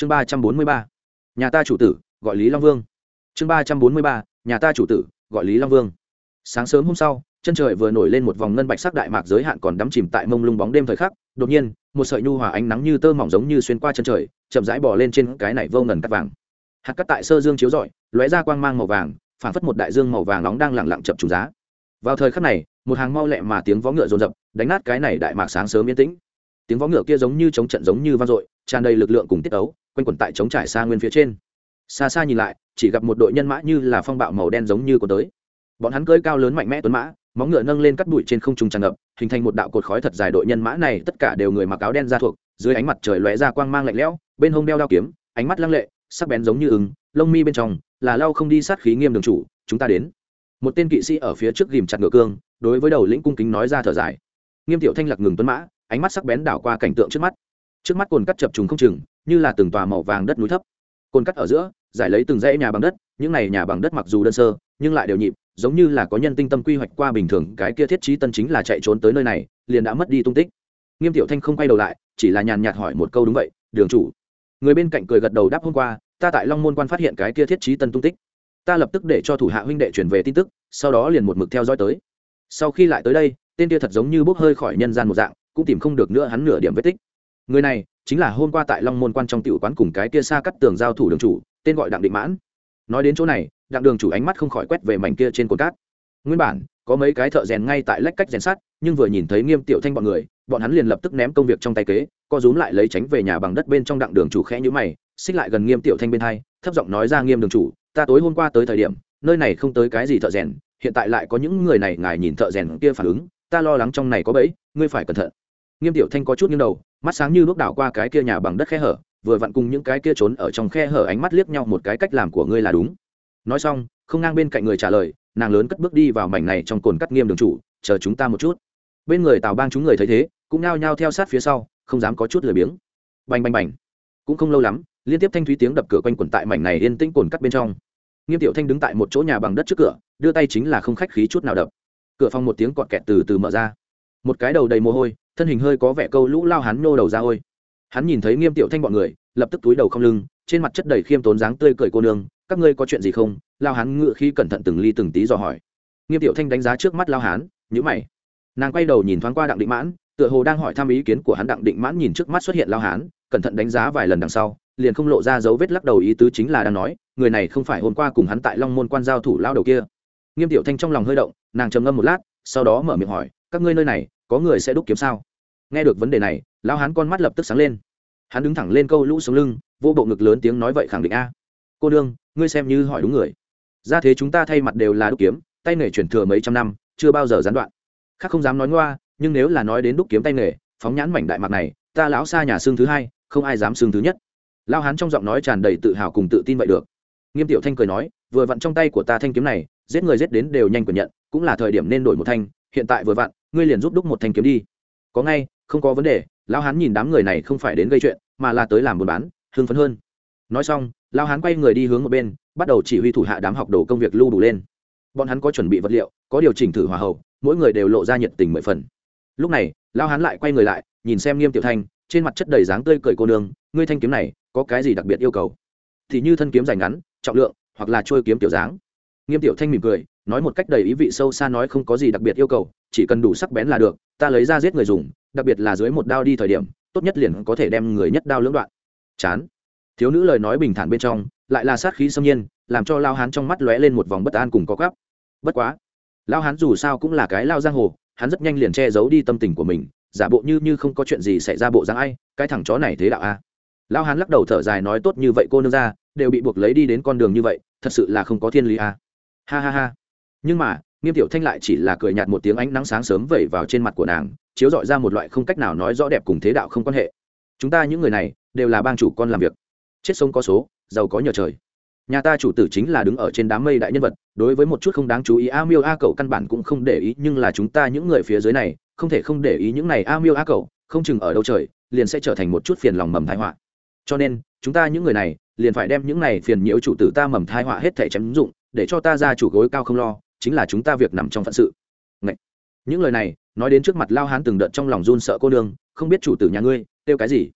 chương ba trăm bốn mươi ba, nhà ta chủ tử, gọi lý long vương. Chương ba trăm bốn mươi ba, nhà ta chủ tử, gọi lý long vương. Sáng sớm hôm sau, chân trời vừa nổi lên một vòng ngân bạch sắc đại mạc giới hạn còn đắm chìm tại mông lung bóng đêm thời khắc, đột nhiên, một sợi nhu hòa ánh nắng như tơ mỏng giống như xuyên qua chân trời, chậm rãi bỏ lên trên cái này vô ngần cắt vàng. Hạt cắt tại sơ dương chiếu rọi, lóe ra quang mang màu vàng phản phất một đại dương màu vàng nóng đang lẳng lặng chập trùng giá. Vào thời khắc này, một hàng mau lẹ mà tiếng vó ngựa rồn rập đánh nát cái này đại mạc sáng sớm yên tĩnh. Tiếng vó ngựa kia giống như chống trận giống như vang dội, tràn đầy lực lượng cùng tiết ấu quanh quẩn tại chống trải xa nguyên phía trên. Xa xa nhìn lại, chỉ gặp một đội nhân mã như là phong bạo màu đen giống như có tới. Bọn hắn cưỡi cao lớn mạnh mẽ tuấn mã, móng ngựa nâng lên cắt bụi trên không trung tràn ngập, hình thành một đạo cột khói thật dài đội nhân mã này, tất cả đều người mặc áo đen ra thuộc, dưới ánh mặt trời lóe ra quang mang lạnh lẽo, bên hông đeo đao kiếm, ánh mắt lăng lệ, sắc bén giống như ứng lông mi bên trong là lau không đi sát khí nghiêm đường chủ, chúng ta đến. Một tên kỵ sĩ ở phía trước ghìm chặt ngựa cương, đối với đầu lĩnh cung kính nói ra thở dài. Nghiêm tiểu thanh lạc ngừng tuấn mã, ánh mắt sắc bén đảo qua cảnh tượng trước mắt. Trước mắt cồn cắt chập trùng không chừng như là từng tòa màu vàng đất núi thấp. Côn cắt ở giữa, giải lấy từng dãy nhà bằng đất, những này nhà bằng đất mặc dù đơn sơ, nhưng lại đều nhịp, giống như là có nhân tinh tâm quy hoạch qua bình thường, cái kia thiết trí tân chính là chạy trốn tới nơi này, liền đã mất đi tung tích. Nghiêm tiểu thanh không quay đầu lại, chỉ là nhàn nhạt hỏi một câu đúng vậy, đường chủ. Người bên cạnh cười gật đầu đáp hôm qua, ta tại long môn quan phát hiện cái kia thiết trí tân tung tích. Ta lập tức để cho thủ hạ huynh đệ chuyển về tin tức, sau đó liền một mực theo dõi tới. Sau khi lại tới đây, tên kia thật giống như bốc hơi khỏi nhân gian một dạng, cũng tìm không được nữa hắn nửa điểm vết tích. Người này chính là hôm qua tại long môn quan trong tiểu quán cùng cái kia xa cắt tường giao thủ đường chủ, tên gọi đặng định mãn. Nói đến chỗ này, đặng đường chủ ánh mắt không khỏi quét về mảnh kia trên cột cát. Nguyên bản, có mấy cái thợ rèn ngay tại lách cách rèn sắt, nhưng vừa nhìn thấy nghiêm tiểu thanh bọn người, bọn hắn liền lập tức ném công việc trong tay kế, co rúm lại lấy tránh về nhà bằng đất bên trong đặng đường chủ khẽ nhữ mày, xích lại gần nghiêm tiểu thanh bên hai, thấp giọng nói ra, nghiêm đường chủ, ta tối hôm qua tới thời điểm, nơi này không tới cái gì thợ rèn, hiện tại lại có những người này ngài nhìn thợ rèn kia phản ứng, ta lo lắng trong này có bẫy, ngươi phải cẩn thận nghiêm tiểu thanh có chút nghiêng đầu, mắt sáng như bước đảo qua cái kia nhà bằng đất khe hở, vừa vặn cùng những cái kia trốn ở trong khe hở ánh mắt liếc nhau một cái cách làm của ngươi là đúng. Nói xong, không ngang bên cạnh người trả lời, nàng lớn cất bước đi vào mảnh này trong cồn cắt nghiêm đường chủ, chờ chúng ta một chút. Bên người tào bang chúng người thấy thế, cũng nao nhao theo sát phía sau, không dám có chút lười biếng. Bành bành bành. Cũng không lâu lắm, liên tiếp thanh thúy tiếng đập cửa quanh quẩn tại mảnh này yên tĩnh cồn cắt bên trong. Nghiêm tiểu thanh đứng tại một chỗ nhà bằng đất trước cửa, đưa tay chính là không khách khí chút nào đập. Cửa phòng một tiếng cọt kẹt từ từ mở ra một cái đầu đầy mồ hôi thân hình hơi có vẻ câu lũ lao hắn nô đầu ra ôi. Hắn nhìn thấy nghiêm tiểu thanh bọn người lập tức túi đầu không lưng trên mặt chất đầy khiêm tốn dáng tươi cười cô nương các ngươi có chuyện gì không? Lao hắn ngựa khi cẩn thận từng ly từng tí dò hỏi. Nghiêm tiểu thanh đánh giá trước mắt lao hắn, nhữ mày. Nàng quay đầu nhìn thoáng qua đặng định mãn tựa hồ đang hỏi thăm ý kiến của hắn. Đặng định mãn nhìn trước mắt xuất hiện lao hắn, cẩn thận đánh giá vài lần đằng sau liền không lộ ra dấu vết lắc đầu ý tứ chính là đang nói người này không phải hôm qua cùng hắn tại long môn quan giao thủ lao đầu kia. Nghiêm tiểu thanh trong lòng hơi động nàng trầm ngâm một lát sau đó mở miệng hỏi các ngươi nơi này, có người sẽ đúc kiếm sao? Nghe được vấn đề này lao hán con mắt lập tức sáng lên. Hắn đứng thẳng lên câu lũ sống lưng, vô bộ ngực lớn tiếng nói vậy khẳng định a. Cô đương ngươi xem như hỏi đúng người. Ra thế chúng ta thay mặt đều là đúc kiếm, tay nghề chuyển thừa mấy trăm năm, chưa bao giờ gián đoạn. Khác không dám nói ngoa, nhưng nếu là nói đến đúc kiếm tay nghề, phóng nhãn mảnh đại mạc này, ta lão xa nhà xương thứ hai, không ai dám xương thứ nhất. Lao hán trong giọng nói tràn đầy tự hào cùng tự tin vậy được. Nghiêm tiểu thanh cười nói, vừa vặn trong tay của ta thanh kiếm này, giết người giết đến đều nhanh quyền nhận, cũng là thời điểm nên đổi một thanh hiện tại vừa vặn, ngươi liền giúp đúc một thanh kiếm đi. Có ngay, không có vấn đề lao hán nhìn đám người này không phải đến gây chuyện, mà là tới làm buôn bán, hưng phấn hơn. Nói xong lao hán quay người đi hướng một bên, bắt đầu chỉ huy thủ hạ đám học đồ công việc lưu đủ lên. Bọn hắn có chuẩn bị vật liệu, có điều chỉnh thử hòa hậu, mỗi người đều lộ ra nhiệt tình mười phần. Lúc này lao hán lại quay người lại, nhìn xem nghiêm tiểu thanh, trên mặt chất đầy dáng tươi cười cô nương, ngươi thanh kiếm này có cái gì đặc biệt yêu cầu? Thì như thân kiếm dài ngắn, trọng lượng, hoặc là trôi kiếm tiểu dáng nghiêm tiểu thanh mỉm cười, nói một cách đầy ý vị sâu xa nói không có gì đặc biệt yêu cầu, chỉ cần đủ sắc bén là được, ta lấy ra giết người dùng, đặc biệt là dưới một đao đi thời điểm, tốt nhất liền có thể đem người nhất đao lưỡng đoạn. Chán. Thiếu nữ lời nói bình thản bên trong, lại là sát khí xâm nhiên, làm cho lao hán trong mắt lóe lên một vòng bất an cùng có gắp bất quá, lao hán dù sao cũng là cái lao giang hồ, hắn rất nhanh liền che giấu đi tâm tình của mình, giả bộ như như không có chuyện gì xảy ra bộ dáng ai, cái thằng chó này thế đạo a. Lao hán lắc đầu thở dài nói tốt như vậy cô nương ra, đều bị buộc lấy đi đến con đường như vậy, thật sự là không có thiên lý a ha ha ha. Nhưng mà, nghiêm tiểu thanh lại chỉ là cười nhạt một tiếng ánh nắng sáng sớm vẩy vào trên mặt của nàng, chiếu dọi ra một loại không cách nào nói rõ đẹp cùng thế đạo không quan hệ. Chúng ta những người này đều là bang chủ con làm việc. Chết sông có số, giàu có nhờ trời. Nhà ta chủ tử chính là đứng ở trên đám mây đại nhân vật, đối với một chút không đáng chú ý, a miêu a cậu căn bản cũng không để ý, nhưng là chúng ta những người phía dưới này, không thể không để ý những này, a miêu a cậu không chừng ở đâu trời, liền sẽ trở thành một chút phiền lòng mầm thái họa. Cho nên, chúng ta những người này, liền phải đem những này phiền nhiễu chủ tử ta mầm thái họa hết thể chém dụng để cho ta ra chủ gối cao không lo chính là chúng ta việc nằm trong phận sự. Ngậy. những lời này nói đến trước mặt lao hán từng đợt trong lòng run sợ cô nương không biết chủ tử nhà ngươi kêu cái gì?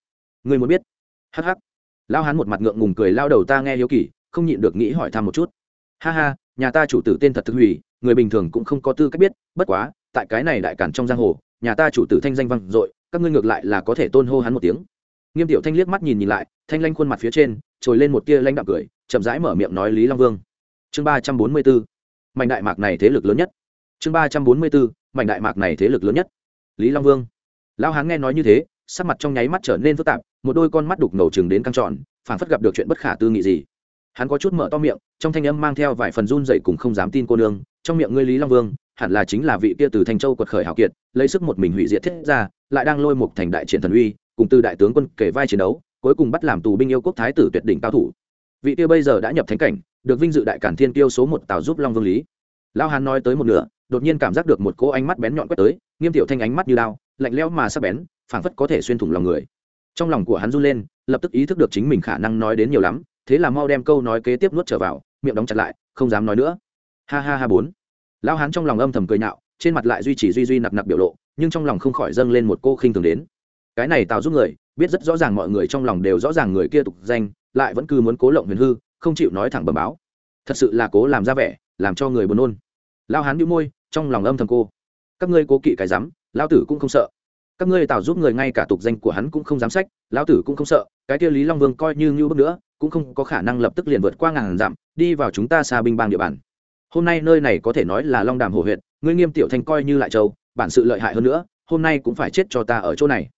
Ngươi muốn biết. Hắc hắc, lao hán một mặt ngượng ngùng cười lao đầu ta nghe hiếu kỳ không nhịn được nghĩ hỏi thăm một chút. Ha ha nhà ta chủ tử tên thật thực hủy người bình thường cũng không có tư cách biết bất quá tại cái này đại cản trong giang hồ nhà ta chủ tử thanh danh vang dội các ngươi ngược lại là có thể tôn hô hắn một tiếng. Nghiêm tiểu thanh liếc mắt nhìn nhìn lại thanh lanh khuôn mặt phía trên trồi lên một tia lanh đạm cười chậm rãi mở miệng nói lý long vương chương ba trăm bốn mươi bốn mạnh đại mạc này thế lực lớn nhất. Chương ba trăm bốn mươi bốn mạnh đại mạc này thế lực lớn nhất. Lý long vương. Lão hán nghe nói như thế, sắc mặt trong nháy mắt trở nên phức tạp, một đôi con mắt đục ngầu chừng đến căng tròn phản phất gặp được chuyện bất khả tư nghị gì. Hắn có chút mở to miệng, trong thanh âm mang theo vài phần run dậy cùng không dám tin cô nương, trong miệng ngươi lý long vương, hẳn là chính là vị kia từ thành châu quật khởi hào kiệt, lấy sức một mình hủy diệt thiết ra lại đang lôi một thành đại triển thần uy, cùng từ đại tướng quân kể vai chiến đấu, cuối cùng bắt làm tù binh yêu quốc thái tử tuyệt đỉnh cao thủ. Vị kia bây giờ đã nhập thánh cảnh được vinh dự đại cản thiên tiêu số một tào giúp long vương lý lao hán nói tới một nửa đột nhiên cảm giác được một cỗ ánh mắt bén nhọn quét tới nghiêm tiểu thanh ánh mắt như đao lạnh lẽo mà sắc bén phảng phất có thể xuyên thủng lòng người trong lòng của hắn run lên lập tức ý thức được chính mình khả năng nói đến nhiều lắm thế là mau đem câu nói kế tiếp nuốt trở vào miệng đóng chặt lại không dám nói nữa ha ha ha bốn lão hán trong lòng âm thầm cười nhạo trên mặt lại duy trì duy duy nặc nặc biểu lộ nhưng trong lòng không khỏi dâng lên một cô khinh thường đến cái này tào giúp người biết rất rõ ràng mọi người trong lòng đều rõ ràng người kia tục danh lại vẫn cứ muốn cố lộng huyền hư không chịu nói thẳng bẩm báo. Thật sự là cố làm ra vẻ, làm cho người buồn nôn. Lao hán nhũ môi, trong lòng âm thầm cô. Các ngươi cố kỵ cái rắm lao tử cũng không sợ. Các ngươi tào giúp người ngay cả tục danh của hắn cũng không dám sách lao tử cũng không sợ. Cái kia lý long vương coi như ngưu bước nữa, cũng không có khả năng lập tức liền vượt qua ngàn dặm, đi vào chúng ta xa binh bang địa bàn. Hôm nay nơi này có thể nói là long đàm hồ huyện, ngươi nghiêm tiểu thanh coi như lại châu, bản sự lợi hại hơn nữa, hôm nay cũng phải chết cho ta ở chỗ này.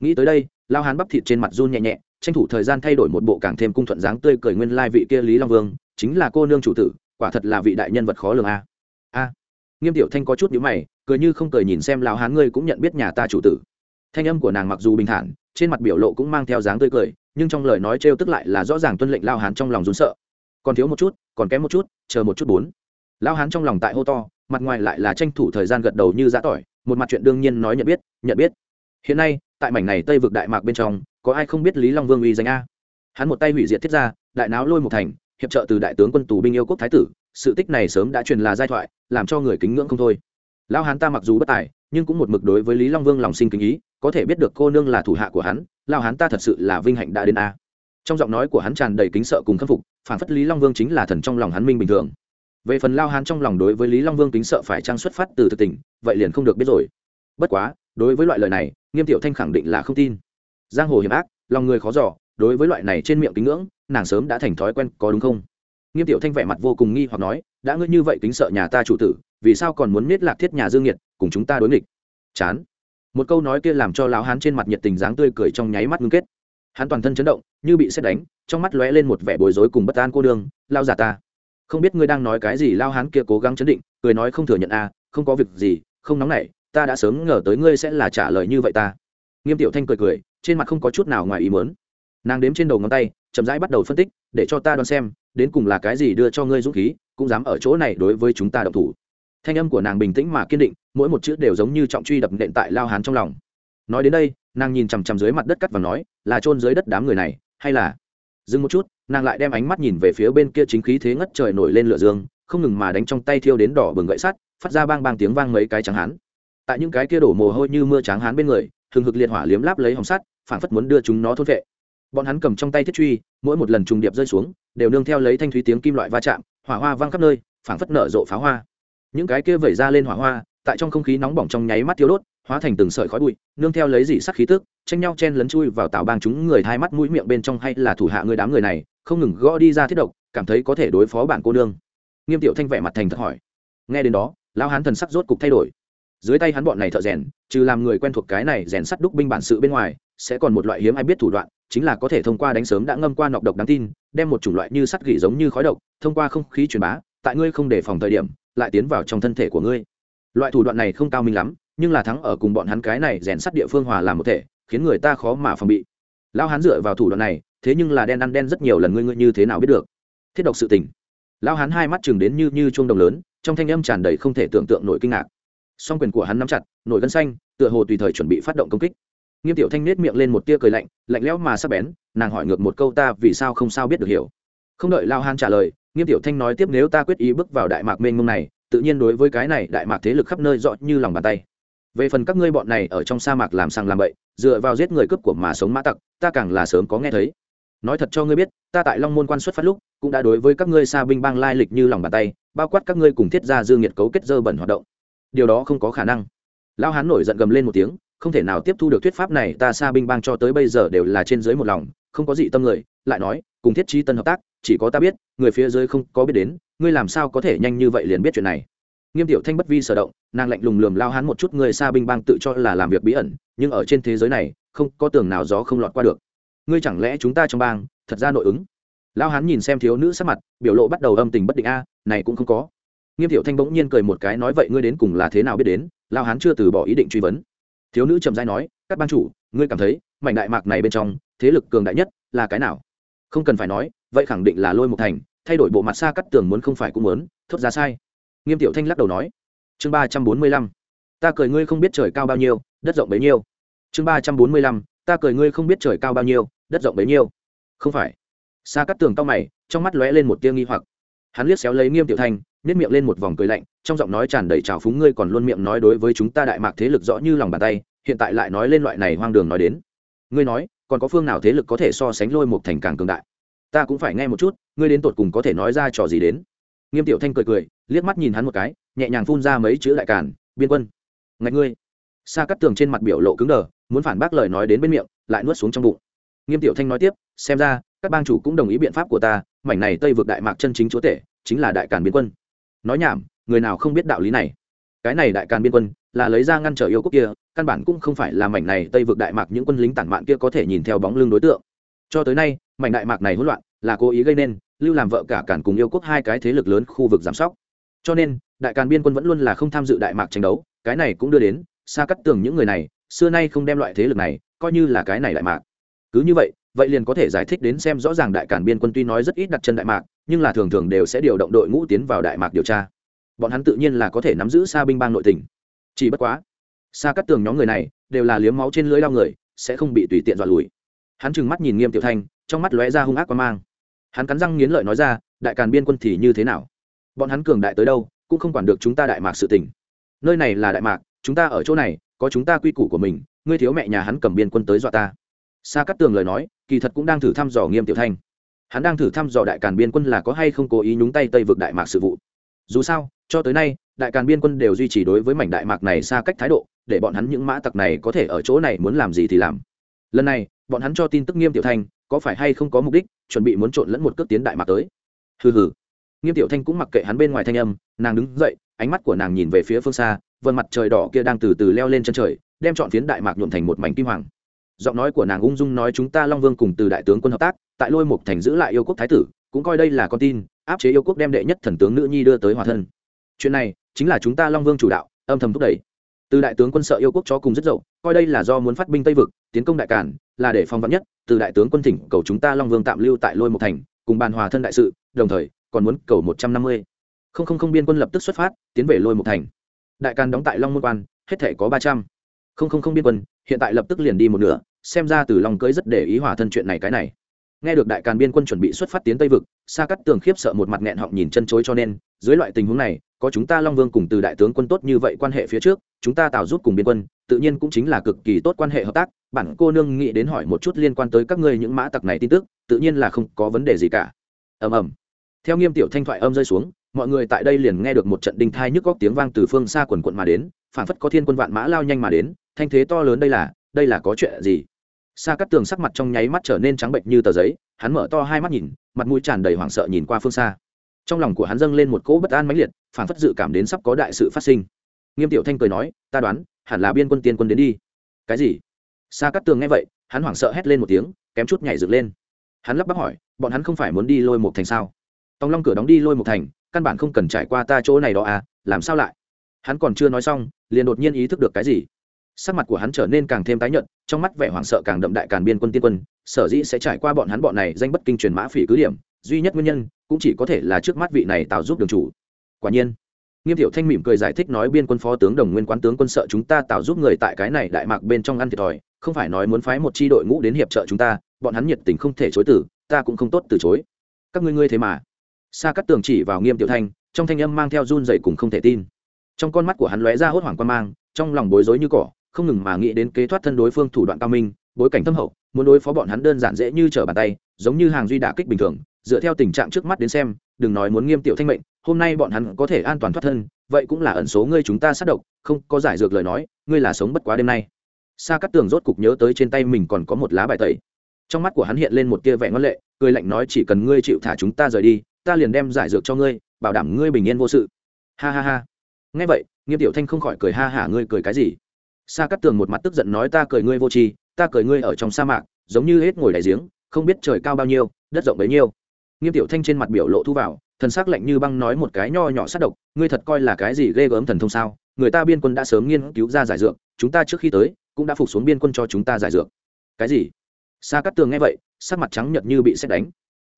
Nghĩ tới đây lao hán bắp thịt trên mặt run nhẹ nhẹ tranh thủ thời gian thay đổi một bộ càng thêm cung thuận dáng tươi cười nguyên lai vị kia lý long vương, chính là cô nương chủ tử, quả thật là vị đại nhân vật khó lường a. A. Nghiêm tiểu thanh có chút nhíu mày, cười như không cười nhìn xem lao hán ngươi cũng nhận biết nhà ta chủ tử. Thanh âm của nàng mặc dù bình thản, trên mặt biểu lộ cũng mang theo dáng tươi cười, nhưng trong lời nói trêu tức lại là rõ ràng tuân lệnh lao hán trong lòng rún sợ. Còn thiếu một chút, còn kém một chút, chờ một chút bốn. Lao hán trong lòng tại hô to, mặt ngoài lại là tranh thủ thời gian gật đầu như giã tỏi, một mặt chuyện đương nhiên nói nhận biết nhận biết. Hiện nay, tại mảnh này tây vực đại mạc bên trong có ai không biết lý long vương uy danh a? Hắn một tay hủy diệt thiết ra đại náo lôi một thành, hiệp trợ từ đại tướng quân tù binh yêu quốc thái tử, sự tích này sớm đã truyền là giai thoại, làm cho người kính ngưỡng không thôi. Lao hán ta mặc dù bất tài, nhưng cũng một mực đối với lý long vương lòng sinh kính ý, có thể biết được cô nương là thủ hạ của hắn lao hán ta thật sự là vinh hạnh đã đến a. Trong giọng nói của hắn tràn đầy kính sợ cùng khâm phục, phản phất lý long vương chính là thần trong lòng hắn minh bình thường. Về phần lao hán trong lòng đối với lý long vương kính sợ phải trang xuất phát từ thực tình, vậy liền không được biết rồi. Bất quá, đối với loại lời này, nghiêm tiểu thanh khẳng định là không tin giang hồ hiểm ác lòng người khó giỏ đối với loại này trên miệng kính ngưỡng nàng sớm đã thành thói quen có đúng không? Nghiêm tiểu thanh vẻ mặt vô cùng nghi hoặc nói đã ngươi như vậy kính sợ nhà ta chủ tử vì sao còn muốn miết lạc thiết nhà dương nhiệt cùng chúng ta đối nghịch? Chán. Một câu nói kia làm cho lão hán trên mặt nhiệt tình dáng tươi cười trong nháy mắt ngưng kết. Hắn toàn thân chấn động như bị xét đánh trong mắt lóe lên một vẻ bối rối cùng bất an cô đương lao giả ta không biết ngươi đang nói cái gì? Lao hán kia cố gắng chấn định cười nói không thừa nhận a à, không có việc gì không nóng nảy ta đã sớm ngờ tới ngươi sẽ là trả lời như vậy ta. Nghiêm tiểu thanh cười cười trên mặt không có chút nào ngoài ý mớn nàng đếm trên đầu ngón tay, chậm rãi bắt đầu phân tích, để cho ta đoán xem, đến cùng là cái gì đưa cho ngươi dũng khí, cũng dám ở chỗ này đối với chúng ta độc thủ. Thanh âm của nàng bình tĩnh mà kiên định, mỗi một chữ đều giống như trọng truy đập nện tại lao hán trong lòng. Nói đến đây, nàng nhìn chằm chằm dưới mặt đất cắt và nói, là chôn dưới đất đám người này, hay là? Dừng một chút, nàng lại đem ánh mắt nhìn về phía bên kia chính khí thế ngất trời nổi lên lửa dương, không ngừng mà đánh trong tay thiêu đến đỏ bừng gậy sắt, phát ra bang bang tiếng vang mấy cái trắng hán. Tại những cái kia đổ mồ hôi như mưa trắng hán bên người hừng hực liệt hỏa liếm láp lấy hồng sắt phản phất muốn đưa chúng nó thôn vệ. Bọn hắn cầm trong tay thiết truy, mỗi một lần trùng điệp rơi xuống, đều nương theo lấy thanh thúy tiếng kim loại va chạm, hỏa hoa văng khắp nơi phản phất nở rộ pháo hoa. Những cái kia vẩy ra lên hỏa hoa, tại trong không khí nóng bỏng trong nháy mắt thiếu đốt, hóa thành từng sợi khói bụi, nương theo lấy dị sắc khí tức, tranh nhau chen lấn chui vào tạo bang chúng người hai mắt mũi miệng bên trong hay là thủ hạ người đám người này, không ngừng gõ đi ra thiết độc, cảm thấy có thể đối phó bản cô nương. Nghiêm tiểu thanh vẻ mặt thành thật hỏi. Nghe đến đó, lão hán thần sắc rốt cục thay đổi dưới tay hắn bọn này thợ rèn, trừ làm người quen thuộc cái này rèn sắt đúc binh bản sự bên ngoài, sẽ còn một loại hiếm ai biết thủ đoạn, chính là có thể thông qua đánh sớm đã ngâm qua nọc độc đáng tin, đem một chủng loại như sắt gỉ giống như khói độc, thông qua không khí truyền bá, tại ngươi không đề phòng thời điểm, lại tiến vào trong thân thể của ngươi. Loại thủ đoạn này không cao minh lắm, nhưng là thắng ở cùng bọn hắn cái này rèn sắt địa phương hòa làm một thể, khiến người ta khó mà phòng bị. Lão hán dựa vào thủ đoạn này, thế nhưng là đen ăn đen rất nhiều lần ngươi ngươi như thế nào biết được? Thiết độc sự tình. Lão hán hai mắt chừng đến như như chuông đồng lớn, trong thanh âm tràn đầy không thể tưởng tượng nổi kinh ngạc song quyền của hắn nắm chặt, nổi gân xanh, tựa hồ tùy thời chuẩn bị phát động công kích. Nghiêm tiểu thanh nết miệng lên một tia cười lạnh lạnh lẽo mà sắc bén, nàng hỏi ngược một câu ta vì sao không sao biết được hiểu. Không đợi lao hán trả lời, nghiêm tiểu thanh nói tiếp nếu ta quyết ý bước vào đại mạc mênh mông này, tự nhiên đối với cái này đại mạc thế lực khắp nơi rõ như lòng bàn tay. Về phần các ngươi bọn này ở trong sa mạc làm sang làm bậy, dựa vào giết người cướp của mà sống mã tặc, ta càng là sớm có nghe thấy. Nói thật cho ngươi biết, ta tại long môn quan xuất phát lúc, cũng đã đối với các ngươi xa binh bang lai lịch như lòng bàn tay, bao quát các ngươi cùng thiết gia dương nhiệt cấu kết dơ bẩn hoạt động điều đó không có khả năng. Lão hán nổi giận gầm lên một tiếng, không thể nào tiếp thu được thuyết pháp này, ta xa binh bang cho tới bây giờ đều là trên dưới một lòng, không có gì tâm người, lại nói, cùng thiết trí tân hợp tác, chỉ có ta biết, người phía dưới không có biết đến, ngươi làm sao có thể nhanh như vậy liền biết chuyện này. Nghiêm tiểu thanh bất vi sở động, nàng lạnh lùng lườm lao hán một chút, người xa binh bang tự cho là làm việc bí ẩn, nhưng ở trên thế giới này, không có tường nào gió không lọt qua được. Ngươi chẳng lẽ chúng ta trong bang, thật ra nội ứng? Lao hán nhìn xem thiếu nữ sắc mặt, biểu lộ bắt đầu âm tình bất định a à, này cũng không có nghiêm tiểu thanh bỗng nhiên cười một cái nói, vậy ngươi đến cùng là thế nào biết đến? Lao hán chưa từ bỏ ý định truy vấn. Thiếu nữ trầm dai nói, các ban chủ, ngươi cảm thấy, mảnh đại mạc này bên trong, thế lực cường đại nhất là cái nào? Không cần phải nói, vậy khẳng định là lôi một thành, thay đổi bộ mặt xa cắt tường muốn không phải cũng muốn, thốt ra sai. Nghiêm tiểu thanh lắc đầu nói. Chương ba trăm bốn mươi lăm, ta cười ngươi không biết trời cao bao nhiêu, đất rộng bấy nhiêu. Chương ba trăm bốn mươi lăm, ta cười ngươi không biết trời cao bao nhiêu, đất rộng bấy nhiêu. Không phải. Xa cắt tường cao mày, trong mắt lóe lên một tia nghi hoặc. Hắn liếc xéo lấy nghiêm tiểu thanh nếp miệng lên một vòng cười lạnh, trong giọng nói tràn đầy trào phúng, ngươi còn luôn miệng nói đối với chúng ta đại mạc thế lực rõ như lòng bàn tay, hiện tại lại nói lên loại này hoang đường nói đến. Ngươi nói, còn có phương nào thế lực có thể so sánh lôi một thành càng cường đại? Ta cũng phải nghe một chút, ngươi đến tột cùng có thể nói ra trò gì đến? Nghiêm tiểu thanh cười cười, liếc mắt nhìn hắn một cái, nhẹ nhàng phun ra mấy chữ đại cản biên quân, ngạch ngươi. Xa cắt tường trên mặt biểu lộ cứng đờ, muốn phản bác lời nói đến bên miệng, lại nuốt xuống trong bụng. Nghiêm tiểu thanh nói tiếp, xem ra, các bang chủ cũng đồng ý biện pháp của ta, mảnh này tây vực đại mạc chân chính chúa tể, chính là đại càn biên quân nói nhảm, người nào không biết đạo lý này? Cái này đại càn biên quân, là lấy ra ngăn trở yêu quốc kia, căn bản cũng không phải là mảnh này tây vực đại mạc những quân lính tản mạn kia có thể nhìn theo bóng lưng đối tượng. Cho tới nay, mảnh đại mạc này hỗn loạn, là cố ý gây nên, lưu làm vợ cả cản cùng yêu quốc hai cái thế lực lớn khu vực giám sóc. Cho nên, đại càn biên quân vẫn luôn là không tham dự đại mạc tranh đấu, cái này cũng đưa đến, xa cắt tường những người này, xưa nay không đem loại thế lực này, coi như là cái này đại mạc. Cứ như vậy vậy liền có thể giải thích đến xem rõ ràng đại cản biên quân tuy nói rất ít đặt chân đại mạc nhưng là thường thường đều sẽ điều động đội ngũ tiến vào đại mạc điều tra. Bọn hắn tự nhiên là có thể nắm giữ xa binh bang nội tình. Chỉ bất quá xa cắt tường nhóm người này đều là liếm máu trên lưới lao người, sẽ không bị tùy tiện dọa lùi. Hắn trừng mắt nhìn nghiêm tiểu thanh, trong mắt lóe ra hung ác quan mang. Hắn cắn răng nghiến lợi nói ra, đại càn biên quân thì như thế nào? Bọn hắn cường đại tới đâu, cũng không quản được chúng ta đại mạc sự tình. Nơi này là đại mạc, chúng ta ở chỗ này, có chúng ta quy củ của mình, ngươi thiếu mẹ nhà hắn cầm biên quân tới dọa ta. Xa cắt tường lời nói, kỳ thật cũng đang thử thăm dò nghiêm tiểu thanh hắn đang thử thăm dò đại càn biên quân là có hay không cố ý nhúng tay tây vực đại mạc sự vụ. Dù sao, cho tới nay, đại càn biên quân đều duy trì đối với mảnh đại mạc này xa cách thái độ, để bọn hắn những mã tặc này có thể ở chỗ này muốn làm gì thì làm. Lần này, bọn hắn cho tin tức nghiêm tiểu thanh, có phải hay không có mục đích, chuẩn bị muốn trộn lẫn một cước tiến đại mạc tới. Hừ hừ. Nghiêm tiểu thanh cũng mặc kệ hắn bên ngoài thanh âm, nàng đứng dậy, ánh mắt của nàng nhìn về phía phương xa vân mặt trời đỏ kia đang từ từ leo lên chân trời, đem chọn phiến đại mạc nhuộm thành một mảnh kim hoàng giọng nói của nàng ung dung nói chúng ta long vương cùng từ đại tướng quân hợp tác, tại lôi mục thành giữ lại yêu quốc thái tử, cũng coi đây là con tin, áp chế yêu quốc đem đệ nhất thần tướng nữ nhi đưa tới hòa thân. Chuyện này chính là chúng ta long vương chủ đạo, âm thầm thúc đẩy. Từ đại tướng quân sợ yêu quốc cho cùng rất dậu, coi đây là do muốn phát binh tây vực, tiến công đại cản là để phong vắn nhất, từ đại tướng quân thỉnh cầu chúng ta long vương tạm lưu tại lôi Mục thành, cùng bàn hòa thân đại sự, đồng thời, còn muốn cầu một trăm năm mươi. Không không không biên quân lập tức xuất phát, tiến về lôi Mục thành. Đại càn đóng tại long môn quan, hết thể có ba trăm. Không không không biên quân, hiện tại lập tức liền đi một nửa xem ra từ long cưới rất để ý hòa thân chuyện này cái này. Nghe được đại càn biên quân chuẩn bị xuất phát tiến tây vực xa cắt tường khiếp sợ một mặt nghẹn họng nhìn chân chối cho nên, dưới loại tình huống này, có chúng ta long vương cùng từ đại tướng quân tốt như vậy quan hệ phía trước, chúng ta tạo giúp cùng biên quân, tự nhiên cũng chính là cực kỳ tốt quan hệ hợp tác. Bản cô nương nghĩ đến hỏi một chút liên quan tới các ngươi những mã tặc này tin tức, tự nhiên là không có vấn đề gì cả. Ầm ầm. Theo nghiêm tiểu thanh thoại âm rơi xuống, mọi người tại đây liền nghe được một trận đinh thai nhức góc tiếng vang từ phương xa quần quận mà đến phản phất có thiên quân vạn mã lao nhanh mà đến, thanh thế to lớn đây là đây là có chuyện gì? Xa cắt tường sắc mặt trong nháy mắt trở nên trắng bệnh như tờ giấy, hắn mở to hai mắt nhìn, mặt mũi tràn đầy hoảng sợ nhìn qua phương xa. Trong lòng của hắn dâng lên một cỗ bất an mãnh liệt phản phất dự cảm đến sắp có đại sự phát sinh. Nghiêm tiểu thanh cười nói, ta đoán, hẳn là biên quân tiên quân đến đi. Cái gì? Xa cắt tường nghe vậy, hắn hoảng sợ hét lên một tiếng, kém chút nhảy dựng lên. Hắn lắp bắp hỏi, bọn hắn không phải muốn đi lôi một thành sao? Tòng long cửa đóng đi lôi một thành, căn bản không cần trải qua ta chỗ này đó à làm sao lại? Hắn còn chưa nói xong, liền đột nhiên ý thức được cái gì sắc mặt của hắn trở nên càng thêm tái nhợt, trong mắt vẻ hoảng sợ càng đậm đại càn biên quân tiên quân, sở dĩ sẽ trải qua bọn hắn bọn này danh bất kinh truyền mã phỉ cứ điểm, duy nhất nguyên nhân cũng chỉ có thể là trước mắt vị này tạo giúp đường chủ. Quả nhiên, nghiêm thiệu thanh mỉm cười giải thích nói biên quân phó tướng đồng nguyên quán tướng quân sợ chúng ta tạo giúp người tại cái này đại mạc bên trong ăn thiệt thòi, không phải nói muốn phái một chi đội ngũ đến hiệp trợ chúng ta, bọn hắn nhiệt tình không thể chối từ, ta cũng không tốt từ chối. Các ngươi ngươi thế mà. Xa cắt tường chỉ vào nghiêm tiểu thanh, trong thanh âm mang theo run dậy cùng không thể tin. Trong con mắt của hắn lóe ra hốt hoảng quan mang, trong lòng bối rối như cỏ không ngừng mà nghĩ đến kế thoát thân đối phương thủ đoạn cao minh, bối cảnh thâm hậu, muốn đối phó bọn hắn đơn giản dễ như trở bàn tay, giống như hàng duy đả kích bình thường. Dựa theo tình trạng trước mắt đến xem, đừng nói muốn nghiêm tiểu thanh mệnh, hôm nay bọn hắn có thể an toàn thoát thân, vậy cũng là ẩn số ngươi chúng ta sát độc, không có giải dược lời nói, ngươi là sống bất quá đêm nay. Sa cắt tường rốt cục nhớ tới trên tay mình còn có một lá bài tẩy. Trong mắt của hắn hiện lên một tia vẻ ngân lệ, cười lạnh nói chỉ cần ngươi chịu thả chúng ta rời đi, ta liền đem giải dược cho ngươi, bảo đảm ngươi bình yên vô sự. Ha ha ha. Nghe vậy, nghiêm tiểu thanh không khỏi cười ha hả, ngươi cười cái gì? Sa cắt tường một mặt tức giận nói, ta cười ngươi vô tri, ta cười ngươi ở trong sa mạc, giống như hết ngồi đại giếng, không biết trời cao bao nhiêu, đất rộng bấy nhiêu. Nghiêm tiểu thanh trên mặt biểu lộ thu vào, thần sắc lạnh như băng nói một cái nho nhỏ sát độc, ngươi thật coi là cái gì ghê gớm thần thông sao? Người ta biên quân đã sớm nghiên cứu ra giải dược, chúng ta trước khi tới, cũng đã phục xuống biên quân cho chúng ta giải dược. Cái gì? Sa cắt tường nghe vậy, sắc mặt trắng nhợt như bị xét đánh.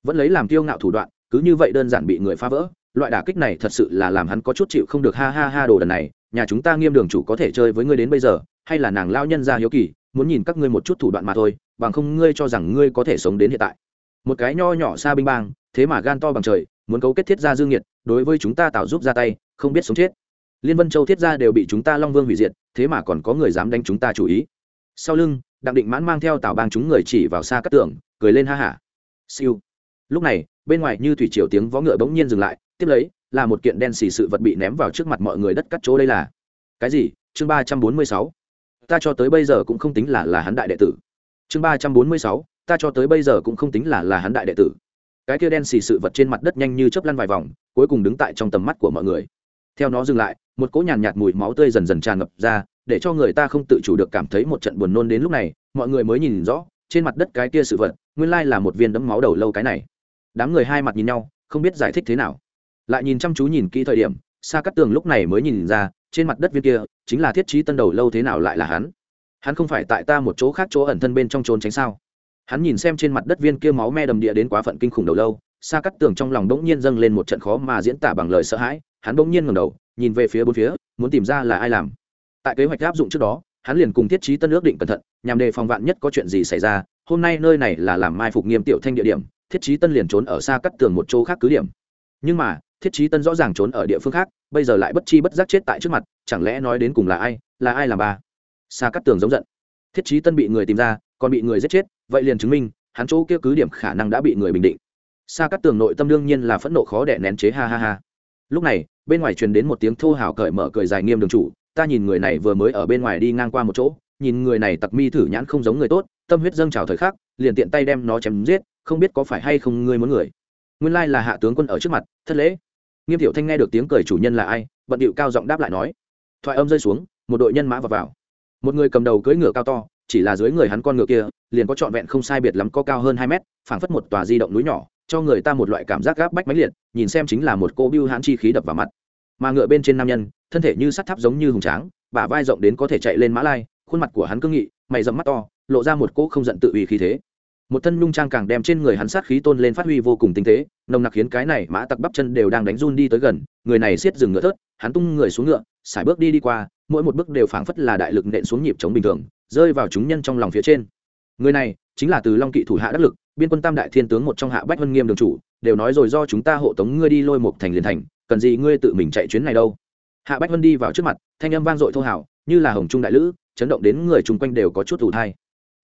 Vẫn lấy làm kiêu ngạo thủ đoạn, cứ như vậy đơn giản bị người phá vỡ, loại đả kích này thật sự là làm hắn có chút chịu không được, ha ha ha đồ đần này nhà chúng ta nghiêm đường chủ có thể chơi với ngươi đến bây giờ, hay là nàng lao nhân ra hiếu kỳ, muốn nhìn các ngươi một chút thủ đoạn mà thôi, bằng không ngươi cho rằng ngươi có thể sống đến hiện tại. Một cái nho nhỏ xa binh bang, thế mà gan to bằng trời, muốn cấu kết thiết gia dương nhiệt, đối với chúng ta tạo giúp ra tay, không biết sống chết. Liên vân châu thiết gia đều bị chúng ta long vương hủy diệt, thế mà còn có người dám đánh chúng ta chủ ý. Sau lưng, đặng định mãn mang theo tào bang chúng người chỉ vào xa các tường, cười lên ha hả. Siêu. Lúc này, bên ngoài như thủy triều tiếng vó ngựa bỗng nhiên dừng lại, tiếp lấy là một kiện đen xì sự vật bị ném vào trước mặt mọi người đất cắt chỗ đây là. Cái gì? Chương ba trăm bốn mươi sáu. Ta cho tới bây giờ cũng không tính là là hắn đại đệ tử. Chương ba trăm bốn mươi sáu. Ta cho tới bây giờ cũng không tính là là hắn đại đệ tử. Cái kia đen xì sự vật trên mặt đất nhanh như chớp lăn vài vòng cuối cùng đứng tại trong tầm mắt của mọi người. Theo nó dừng lại một cỗ nhàn nhạt, nhạt mùi máu tươi dần dần tràn ngập ra để cho người ta không tự chủ được cảm thấy một trận buồn nôn đến lúc này mọi người mới nhìn rõ trên mặt đất cái kia sự vật nguyên lai là một viên đấm máu đầu lâu cái này. Đám người hai mặt nhìn nhau không biết giải thích thế nào lại nhìn chăm chú nhìn kỹ thời điểm xa cắt tường lúc này mới nhìn ra, trên mặt đất viên kia, chính là thiết trí tân đầu lâu thế nào lại là hắn. Hắn không phải tại ta một chỗ khác chỗ ẩn thân bên trong trốn tránh sao? Hắn nhìn xem trên mặt đất viên kia máu me đầm địa đến quá phận kinh khủng đầu lâu xa cắt tường trong lòng bỗng nhiên dâng lên một trận khó mà diễn tả bằng lời sợ hãi, hắn bỗng nhiên ngầm đầu, nhìn về phía bốn phía, muốn tìm ra là ai làm. Tại kế hoạch áp dụng trước đó, hắn liền cùng thiết trí tân ước định cẩn thận, nhằm đề phòng vạn nhất có chuyện gì xảy ra, hôm nay nơi này là làm mai phục nghiêm tiểu thanh địa điểm, thiết trí tân liền trốn ở xa cắt tường một chỗ khác cứ điểm. Nhưng mà thiết trí tân rõ ràng trốn ở địa phương khác, bây giờ lại bất chi bất giác chết tại trước mặt, chẳng lẽ nói đến cùng là ai là ai làm bà? xa cắt tường giống giận. Thiết trí tân bị người tìm ra, còn bị người giết chết, vậy liền chứng minh, hắn chỗ kia cứ điểm khả năng đã bị người bình định. Xa cắt tường nội tâm đương nhiên là phẫn nộ khó đẻ nén chế ha ha ha. Lúc này, bên ngoài truyền đến một tiếng thô hào cởi mở cười dài nghiêm đường chủ, ta nhìn người này vừa mới ở bên ngoài đi ngang qua một chỗ, nhìn người này tặc mi thử nhãn không giống người tốt, tâm huyết dâng trào thời khắc, liền tiện tay đem nó chém giết, không biết có phải hay không ngươi muốn người. Nguyên lai là hạ tướng quân ở trước mặt, thất lễ nghiêm tiểu thanh nghe được tiếng cười chủ nhân là ai, bận điệu cao giọng đáp lại nói. Thoại âm rơi xuống, một đội nhân mã vào vào. Một người cầm đầu cưỡi ngựa cao to, chỉ là dưới người hắn con ngựa kia, liền có trọn vẹn không sai biệt lắm có cao hơn hai mét, phảng phất một tòa di động núi nhỏ, cho người ta một loại cảm giác gáp bách mãnh liệt, nhìn xem chính là một cô biêu hãn chi khí đập vào mặt. Mà ngựa bên trên nam nhân, thân thể như sắt tháp giống như hùng tráng, bả vai rộng đến có thể chạy lên mã lai, khuôn mặt của hắn cương nghị, mày dẫm mắt to, lộ ra một cỗ không giận tự ủy khí thế một thân nhung trang càng đem trên người hắn sát khí tôn lên phát huy vô cùng tinh tế, nồng nặc khiến cái này mã tặc bắp chân đều đang đánh run đi tới gần, người này siết dừng ngựa thớt, hắn tung người xuống ngựa, sải bước đi đi qua, mỗi một bước đều phảng phất là đại lực nện xuống nhịp chống bình thường, rơi vào chúng nhân trong lòng phía trên. Người này chính là từ long kỵ thủ hạ đắc lực, biên quân tam đại thiên tướng một trong hạ bách vân nghiêm đường chủ, đều nói rồi do chúng ta hộ tống ngươi đi lôi một thành liền thành, cần gì ngươi tự mình chạy chuyến này đâu. Hạ bách vân đi vào trước mặt, thanh âm vang dội thô hào, như là hồng trung đại lữ, chấn động đến người chung quanh đều có chút thủ thai.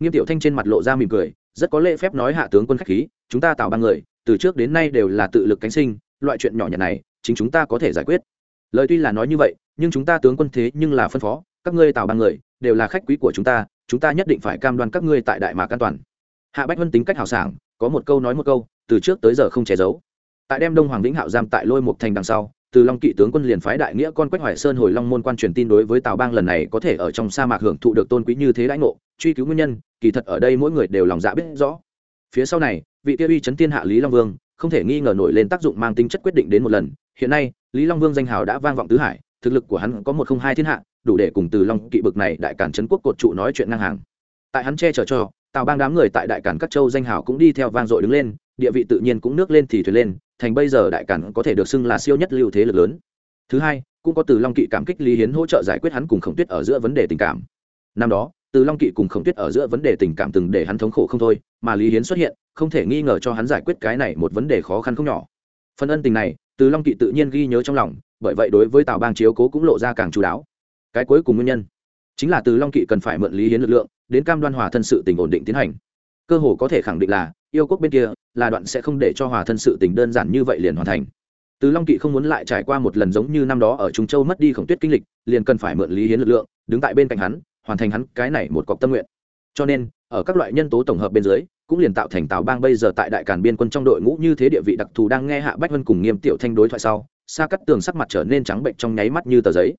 Nghiêm tiểu thanh trên mặt lộ ra mỉm cười rất có lễ phép nói hạ tướng quân khách khí, chúng ta tạo ba người, từ trước đến nay đều là tự lực cánh sinh, loại chuyện nhỏ nhặt này, chính chúng ta có thể giải quyết. Lời tuy là nói như vậy, nhưng chúng ta tướng quân thế nhưng là phân phó, các ngươi tạo ba người, đều là khách quý của chúng ta chúng ta nhất định phải cam đoan các ngươi tại đại mạc an toàn. Hạ bách vân tính cách hào sảng, có một câu nói một câu, từ trước tới giờ không che giấu. Tại đem đông hoàng vĩnh hạo giam tại lôi một thành đằng sau từ long kỵ tướng quân liền phái đại nghĩa con quách hoài sơn hồi long môn quan truyền tin đối với tào bang lần này có thể ở trong sa mạc hưởng thụ được tôn quý như thế đãi ngộ, truy cứu nguyên nhân, kỳ thật ở đây mỗi người đều lòng dạ biết rõ. Phía sau này, vị tiêu uy chấn thiên hạ lý long vương, không thể nghi ngờ nổi lên tác dụng mang tính chất quyết định đến một lần. Hiện nay, lý long vương danh hào đã vang vọng tứ hải, thực lực của hắn có một không hai thiên hạ, đủ để cùng từ long kỵ bực này đại cản trấn quốc cột trụ nói chuyện ngang hàng. Tại hắn che chở cho, tào bang đám người tại đại cản các châu danh hào cũng đi theo vang dội đứng lên, địa vị tự nhiên cũng nước lên thì thuyền lên thành bây giờ đại cản có thể được xưng là siêu nhất lưu thế lực lớn. Thứ hai, cũng có từ long kỵ cảm kích lý hiến hỗ trợ giải quyết hắn cùng khổng tuyết ở giữa vấn đề tình cảm. Năm đó, từ long kỵ cùng khổng tuyết ở giữa vấn đề tình cảm từng để hắn thống khổ không thôi, mà lý hiến xuất hiện, không thể nghi ngờ cho hắn giải quyết cái này một vấn đề khó khăn không nhỏ. Phần ân tình này, từ long kỵ tự nhiên ghi nhớ trong lòng, bởi vậy đối với tào bang chiếu cố cũng lộ ra càng chú đáo. Cái cuối cùng nguyên nhân, chính là từ long kỵ cần phải mượn lý hiến lực lượng, đến cam đoan hòa thân sự tình ổn định tiến hành cơ hồ có thể khẳng định là, yêu quốc bên kia, là đoạn sẽ không để cho hòa thân sự tình đơn giản như vậy liền hoàn thành. Từ long kỵ không muốn lại trải qua một lần giống như năm đó ở trung châu mất đi khổng tuyết kinh lịch, liền cần phải mượn lý hiến lực lượng, đứng tại bên cạnh hắn, hoàn thành hắn cái này một cọc tâm nguyện. Cho nên, ở các loại nhân tố tổng hợp bên dưới, cũng liền tạo thành tào bang bây giờ tại đại càn biên quân trong đội ngũ như thế địa vị đặc thù đang nghe hạ bách vân cùng nghiêm tiểu thanh đối thoại sau xa cắt tường sắc mặt trở nên trắng bệnh trong nháy mắt như tờ giấy.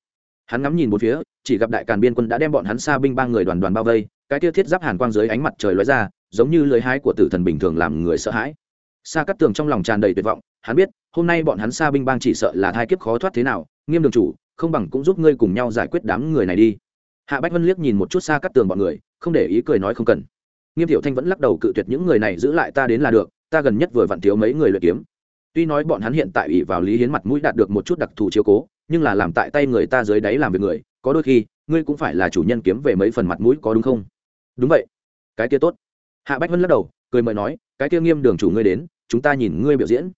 Hắn ngắm nhìn một phía, chỉ gặp đại càn biên quân đã đem bọn hắn xa binh ba người đoàn đoàn bao vây, cái tiêu thiết giáp hàn quang dưới ánh mặt trời lóe ra giống như lưới hái của tử thần bình thường làm người sợ hãi. Xa cắt tường trong lòng tràn đầy tuyệt vọng, hắn biết, hôm nay bọn hắn xa binh bang chỉ sợ là thai kiếp khó thoát thế nào, nghiêm đường chủ, không bằng cũng giúp ngươi cùng nhau giải quyết đám người này đi. Hạ bách vân liếc nhìn một chút xa cắt tường bọn người, không để ý cười nói không cần. Nghiêm tiểu thanh vẫn lắc đầu cự tuyệt những người này giữ lại ta đến là được, ta gần nhất vừa vặn thiếu mấy người luyện kiếm. Tuy nói bọn hắn hiện tại ủy vào lý hiến mặt mũi đạt được một chút đặc thù chiếu cố, nhưng là làm tại tay người ta dưới đáy làm việc người, có đôi khi, ngươi cũng phải là chủ nhân kiếm về mấy phần mặt mũi có đúng không? Đúng vậy. Cái kia tốt hạ bách vân lắc đầu, cười mời nói, cái kia nghiêm đường chủ ngươi đến, chúng ta nhìn ngươi biểu diễn.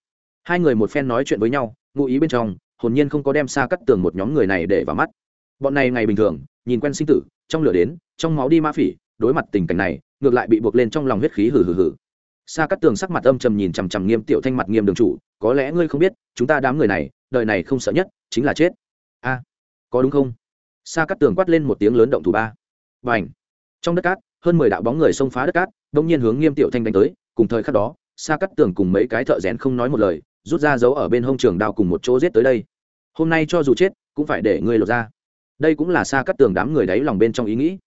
Hai người một phen nói chuyện với nhau, ngụ ý bên trong, hồn nhiên không có đem xa cắt tường một nhóm người này để vào mắt. Bọn này ngày bình thường, nhìn quen sinh tử, trong lửa đến, trong máu đi ma phỉ, đối mặt tình cảnh này, ngược lại bị buộc lên trong lòng huyết khí hừ hừ hừ. Xa cắt tường sắc mặt âm trầm nhìn chằm chằm nghiêm tiểu thanh mặt nghiêm đường chủ, có lẽ ngươi không biết, chúng ta đám người này, đời này không sợ nhất, chính là chết. A, có đúng không? Xa cắt tường quát lên một tiếng lớn động thủ ba. Và ảnh trong đất cát hơn mười đạo bóng người xông phá đất cát, đông nhiên hướng nghiêm tiểu thanh đánh tới, cùng thời khắc đó xa cắt tường cùng mấy cái thợ rén không nói một lời, rút ra giấu ở bên hông trường đao cùng một chỗ giết tới đây. Hôm nay cho dù chết, cũng phải để ngươi lột ra. Đây cũng là xa cắt tường đám người đáy lòng bên trong ý nghĩ.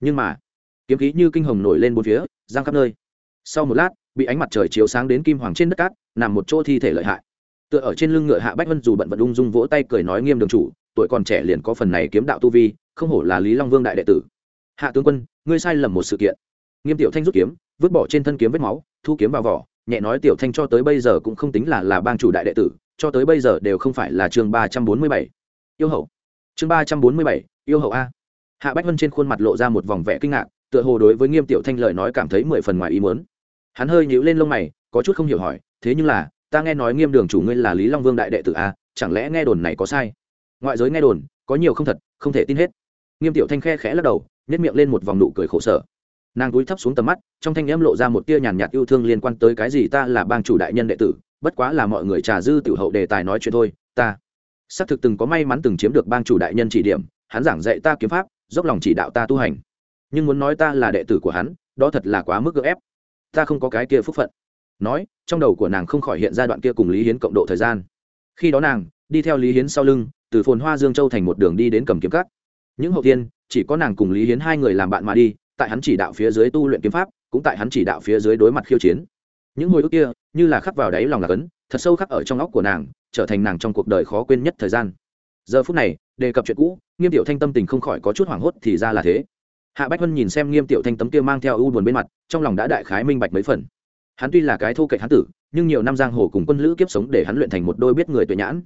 Nhưng mà, kiếm khí như kinh hồng nổi lên bốn phía, giang khắp nơi. Sau một lát, bị ánh mặt trời chiếu sáng đến kim hoàng trên đất cát, nằm một chỗ thi thể lợi hại. Tựa ở trên lưng ngựa hạ bách vân dù bận vận ung dung vỗ tay cười nói nghiêm đường chủ, tuổi còn trẻ liền có phần này kiếm đạo tu vi, không hổ là lý long vương đại đệ tử hạ tướng quân, ngươi sai lầm một sự kiện. Nghiêm tiểu thanh rút kiếm, vứt bỏ trên thân kiếm vết máu, thu kiếm vào vỏ. Nhẹ nói tiểu thanh cho tới bây giờ cũng không tính là là bang chủ đại đệ tử, cho tới bây giờ đều không phải là chương ba trăm bốn mươi bảy. Yêu hậu. Chương ba trăm bốn mươi bảy, yêu hậu a. Hạ bách vân trên khuôn mặt lộ ra một vòng vẻ kinh ngạc, tựa hồ đối với nghiêm tiểu thanh lời nói cảm thấy mười phần ngoài ý muốn. Hắn hơi nhíu lên lông mày, có chút không hiểu hỏi, thế nhưng là, ta nghe nói nghiêm đường chủ ngươi là lý long vương đại đệ tử a, chẳng lẽ nghe đồn này có sai? Ngoại giới nghe đồn, có nhiều không thật, không thể tin hết nghiêm tiểu thanh khe khẽ lắc đầu nhét miệng lên một vòng nụ cười khổ sở. Nàng túi thấp xuống tầm mắt, trong thanh em lộ ra một tia nhàn nhạt yêu thương liên quan tới cái gì ta là bang chủ đại nhân đệ tử, bất quá là mọi người trà dư tiểu hậu đề tài nói chuyện thôi, ta. Xác thực từng có may mắn từng chiếm được bang chủ đại nhân chỉ điểm, hắn giảng dạy ta kiếm pháp, dốc lòng chỉ đạo ta tu hành. Nhưng muốn nói ta là đệ tử của hắn, đó thật là quá mức gợ ép. Ta không có cái kia phúc phận. Nói, trong đầu của nàng không khỏi hiện ra đoạn kia cùng lý hiến cộng độ thời gian. Khi đó nàng, đi theo lý hiến sau lưng, từ phồn hoa dương châu thành một đường đi đến cầm kiếm cắt những hậu tiên chỉ có nàng cùng lý hiến hai người làm bạn mà đi, tại hắn chỉ đạo phía dưới tu luyện kiếm pháp, cũng tại hắn chỉ đạo phía dưới đối mặt khiêu chiến. Những hồi ức kia, như là khắc vào đáy lòng là ấn thật sâu khắc ở trong óc của nàng, trở thành nàng trong cuộc đời khó quên nhất thời gian. Giờ phút này, đề cập chuyện cũ, nghiêm tiểu thanh tâm tình không khỏi có chút hoảng hốt thì ra là thế. Hạ bách vân nhìn xem nghiêm tiểu thanh tấm kia mang theo ưu buồn bên mặt, trong lòng đã đại khái minh bạch mấy phần. Hắn tuy là cái thô kệch hắn tử, nhưng nhiều năm giang hồ cùng quân lữ kiếp sống để hắn luyện thành một đôi biết người tuệ nhãn.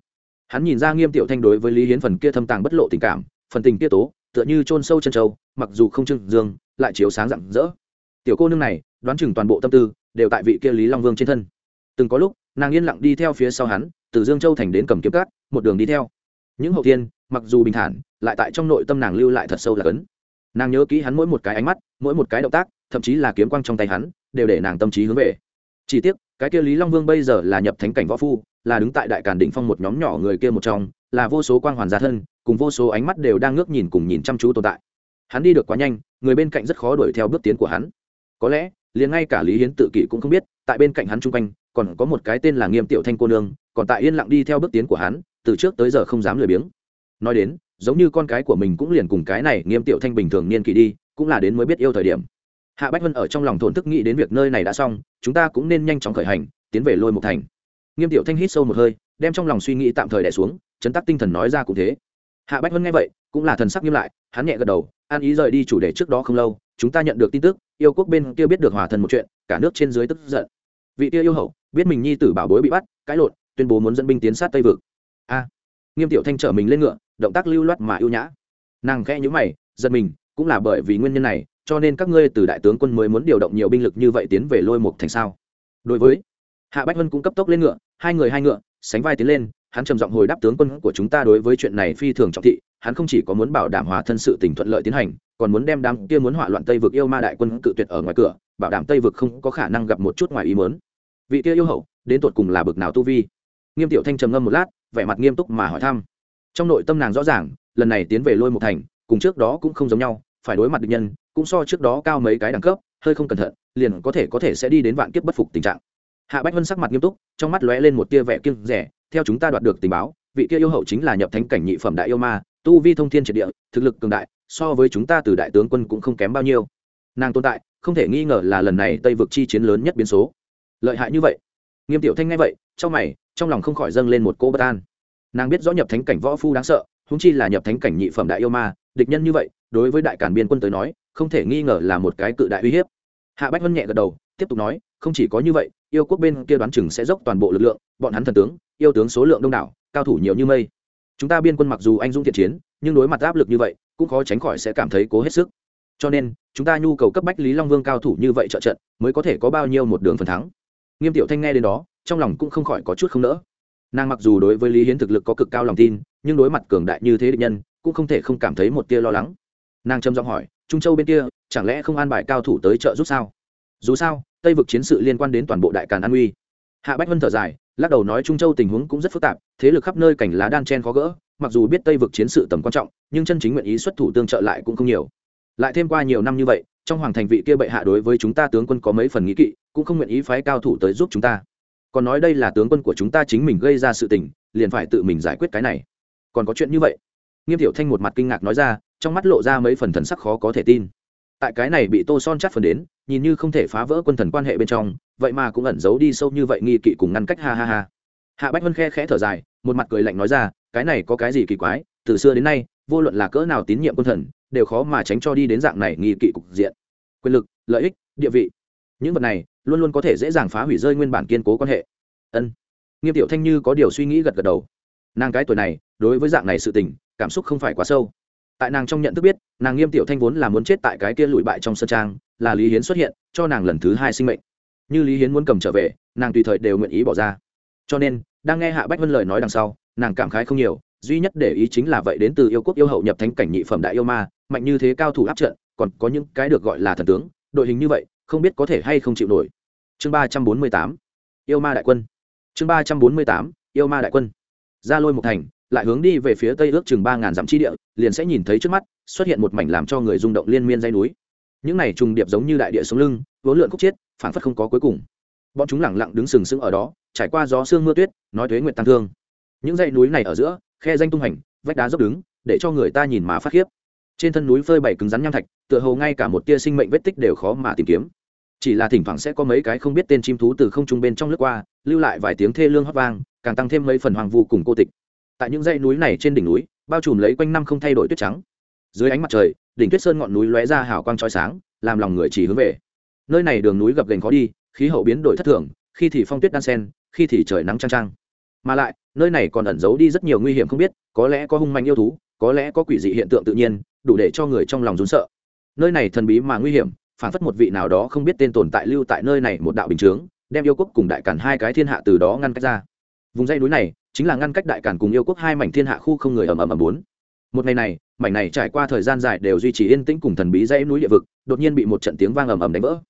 Hắn nhìn ra nghiêm tiểu thanh đối với lý hiến phần kia thâm tàng bất lộ tình cảm phần tình kia tố, tựa như chôn sâu chân trâu, mặc dù không trưng dương, lại chiếu sáng rạng rỡ. Tiểu cô nương này, đoán chừng toàn bộ tâm tư đều tại vị kia lý long vương trên thân. Từng có lúc, nàng yên lặng đi theo phía sau hắn, từ dương châu thành đến cầm kiếm cát một đường đi theo. Những hậu thiên mặc dù bình thản, lại tại trong nội tâm nàng lưu lại thật sâu là cấn. Nàng nhớ kỹ hắn mỗi một cái ánh mắt, mỗi một cái động tác, thậm chí là kiếm quang trong tay hắn, đều để nàng tâm trí hướng về. Chỉ tiếc, cái kia lý long vương bây giờ là nhập thánh cảnh võ phu, là đứng tại đại càn đỉnh phong một nhóm nhỏ người kia một trong, là vô số quang hoàn gia thân cùng vô số ánh mắt đều đang ngước nhìn cùng nhìn chăm chú tồn tại. Hắn đi được quá nhanh, người bên cạnh rất khó đuổi theo bước tiến của hắn. Có lẽ, liền ngay cả lý hiến tự kỷ cũng không biết, tại bên cạnh hắn chung quanh, còn có một cái tên là nghiêm tiểu thanh cô nương, còn tại yên lặng đi theo bước tiến của hắn, từ trước tới giờ không dám lười biếng. Nói đến, giống như con cái của mình cũng liền cùng cái này nghiêm tiểu thanh bình thường niên kỷ đi, cũng là đến mới biết yêu thời điểm. Hạ bách vân ở trong lòng thổn thức nghĩ đến việc nơi này đã xong, chúng ta cũng nên nhanh chóng khởi hành, tiến về lôi một thành. Nghiêm tiểu thanh hít sâu một hơi, đem trong lòng suy nghĩ tạm thời đẻ xuống, chấn tắc tinh thần nói ra cũng thế hạ bách vân nghe vậy, cũng là thần sắc nghiêm lại, hắn nhẹ gật đầu, an ý rời đi chủ đề trước đó không lâu, chúng ta nhận được tin tức, yêu quốc bên kia biết được hòa thần một chuyện, cả nước trên dưới tức giận. Vị kia yêu hậu, biết mình nhi tử bảo bối bị bắt, cãi lộn, tuyên bố muốn dẫn binh tiến sát tây vực. A. Nghiêm tiểu thanh trở mình lên ngựa, động tác lưu loát mà ưu nhã. Nàng khẽ nhữ mày, giật mình, cũng là bởi vì nguyên nhân này, cho nên các ngươi từ đại tướng quân mới muốn điều động nhiều binh lực như vậy tiến về lôi mục thành sao? Đối với hạ bách vân cũng cấp tốc lên ngựa, hai người hai ngựa, sánh vai tiến lên hắn trầm giọng hồi đáp tướng quân của chúng ta đối với chuyện này phi thường trọng thị, hắn không chỉ có muốn bảo đảm hòa thân sự tình thuận lợi tiến hành, còn muốn đem đám kia muốn hỏa loạn tây vực yêu ma đại quân cự tuyệt ở ngoài cửa, bảo đảm tây vực không có khả năng gặp một chút ngoài ý mớn vị kia yêu hậu, đến tột cùng là bực nào tu vi? Nghiêm tiểu thanh trầm ngâm một lát, vẻ mặt nghiêm túc mà hỏi thăm. Trong nội tâm nàng rõ ràng, lần này tiến về lôi một thành, cùng trước đó cũng không giống nhau, phải đối mặt địch nhân, cũng so trước đó cao mấy cái đẳng cấp, hơi không cẩn thận, liền có thể có thể sẽ đi đến vạn kiếp bất phục tình trạng. Hạ bách vân sắc mặt nghiêm túc, trong mắt lóe lên một tia vẻ kiêng rẻ theo chúng ta đoạt được tình báo, vị kia yêu hậu chính là nhập thánh cảnh nhị phẩm đại yêu ma, tu vi thông thiên triệt địa, thực lực cường đại, so với chúng ta từ đại tướng quân cũng không kém bao nhiêu. Nàng tồn tại, không thể nghi ngờ là lần này tây vực chi chiến lớn nhất biến số. Lợi hại như vậy. Nghiêm tiểu thanh nghe vậy, trong mày, trong lòng không khỏi dâng lên một cô bất an. Nàng biết rõ nhập thánh cảnh võ phu đáng sợ húng chi là nhập thánh cảnh nhị phẩm đại yêu ma, địch nhân như vậy, đối với đại cản biên quân tới nói, không thể nghi ngờ là một cái cự đại uy hiếp. Hạ bách vân nhẹ gật đầu, tiếp tục nói, không chỉ có như vậy yêu quốc bên kia đoán chừng sẽ dốc toàn bộ lực lượng, bọn hắn thần tướng, yêu tướng số lượng đông đảo, cao thủ nhiều như mây. Chúng ta biên quân mặc dù anh dũng thiện chiến, nhưng đối mặt áp lực như vậy, cũng khó tránh khỏi sẽ cảm thấy cố hết sức. Cho nên, chúng ta nhu cầu cấp bách lý long vương cao thủ như vậy trợ trận, mới có thể có bao nhiêu một đường phần thắng. Nghiêm tiểu thanh nghe đến đó, trong lòng cũng không khỏi có chút không nỡ. Nàng mặc dù đối với lý hiến thực lực có cực cao lòng tin, nhưng đối mặt cường đại như thế địch nhân, cũng không thể không cảm thấy một tia lo lắng. Nàng trầm giọng hỏi, trung châu bên kia, chẳng lẽ không an bài cao thủ tới trợ giúp sao? Dù sao tây vực chiến sự liên quan đến toàn bộ đại càn an uy. Hạ bách vân thở dài, lắc đầu nói trung châu tình huống cũng rất phức tạp, thế lực khắp nơi cảnh lá đan chen khó gỡ, mặc dù biết tây vực chiến sự tầm quan trọng, nhưng chân chính nguyện ý xuất thủ tương trợ lại cũng không nhiều. Lại thêm qua nhiều năm như vậy, trong hoàng thành vị kia bệ hạ đối với chúng ta tướng quân có mấy phần nghĩ kỵ, cũng không nguyện ý phái cao thủ tới giúp chúng ta. Còn nói đây là tướng quân của chúng ta chính mình gây ra sự tình, liền phải tự mình giải quyết cái này. Còn có chuyện như vậy? Nghiêm tiểu thanh một mặt kinh ngạc nói ra, trong mắt lộ ra mấy phần thần sắc khó có thể tin. Tại cái này bị tô son chắt phần đến nhìn như không thể phá vỡ quân thần quan hệ bên trong, vậy mà cũng ẩn giấu đi sâu như vậy nghi kỵ cùng ngăn cách, ha ha ha. Hạ bách vân khe khẽ thở dài, một mặt cười lạnh nói ra, cái này có cái gì kỳ quái, từ xưa đến nay, vô luận là cỡ nào tín nhiệm quân thần, đều khó mà tránh cho đi đến dạng này nghi kỵ cục diện. Quyền lực, lợi ích, địa vị, những vật này luôn luôn có thể dễ dàng phá hủy rơi nguyên bản kiên cố quan hệ. Ân. Nghiêm tiểu thanh như có điều suy nghĩ gật gật đầu. Nàng cái tuổi này, đối với dạng này sự tình, cảm xúc không phải quá sâu tại nàng trong nhận thức biết, nàng nghiêm tiểu thanh vốn là muốn chết tại cái kia lụi bại trong sân trang, là lý hiến xuất hiện, cho nàng lần thứ hai sinh mệnh. Như lý hiến muốn cầm trở về, nàng tùy thời đều nguyện ý bỏ ra. Cho nên, đang nghe hạ bách vân lời nói đằng sau, nàng cảm khái không nhiều, duy nhất để ý chính là vậy đến từ yêu quốc yêu hậu nhập thánh cảnh nhị phẩm đại yêu ma, mạnh như thế cao thủ áp trận, còn có những cái được gọi là thần tướng, đội hình như vậy, không biết có thể hay không chịu nổi. Chương ba trăm bốn mươi tám, yêu ma đại quân. Chương ba trăm bốn mươi tám, yêu ma đại quân. Ra lôi một thành lại hướng đi về phía tây ước chừng ba ngàn dặm chi địa liền sẽ nhìn thấy trước mắt xuất hiện một mảnh làm cho người rung động liên miên dây núi. Những này trùng điệp giống như đại địa sống lưng vốn lượn khúc chết, phản phất không có cuối cùng. Bọn chúng lẳng lặng đứng sừng sững ở đó trải qua gió sương mưa tuyết nói thuế nguyện tăng thương. Những dãy núi này ở giữa khe danh tung hành vách đá dốc đứng để cho người ta nhìn mà phát khiếp. Trên thân núi phơi bày cứng rắn nham thạch tựa hồ ngay cả một tia sinh mệnh vết tích đều khó mà tìm kiếm. Chỉ là thỉnh thoảng sẽ có mấy cái không biết tên chim thú từ không trung bên trong lướt qua lưu lại vài tiếng thê lương hót vang càng tăng thêm mấy phần hoàng vu cùng cô tịch tại những dãy núi này trên đỉnh núi, bao trùm lấy quanh năm không thay đổi tuyết trắng. Dưới ánh mặt trời, đỉnh tuyết sơn ngọn núi lóe ra hào quang trói sáng, làm lòng người chỉ hướng về. Nơi này đường núi gập ghềnh khó đi, khí hậu biến đổi thất thường, khi thì phong tuyết đan sen, khi thì trời nắng trang trang mà lại, nơi này còn ẩn giấu đi rất nhiều nguy hiểm không biết, có lẽ có hung mạnh yêu thú, có lẽ có quỷ dị hiện tượng tự nhiên, đủ để cho người trong lòng rốn sợ. Nơi này thần bí mà nguy hiểm, phản phất một vị nào đó không biết tên tồn tại lưu tại nơi này một đạo bình chướng, đem yêu quốc cùng đại cản hai cái thiên hạ từ đó ngăn cách ra. Vùng dãy núi này chính là ngăn cách đại cản cùng yêu quốc hai mảnh thiên hạ khu không người ầm ầm ầm bốn. Một ngày này, mảnh này trải qua thời gian dài đều duy trì yên tĩnh cùng thần bí dãy núi địa vực, đột nhiên bị một trận tiếng vang ầm ầm đánh vỡ.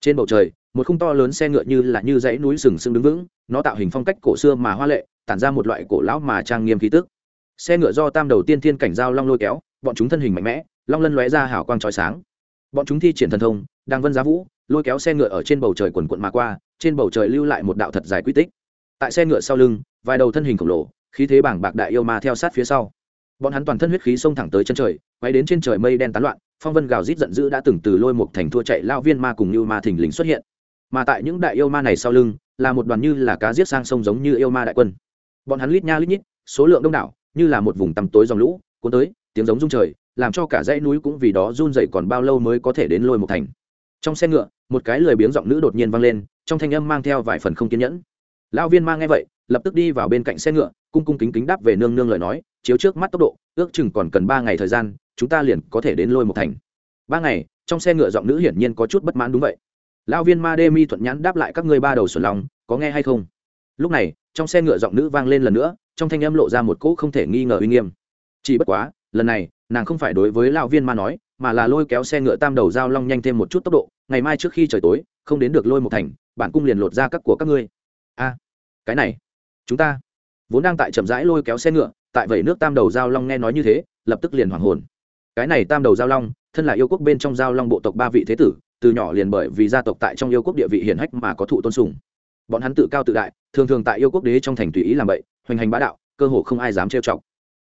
Trên bầu trời, một khung to lớn xe ngựa như là như dãy núi sừng sững đứng vững, nó tạo hình phong cách cổ xưa mà hoa lệ, tản ra một loại cổ lão mà trang nghiêm khí tức. Xe ngựa do tam đầu tiên thiên cảnh giao long lôi kéo, bọn chúng thân hình mạnh mẽ, long lân lóe ra hào quang trói sáng. Bọn chúng thi triển thần thông, đang vân giá vũ, lôi kéo xe ngựa ở trên bầu trời quần quận mà qua, trên bầu trời lưu lại một đạo thật dài quy tích. Tại xe ngựa sau lưng vài đầu thân hình khổng lồ, khí thế bảng bạc đại yêu ma theo sát phía sau. Bọn hắn toàn thân huyết khí xông thẳng tới chân trời, quay đến trên trời mây đen tán loạn, phong vân gào rít giận dữ đã từng từ lôi một thành thua chạy lao viên ma cùng như ma thình lình xuất hiện. Mà tại những đại yêu ma này sau lưng, là một đoàn như là cá giết sang sông giống như yêu ma đại quân. Bọn hắn lít nha lít nhít, số lượng đông đảo, như là một vùng tăm tối dòng lũ, cuốn tới, tiếng giống rung trời, làm cho cả dãy núi cũng vì đó run dậy còn bao lâu mới có thể đến lôi một thành. Trong xe ngựa, một cái lười biếng giọng nữ đột nhiên vang lên, trong thanh âm mang theo vài phần không kiên nhẫn. Lão viên mang nghe vậy lập tức đi vào bên cạnh xe ngựa, cung cung kính kính đáp về nương nương lời nói, chiếu trước mắt tốc độ, ước chừng còn cần ba ngày thời gian, chúng ta liền có thể đến lôi một thành. Ba ngày, trong xe ngựa giọng nữ hiển nhiên có chút bất mãn đúng vậy. Lão viên ma đê mi thuận nhãn đáp lại các ngươi ba đầu sườn lòng, có nghe hay không? Lúc này, trong xe ngựa giọng nữ vang lên lần nữa, trong thanh âm lộ ra một cỗ không thể nghi ngờ uy nghiêm. Chỉ bất quá, lần này, nàng không phải đối với lao viên ma nói, mà là lôi kéo xe ngựa tam đầu giao long nhanh thêm một chút tốc độ, ngày mai trước khi trời tối, không đến được lôi một thành, bản cung liền lột ra các của các ngươi. A, cái này chúng ta vốn đang tại chậm rãi lôi kéo xe ngựa tại vẩy nước tam đầu giao long nghe nói như thế lập tức liền hoảng hồn cái này tam đầu giao long thân là yêu quốc bên trong giao long bộ tộc ba vị thế tử từ nhỏ liền bởi vì gia tộc tại trong yêu quốc địa vị hiển hách mà có thụ tôn sùng bọn hắn tự cao tự đại thường thường tại yêu quốc đế trong thành tùy ý làm vậy hoành hành bá đạo cơ hồ không ai dám trêu chọc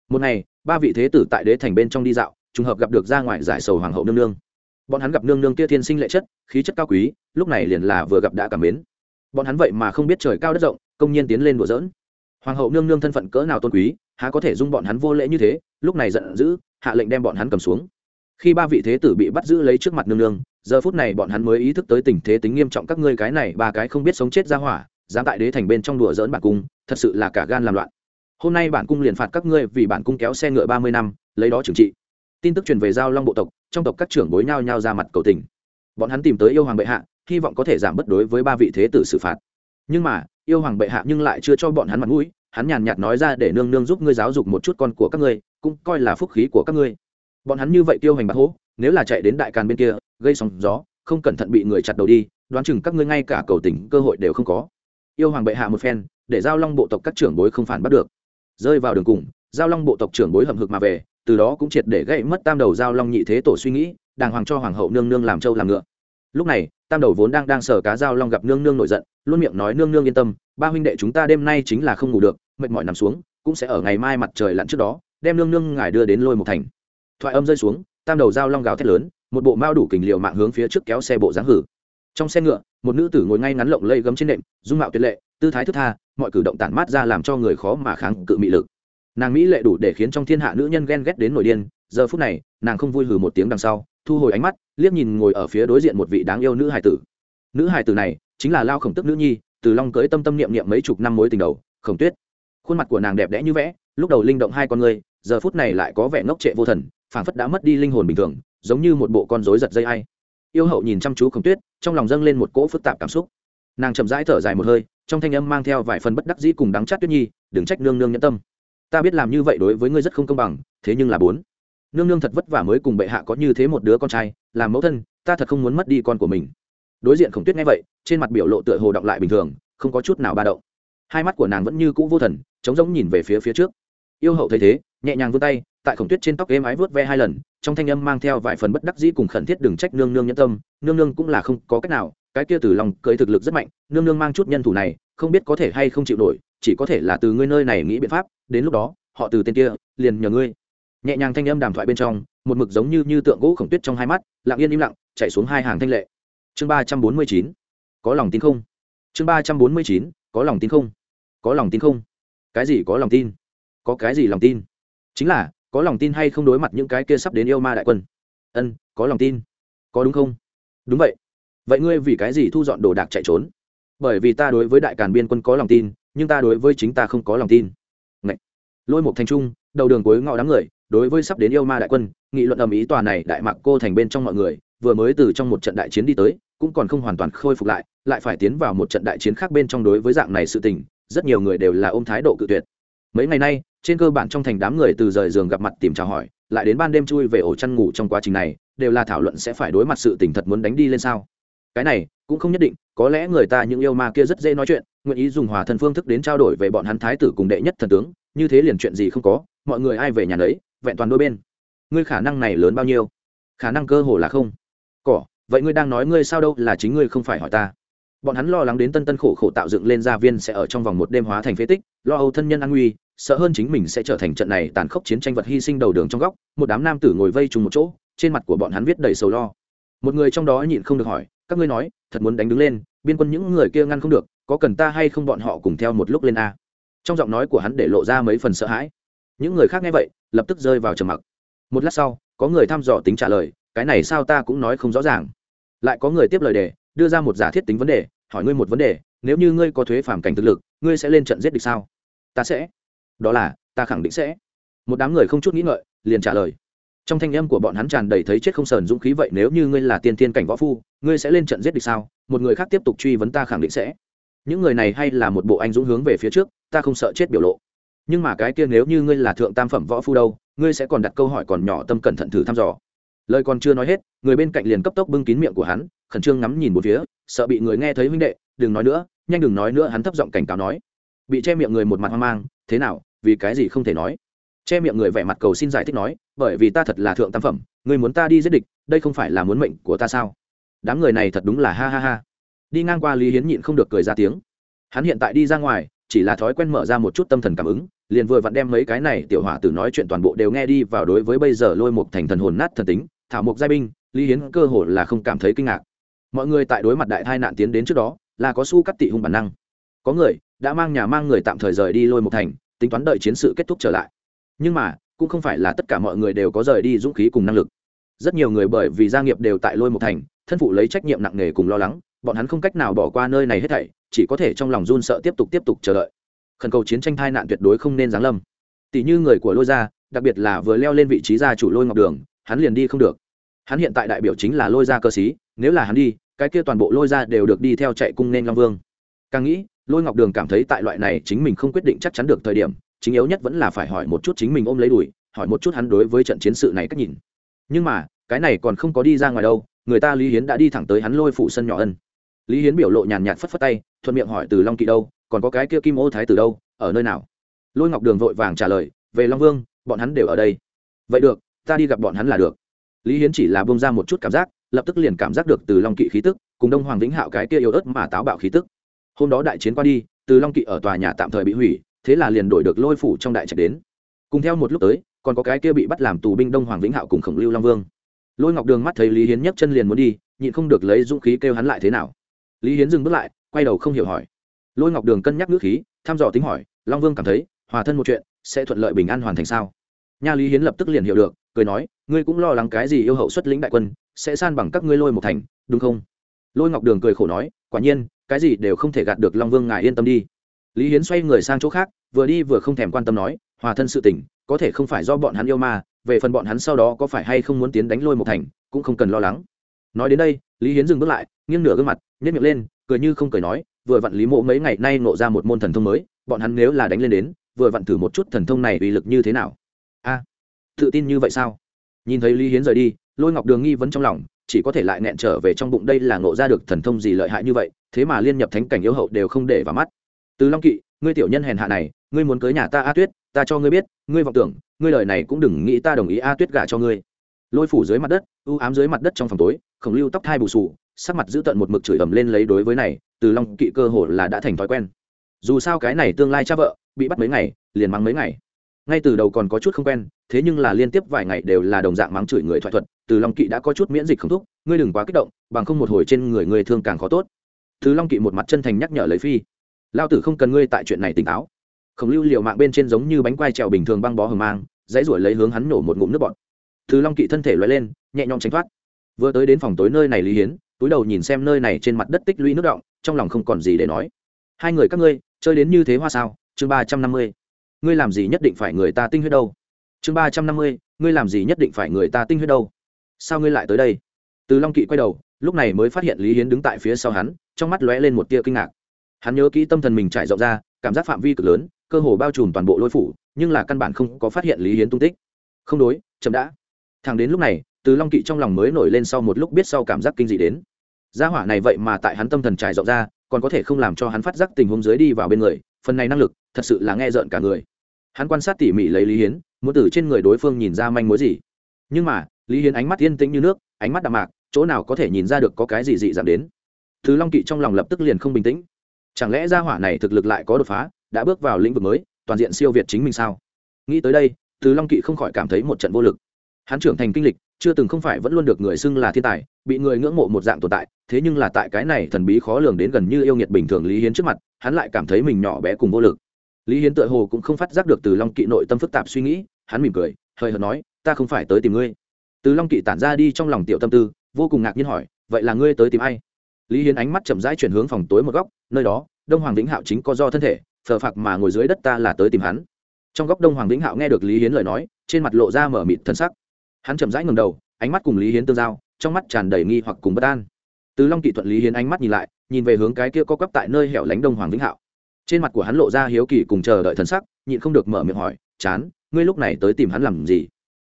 một ngày ba vị thế tử tại đế thành bên trong đi dạo trùng hợp gặp được ra ngoài giải sầu hoàng hậu nương nương bọn hắn gặp nương nương kia thiên sinh lệ chất khí chất cao quý lúc này liền là vừa gặp đã cảm mến bọn hắn vậy mà không biết trời cao đất rộng công nhiên tiến lên đùa dỡn hoàng hậu nương nương thân phận cỡ nào tôn quý, há có thể dung bọn hắn vô lễ như thế, lúc này giận dữ, hạ lệnh đem bọn hắn cầm xuống. Khi ba vị thế tử bị bắt giữ lấy trước mặt nương nương, giờ phút này bọn hắn mới ý thức tới tình thế tính nghiêm trọng các ngươi cái này, ba cái không biết sống chết ra hỏa, dám tại đế thành bên trong đùa dỡn bản cung, thật sự là cả gan làm loạn. Hôm nay bản cung liền phạt các ngươi vì bản cung kéo xe ngựa ba mươi năm, lấy đó trừng trị. Tin tức truyền về giao long bộ tộc, trong tộc các trưởng bối nhao nhao ra mặt cầu tình. Bọn hắn tìm tới yêu hoàng bệ hạ, hy vọng có thể giảm bất đối với ba vị thế tử xử phạt. Nhưng mà, yêu hoàng bệ hạ nhưng lại chưa cho bọn hắn mặt mũi hắn nhàn nhạt nói ra để nương nương giúp ngươi giáo dục một chút con của các ngươi, cũng coi là phúc khí của các ngươi. Bọn hắn như vậy tiêu hành bạc hố, nếu là chạy đến đại càn bên kia, gây sóng gió, không cẩn thận bị người chặt đầu đi, đoán chừng các ngươi ngay cả cầu tình cơ hội đều không có. Yêu hoàng bệ hạ một phen, để giao long bộ tộc các trưởng bối không phản bắt được. Rơi vào đường cùng, giao long bộ tộc trưởng bối hầm hực mà về, từ đó cũng triệt để gãy mất tam đầu giao long nhị thế tổ suy nghĩ, đàng hoàng cho hoàng hậu nương nương làm trâu làm ngựa lúc này, tam đầu vốn đang đang sở cá giao long gặp nương nương nổi giận, luôn miệng nói, nương nương yên tâm, ba huynh đệ chúng ta đêm nay chính là không ngủ được, mệt mỏi nằm xuống, cũng sẽ ở ngày mai mặt trời lặn trước đó, đem nương nương ngài đưa đến lôi một thành. Thoại âm rơi xuống, tam đầu giao long gào thét lớn, một bộ mao đủ kình liều mạng hướng phía trước kéo xe bộ dáng hử. Trong xe ngựa, một nữ tử ngồi ngay ngắn lộng lây gấm trên nệm, dung mạo tuyệt lệ, tư thái thức tha, mọi cử động tản mát ra làm cho người khó mà kháng cự mị lực. Nàng mỹ lệ đủ để khiến trong thiên hạ nữ nhân ghen ghét đến nổi điên, giờ phút này, nàng không vui hừ một tiếng đằng sau thu hồi ánh mắt, liếc nhìn ngồi ở phía đối diện một vị đáng yêu nữ hài tử. Nữ hài tử này chính là lao khổng tức nữ nhi, từ long cưới tâm tâm niệm niệm mấy chục năm mối tình đầu, khổng tuyết. Khuôn mặt của nàng đẹp đẽ như vẽ, lúc đầu linh động hai con người, giờ phút này lại có vẻ ngốc trệ vô thần, phảng phất đã mất đi linh hồn bình thường, giống như một bộ con rối giật dây hay yêu hậu nhìn chăm chú khổng tuyết, trong lòng dâng lên một cỗ phức tạp cảm xúc. Nàng chậm rãi thở dài một hơi, trong thanh âm mang theo vài phần bất đắc dĩ cùng đắng chát tuyết nhi, đừng trách nương nương nhẫn tâm. Ta biết làm như vậy đối với ngươi rất không công bằng, thế nhưng là bốn nương nương thật vất vả mới cùng bệ hạ có như thế một đứa con trai, làm mẫu thân, ta thật không muốn mất đi con của mình. Đối diện khổng tuyết nghe vậy, trên mặt biểu lộ tựa hồ động lại bình thường, không có chút nào ba động. Hai mắt của nàng vẫn như cũ vô thần, trống giống nhìn về phía phía trước. Yêu hậu thấy thế, nhẹ nhàng vươn tay, tại khổng tuyết trên tóc êm ái vớt ve hai lần, trong thanh âm mang theo vài phần bất đắc dĩ cùng khẩn thiết đừng trách nương nương nhân tâm, nương nương cũng là không có cách nào, cái kia từ lòng cưới thực lực rất mạnh, nương nương mang chút nhân thủ này, không biết có thể hay không chịu nổi, chỉ có thể là từ ngươi nơi này nghĩ biện pháp, đến lúc đó, họ từ tên kia, liền nhờ ngươi nhẹ nhàng thanh âm đàm thoại bên trong, một mực giống như như tượng gỗ khổng tuyết trong hai mắt, lặng yên im lặng, chạy xuống hai hàng thanh lệ. Chương ba trăm bốn mươi chín, có lòng tin không? Chương ba trăm bốn mươi chín, có lòng tin không? Có lòng tin không? Cái gì có lòng tin? Có cái gì lòng tin? Chính là, có lòng tin hay không đối mặt những cái kia sắp đến yêu ma đại quân? Ân, có lòng tin. Có đúng không? Đúng vậy. Vậy ngươi vì cái gì thu dọn đồ đạc chạy trốn? Bởi vì ta đối với đại càn biên quân có lòng tin, nhưng ta đối với chính ta không có lòng tin. Ngậy. lôi một thành trung, đầu đường cuối ngõ đám người đối với sắp đến yêu ma đại quân, nghị luận ầm ý tòa này đại mạc cô thành bên trong mọi người, vừa mới từ trong một trận đại chiến đi tới, cũng còn không hoàn toàn khôi phục lại lại phải tiến vào một trận đại chiến khác bên trong đối với dạng này sự tình, rất nhiều người đều là ôm thái độ cự tuyệt. Mấy ngày nay, trên cơ bản trong thành đám người từ rời giường gặp mặt tìm chào hỏi, lại đến ban đêm chui về ổ chăn ngủ trong quá trình này, đều là thảo luận sẽ phải đối mặt sự tình thật muốn đánh đi lên sao. Cái này, cũng không nhất định, có lẽ người ta những yêu ma kia rất dễ nói chuyện, nguyện ý dùng hòa thần phương thức đến trao đổi về bọn hắn thái tử cùng đệ nhất thần tướng, như thế liền chuyện gì không có, mọi người ai về nhà đấy vẹn toàn đôi bên. Ngươi khả năng này lớn bao nhiêu? Khả năng cơ hồ là không. Cỏ, vậy ngươi đang nói ngươi sao đâu là chính ngươi không phải hỏi ta. Bọn hắn lo lắng đến tân tân khổ khổ tạo dựng lên gia viên sẽ ở trong vòng một đêm hóa thành phế tích, lo âu thân nhân an nguy, sợ hơn chính mình sẽ trở thành trận này tàn khốc chiến tranh vật hy sinh đầu đường trong góc, một đám nam tử ngồi vây trùng một chỗ, trên mặt của bọn hắn viết đầy sầu lo. Một người trong đó nhịn không được hỏi, các ngươi nói, thật muốn đánh đứng lên, biên quân những người kia ngăn không được, có cần ta hay không bọn họ cùng theo một lúc lên a? Trong giọng nói của hắn để lộ ra mấy phần sợ hãi những người khác nghe vậy, lập tức rơi vào trầm mặc. Một lát sau, có người thăm dò tính trả lời, cái này sao ta cũng nói không rõ ràng. Lại có người tiếp lời đề, đưa ra một giả thiết tính vấn đề, hỏi ngươi một vấn đề, nếu như ngươi có thuế phản cảnh thực lực, ngươi sẽ lên trận giết địch sao? Ta sẽ. Đó là, ta khẳng định sẽ. Một đám người không chút nghĩ ngợi, liền trả lời. Trong thanh âm của bọn hắn tràn đầy thấy chết không sờn dũng khí vậy, nếu như ngươi là tiên thiên cảnh võ phu, ngươi sẽ lên trận giết địch sao? Một người khác tiếp tục truy vấn ta khẳng định sẽ. Những người này hay là một bộ anh dũng hướng về phía trước, ta không sợ chết biểu lộ nhưng mà cái kia nếu như ngươi là thượng tam phẩm võ phu đâu, ngươi sẽ còn đặt câu hỏi còn nhỏ tâm cẩn thận thử thăm dò. Lời còn chưa nói hết, người bên cạnh liền cấp tốc bưng kín miệng của hắn, khẩn trương ngắm nhìn một phía, sợ bị người nghe thấy huynh đệ, đừng nói nữa, nhanh đừng nói nữa, hắn thấp giọng cảnh cáo nói. Bị che miệng người một mặt hoang mang, thế nào, vì cái gì không thể nói? Che miệng người vẻ mặt cầu xin giải thích nói, bởi vì ta thật là thượng tam phẩm người muốn ta đi giết địch, đây không phải là muốn mệnh của ta sao? Đám người này thật đúng là ha ha ha. Đi ngang qua lý hiến nhịn không được cười ra tiếng. Hắn hiện tại đi ra ngoài chỉ là thói quen mở ra một chút tâm thần cảm ứng, liền vừa vặn đem mấy cái này tiểu hỏa tử nói chuyện toàn bộ đều nghe đi vào đối với bây giờ lôi một thành thần hồn nát thần tính, thảo mộc giai binh, lý hiến cơ hồ là không cảm thấy kinh ngạc. Mọi người tại đối mặt đại tai nạn tiến đến trước đó, là có su cắt tị hung bản năng. Có người đã mang nhà mang người tạm thời rời đi lôi một thành, tính toán đợi chiến sự kết thúc trở lại. Nhưng mà, cũng không phải là tất cả mọi người đều có rời đi dũng khí cùng năng lực. Rất nhiều người bởi vì gia nghiệp đều tại lôi một thành, thân phụ lấy trách nhiệm nặng nề cùng lo lắng bọn hắn không cách nào bỏ qua nơi này hết thảy, chỉ có thể trong lòng run sợ tiếp tục tiếp tục chờ đợi. Khẩn cầu chiến tranh tai nạn tuyệt đối không nên giáng lâm. Tỷ như người của lôi gia, đặc biệt là vừa leo lên vị trí gia chủ lôi ngọc đường, hắn liền đi không được. Hắn hiện tại đại biểu chính là lôi gia cơ sĩ, nếu là hắn đi, cái kia toàn bộ lôi gia đều được đi theo chạy cung nên long vương. Càng nghĩ, lôi ngọc đường cảm thấy tại loại này chính mình không quyết định chắc chắn được thời điểm, chính yếu nhất vẫn là phải hỏi một chút chính mình ôm lấy đuổi hỏi một chút hắn đối với trận chiến sự này cách nhìn. Nhưng mà, cái này còn không có đi ra ngoài đâu, người ta lý hiến đã đi thẳng tới hắn lôi phụ sân nhỏ ân lý hiến biểu lộ nhàn nhạt phất phất tay, thuận miệng hỏi, từ long kỵ đâu? Còn có cái kia kim ô thái từ đâu? Ở nơi nào? Lôi ngọc đường vội vàng trả lời, về long vương, bọn hắn đều ở đây. Vậy được, ta đi gặp bọn hắn là được. Lý hiến chỉ là bông ra một chút cảm giác, lập tức liền cảm giác được từ long kỵ khí tức, cùng đông hoàng vĩnh hạo cái kia yếu ớt mà táo bạo khí tức. Hôm đó đại chiến qua đi, từ long kỵ ở tòa nhà tạm thời bị hủy, thế là liền đổi được lôi phủ trong đại trạch đến. Cùng theo một lúc tới, còn có cái kia bị bắt làm tù binh đông hoàng vĩnh hạo cùng khổng lưu long vương. Lôi ngọc đường mắt thấy lý hiến nhấc chân liền muốn đi, nhịn không được lấy dũng khí kêu hắn lại thế nào lý hiến dừng bước lại quay đầu không hiểu hỏi. Lôi ngọc đường cân nhắc ngữ khí thăm dò tính hỏi long vương cảm thấy hòa thân một chuyện sẽ thuận lợi bình an hoàn thành sao? Nha lý hiến lập tức liền hiểu được cười nói ngươi cũng lo lắng cái gì yêu hậu xuất lĩnh đại quân sẽ san bằng các ngươi lôi một thành đúng không? Lôi ngọc đường cười khổ nói quả nhiên cái gì đều không thể gạt được long vương ngài yên tâm đi. Lý hiến xoay người sang chỗ khác vừa đi vừa không thèm quan tâm nói hòa thân sự tỉnh có thể không phải do bọn hắn yêu mà, về phần bọn hắn sau đó có phải hay không muốn tiến đánh lôi một thành cũng không cần lo lắng. Nói đến đây lý hiến dừng bước lại nghiêng nửa gương mặt nhét miệng lên, cười như không cười nói, vừa vặn lý mộ mấy ngày nay nộ ra một môn thần thông mới, bọn hắn nếu là đánh lên đến, vừa vặn thử một chút thần thông này uy lực như thế nào. A, tự tin như vậy sao? Nhìn thấy lý hiến rời đi, lôi ngọc đường nghi vấn trong lòng, chỉ có thể lại nghẹn trở về trong bụng đây là ngộ ra được thần thông gì lợi hại như vậy, thế mà liên nhập thánh cảnh yếu hậu đều không để vào mắt. Từ long kỵ, ngươi tiểu nhân hèn hạ này, ngươi muốn cưới nhà ta a tuyết, ta cho ngươi biết, ngươi vọng tưởng, ngươi lời này cũng đừng nghĩ ta đồng ý a tuyết gả cho ngươi. Lôi phủ dưới mặt đất, u ám dưới mặt đất trong phòng tối, khổng lưu tóc thai bù sù sắc mặt giữ tận một mực chửi ầm lên lấy đối với này, từ long kỵ cơ hồ là đã thành thói quen. Dù sao cái này tương lai cha vợ, bị bắt mấy ngày, liền mắng mấy ngày. Ngay từ đầu còn có chút không quen, thế nhưng là liên tiếp vài ngày đều là đồng dạng mắng chửi người thoại thuật, từ long kỵ đã có chút miễn dịch không thúc, ngươi đừng quá kích động, bằng không một hồi trên người người thương càng khó tốt. Thứ long kỵ một mặt chân thành nhắc nhở lấy phi. Lao tử không cần ngươi tại chuyện này tỉnh táo. Khổng lưu liều mạng bên trên giống như bánh quai trèo bình thường băng bó hờ mang, dãy ruổi lấy hướng hắn nổ một ngụm nước bọt. Thứ long kỵ thân thể loay lên, nhẹ nhõm tránh thoát. Vừa tới đến phòng tối nơi này lý hiến túi đầu nhìn xem nơi này trên mặt đất tích lũy nước động, trong lòng không còn gì để nói. Hai người các ngươi, chơi đến như thế hoa sao? Chương ba trăm năm mươi. Ngươi làm gì nhất định phải người ta tinh huyết đâu? Chương ba trăm năm mươi, ngươi làm gì nhất định phải người ta tinh huyết đâu? Sao ngươi lại tới đây? Từ long kỵ quay đầu, lúc này mới phát hiện lý hiến đứng tại phía sau hắn, trong mắt lóe lên một tia kinh ngạc. Hắn nhớ kỹ tâm thần mình trải rộng ra, cảm giác phạm vi cực lớn, cơ hồ bao trùm toàn bộ lôi phủ, nhưng là căn bản không có phát hiện lý hiến tung tích. Không đối, chậm đã. Thằng đến lúc này từ long kỵ trong lòng mới nổi lên sau một lúc biết sau cảm giác kinh dị đến. Gia hỏa này vậy mà tại hắn tâm thần trải rộng ra, còn có thể không làm cho hắn phát giác tình huống dưới đi vào bên người, phần này năng lực, thật sự là nghe rợn cả người. Hắn quan sát tỉ mỉ lấy lý hiến, muốn từ trên người đối phương nhìn ra manh mối gì. Nhưng mà, lý hiến ánh mắt yên tĩnh như nước, ánh mắt đạm mạc, chỗ nào có thể nhìn ra được có cái gì dị dạng đến. Thứ long kỵ trong lòng lập tức liền không bình tĩnh. Chẳng lẽ gia hỏa này thực lực lại có đột phá, đã bước vào lĩnh vực mới, toàn diện siêu việt chính mình sao? Nghĩ tới đây thứ long kỵ không khỏi cảm thấy một trận vô lực. Hắn trưởng thành kinh lịch chưa từng không phải vẫn luôn được người xưng là thiên tài, bị người ngưỡng mộ một dạng tồn tại, thế nhưng là tại cái này thần bí khó lường đến gần như yêu nghiệt bình thường lý hiến trước mặt, hắn lại cảm thấy mình nhỏ bé cùng vô lực. Lý hiến tựa hồ cũng không phát giác được từ long kỵ nội tâm phức tạp suy nghĩ, hắn mỉm cười hơi hợt nói, ta không phải tới tìm ngươi. Từ long kỵ tản ra đi trong lòng tiểu tâm tư, vô cùng ngạc nhiên hỏi, vậy là ngươi tới tìm ai? Lý hiến ánh mắt chậm rãi chuyển hướng phòng tối một góc, nơi đó, đông hoàng vĩnh hạo chính có do thân thể, phờ phạc mà ngồi dưới đất ta là tới tìm hắn. Trong góc đông hoàng vĩnh hạo nghe được lý hiến lời nói, trên mặt lộ ra mở mịt thân sắc hắn chậm rãi ngầm đầu, ánh mắt cùng lý hiến tương giao, trong mắt tràn đầy nghi hoặc cùng bất an. Từ long kỵ thuận lý hiến ánh mắt nhìn lại, nhìn về hướng cái kia có quắp tại nơi hẻo lánh đông hoàng vĩnh hạo. Trên mặt của hắn lộ ra hiếu kỳ cùng chờ đợi thần sắc, nhịn không được mở miệng hỏi, chán, ngươi lúc này tới tìm hắn làm gì?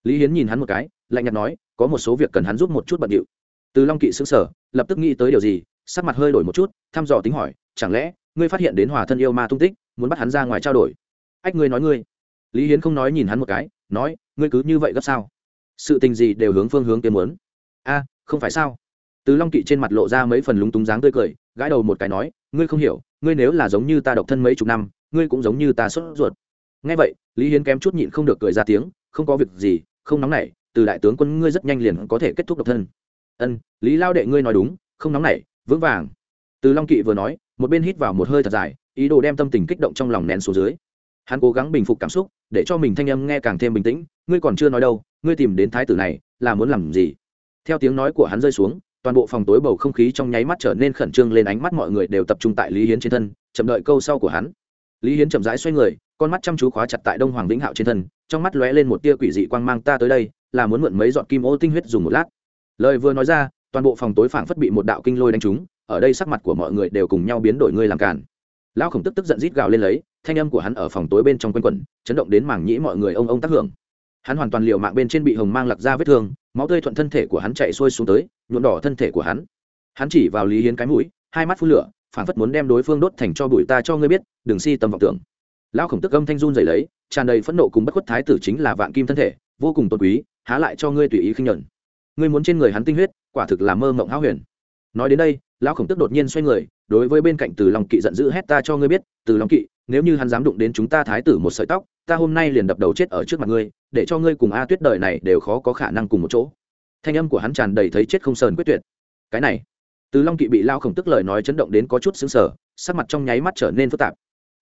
Lý hiến nhìn hắn một cái, lạnh nhạt nói, có một số việc cần hắn giúp một chút bận điệu. Từ long kỵ xứng sở lập tức nghĩ tới điều gì, sắc mặt hơi đổi một chút, thăm dò tính hỏi, chẳng lẽ ngươi phát hiện đến hòa thân yêu ma tung tích, muốn bắt hắn ra ngoài trao đổi? Ách, ngươi nói ngươi. Lý hiến không nói nhìn hắn một cái, nói, ngươi cứ như vậy gấp sao? Sự tình gì đều hướng phương hướng kiếm muốn. A, không phải sao? Từ long kỵ trên mặt lộ ra mấy phần lúng túng dáng tươi cười, gãi đầu một cái nói, ngươi không hiểu, ngươi nếu là giống như ta độc thân mấy chục năm, ngươi cũng giống như ta sốt ruột. Ngay vậy, lý hiến kém chút nhịn không được cười ra tiếng, không có việc gì, không nóng nảy, từ đại tướng quân ngươi rất nhanh liền có thể kết thúc độc thân. Ân, lý lao đệ ngươi nói đúng, không nóng nảy, vững vàng. Từ long kỵ vừa nói, một bên hít vào một hơi thật dài, ý đồ đem tâm tình kích động trong lòng nén xuống dưới hắn cố gắng bình phục cảm xúc, để cho mình thanh âm nghe càng thêm bình tĩnh, ngươi còn chưa nói đâu, ngươi tìm đến thái tử này, là muốn làm gì? Theo tiếng nói của hắn rơi xuống, toàn bộ phòng tối bầu không khí trong nháy mắt trở nên khẩn trương lên ánh mắt mọi người đều tập trung tại lý hiến trên thân, chậm đợi câu sau của hắn. Lý hiến chậm rãi xoay người, con mắt chăm chú khóa chặt tại đông hoàng vĩnh hạo trên thân, trong mắt lóe lên một tia quỷ dị quang mang, ta tới đây, là muốn mượn mấy giọt kim ô tinh huyết dùng một lát. Lời vừa nói ra, toàn bộ phòng tối phảng phất bị một đạo kinh lôi đánh trúng, ở đây sắc mặt của mọi người đều cùng nhau biến đổi, ngươi làm cản lão khổng tức tức giận rít gào lên lấy thanh âm của hắn ở phòng tối bên trong quanh quẩn, chấn động đến mảng nhĩ mọi người ông ông tác hưởng. Hắn hoàn toàn liều mạng bên trên bị hồng mang lặc ra vết thương, máu tươi thuận thân thể của hắn chạy xuôi xuống tới nhuộn đỏ thân thể của hắn. Hắn chỉ vào lý hiến cái mũi, hai mắt phun lửa phản phất muốn đem đối phương đốt thành cho bụi ta cho ngươi biết, đừng si tầm vọng tưởng. Lão khổng tức âm thanh run dày lấy, tràn đầy phẫn nộ cùng bất khuất thái tử chính là vạn kim thân thể, vô cùng tôn quý, há lại cho ngươi tùy ý khinh nhuận. Ngươi muốn trên người hắn tinh huyết, quả thực là mơ mộng háo huyền. Nói đến đây, lão khổng tức đột nhiên xoay người, đối với bên cạnh từ long kỵ giận dữ hét ta cho ngươi biết, từ long kỵ nếu như hắn dám đụng đến chúng ta thái tử một sợi tóc, ta hôm nay liền đập đầu chết ở trước mặt ngươi, để cho ngươi cùng a tuyết đời này đều khó có khả năng cùng một chỗ. Thanh âm của hắn tràn đầy thấy chết không sờn quyết tuyệt. Cái này. Từ long kỵ bị lao khổng tức lời nói chấn động đến có chút xứng sở sắc mặt trong nháy mắt trở nên phức tạp.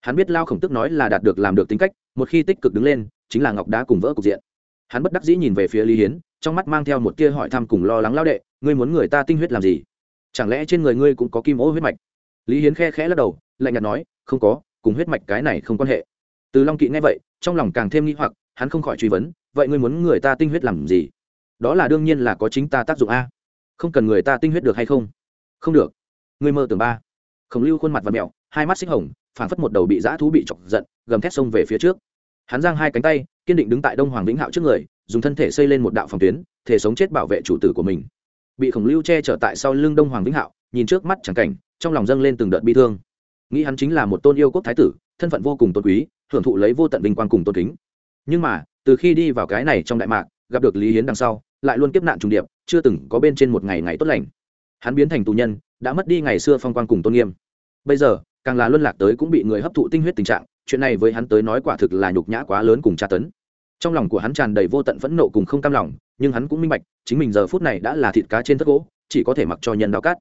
Hắn biết lao khổng tức nói là đạt được làm được tính cách, một khi tích cực đứng lên, chính là ngọc đá cùng vỡ cục diện. Hắn bất đắc dĩ nhìn về phía lý hiến, trong mắt mang theo một tia hỏi thăm cùng lo lắng lao đệ, ngươi muốn người ta tinh huyết làm gì? Chẳng lẽ trên người ngươi cũng có kim ô huyết mạch? Lý hiến khe khẽ lắc đầu, lạnh nhạt nói, không có cùng huyết mạch cái này không quan hệ. Từ long kỵ nghe vậy, trong lòng càng thêm nghi hoặc, hắn không khỏi truy vấn, vậy ngươi muốn người ta tinh huyết làm gì? Đó là đương nhiên là có chính ta tác dụng a. Không cần người ta tinh huyết được hay không? Không được. Ngươi mơ tưởng ba. Khổng lưu khuôn mặt và mẹo, hai mắt xích hồng, phảng phất một đầu bị dã thú bị chọc giận, gầm thét xông về phía trước. Hắn giang hai cánh tay, kiên định đứng tại đông hoàng vĩnh hạo trước người, dùng thân thể xây lên một đạo phòng tuyến, thể sống chết bảo vệ chủ tử của mình. Bị khổng lưu che chở tại sau lưng đông hoàng vĩnh hạo, nhìn trước mắt chẳng cảnh, trong lòng dâng lên từng đợt bi thương nghĩ hắn chính là một tôn yêu quốc thái tử, thân phận vô cùng tôn quý, hưởng thụ lấy vô tận vinh quang cùng tôn kính. Nhưng mà, từ khi đi vào cái này trong đại mạc, gặp được lý hiến đằng sau, lại luôn kiếp nạn trùng điệp, chưa từng có bên trên một ngày ngày tốt lành. Hắn biến thành tù nhân, đã mất đi ngày xưa phong quang cùng tôn nghiêm. Bây giờ, càng là luân lạc tới cũng bị người hấp thụ tinh huyết tình trạng, chuyện này với hắn tới nói quả thực là nhục nhã quá lớn cùng tra tấn. Trong lòng của hắn tràn đầy vô tận phẫn nộ cùng không cam lòng, nhưng hắn cũng minh bạch, chính mình giờ phút này đã là thịt cá trên thất gỗ, chỉ có thể mặc cho nhân đao cát.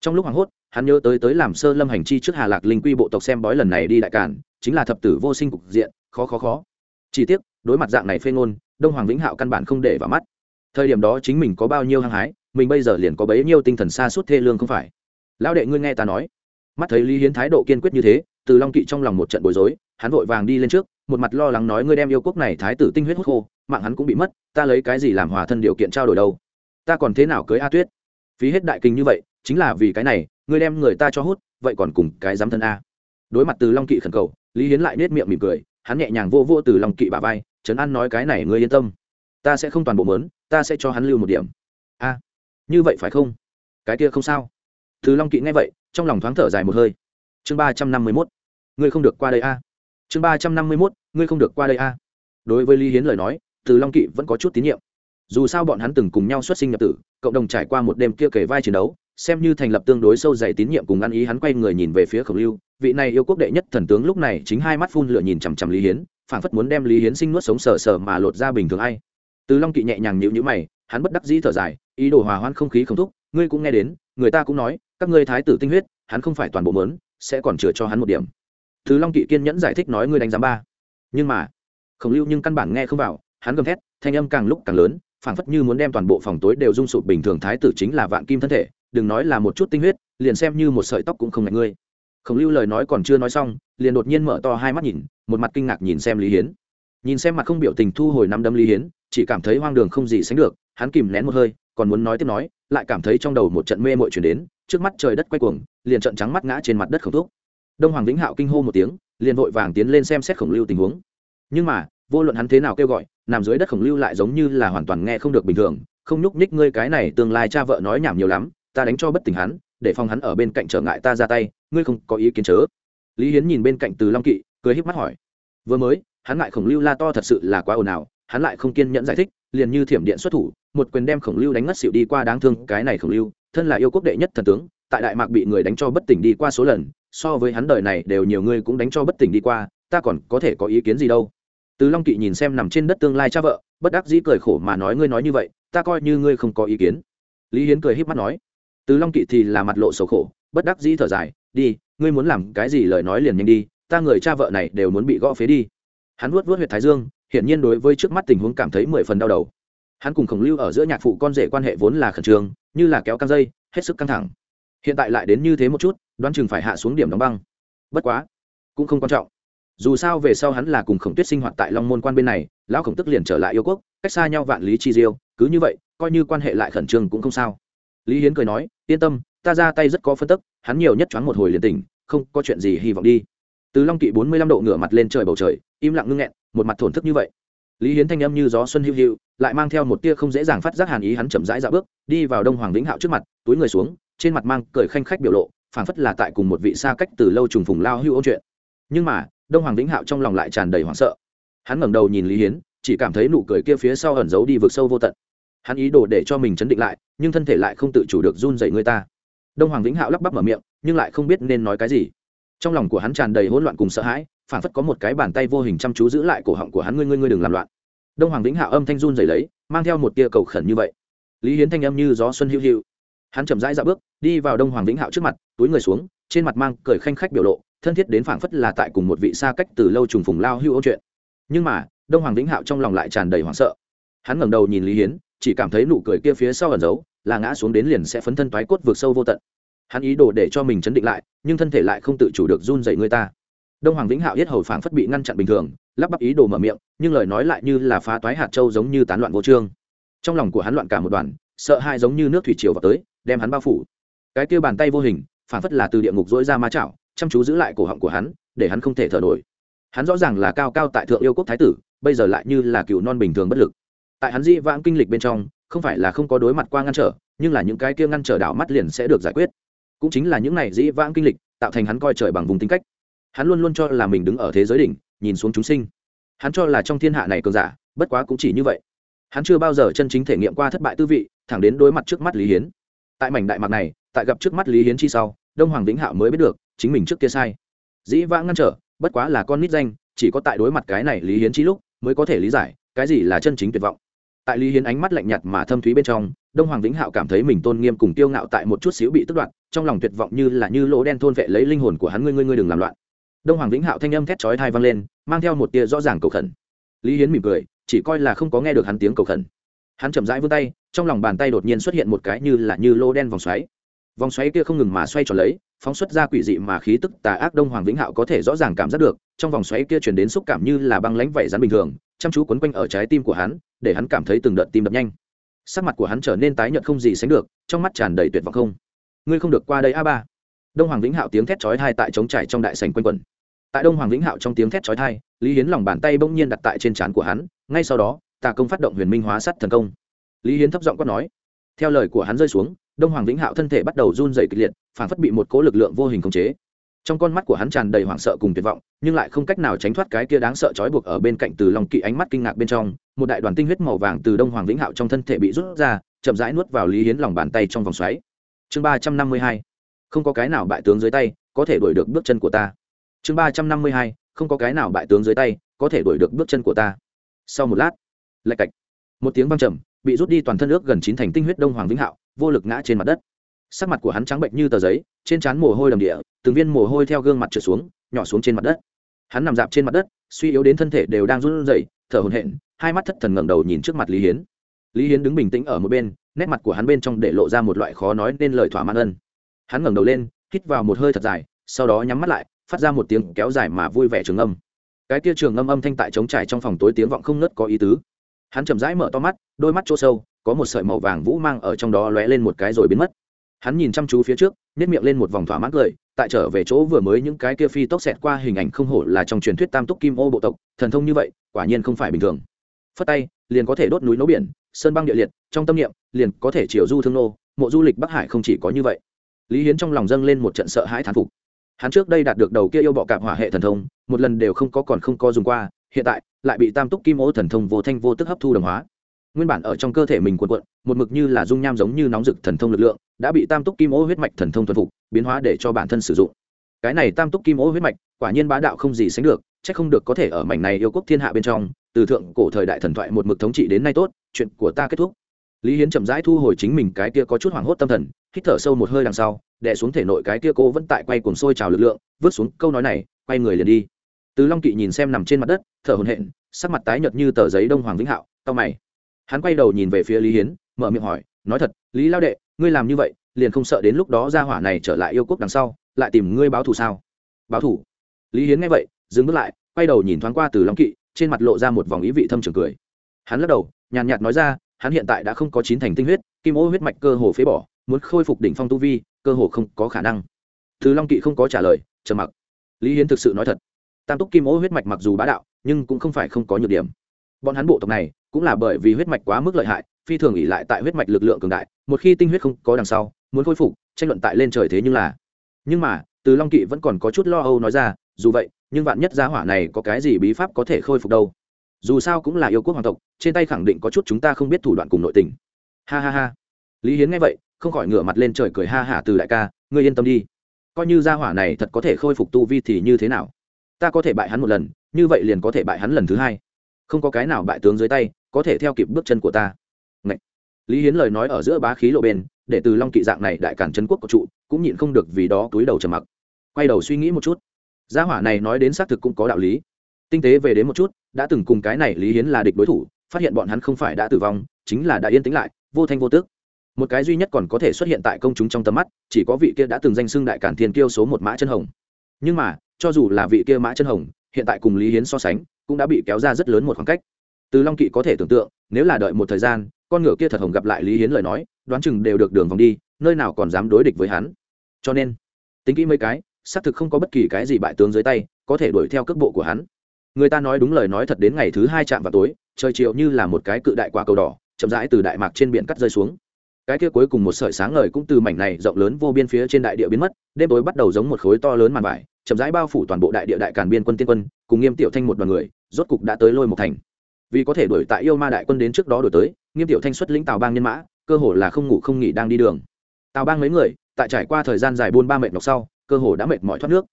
Trong lúc hoảng hốt hắn nhớ tới tới làm sơ lâm hành chi trước hà lạc linh quy bộ tộc xem bói lần này đi đại cản, chính là thập tử vô sinh cục diện, khó khó khó. Chỉ tiếc, đối mặt dạng này phê ngôn, đông hoàng vĩnh hạo căn bản không để vào mắt. Thời điểm đó chính mình có bao nhiêu hăng hái, mình bây giờ liền có bấy nhiêu tinh thần xa suốt thê lương không phải. Lão đệ ngươi nghe ta nói. Mắt thấy lý hiến thái độ kiên quyết như thế, từ long kỵ trong lòng một trận bối rối, hắn vội vàng đi lên trước, một mặt lo lắng nói ngươi đem yêu quốc này thái tử tinh huyết hút khô, mạng hắn cũng bị mất, ta lấy cái gì làm hòa thân điều kiện trao đổi đâu? Ta còn thế nào cưới a tuyết? Phí hết đại kinh như vậy, chính là vì cái này ngươi đem người ta cho hút, vậy còn cùng cái dám thân a. Đối mặt từ long kỵ khẩn cầu, lý hiến lại nết miệng mỉm cười, hắn nhẹ nhàng vô vô từ long kỵ bà vai, trấn an nói cái này ngươi yên tâm. Ta sẽ không toàn bộ mớn, ta sẽ cho hắn lưu một điểm. A, như vậy phải không? Cái kia không sao. Từ long kỵ nghe vậy, trong lòng thoáng thở dài một hơi. Chương ba trăm năm mươi mốt. Ngươi không được qua đây a. Chương ba trăm năm mươi mốt, ngươi không được qua đây a. Đối với lý hiến lời nói, từ long kỵ vẫn có chút tín nhiệm. Dù sao bọn hắn từng cùng nhau xuất sinh nhập tử, cộng đồng trải qua một đêm kia kể vai chiến đấu xem như thành lập tương đối sâu dày tín nhiệm cùng ăn ý, hắn quay người nhìn về phía khổng lưu, vị này yêu quốc đệ nhất thần tướng lúc này chính hai mắt phun lửa nhìn chằm chằm lý hiến, phảng phất muốn đem lý hiến sinh nuốt sống sờ sờ mà lột ra bình thường ai. Từ long kỵ nhẹ nhàng nhịu nhữ mày, hắn bất đắc dĩ thở dài, ý đồ hòa hoãn không khí không thúc, ngươi cũng nghe đến, người ta cũng nói, các ngươi thái tử tinh huyết, hắn không phải toàn bộ mớn sẽ còn chừa cho hắn một điểm. Thứ long kỵ kiên nhẫn giải thích nói, ngươi đánh giá ba. Nhưng mà, khổng lưu nhưng căn bản nghe không vào, hắn gầm thét, thanh âm càng lúc càng lớn, phảng phất như muốn đem toàn bộ phòng tối đều rung sụp bình thường, thái tử chính là vạn kim thân thể đừng nói là một chút tinh huyết, liền xem như một sợi tóc cũng không ngại ngươi. Khổng lưu lời nói còn chưa nói xong, liền đột nhiên mở to hai mắt nhìn, một mặt kinh ngạc nhìn xem lý hiến. Nhìn xem mặt không biểu tình thu hồi năm đâm lý hiến, chỉ cảm thấy hoang đường không gì sánh được, hắn kìm nén một hơi, còn muốn nói tiếp nói, lại cảm thấy trong đầu một trận mê mội chuyển đến, trước mắt trời đất quay cuồng, liền trận trắng mắt ngã trên mặt đất khổng thuốc đông hoàng vĩnh hạo kinh hô một tiếng, liền vội vàng tiến lên xem xét khổng lưu tình huống. Nhưng mà, vô luận hắn thế nào kêu gọi, nằm dưới đất khổng lưu lại giống như là hoàn toàn nghe không được bình thường, không nhúc nhích ngươi cái này tương lai cha vợ nói nhảm nhiều lắm ta đánh cho bất tỉnh hắn, để phòng hắn ở bên cạnh trở ngại ta ra tay, ngươi không có ý kiến chớ. Lý hiến nhìn bên cạnh từ long kỵ, cười híp mắt hỏi. Vừa mới, hắn ngại khổng lưu la to thật sự là quá ồn ào, hắn lại không kiên nhẫn giải thích, liền như thiểm điện xuất thủ, một quyền đem khổng lưu đánh ngất xịu đi qua đáng thương, cái này khổng lưu, thân là yêu quốc đệ nhất thần tướng, tại đại mạc bị người đánh cho bất tỉnh đi qua số lần, so với hắn đời này đều nhiều người cũng đánh cho bất tỉnh đi qua, ta còn có thể có ý kiến gì đâu. Từ long kỵ nhìn xem nằm trên đất tương lai cha vợ, bất đắc dĩ cười khổ mà nói, ngươi nói như vậy, ta coi như ngươi không có ý kiến. Lý hiến cười híp mắt nói từ long kỵ thì là mặt lộ sầu khổ, bất đắc dĩ thở dài, đi, ngươi muốn làm cái gì lời nói liền nhanh đi, ta người cha vợ này đều muốn bị gõ phế đi. Hắn vuốt vuốt huyệt thái dương, hiển nhiên đối với trước mắt tình huống cảm thấy mười phần đau đầu. Hắn cùng khổng lưu ở giữa nhạc phụ con rể quan hệ vốn là khẩn trương, như là kéo căng dây, hết sức căng thẳng. Hiện tại lại đến như thế một chút, đoán chừng phải hạ xuống điểm đóng băng. Bất quá, cũng không quan trọng. Dù sao về sau hắn là cùng khổng tuyết sinh hoạt tại long môn quan bên này, lão khổng tức liền trở lại yêu quốc, cách xa nhau vạn lý chi diêu, cứ như vậy, coi như quan hệ lại khẩn trương cũng không sao lý hiến cười nói, yên tâm, ta ra tay rất có phân tức, hắn nhiều nhất choáng một hồi liền tỉnh, không có chuyện gì hy vọng đi. Từ long kỵ bốn mươi lăm độ ngửa mặt lên trời bầu trời, im lặng ngưng nghẹn, một mặt thổn thức như vậy. Lý hiến thanh âm như gió xuân hữu hữu, lại mang theo một tia không dễ dàng phát giác hàn ý hắn chậm rãi dạo bước, đi vào đông hoàng vĩnh hạo trước mặt, túi người xuống, trên mặt mang cười khanh khách biểu lộ, phảng phất là tại cùng một vị xa cách từ lâu trùng phùng lao hưu ôn chuyện. Nhưng mà, đông hoàng vĩnh hạo trong lòng lại tràn đầy hoảng sợ. Hắn ngẩng đầu nhìn lý hiến, chỉ cảm thấy nụ cười kia phía sau ẩn giấu đi vực sâu vô tận. Hắn ý đồ để cho mình chấn định lại nhưng thân thể lại không tự chủ được run dậy người ta. Đông hoàng vĩnh hạo lắp bắp mở miệng, nhưng lại không biết nên nói cái gì. Trong lòng của hắn tràn đầy hỗn loạn cùng sợ hãi phản phất có một cái bàn tay vô hình chăm chú giữ lại cổ họng của hắn, ngươi ngươi ngươi đừng làm loạn. Đông hoàng vĩnh hạo âm thanh run dày lấy, mang theo một tia cầu khẩn như vậy. Lý hiến thanh âm như gió xuân hữu hữu hắn chậm rãi dạo bước, đi vào đông hoàng vĩnh hạo trước mặt, túi người xuống, trên mặt mang cười khanh khách biểu lộ, thân thiết đến phảng phất là tại cùng một vị xa cách từ lâu trùng phùng lao hưu ôn chuyện. Nhưng mà, đông hoàng vĩnh hạo trong lòng lại tràn đầy hoảng sợ. Hắn ngẩng đầu nhìn lý hiến chỉ cảm thấy nụ cười kia phía sau ẩn giấu, là ngã xuống đến liền sẽ phấn thân toái cốt vượt sâu vô tận. Hắn ý đồ để cho mình chấn định lại, nhưng thân thể lại không tự chủ được run dậy người ta. Đông hoàng vĩnh hạo yết hầu phảng phất bị ngăn chặn bình thường, lắp bắp ý đồ mở miệng, nhưng lời nói lại như là phá toái hạt châu giống như tán loạn vô trương. Trong lòng của hắn loạn cả một đoàn, sợ hãi giống như nước thủy triều vào tới, đem hắn bao phủ. Cái kia bàn tay vô hình, phảng phất là từ địa ngục dỗi ra ma chảo, chăm chú giữ lại cổ họng của hắn, để hắn không thể thở nổi. Hắn rõ ràng là cao cao tại thượng yêu quốc thái tử, bây giờ lại như là cựu non bình thường bất lực tại hắn di vãng kinh lịch bên trong, không phải là không có đối mặt qua ngăn trở, nhưng là những cái kia ngăn trở đảo mắt liền sẽ được giải quyết. Cũng chính là những này dĩ vãng kinh lịch, tạo thành hắn coi trời bằng vùng tính cách. Hắn luôn luôn cho là mình đứng ở thế giới đỉnh, nhìn xuống chúng sinh. Hắn cho là trong thiên hạ này cường giả, bất quá cũng chỉ như vậy. Hắn chưa bao giờ chân chính thể nghiệm qua thất bại tư vị, thẳng đến đối mặt trước mắt lý hiến. Tại mảnh đại mạc này, tại gặp trước mắt lý hiến chi sau, đông hoàng vĩnh hạo mới biết được, chính mình trước kia sai. Dĩ vãng ngăn trở, bất quá là con nít danh, chỉ có tại đối mặt cái này lý hiến chi lúc, mới có thể lý giải, cái gì là chân chính tuyệt vọng tại lý hiến ánh mắt lạnh nhạt mà thâm thúy bên trong, đông hoàng vĩnh hạo cảm thấy mình tôn nghiêm cùng tiêu ngạo tại một chút xíu bị tức đoạt, trong lòng tuyệt vọng như là như lỗ đen thôn vệ lấy linh hồn của hắn, ngươi ngươi ngươi đừng làm loạn. Đông hoàng vĩnh hạo thanh âm thét chói thai vang lên, mang theo một tia rõ ràng cầu khẩn. Lý hiến mỉm cười, chỉ coi là không có nghe được hắn tiếng cầu khẩn. Hắn chậm rãi vươn tay, trong lòng bàn tay đột nhiên xuất hiện một cái như là như lỗ đen vòng xoáy. Vòng xoáy kia không ngừng mà xoay tròn lấy phóng xuất ra quỷ dị mà khí tức tà ác đông hoàng vĩnh hạo có thể rõ ràng cảm giác được, trong vòng xoáy kia chuyển đến xúc cảm như là băng lãnh vẩy rắn bình thường, chăm chú quấn quanh ở trái tim của hắn, để hắn cảm thấy từng đợt tim đập nhanh. Sắc mặt của hắn trở nên tái nhợt không gì sánh được, trong mắt tràn đầy tuyệt vọng không. Ngươi không được qua đây a ba. Đông hoàng vĩnh hạo tiếng thét chói thai tại trống trải trong đại sành quanh quẩn. Tại đông hoàng vĩnh hạo trong tiếng thét chói thai lý hiến lòng bàn tay bỗng nhiên đặt tại trên trán của hắn, ngay sau đó, tà công phát động huyền minh hóa sắt thần công. Lý hiến thấp giọng quát nói, theo lời của hắn rơi xuống đông hoàng vĩnh hạo thân thể bắt đầu run dày kịch liệt, phản phất bị một cố lực lượng vô hình khống chế. Trong con mắt của hắn tràn đầy hoảng sợ cùng tuyệt vọng, nhưng lại không cách nào tránh thoát cái kia đáng sợ trói buộc ở bên cạnh từ lòng kỵ ánh mắt kinh ngạc bên trong, một đại đoàn tinh huyết màu vàng từ đông hoàng vĩnh hạo trong thân thể bị rút ra, chậm rãi nuốt vào lý hiến lòng bàn tay trong vòng xoáy. Chương ba trăm năm mươi hai, không có cái nào bại tướng dưới tay có thể đuổi được bước chân của ta. Chương ba trăm năm mươi hai, không có cái nào bại tướng dưới tay có thể đuổi được bước chân của ta. Sau một lát, lạch cạch, một tiếng văng trầm bị rút đi toàn thân ước gần chín thành tinh huyết đông hoàng vĩnh hạo, vô lực ngã trên mặt đất. Sắc mặt của hắn trắng bệnh như tờ giấy, trên trán mồ hôi đầm địa, từng viên mồ hôi theo gương mặt trượt xuống, nhỏ xuống trên mặt đất. Hắn nằm dạp trên mặt đất, suy yếu đến thân thể đều đang run rẩy, thở hổn hển, hai mắt thất thần ngẩng đầu nhìn trước mặt lý hiến. Lý hiến đứng bình tĩnh ở một bên, nét mặt của hắn bên trong để lộ ra một loại khó nói nên lời thỏa mãn ân. Hắn ngẩng đầu lên, hít vào một hơi thật dài, sau đó nhắm mắt lại, phát ra một tiếng kéo dài mà vui vẻ trường âm. Cái kia trường âm âm thanh tại trống trải trong phòng tối tiếng vọng không nớt có ý tứ hắn chậm rãi mở to mắt, đôi mắt chỗ sâu, có một sợi màu vàng vũ mang ở trong đó lóe lên một cái rồi biến mất. Hắn nhìn chăm chú phía trước nếp miệng lên một vòng thỏa mãn cười, tại trở về chỗ vừa mới những cái kia phi tốc xẹt qua hình ảnh không hổ là trong truyền thuyết tam túc kim ô bộ tộc, thần thông như vậy, quả nhiên không phải bình thường. Phất tay, liền có thể đốt núi nấu biển, sơn băng địa liệt, trong tâm niệm, liền có thể chiều du thương nô, mộ du lịch bắc hải không chỉ có như vậy. Lý hiến trong lòng dâng lên một trận sợ hãi thán phục. Hắn trước đây đạt được đầu kia yêu bọ cạp hỏa hệ thần thông, một lần đều không có còn không có dùng qua hiện tại lại bị tam túc kim ô thần thông vô thanh vô tức hấp thu đồng hóa. Nguyên bản ở trong cơ thể mình cuộn cuộn, một mực như là dung nham giống như nóng rực thần thông lực lượng, đã bị tam túc kim ô huyết mạch thần thông thuần phục, biến hóa để cho bản thân sử dụng. Cái này tam túc kim ô huyết mạch, quả nhiên bá đạo không gì sánh được c h ắ c không được có thể ở mảnh này yêu quốc thiên hạ bên trong, từ thượng cổ thời đại thần thoại một mực thống trị đến nay tốt, chuyện của ta kết thúc. Lý hiến chậm rãi thu hồi chính mình cái kia có chút hoảng hốt tâm thần, hít thở sâu một hơi đằng sau đẻ xuống thể nội cái kia cô vẫn tại quay cuồng sôi trào lực lượng, vứt xuống câu nói này, quay người liền đi từ long kỵ nhìn xem nằm trên mặt đất, thở hồn hện sắc mặt tái nhợt như tờ giấy đông hoàng vĩnh hạo tao mày. Hắn quay đầu nhìn về phía lý hiến, mở miệng hỏi, nói thật, lý lao đệ, ngươi làm như vậy, liền không sợ đến lúc đó ra hỏa này trở lại yêu quốc đằng sau, lại tìm ngươi báo thù sao? Báo thù? Lý hiến nghe vậy, dừng bước lại, quay đầu nhìn thoáng qua từ long kỵ, trên mặt lộ ra một vòng ý vị thâm trường cười. Hắn lắc đầu, nhàn nhạt nói ra, hắn hiện tại đã không có chín thành tinh huyết, kim ô huyết mạch cơ hồ phế bỏ, muốn khôi phục đỉnh phong tu vi, cơ hồ không có khả năng. Từ long kỵ không có trả lời, trầm mặc. Lý hiến thực sự nói thật tam túc kim ô huyết mạch mặc dù bá đạo, nhưng cũng không phải không có nhược điểm. Bọn hắn bộ tộc này, cũng là bởi vì huyết mạch quá mức lợi hại, phi thường ỉ lại tại huyết mạch lực lượng cường đại, một khi tinh huyết không có đằng sau, muốn khôi phục, tranh luận tại lên trời thế nhưng là. Nhưng mà, từ long kỵ vẫn còn có chút lo âu nói ra, dù vậy, nhưng vạn nhất giá hỏa này có cái gì bí pháp có thể khôi phục đâu? Dù sao cũng là yêu quốc hoàng tộc, trên tay khẳng định có chút chúng ta không biết thủ đoạn cùng nội tình. Ha ha ha. Lý hiến nghe vậy, không khỏi ngửa mặt lên trời cười ha hả từ đại ca, ngươi yên tâm đi. Coi như gia hỏa này thật có thể khôi phục tu vi thì như thế nào? Ta có thể bại hắn một lần, như vậy liền có thể bại hắn lần thứ hai. Không có cái nào bại tướng dưới tay, có thể theo kịp bước chân của ta. Ngậy! lý hiến lời nói ở giữa bá khí lộ bên, để từ long kỵ dạng này đại cản trấn quốc của trụ, cũng nhịn không được vì đó túi đầu trầm mặc. Quay đầu suy nghĩ một chút. Gia hỏa này nói đến xác thực cũng có đạo lý. Tinh tế về đến một chút, đã từng cùng cái này lý hiến là địch đối thủ, phát hiện bọn hắn không phải đã tử vong, chính là đã yên tĩnh lại, vô thanh vô tước. Một cái duy nhất còn có thể xuất hiện tại công chúng trong tầm mắt, chỉ có vị kia đã từng danh xưng đại cản thiên kiêu số một mã chân hồng. Nhưng mà cho dù là vị kia mã chân hồng, hiện tại cùng lý hiến so sánh, cũng đã bị kéo ra rất lớn một khoảng cách. Từ long kỵ có thể tưởng tượng, nếu là đợi một thời gian, con ngựa kia thật hồng gặp lại lý hiến lời nói, đoán chừng đều được đường vòng đi, nơi nào còn dám đối địch với hắn. Cho nên, tính kỹ mấy cái, xác thực không có bất kỳ cái gì bại tướng dưới tay, có thể đuổi theo cước bộ của hắn. Người ta nói đúng lời nói thật đến ngày thứ hai chạm vào tối, trời chiều như là một cái cự đại quả cầu đỏ, chậm rãi từ đại mạc trên biển cắt rơi xuống cái kia cuối cùng một sợi sáng ngời cũng từ mảnh này rộng lớn vô biên phía trên đại địa biến mất, đêm tối bắt đầu giống một khối to lớn màn vải, chậm rãi bao phủ toàn bộ đại địa đại càn biên quân tiên quân, cùng nghiêm tiểu thanh một đoàn người, rốt cục đã tới lôi một thành. Vì có thể đuổi tại yêu ma đại quân đến trước đó đổi tới, nghiêm tiểu thanh xuất lĩnh tào bang nhân mã, cơ hồ là không ngủ không nghỉ đang đi đường. Tào bang mấy người, tại trải qua thời gian dài buôn ba mệt nhọc sau, cơ hồ đã mệt mỏi thoát nước.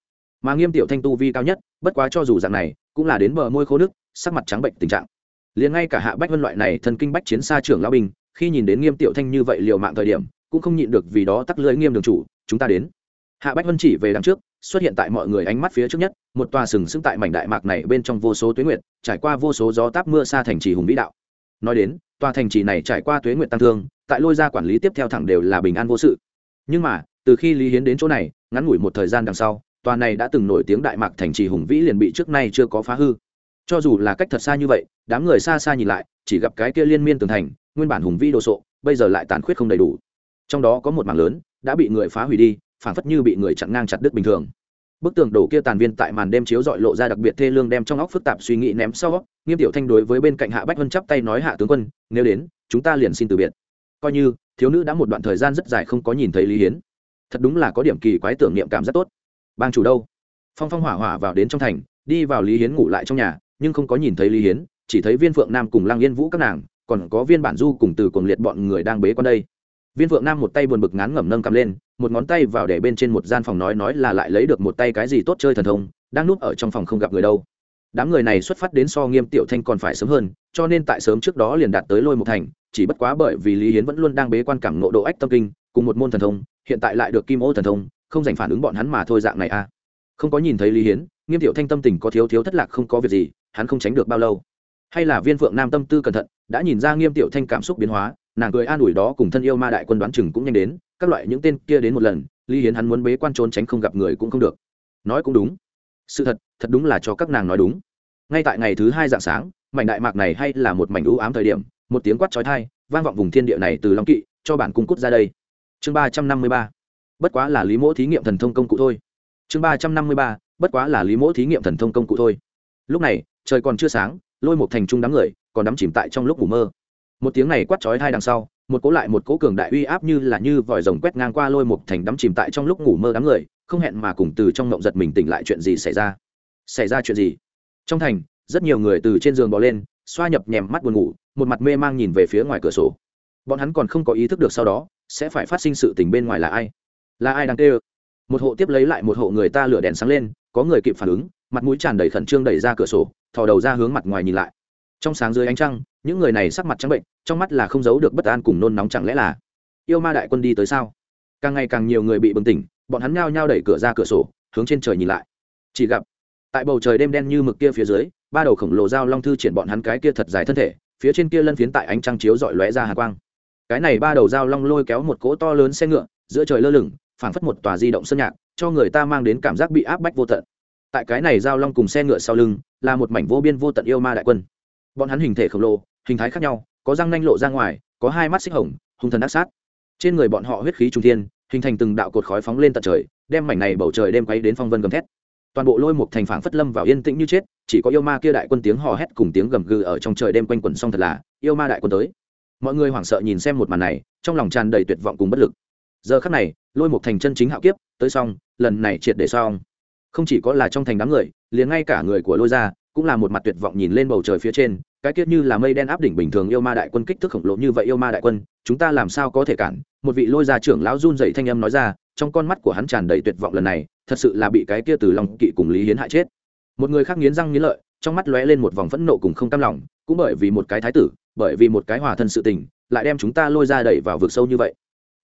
Mà nghiêm tiểu thanh tu vi cao nhất, bất quá cho dù dạng này, cũng là đến bờ môi khô nước, sắc mặt trắng bệnh tình trạng. Liền ngay cả hạ bách vân loại này thần kinh bách chiến xa trưởng lão bình khi nhìn đến nghiêm tiểu thanh như vậy liều mạng thời điểm, cũng không nhịn được vì đó tắc lưỡi nghiêm đường chủ, chúng ta đến. Hạ bách vân chỉ về đằng trước, xuất hiện tại mọi người ánh mắt phía trước nhất, một tòa sừng sững tại mảnh đại mạc này bên trong vô số tuyến nguyệt, trải qua vô số gió táp mưa xa thành trì hùng vĩ đạo. Nói đến, tòa thành trì này trải qua tuế nguyệt tăng thương, tại lôi ra quản lý tiếp theo thẳng đều là bình an vô sự. Nhưng mà, từ khi lý hiến đến chỗ này, ngắn ngủi một thời gian đằng sau, tòa này đã từng nổi tiếng đại mạc thành trì hùng vĩ liền bị trước nay chưa có phá hư. Cho dù là cách thật xa như vậy, đám người xa xa nhìn lại, chỉ gặp cái kia liên miên tường thành nguyên bản hùng vĩ đồ sộ, bây giờ lại tàn khuyết không đầy đủ. Trong đó có một mảng lớn đã bị người phá hủy đi phản phất như bị người chặn ngang chặt đứt bình thường. Bức tường đổ kia tàn viên tại màn đêm chiếu dọi lộ ra đặc biệt thê lương đem trong óc phức tạp suy nghĩ ném sau. Nghiêm tiểu thanh đối với bên cạnh hạ bách vân chắp tay nói, hạ tướng quân, nếu đến, chúng ta liền xin từ biệt. Coi như, thiếu nữ đã một đoạn thời gian rất dài không có nhìn thấy lý hiến. Thật đúng là có điểm kỳ quái tưởng niệm cảm rất tốt. Bang chủ đâu? Phong phong hỏa hỏa vào đến trong thành, đi vào lý hiến ngủ lại trong nhà, nhưng không có nhìn thấy lý hiến, chỉ thấy viên phượng nam cùng lăng yên vũ các nàng còn có viên bản du cùng từ cuồng liệt bọn người đang bế con đây. Viên phượng nam một tay buồn bực ngán ngẩm nâng cầm lên, một ngón tay vào để bên trên một gian phòng nói nói là lại lấy được một tay cái gì tốt chơi thần thông, đang núp ở trong phòng không gặp người đâu. Đám người này xuất phát đến so nghiêm tiểu thanh còn phải sớm hơn, cho nên tại sớm trước đó liền đạt tới lôi một thành, chỉ bất quá bởi vì lý hiến vẫn luôn đang bế quan cảm nộ độ ách tâm kinh, cùng một môn thần thông, hiện tại lại được kim ô thần thông, không dành phản ứng bọn hắn mà thôi dạng này a à. không có nhìn thấy lý hiến, nghiêm tiểu thanh tâm tình có thiếu thiếu thất lạc không có việc gì, hắn không tránh được bao lâu hay là viên phượng nam tâm tư cẩn thận, đã nhìn ra nghiêm tiểu thanh cảm xúc biến hóa, nàng cười an ủi đó cùng thân yêu ma đại quân đoán chừng cũng nhanh đến, các loại những tên kia đến một lần ly hiến hắn muốn bế quan trốn tránh không gặp người cũng không được. Nói cũng đúng. Sự thật thật đúng là cho các nàng nói đúng. Ngay tại ngày thứ hai dạng sáng, mảnh đại mạc này hay là một mảnh ưu ám thời điểm, một tiếng quát trói thai vang vọng vùng thiên địa này từ long kỵ, cho bản cung cút ra đây. Chương ba trăm năm mươi ba. Bất quá là lý mỗ thí nghiệm thần thông công cụ thôi. Chương ba trăm năm mươi ba. Bất quá là lý mỗ thí nghiệm thần thông công cụ thôi. Lúc này, trời còn chưa sáng lôi một thành trung đám người, còn đắm chìm tại trong lúc ngủ mơ. Một tiếng này quát chói hai đằng sau, một cố lại một cố cường đại uy áp như là như vòi rồng quét ngang qua lôi một thành đắm chìm tại trong lúc ngủ mơ đám người, không hẹn mà cùng từ trong ngộng giật mình tỉnh lại chuyện gì xảy ra. Xảy ra chuyện gì? Trong thành, rất nhiều người từ trên giường bò lên, xoa nhập nhèm mắt buồn ngủ, một mặt mê mang nhìn về phía ngoài cửa sổ. Bọn hắn còn không có ý thức được sau đó, sẽ phải phát sinh sự tình bên ngoài là ai? Là ai đang tê ơ một hộ tiếp lấy lại một hộ người ta lửa đèn sáng lên, có người kịp phản ứng mặt mũi tràn đầy khẩn trương đẩy ra cửa sổ, thò đầu ra hướng mặt ngoài nhìn lại. Trong sáng dưới ánh trăng, những người này sắc mặt trắng bệnh, trong mắt là không giấu được bất an cùng nôn nóng chẳng lẽ là yêu ma đại quân đi tới sao? Càng ngày càng nhiều người bị bừng tỉnh, bọn hắn nhao nhao đẩy cửa ra cửa sổ, hướng trên trời nhìn lại. Chỉ gặp, tại bầu trời đêm đen như mực kia phía dưới, ba đầu khổng lồ dao long thư triển bọn hắn cái kia thật dài thân thể, phía trên kia lân phiến tại ánh trăng chiếu dọi lóe ra hà quang. Cái này ba đầu dao long lôi kéo một cỗ to lớn xe ngựa, giữa trời lơ lửng, phảng phất một tòa di động sân nhạc, cho người ta mang đến cảm giác bị áp bách vô tận tại cái này giao long cùng xe ngựa sau lưng, là một mảnh vô biên vô tận yêu ma đại quân. Bọn hắn hình thể khổng lồ, hình thái khác nhau, có răng nanh lộ ra ngoài, có hai mắt xích hồng, hung thần ác sát. Trên người bọn họ huyết khí trung thiên, hình thành từng đạo cột khói phóng lên tận trời, đem mảnh này bầu trời đêm quấy đến phong vân gầm thét. Toàn bộ lôi một thành phảng phất lâm vào yên tĩnh như chết, chỉ có yêu ma kia đại quân tiếng hò hét cùng tiếng gầm gừ ở trong trời đêm quanh quẩn xong thật là, yêu ma đại quân tới. Mọi người hoảng sợ nhìn xem một màn này, trong lòng tràn đầy tuyệt vọng cùng bất lực. Giờ khắc này, lôi một thành chân chính hạo kiếp, tới xong, lần này triệt để xong không chỉ có là trong thành đám người, liền ngay cả người của lôi ra cũng là một mặt tuyệt vọng nhìn lên bầu trời phía trên, cái kiết như là mây đen áp đỉnh bình thường yêu ma đại quân kích thước khổng lồ như vậy yêu ma đại quân, chúng ta làm sao có thể cản? Một vị lôi gia trưởng lão run dậy thanh âm nói ra, trong con mắt của hắn tràn đầy tuyệt vọng lần này, thật sự là bị cái kia từ lòng kỵ cùng lý hiến hại chết. Một người khác nghiến răng nghiến lợi, trong mắt lóe lên một vòng phẫn nộ cùng không cam lòng, cũng bởi vì một cái thái tử, bởi vì một cái hòa thân sự tình, lại đem chúng ta lôi ra đẩy vào vực sâu như vậy.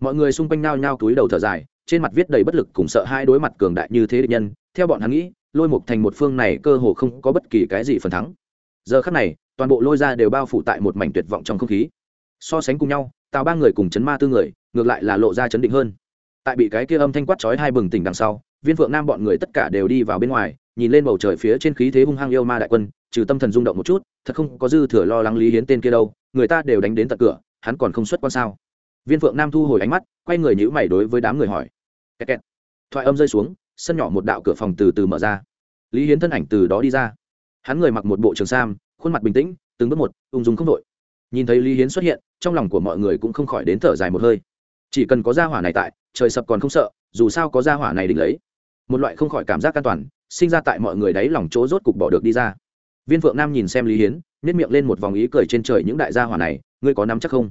Mọi người xung quanh nao nhao túi đầu thở dài trên mặt viết đầy bất lực cùng sợ hai đối mặt cường đại như thế địch nhân, theo bọn hắn nghĩ, lôi mục thành một phương này cơ hồ không có bất kỳ cái gì phần thắng. Giờ khắc này, toàn bộ lôi ra đều bao phủ tại một mảnh tuyệt vọng trong không khí. So sánh cùng nhau, tào ba người cùng chấn ma tư người, ngược lại là lộ ra chấn định hơn. Tại bị cái kia âm thanh quát chói hai bừng tỉnh đằng sau, viên phượng nam bọn người tất cả đều đi vào bên ngoài, nhìn lên bầu trời phía trên khí thế hung hăng yêu ma đại quân, trừ tâm thần rung động một chút, thật không có dư thừa lo lắng lý hiến tên kia đâu, người ta đều đánh đến tận cửa, hắn còn không xuất quan sao? Viên phượng nam thu hồi ánh mắt, quay người nhữ mày đối với đám người hỏi kẹt kẹt. thoại âm rơi xuống, sân nhỏ một đạo cửa phòng từ từ mở ra. Lý hiến thân ảnh từ đó đi ra. Hắn người mặc một bộ trường sam, khuôn mặt bình tĩnh, từng bước một, ung dung không đội nhìn thấy lý hiến xuất hiện, trong lòng của mọi người cũng không khỏi đến thở dài một hơi. Chỉ cần có gia hỏa này tại, trời sập còn không sợ, dù sao có gia hỏa này định lấy. Một loại không khỏi cảm giác an toàn, sinh ra tại mọi người đấy lòng chỗ rốt cục bỏ được đi ra. Viên phượng nam nhìn xem lý hiến nếp miệng lên một vòng ý cười trên trời những đại gia hỏa này, ngươi có nắm chắc không?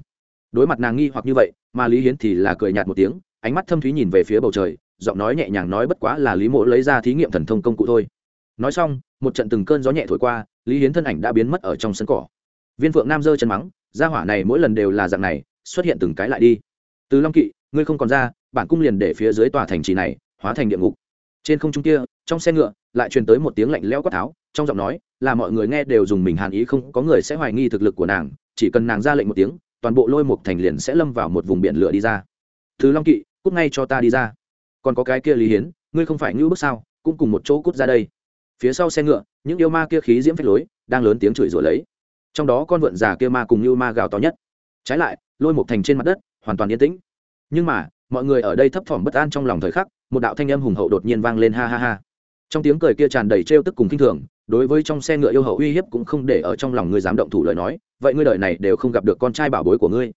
Đối mặt nàng nghi hoặc như vậy, mà lý hiến thì là cười nhạt một tiếng ánh mắt thâm thúy nhìn về phía bầu trời, giọng nói nhẹ nhàng nói bất quá là lý mộ lấy ra thí nghiệm thần thông công cụ thôi. Nói xong, một trận từng cơn gió nhẹ thổi qua, lý hiến thân ảnh đã biến mất ở trong sân cỏ. Viên phượng nam giơ chân mắng, gia hỏa này mỗi lần đều là dạng này, xuất hiện từng cái lại đi. Từ long kỵ, ngươi không còn ra, bản cung liền để phía dưới tòa thành trì này, hóa thành địa ngục. Trên không trung kia, trong xe ngựa, lại truyền tới một tiếng lạnh lẽo quát tháo, trong giọng nói, là mọi người nghe đều dùng mình hàn ý không có người sẽ hoài nghi thực lực của nàng, chỉ cần nàng ra lệnh một tiếng, toàn bộ lôi một thành liền sẽ lâm vào một vùng biển lửa đi ra thứ long kỵ, cút ngay cho ta đi ra. Còn có cái kia lý hiến, ngươi không phải ngưu bước sao, cũng cùng một chỗ cút ra đây. Phía sau xe ngựa, những yêu ma kia khí diễm phách lối, đang lớn tiếng chửi rủa lấy. Trong đó con vượn già kia ma cùng như ma gào to nhất. Trái lại, lôi một thành trên mặt đất, hoàn toàn yên tĩnh. Nhưng mà, mọi người ở đây thấp thỏm bất an trong lòng thời khắc, một đạo thanh âm hùng hậu đột nhiên vang lên ha ha ha. Trong tiếng cười kia tràn đầy trêu tức cùng kinh thường, đối với trong xe ngựa yêu hậu uy hiếp cũng không để ở trong lòng ngươi dám động thủ lời nói, vậy ngươi đời này đều không gặp được con trai bảo bối của ngươi.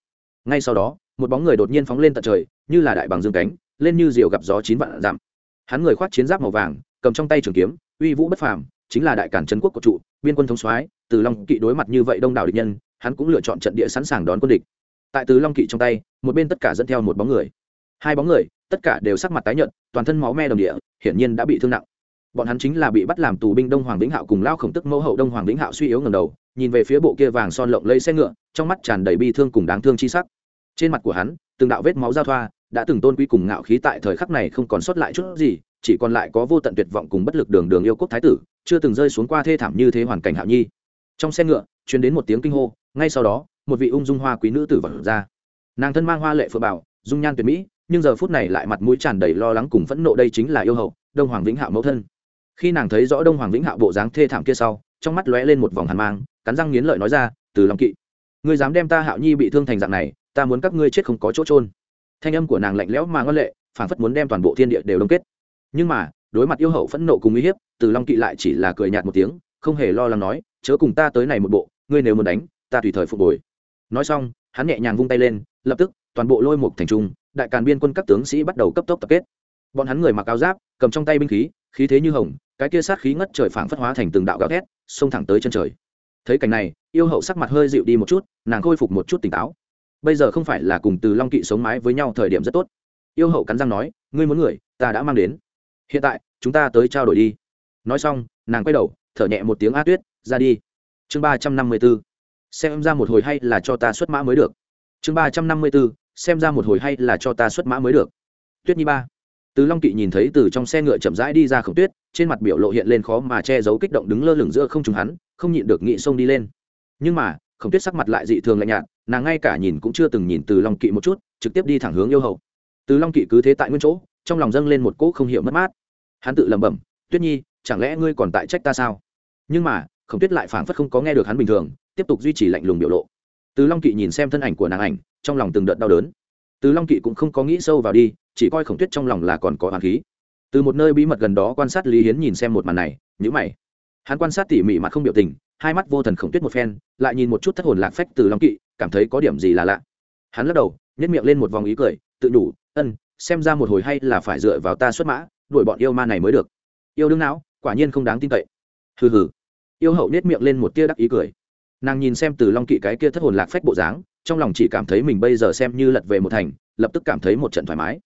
Ngay sau đó một bóng người đột nhiên phóng lên tận trời, như là đại bằng dương cánh, lên như diều gặp gió chín vạn dặm. Hắn người khoác chiến giáp màu vàng, cầm trong tay trường kiếm, uy vũ bất phàm, chính là đại cản trấn quốc của trụ, biên quân thống soái, từ long kỵ đối mặt như vậy đông đảo địch nhân, hắn cũng lựa chọn trận địa sẵn sàng đón quân địch. Tại từ long kỵ trong tay, một bên tất cả dẫn theo một bóng người. Hai bóng người, tất cả đều sắc mặt tái nhợt, toàn thân máu me đồng địa, hiển nhiên đã bị thương nặng. Bọn hắn chính là bị bắt làm tù binh đông hoàng vĩnh hạo cùng lao khổng tức mẫu hậu đông hoàng vĩnh hạo suy yếu ngầm đầu, nhìn về phía bộ kia vàng son lộng lây xe ngựa, trong mắt tràn đầy bi thương cùng đáng thương chi sắc trên mặt của hắn, từng đạo vết máu giao thoa, đã từng tôn quý cùng ngạo khí tại thời khắc này không còn sót lại chút gì, chỉ còn lại có vô tận tuyệt vọng cùng bất lực đường đường yêu quốc thái tử, chưa từng rơi xuống qua thê thảm như thế hoàn cảnh hạo nhi. Trong xe ngựa, truyền đến một tiếng kinh hô, ngay sau đó, một vị ung dung hoa quý nữ tử vật ra. Nàng thân mang hoa lệ phượng bảo, dung nhan tuyệt mỹ, nhưng giờ phút này lại mặt mũi tràn đầy lo lắng cùng phẫn nộ, đây chính là yêu hậu, đông hoàng vĩnh hạo mẫu thân. Khi nàng thấy rõ đông hoàng vĩnh hạo bộ dáng thê thảm kia sau, trong mắt lóe lên một vòng hàn mang, cắn răng nghiến lợi nói ra, từ lòng kỵ, ngươi dám đem ta hạo nhi bị thương thành dạng này ta muốn các ngươi chết không có chỗ trôn thanh âm của nàng lạnh lẽo mà ngân lệ phản phất muốn đem toàn bộ thiên địa đều đông kết. Nhưng mà, đối mặt yêu hậu phẫn nộ cùng uy hiếp, từ long kỵ lại chỉ là cười nhạt một tiếng, không hề lo lắng nói, chớ cùng ta tới này một bộ, ngươi nếu muốn đánh, ta tùy thời phục hồi. Nói xong, hắn nhẹ nhàng vung tay lên, lập tức, toàn bộ lôi mục thành trung, đại càn biên quân các tướng sĩ bắt đầu cấp tốc tập kết. Bọn hắn người mặc áo giáp, cầm trong tay binh khí khí thế như hồng, cái kia sát khí ngất trời phảng phất hóa thành từng đạo gạo thét, xông thẳng tới chân trời. Thấy cảnh này, yêu hậu sắc mặt hơi dịu đi một chút, nàng khôi phục một chút tỉnh táo bây giờ không phải là cùng từ long kỵ sống mái với nhau thời điểm rất tốt yêu hậu cắn răng nói ngươi muốn người ta đã mang đến hiện tại chúng ta tới trao đổi đi nói xong nàng quay đầu thở nhẹ một tiếng a tuyết ra đi chương ba trăm năm mươi b ố xem ra một hồi hay là cho ta xuất mã mới được chương ba trăm năm mươi b ố xem ra một hồi hay là cho ta xuất mã mới được tuyết nhi ba từ long kỵ nhìn thấy từ trong xe ngựa chậm rãi đi ra khổng tuyết trên mặt biểu lộ hiện lên khó mà che giấu kích động đứng lơ lửng giữa không trùng hắn không nhịn được nghị xông đi lên nhưng mà khổng tuyết sắc mặt lại dị thường lạnh nhạt, nàng ngay cả nhìn cũng chưa từng nhìn từ long kỵ một chút, trực tiếp đi thẳng hướng yêu hậu từ long kỵ cứ thế tại nguyên chỗ, trong lòng dâng lên một cỗ không hiểu mất mát. Hắn tự lẩm bẩm, tuyết nhi, chẳng lẽ ngươi còn tại trách ta sao? Nhưng mà, khổng tuyết lại phảng phất không có nghe được hắn bình thường, tiếp tục duy trì lạnh lùng biểu lộ. Từ long kỵ nhìn xem thân ảnh của nàng ảnh, trong lòng từng đợt đau đớn. Từ long kỵ cũng không có nghĩ sâu vào đi, chỉ coi khổng tuyết trong lòng là còn có hoàng khí. Từ một nơi bí mật gần đó quan sát lý hiến nhìn xem một màn này nhữ mày hắn quan sát tỉ mỉ mặt không biểu tình, hai mắt vô thần khổng tuyết một phen, lại nhìn một chút thất hồn lạc phách từ long kỵ, cảm thấy có điểm gì là lạ. Hắn lắc đầu nhét miệng lên một vòng ý cười, tự nhủ, ân, xem ra một hồi hay là phải dựa vào ta xuất mã, đuổi bọn yêu ma này mới được. Yêu đương não, quả nhiên không đáng tin cậy. Hừ hừ. Yêu hậu nhét miệng lên một tia đắc ý cười. Nàng nhìn xem từ long kỵ cái kia thất hồn lạc phách bộ dáng, trong lòng chỉ cảm thấy mình bây giờ xem như lật về một thành, lập tức cảm thấy một trận thoải mái.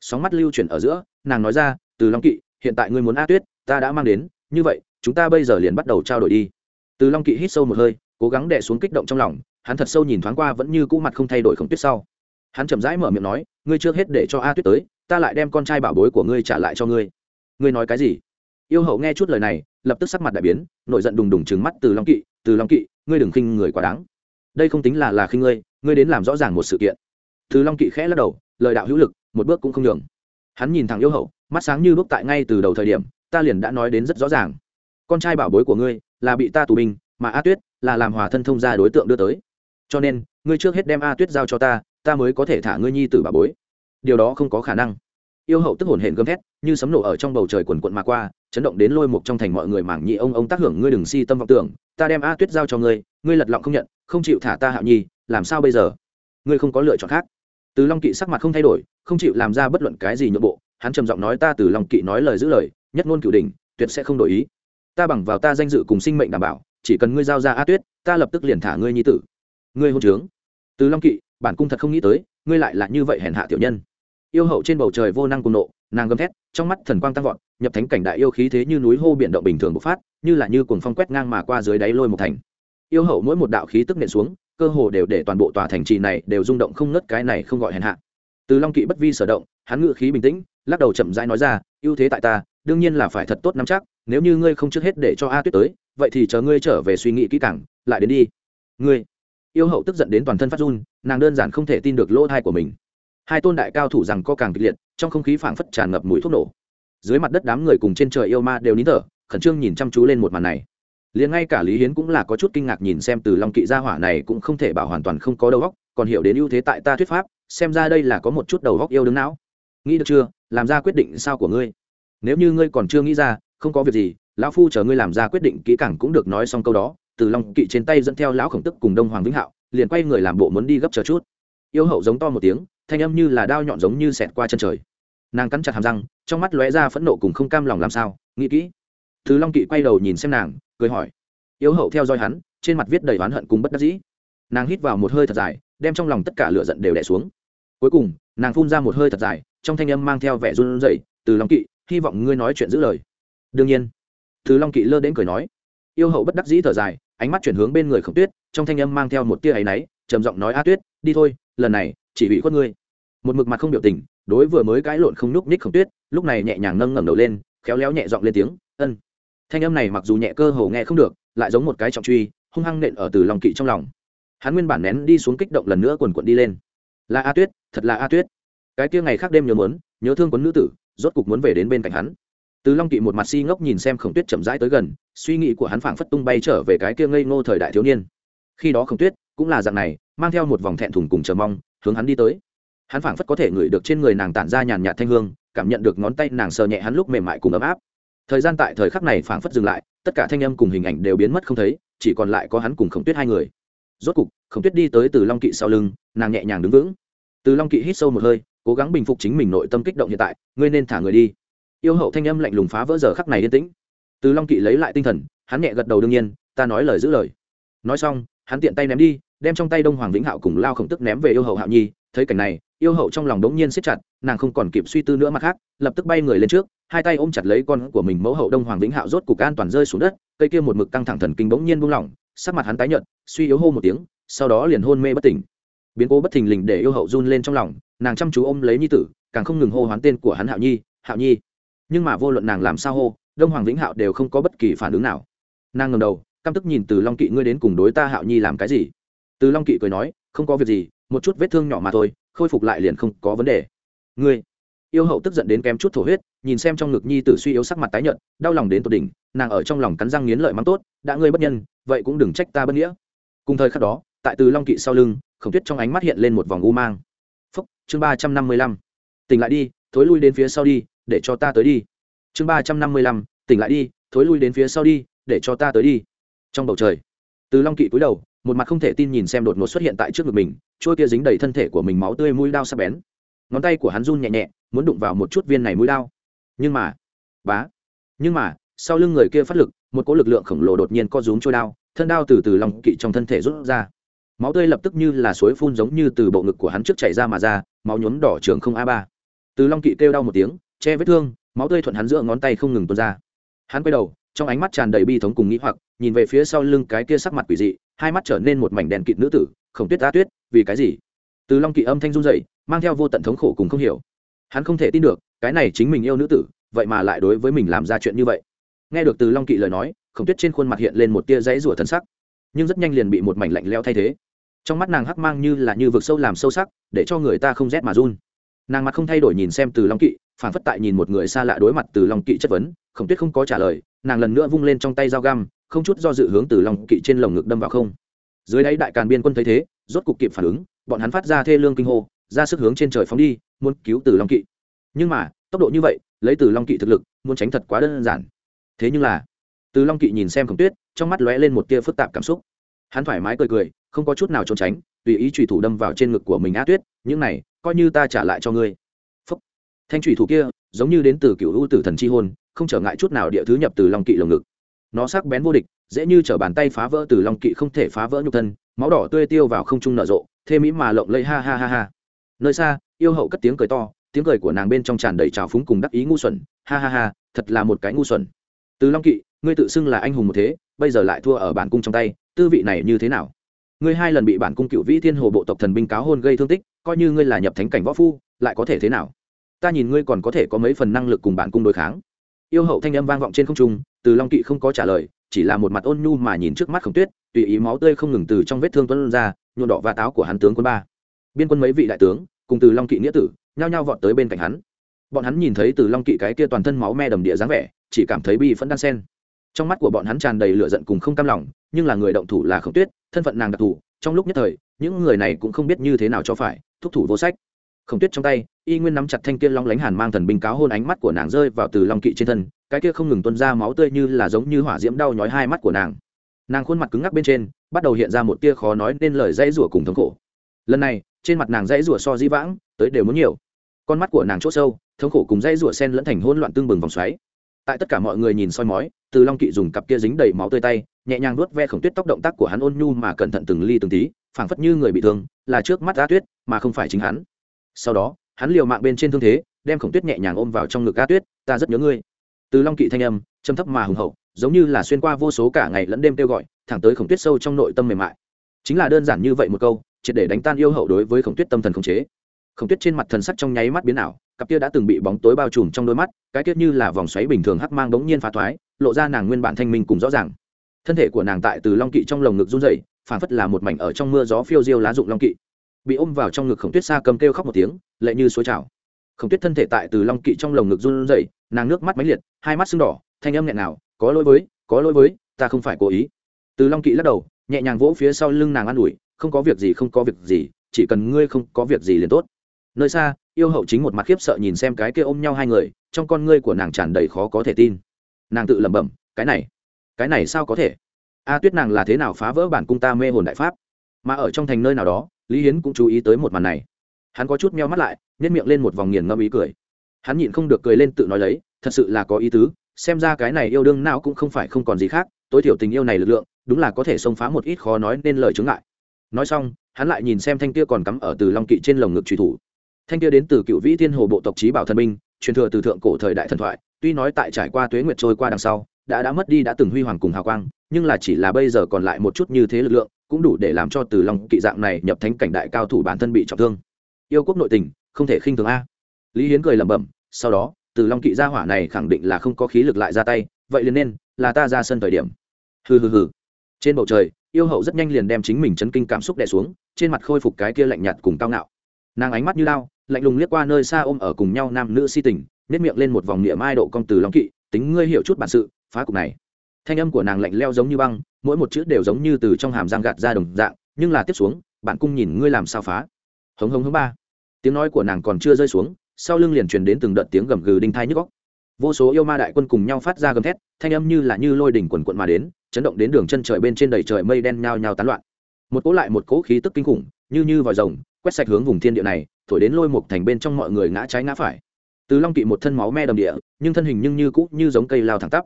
Sóng mắt lưu chuyển ở giữa, nàng nói ra, từ long kỵ, hiện tại ngươi muốn a tuyết, ta đã mang đến, như vậy chúng ta bây giờ liền bắt đầu trao đổi đi. Từ long kỵ hít sâu một hơi, cố gắng đè xuống kích động trong lòng, hắn thật sâu nhìn thoáng qua vẫn như cũ mặt không thay đổi không tuyết sau. Hắn chậm rãi mở miệng nói, ngươi trước hết để cho a tuyết tới, ta lại đem con trai bảo bối của ngươi trả lại cho ngươi. Ngươi nói cái gì? Yêu hậu nghe chút lời này, lập tức sắc mặt đại biến, nổi giận đùng đùng trừng mắt từ long kỵ, từ long kỵ, ngươi đừng khinh người quá đáng. Đây không tính là là khinh ngươi ngươi đến làm rõ ràng một sự kiện. Từ long kỵ khẽ lắc đầu, lời đạo hữu lực, một bước cũng không nhường. Hắn nhìn thẳng yêu hậu, mắt sáng như bước tại ngay từ đầu thời điểm, ta liền đã nói đến rất rõ ràng con trai bảo bối của ngươi là bị ta tù binh, mà a tuyết là làm hòa thân thông gia đối tượng đưa tới. Cho nên, ngươi trước hết đem a tuyết giao cho ta ta mới có thể thả ngươi nhi tử bảo bối. Điều đó không có khả năng. Yêu hậu tức hồn hển gầm thét, như sấm nổ ở trong bầu trời quần quận mà qua, chấn động đến lôi một trong thành mọi người mảng nhị ông ông tác hưởng ngươi đừng si tâm vọng tưởng, ta đem a tuyết giao cho ngươi ngươi lật lọng không nhận, không chịu thả ta hạo nhi, làm sao bây giờ? Ngươi không có lựa chọn khác. Từ long kỵ sắc mặt không thay đổi, không chịu làm ra bất luận cái gì nhượng bộ, hắn trầm giọng nói ta từ long kỵ nói lời giữ lời, nhất ngôn cửu đình tuyệt sẽ không đổi ý ta bằng vào ta danh dự cùng sinh mệnh đảm bảo, chỉ cần ngươi giao ra a tuyết, ta lập tức liền thả ngươi nhi tử. Ngươi hôn trướng. Từ long kỵ, bản cung thật không nghĩ tới, ngươi lại là như vậy hèn hạ tiểu nhân. Yêu hậu trên bầu trời vô năng cùng nộ, nàng gầm thét, trong mắt thần quang tăng vọt, nhập thánh cảnh đại yêu khí thế như núi hô biển động bình thường bộc phát, như là như cuồng phong quét ngang mà qua dưới đáy lôi một thành. Yêu hậu mỗi một đạo khí tức nện xuống, cơ hồ đều để toàn bộ tòa thành trì này đều rung động không ngớt cái này không gọi hèn hạ. Từ long kỵ bất vi sở động, hắn ngự khí bình tĩnh, lắc đầu chậm rãi nói ra, ưu thế tại ta, đương nhiên là phải thật tốt nắm chắc nếu như ngươi không trước hết để cho a tuyết tới, vậy thì chờ ngươi trở về suy nghĩ kỹ càng, lại đến đi. Ngươi, yêu hậu tức giận đến toàn thân phát run, nàng đơn giản không thể tin được lỗ thai của mình. Hai tôn đại cao thủ rằng co càng kịch liệt, trong không khí phảng phất tràn ngập mùi thuốc nổ. Dưới mặt đất đám người cùng trên trời yêu ma đều nín thở, khẩn trương nhìn chăm chú lên một màn này. Liền ngay cả lý hiến cũng là có chút kinh ngạc nhìn xem từ long kỵ gia hỏa này cũng không thể bảo hoàn toàn không có đầu óc, còn hiểu đến ưu thế tại ta thuyết pháp, xem ra đây là có một chút đầu óc yêu đứng não. Nghĩ được chưa? Làm ra quyết định sao của ngươi? Nếu như ngươi còn chưa nghĩ ra không có việc gì, lão phu chờ ngươi làm ra quyết định kỹ càng cũng được nói xong câu đó, từ long kỵ trên tay dẫn theo lão khổng tức cùng đông hoàng vĩnh hạo, liền quay người làm bộ muốn đi gấp chờ chút. Yêu hậu giống to một tiếng, thanh âm như là đao nhọn giống như xẹt qua chân trời. Nàng cắn chặt hàm răng, trong mắt lóe ra phẫn nộ cùng không cam lòng làm sao, nghĩ kỹ. Thứ long kỵ quay đầu nhìn xem nàng, cười hỏi. Yêu hậu theo dõi hắn, trên mặt viết đầy oán hận cùng bất đắc dĩ. Nàng hít vào một hơi thật dài, đem trong lòng tất cả lửa giận đều đẻ xuống. Cuối cùng, nàng phun ra một hơi thật dài, trong thanh âm mang theo vẻ run rẩy, từ long kỵ, hy vọng ngươi nói chuyện giữ lời đương nhiên, thứ long kỵ lơ đến cười nói. Yêu hậu bất đắc dĩ thở dài, ánh mắt chuyển hướng bên người khổng tuyết, trong thanh âm mang theo một tia áy náy, trầm giọng nói, a tuyết, đi thôi, lần này, chỉ bị khuất ngươi. Một mực mặt không biểu tình, đối vừa mới cãi lộn không núc ních khổng tuyết, lúc này nhẹ nhàng nâng ngẩng đầu lên, khéo léo nhẹ giọng lên tiếng, ân. Thanh âm này mặc dù nhẹ cơ hồ nghe không được, lại giống một cái trọng truy, hung hăng nện ở từ lòng kỵ trong lòng. Hắn nguyên bản nén đi xuống kích động lần nữa quần quận đi lên. Là a tuyết, thật là a tuyết. Cái kia ngày khác đêm nhớ muốn nhớ thương quấn nữ tử, rốt cục muốn về đến bên cạnh hắn từ long kỵ một mặt si ngốc nhìn xem khổng tuyết chậm rãi tới gần, suy nghĩ của hắn phảng phất tung bay trở về cái kia ngây ngô thời đại thiếu niên. Khi đó khổng tuyết cũng là dạng này, mang theo một vòng thẹn thùng cùng chờ mong, hướng hắn đi tới. Hắn phảng phất có thể ngửi được trên người nàng tản ra nhàn nhạt thanh hương, cảm nhận được ngón tay nàng sờ nhẹ hắn lúc mềm mại cùng ấm áp. Thời gian tại thời khắc này phảng phất dừng lại, tất cả thanh âm cùng hình ảnh đều biến mất không thấy, chỉ còn lại có hắn cùng khổng tuyết hai người. Rốt cục, khổng tuyết đi tới từ long kỵ sau lưng, nàng nhẹ nhàng đứng vững. Từ long kỵ hít sâu một hơi, cố gắng bình phục chính mình nội tâm kích động hiện tại, ngươi nên thả người đi yêu hậu thanh âm lạnh lùng phá vỡ giờ khắc này yên tĩnh. Từ long kỵ lấy lại tinh thần, hắn nhẹ gật đầu đương nhiên, ta nói lời giữ lời. Nói xong, hắn tiện tay ném đi, đem trong tay đông hoàng vĩnh hạo cùng lao khổng tức ném về yêu hậu hạo nhi. Thấy cảnh này, yêu hậu trong lòng đống nhiên siết chặt, nàng không còn kịp suy tư nữa mặt khác, lập tức bay người lên trước, hai tay ôm chặt lấy con của mình mẫu hậu đông hoàng vĩnh hạo rốt cục an toàn rơi xuống đất, cây kia một mực căng thẳng thần kinh bỗng nhiên buông lỏng, sắc mặt hắn tái nhợt, suy yếu hô một tiếng, sau đó liền hôn mê bất tỉnh. Biến cố bất thình lình để yêu hậu run lên trong lòng, nàng chăm chú ôm lấy nhi tử, càng không ngừng hô hoán tên của hắn hạo nhi hạo nhi nhưng mà vô luận nàng làm sao hô, đông hoàng vĩnh hạo đều không có bất kỳ phản ứng nào. Nàng ngầm đầu, căm tức nhìn từ long kỵ, ngươi đến cùng đối ta hạo nhi làm cái gì? Từ long kỵ cười nói, không có việc gì, một chút vết thương nhỏ mà thôi, khôi phục lại liền không có vấn đề. Ngươi? Yêu hậu tức giận đến kém chút thổ huyết, nhìn xem trong ngực nhi tử suy yếu sắc mặt tái nhợt, đau lòng đến tột đỉnh, nàng ở trong lòng cắn răng nghiến lợi mắng tốt, đã ngươi bất nhân, vậy cũng đừng trách ta bất nghĩa. Cùng thời khắc đó, tại từ long kỵ sau lưng, khổng tuyết trong ánh mắt hiện lên một vòng u mang. Phúc, chương ba trăm năm mươi lăm. Tỉnh lại đi, thối lui đến phía sau đi để cho ta tới đi. Chương ba trăm năm mươi lăm, tỉnh lại đi, thối lui đến phía sau đi, để cho ta tới đi. Trong bầu trời, từ long kỵ cúi đầu, một mặt không thể tin nhìn xem đột ngột xuất hiện tại trước ngực mình, trôi kia dính đầy thân thể của mình máu tươi mũi đao sắc bén. Ngón tay của hắn run nhẹ nhẹ, muốn đụng vào một chút viên này mũi đao. Nhưng mà, bá, nhưng mà, sau lưng người kia phát lực, một cỗ lực lượng khổng lồ đột nhiên co rúm trôi đao, thân đao từ từ lòng kỵ trong thân thể rút ra. Máu tươi lập tức như là suối phun giống như từ bộ ngực của hắn trước chảy ra mà ra, máu nhuốm đỏ trường không a ba. Từ long kỵ kêu đau một tiếng che vết thương, máu tươi thuận hắn giữa ngón tay không ngừng tuôn ra. Hắn quay đầu, trong ánh mắt tràn đầy bi thống cùng nghĩ hoặc, nhìn về phía sau lưng cái kia sắc mặt quỷ dị, hai mắt trở nên một mảnh đèn kịt nữ tử, khổng tuyết ta tuyết, vì cái gì? Từ long kỵ âm thanh run dậy mang theo vô tận thống khổ cùng không hiểu. Hắn không thể tin được, cái này chính mình yêu nữ tử, vậy mà lại đối với mình làm ra chuyện như vậy. Nghe được từ long kỵ lời nói, khổng tuyết trên khuôn mặt hiện lên một tia dãy rủa thân sắc, nhưng rất nhanh liền bị một mảnh lạnh leo thay thế. Trong mắt nàng hắc mang như là như vực sâu làm sâu sắc, để cho người ta không rét mà run. Nàng mặt không thay đổi nhìn xem từ long kỵ phản phất tại nhìn một người xa lạ đối mặt từ long kỵ chất vấn, khổng tuyết không có trả lời, nàng lần nữa vung lên trong tay dao găm, không chút do dự hướng từ long kỵ trên lồng ngực đâm vào không. Dưới đáy đại càn biên quân thấy thế, rốt cục kịp phản ứng, bọn hắn phát ra thê lương kinh hô, ra sức hướng trên trời phóng đi, muốn cứu từ long kỵ. Nhưng mà, tốc độ như vậy, lấy từ long kỵ thực lực, muốn tránh thật quá đơn giản. Thế nhưng là, từ long kỵ nhìn xem khổng tuyết, trong mắt lóe lên một tia phức tạp cảm xúc. Hắn thoải mái cười cười, không có chút nào trốn tránh, tùy ý trùy thủ đâm vào trên ngực của mình á tuyết, những này, coi như ta trả lại cho ngươi thanh thủy thủ kia, giống như đến từ cựu ưu tử thần chi hôn, không trở ngại chút nào địa thứ nhập từ long kỵ lồng ngực. Nó sắc bén vô địch, dễ như t bàn tay phá vỡ từ long kỵ không thể phá vỡ nhục thân, máu đỏ tươi tiêu vào không trung nở rộ, thê mỹ mà lộng lây ha ha ha ha. Nơi xa, yêu hậu cất tiếng cười to, tiếng cười của nàng bên trong tràn đầy trào phúng cùng đắc ý ngu xuẩn, ha ha ha, thật là một cái ngu xuẩn. Từ long kỵ, ngươi tự xưng là anh hùng một thế, bây giờ lại thua ở bản cung trong tay, tư vị này như thế nào? Ngươi hai lần bị bản cung cựu vĩ thiên hồ bộ tộc thần binh cáo hôn gây thương tích, coi như ngươi là nhập thánh cảnh võ phu, lại có thể thế nào? Ta nhìn ngươi còn có thể có mấy phần năng lực cùng bản cung đối kháng. Yêu hậu thanh âm vang vọng trên không trung, từ long kỵ không có trả lời, chỉ là một mặt ôn nhu mà nhìn trước mắt khổng tuyết, tùy ý máu tươi không ngừng từ trong vết thương tuấn ra nhuộn đỏ và táo của hắn tướng quân ba. Biên quân mấy vị đại tướng, cùng từ long kỵ nghĩa tử, nhao nhao vọt tới bên cạnh hắn. Bọn hắn nhìn thấy từ long kỵ cái kia toàn thân máu me đầm địa dáng vẻ, chỉ cảm thấy bi phẫn đan sen. Trong mắt của bọn hắn tràn đầy lửa giận cùng không cam lòng, nhưng là người động thủ là khổng tuyết, thân phận nàng đặc thù, trong lúc nhất thời, những người này cũng không biết như thế nào cho phải, thúc thủ vô sách khổng tuyết trong tay, y nguyên nắm chặt thanh kia long lánh hàn mang thần binh cáo hôn ánh mắt của nàng rơi vào từ long kỵ trên thân, cái kia không ngừng tuân ra máu tươi như là giống như hỏa diễm đau nhói hai mắt của nàng. Nàng khuôn mặt cứng ngắc bên trên, bắt đầu hiện ra một tia khó nói nên lời dãy rủa cùng thống khổ. Lần này, trên mặt nàng dãy rủa so di vãng, tới đều muốn nhiều. Con mắt của nàng chốt sâu, thống khổ cùng dãy rủa sen lẫn thành hôn loạn tương bừng vòng xoáy. Tại tất cả mọi người nhìn soi mói, từ long kỵ dùng cặp kia dính đầy máu tươi tay, nhẹ nhàng nuốt ve khổng tuyết tóc động tác của hắn ôn nhu mà cẩn thận từng ly từng tí, phảng phất như người bị thương, là trước mắt ra tuyết, mà không phải chính hắn sau đó, hắn liều mạng bên trên thương thế, đem khổng tuyết nhẹ nhàng ôm vào trong ngực a tuyết, ta rất nhớ ngươi. Từ long kỵ thanh âm châm thấp mà hùng hậu, giống như là xuyên qua vô số cả ngày lẫn đêm kêu gọi, thẳng tới khổng tuyết sâu trong nội tâm mềm mại. Chính là đơn giản như vậy một câu, triệt để đánh tan yêu hậu đối với khổng tuyết tâm thần khống chế. Khổng tuyết trên mặt thần sắc trong nháy mắt biến ảo, cặp kia đã từng bị bóng tối bao trùm trong đôi mắt, cái tiết như là vòng xoáy bình thường hắc mang bỗng nhiên phá thoái, lộ ra nàng nguyên bản thanh minh cùng rõ ràng. Thân thể của nàng tại từ long kỵ trong lồng ngực run dậy phản phất là một mảnh ở trong mưa gió phiêu diêu lá dụng long kỵ bị ôm vào trong ngực khổng tuyết xa cầm kêu khóc một tiếng, lệ như suối trào. Khổng tuyết thân thể tại từ long kỵ trong lồng ngực run dậy nàng nước mắt máy liệt, hai mắt sưng đỏ, thanh âm nghẹn nào có lỗi với, có lỗi với, ta không phải cố ý. Từ long kỵ lắc đầu, nhẹ nhàng vỗ phía sau lưng nàng an ủi, không có việc gì, không có việc gì, chỉ cần ngươi không có việc gì liền tốt. Nơi xa, yêu hậu chính một mặt khiếp sợ nhìn xem cái kia ôm nhau hai người, trong con ngươi của nàng tràn đầy khó có thể tin. Nàng tự lẩm bẩm, cái này cái này sao có thể? A tuyết nàng là thế nào phá vỡ bản cung ta mê hồn đại pháp? Mà ở trong thành nơi nào đó lý hiến cũng chú ý tới một màn này. Hắn có chút meo mắt lại nhét miệng lên một vòng nghiền ngâm ý cười. Hắn nhịn không được cười lên tự nói lấy, thật sự là có ý tứ, xem ra cái này yêu đương nào cũng không phải không còn gì khác, tối thiểu tình yêu này lực lượng, đúng là có thể xông phá một ít khó nói nên lời chứng ngại. Nói xong, hắn lại nhìn xem thanh kia còn cắm ở từ long kỵ trên lồng ngực truy thủ. Thanh kia đến từ cựu vĩ thiên hồ bộ tộc trí bảo thần minh truyền thừa từ thượng cổ thời đại thần thoại, tuy nói tại trải qua tuế nguyệt trôi qua đằng sau, đã đã mất đi đã từng huy hoàng cùng hào quang, nhưng là chỉ là bây giờ còn lại một chút như thế lực lượng cũng đủ để làm cho từ long kỵ dạng này nhập thánh cảnh đại cao thủ bản thân bị trọng thương. Yêu quốc nội tình, không thể khinh thường a. Lý hiến cười lẩm bẩm, sau đó, từ long kỵ gia hỏa này khẳng định là không có khí lực lại ra tay, vậy liền nên là ta ra sân thời điểm. Hừ hừ hừ. Trên bầu trời, yêu hậu rất nhanh liền đem chính mình chấn kinh cảm xúc đè xuống, trên mặt khôi phục cái kia lạnh nhạt cùng cao ngạo. Nàng ánh mắt như lao, lạnh lùng liếc qua nơi xa ôm ở cùng nhau nam nữ si tình nếp miệng lên một vòng niệm mai độ công từ long kỵ, tính ngươi hiểu chút bản sự, phá cục này thanh âm của nàng lạnh leo giống như băng, mỗi một chữ đều giống như từ trong hàm giang gạt ra đồng dạng, nhưng là tiếp xuống, bạn cung nhìn ngươi làm sao phá. Hống hống hống ba. Tiếng nói của nàng còn chưa rơi xuống, sau lưng liền truyền đến từng đợt tiếng gầm gừ đinh thai nhức góc vô số yêu ma đại quân cùng nhau phát ra gầm thét, thanh âm như là như lôi đỉnh quần quận mà đến, chấn động đến đường chân trời bên trên đầy trời mây đen nhao nhao tán loạn. Một cỗ lại một cỗ khí tức kinh khủng, như như vòi rồng, quét sạch hướng vùng thiên địa này, thổi đến lôi một thành bên trong mọi người ngã trái ngã phải. Từ long kỵ một thân máu me đầm địa, nhưng thân hình nhưng như cũ như giống cây lao thẳng tắp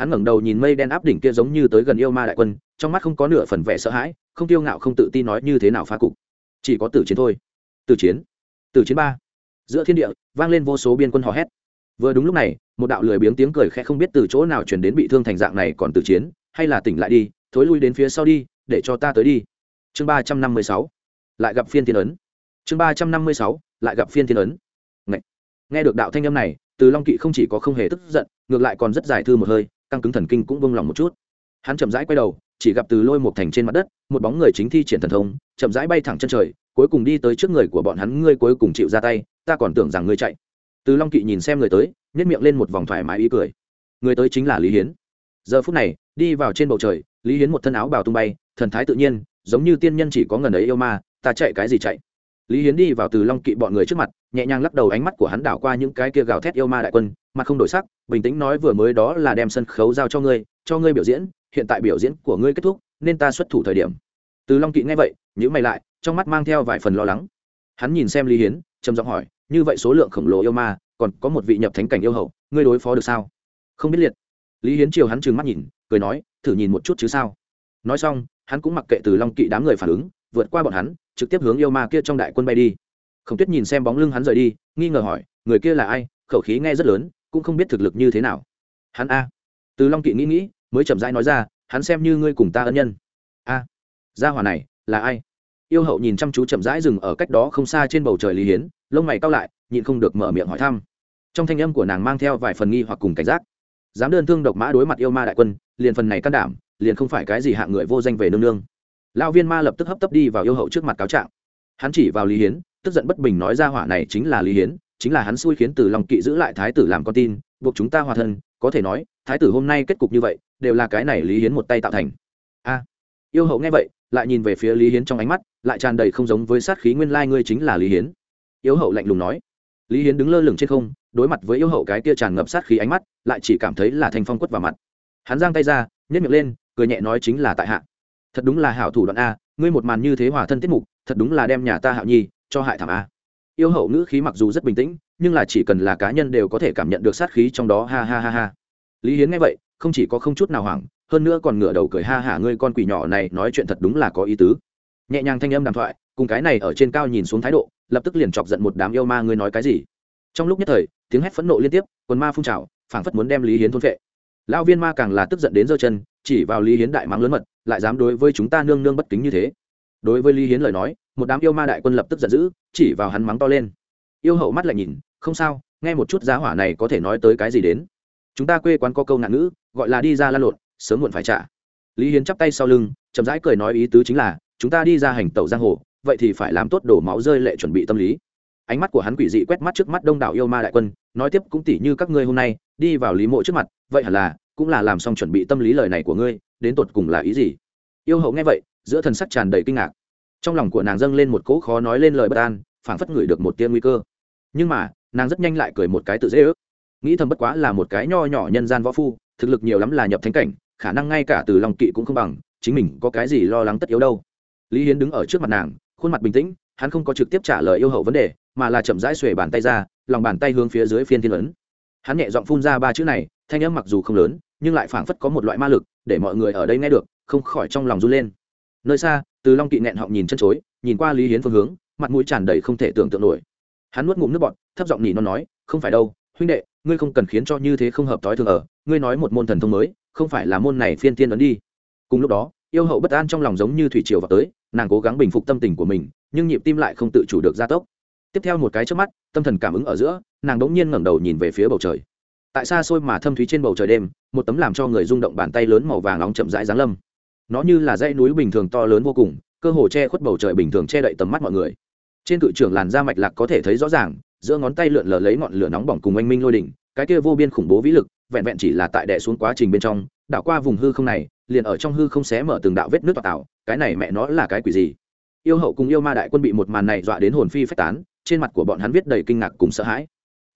hắn ngẩng đầu nhìn mây đen áp đỉnh kia giống như tới gần yêu ma đại quân trong mắt không có nửa phần vẻ sợ hãi không tiêu ngạo không tự tin nói như thế nào phá cục. Chỉ có tử chiến thôi. Tử chiến. Tử chiến ba. Giữa thiên địa vang lên vô số biên quân hò hét. Vừa đúng lúc này một đạo lười biếng tiếng cười khẽ không biết từ chỗ nào chuyển đến bị thương thành dạng này còn tử chiến hay là tỉnh lại đi thối lui đến phía sau đi để cho ta tới đi. Chương ba trăm năm mươi sáu. Lại gặp phiên thiên ấn. Chương ba trăm năm mươi sáu. Lại gặp phiên thiên ấn. Nghe, nghe được đạo thanh âm này từ long kỵ không chỉ có không hề tức giận ngược lại còn rất giải thư một hơi căng cứng thần kinh cũng vung lòng một chút. Hắn chậm rãi quay đầu, chỉ gặp từ lôi một thành trên mặt đất, một bóng người chính thi triển thần thông, chậm rãi bay thẳng chân trời, cuối cùng đi tới trước người của bọn hắn, ngươi cuối cùng chịu ra tay, ta còn tưởng rằng ngươi chạy. Từ long kỵ nhìn xem người tới nhét miệng lên một vòng thoải mái ý cười. Người tới chính là lý hiến. Giờ phút này, đi vào trên bầu trời, lý hiến một thân áo bào tung bay, thần thái tự nhiên, giống như tiên nhân chỉ có ngần ấy yêu ma, ta chạy cái gì chạy? Lý hiến đi vào từ long kỵ bọn người trước mặt, nhẹ nhàng lắc đầu ánh mắt của hắn đảo qua những cái kia gào thét yêu ma đại quân mặt không đổi sắc, bình tĩnh nói vừa mới đó là đem sân khấu giao cho ngươi cho ngươi biểu diễn, hiện tại biểu diễn của ngươi kết thúc, nên ta xuất thủ thời điểm. Từ long kỵ nghe vậy nhữ mày lại, trong mắt mang theo vài phần lo lắng. Hắn nhìn xem lý hiến, trầm giọng hỏi, như vậy số lượng khổng lồ yêu ma, còn có một vị nhập thánh cảnh yêu hậu, ngươi đối phó được sao? Không biết liệt. Lý hiến chiều hắn trừng mắt nhìn, cười nói, thử nhìn một chút chứ sao? Nói xong, hắn cũng mặc kệ từ long kỵ đám người phản ứng, vượt qua bọn hắn, trực tiếp hướng yêu ma kia trong đại quân bay đi. Khổng tuyết nhìn xem bóng lưng hắn rời đi, nghi ngờ hỏi, người kia là ai? Khẩu khí nghe rất lớn cũng không biết thực lực như thế nào. Hắn a. Từ long kỵ nghĩ nghĩ, mới chậm rãi nói ra, hắn xem như ngươi cùng ta ân nhân. A. Gia hỏa này, là ai? Yêu hậu nhìn chăm chú chậm rãi dừng ở cách đó không xa trên bầu trời lý hiến, lông mày cao lại, nhịn không được mở miệng hỏi thăm. Trong thanh âm của nàng mang theo vài phần nghi hoặc cùng cảnh giác. Dám đơn thương độc mã đối mặt yêu ma đại quân, liền phần này can đảm, liền không phải cái gì hạng người vô danh về nương nương. Lão viên ma lập tức hấp tấp đi vào yêu hậu trước mặt cáo trạng. Hắn chỉ vào lý hiến, tức giận bất bình nói ra hỏa này chính là lý hiến chính là hắn xui khiến tử long kỵ giữ lại thái tử làm con tin, buộc chúng ta hòa thân, có thể nói, thái tử hôm nay kết cục như vậy, đều là cái này lý hiến một tay tạo thành. A, yêu hậu nghe vậy, lại nhìn về phía lý hiến trong ánh mắt, lại tràn đầy không giống với sát khí nguyên lai ngươi chính là lý hiến. Yêu hậu lạnh lùng nói. Lý hiến đứng lơ lửng trên không, đối mặt với yêu hậu cái kia tràn ngập sát khí ánh mắt, lại chỉ cảm thấy là thanh phong quất vào mặt. Hắn giang tay ra, nhếch miệng lên, cười nhẹ nói chính là tại hạ. Thật đúng là hảo thủ đoạn a, ngươi một màn như thế hòa thân tiết mục, thật đúng là đem nhà ta hạo nhi cho hại thảm a yêu hậu ngữ khí mặc dù rất bình tĩnh, nhưng là chỉ cần là cá nhân đều có thể cảm nhận được sát khí trong đó, ha ha ha ha. Lý hiến nghe vậy, không chỉ có không chút nào hoảng, hơn nữa còn ngửa đầu cười, ha hả ngươi con quỷ nhỏ này nói chuyện thật đúng là có ý tứ. Nhẹ nhàng thanh âm đàm thoại, cùng cái này ở trên cao nhìn xuống thái độ, lập tức liền chọc giận một đám yêu ma, ngươi nói cái gì? Trong lúc nhất thời, tiếng hét phẫn nộ liên tiếp, quần ma phun trào, phảng phất muốn đem lý hiến thôn vệ lão viên ma càng là tức giận đến giơ chân, chỉ vào lý hiến đại mắng lớn mật, lại dám đối với chúng ta nương nương bất kính như thế. Đối với lý hiến lời nói một đám yêu ma đại quân lập tức giận dữ, chỉ vào hắn mắng to lên. Yêu hậu mắt lại nhìn, không sao, nghe một chút giá hỏa này có thể nói tới cái gì đến. Chúng ta quê quán có câu nạn ngữ, gọi là đi ra lan lộn, sớm muộn phải trả. Lý hiến chắp tay sau lưng, chậm rãi cười nói ý tứ chính là, chúng ta đi ra hành tẩu giang hồ, vậy thì phải làm tốt đổ máu rơi lệ chuẩn bị tâm lý. Ánh mắt của hắn quỷ dị quét mắt trước mắt đông đảo yêu ma đại quân, nói tiếp cũng tỉ như các ngươi hôm nay, đi vào lý mộ trước mặt, vậy hẳn là, cũng là làm xong chuẩn bị tâm lý lời này của ngươi, đến tột cùng là ý gì? Yêu hậu nghe vậy, giữa thần sắc tràn đầy kinh ngạc trong lòng của nàng dâng lên một cỗ khó nói lên lời bất an, phảng phất ngửi được một tia nguy cơ. Nhưng mà, nàng rất nhanh lại cười một cái tự dễ ước. Nghĩ thầm bất quá là một cái nho nhỏ nhân gian võ phu, thực lực nhiều lắm là nhập thánh cảnh, khả năng ngay cả từ lòng kỵ cũng không bằng, chính mình có cái gì lo lắng tất yếu đâu. Lý hiến đứng ở trước mặt nàng, khuôn mặt bình tĩnh, hắn không có trực tiếp trả lời yêu hậu vấn đề, mà là chậm rãi xuề bàn tay ra, lòng bàn tay hướng phía dưới phiên thiên ấn. Hắn nhẹ giọng phun ra ba chữ này, thanh âm mặc dù không lớn, nhưng lại phảng phất có một loại ma lực, để mọi người ở đây nghe được, không khỏi trong lòng run lên. Nơi xa từ long kỵ nghẹn họng nhìn chân chối, nhìn qua lý hiến phương hướng, mặt mũi tràn đầy không thể tưởng tượng nổi. Hắn nuốt ngụm nước bọt, thấp giọng nhỉ nó nói, không phải đâu, huynh đệ, ngươi không cần khiến cho như thế không hợp thói thường ở, ngươi nói một môn thần thông mới, không phải là môn này phiên tiên ấn đi. Cùng lúc đó, yêu hậu bất an trong lòng giống như thủy triều vào tới, nàng cố gắng bình phục tâm tình của mình, nhưng nhịp tim lại không tự chủ được gia tốc. Tiếp theo một cái trước mắt, tâm thần cảm ứng ở giữa, nàng đ ỗ n g nhiên ngẩng đầu nhìn về phía bầu trời. Tại xa xôi mà thâm thúy trên bầu trời đêm, một tấm làm cho người rung động bàn tay lớn màu vàng nóng chậm rãi giáng lâm nó như là dãy núi bình thường to lớn vô cùng, cơ hồ che khuất bầu trời bình thường che đậy tầm mắt mọi người. Trên cự trưởng làn da mạch lạc có thể thấy rõ ràng, giữa ngón tay lượn lờ lấy ngọn lửa nóng bỏng cùng oanh minh lôi đỉnh, cái kia vô biên khủng bố vĩ lực, vẹn vẹn chỉ là tại đè xuống quá trình bên trong, đảo qua vùng hư không này, liền ở trong hư không xé mở từng đạo vết nước tạo, cái này mẹ nó là cái quỷ gì? Yêu hậu cùng yêu ma đại quân bị một màn này dọa đến hồn phi phách tán, trên mặt của bọn hắn viết đầy kinh ngạc cùng sợ hãi.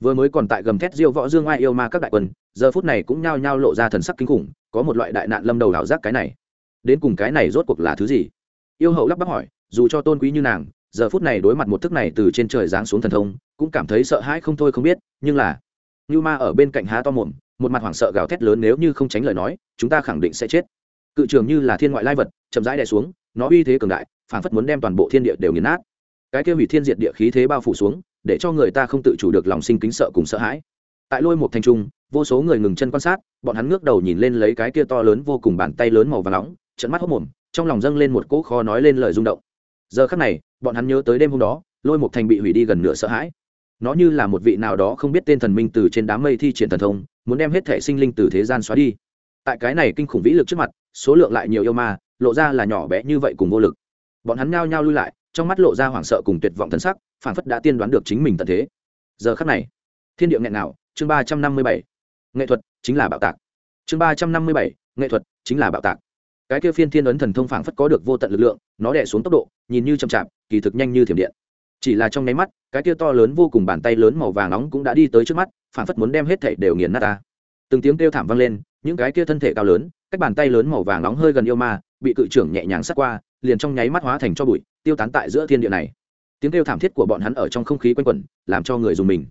Vừa mới còn tại gầm thét diêu võ dương ai yêu ma các đại quân, giờ phút này cũng nhao nhao lộ ra thần sắc kinh khủng, có một loại đại nạn lâm đầu đảo giác cái này đến cùng cái này rốt cuộc là thứ gì? Yêu hậu lắp bắp hỏi, dù cho tôn quý như nàng, giờ phút này đối mặt một thức này từ trên trời giáng xuống thần thông, cũng cảm thấy sợ hãi không thôi không biết, nhưng là như ma ở bên cạnh há to mồm, một mặt hoảng sợ gào thét lớn nếu như không tránh lời nói, chúng ta khẳng định sẽ chết. Cự trường như là thiên ngoại lai vật, chậm rãi đè xuống, nó uy thế cường đại, phảng phất muốn đem toàn bộ thiên địa đều nghiền nát. Cái kia hủy thiên diệt địa khí thế bao phủ xuống, để cho người ta không tự chủ được lòng sinh kính sợ cùng sợ hãi. Tại lôi một thành trung, vô số người ngừng chân quan sát, bọn hắn ngước đầu nhìn lên lấy cái kia to lớn vô cùng bàn tay lớn màu và nóng trận mắt hốc mồm, trong lòng dâng lên một cỗ kho nói lên lời rung động. Giờ khắc này, bọn hắn nhớ tới đêm hôm đó, lôi một thành bị hủy đi gần nửa sợ hãi. Nó như là một vị nào đó không biết tên thần minh từ trên đám mây thi triển thần thông, muốn đem hết thể sinh linh từ thế gian xóa đi. Tại cái này kinh khủng vĩ lực trước mặt, số lượng lại nhiều yêu ma, lộ ra là nhỏ bé như vậy cùng vô lực. Bọn hắn nhao nhao lui lại, trong mắt lộ ra hoảng sợ cùng tuyệt vọng thân sắc phản phất đã tiên đoán được chính mình tận thế. Giờ khắc này, thiên địa nghẹn nào chương ba trăm năm mươi bảy. Nghệ thuật chính là bạo tạc. Chương ba trăm năm mươi bảy, nghệ thuật chính là bạo tạc cái kia phiên thiên ấn thần thông phảng phất có được vô tận lực lượng, nó đẻ xuống tốc độ, nhìn như chậm chạp, kỳ thực nhanh như thiểm điện. Chỉ là trong nháy mắt, cái kia to lớn vô cùng bàn tay lớn màu vàng nóng cũng đã đi tới trước mắt, phảng phất muốn đem hết thảy đều nghiền nát ta. Từng tiếng kêu thảm vang lên, những cái kia thân thể cao lớn, cách bàn tay lớn màu vàng nóng hơi gần yêu ma, bị cự trưởng nhẹ nhàng sát qua, liền trong nháy mắt hóa thành cho bụi, tiêu tán tại giữa thiên địa này. Tiếng kêu thảm thiết của bọn hắn ở trong không khí quanh quẩn, làm cho người dùng mình.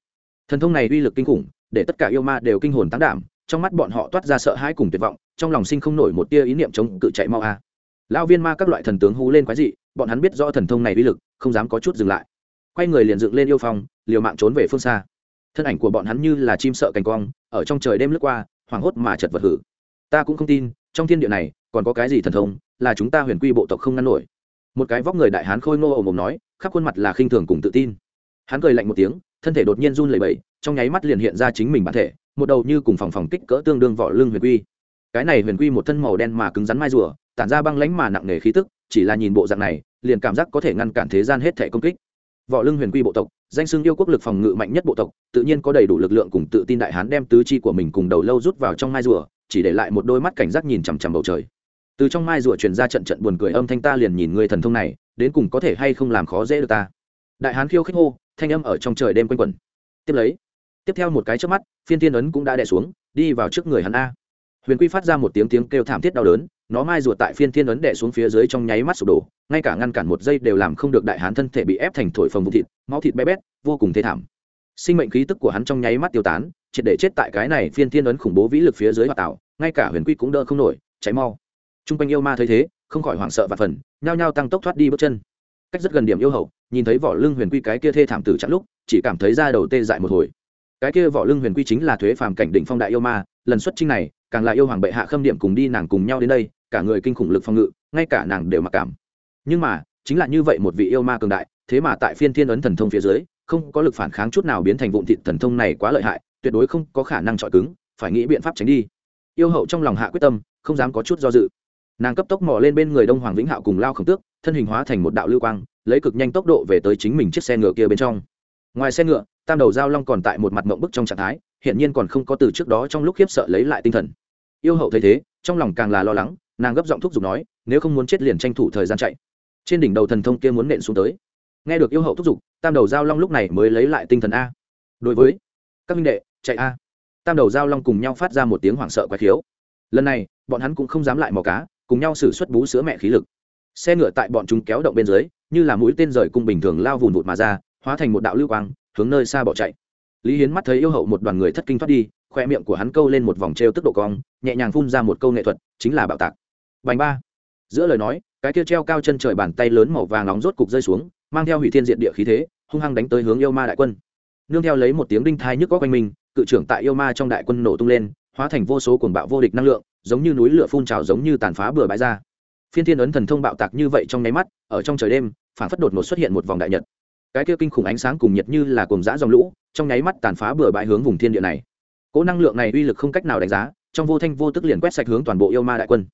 Thần thông này uy lực kinh khủng, để tất cả yêu ma đều kinh hồn tán đảm trong mắt bọn họ toát ra sợ hãi cùng tuyệt vọng, trong lòng sinh không nổi một tia ý niệm chống cự chạy mau a. Lão viên ma các loại thần tướng hú lên quái dị, bọn hắn biết rõ thần thông này uy lực, không dám có chút dừng lại. Quay người liền dựng lên yêu phong, liều mạng trốn về phương xa. Thân ảnh của bọn hắn như là chim sợ cành cong, ở trong trời đêm lướt qua, hoảng hốt mà chật vật hử. Ta cũng không tin, trong thiên địa này, còn có cái gì thần thông, là chúng ta huyền quy bộ tộc không ngăn nổi. Một cái vóc người đại hán khôi ngô ồm ồm nói, khắp khuôn mặt là khinh thường cùng tự tin. Hắn cười lạnh một tiếng, thân thể đột nhiên run lẩy bẩy trong nháy mắt liền hiện ra chính mình bản thể, một đầu như cùng phòng phòng kích cỡ tương đương vỏ lưng huyền quy. Cái này huyền quy một thân màu đen mà cứng rắn mai rùa, tản ra băng lánh mà nặng nề khí tức, chỉ là nhìn bộ dạng này, liền cảm giác có thể ngăn cản thế gian hết thể công kích. Võ lưng huyền quy bộ tộc, danh xưng yêu quốc lực phòng ngự mạnh nhất bộ tộc, tự nhiên có đầy đủ lực lượng cùng tự tin đại hán đem tứ chi của mình cùng đầu lâu rút vào trong mai rùa, chỉ để lại một đôi mắt cảnh giác nhìn chằm chằm bầu trời. Từ trong mai rùa truyền ra trận trận buồn cười âm thanh ta liền nhìn người thần thông này, đến cùng có thể hay không làm khó dễ được ta. Đại hán khiêu khích hô, thanh âm ở trong trời đêm quanh quẩn. Tiếp lấy tiếp theo một cái trước mắt, phiên tiên ấn cũng đã đè xuống, đi vào trước người hắn a. Huyền quy phát ra một tiếng tiếng kêu thảm thiết đau đớn, nó mai ruột tại phiên thiên ấn đè xuống phía dưới trong nháy mắt sụp đổ, ngay cả ngăn cản một giây đều làm không được đại hán thân thể bị ép thành thổi phồng vụ thịt, máu thịt bé bét, vô cùng thê thảm. Sinh mệnh khí tức của hắn trong nháy mắt tiêu tán, triệt để chết tại cái này phiên thiên ấn khủng bố vĩ lực phía dưới hoạt tạo, ngay cả huyền quy cũng đỡ không nổi, cháy mau. T r u n g quanh yêu ma thấy thế, không khỏi hoảng sợ và phần, nhao nhao tăng tốc thoát đi bước chân. Cách rất gần điểm yêu hậu, nhìn thấy vỏ lưng huyền quy cái kia thê thảm tử chặn lúc, chỉ cảm thấy da đầu tê dại một hồi cái kia võ lưng huyền quy chính là thuế phàm cảnh đỉnh phong đại yêu ma, lần xuất trinh này, càng là yêu hoàng bệ hạ khâm điểm cùng đi nàng cùng nhau đến đây, cả người kinh khủng lực phòng ngự, ngay cả nàng đều mặc cảm. Nhưng mà, chính là như vậy một vị yêu ma cường đại, thế mà tại phiên thiên ấn thần thông phía dưới, không có lực phản kháng chút nào biến thành vụn thịt thần thông này quá lợi hại, tuyệt đối không có khả năng chọi cứng, phải nghĩ biện pháp tránh đi. Yêu hậu trong lòng hạ quyết tâm, không dám có chút do dự. Nàng cấp tốc mò lên bên người đông hoàng vĩnh hạo cùng lao khổng tước, thân hình hóa thành một đạo lưu quang, lấy cực nhanh tốc độ về tới chính mình chiếc xe ngựa kia bên trong. Ngoài xe ngựa tam đầu giao long còn tại một mặt mộng bức trong trạng thái hiện nhiên còn không có từ trước đó trong lúc khiếp sợ lấy lại tinh thần. Yêu hậu thấy thế, trong lòng càng là lo lắng, nàng gấp giọng thúc giục nói, nếu không muốn chết liền tranh thủ thời gian chạy. Trên đỉnh đầu thần thông kia muốn nện xuống tới. Nghe được yêu hậu thúc giục, tam đầu giao long lúc này mới lấy lại tinh thần a. Đối với các minh đệ, chạy a. Tam đầu giao long cùng nhau phát ra một tiếng hoảng sợ quái khiếu. Lần này, bọn hắn cũng không dám lại mò cá, cùng nhau xử suất bú sữa mẹ khí lực. Xe ngựa tại bọn chúng kéo động bên dưới, như là mũi tên rời cung bình thường lao vùn vụt mà ra, hóa thành một đạo lưu quang hướng nơi xa bỏ chạy. Lý hiến mắt thấy yêu hậu một đoàn người thất kinh thoát đi, khoe miệng của hắn câu lên một vòng t r e o tức độ cong, nhẹ nhàng phun ra một câu nghệ thuật, chính là bạo tạc. Bành ba. Giữa lời nói, cái kia treo cao chân trời bàn tay lớn màu vàng nóng rốt cục rơi xuống, mang theo hủy thiên diện địa khí thế, hung hăng đánh tới hướng yêu ma đại quân. Nương theo lấy một tiếng đinh thai nhức có quanh mình, cự trưởng tại yêu ma trong đại quân nổ tung lên, hóa thành vô số cuồng bạo vô địch năng lượng, giống như núi lửa phun trào giống như tàn phá bừa bãi ra. Phiên thiên ấn thần thông bạo tạc như vậy trong nháy mắt, ở trong trời đêm phản phất đột ngột xuất hiện một vòng đại nhật cái kia kinh khủng ánh sáng cùng nhiệt như là cùng dã dòng lũ, trong nháy mắt tàn phá bừa bãi hướng vùng thiên địa này. Cỗ năng lượng này uy lực không cách nào đánh giá, trong vô thanh vô tức liền quét sạch hướng toàn bộ yêu ma đại quân.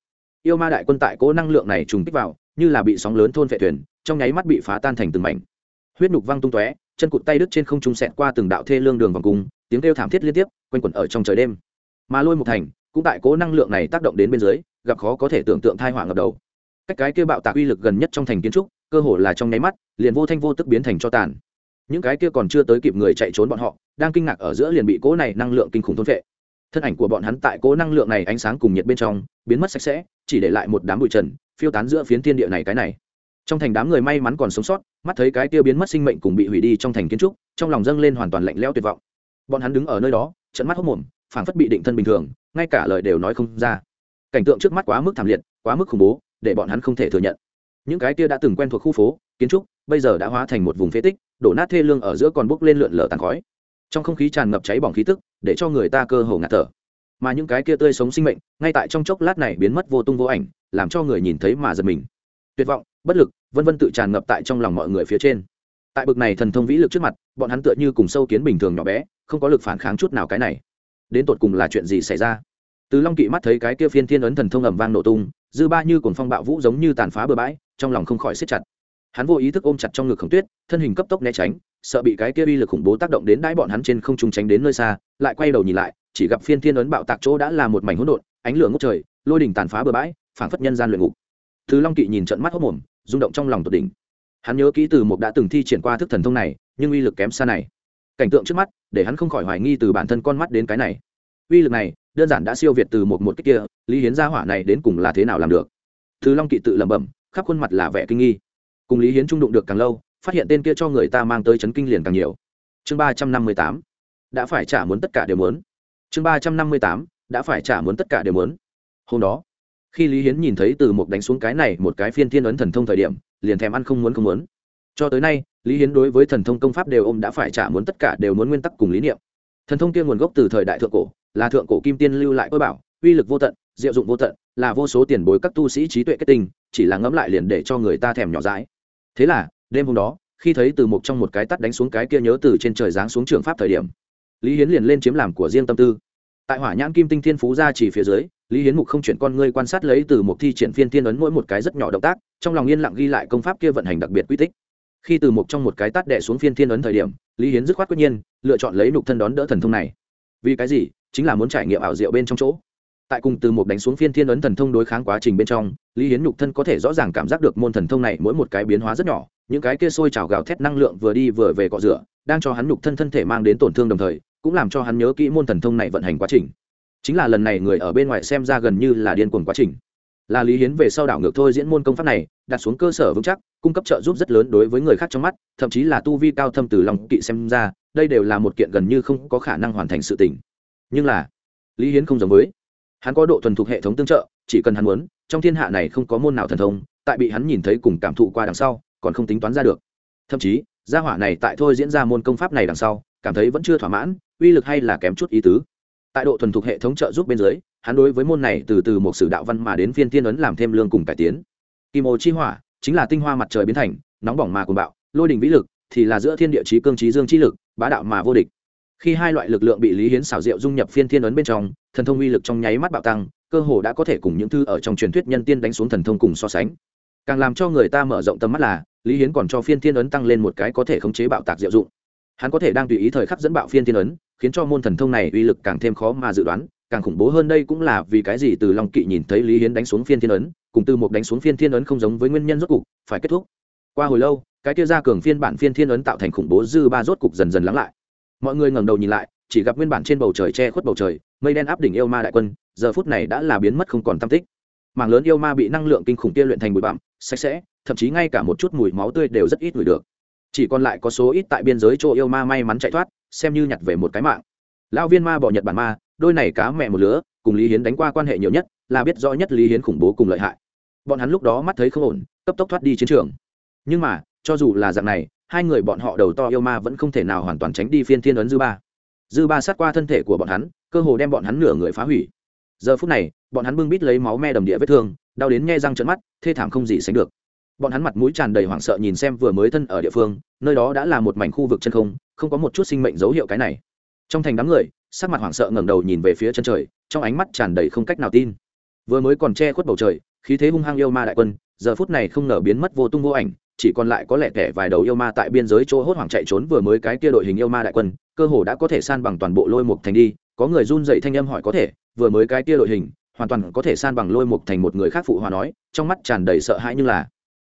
Yêu ma đại quân tại cỗ năng lượng này trùng kích vào, như là bị sóng lớn thôn vệ thuyền, trong nháy mắt bị phá tan thành từng mảnh. Huyết nục văng tung tóe, chân cụt tay đứt trên không trung xẹt qua từng đạo thê lương đường vòng cung, tiếng kêu thảm thiết liên tiếp, quanh quẩn ở trong trời đêm. Mà lôi một thành, cũng tại cố năng lượng này tác động đến bên dưới, gặp khó có thể tưởng tượng thai họa ngập đầu cách cái kia bạo tạc uy lực gần nhất trong thành kiến trúc, cơ hồ là trong nháy mắt, liền vô thanh vô tức biến thành cho tàn. Những cái kia còn chưa tới kịp người chạy trốn bọn họ, đang kinh ngạc ở giữa liền bị cố này năng lượng kinh khủng thôn vệ thân ảnh của bọn hắn tại cố năng lượng này ánh sáng cùng nhiệt bên trong, biến mất sạch sẽ, chỉ để lại một đám bụi trần, phiêu tán giữa phiến thiên địa này cái này. Trong thành đám người may mắn còn sống sót, mắt thấy cái kia biến mất sinh mệnh cùng bị hủy đi trong thành kiến trúc, trong lòng dâng lên hoàn toàn lạnh lẽo tuyệt vọng. Bọn hắn đứng ở nơi đó trận mắt hốc mồm, phảng phất bị định thân bình thường, ngay cả lời đều nói không ra. Cảnh tượng trước mắt quá mức thảm liệt, quá mức khủng bố để bọn hắn không thể thừa nhận. Những cái kia đã từng quen thuộc khu phố, kiến trúc, bây giờ đã hóa thành một vùng phế tích, đổ nát thê lương ở giữa còn bốc lên lượn lờ tàn khói. Trong không khí tràn ngập cháy bỏng khí tức, để cho người ta cơ hồ ngạt thở. Mà những cái kia tươi sống sinh mệnh, ngay tại trong chốc lát này biến mất vô tung vô ảnh, làm cho người nhìn thấy mà giật mình. Tuyệt vọng, bất lực, vân vân tự tràn ngập tại trong lòng mọi người phía trên. Tại bực này thần thông vĩ lực trước mặt, bọn hắn tựa như cùng sâu kiến bình thường nhỏ bé, không có lực phản kháng chút nào cái này. Đến tột cùng là chuyện gì xảy ra? Từ long kỵ mắt thấy cái kia phiên thiên ấn thần thông ẩm vang nổ tung, dư ba như cồn phong bạo vũ giống như tàn phá bừa bãi, trong lòng không khỏi siết chặt. Hắn vô ý thức ôm chặt trong ngực khổng tuyết, thân hình cấp tốc né tránh, sợ bị cái kia uy lực khủng bố tác động đến đãi bọn hắn trên không trung tránh đến nơi xa, lại quay đầu nhìn lại, chỉ gặp phiên thiên ấn bạo tạc chỗ đã là một mảnh hỗn độn, ánh lửa ngốc trời, lôi đỉnh tàn phá bừa bãi, phảng phất nhân gian luyện ngục. Từ long kỵ nhìn trận mắt hốc mồm, rung động trong lòng tột đỉnh. Hắn nhớ kỹ từ một đã từng thi triển qua thức thần thông này, nhưng uy lực kém xa này. Cảnh tượng trước mắt, để hắn không khỏi hoài nghi từ bản thân con mắt đến cái này uy lực này, đơn giản đã siêu việt từ một một cách kia, lý hiến gia hỏa này đến cùng là thế nào làm được? Thứ long kỵ tự lẩm bẩm, khắp khuôn mặt là vẻ kinh nghi. Cùng lý hiến trung đụng được càng lâu, phát hiện tên kia cho người ta mang tới chấn kinh liền càng nhiều. Chương ba trăm năm mươi tám, đã phải trả muốn tất cả đều muốn. Chương ba trăm năm mươi tám, đã phải trả muốn tất cả đều muốn. Hôm đó, khi lý hiến nhìn thấy từ một đánh xuống cái này một cái phiên thiên ấn thần thông thời điểm, liền thèm ăn không muốn không muốn. Cho tới nay, lý hiến đối với thần thông công pháp đều ôm đã phải trả muốn tất cả đều muốn nguyên tắc cùng lý niệm. Thần thông kia nguồn gốc từ thời đại thượng cổ là thượng cổ kim tiên lưu lại cơ bảo, uy lực vô tận, diệu dụng vô tận, là vô số tiền bối các tu sĩ trí tuệ kết tinh, chỉ là ngẫm lại liền để cho người ta thèm nhỏ dãi. Thế là, đêm hôm đó, khi thấy từ một trong một cái tắt đánh xuống cái kia nhớ từ trên trời giáng xuống trường pháp thời điểm, lý hiến liền lên chiếm làm của riêng tâm tư. Tại hỏa nhãn kim tinh thiên phú ra chỉ phía dưới, lý hiến mục không chuyển con ngươi quan sát lấy từ một thi triển phiên thiên ấn mỗi một cái rất nhỏ động tác, trong lòng yên lặng ghi lại công pháp kia vận hành đặc biệt quy tích. Khi từ một trong một cái tắt đẻ xuống phiên thiên ấn thời điểm, lý hiến dứt khoát quyết nhiên, lựa chọn lấy nục thân đón đỡ thần thông này vì cái gì? Chính là muốn trải nghiệm ảo diệu bên trong chỗ. Tại cùng từ một đánh xuống phiên thiên ấn thần thông đối kháng quá trình bên trong, lý hiến nhục thân có thể rõ ràng cảm giác được môn thần thông này mỗi một cái biến hóa rất nhỏ, những cái kia sôi trào gào thét năng lượng vừa đi vừa về cọ rửa, đang cho hắn nhục thân thân thể mang đến tổn thương đồng thời, cũng làm cho hắn nhớ kỹ môn thần thông này vận hành quá trình. Chính là lần này người ở bên ngoài xem ra gần như là điên cuồng quá trình là lý hiến về sau đảo ngược thôi diễn môn công pháp này, đặt xuống cơ sở vững chắc, cung cấp trợ giúp rất lớn đối với người khác trong mắt, thậm chí là tu vi cao thâm từ lòng kỵ xem ra, đây đều là một kiện gần như không có khả năng hoàn thành sự tình. Nhưng là, lý hiến không giống với. Hắn có độ thuần thục hệ thống tương trợ, chỉ cần hắn muốn, trong thiên hạ này không có môn nào thần thông, tại bị hắn nhìn thấy cùng cảm thụ qua đằng sau, còn không tính toán ra được. Thậm chí, gia hỏa này tại thôi diễn ra môn công pháp này đằng sau, cảm thấy vẫn chưa thỏa mãn, uy lực hay là kém chút ý tứ tại độ thuần thục hệ thống trợ giúp bên dưới, hắn đối với môn này từ từ một sử đạo văn mà đến phiên tiên ấn làm thêm lương cùng cải tiến. Kim ô chi hỏa chính là tinh hoa mặt trời biến thành, nóng bỏng mà cùng bạo, lôi đình vĩ lực thì là giữa thiên địa chí cương chí dương chi lực, bá đạo mà vô địch. Khi hai loại lực lượng bị lý hiến xảo diệu dung nhập phiên thiên ấn bên trong, thần thông uy lực trong nháy mắt bạo tăng, cơ hồ đã có thể cùng những thư ở trong truyền thuyết nhân tiên đánh xuống thần thông cùng so sánh. Càng làm cho người ta mở rộng tầm mắt là, lý hiến còn cho phiên thiên ấn tăng lên một cái có thể khống chế bạo tạc diệu dụng. Hắn có thể đang tùy ý thời khắc dẫn bạo phiên thiên ấn khiến cho môn thần thông này uy lực càng thêm khó mà dự đoán, càng khủng bố hơn đây cũng là vì cái gì từ long kỵ nhìn thấy lý hiến đánh xuống phiên thiên ấn, cùng từ một đánh xuống phiên thiên ấn không giống với nguyên nhân rốt cục, phải kết thúc. Qua hồi lâu, cái kia ra cường phiên bản phiên thiên ấn tạo thành khủng bố dư ba rốt cục dần dần lắng lại. Mọi người ngẩng đầu nhìn lại, chỉ gặp nguyên bản trên bầu trời che khuất bầu trời, mây đen áp đỉnh yêu ma đại quân, giờ phút này đã là biến mất không còn tam tích. Mảng lớn yêu ma bị năng lượng kinh khủng kia luyện thành bụi bặm, sạch sẽ, thậm chí ngay cả một chút mùi máu tươi đều rất ít ngửi được. Chỉ còn lại có số ít tại biên giới chỗ yêu ma may mắn chạy thoát xem như nhặt về một cái mạng. Lão viên ma bỏ nhật bản ma, đôi này cá mẹ một lứa, cùng lý hiến đánh qua quan hệ nhiều nhất, là biết rõ nhất lý hiến khủng bố cùng lợi hại. Bọn hắn lúc đó mắt thấy không ổn, cấp tốc thoát đi chiến trường. Nhưng mà, cho dù là dạng này, hai người bọn họ đầu to yêu ma vẫn không thể nào hoàn toàn tránh đi phiên thiên ấn dư ba. Dư ba sát qua thân thể của bọn hắn, cơ hồ đem bọn hắn nửa người phá hủy. Giờ phút này, bọn hắn bưng bít lấy máu me đầm địa vết thương, đau đến nghe răng trận mắt, thê thảm không gì sánh được bọn hắn mặt mũi tràn đầy hoảng sợ nhìn xem vừa mới thân ở địa phương, nơi đó đã là một mảnh khu vực chân không không có một chút sinh mệnh dấu hiệu cái này. Trong thành đám người, sắc mặt hoảng sợ ngẩng đầu nhìn về phía chân trời, trong ánh mắt tràn đầy không cách nào tin. Vừa mới còn che khuất bầu trời, khí thế hung hăng yêu ma đại quân, giờ phút này không ngờ biến mất vô tung vô ảnh, chỉ còn lại có lẻ tẻ vài đầu yêu ma tại biên giới chỗ hốt hoảng chạy trốn vừa mới cái kia đội hình yêu ma đại quân, cơ hồ đã có thể san bằng toàn bộ lôi mục thành đi, có người run dậy thanh âm hỏi có thể, vừa mới cái kia đội hình, hoàn toàn có thể san bằng lôi mục thành một người khác phụ hòa nói, trong mắt tràn đầy sợ hãi như là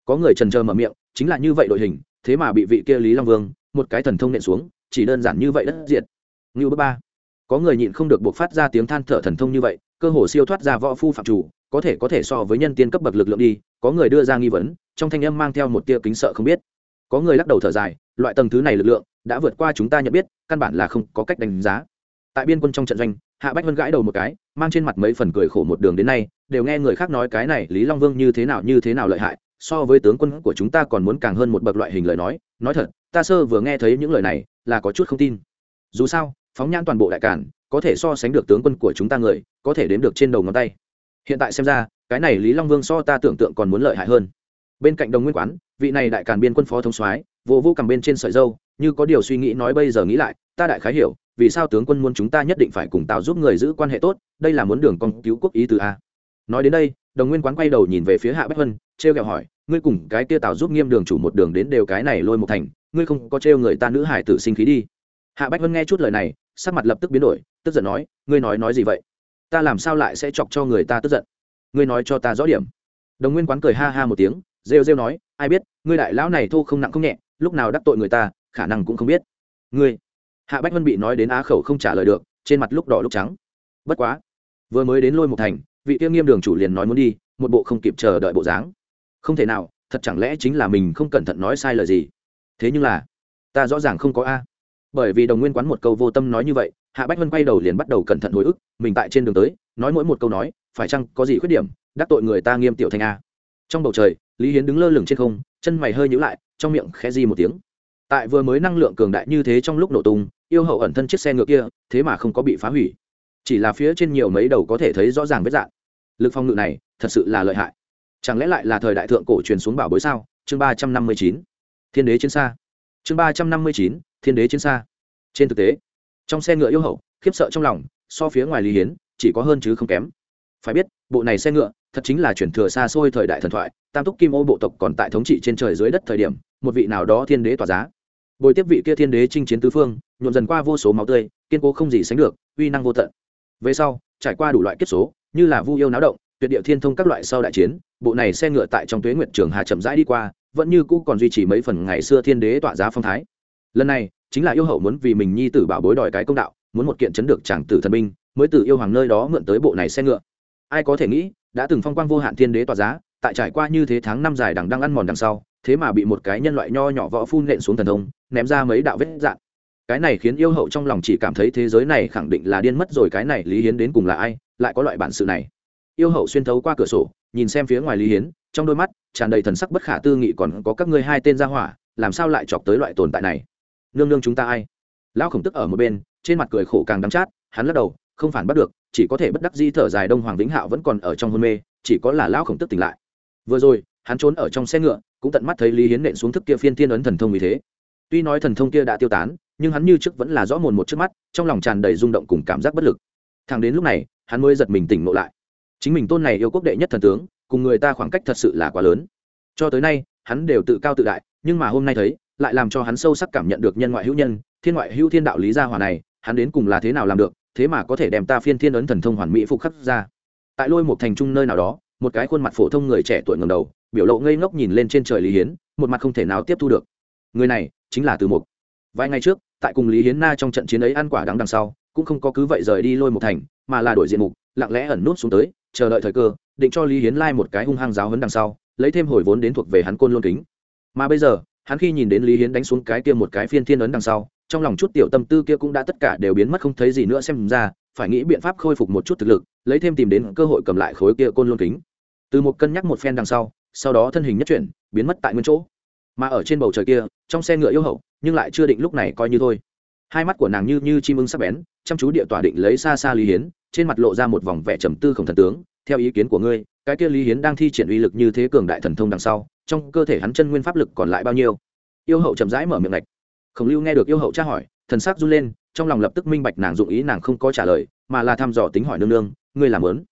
có người trần trờ mở miệng, chính là như vậy đội hình, thế mà bị vị kia lý long vương, một cái thần thông nện xuống, chỉ đơn giản như vậy đất diệt. Ngưu bước ba. Có người nhịn không được buộc phát ra tiếng than thở thần thông như vậy, cơ hồ siêu thoát ra võ phu phạm chủ, có thể có thể so với nhân tiên cấp bậc lực lượng đi, có người đưa ra nghi vấn, trong thanh âm mang theo một tia kính sợ không biết. Có người lắc đầu thở dài, loại tầng thứ này lực lượng, đã vượt qua chúng ta nhận biết, căn bản là không có cách đánh giá. Tại biên quân trong trận doanh, hạ bách vân gãi đầu một cái, mang trên mặt mấy phần cười khổ một đường đến nay, đều nghe người khác nói cái này lý long vương như thế nào như thế nào lợi hại so với tướng quân của chúng ta còn muốn càng hơn một bậc loại hình lời nói. Nói thật, ta sơ vừa nghe thấy những lời này là có chút không tin. Dù sao, phóng nhãn toàn bộ đại cản, có thể so sánh được tướng quân của chúng ta người, có thể đến được trên đầu ngón tay. Hiện tại xem ra, cái này lý long vương so ta tưởng tượng còn muốn lợi hại hơn. Bên cạnh đồng nguyên quán, vị này đại càn biên quân phó thống soái, vô vô cầm bên trên sợi dâu, như có điều suy nghĩ nói bây giờ nghĩ lại, ta đại khái hiểu, vì sao tướng quân muốn chúng ta nhất định phải cùng tạo giúp người giữ quan hệ tốt, đây là muốn đường con cứu quốc ý từ a. Nói đến đây đồng nguyên quán quay đầu nhìn về phía hạ bách vân trêu kẹo hỏi, ngươi cùng cái kia tào giúp nghiêm đường chủ một đường đến đều cái này lôi một thành, ngươi không có trêu người ta nữ hải tử sinh khí đi? Hạ bách vân nghe chút lời này, sắc mặt lập tức biến đổi, tức giận nói, ngươi nói nói gì vậy? Ta làm sao lại sẽ chọc cho người ta tức giận? Ngươi nói cho ta rõ điểm. Đồng nguyên quán cười ha ha một tiếng, rêu rêu nói, ai biết, ngươi đại lão này thô không nặng không nhẹ, lúc nào đắc tội người ta, khả năng cũng không biết. Ngươi? Hạ bách vân bị nói đến á khẩu không trả lời được, trên mặt lúc đỏ lúc trắng. Bất quá, vừa mới đến lôi một thành vị kia nghiêm đường chủ liền nói muốn đi, một bộ không kịp chờ đợi bộ dáng. Không thể nào, thật chẳng lẽ chính là mình không cẩn thận nói sai lời gì? Thế nhưng là, ta rõ ràng không có a. Bởi vì đồng nguyên quán một câu vô tâm nói như vậy, hạ bách vân quay đầu liền bắt đầu cẩn thận hồi ức, mình tại trên đường tới, nói mỗi một câu nói, phải chăng có gì khuyết điểm, đắc tội người ta nghiêm tiểu thanh a. Trong bầu trời, lý hiến đứng lơ lửng trên không, chân mày hơi nhữ lại, trong miệng khẽ di một tiếng. Tại vừa mới năng lượng cường đại như thế trong lúc nổ tung, yêu hậu ẩn thân chiếc xe ngựa kia, thế mà không có bị phá hủy. Chỉ là phía trên nhiều mấy đầu có thể thấy rõ ràng vết dạng lực phong ngự này thật sự là lợi hại. Chẳng lẽ lại là thời đại thượng cổ truyền xuống bảo bối sao? Chương ba trăm năm mươi chín. Thiên đế chiến xa. Chương ba trăm năm mươi chín, thiên đế chiến xa. Trên thực tế, trong xe ngựa yêu hậu, khiếp sợ trong lòng, so phía ngoài lý hiến, chỉ có hơn chứ không kém. Phải biết, bộ này xe ngựa thật chính là chuyển thừa xa xôi thời đại thần thoại, tam túc kim ô bộ tộc còn tại thống trị trên trời dưới đất thời điểm, một vị nào đó thiên đế tỏa giá. Bồi tiếp vị kia thiên đế chinh chiến tứ phương, nhuộm dần qua vô số máu tươi, kiên cố không gì sánh được, uy năng vô tận về sau, trải qua đủ loại kiếp số, như là vu yêu náo động, tuyệt địa thiên thông các loại sau đại chiến, bộ này xe ngựa tại trong tuế nguyệt trường hà chậm rãi đi qua, vẫn như cũ còn duy trì mấy phần ngày xưa thiên đế tỏa giá phong thái. Lần này, chính là yêu hậu muốn vì mình nhi tử bảo bối đòi cái công đạo, muốn một kiện chấn được chàng tử thần binh, mới từ yêu hoàng nơi đó mượn tới bộ này xe ngựa. Ai có thể nghĩ, đã từng phong quang vô hạn thiên đế tỏa giá, tại trải qua như thế tháng năm dài đằng đang ăn mòn đằng sau, thế mà bị một cái nhân loại nho nhỏ võ phun nện xuống thần thông, ném ra mấy đạo vết dạn cái này khiến yêu hậu trong lòng chỉ cảm thấy thế giới này khẳng định là điên mất rồi, cái này lý hiến đến cùng là ai, lại có loại bản sự này. Yêu hậu xuyên thấu qua cửa sổ, nhìn xem phía ngoài lý hiến, trong đôi mắt tràn đầy thần sắc bất khả tư nghị còn có các ngươi hai tên gia hỏa, làm sao lại chọc tới loại tồn tại này? Nương nương chúng ta ai? Lão khổng tức ở một bên, trên mặt cười khổ càng đắm chát, hắn lắc đầu, không phản bắt được, chỉ có thể bất đắc di thở dài, đông hoàng vĩnh hạo vẫn còn ở trong hôn mê, chỉ có là lão khổng tức tỉnh lại. Vừa rồi, hắn trốn ở trong xe ngựa, cũng tận mắt thấy lý hiến nện xuống thức kia phiên thiên ấn thần thông vì thế. Tuy nói thần thông kia đã tiêu tán nhưng hắn như trước vẫn là rõ mồn một trước mắt, trong lòng tràn đầy rung động cùng cảm giác bất lực. Thằng đến lúc này, hắn mới giật mình tỉnh ngộ lại. Chính mình tôn này yêu quốc đệ nhất thần tướng, cùng người ta khoảng cách thật sự là quá lớn. Cho tới nay, hắn đều tự cao tự đại, nhưng mà hôm nay thấy, lại làm cho hắn sâu sắc cảm nhận được nhân ngoại hữu nhân, thiên ngoại hữu thiên đạo lý gia hòa này, hắn đến cùng là thế nào làm được, thế mà có thể đem ta phiên thiên ấn thần thông hoàn mỹ phục khắc ra. Tại lôi một thành trung nơi nào đó, một cái khuôn mặt phổ thông người trẻ tuổi ngầm đầu, biểu lộ ngây ngốc nhìn lên trên trời lý hiến, một mặt không thể nào tiếp thu được. Người này chính là từ mục. Vài ngày trước tại cùng lý hiến na trong trận chiến ấy ăn quả đắng đằng sau, cũng không có cứ vậy rời đi lôi một thành, mà là đổi diện mục, lặng lẽ ẩn nút xuống tới, chờ đợi thời cơ, định cho lý hiến lai một cái hung hăng giáo hấn đằng sau, lấy thêm hồi vốn đến thuộc về hắn côn lôn kính. Mà bây giờ, hắn khi nhìn đến lý hiến đánh xuống cái kia một cái phiên thiên ấn đằng sau, trong lòng chút tiểu tâm tư kia cũng đã tất cả đều biến mất không thấy gì nữa xem ra, phải nghĩ biện pháp khôi phục một chút thực lực, lấy thêm tìm đến cơ hội cầm lại khối kia côn lôn kính. Từ một cân nhắc một phen đằng sau sau đó thân hình nhất chuyển, biến mất tại nguyên chỗ. Mà ở trên bầu trời kia, trong xe ngựa yêu hậu nhưng lại chưa định lúc này coi như thôi. Hai mắt của nàng như như chim ưng sắc bén, chăm chú địa tỏa định lấy xa xa lý hiến, trên mặt lộ ra một vòng vẻ trầm tư không thần tướng, theo ý kiến của ngươi, cái kia lý hiến đang thi triển uy lực như thế cường đại thần thông đằng sau, trong cơ thể hắn chân nguyên pháp lực còn lại bao nhiêu? Yêu hậu chậm rãi mở miệng lạch khổng lưu nghe được yêu hậu tra hỏi, thần sắc run lên, trong lòng lập tức minh bạch nàng dụng ý nàng không có trả lời, mà là thăm dò tính hỏi nương nương, ngươi làm lớn?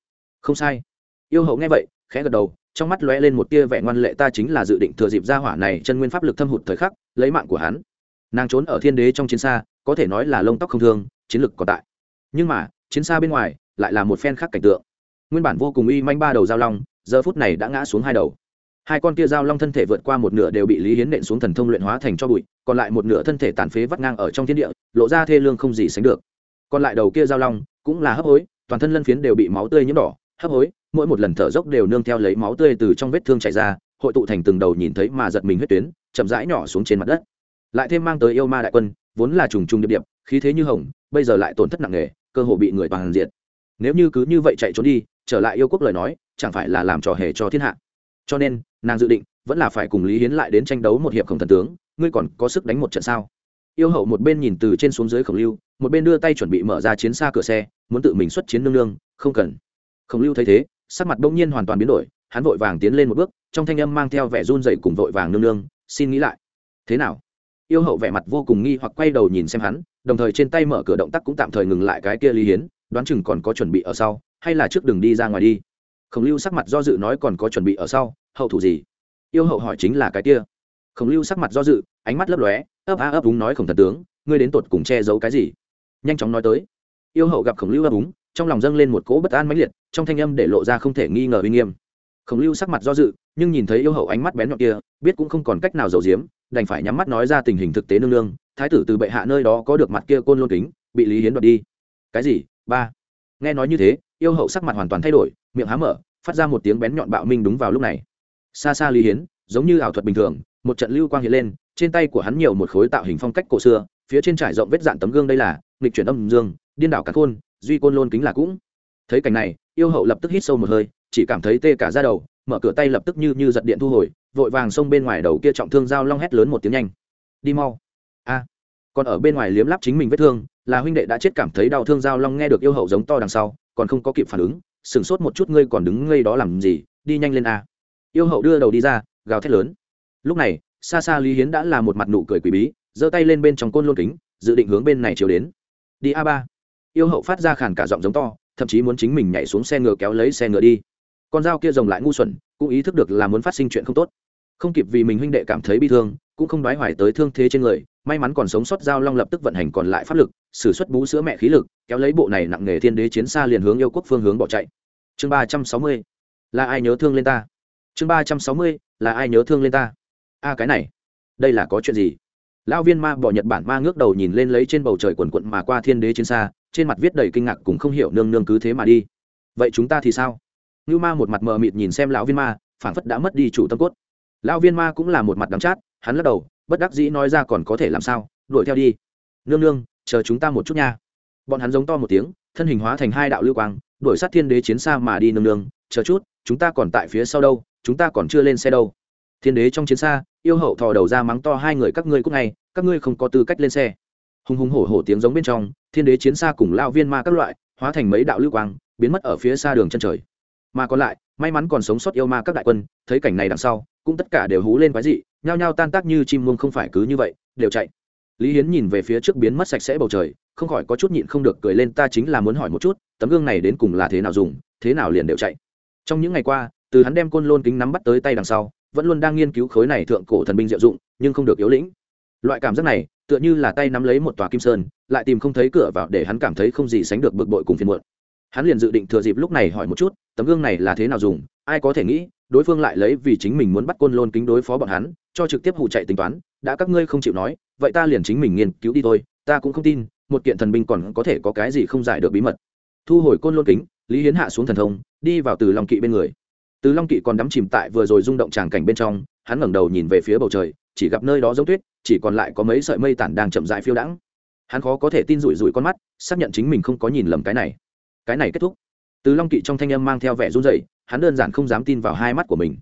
Không sai. Yêu hậu nghe vậy, khẽ gật đầu, trong mắt lóe lên một tia vẻ ngoan lệ, ta chính là dự định thừa dịp gia hỏa này chân nguyên pháp lực thâm hụt thời khắc, lấy mạng của hắn nàng trốn ở thiên đế trong chiến xa, có thể nói là lông tóc không thương, chiến lực còn tại. Nhưng mà, chiến xa bên ngoài, lại là một phen khác cảnh tượng. Nguyên bản vô cùng uy manh ba đầu giao long, giờ phút này đã ngã xuống hai đầu. Hai con kia giao long thân thể vượt qua một nửa đều bị lý hiến nện xuống thần thông luyện hóa thành cho bụi, còn lại một nửa thân thể tàn phế vắt ngang ở trong thiên địa, lộ ra thê lương không gì sánh được. Còn lại đầu kia giao long, cũng là hấp hối, toàn thân lân phiến đều bị máu tươi nhiễm đỏ, hấp hối, mỗi một lần thở dốc đều nương theo lấy máu tươi từ trong vết thương chảy ra, hội tụ thành từng đầu nhìn thấy mà giật mình huyết tuyến, chậm rãi nhỏ xuống trên mặt đất lại thêm mang tới yêu ma đại quân, vốn là trùng trùng điệp điệp, khí thế như hồng, bây giờ lại tổn thất nặng nề, cơ hội bị người toàn diệt. Nếu như cứ như vậy chạy trốn đi, trở lại yêu quốc lời nói, chẳng phải là làm trò hề cho thiên hạ. Cho nên, nàng dự định, vẫn là phải cùng lý hiến lại đến tranh đấu một hiệp không thần tướng, ngươi còn có sức đánh một trận sao? Yêu hậu một bên nhìn từ trên xuống dưới khổng lưu, một bên đưa tay chuẩn bị mở ra chiến xa cửa xe, muốn tự mình xuất chiến nương nương, không cần. Khổng lưu thấy thế, sắc mặt bỗng nhiên hoàn toàn biến đổi, hắn vội vàng tiến lên một bước, trong thanh âm mang theo vẻ run dậy cùng vội vàng nương nương, xin nghĩ lại, thế nào? Yêu hậu vẻ mặt vô cùng nghi hoặc quay đầu nhìn xem hắn, đồng thời trên tay mở cửa động tác cũng tạm thời ngừng lại cái kia lý hiến, đoán chừng còn có chuẩn bị ở sau, hay là trước đường đi ra ngoài đi. Khổng lưu sắc mặt do dự nói còn có chuẩn bị ở sau, hậu thủ gì? Yêu hậu hỏi chính là cái kia. Khổng lưu sắc mặt do dự, ánh mắt lấp lóe, ấp á ấp đúng nói khổng thần tướng, ngươi đến tột cùng che giấu cái gì? Nhanh chóng nói tới. Yêu hậu gặp khổng lưu ấp úng, trong lòng dâng lên một cỗ bất an mãnh liệt, trong thanh âm để lộ ra không thể nghi ngờ uy nghiêm. Khổng lưu sắc mặt do dự, nhưng nhìn thấy yêu hậu ánh mắt bén nhọn kia, biết cũng không còn cách nào giấu giếm đành phải nhắm mắt nói ra tình hình thực tế nương nương, thái tử từ bệ hạ nơi đó có được mặt kia côn lôn kính, bị lý hiến đoạt đi. Cái gì? Ba. Nghe nói như thế, yêu hậu sắc mặt hoàn toàn thay đổi, miệng há mở, phát ra một tiếng bén nhọn bạo minh đúng vào lúc này. Xa xa lý hiến, giống như ảo thuật bình thường, một trận lưu quang hiện lên, trên tay của hắn nhiều một khối tạo hình phong cách cổ xưa, phía trên trải rộng vết dạn tấm gương đây là, nghịch chuyển âm dương, điên đảo cả khôn duy côn lôn kính là cũng. Thấy cảnh này, yêu hậu lập tức hít sâu một hơi, chỉ cảm thấy tê cả ra đầu, mở cửa tay lập tức như như giật điện thu hồi vội vàng xông bên ngoài đầu kia trọng thương dao long hét lớn một tiếng nhanh. Đi mau. A. À, còn ở bên ngoài liếm lắp chính mình vết thương, là huynh đệ đã chết cảm thấy đau thương dao long nghe được yêu hậu giống to đằng sau, còn không có kịp phản ứng, sửng sốt một chút ngươi còn đứng ngây đó làm gì, đi nhanh lên a. Yêu hậu đưa đầu đi ra, gào thét lớn. Lúc này, xa xa lý hiến đã là một mặt nụ cười quỷ bí, giơ tay lên bên trong côn lôn kính, dự định hướng bên này chiều đến. Đi a ba. Yêu hậu phát ra khản cả giọng giống to, thậm chí muốn chính mình nhảy xuống xe ngựa kéo lấy xe ngựa đi. Con dao kia rồng lại ngu xuẩn, cũng ý thức được là muốn phát sinh chuyện không tốt không kịp vì mình huynh đệ cảm thấy bi thương, cũng không đoái hoài tới thương thế trên người, may mắn còn sống sót giao long lập tức vận hành còn lại pháp lực s ử suất bú sữa mẹ khí lực, kéo lấy bộ này nặng nghề thiên đế chiến xa liền hướng yêu quốc phương hướng bỏ chạy. Chương ba trăm sáu mươi, là ai nhớ thương lên ta? Chương ba trăm sáu mươi, là ai nhớ thương lên ta? A, cái này, đây là có chuyện gì? Lão viên ma bỏ nhật bản ma ngước đầu nhìn lên lấy trên bầu trời quần quận mà qua thiên đế chiến xa, trên mặt viết đầy kinh ngạc cùng không hiểu nương nương cứ thế mà đi. Vậy chúng ta thì sao? Ngưu ma một mặt mờ mịt nhìn xem lão viên ma, phảng phất đã mất đi chủ tâm cốt lão viên ma cũng là một mặt đắm chát, hắn lắc đầu, bất đắc dĩ nói ra còn có thể làm sao, đuổi theo đi. Nương nương, chờ chúng ta một chút nha. Bọn hắn giống to một tiếng, thân hình hóa thành hai đạo lưu quang, đuổi sát thiên đế chiến xa mà đi nương nương, chờ chút, chúng ta còn tại phía sau đâu, chúng ta còn chưa lên xe đâu. Thiên đế trong chiến xa, yêu hậu thò đầu ra mắng to hai người các ngươi cúc ngay các ngươi không có tư cách lên xe. Hùng hùng hổ hổ tiếng giống bên trong, thiên đế chiến xa cùng lao viên ma các loại, hóa thành mấy đạo lưu quang, biến mất ở phía xa đường chân trời. Mà còn lại, may mắn còn sống sót yêu ma các đại quân, thấy cảnh này đằng sau cũng tất cả đều hú lên quái dị, nhao nhao tan tác như chim muông không phải cứ như vậy, đều chạy. Lý hiến nhìn về phía trước biến mất sạch sẽ bầu trời, không khỏi có chút nhịn không được cười lên, ta chính là muốn hỏi một chút, tấm gương này đến cùng là thế nào dùng, thế nào liền đều chạy? Trong những ngày qua, từ hắn đem côn lôn kính nắm bắt tới tay đằng sau, vẫn luôn đang nghiên cứu khối này thượng cổ thần binh diệu dụng, nhưng không được yếu lĩnh. Loại cảm giác này, tựa như là tay nắm lấy một tòa kim sơn, lại tìm không thấy cửa vào để hắn cảm thấy không gì sánh được bực bội cùng phiền muộn. Hắn liền dự định thừa dịp lúc này hỏi một chút, tấm gương này là thế nào dùng? Ai có thể nghĩ đối phương lại lấy vì chính mình muốn bắt côn lôn kính đối phó bọn hắn, cho trực tiếp hụ chạy tính toán, đã các ngươi không chịu nói, vậy ta liền chính mình nghiên cứu đi thôi, ta cũng không tin, một kiện thần binh còn có thể có cái gì không giải được bí mật. Thu hồi côn lôn kính, lý hiến hạ xuống thần thông, đi vào từ long kỵ bên người. Từ long kỵ còn đắm chìm tại vừa rồi rung động tràng cảnh bên trong, hắn ngẩng đầu nhìn về phía bầu trời, chỉ gặp nơi đó giống tuyết, chỉ còn lại có mấy sợi mây tản đang chậm dại phiêu đãng. Hắn khó có thể tin rủi rủi con mắt, xác nhận chính mình không có nhìn lầm cái này. Cái này kết thúc. Từ long kỵ trong thanh âm mang theo vẻ run rẩy hắn đơn giản không dám tin vào hai mắt của mình.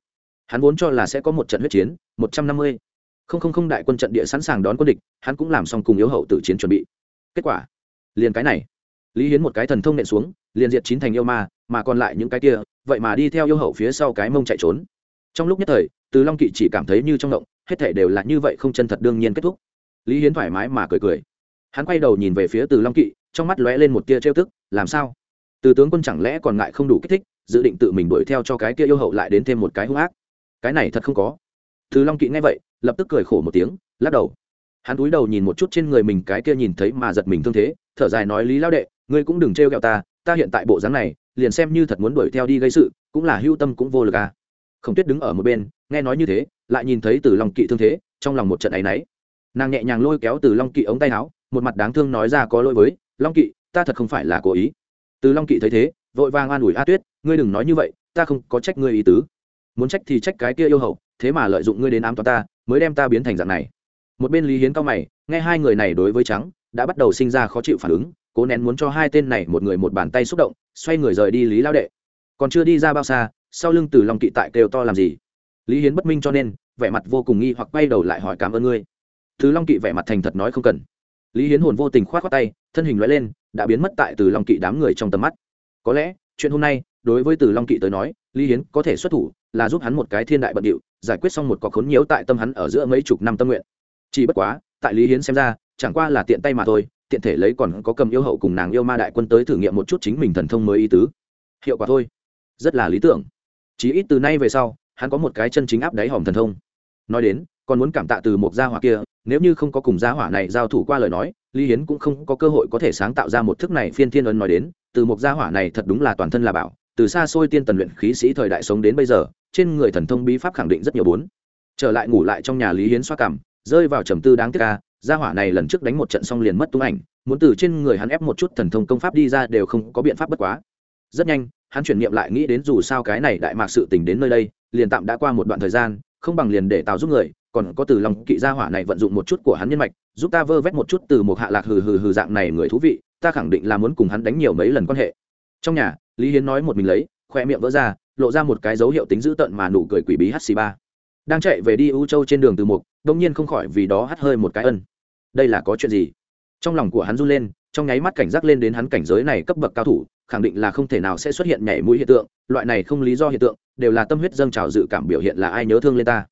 Hắn vốn cho là sẽ có một trận huyết chiến, một trăm năm mươi. Không không không, đại quân trận địa sẵn sàng đón quân địch, hắn cũng làm xong cùng yếu hậu tự chiến chuẩn bị. Kết quả, liền cái này. Lý hiến một cái thần thông nện xuống, liền diệt chín thành yêu ma, mà còn lại những cái kia, vậy mà đi theo yêu hậu phía sau cái mông chạy trốn. Trong lúc nhất thời, từ long kỵ chỉ cảm thấy như trong động, hết thể đều là như vậy không chân thật đương nhiên kết thúc. Lý hiến thoải mái mà cười cười. Hắn quay đầu nhìn về phía từ long kỵ, trong mắt lóe lên một tia trêu tức, làm sao? Từ tướng quân chẳng lẽ còn ngại không đủ kích thích dự định tự mình đuổi theo cho cái kia yêu hậu lại đến thêm một cái hung ác. Cái này thật không có. Thứ long kỵ nghe vậy, lập tức cười khổ một tiếng, lắc đầu. Hắn cúi đầu nhìn một chút trên người mình cái kia nhìn thấy mà giật mình thương thế, thở dài nói, lý lao đệ, ngươi cũng đừng trêu ghẹo ta ta hiện tại bộ dáng này, liền xem như thật muốn đuổi theo đi gây sự, cũng là hưu tâm cũng vô lực à. Không tuyết đứng ở một bên, nghe nói như thế, lại nhìn thấy từ long kỵ thương thế, trong lòng một trận áy náy. Nàng nhẹ nhàng lôi kéo từ long kỵ ống tay áo, một mặt đáng thương nói ra có lỗi với, long kỵ, ta thật không phải là cố ý. Từ long kỵ thấy thế vội vàng an ủi a tuyết, ngươi đừng nói như vậy, ta không có trách ngươi ý tứ. Muốn trách thì trách cái kia yêu hậu, thế mà lợi dụng ngươi đến ám toán ta, mới đem ta biến thành dạng này. Một bên lý hiến cao mày, nghe hai người này đối với trắng, đã bắt đầu sinh ra khó chịu phản ứng, cố nén muốn cho hai tên này một người một bàn tay xúc động, xoay người rời đi lý lao đệ. Còn chưa đi ra bao xa, sau lưng từ long kỵ tại kêu to làm gì? Lý hiến bất minh cho nên, vẻ mặt vô cùng nghi hoặc quay đầu lại hỏi cảm ơn ngươi. Thứ long kỵ vẻ mặt thành thật nói không cần. Lý hiến hồn vô tình k h o á t k tay, thân hình loại lên, đã biến mất tại từ long kỵ đám người trong tầm mắt có lẽ, chuyện hôm nay, đối với từ long kỵ tới nói, lý hiến có thể xuất thủ là giúp hắn một cái thiên đại bận điệu, giải quyết xong một cọc khốn nhiễu tại tâm hắn ở giữa mấy chục năm tâm nguyện. Chỉ bất quá, tại lý hiến xem ra, chẳng qua là tiện tay mà thôi, tiện thể lấy còn có cầm yêu hậu cùng nàng yêu ma đại quân tới thử nghiệm một chút chính mình thần thông mới ý tứ. Hiệu quả thôi. Rất là lý tưởng. Chí ít từ nay về sau, hắn có một cái chân chính áp đáy hòm thần thông. Nói đến, còn muốn cảm tạ từ một gia hỏa kia, nếu như không có cùng gia hỏa này giao thủ qua lời nói, lý hiến cũng không có cơ hội có thể sáng tạo ra một thức này phiên thiên ấn nói đến từ một gia hỏa này thật đúng là toàn thân là bảo, từ xa xôi tiên tần luyện khí sĩ thời đại sống đến bây giờ, trên người thần thông bí pháp khẳng định rất nhiều bốn. Trở lại ngủ lại trong nhà lý hiến xoa cảm, rơi vào trầm tư đáng tiếc ca gia hỏa này lần trước đánh một trận xong liền mất tung ảnh, muốn từ trên người hắn ép một chút thần thông công pháp đi ra đều không có biện pháp bất quá. Rất nhanh, hắn chuyển niệm lại nghĩ đến dù sao cái này đại mạc sự tình đến nơi đây, liền tạm đã qua một đoạn thời gian, không bằng liền để tào giúp người, còn có từ lòng kỵ gia hỏa này vận dụng một chút của hắn nhân mạch, giúp ta vơ vét một chút từ một hạ lạc hừ hừ hừ dạng này người thú vị ta khẳng định là muốn cùng hắn đánh nhiều mấy lần quan hệ. Trong nhà, lý hiến nói một mình lấy, khoe miệng vỡ ra, lộ ra một cái dấu hiệu tính dữ tợn mà nụ cười quỷ bí hc ba. Đang chạy về đi u châu trên đường từ mục đông nhiên không khỏi vì đó hắt hơi một cái ân. Đây là có chuyện gì? Trong lòng của hắn run lên, trong nháy mắt cảnh giác lên đến hắn cảnh giới này cấp bậc cao thủ, khẳng định là không thể nào sẽ xuất hiện nhảy mũi hiện tượng, loại này không lý do hiện tượng, đều là tâm huyết dâng trào dự cảm biểu hiện là ai nhớ thương lên ta.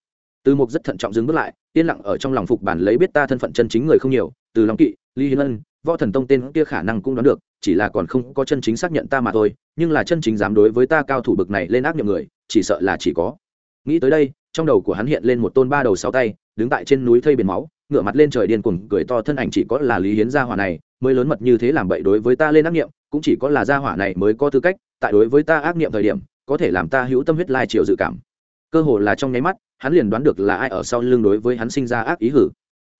Từ mục rất thận trọng dừng bước lại, yên lặng ở trong lòng phục bản lấy biết ta thân phận chân chính người không nhiều, từ lòng kỵ, lý hiến ân võ thần tông tên kia khả năng cũng đoán được, chỉ là còn không có chân chính xác nhận ta mà thôi, nhưng là chân chính dám đối với ta cao thủ bực này lên ác nhậm người, chỉ sợ là chỉ có. Nghĩ tới đây, trong đầu của hắn hiện lên một tôn ba đầu sáu tay, đứng tại trên núi thây biển máu, ngửa mặt lên trời điên cuồng, cười to thân ảnh chỉ có là lý hiến gia hỏa này, mới lớn mật như thế làm bậy đối với ta lên ác nghiệm cũng chỉ có là gia hỏa này mới có tư cách, tại đối với ta ác nghiệm thời điểm, có thể làm ta hữu tâm huyết lai chiều dự cảm. Cơ hồ là trong nháy mắt, hắn liền đoán được là ai ở sau lưng đối với hắn sinh ra ác ý hử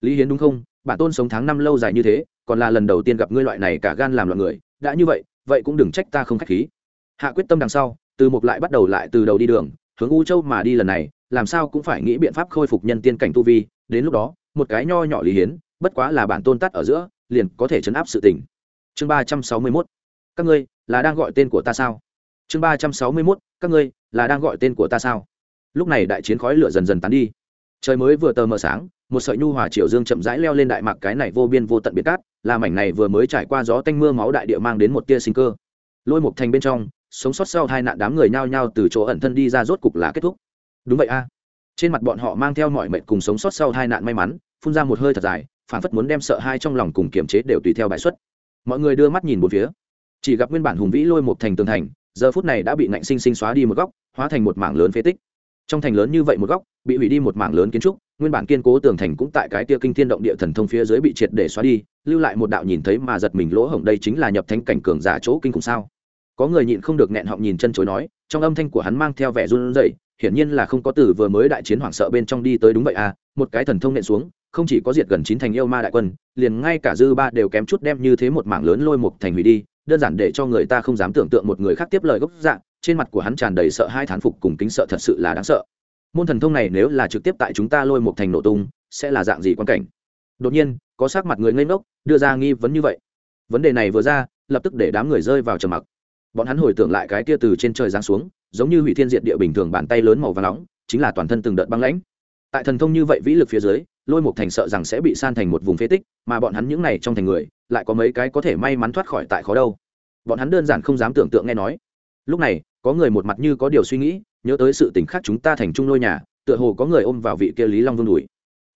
lý hiến đúng không? Bản tôn sống tháng năm lâu dài như thế, còn là lần đầu tiên gặp ngươi loại này cả gan làm loạn người. Đã như vậy vậy cũng đừng trách ta không khách khí. Hạ quyết tâm đằng sau, từ một lại bắt đầu lại từ đầu đi đường, hướng u châu mà đi lần này, làm sao cũng phải nghĩ biện pháp khôi phục nhân tiên cảnh tu vi. Đến lúc đó, một cái nho nhỏ lý hiến, bất quá là bản tôn tắt ở giữa, liền có thể chấn áp sự tình. Chương ba trăm sáu mươi mốt. Các ngươi, là đang gọi tên của ta sao? Chương ba trăm sáu mươi mốt, các ngươi, là đang gọi tên của ta sao? Lúc này đại chiến khói lửa dần dần tán đi trời mới vừa tờ mờ sáng, một sợi nhu hòa triều dương chậm rãi leo lên đại mạc cái này vô biên vô tận biệt cát là mảnh này vừa mới trải qua gió tanh mưa máu đại địa mang đến một tia sinh cơ. Lôi một thành bên trong, sống sót sau hai nạn đám người nhao nhao từ chỗ ẩn thân đi ra rốt cục là kết thúc. Đúng vậy a. Trên mặt bọn họ mang theo mọi mệnh cùng sống sót sau hai nạn may mắn, phun ra một hơi thật dài phản phất muốn đem sợ hai trong lòng cùng kiềm chế đều tùy theo bãi xuất. Mọi người đưa mắt nhìn một phía. Chỉ gặp nguyên bản hùng vĩ lôi một thành tường thành, giờ phút này đã bị ngạnh sinh sinh xóa đi một góc, hóa thành một mảng lớn phế tích trong thành lớn như vậy một góc, bị hủy đi một mảng lớn kiến trúc, nguyên bản kiên cố tường thành cũng tại cái tia kinh thiên động địa thần thông phía dưới bị triệt để xóa đi, lưu lại một đạo nhìn thấy mà giật mình lỗ hổng đây chính là nhập thánh cảnh cường giả chỗ kinh khủng sao? Có người nhịn không được nghẹn họng nhìn chân chối nói, trong âm thanh của hắn mang theo vẻ run rẩy, hiển nhiên là không có từ vừa mới đại chiến hoảng sợ bên trong đi tới đúng vậy à một cái thần thông nện xuống, không chỉ có diệt gần chín thành yêu ma đại quân, liền ngay cả dư ba đều kém chút đem như thế một mảng lớn lôi một thành hủy đi, đơn giản để cho người ta không dám tưởng tượng một người khác tiếp lời gốc dạng trên mặt của hắn tràn đầy sợ hai thán phục cùng kính sợ thật sự là đáng sợ. Môn thần thông này nếu là trực tiếp tại chúng ta lôi một thành nổ tung, sẽ là dạng gì quan cảnh? Đột nhiên, có sắc mặt người ngây ngốc, đưa ra nghi vấn như vậy. Vấn đề này vừa ra, lập tức để đám người rơi vào trầm mặc. Bọn hắn hồi tưởng lại cái kia từ trên trời giáng xuống, giống như hủy thiên diệt địa bình thường bàn tay lớn màu vàng nóng, chính là toàn thân từng đợt băng lãnh. Tại thần thông như vậy vĩ lực phía dưới, lôi một thành sợ rằng sẽ bị san thành một vùng phế tích, mà bọn hắn những này trong thành người, lại có mấy cái có thể may mắn thoát khỏi tại khó đâu. Bọn hắn đơn giản không dám tưởng tượng nghe nói. Lúc này có người một mặt như có điều suy nghĩ, nhớ tới sự tình khác chúng ta thành trung lôi nhà, tựa hồ có người ôm vào vị kia lý long vương đùi.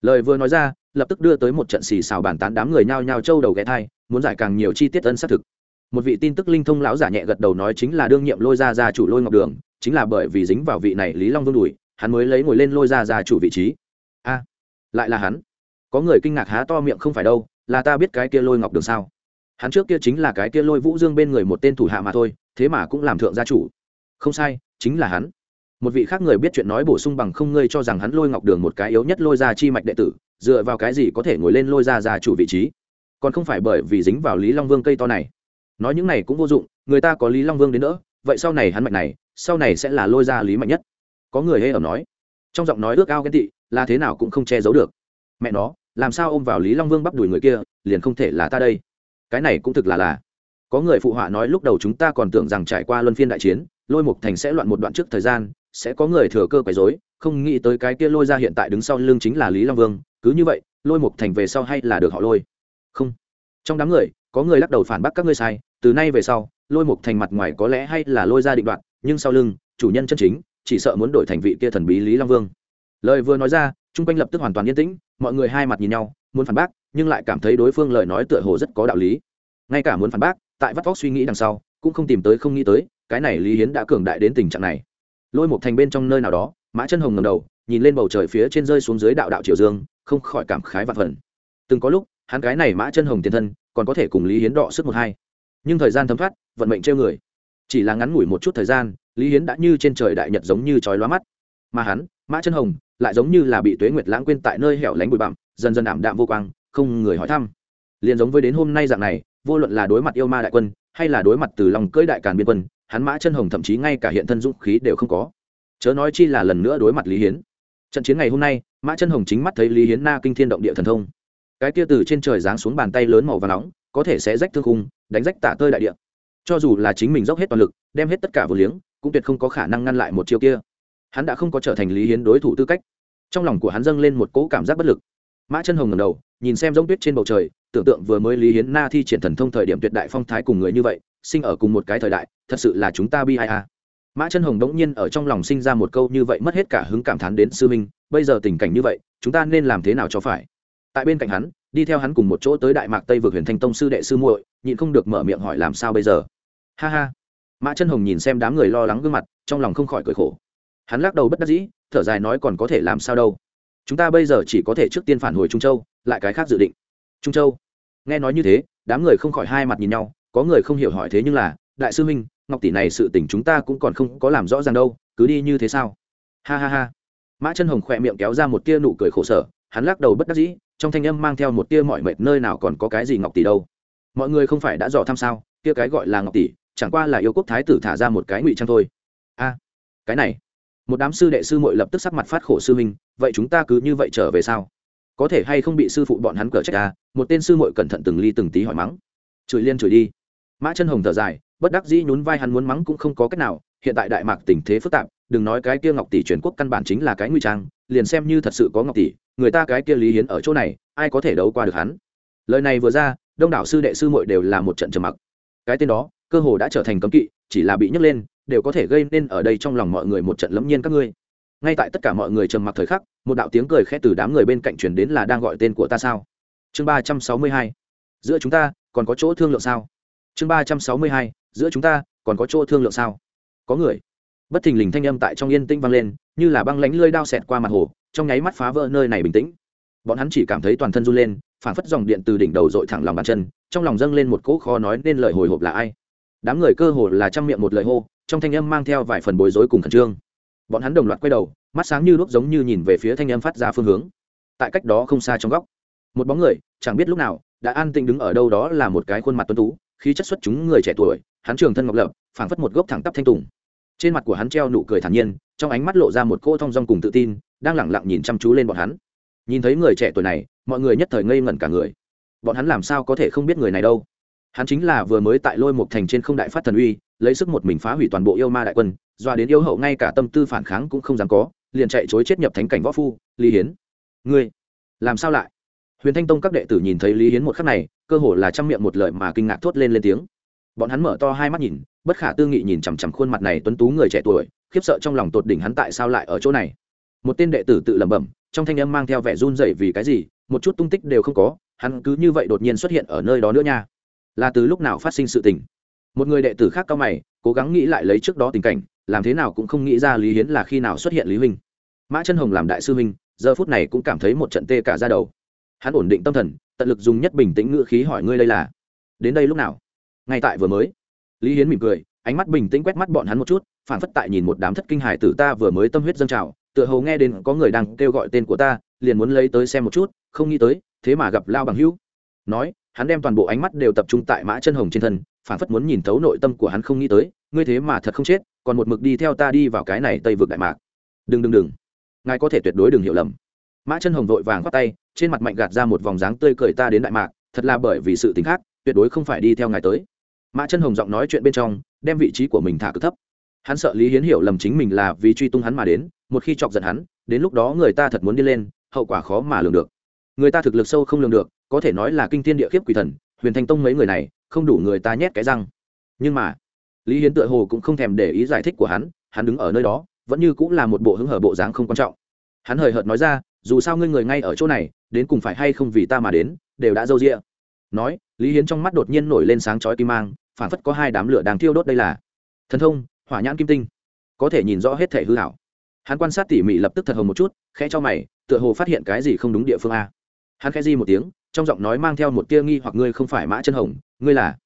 Lời vừa nói ra, lập tức đưa tới một trận xì xào bàn tán đám người nhao nhao trâu đầu ghé thai, muốn giải càng nhiều chi tiết ân xác thực. Một vị tin tức linh thông lão giả nhẹ gật đầu nói chính là đương nhiệm lôi ra ra chủ lôi ngọc đường, chính là bởi vì dính vào vị này lý long vương đùi, hắn mới lấy ngồi lên lôi ra ra chủ vị trí. A, lại là hắn. Có người kinh ngạc há to miệng không phải đâu, là ta biết cái kia lôi ngọc đường sao? Hắn trước kia chính là cái kia lôi vũ dương bên người một tên thủ hạ mà thôi, thế mà cũng làm thượng gia chủ không sai, chính là hắn. Một vị khác người biết chuyện nói bổ sung bằng không ngươi cho rằng hắn lôi ngọc đường một cái yếu nhất lôi ra chi mạch đệ tử, dựa vào cái gì có thể ngồi lên lôi ra ra chủ vị trí? Còn không phải bởi vì dính vào lý long vương cây to này. Nói những này cũng vô dụng, người ta có lý long vương đến nữa vậy sau này hắn mạch này, sau này sẽ là lôi ra lý mạnh nhất. Có người hê ẩm nói. Trong giọng nói ước ao ghen tị, là thế nào cũng không che giấu được. Mẹ nó, làm sao ôm vào lý long vương bắp đuổi người kia, liền không thể là ta đây? Cái này cũng thực là là có người phụ họa nói lúc đầu chúng ta còn tưởng rằng trải qua luân phiên đại chiến lôi mục thành sẽ loạn một đoạn trước thời gian, sẽ có người thừa cơ quấy dối không nghĩ tới cái kia lôi ra hiện tại đứng sau lưng chính là lý long vương, cứ như vậy, lôi mục thành về sau hay là được họ lôi. Không. Trong đám người, có người lắc đầu phản bác các ngươi sai, từ nay về sau, lôi mục thành mặt ngoài có lẽ hay là lôi ra định đoạn, nhưng sau lưng, chủ nhân chân chính, chỉ sợ muốn đổi thành vị kia thần bí lý long vương. Lời vừa nói ra, chung quanh lập tức hoàn toàn yên tĩnh, mọi người hai mặt nhìn nhau, muốn phản bác, nhưng lại cảm thấy đối phương lời nói tựa hồ rất có đạo lý. Ngay cả muốn phản bác, tại vắt vóc suy nghĩ đằng sau cũng không tìm tới không nghĩ tới, cái này lý hiến đã cường đại đến tình trạng này. Lôi một thành bên trong nơi nào đó, mã chân hồng ngầm đầu, nhìn lên bầu trời phía trên rơi xuống dưới đạo đạo triều dương, không khỏi cảm khái vạn phần. Từng có lúc, hắn cái này mã chân hồng tiền thân, còn có thể cùng lý hiến đọ sức một hai. Nhưng thời gian thấm thoát, vận mệnh trêu người. Chỉ là ngắn ngủi một chút thời gian, lý hiến đã như trên trời đại nhật giống như chói lóa mắt. Mà hắn, mã chân hồng, lại giống như là bị tuế nguyệt lãng quên tại nơi hẻo lánh bụi bặm, dần dần ảm đạm vô quang, không người hỏi thăm. Liền giống với đến hôm nay dạng này, vô luận là đối mặt yêu ma đại quân hay là đối mặt từ lòng cưỡi đại càn biên quân, hắn mã chân hồng thậm chí ngay cả hiện thân dũng khí đều không có. Chớ nói chi là lần nữa đối mặt lý hiến. Trận chiến ngày hôm nay, mã chân hồng chính mắt thấy lý hiến na kinh thiên động địa thần thông. Cái tia từ trên trời giáng xuống bàn tay lớn màu và nóng, có thể sẽ rách thương khung, đánh rách tả tơi đại địa. Cho dù là chính mình dốc hết toàn lực, đem hết tất cả vô liếng, cũng tuyệt không có khả năng ngăn lại một chiêu kia. Hắn đã không có trở thành lý hiến đối thủ tư cách. Trong lòng của hắn dâng lên một cỗ cảm giác bất lực. Mã chân hồng ngầm đầu, nhìn xem giống tuyết trên bầu trời tưởng tượng vừa mới lý hiến na thi triển thần thông thời điểm tuyệt đại phong thái cùng người như vậy, sinh ở cùng một cái thời đại, thật sự là chúng ta bi ai a. Mã chân hồng đống nhiên ở trong lòng sinh ra một câu như vậy mất hết cả hứng cảm thán đến sư minh, bây giờ tình cảnh như vậy, chúng ta nên làm thế nào cho phải? Tại bên cạnh hắn, đi theo hắn cùng một chỗ tới đại mạc tây vượt huyền thanh tông sư đệ sư muội, nhịn không được mở miệng hỏi làm sao bây giờ? Ha ha. Mã chân hồng nhìn xem đám người lo lắng gương mặt, trong lòng không khỏi cười khổ. Hắn lắc đầu bất đắc dĩ, thở dài nói còn có thể làm sao đâu. Chúng ta bây giờ chỉ có thể trước tiên phản hồi trung châu, lại cái khác dự định. Trung châu nghe nói như thế đám người không khỏi hai mặt nhìn nhau có người không hiểu hỏi thế nhưng là đại sư huynh ngọc tỷ này sự tình chúng ta cũng còn không có làm rõ ràng đâu cứ đi như thế sao? Ha ha ha. Mã chân hồng khỏe miệng kéo ra một tia nụ cười khổ sở hắn lắc đầu bất đắc dĩ trong thanh âm mang theo một tia mọi mệt nơi nào còn có cái gì ngọc tỷ đâu. Mọi người không phải đã dò thăm sao kia cái gọi là ngọc tỷ chẳng qua là yêu quốc thái tử thả ra một cái ngụy trang thôi. A cái này. Một đám sư đệ sư muội lập tức sắc mặt phát khổ sư huynh, vậy chúng ta cứ như vậy trở về sao? Có thể hay không bị sư phụ bọn hắn cờ trách à? Một tên sư muội cẩn thận từng ly từng tí hỏi mắng. Chửi liên chửi đi. Mã chân hồng thở dài, bất đắc dĩ nhún vai hắn muốn mắng cũng không có cách nào, hiện tại đại mạc tình thế phức tạp, đừng nói cái kia ngọc tỷ truyền quốc căn bản chính là cái nguy trang, liền xem như thật sự có ngọc tỷ, người ta cái kia lý hiến ở chỗ này, ai có thể đấu qua được hắn? Lời này vừa ra, đông đảo sư đệ sư muội đều là một trận trầm mặc. Cái tên đó, cơ hồ đã trở thành cấm kỵ, chỉ là bị nhấc lên, đều có thể gây nên ở đây trong lòng mọi người một trận lẫm nhiên các ngươi ngay tại tất cả mọi người trầm mặc thời khắc, một đạo tiếng cười khẽ từ đám người bên cạnh truyền đến là đang gọi tên của ta sao? Chương ba trăm sáu mươi hai. Giữa chúng ta còn có chỗ thương lượng sao? Chương ba trăm sáu mươi hai. Giữa chúng ta còn có chỗ thương lượng sao? Có người. Bất thình lình thanh âm tại trong yên tĩnh vang lên, như là băng lánh lơi đao xẹt qua mặt hồ, trong nháy mắt phá vỡ nơi này bình tĩnh. Bọn hắn chỉ cảm thấy toàn thân run lên phản phất dòng điện từ đỉnh đầu dội thẳng lòng bàn chân, trong lòng dâng lên một cỗ khó nói nên lời hồi hộp là ai. Đám người cơ hồ là chăm miệng một lời hô, trong thanh âm mang theo vài phần bối rối cùng khẩn trương bọn hắn đồng loạt quay đầu, mắt sáng như đuốc giống như nhìn về phía thanh âm phát ra phương hướng. Tại cách đó không xa trong góc, một bóng người, chẳng biết lúc nào, đã an tĩnh đứng ở đâu đó là một cái khuôn mặt tuấn tú, khí chất xuất chúng người trẻ tuổi, hắn trường thân ngọc lập phảng phất một gốc thẳng tắp thanh tùng. Trên mặt của hắn treo nụ cười thản nhiên, trong ánh mắt lộ ra một cô thong dong cùng tự tin, đang lẳng lặng nhìn chăm chú lên bọn hắn. Nhìn thấy người trẻ tuổi này, mọi người nhất thời ngây ngẩn cả người. Bọn hắn làm sao có thể không biết người này đâu? Hắn chính là vừa mới tại lôi một thành trên không đại phát thần uy, lấy sức một mình phá hủy toàn bộ yêu ma đại quân, doa đến yêu hậu ngay cả tâm tư phản kháng cũng không dám có, liền chạy chối chết nhập thánh cảnh võ phu, lý hiến. Ngươi, làm sao lại? Huyền thanh tông các đệ tử nhìn thấy lý hiến một khắc này, cơ hồ là chăm miệng một lời mà kinh ngạc thốt lên lên tiếng. Bọn hắn mở to hai mắt nhìn, bất khả tư nghị nhìn chằm chằm khuôn mặt này tuấn tú người trẻ tuổi, khiếp sợ trong lòng tột đỉnh hắn tại sao lại ở chỗ này. Một tên đệ tử tự lẩm bẩm, trong thanh âm mang theo vẻ run rẩy vì cái gì, một chút tung tích đều không có, hắn cứ như vậy đột nhiên xuất hiện ở nơi đó nữa nha là từ lúc nào phát sinh sự tình. Một người đệ tử khác cao mày, cố gắng nghĩ lại lấy trước đó tình cảnh, làm thế nào cũng không nghĩ ra lý hiến là khi nào xuất hiện lý huynh. Mã chân hồng làm đại sư huynh, giờ phút này cũng cảm thấy một trận tê cả ra đầu. Hắn ổn định tâm thần, tận lực dùng nhất bình tĩnh ngữ khí hỏi ngươi đây là, đến đây lúc nào? Ngay tại vừa mới. Lý hiến mỉm cười, ánh mắt bình tĩnh quét mắt bọn hắn một chút, phản phất tại nhìn một đám thất kinh hài tử ta vừa mới tâm huyết dâng trào, tựa hồ nghe đến có người đang kêu gọi tên của ta, liền muốn lấy tới xem một chút, không nghĩ tới, thế mà gặp lao bằng hữu. Nói hắn đem toàn bộ ánh mắt đều tập trung tại mã chân hồng trên thân phản phất muốn nhìn thấu nội tâm của hắn không nghĩ tới, ngươi thế mà thật không chết, còn một mực đi theo ta đi vào cái này tây vực đại mạc. Đừng đừng đừng. Ngài có thể tuyệt đối đừng hiểu lầm. Mã chân hồng vội vàng khoác tay, trên mặt mạnh gạt ra một vòng dáng tươi cười ta đến đại mạc, thật là bởi vì sự t khác, tuyệt đối không phải đi theo ngài tới. Mã chân hồng giọng nói chuyện bên trong, đem vị trí của mình thả cực thấp. Hắn sợ lý hiến hiểu lầm chính mình là vì truy tung hắn mà đến, một khi chọc giận hắn, đến lúc đó người ta thật muốn đi lên, hậu quả khó mà lường được. Người ta thực lực sâu không lường được có thể nói là kinh thiên địa khiếp quỷ thần, huyền thanh tông mấy người này, không đủ người ta nhét cái răng. Nhưng mà, lý hiến tựa hồ cũng không thèm để ý giải thích của hắn hắn đứng ở nơi đó, vẫn như cũng là một bộ hứng hở bộ dáng không quan trọng. Hắn hời hợt nói ra, dù sao ngươi người ngay ở chỗ này, đến cùng phải hay không vì ta mà đến, đều đã dâu rịa nói, lý hiến trong mắt đột nhiên nổi lên sáng chói kim mang phản phất có hai đám lửa đang thiêu đốt đây là. Thần thông, hỏa nhãn kim tinh. Có thể nhìn rõ hết thể hư hảo hắn quan sát tỉ mỉ lập tức thật hồng một chút, khẽ cho mày, tựa hồ phát hiện cái gì không đúng địa phương a hắn khẽ di một tiếng, trong giọng nói mang theo một tia nghi hoặc, ngươi không phải mã chân hồng, ngươi là?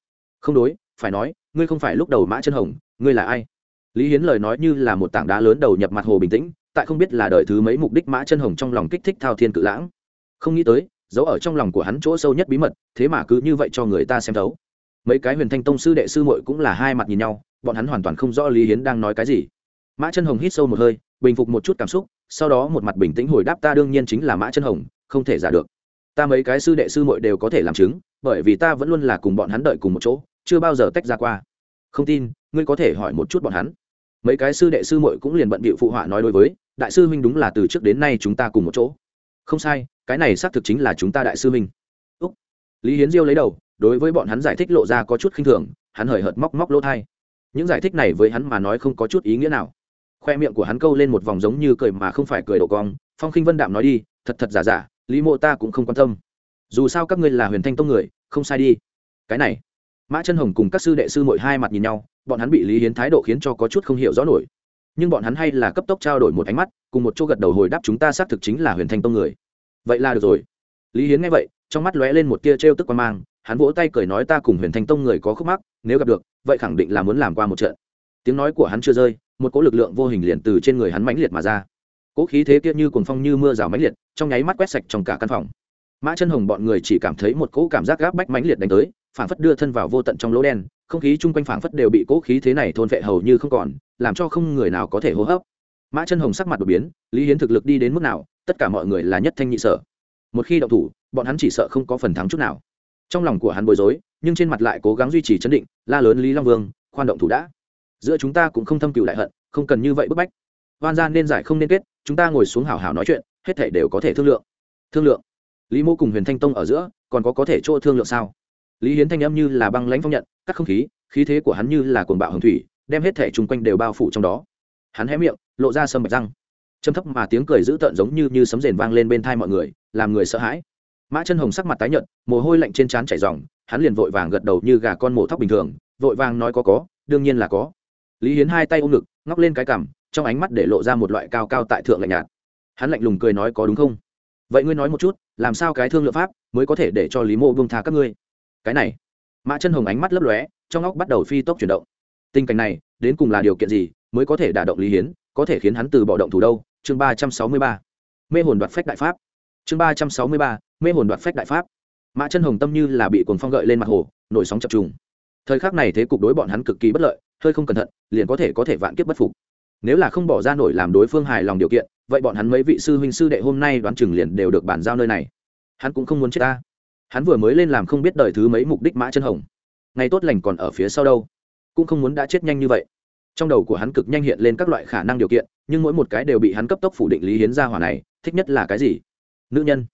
Không đối, phải nói, ngươi không phải lúc đầu mã chân hồng, ngươi là ai? Lý hiến lời nói như là một tảng đá lớn đầu nhập mặt hồ bình tĩnh, tại không biết là đợi thứ mấy mục đích mã chân hồng trong lòng kích thích thao thiên cự lãng. Không nghĩ tới, giấu ở trong lòng của hắn chỗ sâu nhất bí mật, thế mà cứ như vậy cho người ta xem thấu. Mấy cái huyền thanh tông sư đệ sư muội cũng là hai mặt nhìn nhau, bọn hắn hoàn toàn không rõ lý hiến đang nói cái gì. Mã chân hồng hít sâu một hơi, bình phục một chút cảm xúc, sau đó một mặt bình tĩnh hồi đáp, ta đương nhiên chính là mã chân hồng, không thể giả được ta mấy cái sư đệ sư muội đều có thể làm chứng, bởi vì ta vẫn luôn là cùng bọn hắn đợi cùng một chỗ, chưa bao giờ tách ra qua. Không tin, ngươi có thể hỏi một chút bọn hắn. Mấy cái sư đệ sư muội cũng liền bận bịu phụ họa nói đối với, đại sư huynh đúng là từ trước đến nay chúng ta cùng một chỗ. Không sai, cái này xác thực chính là chúng ta đại sư huynh. Úc. Lý hiến diêu lấy đầu, đối với bọn hắn giải thích lộ ra có chút khinh thường, hắn hời hợt móc móc lỗ thai. Những giải thích này với hắn mà nói không có chút ý nghĩa nào. Khoe miệng của hắn câu lên một vòng giống như cười mà không phải cười độ cong, phong khinh vân đạm nói đi, thật thật giả giả lý mộ ta cũng không quan tâm. Dù sao các ngươi là huyền thanh tông người, không sai đi. Cái này, mã chân hồng cùng các sư đệ sư mội hai mặt nhìn nhau, bọn hắn bị lý hiến thái độ khiến cho có chút không hiểu rõ nổi. Nhưng bọn hắn hay là cấp tốc trao đổi một ánh mắt, cùng một chỗ gật đầu hồi đáp chúng ta xác thực chính là huyền thanh tông người. Vậy là được rồi. Lý hiến nghe vậy, trong mắt lóe lên một tia trêu tức quan mang, hắn vỗ tay cười nói ta cùng huyền thanh tông người có khúc mắc, nếu gặp được, vậy khẳng định là muốn làm qua một trận. Tiếng nói của hắn chưa rơi, một cỗ lực lượng vô hình liền từ trên người hắn mãnh liệt mà ra cỗ khí thế kia như cuồng phong như mưa rào mãnh liệt, trong nháy mắt quét sạch trong cả căn phòng. Mã chân hồng bọn người chỉ cảm thấy một cỗ cảm giác gáp bách mãnh liệt đánh tới, phảng phất đưa thân vào vô tận trong lỗ đen, không khí chung quanh phảng phất đều bị cỗ khí thế này thôn vệ hầu như không còn, làm cho không người nào có thể hô hấp. Mã chân hồng sắc mặt đột biến, lý hiến thực lực đi đến mức nào, tất cả mọi người là nhất thanh nhị sở. Một khi động thủ, bọn hắn chỉ sợ không có phần thắng chút nào. Trong lòng của hắn bối rối, nhưng trên mặt lại cố gắng duy trì chấn định, la lớn lý long vương, khoan động thủ đã. Giữa chúng ta cũng không thâm cựu đại hận, không cần như vậy bức bách oan gian nên giải không nên kết, chúng ta ngồi xuống hào hào nói chuyện, hết thể đều có thể thương lượng. Thương lượng? Lý mô cùng huyền thanh tông ở giữa, còn có có thể chỗ thương lượng sao? Lý hiến thanh âm như là băng lãnh phong nhận các không khí khí thế của hắn như là cồn bạo hồng thủy, đem hết thể chung quanh đều bao phủ trong đó. Hắn hé miệng, lộ ra sâm bạch răng. Châm thấp mà tiếng cười dữ tợn giống như như sấm rền vang lên bên thai mọi người, làm người sợ hãi. Mã chân hồng sắc mặt tái nhợt, mồ hôi lạnh trên trán chảy ròng, hắn liền vội vàng gật đầu như gà con mổ thóc bình thường, vội vàng nói có có, đương nhiên là có. Lý hiến hai tay ôm ngực, ngóc lên cái cằm trong ánh mắt để lộ ra một loại cao cao tại thượng lạnh nhạt. Hắn lạnh lùng cười nói có đúng không? Vậy ngươi nói một chút, làm sao cái thương lượng pháp mới có thể để cho lý mô vương tha các ngươi? Cái này. Mã chân hồng ánh mắt lấp lóe, trong óc bắt đầu phi tốc chuyển động. Tình cảnh này, đến cùng là điều kiện gì mới có thể đả động lý hiến, có thể khiến hắn từ bỏ động thủ đâu? Chương ba trăm sáu mươi ba. Mê hồn đoạt phách đại pháp. Chương ba trăm sáu mươi ba. Mê hồn đoạt phách đại pháp. Mã chân hồng tâm như là bị cuồng phong gợi lên mặt hồ, nổi sóng chập trùng. Thời khắc này thế cục đối bọn hắn cực kỳ bất lợi, hơi không cẩn thận, liền có thể có thể vạn kiếp bất phục nếu là không bỏ ra nổi làm đối phương hài lòng điều kiện, vậy bọn hắn mấy vị sư huynh sư đệ hôm nay đoán chừng liền đều được bàn giao nơi này. Hắn cũng không muốn chết ta. Hắn vừa mới lên làm không biết đời thứ mấy mục đích mã chân hồng. Ngày tốt lành còn ở phía sau đâu. Cũng không muốn đã chết nhanh như vậy. Trong đầu của hắn cực nhanh hiện lên các loại khả năng điều kiện, nhưng mỗi một cái đều bị hắn cấp tốc phủ định lý hiến gia hỏa này, thích nhất là cái gì? Nữ nhân.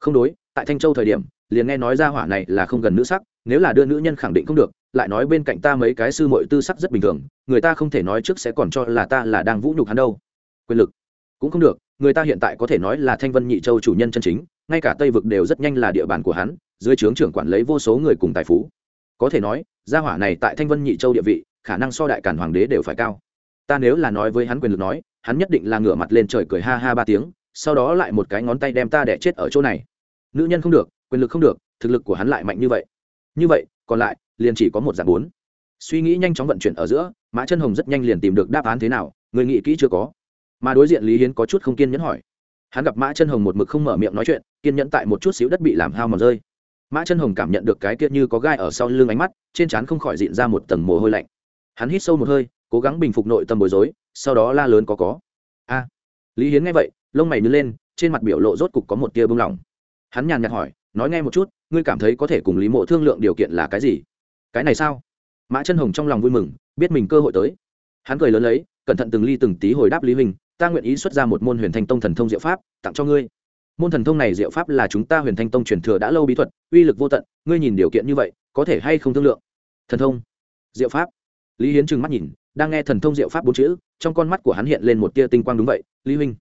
Không đối, tại thanh châu thời điểm, liền nghe nói gia hỏa này là không gần nữ sắc, nếu là đưa nữ nhân khẳng định không được lại nói bên cạnh ta mấy cái sư mội tư sắc rất bình thường, người ta không thể nói trước sẽ còn cho là ta là đang vũ nhục hắn đâu. Quyền lực? Cũng không được, người ta hiện tại có thể nói là thanh vân nhị châu chủ nhân chân chính, ngay cả tây vực đều rất nhanh là địa bàn của hắn, dưới trướng trưởng quản lấy vô số người cùng tài phú. Có thể nói, gia hỏa này tại thanh vân nhị châu địa vị, khả năng so đại cản hoàng đế đều phải cao. Ta nếu là nói với hắn quyền lực nói, hắn nhất định là ngửa mặt lên trời cười ha ha ba tiếng, sau đó lại một cái ngón tay đem ta đẻ chết ở chỗ này. Nữ nhân không được, quyền lực không được, thực lực của hắn lại mạnh như vậy. Như vậy, còn lại liền chỉ có một dạng bốn. Suy nghĩ nhanh chóng vận chuyển ở giữa, mã chân hồng rất nhanh liền tìm được đáp án thế nào, người nghĩ kỹ chưa có. Mà đối diện lý hiến có chút không kiên nhẫn hỏi. Hắn gặp mã chân hồng một mực không mở miệng nói chuyện, kiên nhẫn tại một chút xíu đất bị làm hao mà rơi. Mã chân hồng cảm nhận được cái kia như có gai ở sau lưng ánh mắt, trên trán không khỏi diện ra một tầng mồ hôi lạnh. Hắn hít sâu một hơi, cố gắng bình phục nội tâm bối rối, sau đó la lớn có có. A. Lý hiến nghe vậy, lông mày nhớ lên, trên mặt biểu lộ rốt cục có một tia bưng lỏng hắn nhàn nhạt hỏi, nói nghe một chút, ngươi cảm thấy có thể cùng lý mộ thương lượng điều kiện là cái gì? Cái này sao? Mã chân hồng trong lòng vui mừng, biết mình cơ hội tới. Hắn cười lớn lấy, cẩn thận từng ly từng tí hồi đáp lý huynh, ta nguyện ý xuất ra một môn huyền thanh tông thần thông diệu pháp, tặng cho ngươi. Môn thần thông này diệu pháp là chúng ta huyền thanh tông truyền thừa đã lâu bí thuật, uy lực vô tận, ngươi nhìn điều kiện như vậy, có thể hay không thương lượng? Thần thông, diệu pháp. Lý hiến trừng mắt nhìn, đang nghe thần thông diệu pháp bốn chữ, trong con mắt của hắn hiện lên một tia tinh quang đúng vậy, lý huynh,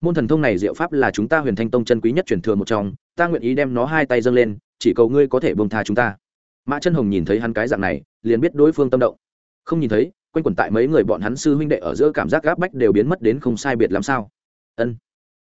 môn thần thông này diệu pháp là chúng ta huyền thanh tông chân quý nhất truyền thừa một trong, ta nguyện ý đem nó hai tay dâng lên, chỉ cầu ngươi có thể bông tha chúng ta mã chân hồng nhìn thấy hắn cái dạng này, liền biết đối phương tâm động. Không nhìn thấy, quanh quẩn tại mấy người bọn hắn sư huynh đệ ở giữa cảm giác gáp bách đều biến mất đến không sai biệt làm sao. Ân.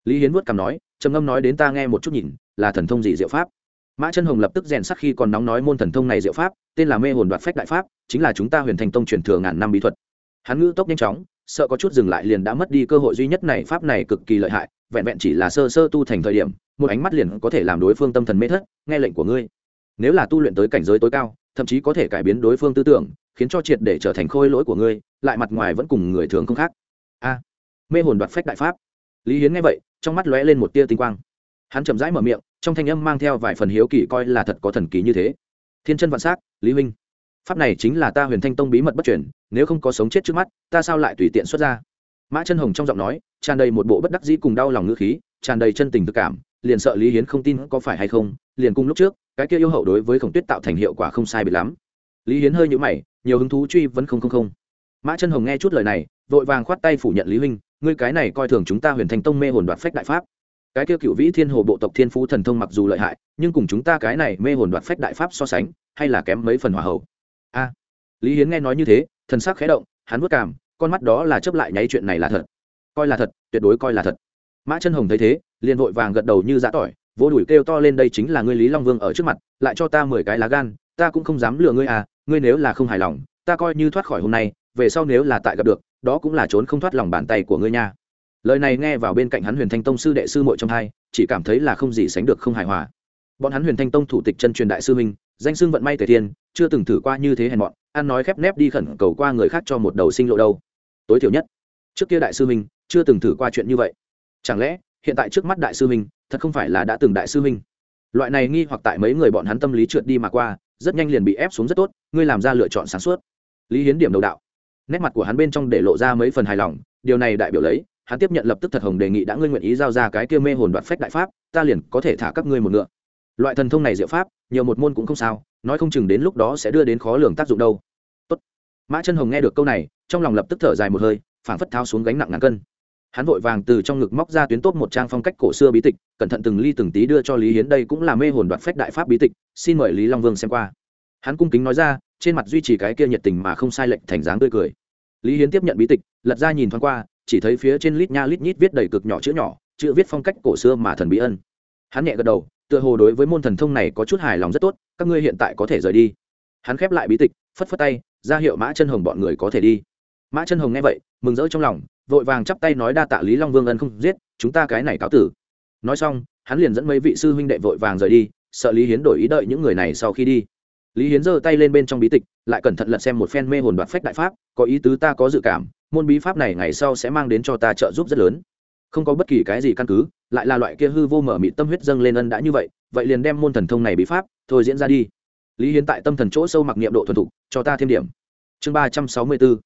Lý hiến vuốt cằm nói, trầm ngâm nói đến ta nghe một chút nhìn, là thần thông gì diệu pháp. Mã chân hồng lập tức rèn sắc khi còn nóng nói môn thần thông này diệu pháp, tên là mê hồn đoạt phách đại pháp, chính là chúng ta huyền thành tông truyền thừa ngàn năm bí thuật. Hắn ngữ tốc nhanh chóng, sợ có chút dừng lại liền đã mất đi cơ hội duy nhất này, pháp này cực kỳ lợi hại, vẹn vẹn chỉ là sơ sơ tu thành thời điểm, một ánh mắt liền có thể làm đối phương tâm thần mê thất, nghe lệnh của ngươi nếu là tu luyện tới cảnh giới tối cao, thậm chí có thể cải biến đối phương tư tưởng, khiến cho triệt để trở thành khôi lỗi của ngươi, lại mặt ngoài vẫn cùng người thường không khác. A. Mê hồn đoạt phách đại pháp. Lý hiến nghe vậy, trong mắt lóe lên một tia tinh quang. Hắn chậm rãi mở miệng, trong thanh âm mang theo vài phần hiếu kỳ coi là thật có thần kỳ như thế. Thiên chân vạn s á c lý huynh. Pháp này chính là ta huyền thanh tông bí mật bất chuyển nếu không có sống chết trước mắt, ta sao lại tùy tiện xuất ra? Mã chân hồng trong giọng nói, tràn đầy một bộ bất đắc dĩ cùng đau lòng ngữ khí, tràn đầy chân tình thực cảm, liền sợ lý hiến không tin có phải hay không, liền cùng lúc trước cái kia yêu hậu đối với khổng tuyết tạo thành hiệu quả không sai bị lắm. Lý hiến hơi nhũ mày, nhiều hứng thú truy vẫn không không không. Mã chân hồng nghe chút lời này, vội vàng khoát tay phủ nhận lý huynh, ngươi cái này coi thường chúng ta huyền thành tông mê hồn đoạt phách đại pháp. Cái kia cựu vĩ thiên hồ bộ tộc thiên phú thần thông mặc dù lợi hại, nhưng cùng chúng ta cái này mê hồn đoạt phách đại pháp so sánh, hay là kém mấy phần hòa hậu. A. Lý hiến nghe nói như thế, thần sắc khẽ động, hắn vất cảm con mắt đó là chấp lại nháy chuyện này là thật. Coi là thật, tuyệt đối coi là thật. Mã chân hồng thấy thế, liền vội vàng gật đầu như giã tỏi vỗ đùi kêu to lên, đây chính là ngươi lý long vương ở trước mặt, lại cho ta mười cái lá gan, ta cũng không dám lừa ngươi à ngươi nếu là không hài lòng, ta coi như thoát khỏi hôm nay, về sau nếu là tại gặp được, đó cũng là trốn không thoát lòng bàn tay của ngươi nha. Lời này nghe vào bên cạnh hắn huyền thanh tông sư đệ sư muội trong hai, chỉ cảm thấy là không gì sánh được không hài hòa. Bọn hắn huyền thanh tông thủ tịch chân truyền đại sư minh danh xưng vận may tề thiên, chưa từng thử qua như thế hèn mọn, ăn nói khép nép đi khẩn cầu qua người khác cho một đầu sinh lộ đâu. Tối thiểu nhất, trước kia đại sư minh chưa từng thử qua chuyện như vậy. Chẳng lẽ, hiện tại trước mắt đại sư minh thật không phải là đã từng đại sư minh loại này nghi hoặc tại mấy người bọn hắn tâm lý trượt đi mà qua, rất nhanh liền bị ép xuống rất tốt, ngươi làm ra lựa chọn sáng suốt. Lý hiến điểm đầu đạo. Nét mặt của hắn bên trong để lộ ra mấy phần hài lòng, điều này đại biểu lấy, hắn tiếp nhận lập tức thật hồng đề nghị đã ngươi nguyện ý giao ra cái kia mê hồn đoạt phách đại pháp, ta liền có thể thả các ngươi một ngựa. Loại thần thông này diệu pháp, nhiều một môn cũng không sao, nói không chừng đến lúc đó sẽ đưa đến khó lường tác dụng đâu. Tốt. mã chân hồng nghe được câu này, trong lòng lập tức thở dài một hơi, phảng phất tháo xuống gánh nặng ngàn cân hắn vội vàng từ trong ngực móc ra tuyến tốt một trang phong cách cổ xưa bí tịch, cẩn thận từng ly từng tí đưa cho lý hiến. Đây cũng là mê hồn đoạt phách đại pháp bí tịch, xin mời lý long vương xem qua. Hắn cung kính nói ra, trên mặt duy trì cái kia nhiệt tình mà không sai lệch thành dáng tươi cười. Lý hiến tiếp nhận bí tịch, lật ra nhìn thoáng qua, chỉ thấy phía trên lít nha lít nhít viết đầy cực nhỏ chữ nhỏ, chữ viết phong cách cổ xưa mà thần bí ân. Hắn nhẹ gật đầu, tựa hồ đối với môn thần thông này có chút hài lòng rất tốt, các ngươi hiện tại có thể rời đi. Hắn khép lại bí tịch, phất phất tay, ra hiệu mã chân hồng bọn người có thể đi. Mã chân hồng nghe vậy, mừng rỡ trong lòng vội vàng chắp tay nói đa tạ lý long vương ân không giết, chúng ta cái này cáo tử. Nói xong, hắn liền dẫn mấy vị sư huynh đệ vội vàng rời đi, sợ lý hiến đổi ý đợi những người này sau khi đi. Lý hiến giơ tay lên bên trong bí tịch, lại cẩn thận lật xem một phen mê hồn đoạt phách đại pháp, có ý tứ ta có dự cảm, môn bí pháp này ngày sau sẽ mang đến cho ta trợ giúp rất lớn. Không có bất kỳ cái gì căn cứ, lại là loại kia hư vô mở mị tâm huyết dâng lên ân đã như vậy vậy liền đem môn thần thông này bí pháp, thôi diễn ra đi. Lý hiến tại tâm thần chỗ sâu mặc niệm độ thuần thục, cho ta thêm điểm. Chương ba trăm sáu mươi bốn.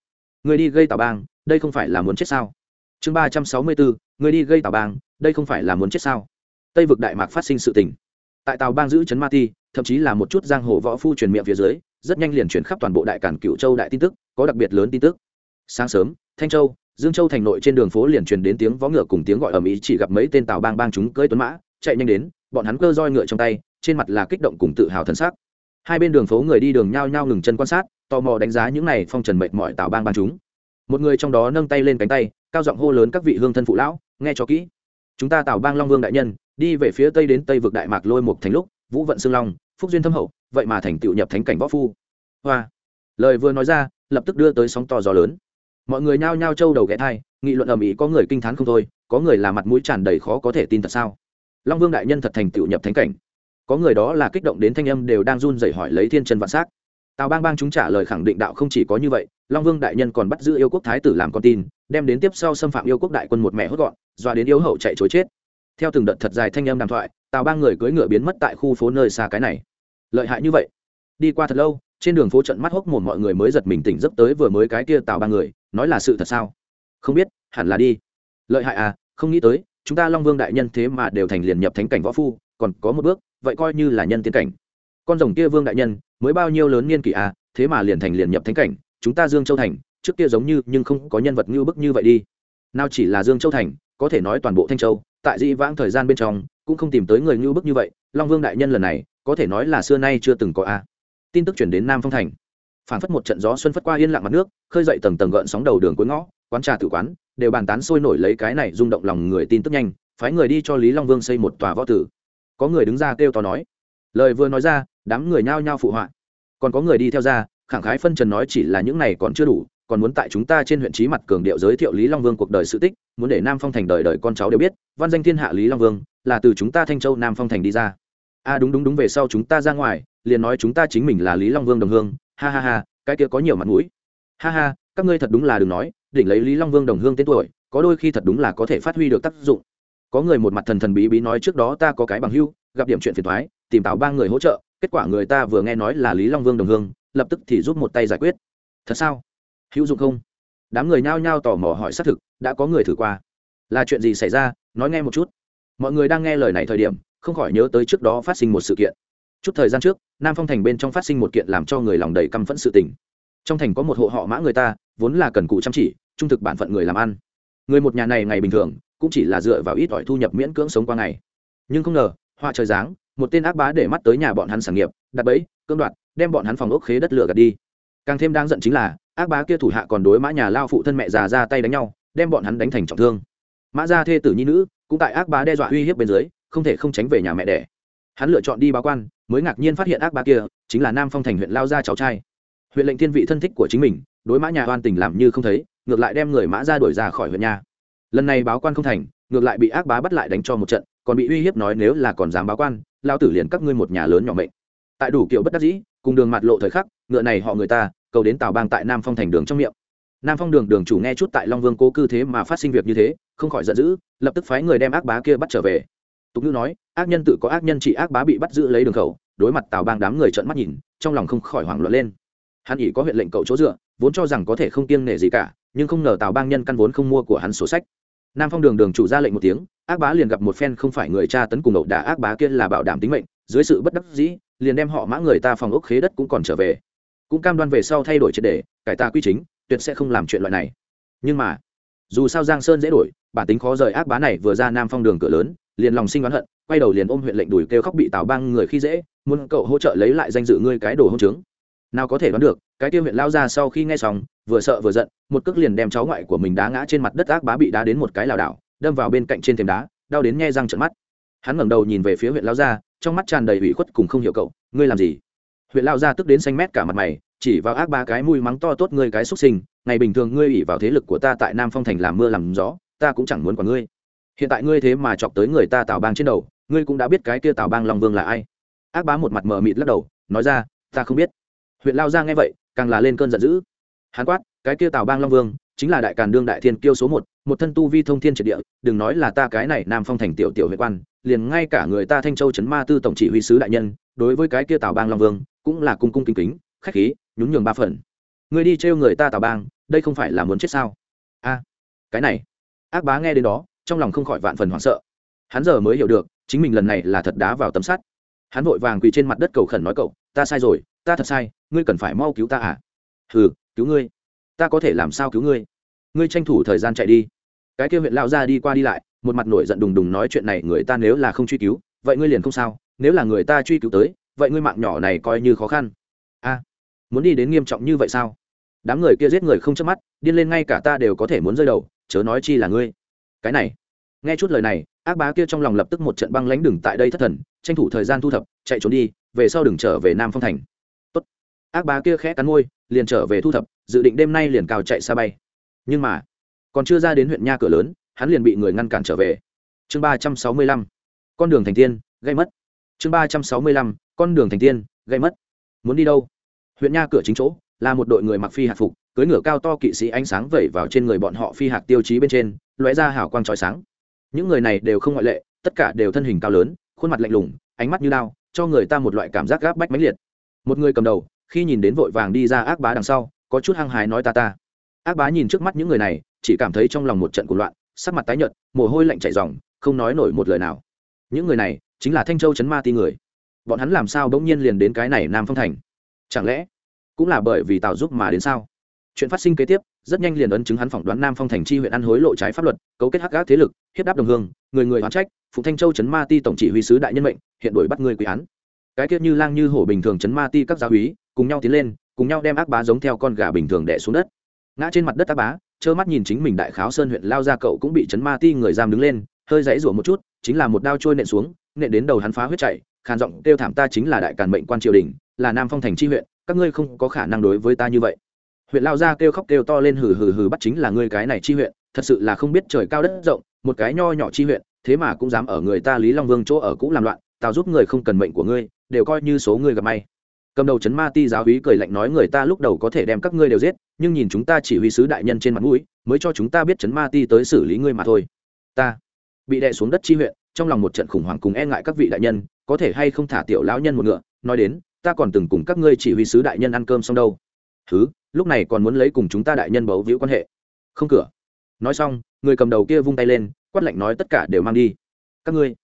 Người đi gây tào bang đây không phải là muốn chết sao? Chương ba trăm sáu mươi bốn, người đi gây tào bang, đây không phải là muốn chết sao? Tây vực đại mạc phát sinh sự tình. Tại tàu bang giữ trấn ma ti, thậm chí là một chút giang hồ võ phu truyền miệng phía dưới, rất nhanh liền chuyển khắp toàn bộ đại cản cựu châu đại tin tức, có đặc biệt lớn tin tức. Sáng sớm, thanh châu, dương châu thành nội trên đường phố liền truyền đến tiếng vó ngựa cùng tiếng gọi ầm ĩ, chỉ gặp mấy tên tàu bang bang chúng cưỡi tuấn mã, chạy nhanh đến, bọn hắn cơ roi ngựa trong tay, trên mặt là kích động cùng tự hào thân xác hai bên đường phố người đi đường nhao nhao ngừng chân quan sát, tò mò đánh giá những này phong trần mệt mỏi tàu bang bang chúng một người trong đó nâng tay lên cánh tay, cao giọng hô lớn các vị hương thân phụ lão, nghe cho kỹ. Chúng ta tào bang long vương đại nhân, đi về phía tây đến tây vực đại mạc lôi một thành lúc, vũ vận xương long, phúc duyên thâm hậu, vậy mà thành tựu nhập thánh cảnh võ phu. Hoa. Lời vừa nói ra, lập tức đưa tới sóng to gió lớn. Mọi người nhao nhao trâu đầu ghé thai, nghị luận ầm ĩ có người kinh t h á n không thôi, có người là mặt mũi tràn đầy khó có thể tin thật sao? Long vương đại nhân thật thành tựu nhập thánh cảnh. Có người đó là kích động đến thanh âm đều đang run dậy hỏi lấy thiên chân vạn s á c tào bang bang chúng trả lời khẳng định đạo không chỉ có như vậy long vương đại nhân còn bắt giữ yêu quốc thái tử làm con tin, đem đến tiếp sau xâm phạm yêu quốc đại quân một mẹ hốt gọn, dọa đến yêu hậu chạy chối chết. Theo từng đợt thật dài thanh âm đàm thoại, tào ba người cưỡi ngựa biến mất tại khu phố nơi xa cái này. Lợi hại như vậy. Đi qua thật lâu, trên đường phố trận mắt hốc một mọi người mới giật mình tỉnh giấc tới vừa mới cái kia tào ba người, nói là sự thật sao? Không biết, hẳn là đi. Lợi hại à không nghĩ tới, chúng ta long vương đại nhân thế mà đều thành liền nhập thánh cảnh võ phu, còn có một bước, vậy coi như là nhân tiến cảnh. Con rồng kia vương đại nhân, mới bao nhiêu lớn niên kỷ à thế mà liền thành liền nhập thánh cảnh chúng ta dương châu thành, trước kia giống như, nhưng không có nhân vật ngưu bức như vậy đi. Nào chỉ là dương châu thành, có thể nói toàn bộ thanh châu, tại dĩ vãng thời gian bên trong, cũng không tìm tới người ngưu bức như vậy, long vương đại nhân lần này, có thể nói là xưa nay chưa từng có a. Tin tức chuyển đến nam phong thành. Phản phất một trận gió xuân phất qua yên lặng mặt nước, khơi dậy tầng tầng gợn sóng đầu đường cuối ngõ, quán trà tử quán, đều bàn tán sôi nổi lấy cái này rung động lòng người tin tức nhanh, phái người đi cho lý long vương xây một tòa võ tử. Có người đứng ra kêu to nói. Lời vừa nói ra, đám người nhao nhao phụ họa. Còn có người đi theo ra khẳng khái phân trần nói chỉ là những này còn chưa đủ, còn muốn tại chúng ta trên huyện trí mặt cường điệu giới thiệu lý long vương cuộc đời sự tích, muốn để nam phong thành đời đời con cháu đều biết, văn danh thiên hạ lý long vương là từ chúng ta thanh châu nam phong thành đi ra. A à đúng đúng đúng, về sau chúng ta ra ngoài, liền nói chúng ta chính mình là lý long vương đồng hương. Ha ha ha, cái kia có nhiều mặt mũi. Ha ha, các ngươi thật đúng là đừng nói, đỉnh lấy lý long vương đồng hương tên tuổi, có đôi khi thật đúng là có thể phát huy được tác dụng. Có người một mặt thần thần bí bí nói trước đó ta có cái bằng hưu, gặp điểm chuyện phiền thoái tìm tạo ba người hỗ trợ, kết quả người ta vừa nghe nói là lý long vương đồng hương lập tức thì giúp một tay giải quyết. Thật sao? Hữu dụng không? Đám người nhao nhao tò mò hỏi xác thực, đã có người thử qua. Là chuyện gì xảy ra? Nói nghe một chút. Mọi người đang nghe lời này thời điểm, không khỏi nhớ tới trước đó phát sinh một sự kiện. Chút thời gian trước, nam phong thành bên trong phát sinh một kiện làm cho người lòng đầy căm phẫn sự tình. Trong thành có một hộ họ mã người ta, vốn là cần cụ chăm chỉ, trung thực bản phận người làm ăn. Người một nhà này ngày bình thường, cũng chỉ là dựa vào ít ỏi thu nhập miễn cưỡng sống qua ngày. Nhưng không ngờ, họa trời giáng, một tên ác bá để mắt tới nhà bọn hắn sản nghiệp, đặt bẫy, cưỡng đoạt đem bọn hắn phòng ốc khế đất lửa gạt đi. Càng thêm đáng giận chính là, ác bá kia thủ hạ còn đối mã nhà lao phụ thân mẹ già ra tay đánh nhau, đem bọn hắn đánh thành trọng thương. Mã gia thê tử nhi nữ, cũng tại ác bá đe dọa uy hiếp bên dưới, không thể không tránh về nhà mẹ đẻ. Hắn lựa chọn đi báo quan, mới ngạc nhiên phát hiện ác bá kia, chính là nam phong thành huyện lao gia cháu trai. Huyện lệnh thiên vị thân thích của chính mình, đối mã nhà oan tình làm như không thấy, ngược lại đem người mã ra đuổi ra khỏi huyện nhà. Lần này báo quan không thành, ngược lại bị ác bá bắt lại đánh cho một trận, còn bị uy hiếp nói nếu là còn dám báo quan lao tử liền các ngươi một nhà lớn nhỏ mệnh. Tại đủ kiểu bất đắc dĩ cùng đường mặt lộ thời khắc, ngựa này họ người ta, cầu đến tào bang tại nam phong thành đường trong miệng. Nam phong đường đường chủ nghe chút tại long vương cố cư thế mà phát sinh việc như thế, không khỏi giận dữ, lập tức phái người đem ác bá kia bắt trở về. Tục ngữ nói, ác nhân tự có ác nhân chỉ ác bá bị bắt giữ lấy đường khẩu, đối mặt tào bang đám người trợn mắt nhìn, trong lòng không khỏi hoảng loạn lên. Hắn ỉ có huyện lệnh cậu chỗ dựa, vốn cho rằng có thể không kiêng nể gì cả, nhưng không ngờ tào bang nhân căn vốn không mua của hắn sổ sách. Nam phong đường đường chủ ra lệnh một tiếng, ác bá liền gặp một phen không phải người cha tấn cùng ẩu đả, ác bá kia là bảo đảm tính mệnh, dưới sự bất đắc dĩ liền đem họ mã người ta phòng ốc khế đất cũng còn trở về. Cũng cam đoan về sau thay đổi triệt đề cải ta quy chính, tuyệt sẽ không làm chuyện loại này. Nhưng mà, dù sao giang sơn dễ đổi, bản tính khó rời ác bá này vừa ra nam phong đường cửa lớn, liền lòng sinh oán hận, quay đầu liền ôm huyện lệnh đùi kêu khóc bị tào bang người khi dễ, muốn cậu hỗ trợ lấy lại danh dự ngươi cái đồ hôn trướng. Nào có thể đoán được, cái tiêu huyện lao ra sau khi nghe xong, vừa sợ vừa giận, một cước liền đem cháu ngoại của mình đá ngã trên mặt đất ác bá bị đá đến một cái lảo đảo, đâm vào bên cạnh trên thềm đá, đau đến nghe răng trận mắt. Hắn ngẩng đầu nhìn về phía huyện lao ra trong mắt tràn đầy ủy khuất cùng không hiểu cậu, ngươi làm gì? Huyện lao ra tức đến xanh mét cả mặt mày, chỉ vào ác ba cái mùi mắng to tốt ngươi cái xuất sinh, ngày bình thường ngươi ủy vào thế lực của ta tại nam phong thành làm mưa làm gió, ta cũng chẳng muốn quản ngươi. Hiện tại ngươi thế mà chọc tới người ta tào bang trên đầu, ngươi cũng đã biết cái kia tào bang long vương là ai. Ác bá một mặt mờ mịt lắc đầu, nói ra, ta không biết. Huyện lao ra nghe vậy, càng là lên cơn giận dữ. Hán quát, cái kia tào bang long vương, chính là đại càn đương đại thiên kiêu số một một thân tu vi thông thiên triệt địa, đừng nói là ta cái này nam phong thành tiểu tiểu huyện quan liền ngay cả người ta thanh châu trấn ma tư tổng chỉ huy sứ đại nhân, đối với cái kia tào bang long vương, cũng là cung cung kính kính, khách khí, nhún nhường ba phần. Người đi trêu người ta tào bang, đây không phải là muốn chết sao? A, cái này. Ác bá nghe đến đó, trong lòng không khỏi vạn phần hoảng sợ. Hắn giờ mới hiểu được, chính mình lần này là thật đá vào tấm sắt. Hắn vội vàng quỳ trên mặt đất cầu khẩn nói cậu, ta sai rồi, ta thật sai, ngươi cần phải mau cứu ta à? Hừ, cứu ngươi. Ta có thể làm sao cứu ngươi? Ngươi tranh thủ thời gian chạy đi. Cái kia huyện lao ra đi qua đi lại một mặt nổi giận đùng đùng nói chuyện này, người ta nếu là không truy cứu, vậy ngươi liền không sao, nếu là người ta truy cứu tới, vậy ngươi mạng nhỏ này coi như khó khăn. A, muốn đi đến nghiêm trọng như vậy sao? Đám người kia giết người không chớp mắt, điên lên ngay cả ta đều có thể muốn rơi đầu, chớ nói chi là ngươi. Cái này, nghe chút lời này, ác bá kia trong lòng lập tức một trận băng lãnh đừng tại đây thất thần, tranh thủ thời gian thu thập, chạy trốn đi, về sau đừng trở về nam phong thành. Tốt. ác bá kia khẽ cắn môi, liền trở về thu thập, dự định đêm nay liền cào chạy xa bay. Nhưng mà, còn chưa ra đến huyện nha cửa lớn hắn liền bị người ngăn cản trở về. Chương ba trăm sáu mươi lăm, con đường thành tiên, gây mất. Chương ba trăm sáu mươi lăm, con đường thành tiên, gây mất. Muốn đi đâu? Huyện nha cửa chính chỗ, là một đội người mặc phi hạt phục cưới ngựa cao to kỵ sĩ ánh sáng vẩy vào trên người bọn họ phi hạt tiêu chí bên trên, lóe ra hào quang trói sáng. Những người này đều không ngoại lệ, tất cả đều thân hình cao lớn, khuôn mặt lạnh lùng, ánh mắt như lao cho người ta một loại cảm giác gáp bách mãnh liệt. Một người cầm đầu, khi nhìn đến vội vàng đi ra ác bá đằng sau, có chút hăng hái nói ta ta. Ác bá nhìn trước mắt những người này, chỉ cảm thấy trong lòng một trận cuộc loạn sắc mặt tái nhợt, mồ hôi lạnh chảy ròng, không nói nổi một lời nào. Những người này chính là thanh châu chấn ma ti người. Bọn hắn làm sao bỗng nhiên liền đến cái này nam phong thành? Chẳng lẽ cũng là bởi vì tào giúp mà đến sao? Chuyện phát sinh kế tiếp, rất nhanh liền ấn chứng hắn phỏng đoán nam phong thành chi huyện ăn hối lộ trái pháp luật, cấu kết hắc gác thế lực, hiếp đáp đồng hương, người người oán trách, phụ thanh châu chấn ma ti tổng chỉ huy sứ đại nhân mệnh, hiện đuổi bắt người quý án. Cái tiết như lang như hổ bình thường chấn ma ti các giáo úy, cùng nhau tiến lên, cùng nhau đem ác bá giống theo con gà bình thường đẻ xuống đất. Ngã trên mặt đất ác bá trơ mắt nhìn chính mình đại kháo sơn huyện lao ra cậu cũng bị chấn ma ti người giam đứng lên, hơi dãy rủa một chút, chính là một đao trôi nện xuống, nện đến đầu hắn phá huyết chạy, khàn giọng kêu thảm ta chính là đại càn mệnh quan triều đình, là nam phong thành chi huyện, các ngươi không có khả năng đối với ta như vậy. Huyện lao ra kêu khóc kêu to lên hừ hừ hừ bắt chính là ngươi cái này chi huyện, thật sự là không biết trời cao đất rộng, một cái nho nhỏ chi huyện, thế mà cũng dám ở người ta lý long vương chỗ ở cũng làm loạn, tao giúp người không cần mệnh của ngươi, đều coi như số ngươi gặp may cầm đầu chấn ma ti giáo hí cười lạnh nói, người ta lúc đầu có thể đem các ngươi đều giết, nhưng nhìn chúng ta chỉ huy sứ đại nhân trên mặt mũi, mới cho chúng ta biết chấn ma ti tới xử lý ngươi mà thôi. Ta bị đè xuống đất chi huyện, trong lòng một trận khủng hoảng cùng e ngại các vị đại nhân, có thể hay không thả tiểu lão nhân một ngựa? Nói đến, ta còn từng cùng các ngươi chỉ huy sứ đại nhân ăn cơm xong đâu. Thứ lúc này còn muốn lấy cùng chúng ta đại nhân bấu víu quan hệ. Không cửa. Nói xong, người cầm đầu kia vung tay lên, quát lạnh nói, tất cả đều mang đi. Các ngươi,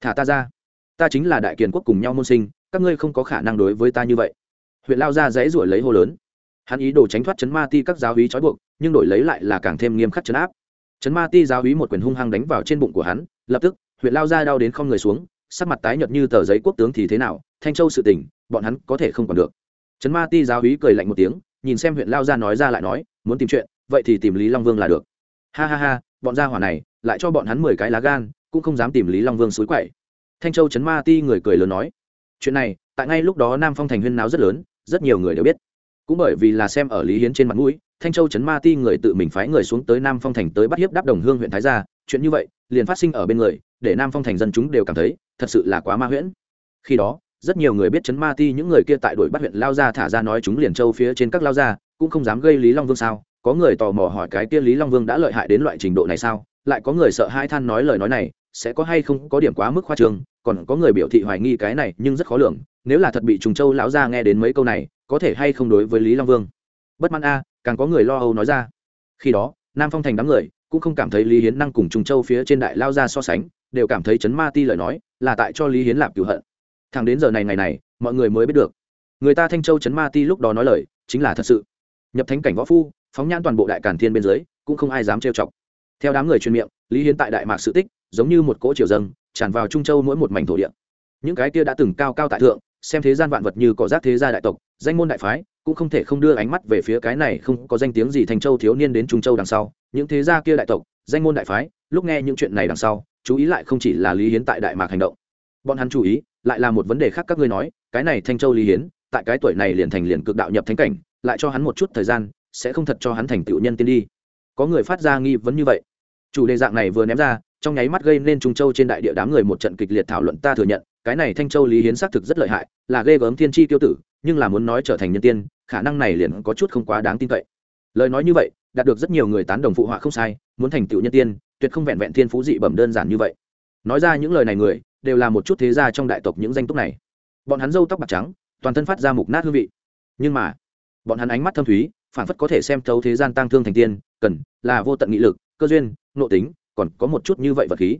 thả ta ra. Ta chính là đại kiền quốc cùng nhau môn sinh các ngươi không có khả năng đối với ta như vậy. Huyện lao ra dãy ruổi lấy hô lớn. Hắn ý đồ tránh thoát chấn ma ti các giáo hí trói buộc, nhưng đổi lấy lại là càng thêm nghiêm khắc chấn áp. Chấn ma ti giáo hí một quyền hung hăng đánh vào trên bụng của hắn, lập tức, huyện lao ra đau đến không người xuống, sắc mặt tái nhợt như tờ giấy quốc tướng thì thế nào, thanh châu sự tình, bọn hắn có thể không còn được. Chấn ma ti giáo hí cười lạnh một tiếng, nhìn xem huyện lao ra nói ra lại nói, muốn tìm chuyện, vậy thì tìm lý long vương là được. Ha ha ha, bọn gia hỏa này, lại cho bọn hắn mười cái lá gan, cũng không dám tìm lý long vương suối quậy. Thanh châu chấn ma ti người cười lớn nói chuyện này, tại ngay lúc đó nam phong thành huyên náo rất lớn, rất nhiều người đều biết. Cũng bởi vì là xem ở lý hiến trên mặt mũi, thanh châu chấn ma ti người tự mình phái người xuống tới nam phong thành tới bắt hiếp đáp đồng hương huyện thái gia, chuyện như vậy, liền phát sinh ở bên người, để nam phong thành dân chúng đều cảm thấy, thật sự là quá ma huyễn. Khi đó, rất nhiều người biết chấn ma ti những người kia tại đuổi bắt huyện lao ra thả ra nói chúng liền châu phía trên các lao ra cũng không dám gây lý long vương sao? Có người tò mò hỏi cái kia lý long vương đã lợi hại đến loại trình độ này sao? Lại có người sợ hai than nói lời nói này sẽ có hay không có điểm quá mức khoa trương, còn có người biểu thị hoài nghi cái này nhưng rất khó lường, nếu là thật bị trùng châu lão ra nghe đến mấy câu này, có thể hay không đối với lý long vương? Bất mãn a, càng có người lo âu nói ra. Khi đó, nam phong thành đám người cũng không cảm thấy lý hiến năng cùng trùng châu phía trên đại lao ra so sánh, đều cảm thấy chấn ma ti lời nói là tại cho lý hiến lạp cửu hận. Thằng đến giờ này ngày này, mọi người mới biết được. Người ta thanh châu chấn ma ti lúc đó nói lời, chính là thật sự. Nhập thánh cảnh võ phu, phóng nhãn toàn bộ đại càn thiên bên dưới, cũng không ai dám trêu chọc. Theo đám người truyền miệng, lý hiến tại đại mạc sự tích giống như một cỗ triều dâng, tràn vào trung châu mỗi một mảnh thổ địa. Những cái kia đã từng cao cao tại thượng, xem thế gian vạn vật như cỏ rác thế gia đại tộc, danh môn đại phái, cũng không thể không đưa ánh mắt về phía cái này không có danh tiếng gì thành châu thiếu niên đến trung châu đằng sau. Những thế gia kia đại tộc, danh môn đại phái, lúc nghe những chuyện này đằng sau, chú ý lại không chỉ là lý hiến tại đại mạc hành động. Bọn hắn chú ý, lại là một vấn đề khác các ngươi nói, cái này thanh châu lý hiến, tại cái tuổi này liền thành liền cực đạo nhập thánh cảnh, lại cho hắn một chút thời gian, sẽ không thật cho hắn thành tựu nhân tiên đi. Có người phát ra nghi vấn như vậy. Chủ đề dạng này vừa ném ra trong nháy mắt gây nên trung châu trên đại địa đám người một trận kịch liệt thảo luận ta thừa nhận, cái này thanh châu lý hiến xác thực rất lợi hại, là ghê gớm thiên tri tiêu tử, nhưng là muốn nói trở thành nhân tiên, khả năng này liền có chút không quá đáng tin cậy. Lời nói như vậy, đạt được rất nhiều người tán đồng phụ họa không sai, muốn thành tựu nhân tiên, tuyệt không vẹn vẹn thiên phú dị bẩm đơn giản như vậy. Nói ra những lời này người, đều là một chút thế gia trong đại tộc những danh túc này. Bọn hắn râu tóc bạc trắng, toàn thân phát ra mục nát hương vị. Nhưng mà, bọn hắn ánh mắt thâm thúy phản phất có thể xem thấu thế gian tăng thương thành tiên, cần, là vô tận nghị lực, cơ duyên, nội tính còn có một chút như vậy vật khí.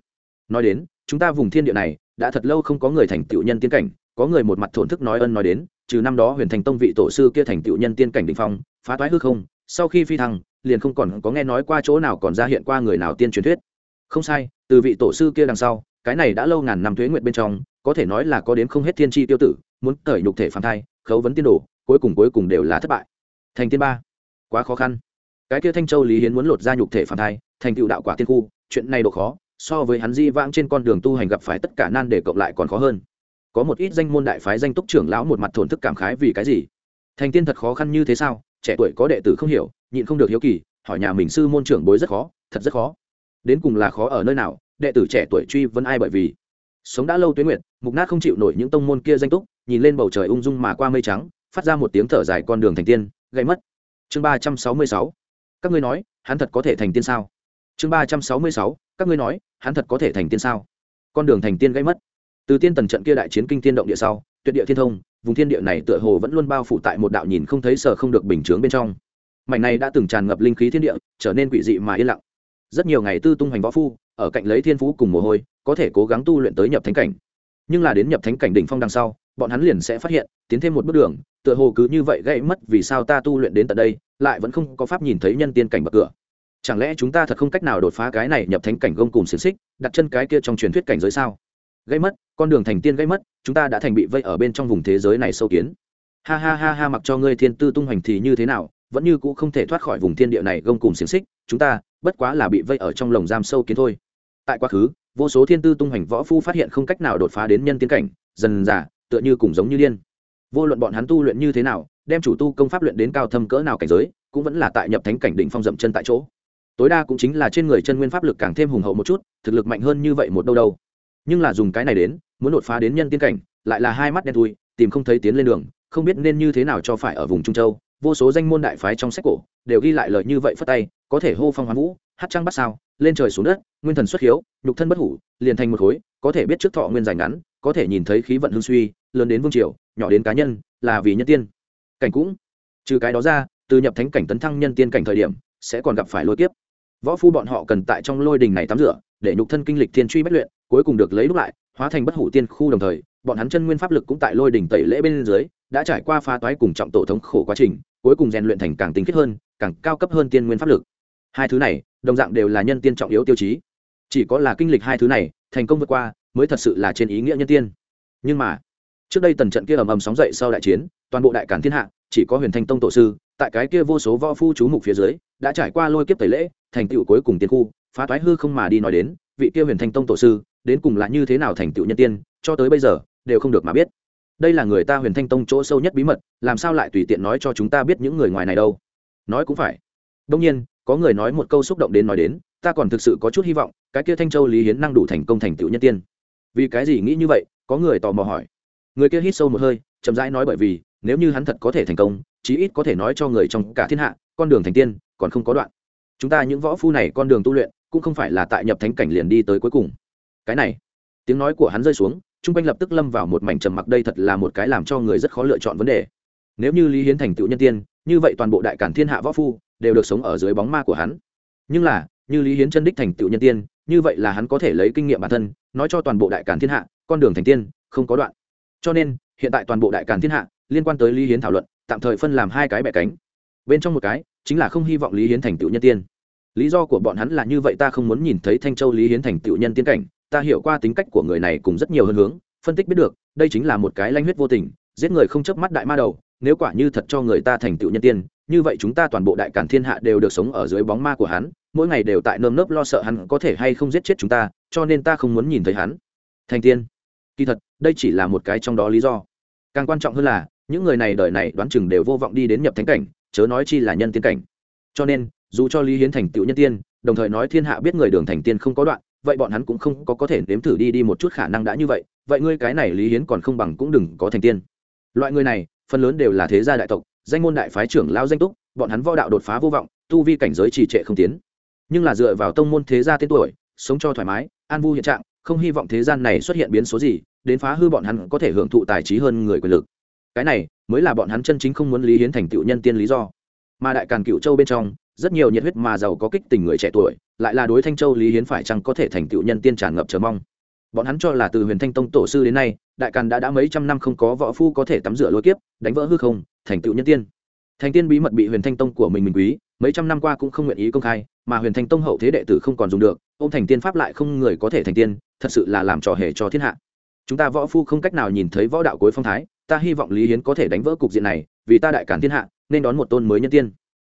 Nói đến, chúng ta vùng thiên địa này, đã thật lâu không có người thành tựu nhân tiên cảnh, có người một mặt thổn thức nói ân nói đến, trừ năm đó huyền thành tông vị tổ sư kia thành tựu nhân tiên cảnh đình phong, phá toái hư không, sau khi phi thăng, liền không còn có nghe nói qua chỗ nào còn ra hiện qua người nào tiên truyền thuyết. Không sai, từ vị tổ sư kia đằng sau, cái này đã lâu ngàn năm thuế nguyện bên trong, có thể nói là có đến không hết thiên tri tiêu tử, muốn cởi nhục thể phản thai, khấu vấn tiên đồ, cuối cùng cuối cùng đều là thất bại. Thành tiên ba. Quá khó khăn. Cái kia thanh châu lý hiến muốn lột ra nhục thể phản thai, thành tựu đạo quả tiên khu chuyện này độ khó, so với hắn di vãng trên con đường tu hành gặp phải tất cả nan để cộng lại còn khó hơn. Có một ít danh môn đại phái danh túc trưởng lão một mặt thổn thức cảm khái vì cái gì? Thành tiên thật khó khăn như thế sao? Trẻ tuổi có đệ tử không hiểu, nhịn không được hiếu kỳ, hỏi nhà mình sư môn trưởng bối rất khó, thật rất khó. Đến cùng là khó ở nơi nào, đệ tử trẻ tuổi truy vấn ai bởi vì? Sống đã lâu tuyến nguyện mục nát không chịu nổi những tông môn kia danh túc, nhìn lên bầu trời ung dung mà qua mây trắng, phát ra một tiếng thở dài con đường thành tiên gây mất. Chương ba trăm sáu mươi sáu. Các ngươi nói, hắn thật có thể thành tiên sao? Chương ba trăm sáu mươi sáu, các ngươi nói, hắn thật có thể thành tiên sao? Con đường thành tiên gây mất. Từ tiên tần trận kia đại chiến kinh tiên động địa sau, tuyệt địa thiên thông, vùng thiên địa này tựa hồ vẫn luôn bao phủ tại một đạo nhìn không thấy sở không được bình chướng bên trong. Mảnh này đã từng tràn ngập linh khí thiên địa, trở nên quỷ dị mà yên lặng. Rất nhiều ngày tư tung hoành võ phu, ở cạnh lấy thiên phú cùng mồ hôi, có thể cố gắng tu luyện tới nhập thánh cảnh. Nhưng là đến nhập thánh cảnh đỉnh phong đằng sau, bọn hắn liền sẽ phát hiện, tiến thêm một bước đường, tựa hồ cứ như vậy gãy mất vì sao ta tu luyện đến tận đây, lại vẫn không có pháp nhìn thấy nhân tiên cảnh bậc cửa chẳng lẽ chúng ta thật không cách nào đột phá cái này nhập thánh cảnh gông cùng xiềng xích, đặt chân cái kia trong truyền thuyết cảnh giới sao? Gây mất, con đường thành tiên gây mất, chúng ta đã thành bị vây ở bên trong vùng thế giới này sâu kiến. Ha ha ha ha, mặc cho ngươi thiên tư tung hoành thì như thế nào, vẫn như cũ không thể thoát khỏi vùng thiên địa này gông cùng xiềng xích, chúng ta bất quá là bị vây ở trong lồng giam sâu kiến thôi. Tại quá khứ, vô số thiên tư tung hoành võ phu phát hiện không cách nào đột phá đến nhân tiến cảnh, dần dà, tựa như cùng giống như điên. Vô luận bọn hắn tu luyện như thế nào, đem chủ tu công pháp luyện đến cao thâm cỡ nào cảnh giới, cũng vẫn là tại nhập thánh cảnh đỉnh phong dậm chân tại chỗ tối đa cũng chính là trên người chân nguyên pháp lực càng thêm hùng hậu một chút, thực lực mạnh hơn như vậy một đâu đâu. Nhưng là dùng cái này đến, muốn đột phá đến nhân tiên cảnh, lại là hai mắt đen thui, tìm không thấy tiến lên đường, không biết nên như thế nào cho phải ở vùng trung châu. Vô số danh môn đại phái trong sách cổ, đều ghi lại lời như vậy phất tay, có thể hô phong hoán vũ, hát trăng bắt sao, lên trời xuống đất, nguyên thần xuất hiếu, nhục thân bất hủ, liền thành một khối, có thể biết trước thọ nguyên dài ngắn, có thể nhìn thấy khí vận hương suy, lớn đến vương triều, nhỏ đến cá nhân, là vì nhân tiên. Cảnh cũng, trừ cái đó ra, từ nhập thánh cảnh tấn thăng nhân tiên cảnh thời điểm, sẽ còn gặp phải lôi kiếp võ phu bọn họ cần tại trong lôi đình này tắm rửa, để nhục thân kinh lịch thiên truy bất luyện, cuối cùng được lấy đúc lại, hóa thành bất hủ tiên khu đồng thời, bọn hắn chân nguyên pháp lực cũng tại lôi đỉnh tẩy lễ bên dưới, đã trải qua pha toái cùng trọng tổ thống khổ quá trình, cuối cùng rèn luyện thành càng tinh khiết hơn, càng cao cấp hơn tiên nguyên pháp lực. Hai thứ này, đồng dạng đều là nhân tiên trọng yếu tiêu chí. Chỉ có là kinh lịch hai thứ này, thành công vượt qua, mới thật sự là trên ý nghĩa nhân tiên. Nhưng mà, trước đây tần trận kia ầm ầm sóng dậy sau đại chiến, toàn bộ đại cản thiên hạ, chỉ có huyền thanh tông tổ sư, tại cái kia vô số võ phu chú mục phía dưới đã trải qua lôi kiếp tẩy lễ, thành tựu cuối cùng tiên khu, phá toái hư không mà đi nói đến, vị kia huyền thanh tông tổ sư, đến cùng là như thế nào thành tựu nhân tiên, cho tới bây giờ, đều không được mà biết. Đây là người ta huyền thanh tông chỗ sâu nhất bí mật, làm sao lại tùy tiện nói cho chúng ta biết những người ngoài này đâu? Nói cũng phải. Đông nhiên, có người nói một câu xúc động đến nói đến, ta còn thực sự có chút hy vọng, cái kia thanh châu lý hiến năng đủ thành công thành tựu nhân tiên. Vì cái gì nghĩ như vậy? Có người tò mò hỏi. Người kia hít sâu một hơi, chậm rãi nói bởi vì, nếu như hắn thật có thể thành công, chí ít có thể nói cho người trong cả thiên hạ, con đường thành tiên còn không có đoạn. Chúng ta những võ phu này con đường tu luyện, cũng không phải là tại nhập thánh cảnh liền đi tới cuối cùng. Cái này, tiếng nói của hắn rơi xuống, chung quanh lập tức lâm vào một mảnh trầm mặc đây thật là một cái làm cho người rất khó lựa chọn vấn đề. Nếu như lý hiến thành tựu nhân tiên, như vậy toàn bộ đại cản thiên hạ võ phu đều được sống ở dưới bóng ma của hắn. Nhưng là, như lý hiến chân đích thành tựu nhân tiên, như vậy là hắn có thể lấy kinh nghiệm bản thân, nói cho toàn bộ đại cản thiên hạ, con đường thành tiên, không có đoạn. Cho nên, hiện tại toàn bộ đại cản thiên hạ liên quan tới lý hiến thảo luận, tạm thời phân làm hai cái bẻ cánh. Bên trong một cái chính là không hy vọng lý hiến thành tựu nhân tiên. Lý do của bọn hắn là như vậy, ta không muốn nhìn thấy thanh châu lý hiến thành tựu nhân tiên cảnh. Ta hiểu qua tính cách của người này cùng rất nhiều hơn hướng, phân tích biết được, đây chính là một cái lanh huyết vô tình, giết người không chớp mắt đại ma đầu, nếu quả như thật cho người ta thành tựu nhân tiên, như vậy chúng ta toàn bộ đại cản thiên hạ đều được sống ở dưới bóng ma của hắn, mỗi ngày đều tại nơm nớp lo sợ hắn có thể hay không giết chết chúng ta, cho nên ta không muốn nhìn thấy hắn. Thành tiên. Kỳ thật, đây chỉ là một cái trong đó lý do. Càng quan trọng hơn là những người này đời này đoán chừng đều vô vọng đi đến nhập thánh cảnh, chớ nói chi là nhân tiên cảnh. Cho nên, dù cho lý hiến thành tựu nhân tiên, đồng thời nói thiên hạ biết người đường thành tiên không có đoạn, vậy bọn hắn cũng không có có thể nếm thử đi đi một chút khả năng đã như vậy vậy ngươi cái này lý hiến còn không bằng cũng đừng có thành tiên. Loại người này, phần lớn đều là thế gia đại tộc, danh môn đại phái trưởng lao danh túc, bọn hắn võ đạo đột phá vô vọng, tu vi cảnh giới trì trệ không tiến. Nhưng là dựa vào tông môn thế gia tên tuổi, sống cho thoải mái, an vui hiện trạng, không hy vọng thế gian này xuất hiện biến số gì, đến phá hư bọn hắn có thể hưởng thụ tài trí hơn người quyền lực cái này mới là bọn hắn chân chính không muốn lý hiến thành tựu nhân tiên lý do. Mà đại càn cựu châu bên trong, rất nhiều nhiệt huyết mà giàu có kích tình người trẻ tuổi, lại là đối thanh châu lý hiến phải chăng có thể thành tựu nhân tiên tràn ngập chờ mong. Bọn hắn cho là từ huyền thanh tông tổ sư đến nay, đại càn đã đã mấy trăm năm không có võ phu có thể tắm rửa lôi kiếp, đánh vỡ hư không, thành tựu nhân tiên. Thành tiên bí mật bị huyền thanh tông của mình mình quý, mấy trăm năm qua cũng không nguyện ý công khai, mà huyền thanh tông hậu thế đệ tử không còn dùng được ô m thành tiên pháp lại không người có thể thành tiên, thật sự là làm trò hề cho thiên hạ. Chúng ta võ phu không cách nào nhìn thấy võ đạo cuối phong thái ta hy vọng lý hiến có thể đánh vỡ cục diện này, vì ta đại cản thiên hạ, nên đón một tôn mới nhân tiên.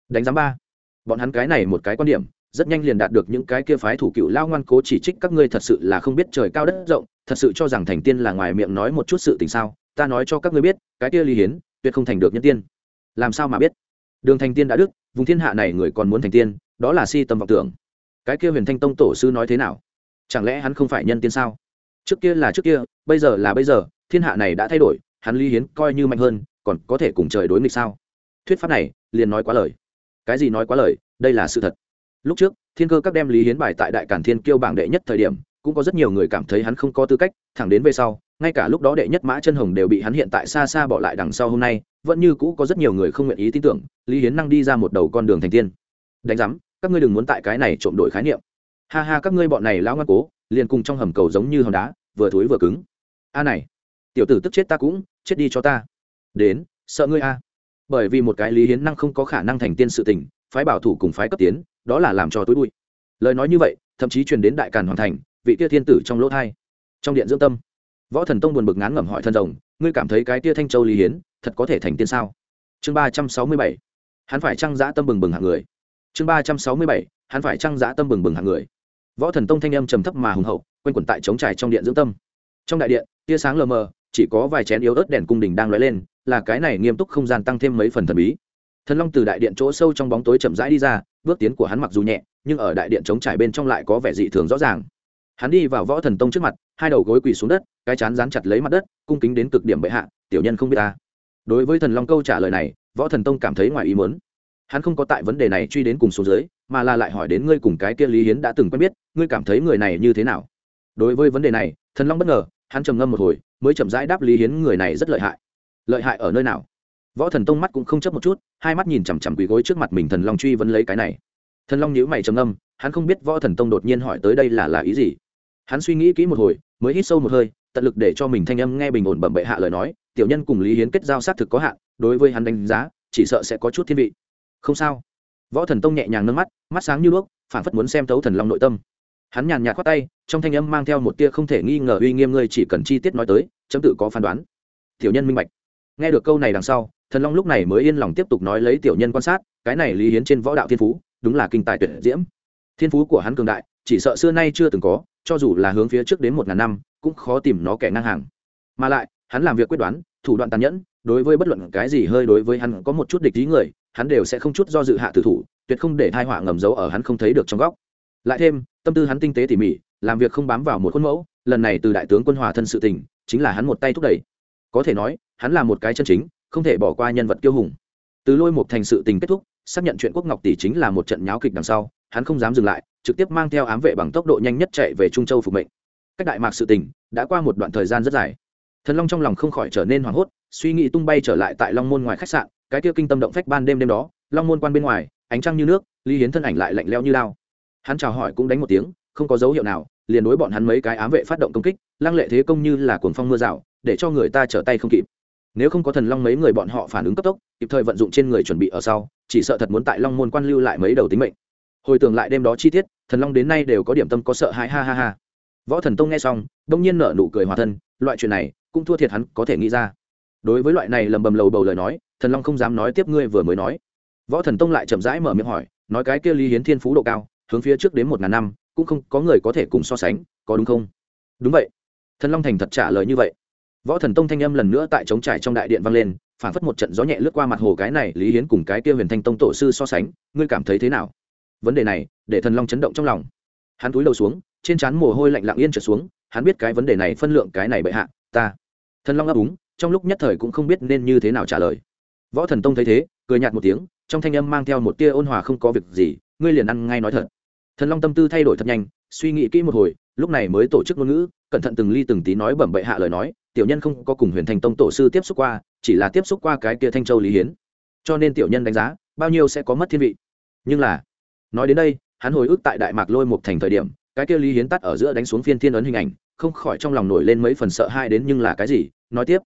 Đánh giám ba. Bọn hắn cái này một cái quan điểm, rất nhanh liền đạt được những cái kia phái thủ cựu lao ngoan cố chỉ trích các ngươi thật sự là không biết trời cao đất rộng, thật sự cho rằng thành tiên là ngoài miệng nói một chút sự tình sao, ta nói cho các ngươi biết, cái kia lý hiến, tuyệt không thành được nhân tiên. Làm sao mà biết? Đường thành tiên đã đức, vùng thiên hạ này người còn muốn thành tiên, đó là si tâm vọng tưởng. Cái kia huyền thanh tông tổ sư nói thế nào? Chẳng lẽ hắn không phải nhân tiên sao? Trước kia là trước kia, bây giờ là bây giờ, thiên hạ này đã thay đổi hắn lý hiến coi như mạnh hơn, còn có thể cùng trời đối nghịch sao? Thuyết pháp này, liền nói quá lời. Cái gì nói quá lời, đây là sự thật. Lúc trước, thiên cơ các đem lý hiến bài tại đại cản thiên kiêu bảng đệ nhất thời điểm, cũng có rất nhiều người cảm thấy hắn không có tư cách, thẳng đến về sau, ngay cả lúc đó đệ nhất mã chân hồng đều bị hắn hiện tại xa xa bỏ lại đằng sau hôm nay, vẫn như cũ có rất nhiều người không nguyện ý tin tưởng, lý hiến năng đi ra một đầu con đường thành tiên. Đánh giám, các ngươi đừng muốn tại cái này trộm đổi khái niệm. Ha ha, các ngươi bọn này lão ngoan cố, liền cùng trong hầm cầu giống như hòn đá, vừa thối vừa cứng. A này, tiểu tử tức chết ta cũng chết đi cho ta. Đến, sợ ngươi a. Bởi vì một cái lý hiến năng không có khả năng thành tiên sự tình, phái bảo thủ cùng phái cấp tiến, đó là làm cho tối bụi. Lời nói như vậy, thậm chí truyền đến đại càn hoàn thành, vị tia thiên tử trong lỗ thai. Trong điện dưỡng tâm, võ thần tông buồn bực ngán ngẩm hỏi thân rồng, ngươi cảm thấy cái tia thanh châu lý hiến, thật có thể thành tiên sao? Chương ba trăm sáu mươi bảy, hắn phải trăng giã tâm bừng bừng hạng người. Chương ba trăm sáu mươi bảy, hắn phải trăng giã tâm bừng bừng hạng người. Võ thần tông thanh âm trầm thấp mà hùng hậu, quanh quẩn tại chống trải trong điện dưỡng tâm. Trong đại điện, tia sáng lờ mờ chỉ có vài chén yếu ớt đèn cung đình đang lóe lên, là cái này nghiêm túc không gian tăng thêm mấy phần thần bí. Thần long từ đại điện chỗ sâu trong bóng tối chậm rãi đi ra, bước tiến của hắn mặc dù nhẹ, nhưng ở đại điện trống trải bên trong lại có vẻ dị thường rõ ràng. Hắn đi vào võ thần tông trước mặt, hai đầu gối quỳ xuống đất, cái chán dán chặt lấy mặt đất, cung kính đến cực điểm bệ hạ, tiểu nhân không biết ta. Đối với thần long câu trả lời này, võ thần tông cảm thấy ngoài ý muốn. Hắn không có tại vấn đề này truy đến cùng số dưới, mà là lại hỏi đến ngươi cùng cái kia lý hiến đã từng quen biết, ngươi cảm thấy người này như thế nào? Đối với vấn đề này, thần long bất ngờ hắn trầm ngâm một hồi, mới chậm rãi đáp lý hiến người này rất lợi hại. Lợi hại ở nơi nào? Võ thần tông mắt cũng không chấp một chút, hai mắt nhìn chằm chằm quỳ gối trước mặt mình thần long truy vấn lấy cái này. Thần long nhíu mày trầm ngâm, hắn không biết võ thần tông đột nhiên hỏi tới đây là là ý gì. Hắn suy nghĩ kỹ một hồi, mới hít sâu một hơi, tận lực để cho mình thanh âm nghe bình ổn bẩm bệ hạ lời nói, tiểu nhân cùng lý hiến kết giao xác thực có hạn, đối với hắn đánh giá, chỉ sợ sẽ có chút thiên vị. Không sao. Võ thần tông nhẹ nhàng nâng mắt mắt sáng như đuốc, phản phất muốn xem thấu thần long nội tâm hắn nhàn nhạt khoát tay, trong thanh âm mang theo một tia không thể nghi ngờ uy nghiêm ngươi chỉ cần chi tiết nói tới, chấm tự có phán đoán. Tiểu nhân minh bạch. Nghe được câu này đằng sau, thần long lúc này mới yên lòng tiếp tục nói lấy tiểu nhân quan sát, cái này lý hiến trên võ đạo thiên phú, đúng là kinh tài tuyệt diễm. Thiên phú của hắn cường đại, chỉ sợ xưa nay chưa từng có, cho dù là hướng phía trước đến một ngàn năm, cũng khó tìm nó kẻ ngang hàng. Mà lại, hắn làm việc quyết đoán, thủ đoạn tàn nhẫn, đối với bất luận cái gì hơi đối với hắn có một chút địch ý người, hắn đều sẽ không chút do dự hạ tử thủ, tuyệt không để thai họa ngầm giấu ở hắn không thấy được trong góc lại thêm, tâm tư hắn tinh tế tỉ mỉ, làm việc không bám vào một khuôn mẫu, lần này từ đại tướng quân hòa thân sự tình, chính là hắn một tay thúc đẩy. Có thể nói, hắn là một cái chân chính, không thể bỏ qua nhân vật kiêu hùng. Từ lôi một thành sự tình kết thúc, xác nhận chuyện quốc ngọc tỷ chính là một trận nháo kịch đằng sau, hắn không dám dừng lại, trực tiếp mang theo ám vệ bằng tốc độ nhanh nhất chạy về trung châu phục mệnh. Cách đại mạc sự tình, đã qua một đoạn thời gian rất dài. Thần long trong lòng không khỏi trở nên hoảng hốt, suy nghĩ tung bay trở lại tại long môn ngoài khách sạn, cái kia kinh tâm động phách ban đêm đêm đó, long môn quan bên ngoài, ánh trăng như nước, lý hiến thân ảnh lại lạnh leo như lao hắn chào hỏi cũng đánh một tiếng, không có dấu hiệu nào, liền đối bọn hắn mấy cái ám vệ phát động công kích, lăng lệ thế công như là cuồng phong mưa rào, để cho người ta trở tay không kịp. Nếu không có thần long mấy người bọn họ phản ứng cấp tốc, kịp thời vận dụng trên người chuẩn bị ở sau, chỉ sợ thật muốn tại long môn quan lưu lại mấy đầu tính mệnh. Hồi tưởng lại đêm đó chi tiết, thần long đến nay đều có điểm tâm có sợ hãi, ha ha ha. Võ thần tông nghe xong, đông nhiên nở nụ cười hòa thân, loại chuyện này, cũng thua thiệt hắn, có thể nghĩ ra. Đối với loại này lầm bầm lầu bầu lời nói, thần long không dám nói tiếp ngươi vừa mới nói. Võ thần tông lại chậm rãi mở miệng hỏi, nói cái kia lý hiến thiên phú độ cao hướng phía trước đến một ngàn năm, cũng không có người có thể cùng so sánh, có đúng không? Đúng vậy. Thần long thành thật trả lời như vậy. Võ thần tông thanh âm lần nữa tại trống trải trong đại điện vang lên phản phất một trận gió nhẹ lướt qua mặt hồ cái này, lý hiến cùng cái kia huyền thanh tông tổ sư so sánh, ngươi cảm thấy thế nào? Vấn đề này, để thần long chấn động trong lòng. Hắn túi đầu xuống, trên trán mồ hôi lạnh lặng yên trở xuống, hắn biết cái vấn đề này phân lượng cái này bệ hạ, ta. Thần long ấp úng, trong lúc nhất thời cũng không biết nên như thế nào trả lời. Võ thần tông thấy thế, cười nhạt một tiếng, trong thanh âm mang theo một tia ôn hòa không có việc gì, ngươi liền ăn ngay nói thật thần long tâm tư thay đổi thật nhanh, suy nghĩ kỹ một hồi, lúc này mới tổ chức ngôn ngữ, cẩn thận từng ly từng tí nói bẩm bệ hạ lời nói, tiểu nhân không có cùng huyền thành tông tổ sư tiếp xúc qua, chỉ là tiếp xúc qua cái kia thanh châu lý hiến. Cho nên tiểu nhân đánh giá, bao nhiêu sẽ có mất thiên vị. Nhưng là, nói đến đây, hắn hồi ức tại đại mạc lôi một thành thời điểm, cái kia lý hiến tắt ở giữa đánh xuống phiên thiên ấn hình ảnh, không khỏi trong lòng nổi lên mấy phần sợ hai đến nhưng là cái gì? Nói tiếp,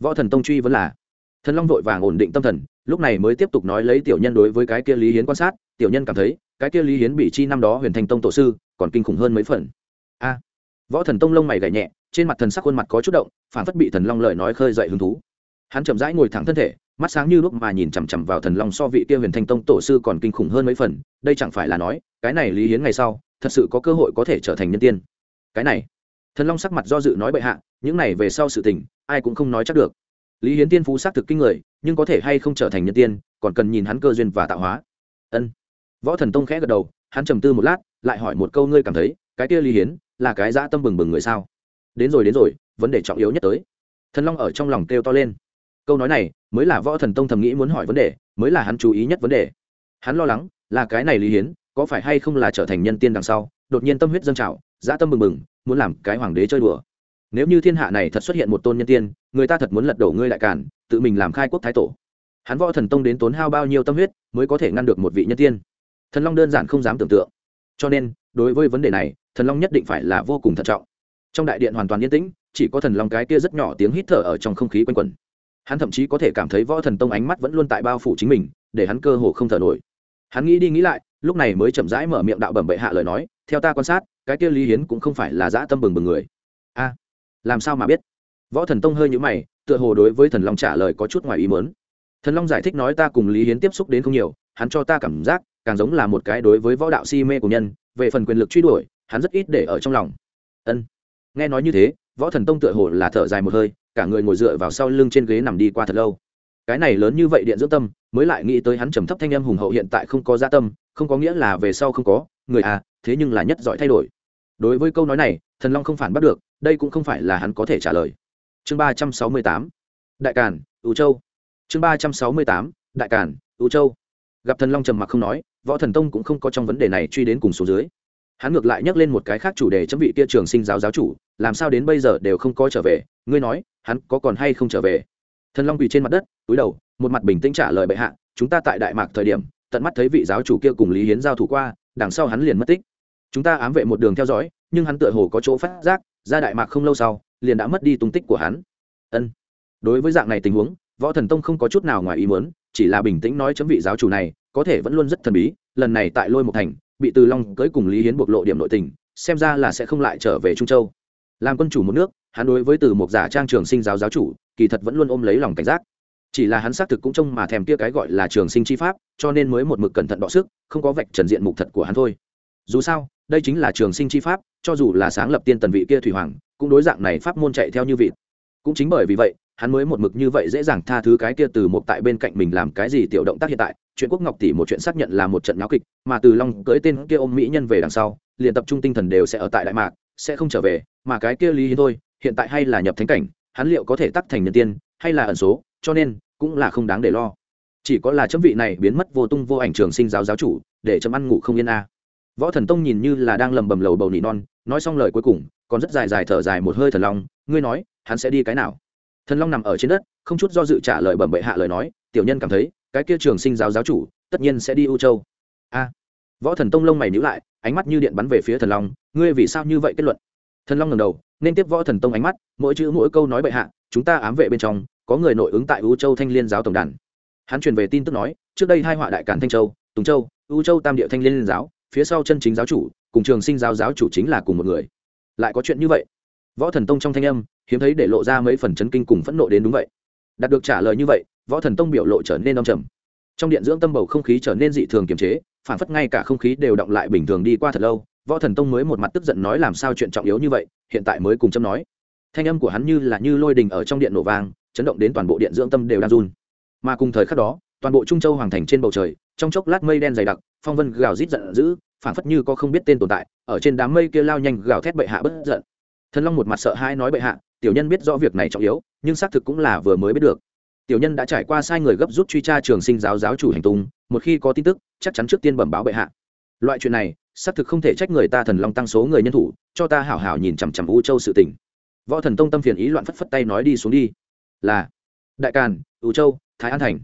võ thần tông truy vẫn là, thần long vội vàng ổn định tâm thần, lúc này mới tiếp tục nói lấy tiểu nhân đối với cái kia lý hiến quan sát, tiểu nhân cảm thấy cái kia lý hiến bị chi năm đó huyền thành tông tổ sư, còn kinh khủng hơn mấy phần. A. Võ thần tông lông mày gảy nhẹ, trên mặt thần sắc khuôn mặt có chút động phản phất bị thần long lời nói khơi dậy hứng thú. Hắn chậm rãi ngồi thẳng thân thể, mắt sáng như lúc mà nhìn chằm chằm vào thần long so vị kia huyền thanh tông tổ sư còn kinh khủng hơn mấy phần, đây chẳng phải là nói, cái này lý hiến ngày sau, thật sự có cơ hội có thể trở thành nhân tiên. Cái này, thần long sắc mặt do dự nói bệ hạ, những này về sau sự tình, ai cũng không nói chắc được. Lý hiến tiên phú xác thực kinh người, nhưng có thể hay không trở thành nhân tiên, còn cần nhìn hắn cơ duyên và tạo hóa. Ân võ thần tông khẽ gật đầu, hắn trầm tư một lát, lại hỏi một câu ngươi cảm thấy, cái kia lý hiến, là cái dã tâm bừng bừng người sao? Đến rồi đến rồi, vấn đề trọng yếu nhất tới. Thần long ở trong lòng kêu to lên. Câu nói này, mới là võ thần tông thầm nghĩ muốn hỏi vấn đề, mới là hắn chú ý nhất vấn đề. Hắn lo lắng, là cái này lý hiến, có phải hay không là trở thành nhân tiên đằng sau, đột nhiên tâm huyết dâng trào, dã tâm bừng bừng, muốn làm cái hoàng đế chơi đùa. Nếu như thiên hạ này thật xuất hiện một tôn nhân tiên, người ta thật muốn lật đổ ngươi lại cản tự mình làm khai quốc thái tổ. Hắn võ thần tông đến tốn hao bao nhiêu tâm huyết, mới có thể ngăn được một vị nhân tiên? Thần long đơn giản không dám tưởng tượng. Cho nên, đối với vấn đề này, thần long nhất định phải là vô cùng thận trọng. Trong đại điện hoàn toàn yên tĩnh, chỉ có thần long cái kia rất nhỏ tiếng hít thở ở trong không khí quanh quẩn. Hắn thậm chí có thể cảm thấy võ thần tông ánh mắt vẫn luôn tại bao phủ chính mình, để hắn cơ hồ không thở nổi. Hắn nghĩ đi nghĩ lại, lúc này mới chậm rãi mở miệng đạo bẩm bệ hạ lời nói, theo ta quan sát, cái kia lý hiến cũng không phải là dã tâm bừng bừng người. A, làm sao mà biết? Võ thần tông hơi nhũ mày, tựa hồ đối với thần long trả lời có chút ngoài ý mớn thần long giải thích nói, ta cùng lý hiến tiếp xúc đến không nhiều, hắn cho ta cảm giác càng giống là một cái đối với võ đạo si mê của nhân, về phần quyền lực truy đuổi, hắn rất ít để ở trong lòng. Ân. Nghe nói như thế, võ thần tông tựa hồ là thở dài một hơi, cả người ngồi dựa vào sau lưng trên ghế nằm đi qua thật lâu. Cái này lớn như vậy điện dưỡng tâm, mới lại nghĩ tới hắn trầm thấp thanh em hùng hậu hiện tại không có gia tâm, không có nghĩa là về sau không có, người à thế nhưng là nhất giỏi thay đổi. Đối với câu nói này, thần long không phản bắt được, đây cũng không phải là hắn có thể trả lời. Chương ba trăm sáu mươi tám. Đại càn ưu châu. Chương ba trăm sáu mươi tám. Đại càn ưu châu. Gặp thần long trầm mặc không nói võ thần tông cũng không có trong vấn đề này truy đến cùng số dưới. Hắn ngược lại nhắc lên một cái khác chủ đề chấm vị kia trường sinh giáo giáo chủ, làm sao đến bây giờ đều không có trở về, ngươi nói, hắn có còn hay không trở về? Thần long quỳ trên mặt đất, túi đầu, một mặt bình tĩnh trả lời bệ hạ, chúng ta tại đại mạc thời điểm, tận mắt thấy vị giáo chủ kia cùng lý hiến giao thủ qua, đằng sau hắn liền mất tích. Chúng ta ám vệ một đường theo dõi, nhưng hắn tựa hồ có chỗ phát giác, ra đại mạc không lâu sau, liền đã mất đi tung tích của hắn. Ân. Đối với dạng này tình huống, võ thần tông không có chút nào ngoài ý muốn chỉ là bình tĩnh nói chấm vị giáo chủ này, có thể vẫn luôn rất thần bí, lần này tại lôi một thành, bị từ long cưới cùng lý hiến bộc lộ điểm nội tình, xem ra là sẽ không lại trở về trung châu. Làm quân chủ một nước, hắn đối với từ một giả trang trường sinh giáo giáo chủ, kỳ thật vẫn luôn ôm lấy lòng cảnh giác. Chỉ là hắn xác thực cũng trông mà thèm kia cái gọi là trường sinh chi pháp, cho nên mới một mực cẩn thận đọ sức, không có vạch trần diện mục thật của hắn thôi. Dù sao, đây chính là trường sinh chi pháp, cho dù là sáng lập tiên tần vị kia thủy hoàng, cũng đối dạng này pháp môn chạy theo như vị cũng chính bởi vì vậy hắn mới một mực như vậy dễ dàng tha thứ cái kia từ một tại bên cạnh mình làm cái gì tiểu động tác hiện tại, chuyện quốc ngọc tỷ một chuyện xác nhận là một trận náo kịch, mà từ long cưới tên kia ôm mỹ nhân về đằng sau, liền tập trung tinh thần đều sẽ ở tại đại mạc, sẽ không trở về, mà cái kia lý hiến thôi, hiện tại hay là nhập thánh cảnh, hắn liệu có thể tắc thành nhân tiên, hay là ẩn số, cho nên cũng là không đáng để lo. Chỉ có là chấm vị này biến mất vô tung vô ảnh trường sinh giáo giáo chủ, để chấm ăn ngủ không yên a. Võ thần tông nhìn như là đang lầm bầm lầu bầu nỉ non, nói xong lời cuối cùng, còn rất dài dài thở dài một hơi thần long, ngươi nói, hắn sẽ đi cái nào? Thần long nằm ở trên đất, không chút do dự trả lời bẩm bệ hạ lời nói, tiểu nhân cảm thấy, cái kia trường sinh giáo giáo chủ, tất nhiên sẽ đi u châu. A. Võ thần tông lông mày nhữ lại, ánh mắt như điện bắn về phía thần long, ngươi vì sao như vậy kết luận? Thần long ngầm đầu, nên tiếp võ thần tông ánh mắt, mỗi chữ mỗi câu nói bệ hạ, chúng ta ám vệ bên trong, có người nội ứng tại u châu thanh liên giáo tổng đàn. Hắn truyền về tin tức nói, trước đây hai họa đại cản thanh châu, tùng châu, u châu tam địa thanh liên giáo, phía sau chân chính giáo chủ, cùng trường sinh giáo giáo chủ chính là cùng một người. Lại có chuyện như vậy? Võ thần tông trong thanh âm, hiếm thấy để lộ ra mấy phần chấn kinh cùng phẫn nộ đến đúng vậy. Đạt được trả lời như vậy, võ thần tông biểu lộ trở nên đông trầm. Trong điện dưỡng tâm bầu không khí trở nên dị thường kiềm chế, phản phất ngay cả không khí đều động lại bình thường đi qua thật lâu, võ thần tông mới một mặt tức giận nói làm sao chuyện trọng yếu như vậy, hiện tại mới cùng châm nói. Thanh âm của hắn như là như lôi đình ở trong điện nổ vang, chấn động đến toàn bộ điện dưỡng tâm đều đang run. Mà cùng thời khắc đó, toàn bộ trung châu hoàng thành trên bầu trời, trong chốc lát mây đen dày đặc, phong vân gào rít giận dữ phảng phất như có không biết tên tồn tại, ở trên đám mây kia lao nhanh gào thét bệ hạ bất giận thần long một mặt sợ hãi nói bệ hạ, tiểu nhân biết rõ việc này trọng yếu, nhưng xác thực cũng là vừa mới biết được. Tiểu nhân đã trải qua sai người gấp rút truy tra trường sinh giáo giáo chủ hành tung, một khi có tin tức, chắc chắn trước tiên bẩm báo bệ hạ. Loại chuyện này, xác thực không thể trách người ta thần long tăng số người nhân thủ, cho ta hảo hảo nhìn chằm chằm u châu sự tình. Võ thần tông tâm phiền ý loạn phất phất tay nói đi xuống đi. Là, đại càn, u châu, thái an thành.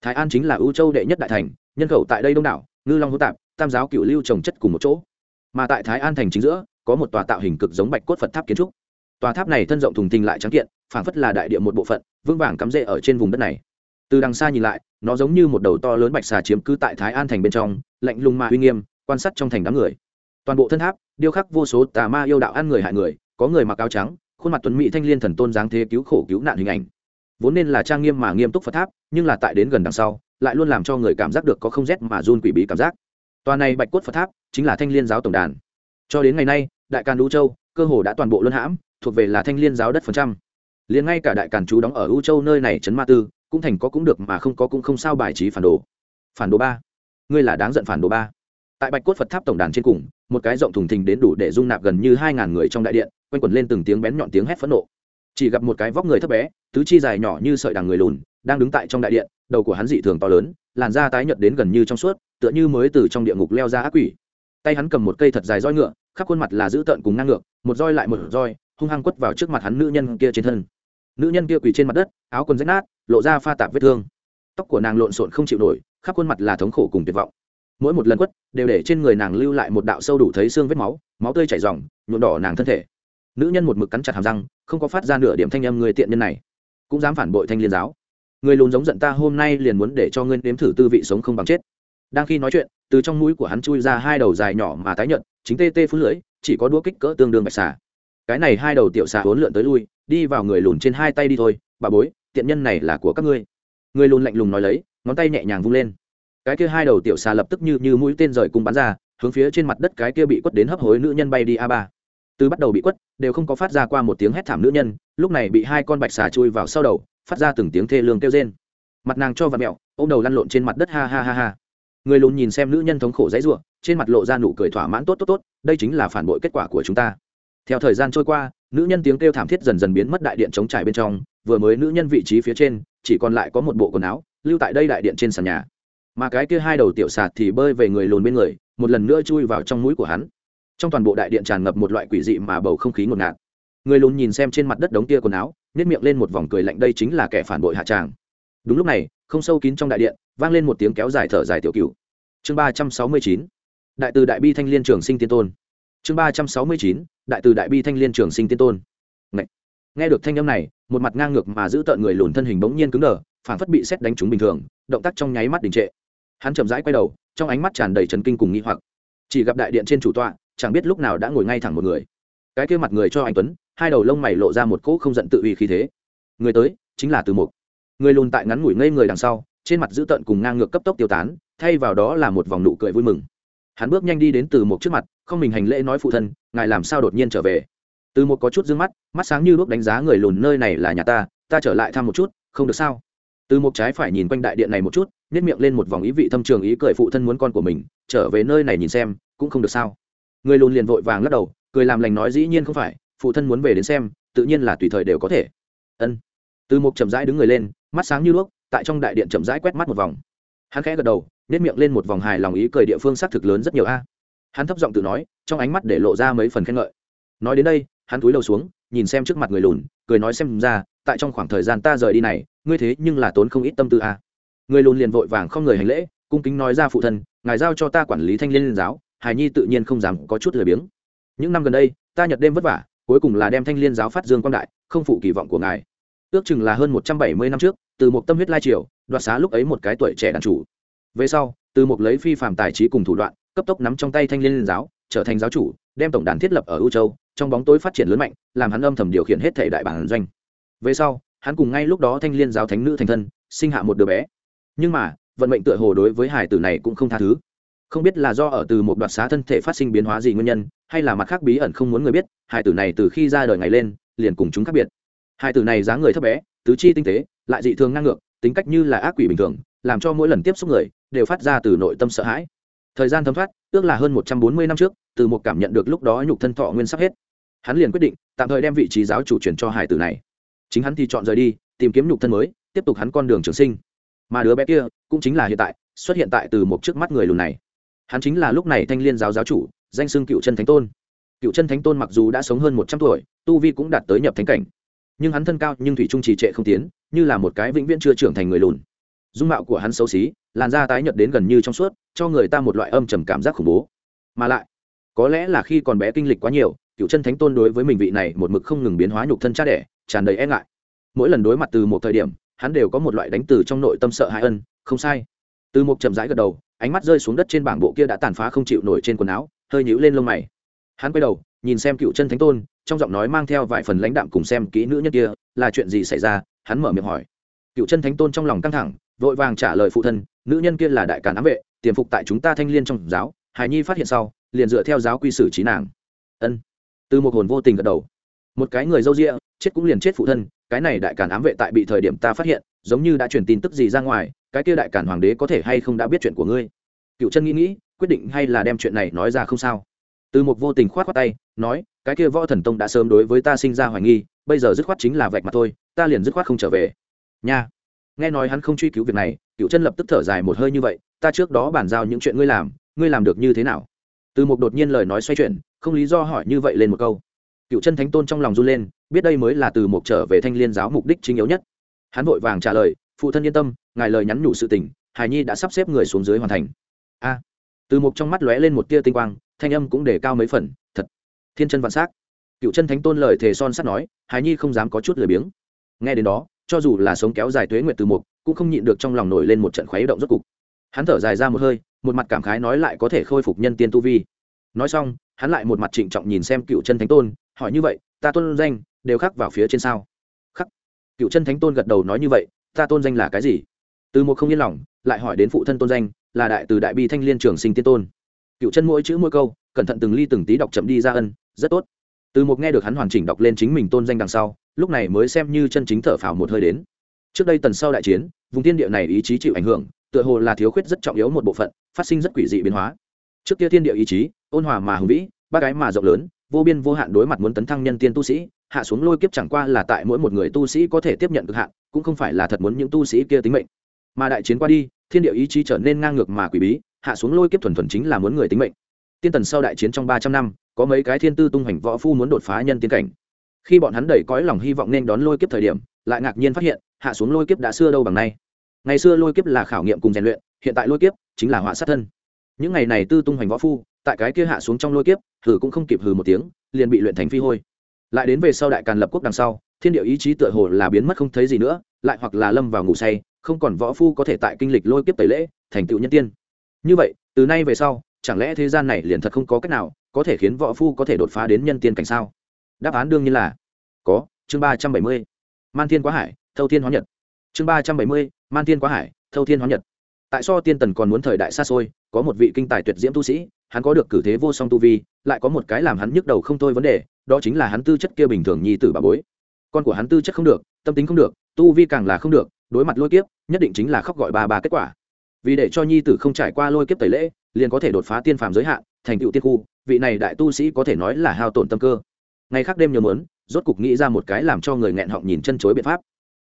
Thái an chính là u châu đệ nhất đại thành, nhân khẩu tại đây đông đảo, ngư long hữu tạp, tam giáo cựu lưu trồng chất cùng một chỗ. Mà tại thái an thành chính giữa có một tòa tạo hình cực giống bạch cốt phật tháp kiến trúc. Tòa tháp này thân rộng thùng thình lại trắng kiện, phảng phất là đại địa một bộ phận, vững vàng cắm rễ ở trên vùng đất này. Từ đằng xa nhìn lại, nó giống như một đầu to lớn bạch xà chiếm cứ tại thái an thành bên trong, lạnh lùng mà uy nghiêm, quan sát trong thành đám người. Toàn bộ thân tháp, điêu khắc vô số tà ma yêu đạo ăn người hại người, có người mặc áo trắng, khuôn mặt tuấn mỹ thanh liên thần tôn dáng thế cứu khổ cứu nạn hình ảnh. Vốn nên là trang nghiêm mà nghiêm túc phật tháp, nhưng là tại đến gần đằng sau, lại luôn làm cho người cảm giác được có không rét mà run quỷ bí cảm giác. Tòa này bạch cốt phật tháp chính là thanh liên giáo tổng đàn. Cho đến ngày nay đại càn U châu, cơ hồ đã toàn bộ luân hãm, thuộc về là thanh liên giáo đất phần trăm. Liền ngay cả đại càn chú đóng ở u châu nơi này trấn ma tư, cũng thành có cũng được mà không có cũng không sao bài trí phản đồ. Phản đồ ba. Ngươi là đáng giận phản đồ ba. Tại bạch cốt phật tháp tổng đàn trên cùng, một cái rộng thùng thình đến đủ để dung nạp gần như hai ngàn người trong đại điện, quanh quẩn lên từng tiếng bén nhọn tiếng hét phẫn nộ. Chỉ gặp một cái vóc người thấp bé, tứ chi dài nhỏ như sợi đằng người lùn, đang đứng tại trong đại điện, đầu của hắn dị thường to lớn, làn da tái nhợt đến gần như trong suốt, tựa như mới từ trong địa ngục leo ra ác quỷ. Tay hắn cầm một cây thật dài roi ngựa khắp khuôn mặt là dữ tợn cùng ngang ngược, một roi lại một roi, hung hăng quất vào trước mặt hắn nữ nhân kia trên thân. Nữ nhân kia quỳ trên mặt đất, áo quần rách nát, lộ ra pha tạp vết thương. Tóc của nàng lộn xộn không chịu nổi, khắp khuôn mặt là thống khổ cùng tuyệt vọng. Mỗi một lần quất, đều để trên người nàng lưu lại một đạo sâu đủ thấy xương vết máu máu tươi chảy ròng, nhuộm đỏ nàng thân thể. Nữ nhân một mực cắn chặt hàm răng, không có phát ra nửa điểm thanh âm người tiện nhân này. Cũng dám phản bội thanh liên giáo. Người lùn giống giận ta hôm nay liền muốn để cho ngươi nếm thử tư vị sống không bằng chết. Đang khi nói chuyện, từ trong mũi của hắn chui ra hai đầu dài nhỏ mà tái nhợt chính tê tê phun lưỡi, chỉ có đũa kích cỡ tương đương bạch xà. Cái này hai đầu tiểu xà hốn lượn tới lui, đi vào người lùn trên hai tay đi thôi, bà bối, tiện nhân này là của các ngươi. Người lùn lạnh lùng nói lấy, ngón tay nhẹ nhàng vung lên. Cái kia hai đầu tiểu xà lập tức như như mũi tên rời cùng bắn ra, hướng phía trên mặt đất cái kia bị quất đến hấp hối nữ nhân bay đi a ba. Từ bắt đầu bị quất, đều không có phát ra qua một tiếng hét thảm nữ nhân, lúc này bị hai con bạch xà chui vào sau đầu, phát ra từng tiếng thê lương kêu rên. Mặt nàng cho và mẹo ô m đầu lăn lộn trên mặt đất ha ha ha ha. Người lùn nhìn xem nữ nhân thống khổ dãy ruộng trên mặt lộ ra nụ cười thỏa mãn tốt tốt tốt, đây chính là phản bội kết quả của chúng ta. Theo thời gian trôi qua, nữ nhân tiếng kêu thảm thiết dần dần biến mất đại điện chống trải bên trong, vừa mới nữ nhân vị trí phía trên, chỉ còn lại có một bộ quần áo, lưu tại đây đại điện trên sàn nhà. Mà cái kia hai đầu tiểu sạt thì bơi về người lùn bên người, một lần nữa chui vào trong mũi của hắn. Trong toàn bộ đại điện tràn ngập một loại quỷ dị mà bầu không khí ngột ngạt. Người lùn nhìn xem trên mặt đất đống tia quần áo nhét miệng lên một vòng cười lạnh đây chính là kẻ phản bội hạ tràng. Đúng lúc này, không sâu kín trong đại điện, vang lên một tiếng kéo dài thở dài tiểu cựu chương ba trăm sáu mươi chín đại từ đại bi thanh liên trường sinh tiên tôn. Chương ba trăm sáu mươi chín, đại từ đại bi thanh liên trường sinh tiên tôn. Ngậy! nghe được thanh âm này, một mặt ngang ngược mà giữ tợn người lùn thân hình bỗng nhiên cứng đờ phản phất bị xét đánh trúng bình thường, động tác trong nháy mắt đình trệ. Hắn chậm rãi quay đầu, trong ánh mắt tràn đầy trần kinh cùng nghi hoặc. Chỉ gặp đại điện trên chủ tọa, chẳng biết lúc nào đã ngồi ngay thẳng một người. Cái kia mặt người cho anh tuấn, hai đầu lông mày lộ ra một cỗ không giận tự uy khí thế. Người tới, chính là từ mục. Người lùn tại ngắn ngủi ngây người đằng sau, trên mặt dữ tợn cùng ngang ngược cấp tốc tiêu tán, thay vào đó là một vòng nụ cười vui mừng hắn bước nhanh đi đến từ một trước mặt, không mình hành lễ nói phụ thân, ngài làm sao đột nhiên trở về? Từ một có chút d ư ơ n g mắt mắt sáng như lúc đánh giá người lùn nơi này là nhà ta ta trở lại thăm một chút, không được sao? Từ một trái phải nhìn quanh đại điện này một chút nhét miệng lên một vòng ý vị thâm trường ý cười phụ thân muốn con của mình, trở về nơi này nhìn xem, cũng không được sao? Người lùn liền vội vàng lắc đầu, cười làm lành nói dĩ nhiên không phải, phụ thân muốn về đến xem, tự nhiên là tùy thời đều có thể. Ân. Từ một chậm rãi đứng người lên, mắt sáng như đuốc, tại trong đại điện chậm rãi quét mắt một vòng. Hắn khẽ gật đầu nếp miệng lên một vòng hài lòng ý cười địa phương xác thực lớn rất nhiều a. Hắn thấp giọng tự nói, trong ánh mắt để lộ ra mấy phần khen ngợi. Nói đến đây, hắn túi đầu xuống, nhìn xem trước mặt người lùn, cười nói xem ra, tại trong khoảng thời gian ta rời đi này, ngươi thế nhưng là tốn không ít tâm tư a. Người lùn liền vội vàng không người hành lễ, cung kính nói ra phụ thân, ngài giao cho ta quản lý thanh liên giáo, hài nhi tự nhiên không dám có chút lười biếng. Những năm gần đây, ta nhật đêm vất vả, cuối cùng là đem thanh liên giáo phát dương quang đại, không phụ kỳ vọng của ngài. Ước chừng là hơn một trăm bảy mươi năm trước, từ một tâm huyết lai triều, đoạt xá lúc ấy một cái tuổi trẻ đàn chủ về sau, từ một lấy phi phạm tài trí cùng thủ đoạn, cấp tốc nắm trong tay thanh liên giáo, trở thành giáo chủ, đem tổng đàn thiết lập ở ưu châu, trong bóng tối phát triển lớn mạnh, làm hắn âm thầm điều khiển hết thể đại bản doanh. Về sau, hắn cùng ngay lúc đó thanh liên giáo thánh nữ thành thân, sinh hạ một đứa bé. Nhưng mà, vận mệnh tựa hồ đối với hải tử này cũng không tha thứ. Không biết là do ở từ một đoạt xá thân thể phát sinh biến hóa gì nguyên nhân, hay là mặt khác bí ẩn không muốn người biết, hải tử này từ khi ra đời ngày lên, liền cùng chúng khác biệt. Hai tử này dáng người thấp bé, tứ chi tinh tế, lại dị thường ngang ngược, tính cách như là ác quỷ bình thường làm cho mỗi lần tiếp xúc người đều phát ra từ nội tâm sợ hãi. Thời gian thấm thoát, ước là hơn một trăm bốn mươi năm trước, từ một cảm nhận được lúc đó nhục thân thọ nguyên sắp hết. Hắn liền quyết định, tạm thời đem vị trí giáo chủ truyền cho hải tử này. Chính hắn thì chọn rời đi, tìm kiếm nhục thân mới, tiếp tục hắn con đường trường sinh. Mà đứa bé kia cũng chính là hiện tại, xuất hiện tại từ một trước mắt người lùn này. Hắn chính là lúc này thanh liên giáo giáo chủ, danh xưng cựu chân thánh tôn. Cựu chân thánh tôn mặc dù đã sống hơn một trăm tuổi, tu vi cũng đạt tới nhập thánh cảnh. Nhưng hắn thân cao nhưng thủy trung trì trệ không tiến, như là một cái vĩnh viễn chưa trưởng thành người lùn dung mạo của hắn xấu xí, làn da tái nhợt đến gần như trong suốt, cho người ta một loại âm trầm cảm giác khủng bố. Mà lại, có lẽ là khi còn bé kinh lịch quá nhiều, cựu chân thánh tôn đối với mình vị này một mực không ngừng biến hóa nhục thân cha đẻ, tràn đầy e ngại. Mỗi lần đối mặt từ một thời điểm, hắn đều có một loại đánh từ trong nội tâm sợ hãi ân, không sai. Từ một chậm rãi gật đầu, ánh mắt rơi xuống đất trên bảng bộ kia đã tàn phá không chịu nổi trên quần áo, hơi nhũ lên lông mày. Hắn quay đầu, nhìn xem cựu chân thánh tôn, trong giọng nói mang theo vài phần lãnh đạm cùng xem kỹ nữ nhân kia, là chuyện gì xảy ra? Hắn mở miệng hỏi. Cựu chân thánh tôn trong lòng căng thẳng vội vàng trả lời phụ thân, nữ nhân kia là đại càn ám vệ, tiềm phục tại chúng ta thanh liên trong giáo hài nhi phát hiện sau, liền dựa theo giáo quy sử trí nàng. Ân. Từ một hồn vô tình gật đầu. Một cái người dâu rịa chết cũng liền chết phụ thân, cái này đại càn ám vệ tại bị thời điểm ta phát hiện, giống như đã truyền tin tức gì ra ngoài, cái kia đại càn hoàng đế có thể hay không đã biết chuyện của ngươi? Cựu chân nghĩ nghĩ, quyết định hay là đem chuyện này nói ra không sao. Từ một vô tình khoát khoát tay, nói, cái kia võ thần tông đã sớm đối với ta sinh ra hoài nghi, bây giờ dứt khoát chính là vạch mặt thôi, ta liền dứt khoát không trở về. Nha nghe nói hắn không truy cứu việc này cựu chân lập tức thở dài một hơi như vậy, ta trước đó bàn giao những chuyện ngươi làm ngươi làm được như thế nào? Từ một đột nhiên lời nói xoay chuyển, không lý do hỏi như vậy lên một câu. Cựu chân thánh tôn trong lòng run lên, biết đây mới là từ một trở về thanh liên giáo mục đích chính yếu nhất. Hắn vội vàng trả lời, phụ thân yên tâm, ngài lời nhắn nhủ sự tình hài nhi đã sắp xếp người xuống dưới hoàn thành. A. Từ một trong mắt lóe lên một tia tinh quang, thanh âm cũng để cao mấy phần, thật, thiên chân vạn s á c cựu chân thánh tôn lời thề son sắt nói hài nhi không dám có chút lười biếng. Nghe đến đó cho dù là sống kéo dài tuế nguyệt từ mục, cũng không nhịn được trong lòng nổi lên một trận khuấy động rốt cục. Hắn thở dài ra một hơi, một mặt cảm khái nói lại có thể khôi phục nhân tiên tu vi. Nói xong, hắn lại một mặt trịnh trọng nhìn xem cựu chân thánh tôn, hỏi như vậy, ta tôn danh đều khắc vào phía trên sao? Khắc. Cựu chân thánh tôn gật đầu nói như vậy, ta tôn danh là cái gì? Từ một không yên lòng, lại hỏi đến phụ thân tôn danh, là đại từ đại bi thanh liên trường sinh tiên tôn. Cựu chân mỗi chữ mỗi câu, cẩn thận từng ly từng tí đọc chậm đi ra ân, rất tốt. Từ một nghe được hắn hoàn chỉnh đọc lên chính mình tôn danh đằng sau lúc này mới xem như chân chính thở phào một hơi đến. Trước đây tần sau đại chiến, vùng thiên địa này ý chí chịu ảnh hưởng, tựa hồ là thiếu khuyết rất trọng yếu một bộ phận, phát sinh rất quỷ dị biến hóa. Trước kia thiên địa ý chí, ôn hòa mà hùng vĩ ba cái mà rộng lớn, vô biên vô hạn đối mặt muốn tấn thăng nhân tiên tu sĩ, hạ xuống lôi kiếp chẳng qua là tại mỗi một người tu sĩ có thể tiếp nhận cực hạn, cũng không phải là thật muốn những tu sĩ kia tính mệnh. Mà đại chiến qua đi, thiên địa ý chí trở nên ngang ngược mà quỷ bí, hạ xuống lôi kiếp thuần thuần chính là muốn người tính mệnh. Tiên tần sau đại chiến trong ba trăm năm, có mấy cái thiên tư tung hoành võ phu muốn đột phá nhân tiên cảnh khi bọn hắn đẩy cõi lòng hy vọng nên đón lôi kiếp thời điểm, lại ngạc nhiên phát hiện, hạ xuống lôi kiếp đã xưa đâu bằng nay. Ngày xưa lôi kiếp là khảo nghiệm cùng rèn luyện, hiện tại lôi kiếp chính là họa sát thân. Những ngày này tư tung hoành võ phu, tại cái kia hạ xuống trong lôi kiếp, hừ cũng không kịp hừ một tiếng, liền bị luyện thành phi hôi. Lại đến về sau đại càn lập quốc đằng sau, thiên địa ý chí tựa hồ là biến mất không thấy gì nữa, lại hoặc là lâm vào ngủ say, không còn võ phu có thể tại kinh lịch lôi kiếp tẩy lễ, thành tựu nhân tiên. Như vậy, từ nay về sau, chẳng lẽ thế gian này liền thật không có cách nào có thể khiến võ phu có thể đột phá đến nhân tiên cảnh sao? Đáp án đương nhiên là có, chương ba trăm bảy mươi, man thiên quá hải, thâu thiên hóa nhật. Chương ba trăm bảy mươi, man thiên quá hải, thâu thiên hóa nhật. Tại so tiên tần còn muốn thời đại xa xôi, có một vị kinh tài tuyệt diễm tu sĩ, hắn có được cử thế vô song tu vi, lại có một cái làm hắn nhức đầu không thôi vấn đề, đó chính là hắn tư chất kia bình thường nhi tử bà bối. Con của hắn tư chất không được, tâm tính không được, tu vi càng là không được, đối mặt lôi kiếp, nhất định chính là khóc gọi bà bà kết quả. Vì để cho nhi tử không trải qua lôi kiếp tẩy lễ, liền có thể đột phá tiên phàm giới hạn, thành tựu tiên khu, vị này đại tu sĩ có thể nói là hao tổn tâm cơ ngày khác đêm nhớ mớn rốt cục nghĩ ra một cái làm cho người nghẹn họng nhìn chân chối biện pháp.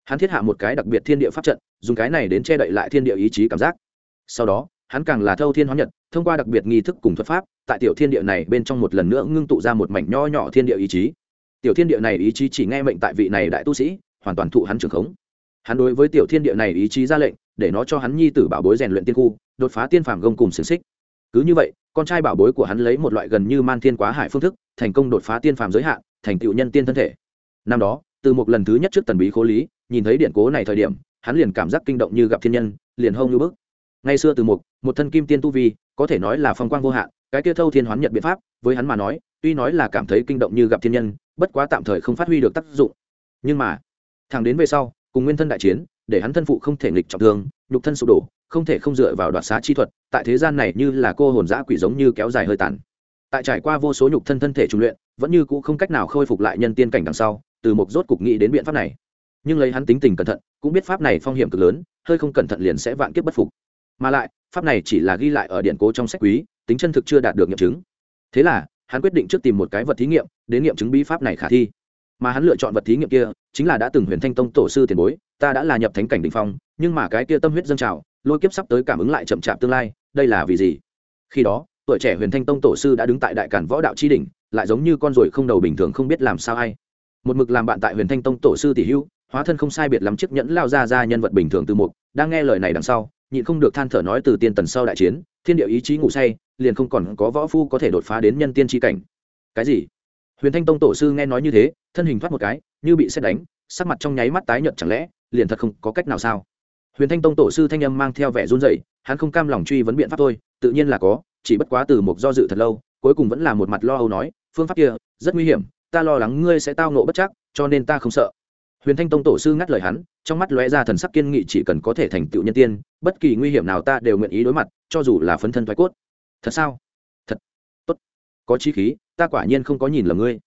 Hắn thiết hạ một cái đặc biệt thiên địa pháp trận, dùng cái này đến che đậy lại thiên địa ý chí cảm giác. Sau đó, hắn càng là thâu thiên hóa nhật, thông qua đặc biệt nghi thức cùng thuật pháp, tại tiểu thiên địa này bên trong một lần nữa ngưng tụ ra một mảnh nho nhỏ thiên địa ý chí. Tiểu thiên địa này ý chí chỉ nghe mệnh tại vị này đại tu sĩ, hoàn toàn thụ hắn trưởng khống. Hắn đối với tiểu thiên địa này ý chí ra lệnh, để nó cho hắn nhi tử bảo bối rèn luyện tiên khu, đột phá tiên phàm gông cùng xiềng xích cứ như vậy, con trai bảo bối của hắn lấy một loại gần như man thiên quá hải phương thức, thành công đột phá tiên phàm giới hạn, thành tựu nhân tiên thân thể. Năm đó, từ một lần thứ nhất trước tần bí khố lý, nhìn thấy điện cố này thời điểm, hắn liền cảm giác kinh động như gặp thiên nhân, liền hông như bức. Ngày xưa từ một một thân kim tiên tu vi, có thể nói là phong quang vô hạn, cái kia thâu thiên hoán nhật biện pháp, với hắn mà nói, tuy nói là cảm thấy kinh động như gặp thiên nhân, bất quá tạm thời không phát huy được tác dụng. Nhưng mà thằng đến về sau, cùng nguyên thân đại chiến để hắn thân phụ không thể nghịch trọng thương, nhục thân sụp đổ, không thể không dựa vào đoạt xá chi thuật, tại thế gian này như là cô hồn dã quỷ giống như kéo dài hơi tàn. Tại trải qua vô số nhục thân thân thể trung luyện, vẫn như cũ không cách nào khôi phục lại nhân tiên cảnh đằng sau, từ một rốt cục nghĩ đến biện pháp này. Nhưng lấy hắn tính tình cẩn thận, cũng biết pháp này phong hiểm cực lớn, hơi không cẩn thận liền sẽ vạn kiếp bất phục. Mà lại, pháp này chỉ là ghi lại ở điện cố trong sách quý, tính chân thực chưa đạt được nghiệm chứng. Thế là, hắn quyết định trước tìm một cái vật thí nghiệm, đến nghiệm chứng bí pháp này khả thi. Mà hắn lựa chọn vật thí nghiệm kia, chính là đã từng huyền thanh tông tổ sư tiền bối ta đã là nhập thánh cảnh đỉnh phong, nhưng mà cái kia tâm huyết dâng trào, lôi kiếp sắp tới cảm ứng lại chậm chạp tương lai, đây là vì gì? Khi đó, tuổi trẻ huyền thanh tông tổ sư đã đứng tại đại cản võ đạo chi đỉnh, lại giống như con ruồi không đầu bình thường không biết làm sao hay. Một mực làm bạn tại huyền thanh tông tổ sư tỷ hưu, hóa thân không sai biệt lắm chiếc nhẫn lao ra ra nhân vật bình thường từ mục, đang nghe lời này đằng sau, nhịn không được than thở nói từ tiên tần sau đại chiến, thiên địa ý chí ngủ say, liền không còn có võ phu có thể đột phá đến nhân tiên tri cảnh. Cái gì? Huyền thanh tông tổ sư nghe nói như thế, thân hình thoát một cái, như bị xét đánh sắc mặt trong nháy mắt tái nhợt chẳng lẽ, liền thật không có cách nào sao? Huyền thanh tông tổ sư thanh âm mang theo vẻ run rẩy, hắn không cam lòng truy vấn biện pháp thôi, tự nhiên là có, chỉ bất quá từ một do dự thật lâu, cuối cùng vẫn là một mặt lo âu nói, phương pháp kia, rất nguy hiểm, ta lo lắng ngươi sẽ tao nộ bất chắc, cho nên ta không sợ. Huyền thanh tông tổ sư ngắt lời hắn, trong mắt lóe ra thần sắc kiên nghị chỉ cần có thể thành tựu nhân tiên, bất kỳ nguy hiểm nào ta đều nguyện ý đối mặt, cho dù là phấn thân thoái cốt. Thật sao? Thật. Tốt. Có chi khí, ta quả nhiên không có nhìn lầm ngươi.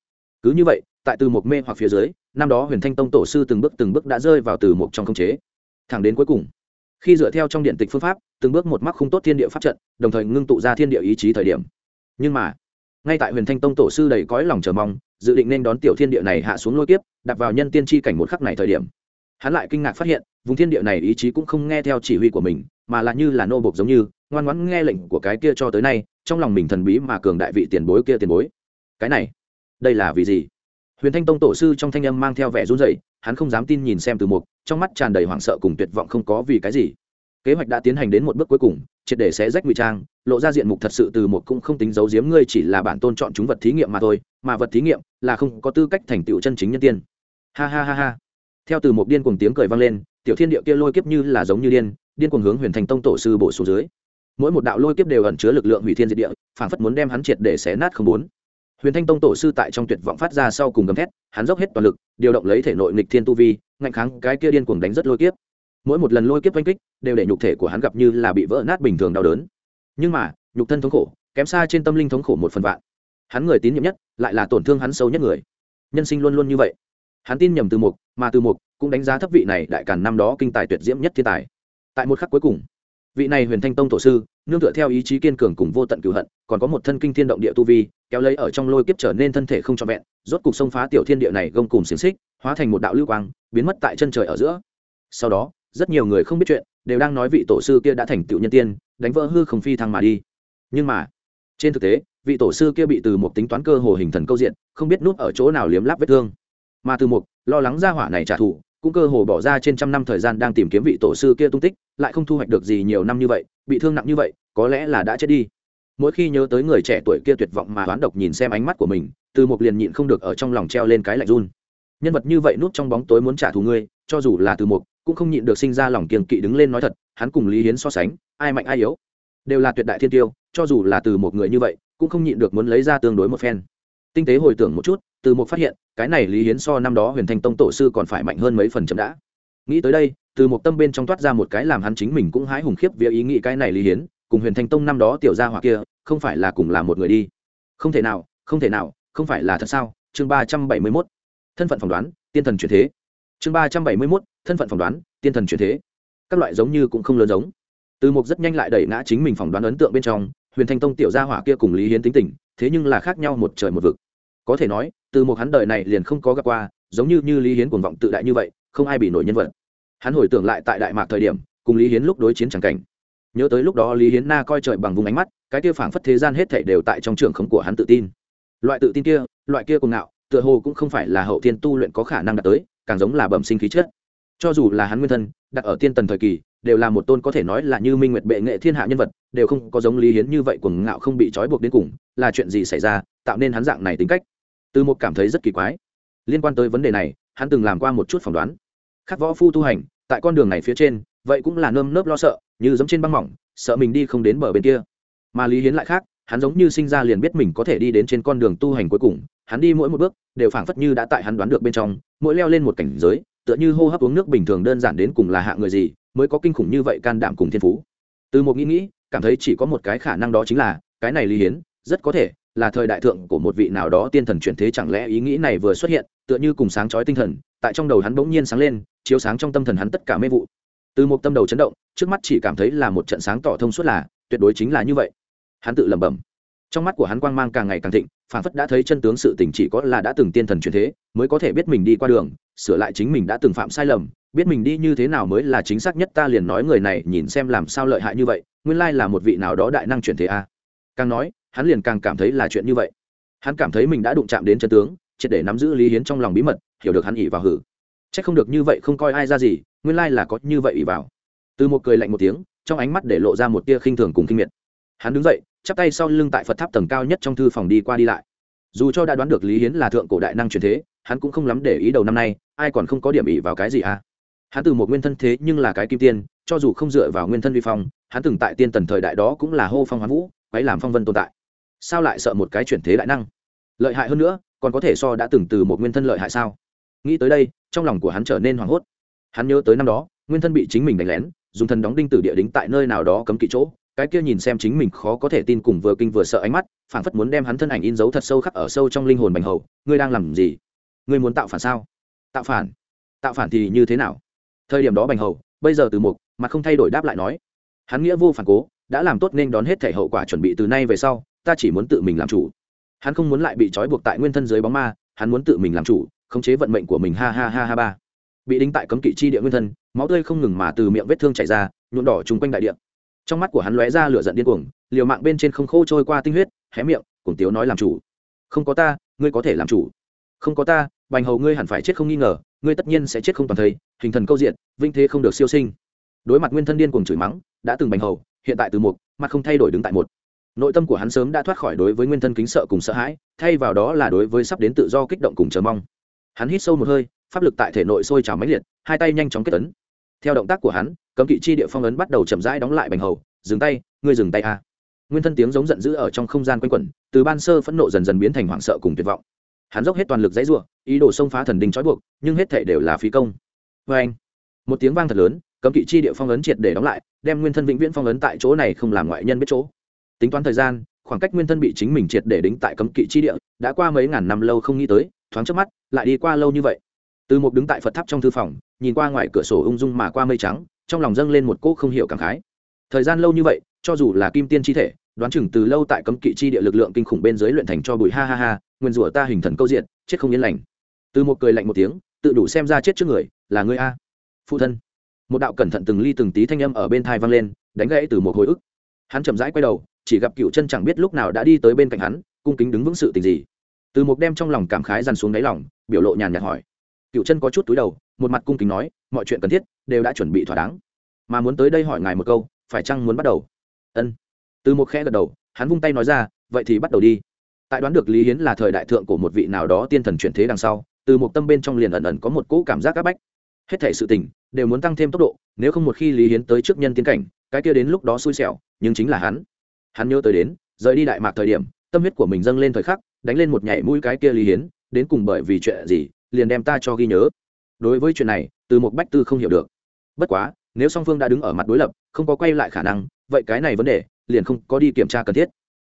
Cứ như vậy, tại từ một mê hoặc phía dưới năm đó huyền thanh tông tổ sư từng bước từng bước đã rơi vào từ một trong khống chế. Thẳng đến cuối cùng, khi dựa theo trong điện tịch phương pháp, từng bước một mắc không tốt thiên địa pháp trận, đồng thời ngưng tụ ra thiên địa ý chí thời điểm. Nhưng mà, ngay tại huyền thanh tông tổ sư đầy cõi lòng chờ mong, dự định nên đón tiểu thiên địa này hạ xuống lôi kiếp, đặt vào nhân tiên tri cảnh một khắc này thời điểm, hắn lại kinh ngạc phát hiện, vùng thiên địa này ý chí cũng không nghe theo chỉ huy của mình, mà là như là nô bộc giống như, ngoan ngoãn nghe lệnh của cái kia cho tới nay, trong lòng mình thần bí mà cường đại vị tiền bối kia tiền bối. Cái này, đây là vì gì? Huyền thanh tông tổ sư trong thanh âm mang theo vẻ run rẩy, hắn không dám tin nhìn xem từ mục, trong mắt tràn đầy hoảng sợ cùng tuyệt vọng không có vì cái gì. Kế hoạch đã tiến hành đến một bước cuối cùng, triệt để sẽ rách ngụy trang, lộ ra diện mục thật sự từ một cũng không tính giấu giếm ngươi chỉ là bản tôn chọn chúng vật thí nghiệm mà thôi, mà vật thí nghiệm là không có tư cách thành tựu chân chính nhân tiên. Ha ha ha ha. Theo từ một điên cuồng tiếng cười vang lên, tiểu thiên địa kia lôi kiếp như là giống như điên điên cuồng hướng huyền thành tông tổ sư bổ xuống dưới. Mỗi một đạo lôi kiếp đều ẩn chứa lực lượng hủy thiên diệt địa, phản phất muốn đem hắn triệt để xé nát không muốn huyền thanh tông tổ sư tại trong tuyệt vọng phát ra sau cùng gầm thét, hắn dốc hết toàn lực, điều động lấy thể nội nghịch thiên tu vi ngạnh kháng cái kia điên cuồng đánh rất lôi kiếp. Mỗi một lần lôi kiếp oanh kích, đều để nhục thể của hắn gặp như là bị vỡ nát bình thường đau đớn. Nhưng mà, nhục thân thống khổ, kém xa trên tâm linh thống khổ một phần vạn. Hắn người tín nhiệm nhất, lại là tổn thương hắn sâu nhất người. Nhân sinh luôn luôn như vậy. Hắn tin nhầm từ mục, mà từ mục cũng đánh giá thấp vị này đại càn năm đó kinh tài tuyệt diễm nhất thiên tài. Tại một khắc cuối cùng, vị này huyền thanh tông tổ sư, nương tựa theo ý chí kiên cường cùng vô tận cửu hận, còn có một thân kinh thiên động địa tu vi kéo lấy ở trong lôi kiếp trở nên thân thể không trọn vẹn, rốt cục xông phá tiểu thiên địa này gông cùng xiềng xích, hóa thành một đạo lưu quang, biến mất tại chân trời ở giữa. Sau đó, rất nhiều người không biết chuyện, đều đang nói vị tổ sư kia đã thành tựu nhân tiên, đánh vỡ hư không phi thăng mà đi. Nhưng mà, trên thực tế, vị tổ sư kia bị từ một tính toán cơ hồ hình thần câu diện, không biết núp ở chỗ nào liếm láp vết thương. Mà từ một lo lắng ra hỏa này trả thù, cũng cơ hồ bỏ ra trên trăm năm thời gian đang tìm kiếm vị tổ sư kia tung tích, lại không thu hoạch được gì nhiều năm như vậy, bị thương nặng như vậy, có lẽ là đã chết đi mỗi khi nhớ tới người trẻ tuổi kia tuyệt vọng mà đoán độc nhìn xem ánh mắt của mình, từ một liền nhịn không được ở trong lòng treo lên cái lạnh run. Nhân vật như vậy núp trong bóng tối muốn trả thù ngươi, cho dù là từ một cũng không nhịn được sinh ra lòng kiềng kỵ đứng lên nói thật, hắn cùng lý hiến so sánh, ai mạnh ai yếu, đều là tuyệt đại thiên tiêu, cho dù là từ một người như vậy, cũng không nhịn được muốn lấy ra tương đối một phen. Tinh tế hồi tưởng một chút, từ một phát hiện, cái này lý hiến so năm đó huyền thanh tông tổ sư còn phải mạnh hơn mấy phần chậm đã. Nghĩ tới đây, từ một tâm bên trong toát ra một cái làm hắn chính mình cũng hái hùng khiếp vì ý nghĩ cái này lý hiến cùng huyền thanh tông năm đó tiểu gia hỏa kia, không phải là cùng là một người đi. Không thể nào, không thể nào, không phải là thật sao? Chương ba trăm bảy mươi mốt. Thân phận phỏng đoán, tiên thần chuyển thế. Chương ba trăm bảy mươi mốt, thân phận phỏng đoán, tiên thần chuyển thế. Các loại giống như cũng không lớn giống. Từ mục rất nhanh lại đẩy ngã chính mình phỏng đoán ấn tượng bên trong, huyền thanh tông tiểu gia hỏa kia cùng lý hiến tính tình, thế nhưng là khác nhau một trời một vực. Có thể nói, từ một hắn đời này liền không có gặp qua, giống như như lý hiến cuồng vọng tự đại như vậy, không ai bị nổi nhân vật. Hắn hồi tưởng lại tại đại mạc thời điểm, cùng lý hiến lúc đối chiến c cảnh nhớ tới lúc đó lý hiến na coi trời bằng vùng ánh mắt, cái kia phảng phất thế gian hết thảy đều tại trong trường khống của hắn tự tin. Loại tự tin kia, loại kia cùng ngạo, tựa hồ cũng không phải là hậu thiên tu luyện có khả năng đạt tới, càng giống là bẩm sinh khí chất. Cho dù là hắn nguyên thân, đặt ở tiên tần thời kỳ, đều là một tôn có thể nói là như minh nguyệt bệ nghệ thiên hạ nhân vật, đều không có giống lý hiến như vậy cuồng ngạo không bị trói buộc đến cùng, là chuyện gì xảy ra, tạo nên hắn dạng này tính cách. Từ một cảm thấy rất kỳ quái. Liên quan tới vấn đề này, hắn từng làm qua một chút phỏng đoán. Khắc võ phu tu hành, tại con đường này phía trên, vậy cũng là nơm nớp lo sợ như giống trên băng mỏng, sợ mình đi không đến bờ bên kia. Mà lý hiến lại khác, hắn giống như sinh ra liền biết mình có thể đi đến trên con đường tu hành cuối cùng, hắn đi mỗi một bước, đều phảng phất như đã tại hắn đoán được bên trong, mỗi leo lên một cảnh giới, tựa như hô hấp uống nước bình thường đơn giản đến cùng là hạ người gì, mới có kinh khủng như vậy can đảm cùng thiên phú. Từ một nghĩ nghĩ, cảm thấy chỉ có một cái khả năng đó chính là, cái này lý hiến, rất có thể là thời đại thượng của một vị nào đó tiên thần chuyển thế chẳng lẽ ý nghĩ này vừa xuất hiện, tựa như cùng sáng chói tinh thần, tại trong đầu hắn bỗng nhiên sáng lên, chiếu sáng trong tâm thần hắn tất cả mê vụ từ một tâm đầu chấn động, trước mắt chỉ cảm thấy là một trận sáng tỏ thông suốt là, tuyệt đối chính là như vậy. Hắn tự lẩm bẩm. Trong mắt của hắn quang mang càng ngày càng thịnh phản phất đã thấy chân tướng sự tình chỉ có là đã từng tiên thần truyền thế, mới có thể biết mình đi qua đường, sửa lại chính mình đã từng phạm sai lầm, biết mình đi như thế nào mới là chính xác nhất ta liền nói người này nhìn xem làm sao lợi hại như vậy, nguyên lai là một vị nào đó đại năng truyền thế a. Càng nói, hắn liền càng cảm thấy là chuyện như vậy. Hắn cảm thấy mình đã đụng chạm đến chân tướng, triệt để nắm giữ lý hiến trong lòng bí mật, hiểu được hắn ỉ vào hử c h ắ c không được như vậy không coi ai ra gì, nguyên lai là có như vậy ủy vào. Từ một cười lạnh một tiếng, trong ánh mắt để lộ ra một tia khinh thường cùng kinh miệt. Hắn đứng dậy, chắp tay sau lưng tại phật tháp tầng cao nhất trong thư phòng đi qua đi lại. Dù cho đã đoán được lý hiến là thượng cổ đại năng truyền thế, hắn cũng không lắm để ý đầu năm nay, ai còn không có điểm ỉ vào cái gì à? Hắn từ một nguyên thân thế nhưng là cái kim tiên, cho dù không dựa vào nguyên thân vi phong, hắn từng tại tiên tần thời đại đó cũng là hô phong hoán vũ, quấy làm phong vân tồn tại. Sao lại sợ một cái chuyển thế đại năng? Lợi hại hơn nữa, còn có thể so đã từng từ một nguyên thân lợi hại sao? Nghĩ tới đây trong lòng của hắn trở nên hoảng hốt. Hắn nhớ tới năm đó, nguyên thân bị chính mình đánh lén, dùng thần đóng đinh tử địa đính tại nơi nào đó cấm kỵ chỗ, cái kia nhìn xem chính mình khó có thể tin cùng vừa kinh vừa sợ ánh mắt, phảng phất muốn đem hắn thân ảnh in dấu thật sâu khắc ở sâu trong linh hồn bành hầu, ngươi đang làm gì? Ngươi muốn tạo phản sao? Tạo phản? Tạo phản thì như thế nào? Thời điểm đó bành hầu, bây giờ từ mục mà không thay đổi đáp lại nói, hắn nghĩa vô phản cố, đã làm tốt nên đón hết thể hậu quả chuẩn bị từ nay về sau, ta chỉ muốn tự mình làm chủ. Hắn không muốn lại bị trói buộc tại nguyên thân dưới bóng ma, hắn muốn tự mình làm chủ khống chế vận mệnh của mình, ha ha ha ha, ba. Bị đính tại cấm kỵ chi địa nguyên thân, máu tươi không ngừng mà từ miệng vết thương chảy ra nhuộn đỏ chung quanh đại địa. Trong mắt của hắn lóe ra lửa giận điên cuồng, liều mạng bên trên không khô trôi qua tinh huyết, hé miệng, cùng tiếu nói làm chủ. Không có ta, ngươi có thể làm chủ. Không có ta, bành hầu ngươi hẳn phải chết không nghi ngờ, ngươi tất nhiên sẽ chết không toàn thây, hình thần câu diện vinh thế không được siêu sinh. Đối mặt nguyên thân điên cuồng chửi mắng, đã từng bành hầu, hiện tại từ một mặt không thay đổi đứng tại một. Nội tâm của hắn sớm đã thoát khỏi đối với nguyên thân kính sợ cùng sợ hãi, thay vào đó là đối với sắp đến tự do kích động cùng chờ mong hắn hít sâu một hơi, pháp lực tại thể nội sôi trào mãnh liệt, hai tay nhanh chóng kết tấn theo động tác của hắn, cấm kỵ chi địa phong ấn bắt đầu chậm rãi đóng lại bành hầu. Dừng tay, ngươi dừng tay a. Nguyên thân tiếng giống giận dữ ở trong không gian quanh quẩn, từ ban sơ phẫn nộ dần dần biến thành hoảng sợ cùng tuyệt vọng. Hắn dốc hết toàn lực dãy ruộng ý đồ xông phá thần đình trói buộc, nhưng hết thể đều là phí công. Vê anh, một tiếng vang thật lớn, cấm kỵ chi địa phong ấn triệt để đóng lại, đem nguyên thân vĩnh viễn phong ấn tại chỗ này không làm ngoại nhân biết chỗ. Tính toán thời gian, khoảng cách nguyên thân bị chính mình triệt để đính tại cấm kỵ chi địa, đã qua mấy ngàn năm lâu không nghĩ tới thoáng trước mắt, lại đi qua lâu như vậy. Từ một đứng tại phật tháp trong thư phòng, nhìn qua ngoài cửa sổ ung dung mà qua mây trắng, trong lòng dâng lên một cỗ không hiểu cảm khái. Thời gian lâu như vậy, cho dù là kim tiên chi thể, đoán chừng từ lâu tại cấm kỵ chi địa lực lượng kinh khủng bên dưới luyện thành cho bụi, ha ha ha, nguyên rủa ta hình thần câu diện, chết không yên lành. Từ một cười lạnh một tiếng, tự đủ xem ra chết trước người, là ngươi a. Phụ thân. Một đạo cẩn thận từng ly từng tí thanh âm ở bên thai vang lên, đánh gãy từ một hồi ức. Hắn chậm rãi quay đầu, chỉ gặp cựu chân chẳng biết lúc nào đã đi tới bên cạnh hắn, cung kính đứng vững sự tình gì từ Mục đem trong lòng cảm khái dằn xuống đáy lòng, biểu lộ nhàn nhạt hỏi. Cựu chân có chút túi đầu, một mặt cung kính nói, mọi chuyện cần thiết, đều đã chuẩn bị thỏa đáng. Mà muốn tới đây hỏi ngài một câu, phải chăng muốn bắt đầu? Ân. Từ một khẽ gật đầu, hắn vung tay nói ra, vậy thì bắt đầu đi. Tại đoán được lý hiến là thời đại thượng của một vị nào đó tiên thần chuyển thế đằng sau, từ một tâm bên trong liền ẩn ẩn có một cỗ cảm giác áp bách. Hết thể sự tình, đều muốn tăng thêm tốc độ, nếu không một khi lý hiến tới trước nhân tiến cảnh, cái kia đến lúc đó xui xẻo, nhưng chính là hắn. Hắn nhớ tới đến, rời đi đại mạc thời điểm, tâm huyết của mình dâng lên thời khắc đánh lên một nhảy mũi cái kia lý hiến, đến cùng bởi vì chuyện gì, liền đem ta cho ghi nhớ. Đối với chuyện này, từ một bách tư không hiểu được. Bất quá, nếu song phương đã đứng ở mặt đối lập, không có quay lại khả năng, vậy cái này vấn đề, liền không có đi kiểm tra cần thiết.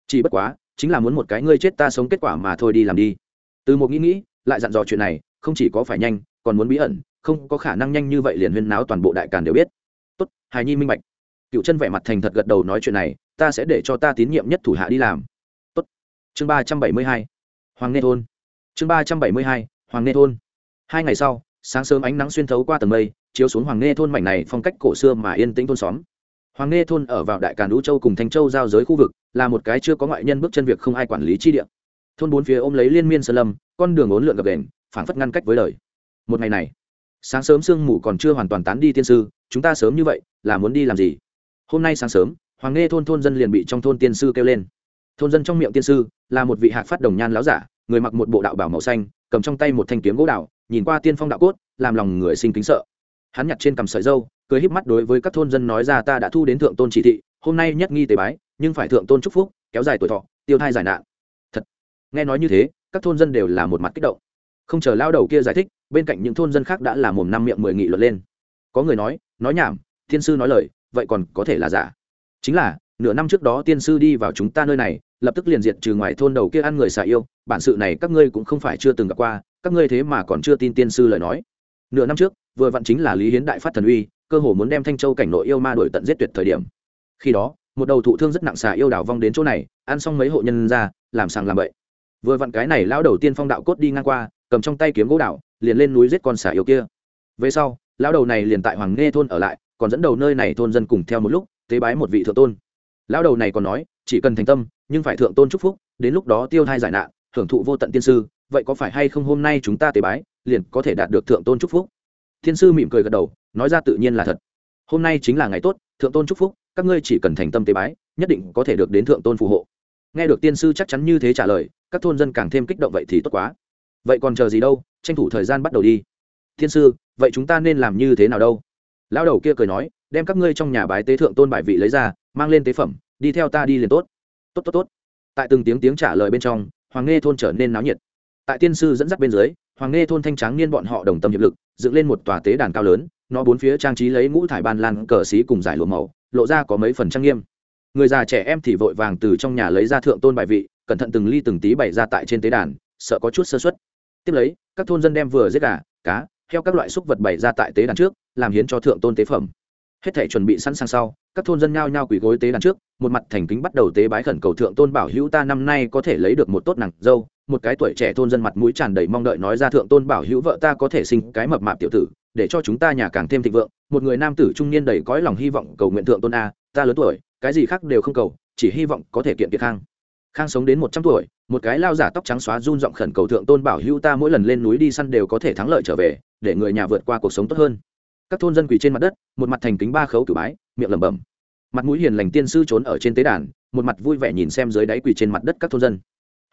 Chỉ bất quá, chính là muốn một cái ngươi chết ta sống kết quả mà thôi đi làm đi. Từ một nghĩ nghĩ, lại dặn dò chuyện này, không chỉ có phải nhanh, còn muốn bí ẩn, không có khả năng nhanh như vậy liền huyên náo toàn bộ đại càn đều biết. Tốt, hài nhi minh bạch. Cựu chân vẻ mặt thành thật gật đầu nói chuyện này, ta sẽ để cho ta tín nhiệm nhất thủ hạ đi làm chương ba trăm bảy mươi hai, hoàng nê thôn. Chương ba trăm bảy mươi hai, hoàng nê thôn. Hai ngày sau, sáng sớm ánh nắng xuyên thấu qua tầng mây, chiếu xuống hoàng nê thôn mảnh này phong cách cổ xưa mà yên tĩnh thôn xóm. Hoàng nê thôn ở vào đại càn đũ châu cùng thanh châu giao giới khu vực, là một cái chưa có ngoại nhân bước chân việc không ai quản lý chi địa. Thôn bốn phía ôm lấy liên miên sơn lâm, con đường ốn lượn gập đền phảng phất ngăn cách với đời. Một ngày này, sáng sớm sương mù còn chưa hoàn toàn tán đi tiên sư, chúng ta sớm như vậy, là muốn đi làm gì? Hôm nay sáng sớm, hoàng nghe thôn thôn dân liền bị trong thôn tiên sư kêu lên thôn dân trong miệng tiên sư là một vị hạc phát đồng nhan láo giả, người mặc một bộ đạo bảo màu xanh, cầm trong tay một thanh kiếm gỗ đào, nhìn qua tiên phong đạo cốt, làm lòng người sinh kính sợ. Hắn nhặt trên cằm sợi dâu, cười híp mắt đối với các thôn dân nói ra ta đã thu đến thượng tôn chỉ thị, hôm nay nhất nghi tế bái, nhưng phải thượng tôn chúc phúc, kéo dài tuổi thọ, tiêu thai giải nạn. Thật. Nghe nói như thế, các thôn dân đều là một mặt kích động. Không chờ lao đầu kia giải thích, bên cạnh những thôn dân khác đã là mồm năm miệng mười nghị luận lên. Có người nói nói nhảm, thiên sư nói lời, vậy còn có thể là giả. Chính là nửa năm trước đó tiên sư đi vào chúng ta nơi này, lập tức liền diệt trừ ngoài thôn đầu kia ăn người xả yêu, bản sự này các ngươi cũng không phải chưa từng gặp qua, các ngươi thế mà còn chưa tin tiên sư lời nói. Nửa năm trước, vừa vặn chính là lý hiến đại phát thần uy, cơ hồ muốn đem thanh châu cảnh nội yêu ma đổi tận giết tuyệt thời điểm. Khi đó, một đầu thụ thương rất nặng xà yêu đảo vong đến chỗ này, ăn xong mấy hộ nhân ra, làm sàng làm bậy. Vừa vặn cái này lão đầu tiên phong đạo cốt đi ngang qua, cầm trong tay kiếm gỗ đảo, liền lên núi giết con xà yêu kia. Về sau, lão đầu này liền tại hoàng nghe thôn ở lại, còn dẫn đầu nơi này thôn dân cùng theo một lúc, tế bái một vị thượng tôn lão đầu này còn nói, chỉ cần thành tâm, nhưng phải thượng tôn chúc phúc, đến lúc đó tiêu thai giải nạn hưởng thụ vô tận tiên sư, vậy có phải hay không hôm nay chúng ta tế bái, liền có thể đạt được thượng tôn chúc phúc? Thiên sư mỉm cười gật đầu, nói ra tự nhiên là thật. Hôm nay chính là ngày tốt, thượng tôn chúc phúc, các ngươi chỉ cần thành tâm tế bái, nhất định có thể được đến thượng tôn phù hộ. Nghe được tiên sư chắc chắn như thế trả lời, các thôn dân càng thêm kích động vậy thì tốt quá. Vậy còn chờ gì đâu, tranh thủ thời gian bắt đầu đi. Thiên sư, vậy chúng ta nên làm như thế nào đâu? Lão đầu kia cười nói, đem các ngươi trong nhà bái tế thượng tôn bài vị lấy ra mang lên tế phẩm, đi theo ta đi liền tốt. Tốt tốt tốt. Tại từng tiếng tiếng trả lời bên trong, hoàng nghe thôn trở nên náo nhiệt. Tại tiên sư dẫn dắt bên dưới, hoàng nghe thôn thanh tráng niên bọn họ đồng tâm hiệp lực, dựng lên một tòa tế đàn cao lớn, nó bốn phía trang trí lấy ngũ thải ban lan cờ xí cùng giải lụa màu, lộ ra có mấy phần trang nghiêm. Người già trẻ em thì vội vàng từ trong nhà lấy ra thượng tôn bài vị, cẩn thận từng ly từng tí bày ra tại trên tế đàn, sợ có chút sơ xuất tiếp lấy, các thôn dân đem vừa giết gà, cá theo các loại xúc vật bày ra tại tế đàn trước, làm hiến cho thượng tôn tế phẩm. Hết thể chuẩn bị sẵn sàng sau các thôn dân nhao nhao quỳ gối tế đàn trước, một mặt thành kính bắt đầu tế bái khẩn cầu thượng tôn bảo hữu ta năm nay có thể lấy được một tốt nàng dâu. Một cái tuổi trẻ thôn dân mặt mũi tràn đầy mong đợi nói ra thượng tôn bảo hữu vợ ta có thể sinh cái mập mạp tiểu tử, để cho chúng ta nhà càng thêm thịnh vượng. Một người nam tử trung niên đầy cõi lòng hy vọng cầu nguyện thượng tôn a, ta lớn tuổi, cái gì khác đều không cầu, chỉ hy vọng có thể kiện kiệt khang. Khang sống đến một trăm tuổi, một cái lao giả tóc trắng xóa run giọng khẩn cầu thượng tôn bảo hữu ta mỗi lần lên núi đi săn đều có thể thắng lợi trở về, để người nhà vượt qua cuộc sống tốt hơn. Các thôn dân quỳ trên mặt đất, một mặt thành kính ba khấu cử bái miệng lẩm bẩm. Mặt mũi hiền lành tiên sư trốn ở trên tế đàn, một mặt vui vẻ nhìn xem dưới đáy quỳ trên mặt đất các thôn dân.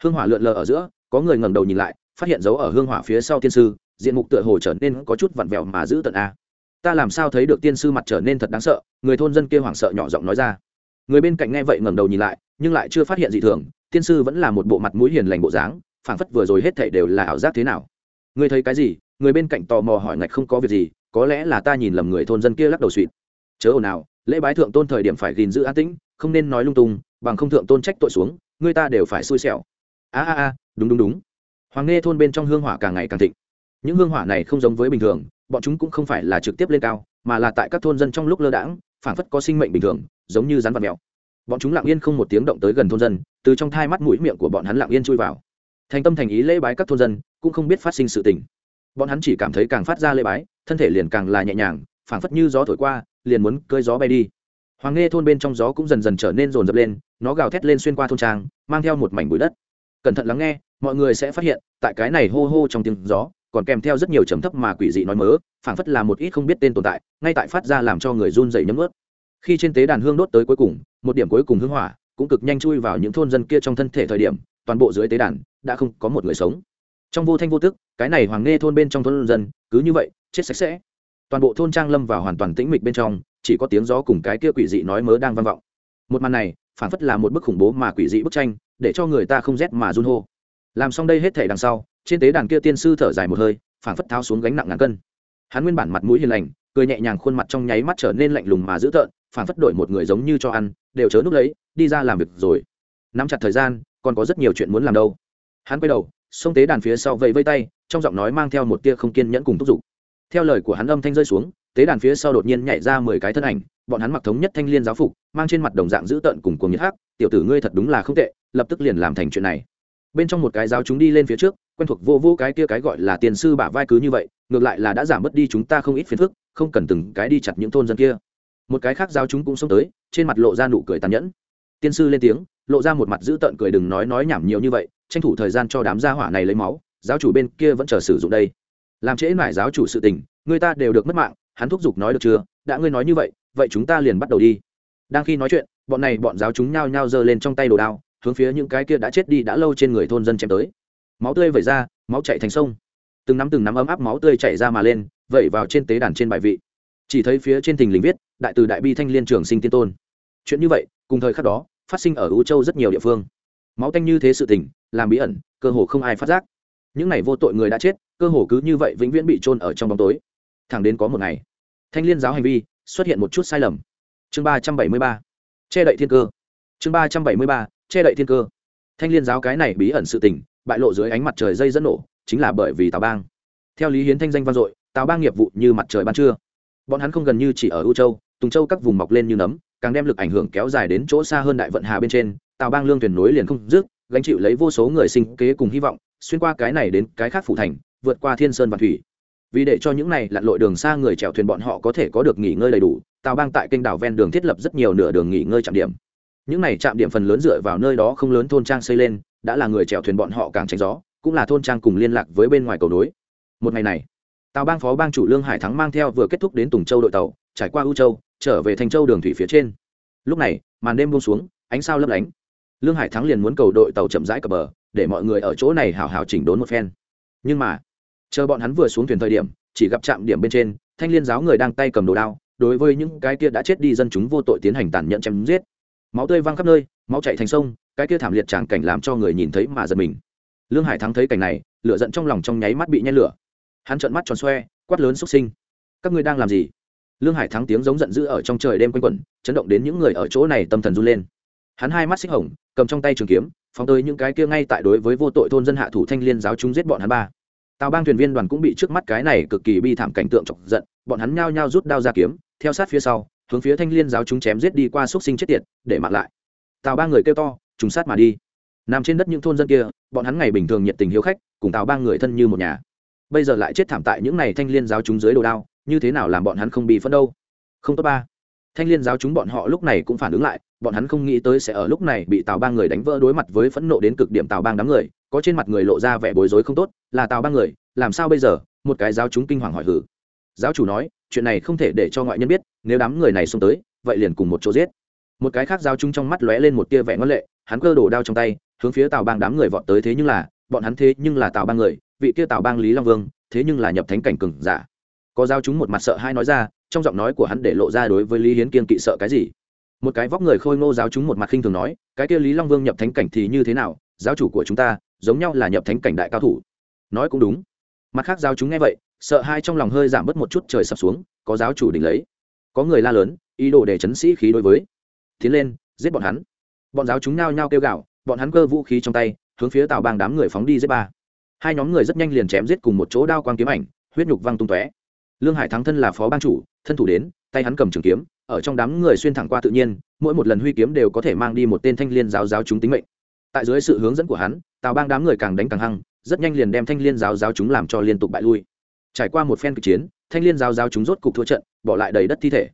Hương hỏa lượn lờ ở giữa, có người ngẩng đầu nhìn lại, phát hiện dấu ở hương hỏa phía sau tiên sư, diện mục tựa hồ trở nên có chút vặn vẹo mà giữ tận a. Ta làm sao thấy được tiên sư mặt trở nên thật đáng sợ, người thôn dân kia hoảng sợ nhỏ giọng nói ra. Người bên cạnh nghe vậy ngẩng đầu nhìn lại, nhưng lại chưa phát hiện gì thường, tiên sư vẫn là một bộ mặt mũi hiền lành bộ dáng, phảng phất vừa rồi hết thảy đều là ảo giác thế nào. Người thấy cái gì? Người bên cạnh tò mò hỏi ngạch không có việc gì, có lẽ là ta nhìn lầm người thôn dân kia lắc đầu suỵt chớ ồn nào lễ bái thượng tôn thời điểm phải gìn giữ an tĩnh, không nên nói lung tung, bằng không thượng tôn trách tội xuống, người ta đều phải xui xẻo. A a a, đúng đúng đúng. Hoàng nghe thôn bên trong hương hỏa càng ngày càng thịnh. Những hương hỏa này không giống với bình thường, bọn chúng cũng không phải là trực tiếp lên cao, mà là tại các thôn dân trong lúc lơ đãng, phảng phất có sinh mệnh bình thường, giống như rắn vật mèo. Bọn chúng lặng yên không một tiếng động tới gần thôn dân, từ trong thai mắt mũi miệng của bọn hắn lặng yên chui vào. Thành tâm thành ý lễ bái các thôn dân, cũng không biết phát sinh sự tình. Bọn hắn chỉ cảm thấy càng phát ra lễ bái, thân thể liền càng là nhẹ nhàng, phảng phất như gió thổi qua liền muốn cơi gió bay đi. Hoàng nghe thôn bên trong gió cũng dần dần trở nên rồn rập lên, nó gào thét lên xuyên qua thôn trang, mang theo một mảnh bụi đất. Cẩn thận lắng nghe, mọi người sẽ phát hiện, tại cái này hô hô trong tiếng gió, còn kèm theo rất nhiều trầm thấp mà quỷ dị nói mớ, phảng phất là một ít không biết tên tồn tại, ngay tại phát ra làm cho người run dậy nhấm ướt khi trên tế đàn hương đốt tới cuối cùng, một điểm cuối cùng hương hỏa cũng cực nhanh chui vào những thôn dân kia trong thân thể thời điểm, toàn bộ dưới tế đàn đã không có một người sống. Trong vô thanh vô tức, cái này hoàng nghe thôn bên trong thôn dân, cứ như vậy, chết sạch sẽ toàn bộ thôn trang lâm vào hoàn toàn tĩnh mịch bên trong, chỉ có tiếng gió cùng cái kia quỷ dị nói mớ đang vang vọng. Một màn này phản phất là một bức khủng bố mà quỷ dị bức tranh, để cho người ta không rét mà run hô. Làm xong đây hết thể đằng sau, trên tế đàn kia tiên sư thở dài một hơi phản phất tháo xuống gánh nặng ngàn cân. Hắn nguyên bản mặt mũi hiền lành, cười nhẹ nhàng khuôn mặt trong nháy mắt trở nên lạnh lùng mà dữ tợn phản phất đổi một người giống như cho ăn, đều chớ núp lấy đi ra làm việc rồi. Nắm chặt thời gian, còn có rất nhiều chuyện muốn làm đâu. Hắn quay đầu, xông tế đàn phía sau vẫy vây tay, trong giọng nói mang theo một tia không kiên nhẫn cùng thúc giục theo lời của hắn âm thanh rơi xuống, tế đàn phía sau đột nhiên nhảy ra mười cái thân ảnh, bọn hắn mặc thống nhất thanh liên giáo phục, mang trên mặt đồng dạng dữ tợn cùng cuồng nhiệt hắc, tiểu tử ngươi thật đúng là không tệ, lập tức liền làm thành chuyện này. Bên trong một cái giáo chúng đi lên phía trước, quen thuộc vô vô cái kia cái gọi là tiền sư bả vai cứ như vậy, ngược lại là đã giảm bớt đi chúng ta không ít phiền phức, không cần từng cái đi chặt những thôn dân kia. Một cái khác giáo chúng cũng xông tới, trên mặt lộ ra nụ cười tàn nhẫn. Tiên sư lên tiếng, lộ ra một mặt dữ tợn cười đừng nói nói nhảm nhiều như vậy, tranh thủ thời gian cho đám gia hỏa này lấy máu, giáo chủ bên kia vẫn chờ sử dụng đây làm trễ mải giáo chủ sự tình, người ta đều được mất mạng, hắn thúc giục nói được chưa? Đã ngươi nói như vậy vậy chúng ta liền bắt đầu đi. Đang khi nói chuyện, bọn này bọn giáo chúng nhao nhao giơ lên trong tay đồ đao, hướng phía những cái kia đã chết đi đã lâu trên người thôn dân chém tới. Máu tươi vẩy ra, máu chạy thành sông. Từng nắm từng nắm ấm áp máu tươi chảy ra mà lên, vẩy vào trên tế đàn trên bài vị. Chỉ thấy phía trên thình lình viết, đại từ đại bi thanh liên trường sinh tiên tôn. Chuyện như vậy, cùng thời khắc đó, phát sinh ở u châu rất nhiều địa phương. Máu tanh như thế sự tình, làm bí ẩn, cơ hồ không ai phát giác những này vô tội người đã chết, cơ hồ cứ như vậy vĩnh viễn bị trôn ở trong bóng tối. Thẳng đến có một ngày, thanh liên giáo hành vi xuất hiện một chút sai lầm. Chương ba trăm bảy mươi ba, che đậy thiên cơ. Chương ba trăm bảy mươi ba, che đậy thiên cơ. Thanh liên giáo cái này bí ẩn sự tình, bại lộ dưới ánh mặt trời dây dẫn nổ, chính là bởi vì tào bang. Theo lý hiến thanh danh vang dội, tào bang nghiệp vụ như mặt trời ban trưa. Bọn hắn không gần như chỉ ở ưu châu, tùng châu các vùng mọc lên như nấm, càng đem lực ảnh hưởng kéo dài đến chỗ xa hơn đại vận hà bên trên, tào bang lương thuyền nối liền không dứt, gánh chịu lấy vô số người sinh kế cùng hy vọng xuyên qua cái này đến cái khác phủ thành, vượt qua thiên sơn và thủy. Vì để cho những này lặn lội đường xa người chèo thuyền bọn họ có thể có được nghỉ ngơi đầy đủ, tào bang tại kênh đảo ven đường thiết lập rất nhiều nửa đường nghỉ ngơi trạm điểm. Những này trạm điểm phần lớn dựa vào nơi đó không lớn thôn trang xây lên, đã là người chèo thuyền bọn họ càng tránh gió, cũng là thôn trang cùng liên lạc với bên ngoài cầu nối. Một ngày này, tào bang phó bang chủ lương hải thắng mang theo vừa kết thúc đến tùng châu đội tàu, trải qua ưu châu, trở về thành châu đường thủy phía trên. Lúc này, màn đêm buông xuống, ánh sao lấp lánh. Lương hải thắng liền muốn cầu đội tàu chậm rãi cập bờ để mọi người ở chỗ này hào hào chỉnh đốn một phen. Nhưng mà, chờ bọn hắn vừa xuống thuyền thời điểm, chỉ gặp trạm điểm bên trên, thanh liên giáo người đang tay cầm đồ đao, đối với những cái kia đã chết đi dân chúng vô tội tiến hành tàn nhẫn chém giết. Máu tươi văng khắp nơi, máu chạy thành sông, cái kia thảm liệt tràng cảnh làm cho người nhìn thấy mà giật mình. Lương hải thắng thấy cảnh này, lửa giận trong lòng trong nháy mắt bị nhen lửa. Hắn trợn mắt tròn xoe, quát lớn xúc sinh. Các ngươi đang làm gì? Lương hải thắng tiếng giống giận dữ ở trong trời đêm quanh quẩn, chấn động đến những người ở chỗ này tâm thần run lên. Hắn hai mắt xích hồng cầm trong tay trường kiếm, phóng tới những cái kia ngay tại đối với vô tội thôn dân hạ thủ thanh liên giáo chúng giết bọn hắn ba. Tào bang thuyền viên đoàn cũng bị trước mắt cái này cực kỳ bi thảm cảnh tượng chọc giận, bọn hắn nhao nhao rút đao ra kiếm, theo sát phía sau, hướng phía thanh liên giáo chúng chém giết đi qua xúc sinh chết tiệt, để mặn lại. Tào ba người kêu to, trùng sát mà đi. Nằm trên đất những thôn dân kia, bọn hắn ngày bình thường nhiệt tình hiếu khách, cùng tào ba người thân như một nhà. Bây giờ lại chết thảm tại những này thanh liên giáo chúng dưới đồ đao, như thế nào làm bọn hắn không bị phân đâu? Không tốt ba thanh liên giáo chúng bọn họ lúc này cũng phản ứng lại, bọn hắn không nghĩ tới sẽ ở lúc này bị tào ba người đánh vỡ đối mặt với phẫn nộ đến cực điểm tào bang đám người, có trên mặt người lộ ra vẻ bối rối không tốt, là tào ba người, làm sao bây giờ? Một cái giáo chúng kinh hoàng hỏi hử. Giáo chủ nói, chuyện này không thể để cho ngoại nhân biết, nếu đám người này xông tới, vậy liền cùng một chỗ giết. Một cái khác giáo chúng trong mắt lóe lên một tia vẻ ngân lệ, hắn cơ đổ đao trong tay, hướng phía tào bang đám người vọt tới thế nhưng là, bọn hắn thế nhưng là tào bang người, vị kia tào bang lý long vương, thế nhưng là nhập thánh cảnh cừng giả. Có giáo chúng một mặt sợ hai nói ra trong giọng nói của hắn để lộ ra đối với lý hiến kiên kỵ sợ cái gì. Một cái vóc người khôi ngô giáo chúng một mặt khinh thường nói, cái kia lý long vương nhập thánh cảnh thì như thế nào, giáo chủ của chúng ta, giống nhau là nhập thánh cảnh đại cao thủ. Nói cũng đúng. Mặt khác giáo chúng nghe vậy, sợ hai trong lòng hơi giảm bớt một chút trời sập xuống, có giáo chủ đỉnh lấy. Có người la lớn, ý đồ để chấn sĩ khí đối với. Tiến lên, giết bọn hắn. Bọn giáo chúng nao nhao kêu gạo bọn hắn cơ vũ khí trong tay, hướng phía tàu bang đám người phóng đi giết ba. Hai nhóm người rất nhanh liền chém giết cùng một chỗ đao quang kiếm ảnh, huyết nhục văng tung tóe lương hải thắng thân là phó ban chủ, thân thủ đến, tay hắn cầm trường kiếm, ở trong đám người xuyên thẳng qua tự nhiên, mỗi một lần huy kiếm đều có thể mang đi một tên thanh liên giáo giáo chúng tính mệnh. Tại dưới sự hướng dẫn của hắn, tào bang đám người càng đánh càng hăng, rất nhanh liền đem thanh liên giáo giáo chúng làm cho liên tục bại lui. Trải qua một phen kịch chiến, thanh liên giáo giáo chúng rốt cục thua trận, bỏ lại đầy đất thi thể.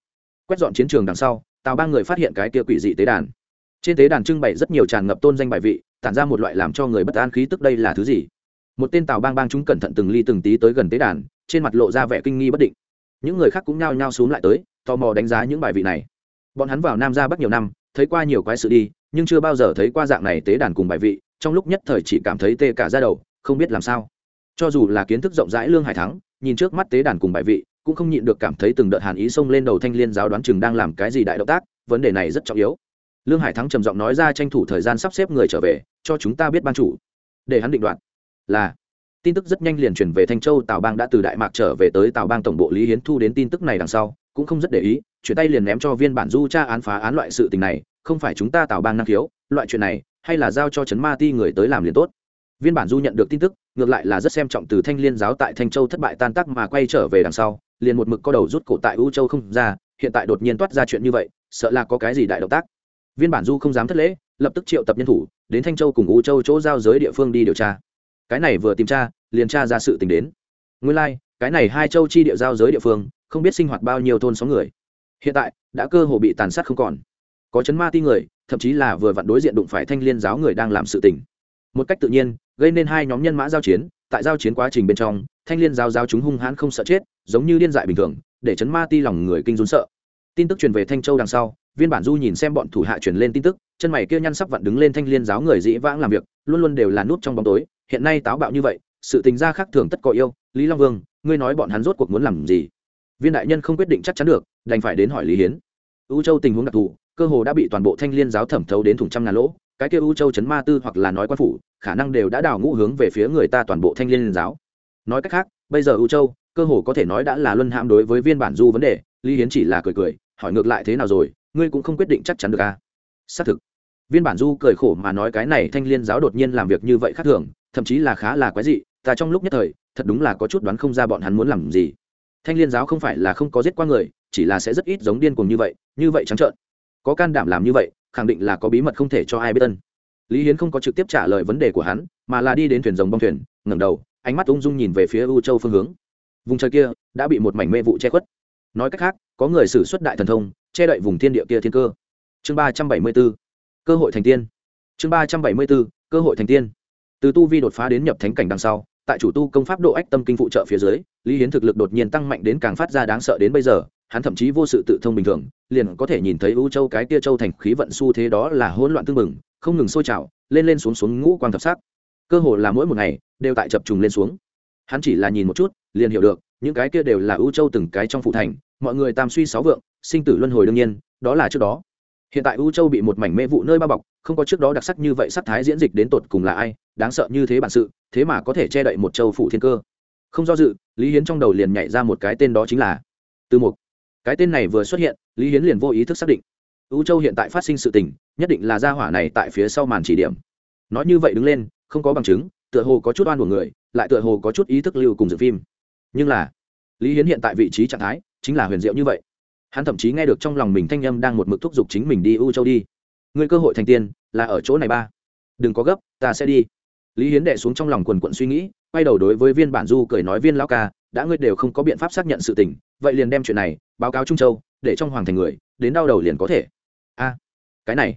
Quét dọn chiến trường đằng sau, tào bang người phát hiện cái kia quỷ dị tế đàn. Trên tế đàn trưng bày rất nhiều tràn ngập tôn danh bài vị, tản ra một loại làm cho người bất an khí tức đây là thứ gì? Một tên tào bang bang chúng cẩn thận từng ly từng tí tới gần tế đàn trên mặt lộ ra vẻ kinh nghi bất định. Những người khác cũng nhao nhao xuống lại tới, tò mò đánh giá những bài vị này. Bọn hắn vào nam ra bắc nhiều năm, thấy qua nhiều quái sự đi, nhưng chưa bao giờ thấy qua dạng này tế đàn cùng bài vị, trong lúc nhất thời chỉ cảm thấy tê cả ra đầu, không biết làm sao. Cho dù là kiến thức rộng rãi lương hải thắng, nhìn trước mắt tế đàn cùng bài vị, cũng không nhịn được cảm thấy từng đợt hàn ý xông lên đầu thanh liên giáo đoán chừng đang làm cái gì đại động tác, vấn đề này rất trọng yếu. Lương hải thắng trầm giọng nói ra tranh thủ thời gian sắp xếp người trở về, cho chúng ta biết ban chủ. Để hắn định đoạt. Là tin tức rất nhanh liền chuyển về thanh châu, tào bang đã từ đại mạc trở về tới tào bang tổng bộ lý hiến thu đến tin tức này đằng sau, cũng không rất để ý, chuyển tay liền ném cho viên bản du tra án phá án loại sự tình này, không phải chúng ta tào bang năng khiếu, loại chuyện này hay là giao cho chấn ma ti người tới làm liền tốt. Viên bản du nhận được tin tức, ngược lại là rất xem trọng từ thanh liên giáo tại thanh châu thất bại tan tác mà quay trở về đằng sau, liền một mực co đầu rút cổ tại u châu không ra, hiện tại đột nhiên toát ra chuyện như vậy, sợ là có cái gì đại động tác. Viên bản du không dám thất lễ, lập tức triệu tập nhân thủ, đến thanh châu cùng u châu chỗ giao giới địa phương đi điều tra cái này vừa tìm tra liền tra ra sự tình đến. Nguyên lai、like, cái này hai châu chi địa giao giới địa phương không biết sinh hoạt bao nhiêu thôn xóm người. Hiện tại đã cơ hồ bị tàn sát không còn. Có chấn ma ti người thậm chí là vừa vặn đối diện đụng phải thanh liên giáo người đang làm sự tình. Một cách tự nhiên gây nên hai nhóm nhân mã giao chiến tại giao chiến quá trình bên trong thanh liên giao giao chúng hung hãn không sợ chết giống như điên dại bình thường để chấn ma ti lòng người kinh rốn sợ. Tin tức truyền về thanh châu đằng sau viên bản du nhìn xem bọn thủ hạ truyền lên tin tức chân mày kia nhăn sắp vặn đứng lên thanh liên giáo người dĩ vãng làm việc luôn luôn đều là nút trong bóng tối hiện nay táo bạo như vậy, sự tình gia khác thường tất có yêu, lý long vương, ngươi nói bọn hắn rốt cuộc muốn làm gì? Viên đại nhân không quyết định chắc chắn được, đành phải đến hỏi lý hiến. Ưu châu tình huống đặc thù, cơ hồ đã bị toàn bộ thanh liên giáo thẩm thấu đến thủng trăm ngàn lỗ, cái kia ưu châu chấn ma tư hoặc là nói quan phủ, khả năng đều đã đào ngũ hướng về phía người ta toàn bộ thanh liên giáo. Nói cách khác, bây giờ ưu châu, cơ hồ có thể nói đã là luân hãm đối với viên bản du vấn đề, lý hiến chỉ là cười cười, hỏi ngược lại thế nào rồi, ngươi cũng không quyết định chắc chắn được à? Xác thực. Viên bản du cười khổ mà nói cái này thanh liên giáo đột nhiên làm việc như vậy khác thường thậm chí là khá là quái dị, ta trong lúc nhất thời, thật đúng là có chút đoán không ra bọn hắn muốn làm gì. Thanh liên giáo không phải là không có giết qua người, chỉ là sẽ rất ít giống điên cuồng như vậy như vậy trắng trợn. Có can đảm làm như vậy, khẳng định là có bí mật không thể cho ai biết tân lý hiến không có trực tiếp trả lời vấn đề của hắn, mà là đi đến thuyền rồng bong thuyền, ngẩng đầu, ánh mắt ung dung nhìn về phía u châu phương hướng. Vùng trời kia đã bị một mảnh mê vụ che khuất. Nói cách khác, có người xử xuất đại thần thông, che đậy vùng thiên địa kia thiên cơ. Chương ba trăm bảy mươi b ố cơ hội thành tiên. Chương ba trăm bảy mươi b ố cơ hội thành tiên từ tu vi đột phá đến nhập thánh cảnh đằng sau, tại chủ tu công pháp độ ách tâm kinh phụ trợ phía dưới, lý hiến thực lực đột nhiên tăng mạnh đến càng phát ra đáng sợ đến bây giờ, hắn thậm chí vô sự tự thông bình thường, liền có thể nhìn thấy u châu cái tia châu thành khí vận xu thế đó là hỗn loạn tương mừng, không ngừng sôi trào, lên lên xuống xuống ngũ quang thập sắc. Cơ hồ là mỗi một ngày, đều tại chập trùng lên xuống. Hắn chỉ là nhìn một chút, liền hiểu được, những cái kia đều là u châu từng cái trong phụ thành, mọi người tam suy sáu vượng, sinh tử luân hồi đương nhiên, đó là trước đó. Hiện tại u châu bị một mảnh mê vụ nơi bao bọc, không có trước đó đặc sắc như vậy sắc thái diễn dịch đến tột cùng là ai đáng sợ như thế bản sự, thế mà có thể che đậy một châu phủ thiên cơ. Không do dự, lý hiến trong đầu liền nhảy ra một cái tên đó chính là từ mục. Cái tên này vừa xuất hiện, lý hiến liền vô ý thức xác định. U châu hiện tại phát sinh sự tình, nhất định là gia hỏa này tại phía sau màn chỉ điểm. Nói như vậy đứng lên, không có bằng chứng, tựa hồ có chút oan của người, lại tựa hồ có chút ý thức lưu cùng dự phim. Nhưng là, lý hiến hiện tại vị trí trạng thái, chính là huyền diệu như vậy. Hắn thậm chí nghe được trong lòng mình thanh â m đang một mực thúc giục chính mình đi u châu đi. Người cơ hội thành tiên, là ở chỗ này ba. Đừng có gấp, ta sẽ đi lý hiến đệ xuống trong lòng quần quận suy nghĩ, quay đầu đối với viên bản du cười nói, viên lão ca, đã ngươi đều không có biện pháp xác nhận sự tình, vậy liền đem chuyện này báo cáo trung châu, để trong hoàng thành người, đến đau đầu liền có thể. A, cái này.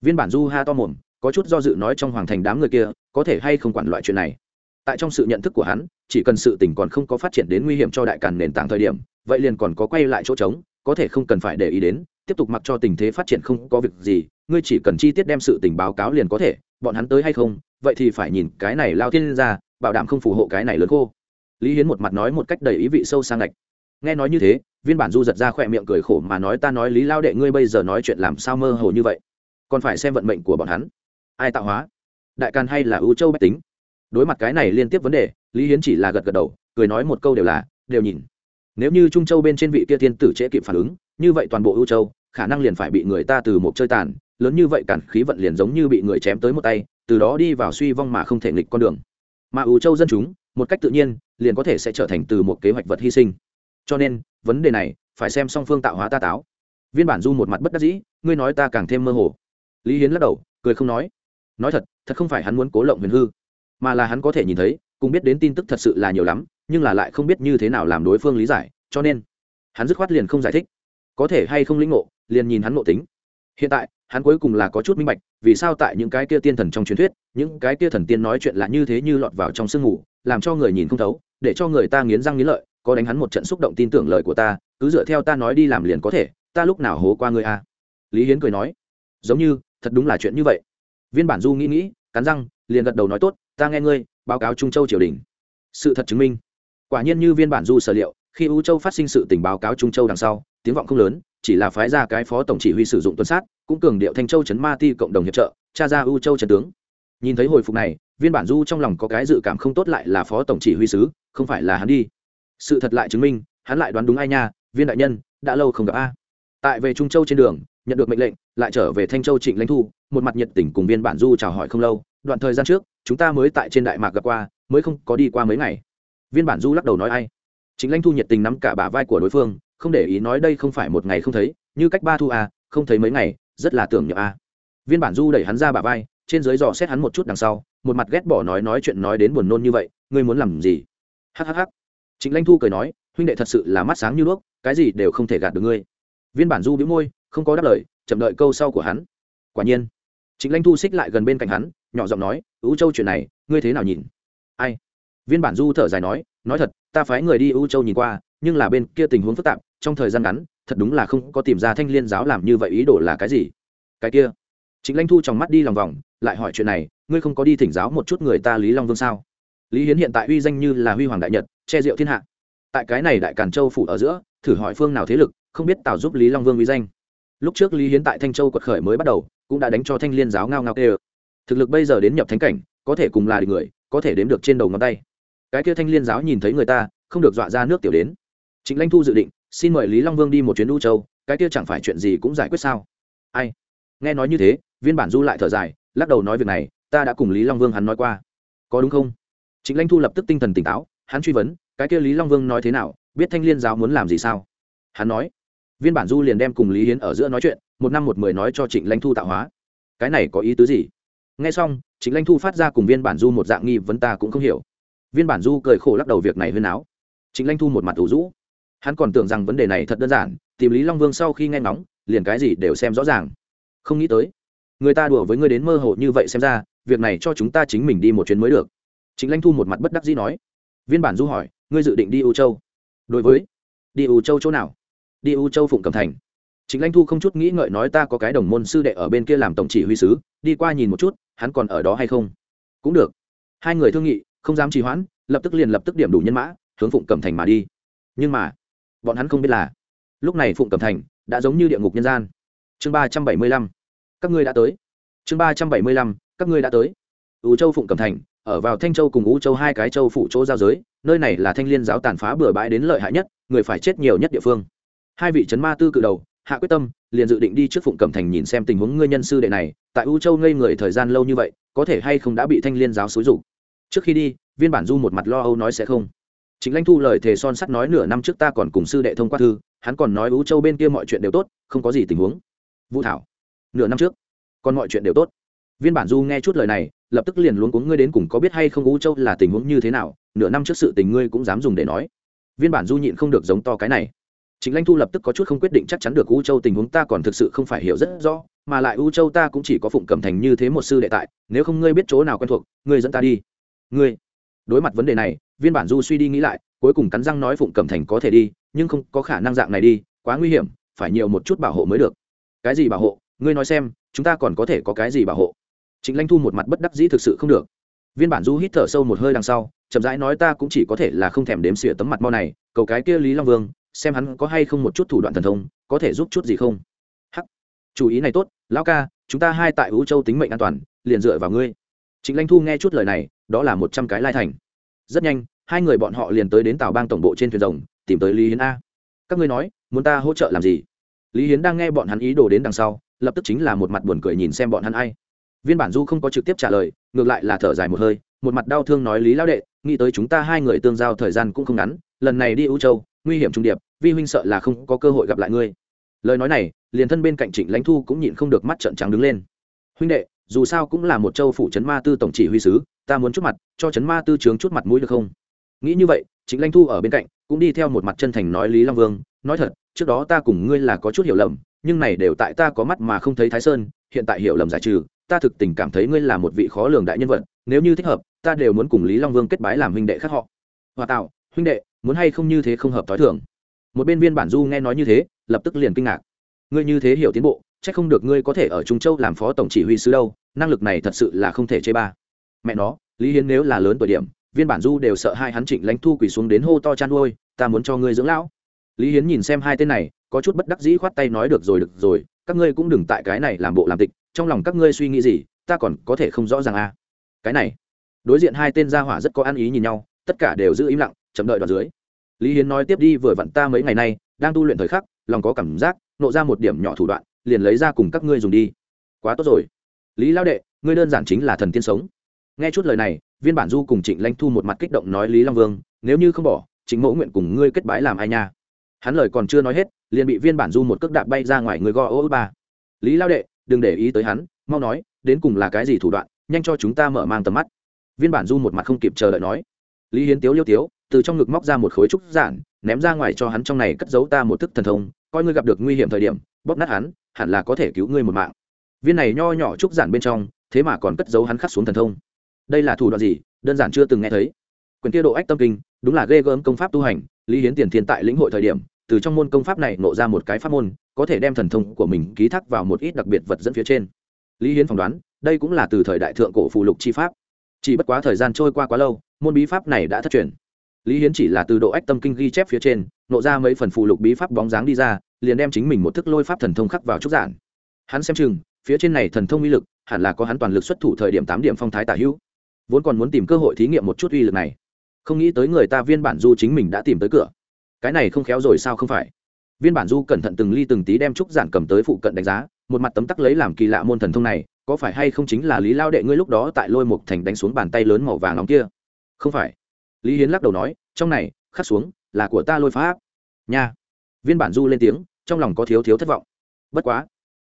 Viên bản du ha to mồm, có chút do dự nói, trong hoàng thành đám người kia, có thể hay không quản loại chuyện này? Tại trong sự nhận thức của hắn, chỉ cần sự tình còn không có phát triển đến nguy hiểm cho đại càn nền tảng thời điểm, vậy liền còn có quay lại chỗ trống, có thể không cần phải để ý đến tiếp tục mặc cho tình thế phát triển không có việc gì, ngươi chỉ cần chi tiết đem sự tình báo cáo liền có thể, bọn hắn tới hay không, vậy thì phải nhìn cái này lao thiên ra, bảo đảm không phù hộ cái này lớn khô. Lý hiến một mặt nói một cách đầy ý vị sâu sang lệch. Nghe nói như thế, viên bản du giật ra khỏe miệng cười khổ mà nói ta nói lý lao đệ ngươi bây giờ nói chuyện làm sao mơ hồ như vậy? Còn phải xem vận mệnh của bọn hắn. Ai tạo hóa? Đại càn hay là ưu châu bách tính? Đối mặt cái này liên tiếp vấn đề, lý hiến chỉ là gật gật đầu, cười nói một câu đều là, đều nhìn. Nếu như trung châu bên trên vị kia thiên tử trễ kịp phản ứng, như vậy toàn bộ ưu châu khả năng liền phải bị người ta từ một chơi tàn, lớn như vậy cản khí vận liền giống như bị người chém tới một tay, từ đó đi vào suy vong mà không thể nghịch con đường. Mà ủ châu dân chúng, một cách tự nhiên, liền có thể sẽ trở thành từ một kế hoạch vật hy sinh. Cho nên, vấn đề này, phải xem song phương tạo hóa ta táo. Viên bản du một mặt bất đắc dĩ, ngươi nói ta càng thêm mơ hồ. Lý hiến lắc đầu, cười không nói. Nói thật thật không phải hắn muốn cố lộng huyền hư, mà là hắn có thể nhìn thấy, cùng biết đến tin tức thật sự là nhiều lắm, nhưng là lại không biết như thế nào làm đối phương lý giải, cho nên, hắn dứt khoát liền không giải thích. Có thể hay không lĩnh ngộ liền nhìn hắn nội tính. Hiện tại, hắn cuối cùng là có chút minh bạch, vì sao tại những cái kia tiên thần trong truyền thuyết, những cái kia thần tiên nói chuyện là như thế như lọt vào trong sương ngủ làm cho người nhìn không thấu, để cho người ta nghiến răng nghiến lợi, có đánh hắn một trận xúc động tin tưởng lời của ta, cứ dựa theo ta nói đi làm liền có thể, ta lúc nào hố qua ngươi a? Lý hiến cười nói, giống như, thật đúng là chuyện như vậy. Viên bản du nghĩ nghĩ, cắn răng, liền gật đầu nói tốt, ta nghe ngươi, báo cáo trung châu triều đình. Sự thật chứng minh. Quả nhiên như viên bản du sở liệu, khi u châu phát sinh sự tình báo cáo trung châu đằng sau tiếng vọng không lớn, chỉ là phái ra cái phó tổng chỉ huy sử dụng tuần sát, cũng cường điệu thanh châu chấn ma ti cộng đồng hiệp trợ, cha ra u châu trần tướng. Nhìn thấy hồi phục này, viên bản du trong lòng có cái dự cảm không tốt lại là phó tổng chỉ huy sứ, không phải là hắn đi. Sự thật lại chứng minh, hắn lại đoán đúng ai nha, viên đại nhân, đã lâu không gặp a. Tại về trung châu trên đường, nhận được mệnh lệnh, lại trở về thanh châu trịnh lãnh thu, một mặt nhiệt tình cùng viên bản du chào hỏi không lâu. Đoạn thời gian trước, chúng ta mới tại trên đại mạc gặp qua, mới không có đi qua mấy ngày. Viên bản du lắc đầu nói ai? Chính lãnh thu nhiệt tình nắm cả bả vai của đối phương không để ý nói đây không phải một ngày không thấy, như cách ba thu a, không thấy mấy ngày, rất là tưởng nhớ a. Viên bản du đẩy hắn ra bà vai, trên dưới dò xét hắn một chút đằng sau, một mặt ghét bỏ nói nói chuyện nói đến buồn nôn như vậy, ngươi muốn làm gì? Hhh chính lãnh thu cười nói, huynh đệ thật sự là mắt sáng như đuốc, cái gì đều không thể gạt được ngươi. Viên bản du bĩu môi, không có đáp lời, chậm đợi câu sau của hắn. Quả nhiên chính lãnh thu xích lại gần bên cạnh hắn, nhỏ giọng nói ưu châu chuyện này, ngươi thế nào nhìn? Ai? Viên bản du thở dài nói nói thật, ta phái người đi ưu châu nhìn qua, nhưng là bên kia tình huống phức tạp trong thời gian ngắn, thật đúng là không có tìm ra thanh liên giáo làm như vậy ý đồ là cái gì. Cái kia. Chính lãnh thu trong mắt đi lòng vòng, lại hỏi chuyện này, ngươi không có đi thỉnh giáo một chút người ta lý long vương sao? Lý hiến hiện tại uy danh như là huy hoàng đại nhật, che diệu thiên hạ. Tại cái này đại càn châu phủ ở giữa, thử hỏi phương nào thế lực, không biết tạo giúp lý long vương uy danh. Lúc trước lý hiến tại thanh châu quật khởi mới bắt đầu, cũng đã đánh cho thanh liên giáo ngao ngao kê thực lực bây giờ đến nhập thánh cảnh, có thể cùng là địch người, có thể đếm được trên đầu ngón tay. Cái kia thanh liên giáo nhìn thấy người ta, không được dọa ra nước tiểu đến. Chính lãnh thu dự định xin mời lý long vương đi một chuyến u châu, cái kia chẳng phải chuyện gì cũng giải quyết sao? Ai? Nghe nói như thế, viên bản du lại thở dài, lắc đầu nói việc này, ta đã cùng lý long vương hắn nói qua. Có đúng không? Trịnh lãnh thu lập tức tinh thần tỉnh táo, hắn truy vấn, cái kia lý long vương nói thế nào, biết thanh liên giáo muốn làm gì sao? Hắn nói. Viên bản du liền đem cùng lý hiến ở giữa nói chuyện, một năm một mười nói cho trịnh lãnh thu tạo hóa. Cái này có ý tứ gì? Nghe xong, trịnh lãnh thu phát ra cùng viên bản du một dạng nghi vấn ta cũng không hiểu. Viên bản du cười khổ lắc đầu việc này huyên áo. Trịnh lãnh thu một mặt ủ rũ hắn còn tưởng rằng vấn đề này thật đơn giản, tìm lý long vương sau khi nghe ngóng, liền cái gì đều xem rõ ràng. Không nghĩ tới, người ta đùa với ngươi đến mơ hồ như vậy xem ra, việc này cho chúng ta chính mình đi một chuyến mới được. Chính lãnh thu một mặt bất đắc dĩ nói. Viên bản du hỏi, ngươi dự định đi u châu? Đối với, đi u châu chỗ nào? Đi u châu phụng cầm thành. Chính lãnh thu không chút nghĩ ngợi nói ta có cái đồng môn sư đệ ở bên kia làm tổng chỉ huy sứ, đi qua nhìn một chút, hắn còn ở đó hay không? Cũng được. Hai người thương nghị, không dám trì hoãn, lập tức liền lập tức điểm đủ nhân mã, hướng phụng cầm thành mà đi. Nhưng mà bọn hắn không biết là. Lúc này phụng cẩm thành đã giống như địa ngục nhân gian. Chương ba trăm bảy mươi lăm, các ngươi đã tới. Chương ba trăm bảy mươi lăm, các ngươi đã tới. Ủ châu phụng cẩm thành, ở vào thanh châu cùng ủ châu hai cái châu phụ chỗ giao giới, nơi này là thanh liên giáo tàn phá bừa bãi đến lợi hại nhất, người phải chết nhiều nhất địa phương. Hai vị trấn ma tư cự đầu, hạ quyết tâm, liền dự định đi trước phụng cẩm thành nhìn xem tình huống ngươi nhân sư đệ này, tại u châu ngây người thời gian lâu như vậy, có thể hay không đã bị thanh liên giáo xúi rục trước khi đi, viên bản du một mặt lo âu nói sẽ không chính lãnh thu lời thề son sắt nói nửa năm trước ta còn cùng sư đệ thông qua thư, hắn còn nói u châu bên kia mọi chuyện đều tốt, không có gì tình huống. Vũ thảo, nửa năm trước, còn mọi chuyện đều tốt. Viên bản du nghe chút lời này, lập tức liền luống cuống, ngươi đến cùng có biết hay không u châu là tình huống như thế nào? Nửa năm trước sự tình ngươi cũng dám dùng để nói. Viên bản du nhịn không được giống to cái này. Chính lãnh thu lập tức có chút không quyết định chắc chắn được u châu tình huống, ta còn thực sự không phải hiểu rất rõ, mà lại u châu ta cũng chỉ có phụng cẩm thành như thế một sư đệ tại, nếu không ngươi biết chỗ nào quen thuộc, ngươi dẫn ta đi. Ngươi? Đối mặt vấn đề này, viên bản du suy đi nghĩ lại, cuối cùng cắn răng nói phụng cẩm thành có thể đi, nhưng không có khả năng dạng này đi, quá nguy hiểm, phải nhiều một chút bảo hộ mới được. Cái gì bảo hộ? Ngươi nói xem, chúng ta còn có thể có cái gì bảo hộ? Chính lãnh thu một mặt bất đắc dĩ thực sự không được. Viên bản du hít thở sâu một hơi đằng sau, chậm rãi nói ta cũng chỉ có thể là không thèm đếm xỉa tấm mặt mau này, cầu cái kia lý long vương, xem hắn có hay không một chút thủ đoạn thần thông, có thể giúp chút gì không? Hắc. Chủ ý này tốt, lão ca, chúng ta hai tại vũ châu tính mệnh an toàn, liền dựa vào ngươi. Chính lãnh thu nghe chút lời này đó là một trăm cái lai thành. Rất nhanh, hai người bọn họ liền tới đến tàu bang tổng bộ trên thuyền rồng, tìm tới lý hiến a. Các ngươi nói, muốn ta hỗ trợ làm gì? Lý hiến đang nghe bọn hắn ý đồ đến đằng sau, lập tức chính là một mặt buồn cười nhìn xem bọn hắn ai. Viên bản du không có trực tiếp trả lời, ngược lại là thở dài một hơi, một mặt đau thương nói lý lão đệ, nghĩ tới chúng ta hai người tương giao thời gian cũng không ngắn, lần này đi ưu châu, nguy hiểm trung điệp, vi huynh sợ là không có cơ hội gặp lại ngươi. Lời nói này, liền thân bên cạnh trịnh lãnh thu cũng nhịn không được mắt trợn trắng đứng lên. Huynh đệ dù sao cũng là một châu phủ trấn ma tư tổng chỉ huy sứ, ta muốn chút mặt, cho trấn ma tư trướng chút mặt mũi được không? Nghĩ như vậy chính lanh thu ở bên cạnh, cũng đi theo một mặt chân thành nói lý long vương, nói thật, trước đó ta cùng ngươi là có chút hiểu lầm, nhưng này đều tại ta có mắt mà không thấy thái sơn, hiện tại hiểu lầm giải trừ, ta thực tình cảm thấy ngươi là một vị khó lường đại nhân vật, nếu như thích hợp, ta đều muốn cùng lý long vương kết bái làm huynh đệ khác họ. Hòa tạo, huynh đệ, muốn hay không như thế không hợp t h o i thường. Một bên viên bản du nghe nói như thế, lập tức liền kinh ngạc. Ngươi như thế hiểu tiến bộ chắc không được ngươi có thể ở trung châu làm phó tổng chỉ huy sứ đâu, năng lực này thật sự là không thể chê ba. Mẹ nó, lý hiến nếu là lớn tuổi điểm, viên bản du đều sợ hai hắn trịnh lãnh thu quỳ xuống đến hô to chăn nuôi ta muốn cho ngươi dưỡng lão. Lý hiến nhìn xem hai tên này, có chút bất đắc dĩ khoát tay nói được rồi được rồi, các ngươi cũng đừng tại cái này làm bộ làm tịch, trong lòng các ngươi suy nghĩ gì, ta còn có thể không rõ ràng à. Cái này, đối diện hai tên gia hỏa rất có ăn ý nhìn nhau, tất cả đều giữ im lặng, chậm đợi đoạn dưới. Lý hiến nói tiếp đi, vừa vặn ta mấy ngày nay, đang tu luyện thời khắc, lòng có cảm giác, nộ ra một điểm nhỏ thủ đoạn liền lấy ra cùng các ngươi dùng đi. Quá tốt rồi. Lý lao đệ, ngươi đơn giản chính là thần tiên sống. Nghe chút lời này, viên bản du cùng trịnh lãnh thu một mặt kích động nói lý long vương, nếu như không bỏ chính mẫu nguyện cùng ngươi kết bái làm ai nha? Hắn lời còn chưa nói hết, liền bị viên bản du một cước đạp bay ra ngoài người go ô ba. Lý lao đệ, đừng để ý tới hắn, mau nói, đến cùng là cái gì thủ đoạn, nhanh cho chúng ta mở mang tầm mắt. Viên bản du một mặt không kịp chờ đợi nói. Lý hiến tiếu liêu tiếu, từ trong ngực móc ra một khối trúc giản, ném ra ngoài cho hắn trong này cất giấu ta một thức thần thông coi ngươi gặp được nguy hiểm thời điểm, bóp nát hắn, hẳn là có thể cứu ngươi một mạng. Viên này nho nhỏ trúc giản bên trong, thế mà còn cất giấu hắn khắc xuống thần thông. Đây là thủ đoạn gì? Đơn giản chưa từng nghe thấy. Quyền kia độ ách tâm kinh, đúng là ghê gớm công pháp tu hành, lý hiến tiền thiên tại lĩnh hội thời điểm, từ trong môn công pháp này nộ ra một cái pháp môn, có thể đem thần thông của mình ký thác vào một ít đặc biệt vật dẫn phía trên. Lý hiến phỏng đoán, đây cũng là từ thời đại thượng cổ phù lục chi pháp. Chỉ bất quá thời gian trôi qua quá lâu, môn bí pháp này đã thất truyền. Lý hiến chỉ là từ độ ách tâm kinh ghi chép phía trên nộ ra mấy phần phụ lục bí pháp bóng dáng đi ra, liền đem chính mình một thức lôi pháp thần thông khắc vào trúc giản. Hắn xem chừng, phía trên này thần thông uy lực, hẳn là có hắn toàn lực xuất thủ thời điểm tám điểm phong thái tả hữu. Vốn còn muốn tìm cơ hội thí nghiệm một chút uy lực này. Không nghĩ tới người ta viên bản du chính mình đã tìm tới cửa. Cái này không khéo rồi sao không phải? Viên bản du cẩn thận từng ly từng tí đem trúc giản cầm tới phụ cận đánh giá, một mặt tấm tắc lấy làm kỳ lạ môn thần thông này, có phải hay không chính là lý lao đệ ngươi lúc đó tại lôi một thành đánh xuống bàn tay lớn màu vàng nóng kia? Không phải. Lý hiến lắc đầu nói, trong này, khắc xuống là của ta lôi pháp. Nha. Viên bản du lên tiếng, trong lòng có thiếu thiếu thất vọng. Bất quá.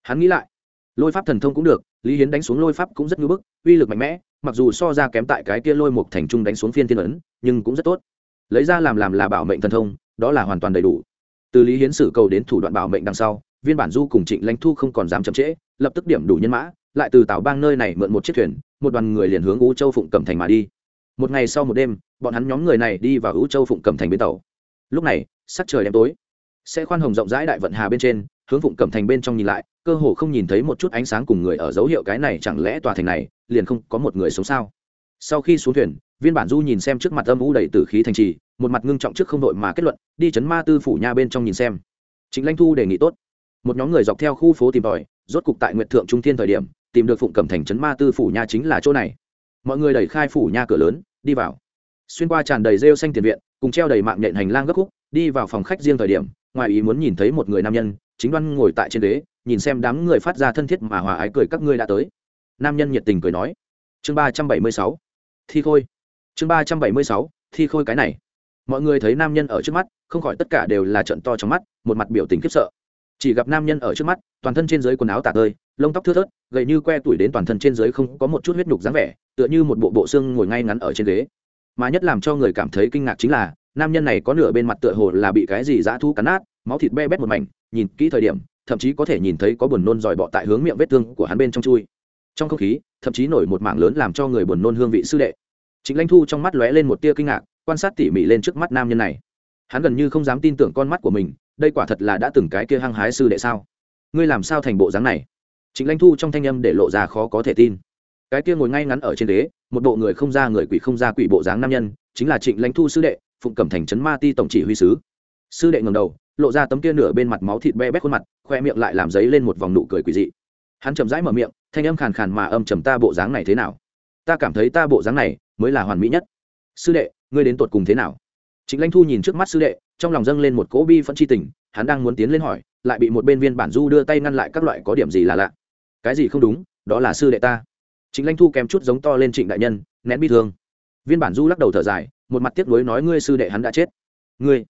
Hắn nghĩ lại. Lôi pháp thần thông cũng được, lý hiến đánh xuống lôi pháp cũng rất ngưỡng bức, uy lực mạnh mẽ, mặc dù so ra kém tại cái kia lôi một thành trung đánh xuống phiên thiên ấn, nhưng cũng rất tốt. Lấy ra làm làm là bảo mệnh thần thông, đó là hoàn toàn đầy đủ. Từ lý hiến sử cầu đến thủ đoạn bảo mệnh đằng sau, viên bản du cùng trịnh lãnh thu không còn dám chậm trễ, lập tức điểm đủ nhân mã, lại từ tảo bang nơi này mượn một chiếc thuyền, một đoàn người liền hướng u châu phụng cẩm thành mà đi. Một ngày sau một đêm, bọn hắn nhóm người này đi vào u châu phụng cẩm thành bến tàu lúc này, sắc trời đêm tối. Sẽ khoan hồng rộng rãi đại vận hà bên trên, hướng phụng cẩm thành bên trong nhìn lại, cơ hồ không nhìn thấy một chút ánh sáng cùng người ở dấu hiệu cái này chẳng lẽ tòa thành này, liền không có một người sống sao? Sau khi xuống thuyền, viên bản du nhìn xem trước mặt âm u đầy tử khí thành trì, một mặt ngưng trọng trước không đội mà kết luận, đi chấn ma tư phủ nha bên trong nhìn xem. Chính lãnh thu đề nghị tốt. Một nhóm người dọc theo khu phố tìm tòi, rốt cục tại nguyệt thượng trung thiên thời điểm, tìm được phụng cẩm thành chấn ma tư phủ nha chính là chỗ này. Mọi người đẩy khai phủ nha cửa lớn, đi vào. Xuyên qua tràn đầy rêu xanh tiền viện cùng treo đầy mạng nhện hành lang gấp khúc, đi vào phòng khách riêng thời điểm, ngoài ý muốn nhìn thấy một người nam nhân, chính đoan ngồi tại trên đế nhìn xem đám người phát ra thân thiết mà hòa ái cười các ngươi đã tới. Nam nhân nhiệt tình cười nói. Chương ba trăm bảy mươi sáu. Thi khôi. Chương ba trăm bảy mươi sáu, thi khôi cái này. Mọi người thấy nam nhân ở trước mắt, không khỏi tất cả đều là trận to trong mắt, một mặt biểu tình khiếp sợ. Chỉ gặp nam nhân ở trước mắt, toàn thân trên dưới quần áo tả tơi, lông tóc thưa thớt gậy như que tuổi đến toàn thân trên dưới không có một chút huyết nhục dáng vẻ, tựa như một bộ bộ xương ngồi ngay ngắn ở trên ghế mà nhất làm cho người cảm thấy kinh ngạc chính là, nam nhân này có nửa bên mặt tựa hồ là bị cái gì dã thu cắn nát, máu thịt be bét một mảnh, nhìn kỹ thời điểm, thậm chí có thể nhìn thấy có buồn nôn dòi bọ tại hướng miệng vết thương của hắn bên trong chui. Trong không khí, thậm chí nổi một mảng lớn làm cho người buồn nôn hương vị sư đệ. Chính lãnh thu trong mắt lóe lên một tia kinh ngạc, quan sát tỉ mỉ lên trước mắt nam nhân này. Hắn gần như không dám tin tưởng con mắt của mình, đây quả thật là đã từng cái kia hăng hái sư đệ sao? Ngươi làm sao thành bộ dáng này? Chính lãnh thu trong thanh âm để lộ ra khó có thể tin cái kia ngồi ngay ngắn ở trên đế một bộ người không ra người quỷ không ra quỷ bộ dáng nam nhân, chính là trịnh lãnh thu sư đệ, phụng cẩm thành trấn ma ti tổng chỉ huy sứ. Sư đệ ngầm đầu, lộ ra tấm kia nửa bên mặt máu thịt be bét khuôn mặt, khoe miệng lại làm giấy lên một vòng nụ cười quỷ dị. Hắn chậm rãi mở miệng, thanh âm khàn khàn mà âm trầm, ta bộ dáng này thế nào? Ta cảm thấy ta bộ dáng này mới là hoàn mỹ nhất. Sư đệ, ngươi đến tột cùng thế nào? Trịnh lãnh thu nhìn trước mắt sư đệ, trong lòng dâng lên một cỗ bi phẫn chi tình, hắn đang muốn tiến lên hỏi, lại bị một bên viên bản du đưa tay ngăn lại các loại có điểm gì là lạ. Cái gì không đúng, đó là sư đệ ta trịnh Lanh thu kèm chút giống to lên trịnh đại nhân, nén bi thương. Viên bản du lắc đầu thở dài, một mặt tiếc nuối nói ngươi sư đệ hắn đã chết. Ngươi.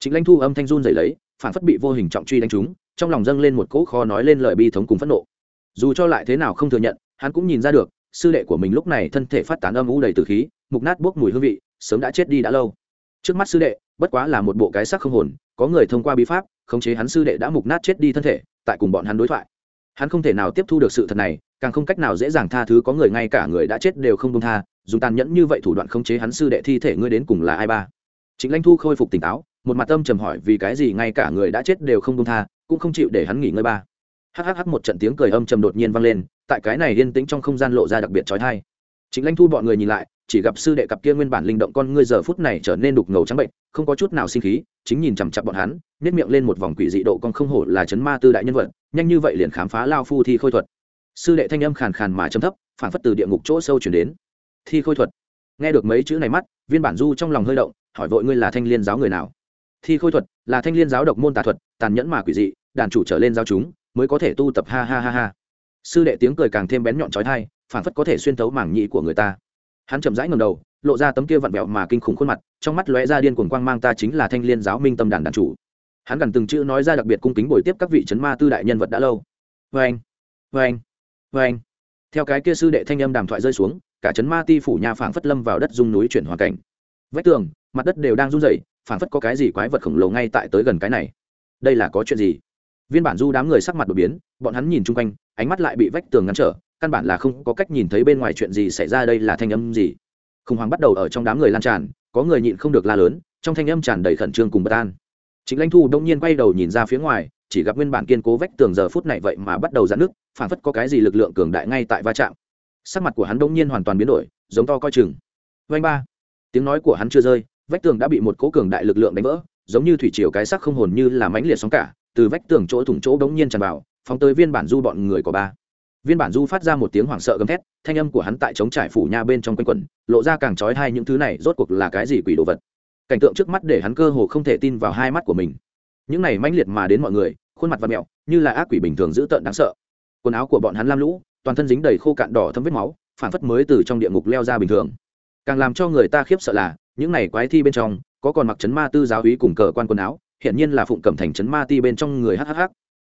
Trịnh Lanh thu âm thanh run dày lấy, phản phất bị vô hình trọng truy đánh trúng, trong lòng dâng lên một cỗ khó nói lên lời bi thống cùng phẫn nộ. Dù cho lại thế nào không thừa nhận, hắn cũng nhìn ra được, sư đệ của mình lúc này thân thể phát tán âm u đầy từ khí, mục nát bốc mùi hương vị, sớm đã chết đi đã lâu. Trước mắt sư đệ, bất quá là một bộ cái sắc không hồn, có người thông qua bí pháp, khống chế hắn sư đệ đã mục nát chết đi thân thể, tại cùng bọn hắn đối thoại. Hắn không thể nào tiếp thu được sự thật này càng không cách nào dễ dàng tha thứ, có người ngay cả người đã chết đều không công tha, dùng tàn nhẫn như vậy thủ đoạn khống chế hắn sư đệ thi thể, ngươi đến cùng là ai ba? Chính lãnh thu khôi phục tỉnh táo, một mặt tâm trầm hỏi vì cái gì ngay cả người đã chết đều không công tha, cũng không chịu để hắn nghỉ ngơi ba. Hhh một trận tiếng cười âm trầm đột nhiên vang lên, tại cái này yên tĩnh trong không gian lộ ra đặc biệt trói thai chính lãnh thu bọn người nhìn lại, chỉ gặp sư đệ cặp kia nguyên bản linh động con ngươi giờ phút này trở nên đục ngầu trắng bệnh, không có chút nào sinh khí, chính nhìn chằm chặp bọn hắn nếp miệng lên một vòng quỷ dị độ con không hổ là chấn ma tư đại nhân vật, nhanh như vậy liền khám phá lao phu thi khôi thuật sư đệ thanh âm khàn khàn mà chấm thấp phản phất từ địa ngục chỗ sâu chuyển đến. Thi khôi thuật. Nghe được mấy chữ này mắt, viên bản du trong lòng hơi động, hỏi vội ngươi là thanh liên giáo người nào? Thi khôi thuật, là thanh liên giáo độc môn tà thuật, tàn nhẫn mà quỷ dị, đàn chủ trở lên giáo chúng, mới có thể tu tập ha ha ha ha. Sư đệ tiếng cười càng thêm bén nhọn trói thai phản phất có thể xuyên tấu mảng nhị của người ta. Hắn chậm rãi ngầm đầu, lộ ra tấm kia vặn vẹo mà kinh khủng khuôn mặt, trong mắt lóe ra điên cuồng quang mang ta chính là thanh liên giáo minh tâm đàn đàn chủ. Hắn gần từng chữ nói ra đặc biệt cung kính bồi tiếp các vị c ma tư đại nhân vật đã lâu. Vê anh vê anh vê anh, theo cái kia sư đệ thanh âm đàm thoại rơi xuống, cả trấn ma ti phủ nhà phảng phất lâm vào đất dung núi chuyển hoàn cảnh. Vách tường, mặt đất đều đang run rẩy, phảng phất có cái gì quái vật khổng lồ ngay tại tới gần cái này. Đây là có chuyện gì? Viên bản du đám người sắc mặt đột biến, bọn hắn nhìn chung quanh, ánh mắt lại bị vách tường ngăn trở, căn bản là không có cách nhìn thấy bên ngoài chuyện gì xảy ra đây là thanh âm gì. Khủng hoảng bắt đầu ở trong đám người lan tràn, có người nhịn không được la lớn, trong thanh âm tràn đầy khẩn trương cùng bất an. Chính lãnh thu đông nhiên quay đầu nhìn ra phía ngoài, chỉ gặp nguyên bản kiên cố vách tường giờ phút này vậy mà bắt đầu giãn nước phản phất có cái gì lực lượng cường đại ngay tại va chạm. Sắc mặt của hắn đông nhiên hoàn toàn biến đổi, giống to coi chừng. Vanh ba. Tiếng nói của hắn chưa rơi, vách tường đã bị một cố cường đại lực lượng đánh vỡ, giống như thủy triều cái sắc không hồn như là mãnh liệt sóng cả, từ vách tường chỗ thủng chỗ đống nhiên tràn vào, phóng tới viên bản du bọn người của ba. Viên bản du phát ra một tiếng hoảng sợ gầm thét, thanh âm của hắn tại chống trải phủ nha bên trong quanh quẩn, lộ ra càng trói hai những thứ này rốt cuộc là cái gì quỷ đồ vật. Cảnh tượng trước mắt để hắn cơ hồ không thể tin vào hai mắt của mình. Những này mãnh liệt mà đến mọi người, khuôn mặt và mẹo, như là ác quỷ bình thường dữ tợn đáng sợ quần áo của bọn hắn lam lũ, toàn thân dính đầy khô cạn đỏ thấm vết máu, phản phất mới từ trong địa ngục leo ra bình thường. Càng làm cho người ta khiếp sợ là, những này quái thi bên trong, có còn mặc chấn ma tư giáo úy cùng cờ quan quần áo hiện nhiên là phụng cẩm thành chấn ma ti bên trong người hhh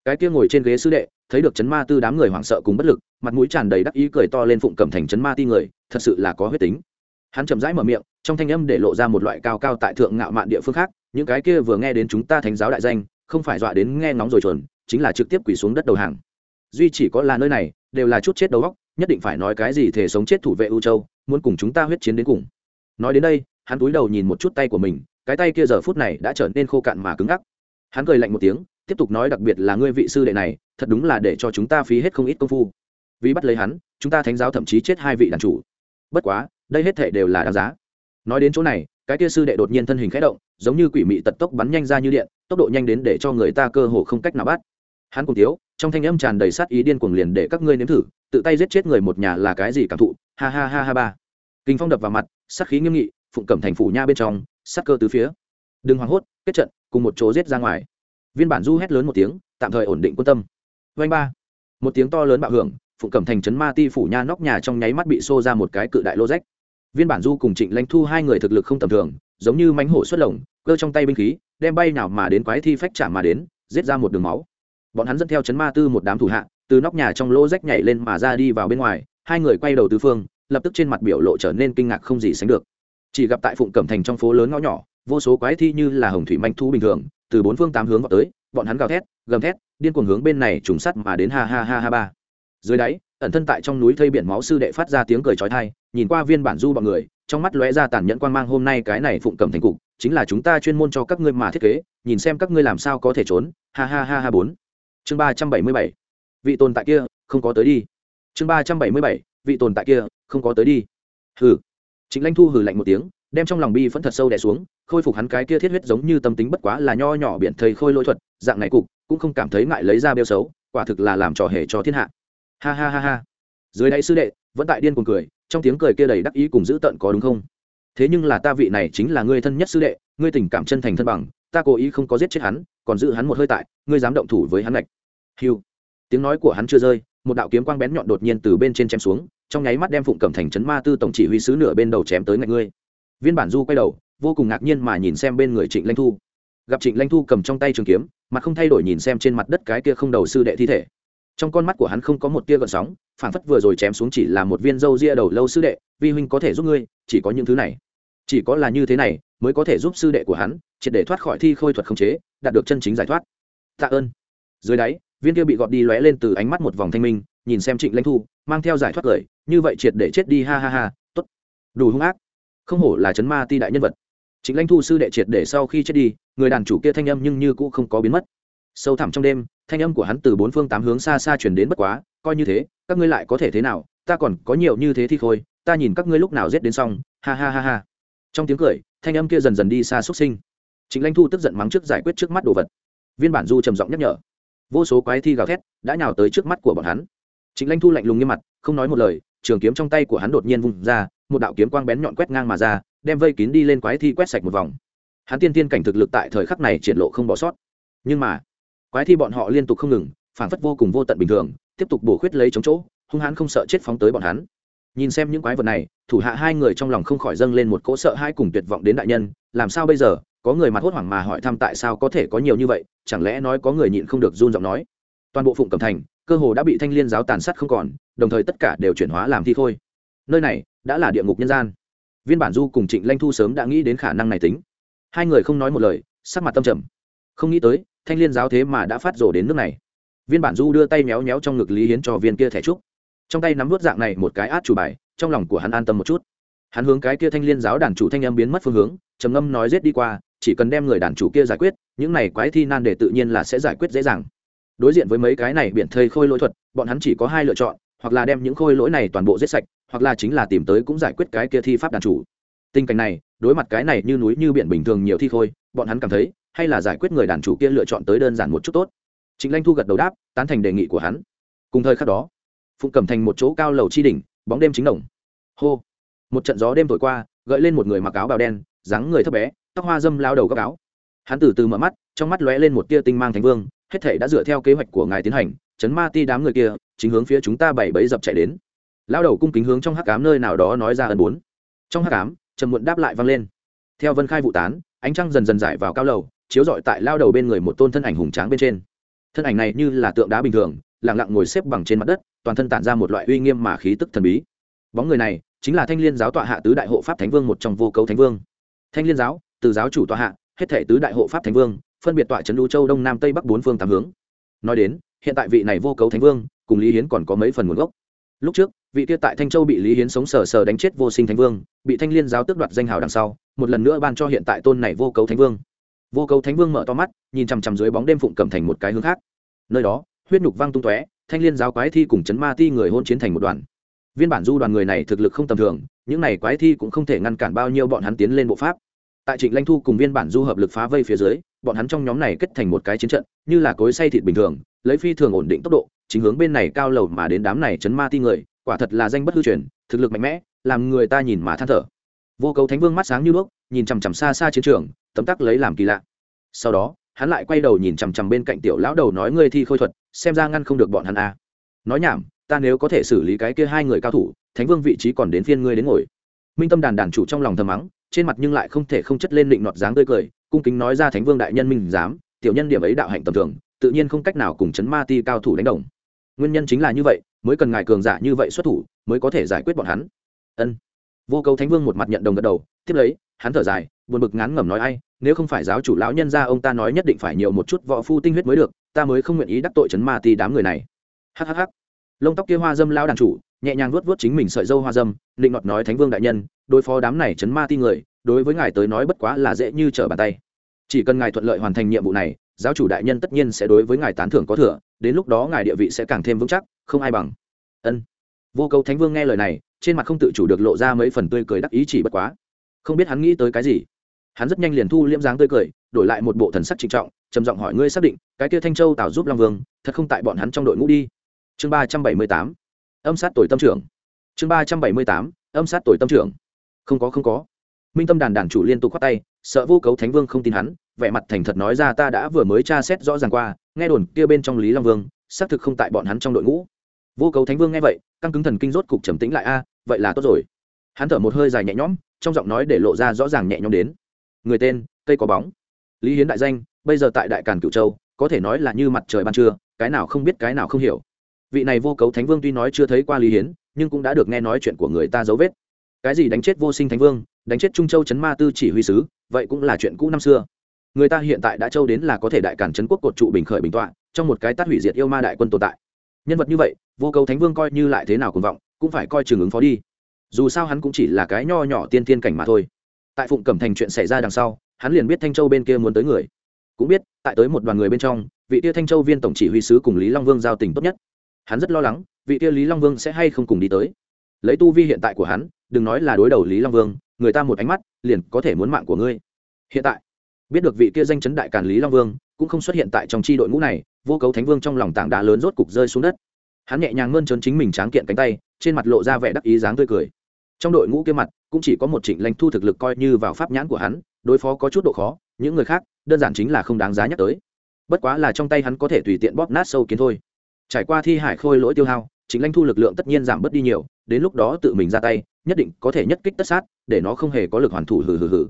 cái kia ngồi trên ghế sư đệ, thấy được chấn ma tư đám người hoảng sợ cùng bất lực, mặt mũi tràn đầy đắc ý cười to lên phụng cẩm thành chấn ma ti người, thật sự là có huyết tính. Hắn chậm rãi mở miệng, trong thanh âm để lộ ra một loại cao cao tại thượng ngạo mạn địa phương khác, những cái kia vừa nghe đến chúng ta thánh giáo đại danh, không phải dọa đến nghe ngóng rồi chuẩn, chính là trực tiếp quỳ xuống đất đầu hàng duy chỉ có là nơi này, đều là chút chết đầu góc nhất định phải nói cái gì thể sống chết thủ vệ u châu, muốn cùng chúng ta huyết chiến đến cùng. Nói đến đây, hắn túi đầu nhìn một chút tay của mình, cái tay kia giờ phút này đã trở nên khô cạn mà cứng ngắc. Hắn cười lạnh một tiếng, tiếp tục nói đặc biệt là ngươi vị sư đệ này, thật đúng là để cho chúng ta phí hết không ít công phu. Vì bắt lấy hắn, chúng ta thánh giáo thậm chí chết hai vị đàn chủ. Bất quá, đây hết thể đều là đáng giá. Nói đến chỗ này, cái kia sư đệ đột nhiên thân hình khẽ động, giống như quỷ mị tật tốc bắn nhanh ra như điện, tốc độ nhanh đến để cho người ta cơ hồ không cách nào bắt hắn cùng tiếu trong thanh âm tràn đầy sát ý điên cuồng liền để các ngươi nếm thử, tự tay giết chết người một nhà là cái gì cảm thụ, ha ha ha ha ba. Kinh phong đập vào mặt, sát khí nghiêm nghị, phụng cẩm thành phủ nha bên trong, sát cơ từ phía. Đừng hoảng hốt, kết trận, cùng một chỗ giết ra ngoài. Viên bản du hét lớn một tiếng, tạm thời ổn định quân tâm. Vanh ba. Một tiếng to lớn bạo hưởng, phụng cẩm thành trấn ma ti phủ nha nóc nhà trong nháy mắt bị xô ra một cái cự đại lô rách. Viên bản du cùng trịnh lãnh thu hai người thực lực không tầm thường, giống như mánh hổ xuất lồng, cơ trong tay binh khí, đem bay nào mà đến quái thi phách chạm mà đến, giết ra một đường máu bọn hắn dẫn theo chấn ma tư một đám thủ hạ, từ nóc nhà trong lô rách nhảy lên mà ra đi vào bên ngoài, hai người quay đầu tứ phương, lập tức trên mặt biểu lộ trở nên kinh ngạc không gì sánh được. Chỉ gặp tại phụng cẩm thành trong phố lớn ngõ nhỏ, vô số quái thi như là hồng thủy manh thu bình thường, từ bốn phương tám hướng vào tới, bọn hắn gào thét, gầm thét, điên cuồng hướng bên này trùng sắt mà đến ha ha ha ha ba. Dưới đáy, ẩn thân tại trong núi thây biển máu sư đệ phát ra tiếng cười chói tai, nhìn qua viên bản du bọn người, trong mắt lóe ra tàn nhẫn quan mang hôm nay cái này phụng cẩm thành cục, chính là chúng ta chuyên môn cho các ngươi mà thiết kế, nhìn xem các ngươi làm sao có thể trốn, ha ha ha ha bốn chương ba trăm bảy mươi bảy, vị tồn tại kia, không có tới đi. Chương ba trăm bảy mươi bảy, vị tồn tại kia, không có tới đi. Hừ. Chính lãnh thu hừ lạnh một tiếng, đem trong lòng bi phẫn thật sâu đè xuống, khôi phục hắn cái kia thiết huyết giống như tâm tính bất quá là nho nhỏ biển thầy khôi lỗi thuật, dạng này cục, cũng không cảm thấy ngại lấy ra bêu xấu, quả thực là làm trò hề cho thiên hạ. Ha ha ha ha. Dưới đáy sư đệ, vẫn tại điên cuồng cười, trong tiếng cười kia đầy đắc ý cùng giữ tận có đúng không? Thế nhưng là ta vị này chính là ngươi thân nhất sư đệ, ngươi tình cảm chân thành thân bằng, ta cố ý không có giết chết hắn, còn giữ hắn một hơi tại, ngươi dám động thủ với hắn lạch hiu tiếng nói của hắn chưa rơi, một đạo kiếm quang bén nhọn đột nhiên từ bên trên chém xuống, trong nháy mắt đem phụng cẩm thành trấn ma tư tổng chỉ huy sứ nửa bên đầu chém tới ngạch ngươi. Viên bản du quay đầu, vô cùng ngạc nhiên mà nhìn xem bên người trịnh lanh thu. Gặp trịnh lanh thu cầm trong tay trường kiếm, mặt không thay đổi nhìn xem trên mặt đất cái kia không đầu sư đệ thi thể. Trong con mắt của hắn không có một tia gợn sóng phản phất vừa rồi chém xuống chỉ là một viên dâu ria đầu lâu sư đệ, vi huynh có thể giúp ngươi, chỉ có những thứ này. Chỉ có là như thế này, mới có thể giúp sư đệ của hắn, triệt để thoát khỏi thi khôi thuật khống chế, đạt được chân chính giải thoát. Tạ ơn. Dưới đáy viên kia bị gọt đi lóe lên từ ánh mắt một vòng thanh minh, nhìn xem trịnh lãnh thu, mang theo giải thoát cười như vậy triệt để chết đi, ha ha ha t ố t đủ hung ác. Không hổ là chấn ma ti đại nhân vật. Trịnh lãnh thu sư đệ triệt để sau khi chết đi, người đàn chủ kia thanh âm nhưng như cũng không có biến mất. Sâu thẳm trong đêm, thanh âm của hắn từ bốn phương tám hướng xa xa chuyển đến bất quá, coi như thế, các ngươi lại có thể thế nào, ta còn có nhiều như thế thì khôi ta nhìn các ngươi lúc nào giết đến xong, ha ha ha ha. Trong tiếng cười, thanh âm kia dần dần đi xa xuất sinh. Chính lãnh thu tức giận mắng trước giải quyết trước mắt đồ vật. Viên bản du trầm giọng nhắc nhở vô số quái thi gào thét đã nhào tới trước mắt của bọn hắn. Chính Lanh thu lạnh lùng nghiêm mặt, không nói một lời, trường kiếm trong tay của hắn đột nhiên vung ra, một đạo kiếm quang bén nhọn quét ngang mà ra, đem vây kín đi lên quái thi quét sạch một vòng. Hắn tiên tiên cảnh thực lực tại thời khắc này triển lộ không bỏ sót. Nhưng mà, quái thi bọn họ liên tục không ngừng, phản phất vô cùng vô tận bình thường, tiếp tục bổ khuyết lấy chống chỗ, hung hãn không sợ chết phóng tới bọn hắn. Nhìn xem những quái vật này, thủ hạ hai người trong lòng không khỏi dâng lên một cỗ sợ hai cùng tuyệt vọng đến đại nhân, làm sao bây giờ? Có người mặt hốt hoảng mà hỏi thăm tại sao có thể có nhiều như vậy, chẳng lẽ nói có người nhịn không được run giọng nói. Toàn bộ phụng cẩm thành, cơ hồ đã bị thanh liên giáo tàn sát không còn, đồng thời tất cả đều chuyển hóa làm thi khôi. Nơi này đã là địa ngục nhân gian. Viên bản du cùng trịnh lanh thu sớm đã nghĩ đến khả năng này tính. Hai người không nói một lời, sắc mặt tâm trầm. Không nghĩ tới, thanh liên giáo thế mà đã phát rổ đến nước này. Viên bản du đưa tay méo méo trong ngực lý hiến cho viên kia thẻ trúc. Trong tay nắm vớt dạng này một cái át chủ bài, trong lòng của hắn an tâm một chút. Hắn hướng cái kia thanh liên giáo đàn chủ thanh em biến mất phương hướng, trầm ngâm nói rết đi qua chỉ cần đem người đàn chủ kia giải quyết, những này quái thi nan đề tự nhiên là sẽ giải quyết dễ dàng. Đối diện với mấy cái này biện thây khôi lỗi thuật, bọn hắn chỉ có hai lựa chọn, hoặc là đem những khôi lỗi này toàn bộ giết sạch, hoặc là chính là tìm tới cũng giải quyết cái kia thi pháp đàn chủ. Tình cảnh này, đối mặt cái này như núi như biển bình thường nhiều thi khôi, bọn hắn cảm thấy, hay là giải quyết người đàn chủ kia lựa chọn tới đơn giản một chút tốt. Chính lanh thu gật đầu đáp, tán thành đề nghị của hắn. Cùng thời khắc đó, phụng cầm thành một chỗ cao lầu chi đỉnh, bóng đêm chính đồng. Hô! Một trận gió đêm thổi qua, gợi lên một người mặc áo bào đen, dáng người thấp bé tóc hoa dâm lao đầu góc áo. Hắn từ từ mở mắt, trong mắt lóe lên một tia tinh mang thánh vương, hết thể đã dựa theo kế hoạch của ngài tiến hành, chấn ma ti đám người kia, chính hướng phía chúng ta bảy bẫy dập chạy đến. Lao đầu cung kính hướng trong hắc cám nơi nào đó nói ra ân bốn. Trong hắc cám trầm muộn đáp lại vang lên. Theo vân khai vụ tán, ánh trăng dần dần giải vào cao lầu, chiếu rọi tại lao đầu bên người một tôn thân ảnh hùng tráng bên trên. Thân ảnh này như là tượng đá bình thường, lặng lặng ngồi xếp bằng trên mặt đất, toàn thân tản ra một loại uy nghiêm mà khí tức thần bí. Bóng người này chính là thanh liên giáo tọa hạ tứ đại hộ pháp thánh vương một trong vô cấu thánh vương. Thanh liên giáo từ giáo chủ tọa hạ, hết thể tứ đại hộ pháp thánh vương, phân biệt tọa trấn lưu châu, đông nam, tây bắc bốn phương tám hướng. Nói đến, hiện tại vị này vô cấu thánh vương, cùng lý hiến còn có mấy phần nguồn gốc. Lúc trước, vị kia tại thanh châu bị lý hiến sống sờ sờ đánh chết vô sinh thánh vương, bị thanh liên giáo tước đoạt danh hào đằng sau, một lần nữa ban cho hiện tại tôn này vô cấu thánh vương. Vô cấu thánh vương mở to mắt, nhìn chằm chằm dưới bóng đêm phụng cầm thành một cái hướng khác. Nơi đó, huyết nhục văng tung tóe, thanh liên giáo quái thi cùng chấn ma ti người hôn chiến thành một đoàn. Viên bản du đoàn người này thực lực không tầm thường, những này quái thi cũng không thể ngăn cản bao nhiêu bọn hắn tiến lên bộ pháp tại trịnh lanh thu cùng viên bản du hợp lực phá vây phía dưới, bọn hắn trong nhóm này kết thành một cái chiến trận, như là cối say thịt bình thường, lấy phi thường ổn định tốc độ, chính hướng bên này cao lầu mà đến đám này chấn ma ti người, quả thật là danh bất hư truyền, thực lực mạnh mẽ, làm người ta nhìn mà than thở. Vô cấu thánh vương mắt sáng như đuốc, nhìn chằm chằm xa xa chiến trường, tấm tắc lấy làm kỳ lạ. Sau đó, hắn lại quay đầu nhìn chằm chằm bên cạnh tiểu lão đầu nói ngươi thi khôi thuật, xem ra ngăn không được bọn hắn à. nói nhảm, ta nếu có thể xử lý cái kia hai người cao thủ, thánh vương vị trí còn đến phiên ngươi đến ngồi. Minh tâm đàn đàn chủ trong lòng thầm mắng trên mặt nhưng lại không thể không chất lên định nọt dáng tươi cười, cung kính nói ra thánh vương đại nhân minh dám tiểu nhân điểm ấy đạo hạnh tầm thường, tự nhiên không cách nào cùng chấn ma ti cao thủ đánh đồng. Nguyên nhân chính là như vậy, mới cần ngài cường giả như vậy xuất thủ, mới có thể giải quyết bọn hắn. Ân. Vô cầu thánh vương một mặt nhận đồng gật đầu, tiếp lấy, hắn thở dài, buồn bực ngán ngẩm nói ai, nếu không phải giáo chủ lão nhân ra ông ta nói nhất định phải nhiều một chút võ phu tinh huyết mới được, ta mới không nguyện ý đắc tội chấn ma ti đám người này. Hhh lông tóc kia hoa dâm lao đàn chủ, nhẹ nhàng vuốt vuốt chính mình sợi dâu hoa dâm, định ngọt nói thánh vương đại nhân đối phó đám này chấn ma ti người, đối với ngài tới nói bất quá là dễ như trở bàn tay. Chỉ cần ngài thuận lợi hoàn thành nhiệm vụ này, giáo chủ đại nhân tất nhiên sẽ đối với ngài tán thưởng có thừa, đến lúc đó ngài địa vị sẽ càng thêm vững chắc, không ai bằng. Ân. Vô cầu thánh vương nghe lời này, trên mặt không tự chủ được lộ ra mấy phần tươi cười đắc ý chỉ bất quá. Không biết hắn nghĩ tới cái gì. Hắn rất nhanh liền thu liễm dáng tươi cười, đổi lại một bộ thần sắc trịnh trọng, trầm giọng hỏi ngươi xác định, cái kia thanh châu tảo giúp long vương, thật không tại bọn hắn trong đội ngũ đi? Chương ba trăm bảy mươi tám. Âm sát tuổi tâm trưởng. Chương ba trăm bảy mươi tám. Âm sát tuổi tâm trưởng không có không có. Minh tâm đàn đàn chủ liên tục khoát tay, sợ vô cấu thánh vương không tin hắn, vẻ mặt thành thật nói ra ta đã vừa mới tra xét rõ ràng qua, nghe đồn kia bên trong lý long vương, xác thực không tại bọn hắn trong đội ngũ. Vô cấu thánh vương nghe vậy, căng cứng thần kinh rốt cục trầm tĩnh lại, a, vậy là tốt rồi. Hắn thở một hơi dài nhẹ nhõm, trong giọng nói để lộ ra rõ ràng nhẹ nhõm đến. Người tên, cây có bóng. Lý hiến đại danh, bây giờ tại đại càn cửu châu, có thể nói là như mặt trời ban trưa, cái nào không biết, cái nào không hiểu. Vị này vô cấu thánh vương tuy nói chưa thấy qua lý hiến, nhưng cũng đã được nghe nói chuyện của người ta dấu vết cái gì đánh chết vô sinh thánh vương, đánh chết trung châu chấn ma tư chỉ huy sứ, vậy cũng là chuyện cũ năm xưa. Người ta hiện tại đã châu đến là có thể đại cản trấn quốc cột trụ bình khởi bình tọa, trong một cái tát hủy diệt yêu ma đại quân tồn tại. Nhân vật như vậy, vô cầu thánh vương coi như lại thế nào cùng vọng, cũng phải coi trường ứng phó đi. Dù sao hắn cũng chỉ là cái nho nhỏ tiên tiên cảnh mà thôi. Tại phụng cẩm thành chuyện xảy ra đằng sau, hắn liền biết thanh châu bên kia muốn tới người. Cũng biết, tại tới một đoàn người bên trong, vị tia thanh châu viên tổng chỉ huy sứ cùng lý long vương giao tình tốt nhất. Hắn rất lo lắng, vị tia lý long vương sẽ hay không cùng đi tới. Lấy tu vi hiện tại của hắn đừng nói là đối đầu lý long vương, người ta một ánh mắt, liền có thể muốn mạng của ngươi. Hiện tại, biết được vị kia danh chấn đại càn lý long vương, cũng không xuất hiện tại trong tri đội ngũ này, vô cấu thánh vương trong lòng tảng đá lớn rốt cục rơi xuống đất. Hắn nhẹ nhàng mơn trớn chính mình tráng kiện cánh tay, trên mặt lộ ra vẻ đắc ý dáng tươi cười. Trong đội ngũ kia mặt, cũng chỉ có một trịnh lãnh thu thực lực coi như vào pháp nhãn của hắn, đối phó có chút độ khó, những người khác, đơn giản chính là không đáng giá nhắc tới. Bất quá là trong tay hắn có thể tùy tiện bóp nát sâu kiến thôi. Trải qua thi hải khôi lỗi tiêu hao, trịnh lãnh thu lực lượng tất nhiên giảm bớt đi nhiều, đến lúc đó tự mình ra tay nhất định có thể nhất kích tất sát, để nó không hề có lực hoàn thủ hừ hừ hừ.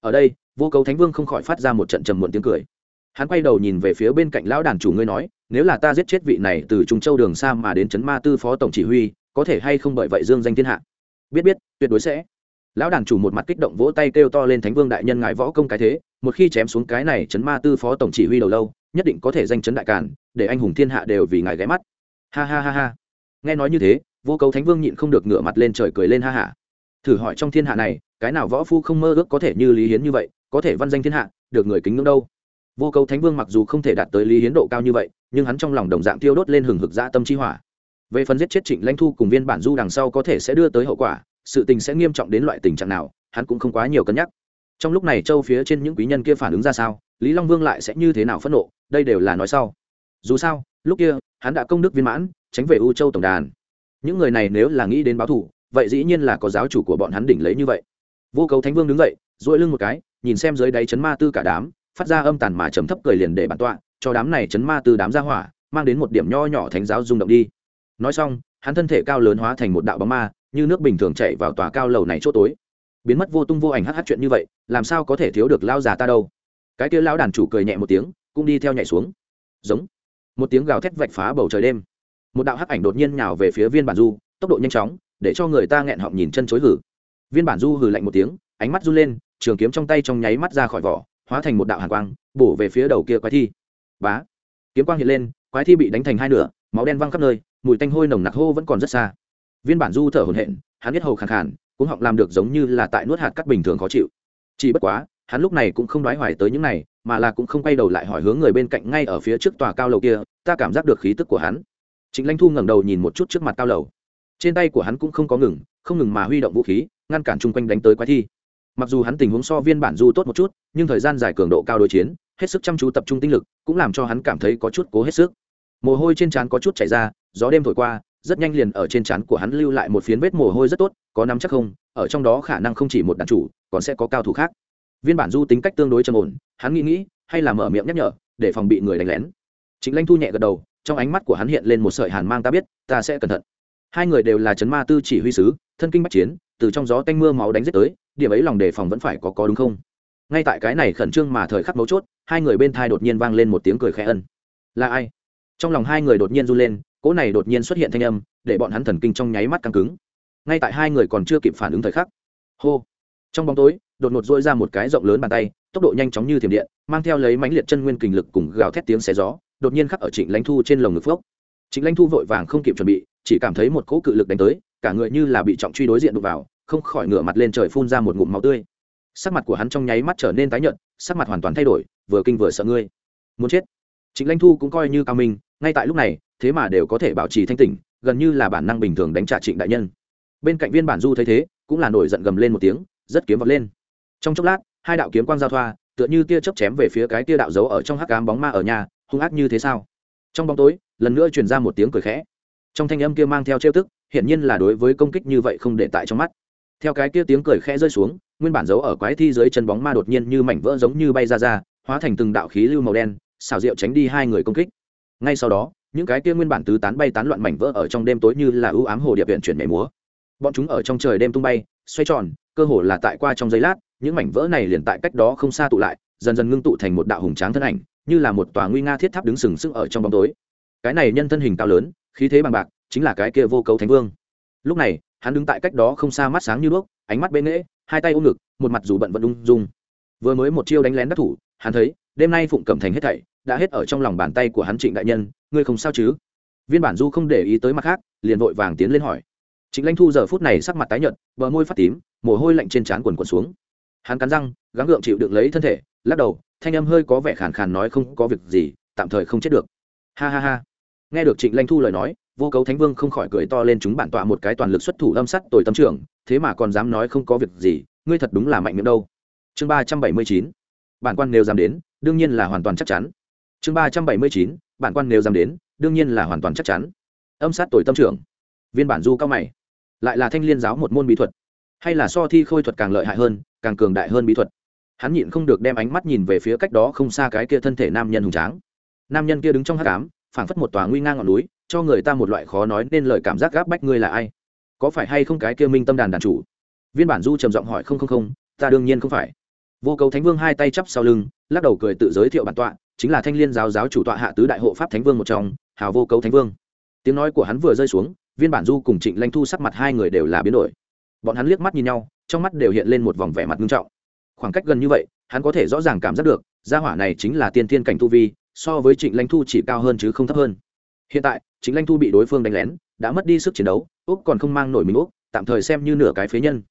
Ở đây, vô cấu thánh vương không khỏi phát ra một trận trầm muộn tiếng cười. Hắn quay đầu nhìn về phía bên cạnh lão đàn chủ ngươi nói, nếu là ta giết chết vị này từ trung châu đường xa mà đến trấn ma tư phó tổng chỉ huy, có thể hay không bởi vậy dương danh thiên hạ? Biết biết, tuyệt đối sẽ. Lão đàn chủ một mặt kích động vỗ tay kêu to lên thánh vương đại nhân ngài võ công cái thế, một khi chém xuống cái này trấn ma tư phó tổng chỉ huy đầu lâu, nhất định có thể danh chấn đại càn, để anh hùng thiên hạ đều vì ngài ghé mắt. Ha ha ha ha. Nghe nói như thế vô cấu thánh vương nhịn không được ngửa mặt lên trời cười lên ha hả. Thử hỏi trong thiên hạ này, cái nào võ phu không mơ ước có thể như lý hiến như vậy, có thể văn danh thiên hạ, được người kính ngưỡng đâu? Vô cấu thánh vương mặc dù không thể đạt tới lý hiến độ cao như vậy, nhưng hắn trong lòng đồng dạng tiêu đốt lên hừng hực dã tâm chi hỏa. Về phần giết chết trịnh lãnh thu cùng viên bản du đằng sau có thể sẽ đưa tới hậu quả, sự tình sẽ nghiêm trọng đến loại tình trạng nào, hắn cũng không quá nhiều cân nhắc. Trong lúc này châu phía trên những quý nhân kia phản ứng ra sao, lý long vương lại sẽ như thế nào phẫn nộ, đây đều là nói sau. Dù sao, lúc kia, hắn đã công đức viên mãn, tránh về u châu tổng đàn những người này nếu là nghĩ đến báo thù, vậy dĩ nhiên là có giáo chủ của bọn hắn đỉnh lấy như vậy. Vô cấu thánh vương đứng dậy dội lưng một cái, nhìn xem dưới đáy chấn ma tư cả đám, phát ra âm tàn mà chấm thấp cười liền để bản tọa, cho đám này chấn ma tư đám ra hỏa, mang đến một điểm nho nhỏ thánh giáo rung động đi. Nói xong, hắn thân thể cao lớn hóa thành một đạo bóng ma, như nước bình thường chạy vào tòa cao lầu này chỗ tối. Biến mất vô tung vô ảnh hát hát chuyện như vậy, làm sao có thể thiếu được lao già ta đâu? Cái kia lão đàn chủ cười nhẹ một tiếng, cũng đi theo nhảy xuống. Giống. Một tiếng gào thét vạch phá bầu trời đêm một đạo hắc ảnh đột nhiên nhào về phía viên bản du, tốc độ nhanh chóng, để cho người ta nghẹn họng nhìn chân chối hử. Viên bản du hừ lạnh một tiếng, ánh mắt run lên, trường kiếm trong tay trong nháy mắt ra khỏi vỏ, hóa thành một đạo hàn quang, bổ về phía đầu kia quái thi. Bá! Kiếm quang hiện lên, quái thi bị đánh thành hai nửa, máu đen văng khắp nơi, mùi tanh hôi nồng nặc hô vẫn còn rất xa. Viên bản du thở hổn hển, hắn biết hầu khàn khàn cũng họng làm được giống như là tại nuốt hạt cắt bình thường khó chịu. Chỉ bất quá, hắn lúc này cũng không đoái hoài tới những này, mà là cũng không quay đầu lại hỏi hướng người bên cạnh ngay ở phía trước tòa cao lầu kia, ta cảm giác được khí tức của hắn trịnh lãnh thu ngẩng đầu nhìn một chút trước mặt cao lầu. Trên tay của hắn cũng không có ngừng, không ngừng mà huy động vũ khí, ngăn cản chung quanh đánh tới quái thi. Mặc dù hắn tình huống so viên bản du tốt một chút, nhưng thời gian dài cường độ cao đối chiến, hết sức chăm chú tập trung tinh lực, cũng làm cho hắn cảm thấy có chút cố hết sức. Mồ hôi trên trán có chút chảy ra, gió đêm thổi qua, rất nhanh liền ở trên trán của hắn lưu lại một phiến vết mồ hôi rất tốt, có nắm chắc không, ở trong đó khả năng không chỉ một đàn chủ, còn sẽ có cao thủ khác. Viên bản du tính cách tương đối trầm ổn, hắn nghĩ nghĩ, hay là mở miệng nhắc nhở, để phòng bị người đánh lén. Trịnh lanh thu nhẹ gật đầu trong ánh mắt của hắn hiện lên một sợi hàn mang, ta biết, ta sẽ cẩn thận. Hai người đều là chấn ma tư chỉ huy sứ, thân kinh bắc chiến, từ trong gió tanh mưa máu đánh giết tới, điểm ấy lòng đề phòng vẫn phải có có đúng không? Ngay tại cái này khẩn trương mà thời khắc mấu chốt, hai người bên thai đột nhiên vang lên một tiếng cười khẽ ân. Là ai? Trong lòng hai người đột nhiên run lên, cỗ này đột nhiên xuất hiện thanh âm, để bọn hắn thần kinh trong nháy mắt căng cứng. Ngay tại hai người còn chưa kịp phản ứng thời khắc, hô! Trong bóng tối, đột ngột dôi ra một cái rộng lớn bàn tay, tốc độ nhanh chóng như thiểm điện, mang theo lấy mãnh liệt chân nguyên kình lực cùng gào thét tiếng xé gió đột nhiên khắc ở trịnh lãnh thu trên lồng ngực phốc. Trịnh lãnh thu vội vàng không kịp chuẩn bị, chỉ cảm thấy một cỗ cự lực đánh tới, cả người như là bị trọng truy đối diện đụng vào, không khỏi ngửa mặt lên trời phun ra một ngụm máu tươi. Sắc mặt của hắn trong nháy mắt trở nên tái nhợt, sắc mặt hoàn toàn thay đổi, vừa kinh vừa sợ ngươi. Muốn chết. Trịnh lãnh thu cũng coi như cao minh, ngay tại lúc này, thế mà đều có thể bảo trì thanh tỉnh, gần như là bản năng bình thường đánh trả trịnh đại nhân. Bên cạnh viên bản du thấy thế, cũng là nổi giận gầm lên một tiếng, rất kiếm vọt lên. Trong chốc lát, hai đạo kiếm quang giao thoa, tựa như tia chớp chém về phía cái tia đạo dấu ở trong hắc ám bóng ma ở nhà hung ác như thế sao? Trong bóng tối, lần nữa truyền ra một tiếng cười khẽ. Trong thanh âm kia mang theo trêu tức, hiển nhiên là đối với công kích như vậy không để tại trong mắt. Theo cái kia tiếng cười khẽ rơi xuống, nguyên bản dấu ở quái thi dưới chân bóng ma đột nhiên như mảnh vỡ giống như bay ra ra, hóa thành từng đạo khí lưu màu đen xào rượu tránh đi hai người công kích. Ngay sau đó, những cái kia nguyên bản tứ tán bay tán loạn mảnh vỡ ở trong đêm tối như là ưu ám hồ điệp viện chuyển nhảy múa. Bọn chúng ở trong trời đêm tung bay, xoay tròn, cơ hồ là tại qua trong giây lát, những mảnh vỡ này liền tại cách đó không xa tụ lại, dần dần ngưng tụ thành một đạo hùng tráng thân ảnh như là một tòa nguy nga thiết tháp đứng sừng sững ở trong bóng tối. Cái này nhân thân hình cao lớn, khí thế bằng bạc, chính là cái kia vô cấu thánh vương. Lúc này, hắn đứng tại cách đó không xa mắt sáng như đuốc, ánh mắt bế nghễ, hai tay ôm ngực, một mặt dù bận vẫn ung dung. Vừa mới một chiêu đánh lén đắc thủ, hắn thấy, đêm nay phụng cẩm thành hết thảy, đã hết ở trong lòng bàn tay của hắn trịnh đại nhân, ngươi không sao chứ? Viên bản du không để ý tới mặt khác, liền vội vàng tiến lên hỏi. Trịnh lãnh thu giờ phút này sắc mặt tái nhợt, bờ môi phát tím, mồ hôi lạnh trên trán quần quần xuống. Hắn cắn răng, gắng gượng chịu đựng lấy thân thể, lắc đầu thanh âm hơi có vẻ khàn khàn nói không có việc gì, tạm thời không chết được. Ha ha ha. Nghe được trịnh Lanh thu lời nói, vô cấu thánh vương không khỏi cười to lên chúng bản tọa một cái toàn lực xuất thủ âm sắt tồi tâm trưởng, thế mà còn dám nói không có việc gì, ngươi thật đúng là mạnh miệng đâu. Chương ba trăm bảy mươi chín, bản quan nếu dám đến, đương nhiên là hoàn toàn chắc chắn. Chương ba trăm bảy mươi chín, bản quan nếu dám đến, đương nhiên là hoàn toàn chắc chắn. Âm sát tồi tâm trưởng. Viên bản du cao mày. Lại là thanh liên giáo một môn bí thuật. Hay là so thi khôi thuật càng lợi hại hơn, càng cường đại hơn bí thuật hắn nhịn không được đem ánh mắt nhìn về phía cách đó không xa cái kia thân thể nam nhân hùng tráng. Nam nhân kia đứng trong hát cám phảng phất một tòa nguy ngang ngọn núi, cho người ta một loại khó nói nên lời cảm giác gáp bách ngươi là ai? Có phải hay không cái kia minh tâm đàn đàn chủ? Viên bản du trầm giọng hỏi không không không, ta đương nhiên không phải. Vô cầu thánh vương hai tay chắp sau lưng, lắc đầu cười tự giới thiệu bản tọa, chính là thanh liên giáo giáo chủ tọa hạ tứ đại hộ pháp thánh vương một trong, hào vô cầu thánh vương. Tiếng nói của hắn vừa rơi xuống, viên bản du cùng trịnh lanh thu sắc mặt hai người đều là biến đổi. Bọn hắn liếc mắt nhìn nhau, trong mắt đều hiện lên một vòng vẻ mặt nghiêm trọng khoảng cách gần như vậy, hắn có thể rõ ràng cảm giác được, gia hỏa này chính là tiên thiên cảnh tu vi, so với trịnh lanh thu chỉ cao hơn chứ không thấp hơn. Hiện tại, Trịnh lanh thu bị đối phương đánh lén, đã mất đi sức chiến đấu, úc còn không mang nổi mình úc, tạm thời xem như nửa cái phế nhân.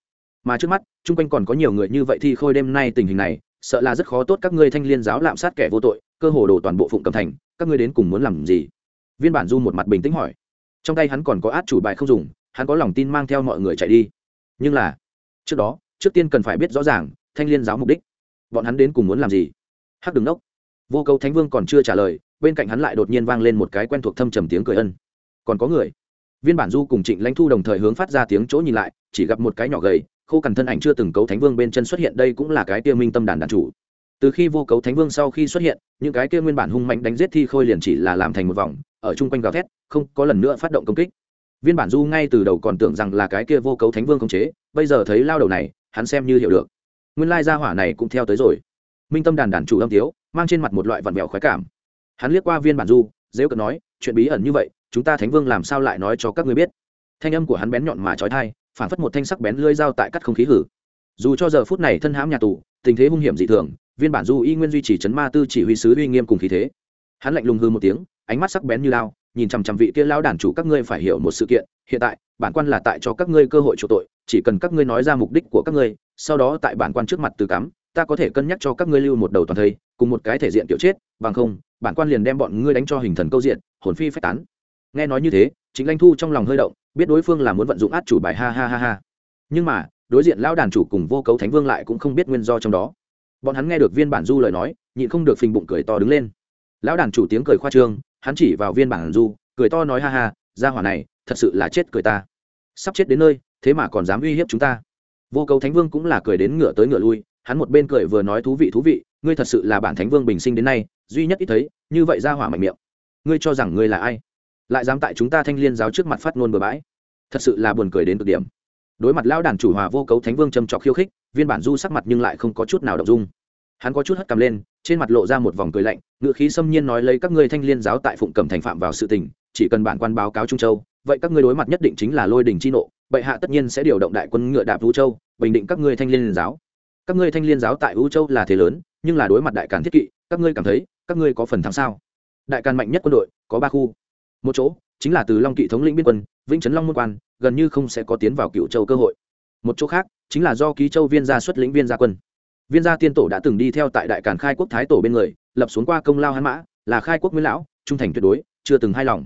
Mà trước mắt, chung quanh còn có nhiều người như vậy thì khôi đêm nay tình hình này, sợ là rất khó tốt các ngươi thanh liên giáo lạm sát kẻ vô tội, cơ hồ đổ toàn bộ phụng cầm thành, các ngươi đến cùng muốn làm gì? Viên bản du một mặt bình tĩnh hỏi. Trong tay hắn còn có át chủ bài không dùng, hắn có lòng tin mang theo mọi người chạy đi. Nhưng là, trước đó, trước tiên cần phải biết rõ ràng thanh liên giáo mục đích. Bọn hắn đến cùng muốn làm gì? Hắc đường đốc. Vô cầu thánh vương còn chưa trả lời, bên cạnh hắn lại đột nhiên vang lên một cái quen thuộc thâm trầm tiếng cười ân. Còn có người. Viên bản du cùng trịnh lãnh thu đồng thời hướng phát ra tiếng chỗ nhìn lại, chỉ gặp một cái nhỏ gầy, khô cằn thân ảnh chưa từng cấu thánh vương bên chân xuất hiện, đây cũng là cái kia minh tâm đàn đàn chủ. Từ khi vô cấu thánh vương sau khi xuất hiện, những cái kia nguyên bản hung mạnh đánh giết thi khôi liền chỉ là làm thành một vòng, ở chung quanh gào thét, không có lần nữa phát động công kích. Viên bản du ngay từ đầu còn tưởng rằng là cái kia vô cấu thánh vương khống chế, bây giờ thấy lao đầu này, hắn xem như hiểu được nguyên lai gia hỏa này cũng theo tới rồi. Minh tâm đàn đàn chủ âm tiếu, mang trên mặt một loại vặn vẹo khoái cảm. Hắn liếc qua viên bản du, dễ cận nói, chuyện bí ẩn như vậy, chúng ta thánh vương làm sao lại nói cho các ngươi biết? Thanh âm của hắn bén nhọn mà trói thai phản phất một thanh sắc bén lưỡi dao tại cắt không khí hử. Dù cho giờ phút này thân hãm nhà tù, tình thế hung hiểm dị thường, viên bản du y nguyên duy trì chấn ma tư chỉ huy sứ uy nghiêm cùng khí thế. Hắn lạnh lùng hư một tiếng, ánh mắt sắc bén như lao, nhìn chằm chằm vị kia lao đàn chủ các ngươi phải hiểu một sự kiện, hiện tại, bản quan là tại cho các ngươi cơ hội chỗ tội, chỉ cần các ngươi nói ra mục đích của các ngươi sau đó tại bản quan trước mặt từ cắm, ta có thể cân nhắc cho các ngươi lưu một đầu toàn thây, cùng một cái thể diện tiểu chết, bằng không, bản quan liền đem bọn ngươi đánh cho hình thần câu diện, hồn phi phách tán. Nghe nói như thế chính lãnh thu trong lòng hơi động, biết đối phương là muốn vận dụng át chủ bài ha ha ha ha. Nhưng mà, đối diện lão đàn chủ cùng vô cấu thánh vương lại cũng không biết nguyên do trong đó. Bọn hắn nghe được viên bản du lời nói, nhịn không được phình bụng cười to đứng lên. Lão đàn chủ tiếng cười khoa trương, hắn chỉ vào viên bản du, cười to nói ha ha ra hỏa này, thật sự là chết cười ta. Sắp chết đến nơi, thế mà còn dám uy hiếp chúng ta vô cấu thánh vương cũng là cười đến ngựa tới ngựa lui, hắn một bên cười vừa nói, thú vị thú vị, ngươi thật sự là bản thánh vương bình sinh đến nay, duy nhất ít thấy, như vậy ra hỏa mạnh miệng. Ngươi cho rằng ngươi là ai? Lại dám tại chúng ta thanh liên giáo trước mặt phát ngôn bừa bãi. Thật sự là buồn cười đến cực điểm. Đối mặt lão đàn chủ hòa vô cấu thánh vương châm trọc khiêu khích, viên bản du sắc mặt nhưng lại không có chút nào động dung. Hắn có chút hất cầm lên, trên mặt lộ ra một vòng cười lạnh, ngựa khí xâm nhiên nói lấy các ngươi thanh liên giáo tại phụng cầm thành phạm vào sự tình, chỉ cần bản quan báo cáo trung châu, vậy các ngươi đối mặt nhất định chính là lôi đình chi nộ bệ hạ tất nhiên sẽ điều động đại quân ngựa đạp vũ châu, bình định các ngươi thanh liên giáo. Các ngươi thanh liên giáo tại vũ châu là thế lớn, nhưng là đối mặt đại càn thiết kỵ, các ngươi cảm thấy, các ngươi có phần thắng sao? Đại càn mạnh nhất quân đội, có ba khu. Một chỗ, chính là từ long kỵ thống lĩnh biên quân, vĩnh trấn long môn quan, gần như không sẽ có tiến vào cựu châu cơ hội. Một chỗ khác, chính là do ký châu viên gia xuất lĩnh viên gia quân. Viên gia tiên tổ đã từng đi theo tại đại càn khai quốc thái tổ bên người, lập xuống qua công lao hắn mã, là khai quốc nguyên lão, trung thành tuyệt đối, chưa từng hài lòng.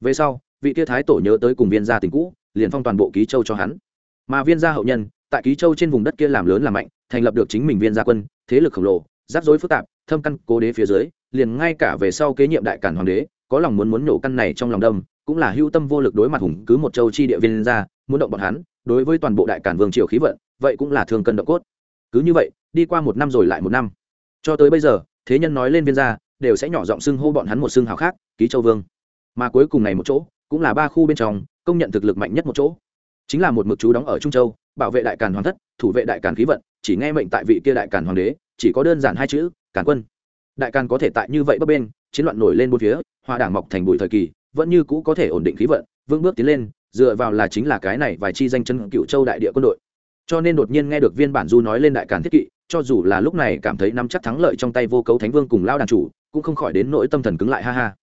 Về sau, vị kia thái tổ nhớ tới cùng viên gia tình cũ liền phong toàn bộ ký châu cho hắn. Mà viên gia hậu nhân, tại ký châu trên vùng đất kia làm lớn làm mạnh, thành lập được chính mình viên gia quân, thế lực khổng lồ, rắc rối phức tạp, thâm căn cố đế phía dưới, liền ngay cả về sau kế nhiệm đại cản hoàng đế, có lòng muốn muốn nổ căn này trong lòng đông cũng là hưu tâm vô lực đối mặt hùng cứ một châu chi địa viên ra muốn động bọn hắn, đối với toàn bộ đại cản vương triều khí vận, vậy cũng là thường cân động cốt. Cứ như vậy, đi qua một năm rồi lại một năm. Cho tới bây giờ, thế nhân nói lên viên gia, đều sẽ nhỏ giọng xưng hô bọn hắn một xưng hào khác, ký châu vương. Mà cuối cùng này một chỗ, cũng là ba khu bên trong công nhận thực lực mạnh nhất một chỗ. Chính là một mực chú đóng ở trung châu, bảo vệ đại càn hoàng thất, thủ vệ đại càn khí vận, chỉ nghe mệnh tại vị kia đại càn hoàng đế, chỉ có đơn giản hai chữ, càn quân. Đại càn có thể tại như vậy bấp bên chiến loạn nổi lên bốn phía, hòa đảng mọc thành bụi thời kỳ, vẫn như cũ có thể ổn định khí vận, vững bước tiến lên, dựa vào là chính là cái này vài chi danh chân cựu châu đại địa quân đội. Cho nên đột nhiên nghe được viên bản du nói lên đại càn thiết kỵ, cho dù là lúc này cảm thấy nắm chắc thắng lợi trong tay vô cấu thánh vương cùng lao đàn chủ, cũng không khỏi đến nỗi tâm thần cứng lại ha ha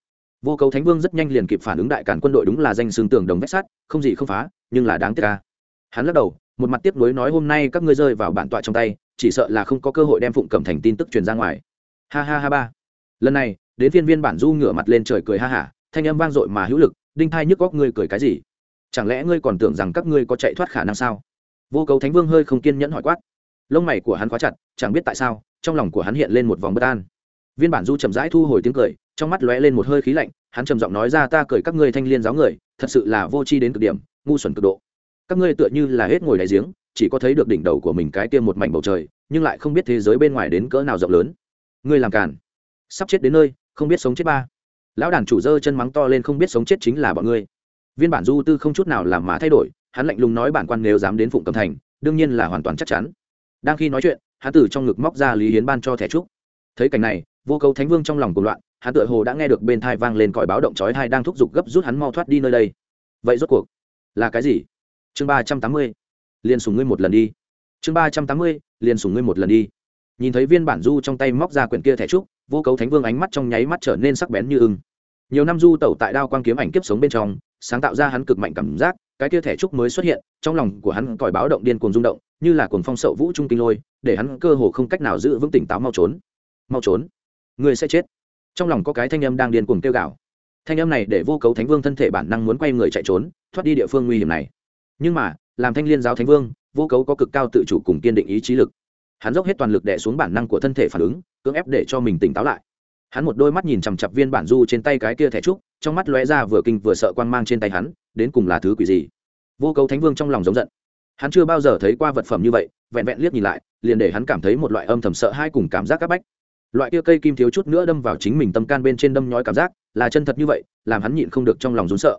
vô Cầu thánh vương rất nhanh liền kịp phản ứng đại cản quân đội đúng là danh xương tường đồng vách sát, không gì không phá nhưng là đáng tiếc ca hắn lắc đầu một mặt tiếp nối nói hôm nay các ngươi rơi vào bản tọa trong tay chỉ sợ là không có cơ hội đem phụng cẩm thành tin tức truyền ra ngoài. Ha ha ha ba. Lần này đến Viên viên bản du ngửa mặt lên trời cười ha hả thanh âm vang dội mà hữu lực đinh thai nhức góc ngươi cười cái gì? Chẳng lẽ ngươi còn tưởng rằng các ngươi có chạy thoát khả năng sao? Vô Cầu thánh vương hơi không kiên nhẫn hỏi quát. Lông mày của hắn khóa chặt chẳng biết tại sao trong lòng của hắn hiện lên một vòng bất an. Viên bản du chậm rãi thu hồi tiếng cười trong mắt lóe lên một hơi khí lạnh, hắn trầm giọng nói ra, ta cười các ngươi thanh liên giáo người, thật sự là vô tri đến cực điểm, ngu xuẩn cực độ. Các ngươi tựa như là hết ngồi đáy giếng, chỉ có thấy được đỉnh đầu của mình cái tiêm một mảnh bầu trời, nhưng lại không biết thế giới bên ngoài đến cỡ nào rộng lớn. Ngươi làm càn. Sắp chết đến nơi, không biết sống chết ba. Lão đàn chủ dơ chân mắng to lên, không biết sống chết chính là bọn ngươi. Viên bản du tư không chút nào làm mà thay đổi, hắn lạnh lùng nói, bản quan nếu dám đến phụng cầm thành, đương nhiên là hoàn toàn chắc chắn. Đang khi nói chuyện, hắn từ trong ngực móc ra lý hiến ban cho thẻ trúc thấy cảnh này, vô cầu thánh vương trong lòng cuộc loạn hắn tựa hồ đã nghe được bên thai vang lên còi báo động chói thai đang thúc giục gấp rút hắn mau thoát đi nơi đây. Vậy rốt cuộc là cái gì? Chương ba trăm tám mươi, liền sùng ngươi một lần đi. Chương ba trăm tám mươi, liền sùng ngươi một lần đi. Nhìn thấy viên bản du trong tay móc ra quyển kia thẻ trúc, vô cấu thánh vương ánh mắt trong nháy mắt trở nên sắc bén như ưng. Nhiều năm du tẩu tại đao quang kiếm ảnh kiếp sống bên trong, sáng tạo ra hắn cực mạnh cảm giác, cái kia thẻ trúc mới xuất hiện, trong lòng của hắn còi báo động điên cuồng rung động, như là cuồng phong sậu vũ trung kinh lôi, để hắn cơ hồ không cách nào giữ vững tỉnh táo mau trốn. Mau trốn. Người sẽ chết trong lòng có cái thanh âm đang điên cuồng kêu gào. Thanh âm này để vô cấu thánh vương thân thể bản năng muốn quay người chạy trốn, thoát đi địa phương nguy hiểm này. Nhưng mà, làm thanh liên giáo thánh vương, vô cấu có cực cao tự chủ cùng kiên định ý chí lực. Hắn dốc hết toàn lực đè xuống bản năng của thân thể phản ứng, cưỡng ép để cho mình tỉnh táo lại. Hắn một đôi mắt nhìn chằm chặp viên bản du trên tay cái kia thẻ trúc, trong mắt lóe ra vừa kinh vừa sợ quan mang trên tay hắn, đến cùng là thứ quỷ gì? Vô cấu thánh vương trong lòng giống giận. Hắn chưa bao giờ thấy qua vật phẩm như vậy, vẹn vẹn liếc nhìn lại, liền để hắn cảm thấy một loại âm thầm sợ hai cùng cảm giác áp bách loại kia cây kim thiếu chút nữa đâm vào chính mình tâm can bên trên đâm nhói cảm giác, là chân thật như vậy, làm hắn nhịn không được trong lòng rốn sợ.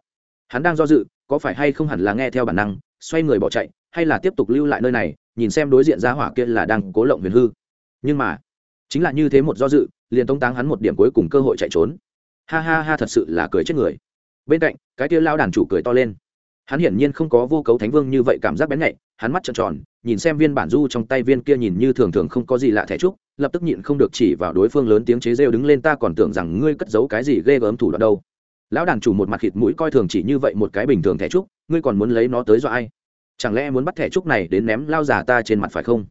Hắn đang do dự, có phải hay không hẳn là nghe theo bản năng, xoay người bỏ chạy, hay là tiếp tục lưu lại nơi này, nhìn xem đối diện ra hỏa kia là đang cố lộng huyền hư. Nhưng mà, chính là như thế một do dự, liền tống táng hắn một điểm cuối cùng cơ hội chạy trốn. Ha ha ha, thật sự là cười chết người. Bên cạnh, cái kia lao đàn chủ cười to lên. Hắn hiển nhiên không có vô cấu thánh vương như vậy cảm giác bén nhạy, hắn mắt trợn tròn, nhìn xem viên bản du trong tay viên kia nhìn như thường thường không có gì lạ thẻ trúc lập tức nhịn không được chỉ vào đối phương lớn tiếng chế rêu đứng lên, ta còn tưởng rằng ngươi cất giấu cái gì ghê gớm thủ đoạn đâu. Lão đàn chủ một mặt khịt mũi coi thường chỉ như vậy một cái bình thường thẻ trúc, ngươi còn muốn lấy nó tới dọa ai? Chẳng lẽ muốn bắt thẻ trúc này đến ném lao già ta trên mặt phải không?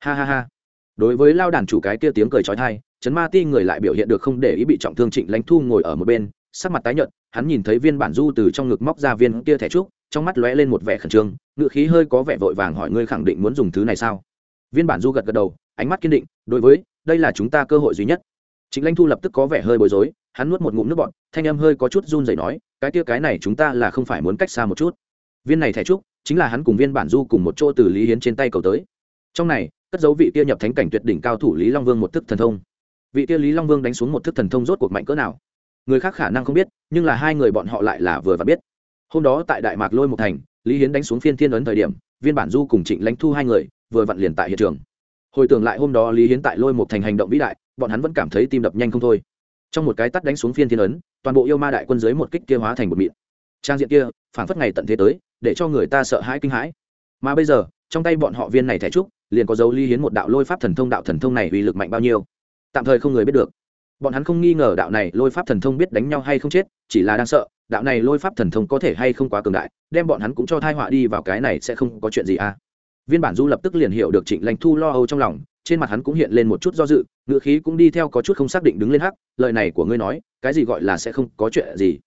Ha ha ha. Đối với lao đàn chủ cái kia tiếng cười trói thai chấn ma ti người lại biểu hiện được không để ý bị trọng thương trịnh lãnh thu ngồi ở một bên, sắc mặt tái nhợt, hắn nhìn thấy viên bản du từ trong ngực móc ra viên kia thẻ trúc, trong mắt lóe lên một vẻ khẩn trương ngự khí hơi có vẻ vội vàng hỏi, ngươi khẳng định muốn dùng thứ này sao? Viên bản du gật gật đầu, ánh mắt kiên định, đối với, đây là chúng ta cơ hội duy nhất. Trịnh lãnh thu lập tức có vẻ hơi bối rối, hắn nuốt một ngụm nước bọt, thanh âm hơi có chút run rẩy nói, cái tia cái này chúng ta là không phải muốn cách xa một chút. Viên này thẻ trúc, chính là hắn cùng viên bản du cùng một chỗ từ lý hiến trên tay cầu tới. Trong này, cất dấu vị kia nhập thánh cảnh tuyệt đỉnh cao thủ lý long vương một thức thần thông. Vị kia lý long vương đánh xuống một thức thần thông rốt cuộc mạnh cỡ nào? Người khác khả năng không biết, nhưng là hai người bọn họ lại là vừa và biết. Hôm đó tại đại mạc lôi một thành, lý hiến đánh xuống phiên thiên ấn thời điểm, viên bản du cùng trịnh lãnh thu hai người vừa vặn liền tại hiện trường. Hồi tưởng lại hôm đó lý hiến tại lôi một thành hành động vĩ đại, bọn hắn vẫn cảm thấy tim đập nhanh không thôi. Trong một cái tắt đánh xuống phiên thiên ấn, toàn bộ yêu ma đại quân dưới một kích kia hóa thành một mịn. Trang diện kia phản phất ngày tận thế tới, để cho người ta sợ hãi kinh hãi. Mà bây giờ, trong tay bọn họ viên này thẻ trúc, liền có dấu ly hiến một đạo lôi pháp thần thông đạo thần thông này uy lực mạnh bao nhiêu. Tạm thời không người biết được. Bọn hắn không nghi ngờ đạo này lôi pháp thần thông biết đánh nhau hay không chết, chỉ là đang sợ, đạo này lôi pháp thần thông có thể hay không quá cường đại, đem bọn hắn cũng cho thai họa đi vào cái này sẽ không có chuyện gì à viên bản du lập tức liền hiểu được trịnh lãnh thu lo âu trong lòng, trên mặt hắn cũng hiện lên một chút do dự, ngữ khí cũng đi theo có chút không xác định đứng lên hắc, lời này của ngươi nói, cái gì gọi là sẽ không có chuyện gì?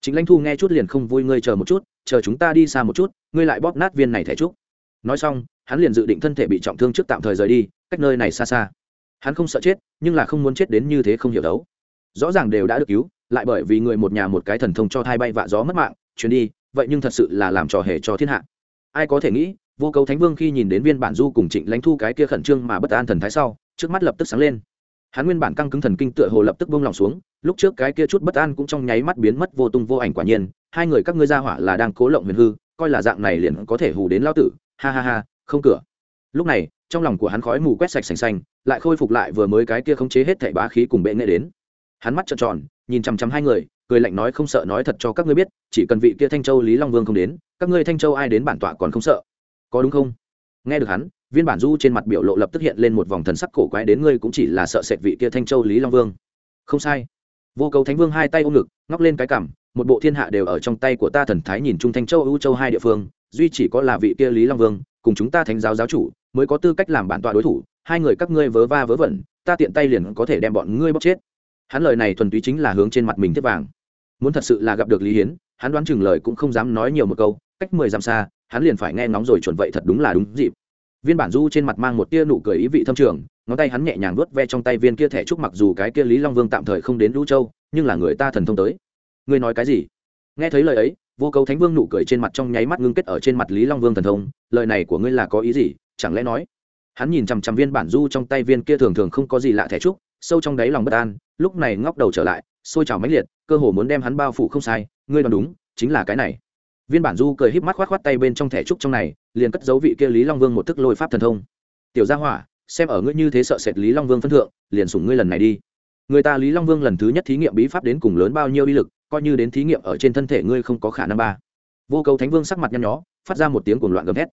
Trịnh lãnh thu nghe chút liền không vui, ngươi chờ một chút, chờ chúng ta đi xa một chút, ngươi lại bóp nát viên này thẻ trúc nói xong, hắn liền dự định thân thể bị trọng thương trước tạm thời rời đi, cách nơi này xa xa. Hắn không sợ chết, nhưng là không muốn chết đến như thế không hiểu đấu. Rõ ràng đều đã được cứu, lại bởi vì người một nhà một cái thần thông cho thai bay vạ gió mất mạng, chuyến đi, vậy nhưng thật sự là làm trò hề cho thiên hạ. Ai có thể nghĩ vô cầu thánh vương khi nhìn đến viên bản du cùng trịnh lãnh thu cái kia khẩn trương mà bất an thần thái sau, trước mắt lập tức sáng lên. Hắn nguyên bản căng cứng thần kinh tựa hồ lập tức bông lòng xuống, lúc trước cái kia chút bất an cũng trong nháy mắt biến mất vô tung vô ảnh quả nhiên, hai người các ngươi ra hỏa là đang cố lộng huyền hư, coi là dạng này liền có thể hù đến lao tử, ha ha ha, không cửa. Lúc này, trong lòng của hắn khói mù quét sạch sành xanh, lại khôi phục lại vừa mới cái kia khống chế hết thảy bá khí cùng bệ nghệ đến. Hắn mắt trợn tròn, nhìn chằm chằm hai người, cười lạnh nói không sợ nói thật cho các ngươi biết, chỉ cần vị kia thanh châu lý long vương không đến, các ngươi thanh châu ai đến bản tọa còn không sợ có đúng không? Nghe được hắn, viên bản du trên mặt biểu lộ lập tức hiện lên một vòng thần sắc cổ quái đến ngươi cũng chỉ là sợ sệt vị kia thanh châu lý long vương. Không sai. Vô cầu thánh vương hai tay ôm ngực, ngóc lên cái cảm một bộ thiên hạ đều ở trong tay của ta thần thái nhìn chung thanh châu, ưu châu hai địa phương, duy chỉ có là vị kia lý long vương, cùng chúng ta thánh giáo giáo chủ, mới có tư cách làm bản tọa đối thủ, hai người các ngươi vớ va vớ vẩn, ta tiện tay liền có thể đem bọn ngươi bóc chết. Hắn lời này thuần túy chính là hướng trên mặt mình tiếp vàng. Muốn thật sự là gặp được lý hiến, hắn đoán chừng lời cũng không dám nói nhiều một câu cách mười dặm xa, hắn liền phải nghe ngóng rồi chuẩn vậy thật đúng là đúng dịp. Viên bản du trên mặt mang một tia nụ cười ý vị thâm trường, ngón tay hắn nhẹ nhàng vuốt ve trong tay viên kia thẻ trúc mặc dù cái kia lý long vương tạm thời không đến lũ châu, nhưng là người ta thần thông tới. Ngươi nói cái gì? Nghe thấy lời ấy, vô cầu thánh vương nụ cười trên mặt trong nháy mắt ngưng kết ở trên mặt lý long vương thần thông, lời này của ngươi là có ý gì? Chẳng lẽ nói, hắn nhìn chằm chằm viên bản du trong tay viên kia thường thường không có gì lạ thẻ trúc, sâu trong đáy lòng bất an, lúc này ngóc đầu trở lại, sôi trào mãnh liệt, cơ hồ muốn đem hắn bao phủ không sai, ngươi đoán đúng, chính là cái này viên bản du cười híp mắt khoát khoát tay bên trong thẻ trúc trong này, liền cất dấu vị kia lý long vương một thức lôi pháp thần thông. Tiểu gia hỏa, xem ở ngươi như thế sợ sệt lý long vương phân thượng, liền sủng ngươi lần này đi. Người ta lý long vương lần thứ nhất thí nghiệm bí pháp đến cùng lớn bao nhiêu uy lực, coi như đến thí nghiệm ở trên thân thể ngươi không có khả năng ba. Vô cầu thánh vương sắc mặt nhăn nhó, phát ra một tiếng cuồng loạn gầm thét.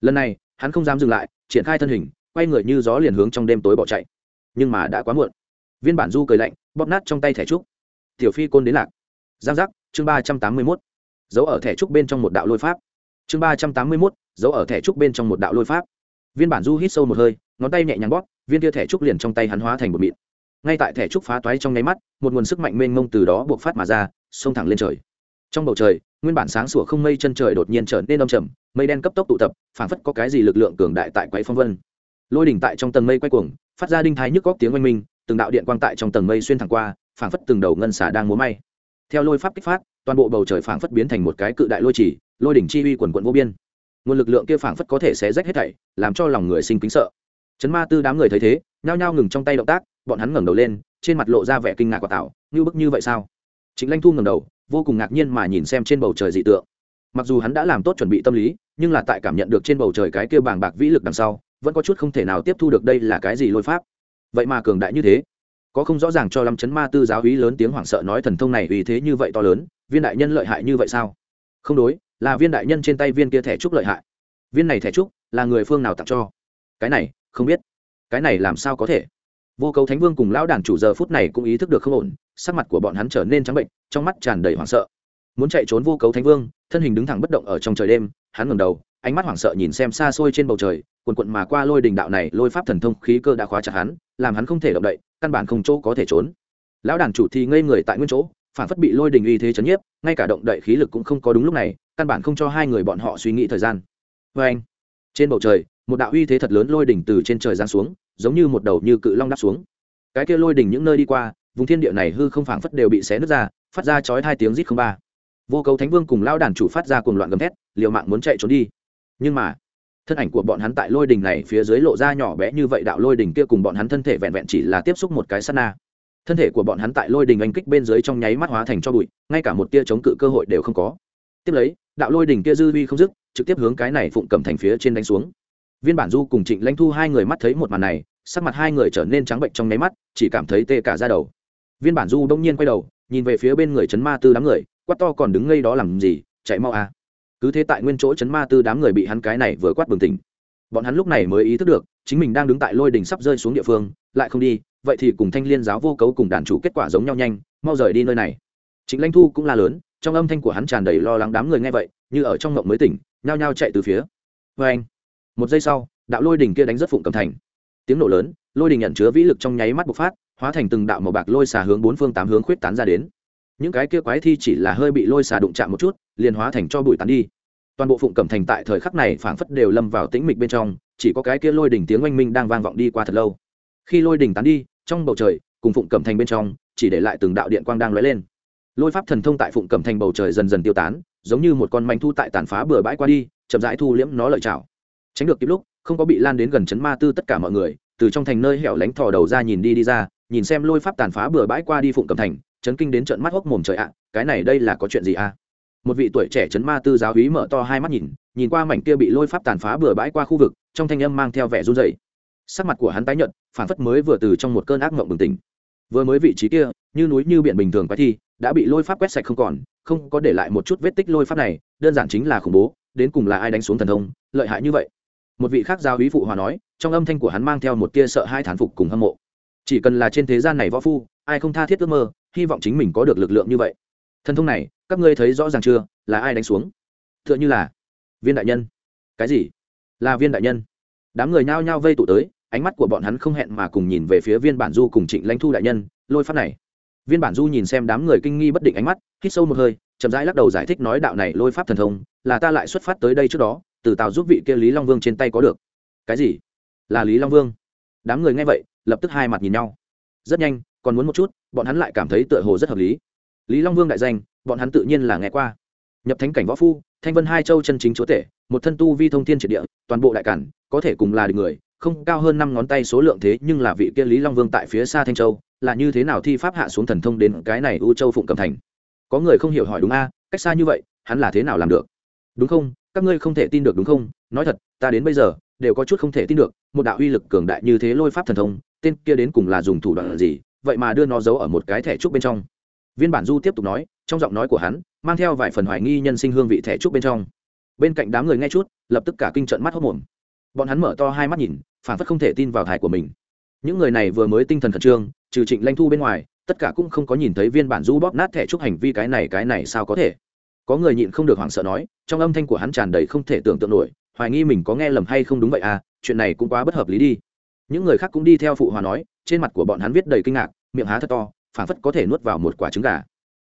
Lần này, hắn không dám dừng lại, triển khai thân hình, quay người như gió liền hướng trong đêm tối bỏ chạy. Nhưng mà đã quá muộn. Viên bản du cười lạnh, bóp nát trong tay thẻ trúc. Tiểu phi côn đến lạc. Giang giác, chương ba trăm tám mươi mốt giấu ở thẻ trúc bên trong một đạo lôi pháp. Chương ba trăm tám mươi mốt giấu ở thẻ trúc bên trong một đạo lôi pháp. Viên bản du hít sâu một hơi, ngón tay nhẹ nhàng bóp, viên kia thẻ trúc liền trong tay hắn hóa thành một mịn. Ngay tại thẻ trúc phá toái trong nháy mắt, một nguồn sức mạnh mênh mông từ đó buộc phát mà ra, xông thẳng lên trời. Trong bầu trời, nguyên bản sáng sủa không mây chân trời đột nhiên trở nên đông trầm, mây đen cấp tốc tụ tập, phảng phất có cái gì lực lượng cường đại tại quấy phong vân. Lôi đỉnh tại trong tầng mây quay cuồng, phát ra đinh thái nhức góc tiếng oanh minh, từng đạo điện quang tại trong tầng mây xuyên thẳng qua, phảng phất từng đầu ngân xả đang múa may. Theo lôi pháp kích phát toàn bộ bầu trời phảng phất biến thành một cái cự đại lôi chỉ, lôi đỉnh chi uy quần quận vô biên. Nguồn lực lượng kia phảng phất có thể xé rách hết thảy, làm cho lòng người sinh kính sợ. Chấn ma tư đám người thấy thế, nhao nhao ngừng trong tay động tác, bọn hắn ngẩng đầu lên, trên mặt lộ ra vẻ kinh ngạc quả tạo như bức như vậy sao? Chính lanh thu ngẩng đầu, vô cùng ngạc nhiên mà nhìn xem trên bầu trời dị tượng. Mặc dù hắn đã làm tốt chuẩn bị tâm lý, nhưng là tại cảm nhận được trên bầu trời cái kia bàng bạc vĩ lực đằng sau, vẫn có chút không thể nào tiếp thu được đây là cái gì lôi pháp. Vậy mà cường đại như thế, có không rõ ràng cho lâm chấn ma tư giáo úy lớn tiếng hoảng sợ nói thần thông này uy thế như vậy to lớn viên đại nhân lợi hại như vậy sao? Không đối, là viên đại nhân trên tay viên kia thẻ trúc lợi hại. Viên này thẻ trúc là người phương nào tặng cho? Cái này, không biết. Cái này làm sao có thể? Vô cấu thánh vương cùng lão đàn chủ giờ phút này cũng ý thức được không ổn, sắc mặt của bọn hắn trở nên trắng bệnh, trong mắt tràn đầy hoảng sợ. Muốn chạy trốn vô cấu thánh vương, thân hình đứng thẳng bất động ở trong trời đêm, hắn ngầm đầu, ánh mắt hoảng sợ nhìn xem xa xôi trên bầu trời quần quận mà qua lôi đình đạo này, lôi pháp thần thông khí cơ đã khóa chặt hắn, làm hắn không thể động đậy, căn bản không chỗ có thể trốn. Lão đàn chủ thì ngây người tại nguyên chỗ phản phất bị lôi đình uy thế chấn nhiếp, ngay cả động đậy khí lực cũng không có đúng lúc này, căn bản không cho hai người bọn họ suy nghĩ thời gian. Vê anh, trên bầu trời, một đạo uy thế thật lớn lôi đỉnh từ trên trời giáng xuống, giống như một đầu như cự long đáp xuống. Cái kia lôi đỉnh những nơi đi qua, vùng thiên địa này hư không phảng phất đều bị xé nứt ra, phát ra chói hai tiếng rít không ba. Vô cầu thánh vương cùng lao đàn chủ phát ra cuồng loạn gầm thét, liều mạng muốn chạy trốn đi. Nhưng mà, thân ảnh của bọn hắn tại lôi đỉnh này phía dưới lộ ra nhỏ bé như vậy, đạo lôi đỉnh kia cùng bọn hắn thân thể vẹn vẹn chỉ là tiếp xúc một cái sát na thân thể của bọn hắn tại lôi đỉnh anh kích bên dưới trong nháy mắt hóa thành cho bụi, ngay cả một tia chống cự cơ hội đều không có. Tiếp lấy, đạo lôi đỉnh kia dư vi không dứt, trực tiếp hướng cái này phụng cầm thành phía trên đánh xuống. Viên bản du cùng trịnh lãnh thu hai người mắt thấy một màn này, sắc mặt hai người trở nên trắng bệnh trong nháy mắt, chỉ cảm thấy tê cả ra đầu. Viên bản du đông nhiên quay đầu, nhìn về phía bên người chấn ma tư đám người, quát to còn đứng ngây đó làm gì, chạy mau à. Cứ thế tại nguyên chỗ chấn ma tư đám người bị hắn cái này vừa quát bừng tỉnh. Bọn hắn lúc này mới ý thức được, chính mình đang đứng tại lôi đỉnh sắp rơi xuống địa phương, lại không đi vậy thì cùng thanh liên giáo vô cấu cùng đàn chủ kết quả giống nhau nhanh, mau rời đi nơi này. Chính lãnh thu cũng la lớn, trong âm thanh của hắn tràn đầy lo lắng đám người nghe vậy, như ở trong ngộng mới tỉnh, nhao nhao chạy từ phía. Vê anh, một giây sau, đạo lôi đỉnh kia đánh rất phụng cầm thành. Tiếng nổ lớn, lôi đỉnh nhận chứa vĩ lực trong nháy mắt bộc phát, hóa thành từng đạo màu bạc lôi xà hướng bốn phương tám hướng khuyết tán ra đến. Những cái kia quái thi chỉ là hơi bị lôi xà đụng chạm một chút, liền hóa thành cho bụi tán đi. Toàn bộ phụng cẩm thành tại thời khắc này phảng phất đều lâm vào tĩnh mịch bên trong, chỉ có cái kia lôi đỉnh tiếng oanh minh đang vang vọng đi qua thật lâu. Khi lôi đỉnh tán đi trong bầu trời, cùng phụng cẩm thành bên trong, chỉ để lại từng đạo điện quang đang lóe lên. Lôi pháp thần thông tại phụng cẩm thành bầu trời dần dần tiêu tán, giống như một con manh thu tại tàn phá bừa bãi qua đi, chậm rãi thu liễm nó lợi chảo tránh được kịp lúc, không có bị lan đến gần chấn ma tư tất cả mọi người, từ trong thành nơi hẻo lánh thò đầu ra nhìn đi đi ra, nhìn xem lôi pháp tàn phá bừa bãi qua đi phụng cẩm thành, chấn kinh đến trận mắt hốc mồm trời ạ, cái này đây là có chuyện gì à một vị tuổi trẻ chấn ma tư giáo hí mở to hai mắt nhìn nhìn qua mảnh kia bị lôi pháp tàn phá bừa bãi qua khu vực, trong thanh âm mang theo vẻ run rẩy sắc mặt của hắn tái nhợt phản phất mới vừa từ trong một cơn ác mộng bừng tỉnh. Vừa mới vị trí kia, như núi như biển bình thường quái thi, đã bị lôi pháp quét sạch không còn, không có để lại một chút vết tích lôi pháp này, đơn giản chính là khủng bố, đến cùng là ai đánh xuống thần thông, lợi hại như vậy. Một vị khác giáo hí phụ hòa nói, trong âm thanh của hắn mang theo một tia sợ hai thán phục cùng hâm mộ. Chỉ cần là trên thế gian này võ phu, ai không tha thiết ước mơ, hy vọng chính mình có được lực lượng như vậy. Thần thông này, các ngươi thấy rõ ràng chưa, là ai đánh xuống? T h ư ợ n h ư là viên đại nhân. Cái gì? Là viên đại nhân. Đám người nhao nhao vây tụ tới ánh mắt của bọn hắn không hẹn mà cùng nhìn về phía viên bản du cùng trịnh lãnh thu đại nhân, lôi pháp này. Viên bản du nhìn xem đám người kinh nghi bất định ánh mắt, hít sâu một hơi, chậm rãi lắc đầu giải thích nói đạo này lôi pháp thần thông, là ta lại xuất phát tới đây trước đó, từ tàu giúp vị kia lý long vương trên tay có được. Cái gì? Là lý long vương? Đám người nghe vậy, lập tức hai mặt nhìn nhau. Rất nhanh, còn muốn một chút, bọn hắn lại cảm thấy tựa hồ rất hợp lý. Lý long vương đại danh, bọn hắn tự nhiên là nghe qua. Nhập thánh cảnh võ phu, thanh vân hai châu chân chính chúa tể, một thân tu vi thông thiên triệt địa, toàn bộ đại cản, có thể cùng là được người không cao hơn năm ngón tay số lượng thế, nhưng là vị kia lý long vương tại phía xa thanh châu, là như thế nào thi pháp hạ xuống thần thông đến cái này u châu phụng cầm thành? Có người không hiểu hỏi đúng a, cách xa như vậy, hắn là thế nào làm được? Đúng không? Các ngươi không thể tin được đúng không? Nói thật, ta đến bây giờ, đều có chút không thể tin được, một đạo uy lực cường đại như thế lôi pháp thần thông, tên kia đến cùng là dùng thủ đoạn gì, vậy mà đưa nó giấu ở một cái thẻ trúc bên trong. Viên bản du tiếp tục nói, trong giọng nói của hắn, mang theo vài phần hoài nghi nhân sinh hương vị thẻ trúc bên trong. Bên cạnh đám người nghe chút, lập tức cả kinh trận mắt hốc mồm. Bọn hắn mở to hai mắt nhìn phản phất không thể tin vào thải của mình. Những người này vừa mới tinh thần khẩn trương, trừ trịnh lanh thu bên ngoài, tất cả cũng không có nhìn thấy viên bản du bóp nát thẻ trúc hành vi cái này cái này sao có thể. Có người nhịn không được hoảng sợ nói, trong âm thanh của hắn tràn đầy không thể tưởng tượng nổi, hoài nghi mình có nghe lầm hay không đúng vậy à chuyện này cũng quá bất hợp lý đi. Những người khác cũng đi theo phụ hòa nói, trên mặt của bọn hắn viết đầy kinh ngạc, miệng há thật to, phản phất có thể nuốt vào một quả trứng gà.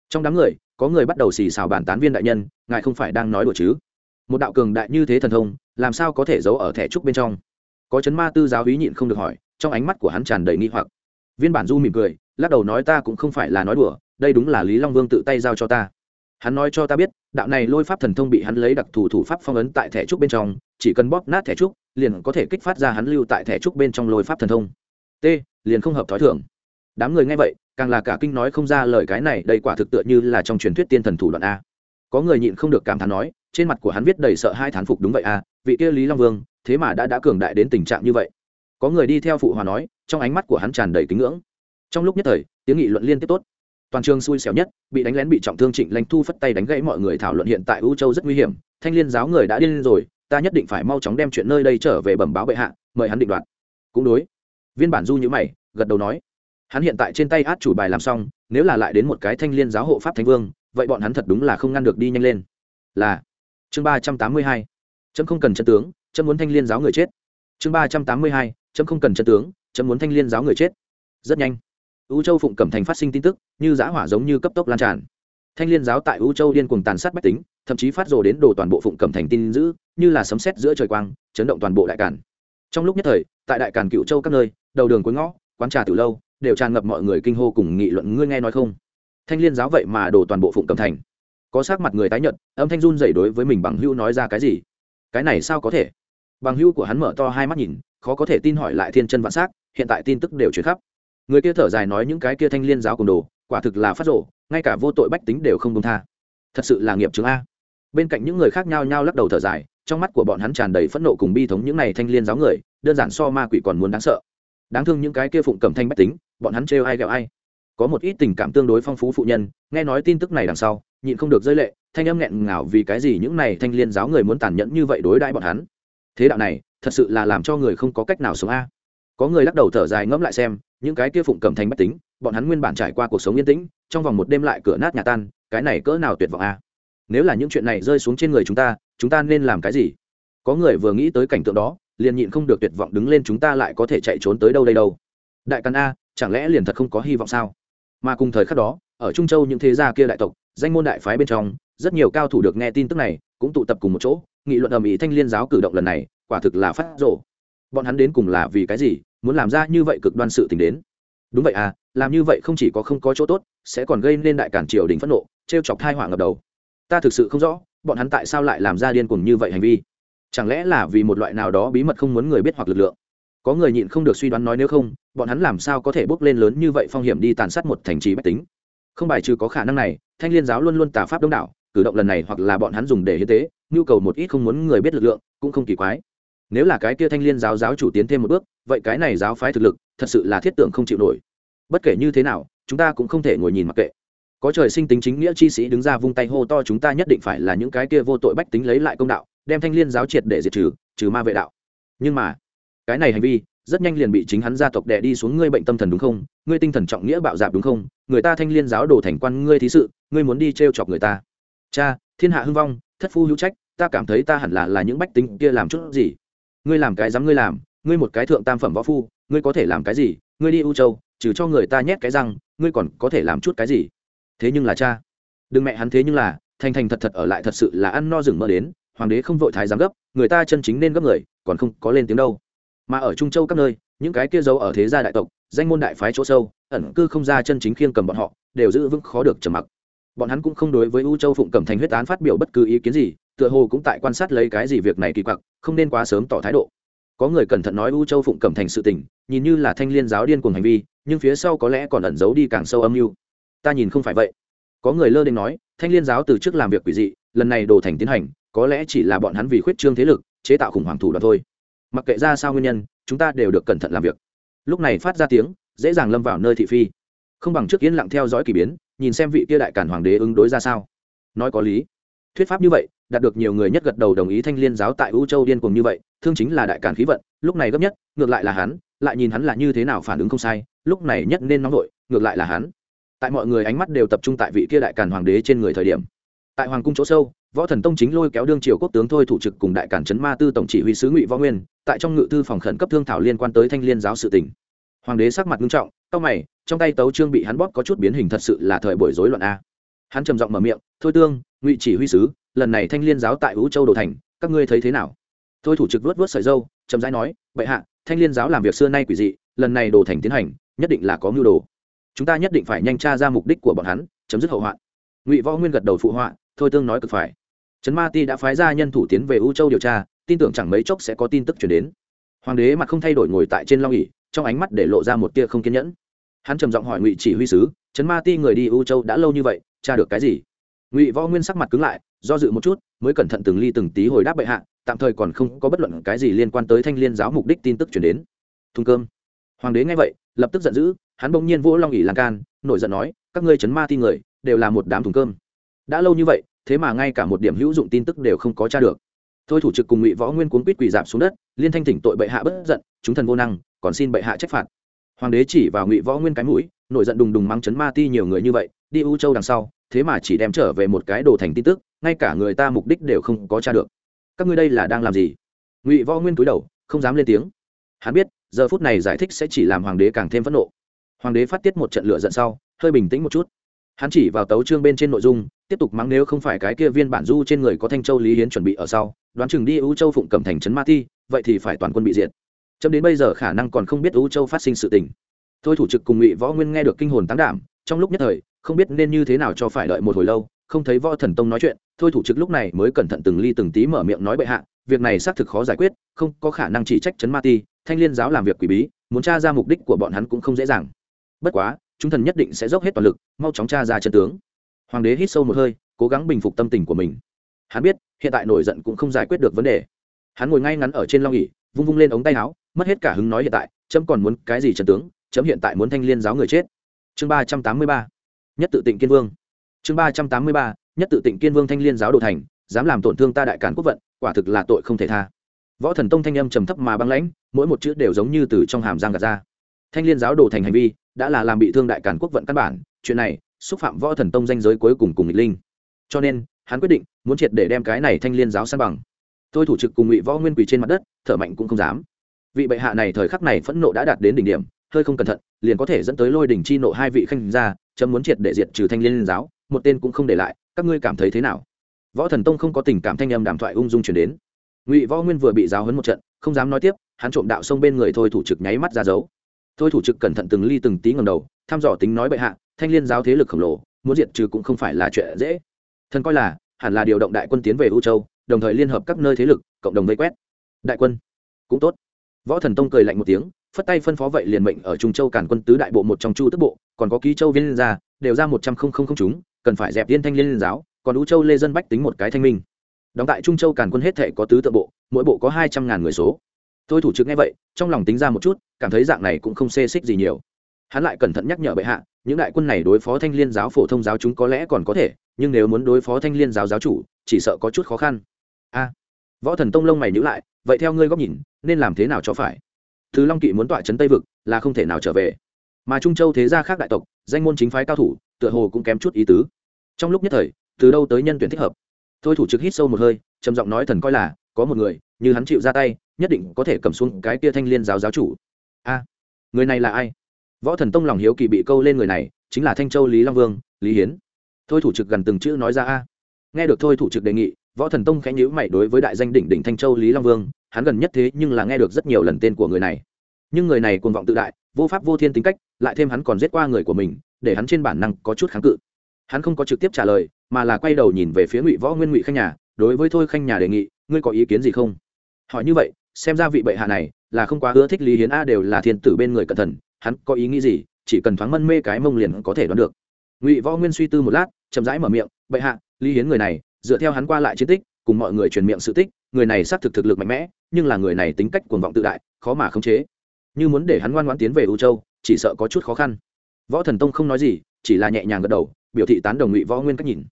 Trong đám người, có người bắt đầu xì xào bàn tán viên đại nhân, ngài không phải đang nói đùa chứ? Một đạo cường đại như thế thần thông, làm sao có thể giấu ở thẻ trúc bên trong? Có chấn ma tư giáo hí nhịn không được hỏi, trong ánh mắt của hắn tràn đầy nghi hoặc. Viên bản du mỉm cười, lắc đầu nói ta cũng không phải là nói đùa, đây đúng là lý long vương tự tay giao cho ta. Hắn nói cho ta biết, đạo này lôi pháp thần thông bị hắn lấy đặc thù thủ pháp phong ấn tại thẻ trúc bên trong, chỉ cần bóp nát thẻ trúc, liền có thể kích phát ra hắn lưu tại thẻ trúc bên trong lôi pháp thần thông. T, liền không hợp thói thường. Đám người nghe vậy, càng là cả kinh nói không ra lời cái này, đây quả thực tựa như là trong truyền thuyết tiên thần thủ đoạn a. Có người nhịn không được cảm thán nói, trên mặt của hắn viết đầy sợ hai thán phục đúng vậy a, vị kia lý long vương thế mà đã đã cường đại đến tình trạng như vậy. Có người đi theo phụ hòa nói, trong ánh mắt của hắn tràn đầy kính ngưỡng. Trong lúc nhất thời, tiếng nghị luận liên tiếp tốt. Toàn trường xui xẻo nhất, bị đánh lén bị trọng thương trịnh lãnh thu phất tay đánh gãy mọi người thảo luận hiện tại u châu rất nguy hiểm, thanh liên giáo người đã điên rồi, ta nhất định phải mau chóng đem chuyện nơi đây trở về bẩm báo bệ hạ, mời hắn định đoạt. Cũng đối. Viên bản du nhữ mày, gật đầu nói. Hắn hiện tại trên tay át chủ bài làm xong, nếu là lại đến một cái thanh liên giáo hộ pháp thánh vương, vậy bọn hắn thật đúng là không ngăn được đi nhanh lên. Là, chương ba trăm tám mươi hai. Chấm không cần chân tướng chấm muốn thanh liên giáo người chết. Chương ba trăm tám mươi hai, chấm không cần chân tướng, chấm muốn thanh liên giáo người chết. Rất nhanh, u châu phụng cẩm thành phát sinh tin tức, như giã hỏa giống như cấp tốc lan tràn. Thanh liên giáo tại u châu điên cuồng tàn sát bách tính, thậm chí phát rồ đến đồ toàn bộ phụng cẩm thành tin giữ như là sấm sét giữa trời quang, chấn động toàn bộ đại cản trong lúc nhất thời, tại đại cản cựu châu các nơi, đầu đường cuối ngõ, quán trà từ lâu, đều tràn ngập mọi người kinh hô cùng nghị luận ngươi nghe nói không? Thanh liên giáo vậy mà đổ toàn bộ phụng cẩm thành. Có sắc mặt người tái nhợt, âm thanh run dậy đối với mình bằng hữu nói ra cái gì? Cái này sao có thể? Bằng hưu của hắn mở to hai mắt nhìn, khó có thể tin hỏi lại thiên chân vạn s hiện tại tin tức đều chuyển khắp. Người kia thở dài nói những cái kia thanh liên giáo cùng đồ, quả thực là phát rộ ngay cả vô tội bách tính đều không công tha. Thật sự là nghiệp chứng a. Bên cạnh những người khác nhau nhau lắc đầu thở dài, trong mắt của bọn hắn tràn đầy phẫn nộ cùng bi thống những này thanh liên giáo người, đơn giản so ma quỷ còn muốn đáng sợ. Đáng thương những cái kia phụng cầm thanh bách tính, bọn hắn trêu ai ghẹo ai. Có một ít tình cảm tương đối phong phú phụ nhân, nghe nói tin tức này đằng sau, nhịn không được rơi lệ thanh âm nghẹn ngào vì cái gì những này thanh liên giáo người muốn tàn nhẫn như vậy đối đãi bọn hắn? Thế đạo này, thật sự là làm cho người không có cách nào sống a. Có người lắc đầu thở dài ngẫm lại xem, những cái kia phụng cầm thanh bách tính, bọn hắn nguyên bản trải qua cuộc sống yên tĩnh, trong vòng một đêm lại cửa nát nhà tan, cái này cỡ nào tuyệt vọng a. Nếu là những chuyện này rơi xuống trên người chúng ta chúng ta nên làm cái gì? Có người vừa nghĩ tới cảnh tượng đó, liền nhịn không được tuyệt vọng đứng lên chúng ta lại có thể chạy trốn tới đâu đây đâu. Đại căn a, chẳng lẽ liền thật không có hy vọng sao? Mà cùng thời khắc đó, ở trung châu những thế gia kia đại tộc, danh môn đại phái bên trong rất nhiều cao thủ được nghe tin tức này cũng tụ tập cùng một chỗ, nghị luận ầm ĩ thanh liên giáo cử động lần này, quả thực là phát rộ bọn hắn đến cùng là vì cái gì, muốn làm ra như vậy cực đoan sự tình đến? Đúng vậy à làm như vậy không chỉ có không có chỗ tốt, sẽ còn gây nên đại cản triều đình phẫn nộ t chọc thai hỏa ngập đầu. Ta thực sự không rõ, bọn hắn tại sao lại làm ra điên cuồng như vậy hành vi? Chẳng lẽ là vì một loại nào đó bí mật không muốn người biết hoặc lực lượng? Có người nhịn không được suy đoán nói nếu không, bọn hắn làm sao có thể bốc lên lớn như vậy phong hiểm đi tàn sát một thành trì bách tính? Không bài trừ có khả năng này, thanh liên giáo luôn luôn tà pháp đông đảo cử động lần này hoặc là bọn hắn dùng để hiến tế, nhu cầu một ít không muốn người biết lực lượng, cũng không kỳ quái. Nếu là cái kia thanh liên giáo giáo chủ tiến thêm một bước, vậy cái này giáo phái thực lực, thật sự là thiết tượng không chịu nổi. Bất kể như thế nào, chúng ta cũng không thể ngồi nhìn mặc kệ. Có trời sinh tính chính nghĩa chi sĩ đứng ra vung tay hô to chúng ta nhất định phải là những cái kia vô tội bách tính lấy lại công đạo, đem thanh liên giáo triệt để diệt trừ trừ ma vệ đạo. Nhưng mà, cái này hành vi, rất nhanh liền bị chính hắn gia tộc đè đi xuống ngươi bệnh tâm thần đúng không? Ngươi tinh thần trọng nghĩa bạo dạp đúng không? Người ta thanh liên giáo đồ thành quan ngươi thí sự, ngươi muốn đi t r e o chọc người ta cha, thiên hạ hưng vong, thất phu hữu trách, ta cảm thấy ta hẳn là là những bách tính kia làm chút gì? Ngươi làm cái dám ngươi làm, ngươi một cái thượng tam phẩm võ phu, ngươi có thể làm cái gì? Ngươi đi u châu, trừ cho người ta nhét cái răng, ngươi còn có thể làm chút cái gì? Thế nhưng là cha, đừng mẹ hắn thế nhưng là, thành thành thật thật ở lại thật sự là ăn no rừng mơ đến, hoàng đế không vội thái giám gấp, người ta chân chính nên gấp người, còn không có lên tiếng đâu. Mà ở trung châu các nơi, những cái kia giấu ở thế gia đại tộc, danh môn đại phái chỗ sâu, ẩn cư không ra chân chính khiêng cầm bọn họ, đều giữ vững khó được trầm mặc bọn hắn cũng không đối với u châu phụng cẩm thành huyết án phát biểu bất cứ ý kiến gì, tựa hồ cũng tại quan sát lấy cái gì việc này kỳ quặc, không nên quá sớm tỏ thái độ. Có người cẩn thận nói u châu phụng cẩm thành sự tình, nhìn như là thanh liên giáo điên cùng hành vi, nhưng phía sau có lẽ còn ẩn giấu đi càng sâu âm mưu. Ta nhìn không phải vậy. Có người lơ đến nói, thanh liên giáo từ trước làm việc quỷ dị, lần này đồ thành tiến hành, có lẽ chỉ là bọn hắn vì khuyết trương thế lực, chế tạo khủng hoảng thủ đoạn thôi. Mặc kệ ra sao nguyên nhân, chúng ta đều được cẩn thận làm việc. Lúc này phát ra tiếng, dễ dàng lâm vào nơi thị phi không bằng trước yên lặng theo dõi k ỳ biến, nhìn xem vị kia đại cản hoàng đế ứng đối ra sao. Nói có lý. Thuyết pháp như vậy, đạt được nhiều người nhất gật đầu đồng ý thanh liên giáo tại u châu điên cùng như vậy, thương chính là đại cản khí vận, lúc này gấp nhất, ngược lại là hắn, lại nhìn hắn là như thế nào phản ứng không sai, lúc này nhất nên nóng vội, ngược lại là hắn. Tại mọi người ánh mắt đều tập trung tại vị kia đại cản hoàng đế trên người thời điểm. Tại hoàng cung chỗ sâu, võ thần tông chính lôi kéo đương triều quốc tướng thôi thủ trực cùng đại cản trấn ma tư tổng chỉ huy sứ ngụy võ nguyên, tại trong ngự tư phòng khẩn cấp thương thảo liên quan tới thanh liên giáo sự tỉnh hoàng đế sắc mặt nghiêm trọng cao mày, trong tay tấu trương bị hắn bóp có chút biến hình thật sự là thời buổi rối loạn a. Hắn trầm giọng mở miệng, thôi tương, ngụy chỉ huy sứ, lần này thanh liên giáo tại vũ châu đồ thành, các ngươi thấy thế nào? Thôi thủ trực vớt vớt sợi dâu, chậm rãi nói vậy hạ, thanh liên giáo làm việc xưa nay quỷ dị, lần này đồ thành tiến hành, nhất định là có mưu đồ. Chúng ta nhất định phải nhanh tra ra mục đích của bọn hắn, chấm dứt hậu hoạn ngụy võ nguyên gật đầu phụ họa, thôi tương nói cực phải. Trấn ma ti đã phái ra nhân thủ tiến về u châu điều tra, tin tưởng chẳng mấy chốc sẽ có tin tức chuyển đến. Hoàng đế mặt không thay đổi ngồi tại trên long ỉ trong ánh mắt để lộ ra một tia không kiên nhẫn. Hắn trầm giọng hỏi ngụy chỉ huy sứ trấn ma ti người đi u châu đã lâu như vậy, tra được cái gì? Ngụy võ nguyên sắc mặt cứng lại, do dự một chút, mới cẩn thận từng ly từng tí hồi đáp bệ hạ, tạm thời còn không có bất luận cái gì liên quan tới thanh liên giáo mục đích tin tức chuyển đến. Thùng cơm. Hoàng đế nghe vậy, lập tức giận dữ, hắn bỗng nhiên vỗ long ỉ lan can, nổi giận nói, các ngươi chấn ma ti người, đều là một đám thùng cơm. Đã lâu như vậy, thế mà ngay cả một điểm hữu dụng tin tức đều không có tra được. Thôi thủ trực cùng ngụy võ nguyên cuốn quýt quỳ dạp xuống đất, liên thanh thỉnh tội bệ hạ bất giận, chúng thần vô năng còn xin bệ hạ trách phạt. Hoàng đế chỉ vào ngụy võ nguyên cái mũi, nổi giận đùng đùng mắng chấn ma ti nhiều người như vậy, đi u châu đằng sau, thế mà chỉ đem trở về một cái đồ thành tin tức, ngay cả người ta mục đích đều không có tra được. Các ngươi đây là đang làm gì? Ngụy võ nguyên cúi đầu, không dám lên tiếng. Hắn biết, giờ phút này giải thích sẽ chỉ làm hoàng đế càng thêm phẫn nộ. Hoàng đế phát tiết một trận lựa giận sau, hơi bình tĩnh một chút. Hắn chỉ vào tấu trương bên trên nội dung, tiếp tục mắng nếu không phải cái kia viên bản du trên người có thanh châu lý hiến chuẩn bị ở sau, đoán chừng đi ưu châu phụng cầm thành trấn ma ti, vậy thì phải toàn quân bị diệt chấm đến bây giờ khả năng còn không biết ưu châu phát sinh sự tình. Thôi thủ trực cùng ngụy võ nguyên nghe được kinh hồn tán đảm, trong lúc nhất thời, không biết nên như thế nào cho phải đợi một hồi lâu, không thấy võ thần tông nói chuyện, thôi thủ trực lúc này mới cẩn thận từng ly từng tí mở miệng nói bệ hạ, việc này xác thực khó giải quyết, không có khả năng chỉ trách chấn ma ti, thanh liên giáo làm việc quỷ bí, muốn tra ra mục đích của bọn hắn cũng không dễ dàng. Bất quá, chúng thần nhất định sẽ dốc hết toàn lực, mau chóng tra ra chân tướng. Hoàng đế hít sâu một hơi, cố gắng bình phục tâm tình của mình. Hắn biết, hiện tại nổi giận cũng không giải quyết được vấn đề. Hắn ngồi ngay ngắn ở trên long ỉ vung vung lên ống tay áo mất hết cả hứng nói hiện tại, chấm còn muốn cái gì trần tướng, chấm hiện tại muốn thanh liên giáo người chết. Chương ba trăm tám mươi ba, nhất tự tịnh kiên vương. Chương ba trăm tám mươi ba, nhất tự tịnh kiên vương thanh liên giáo đồ thành, dám làm tổn thương ta đại cản quốc vận, quả thực là tội không thể tha. Võ thần tông thanh âm trầm thấp mà băng lãnh, mỗi một chữ đều giống như từ trong hàm giang gạt ra. Thanh liên giáo đồ thành hành vi, đã là làm bị thương đại cản quốc vận căn bản, chuyện này, xúc phạm võ thần tông danh giới cuối cùng cùng nghịch linh. Cho nên, hắn quyết định, muốn triệt để đem cái này thanh liên giáo san bằng. Tôi thủ trực cùng ngụy võ nguyên quỳ trên mặt đất, thở mạnh cũng không dám vị bệ hạ này thời khắc này phẫn nộ đã đạt đến đỉnh điểm, hơi không cẩn thận, liền có thể dẫn tới lôi đỉnh chi nộ hai vị khanh gia, chấm muốn triệt để diệt trừ thanh liên giáo, một tên cũng không để lại, các ngươi cảm thấy thế nào? Võ thần tông không có tình cảm thanh âm đàm thoại ung dung chuyển đến. Ngụy võ nguyên vừa bị giáo hấn một trận, không dám nói tiếp, hắn trộm đạo xông bên người thôi thủ trực nháy mắt ra dấu. Thôi thủ trực cẩn thận từng ly từng tí ngầm đầu, thăm dò tính nói bệ hạ, thanh liên giáo thế lực khổng lồ, muốn diệt trừ cũng không phải là chuyện dễ. Thần coi là, hẳn là điều động đại quân tiến về u châu, đồng thời liên hợp các nơi thế lực, cộng đồng vây quét. Đại quân, cũng tốt võ thần tông cười lạnh một tiếng, phất tay phân phó vậy liền mệnh ở trung châu cản quân tứ đại bộ một trong chu tức bộ, còn có ký châu viên liên gia, đều ra một trăm không không không chúng, cần phải dẹp tiên thanh liên giáo, còn u châu lê dân bách tính một cái thanh minh. Đóng tại trung châu càn quân hết thể có tứ tự bộ, mỗi bộ có hai trăm ngàn người số. Tôi thủ trực nghe vậy, trong lòng tính ra một chút, cảm thấy dạng này cũng không xê xích gì nhiều. Hắn lại cẩn thận nhắc nhở bệ hạ, những đại quân này đối phó thanh liên giáo phổ thông giáo chúng có lẽ còn có thể, nhưng nếu muốn đối phó thanh liên giáo giáo chủ, chỉ sợ có chút khó khăn. A. Võ thần tông lông mày nhữ lại vậy theo ngươi góc nhìn, nên làm thế nào cho phải? Thứ long kỵ muốn tọa trấn tây vực là không thể nào trở về. Mà trung châu thế gia khác đại tộc, danh môn chính phái cao thủ, tựa hồ cũng kém chút ý tứ. Trong lúc nhất thời, từ đâu tới nhân tuyển thích hợp? Thôi thủ trực hít sâu một hơi, trầm giọng nói thần coi là, có một người, như hắn chịu ra tay, nhất định có thể cầm xuống cái tia thanh liên giáo giáo chủ. A, người này là ai? Võ thần tông lòng hiếu kỳ bị câu lên người này, chính là thanh châu lý long vương, lý hiến. Thôi thủ trực gần từng chữ nói ra a. Nghe được thôi thủ trực đề nghị võ thần tông khẽ nhữ mày đối với đại danh đỉnh đỉnh thanh châu lý long vương, hắn gần nhất thế nhưng là nghe được rất nhiều lần tên của người này. Nhưng người này cuồng vọng tự đại, vô pháp vô thiên tính cách, lại thêm hắn còn giết qua người của mình, để hắn trên bản năng có chút kháng cự. Hắn không có trực tiếp trả lời, mà là quay đầu nhìn về phía ngụy võ nguyên ngụy khanh nhà, đối với thôi khanh nhà đề nghị, ngươi có ý kiến gì không? Hỏi như vậy, xem ra vị bệ hạ này là không quá ưa thích lý hiến a đều là thiên tử bên người cẩn thận, hắn có ý nghĩ gì, chỉ cần thoáng mân mê cái mông liền có thể đoán được. Ngụy võ nguyên suy tư một lát, chậm rãi mở miệng, bệ hạ, lý hiến người này dựa theo hắn qua lại chiến tích, cùng mọi người truyền miệng sự tích, người này xác thực thực lực mạnh mẽ, nhưng là người này tính cách cuồng vọng tự đại, khó mà khống chế. Như muốn để hắn ngoan ngoãn tiến về u châu, chỉ sợ có chút khó khăn. Võ thần tông không nói gì, chỉ là nhẹ nhàng gật đầu, biểu thị tán đồng ngụy võ nguyên cách nhìn.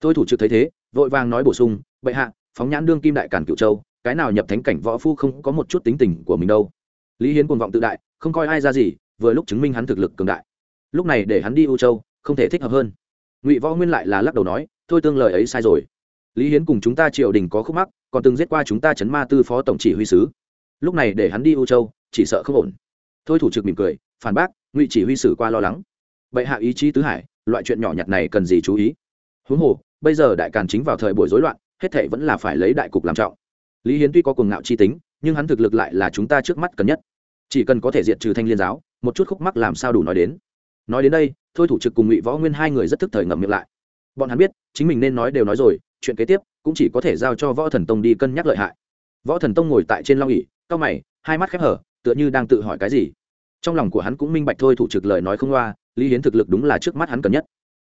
Tôi thủ trực thấy thế, vội vàng nói bổ sung, bệ hạ, phóng nhãn đương kim đại cản cựu châu, cái nào nhập thánh cảnh võ phu không có một chút tính tình của mình đâu. Lý hiến cuồng vọng tự đại, không coi ai ra gì, vừa lúc chứng minh hắn thực lực cường đại. Lúc này để hắn đi u châu, không thể thích hợp hơn. Ngụy võ nguyên lại là lắc đầu nói thôi tương lời ấy sai rồi. Lý hiến cùng chúng ta triều đình có khúc mắc, còn từng giết qua chúng ta chấn ma tư phó tổng chỉ huy sứ. Lúc này để hắn đi u châu, chỉ sợ không ổn. Thôi thủ trực mỉm cười, phản bác, ngụy chỉ huy sử qua lo lắng. Bệ hạ ý chí tứ hải, loại chuyện nhỏ nhặt này cần gì chú ý? Huống hồ, bây giờ đại càn chính vào thời buổi rối loạn, hết thệ vẫn là phải lấy đại cục làm trọng. Lý hiến tuy có cuồng ngạo chi tính, nhưng hắn thực lực lại là chúng ta trước mắt cần nhất. Chỉ cần có thể diệt trừ thanh liên giáo, một chút khúc mắc làm sao đủ nói đến. Nói đến đây, thôi thủ trực cùng ngụy võ nguyên hai người rất thức thời ngậm miệng lại bọn hắn biết, chính mình nên nói đều nói rồi, chuyện kế tiếp cũng chỉ có thể giao cho võ thần tông đi cân nhắc lợi hại. Võ thần tông ngồi tại trên long ỉ cao mày, hai mắt khép hở, tựa như đang tự hỏi cái gì. Trong lòng của hắn cũng minh bạch thôi thủ trực lời nói không loa, lý hiến thực lực đúng là trước mắt hắn cần nhất.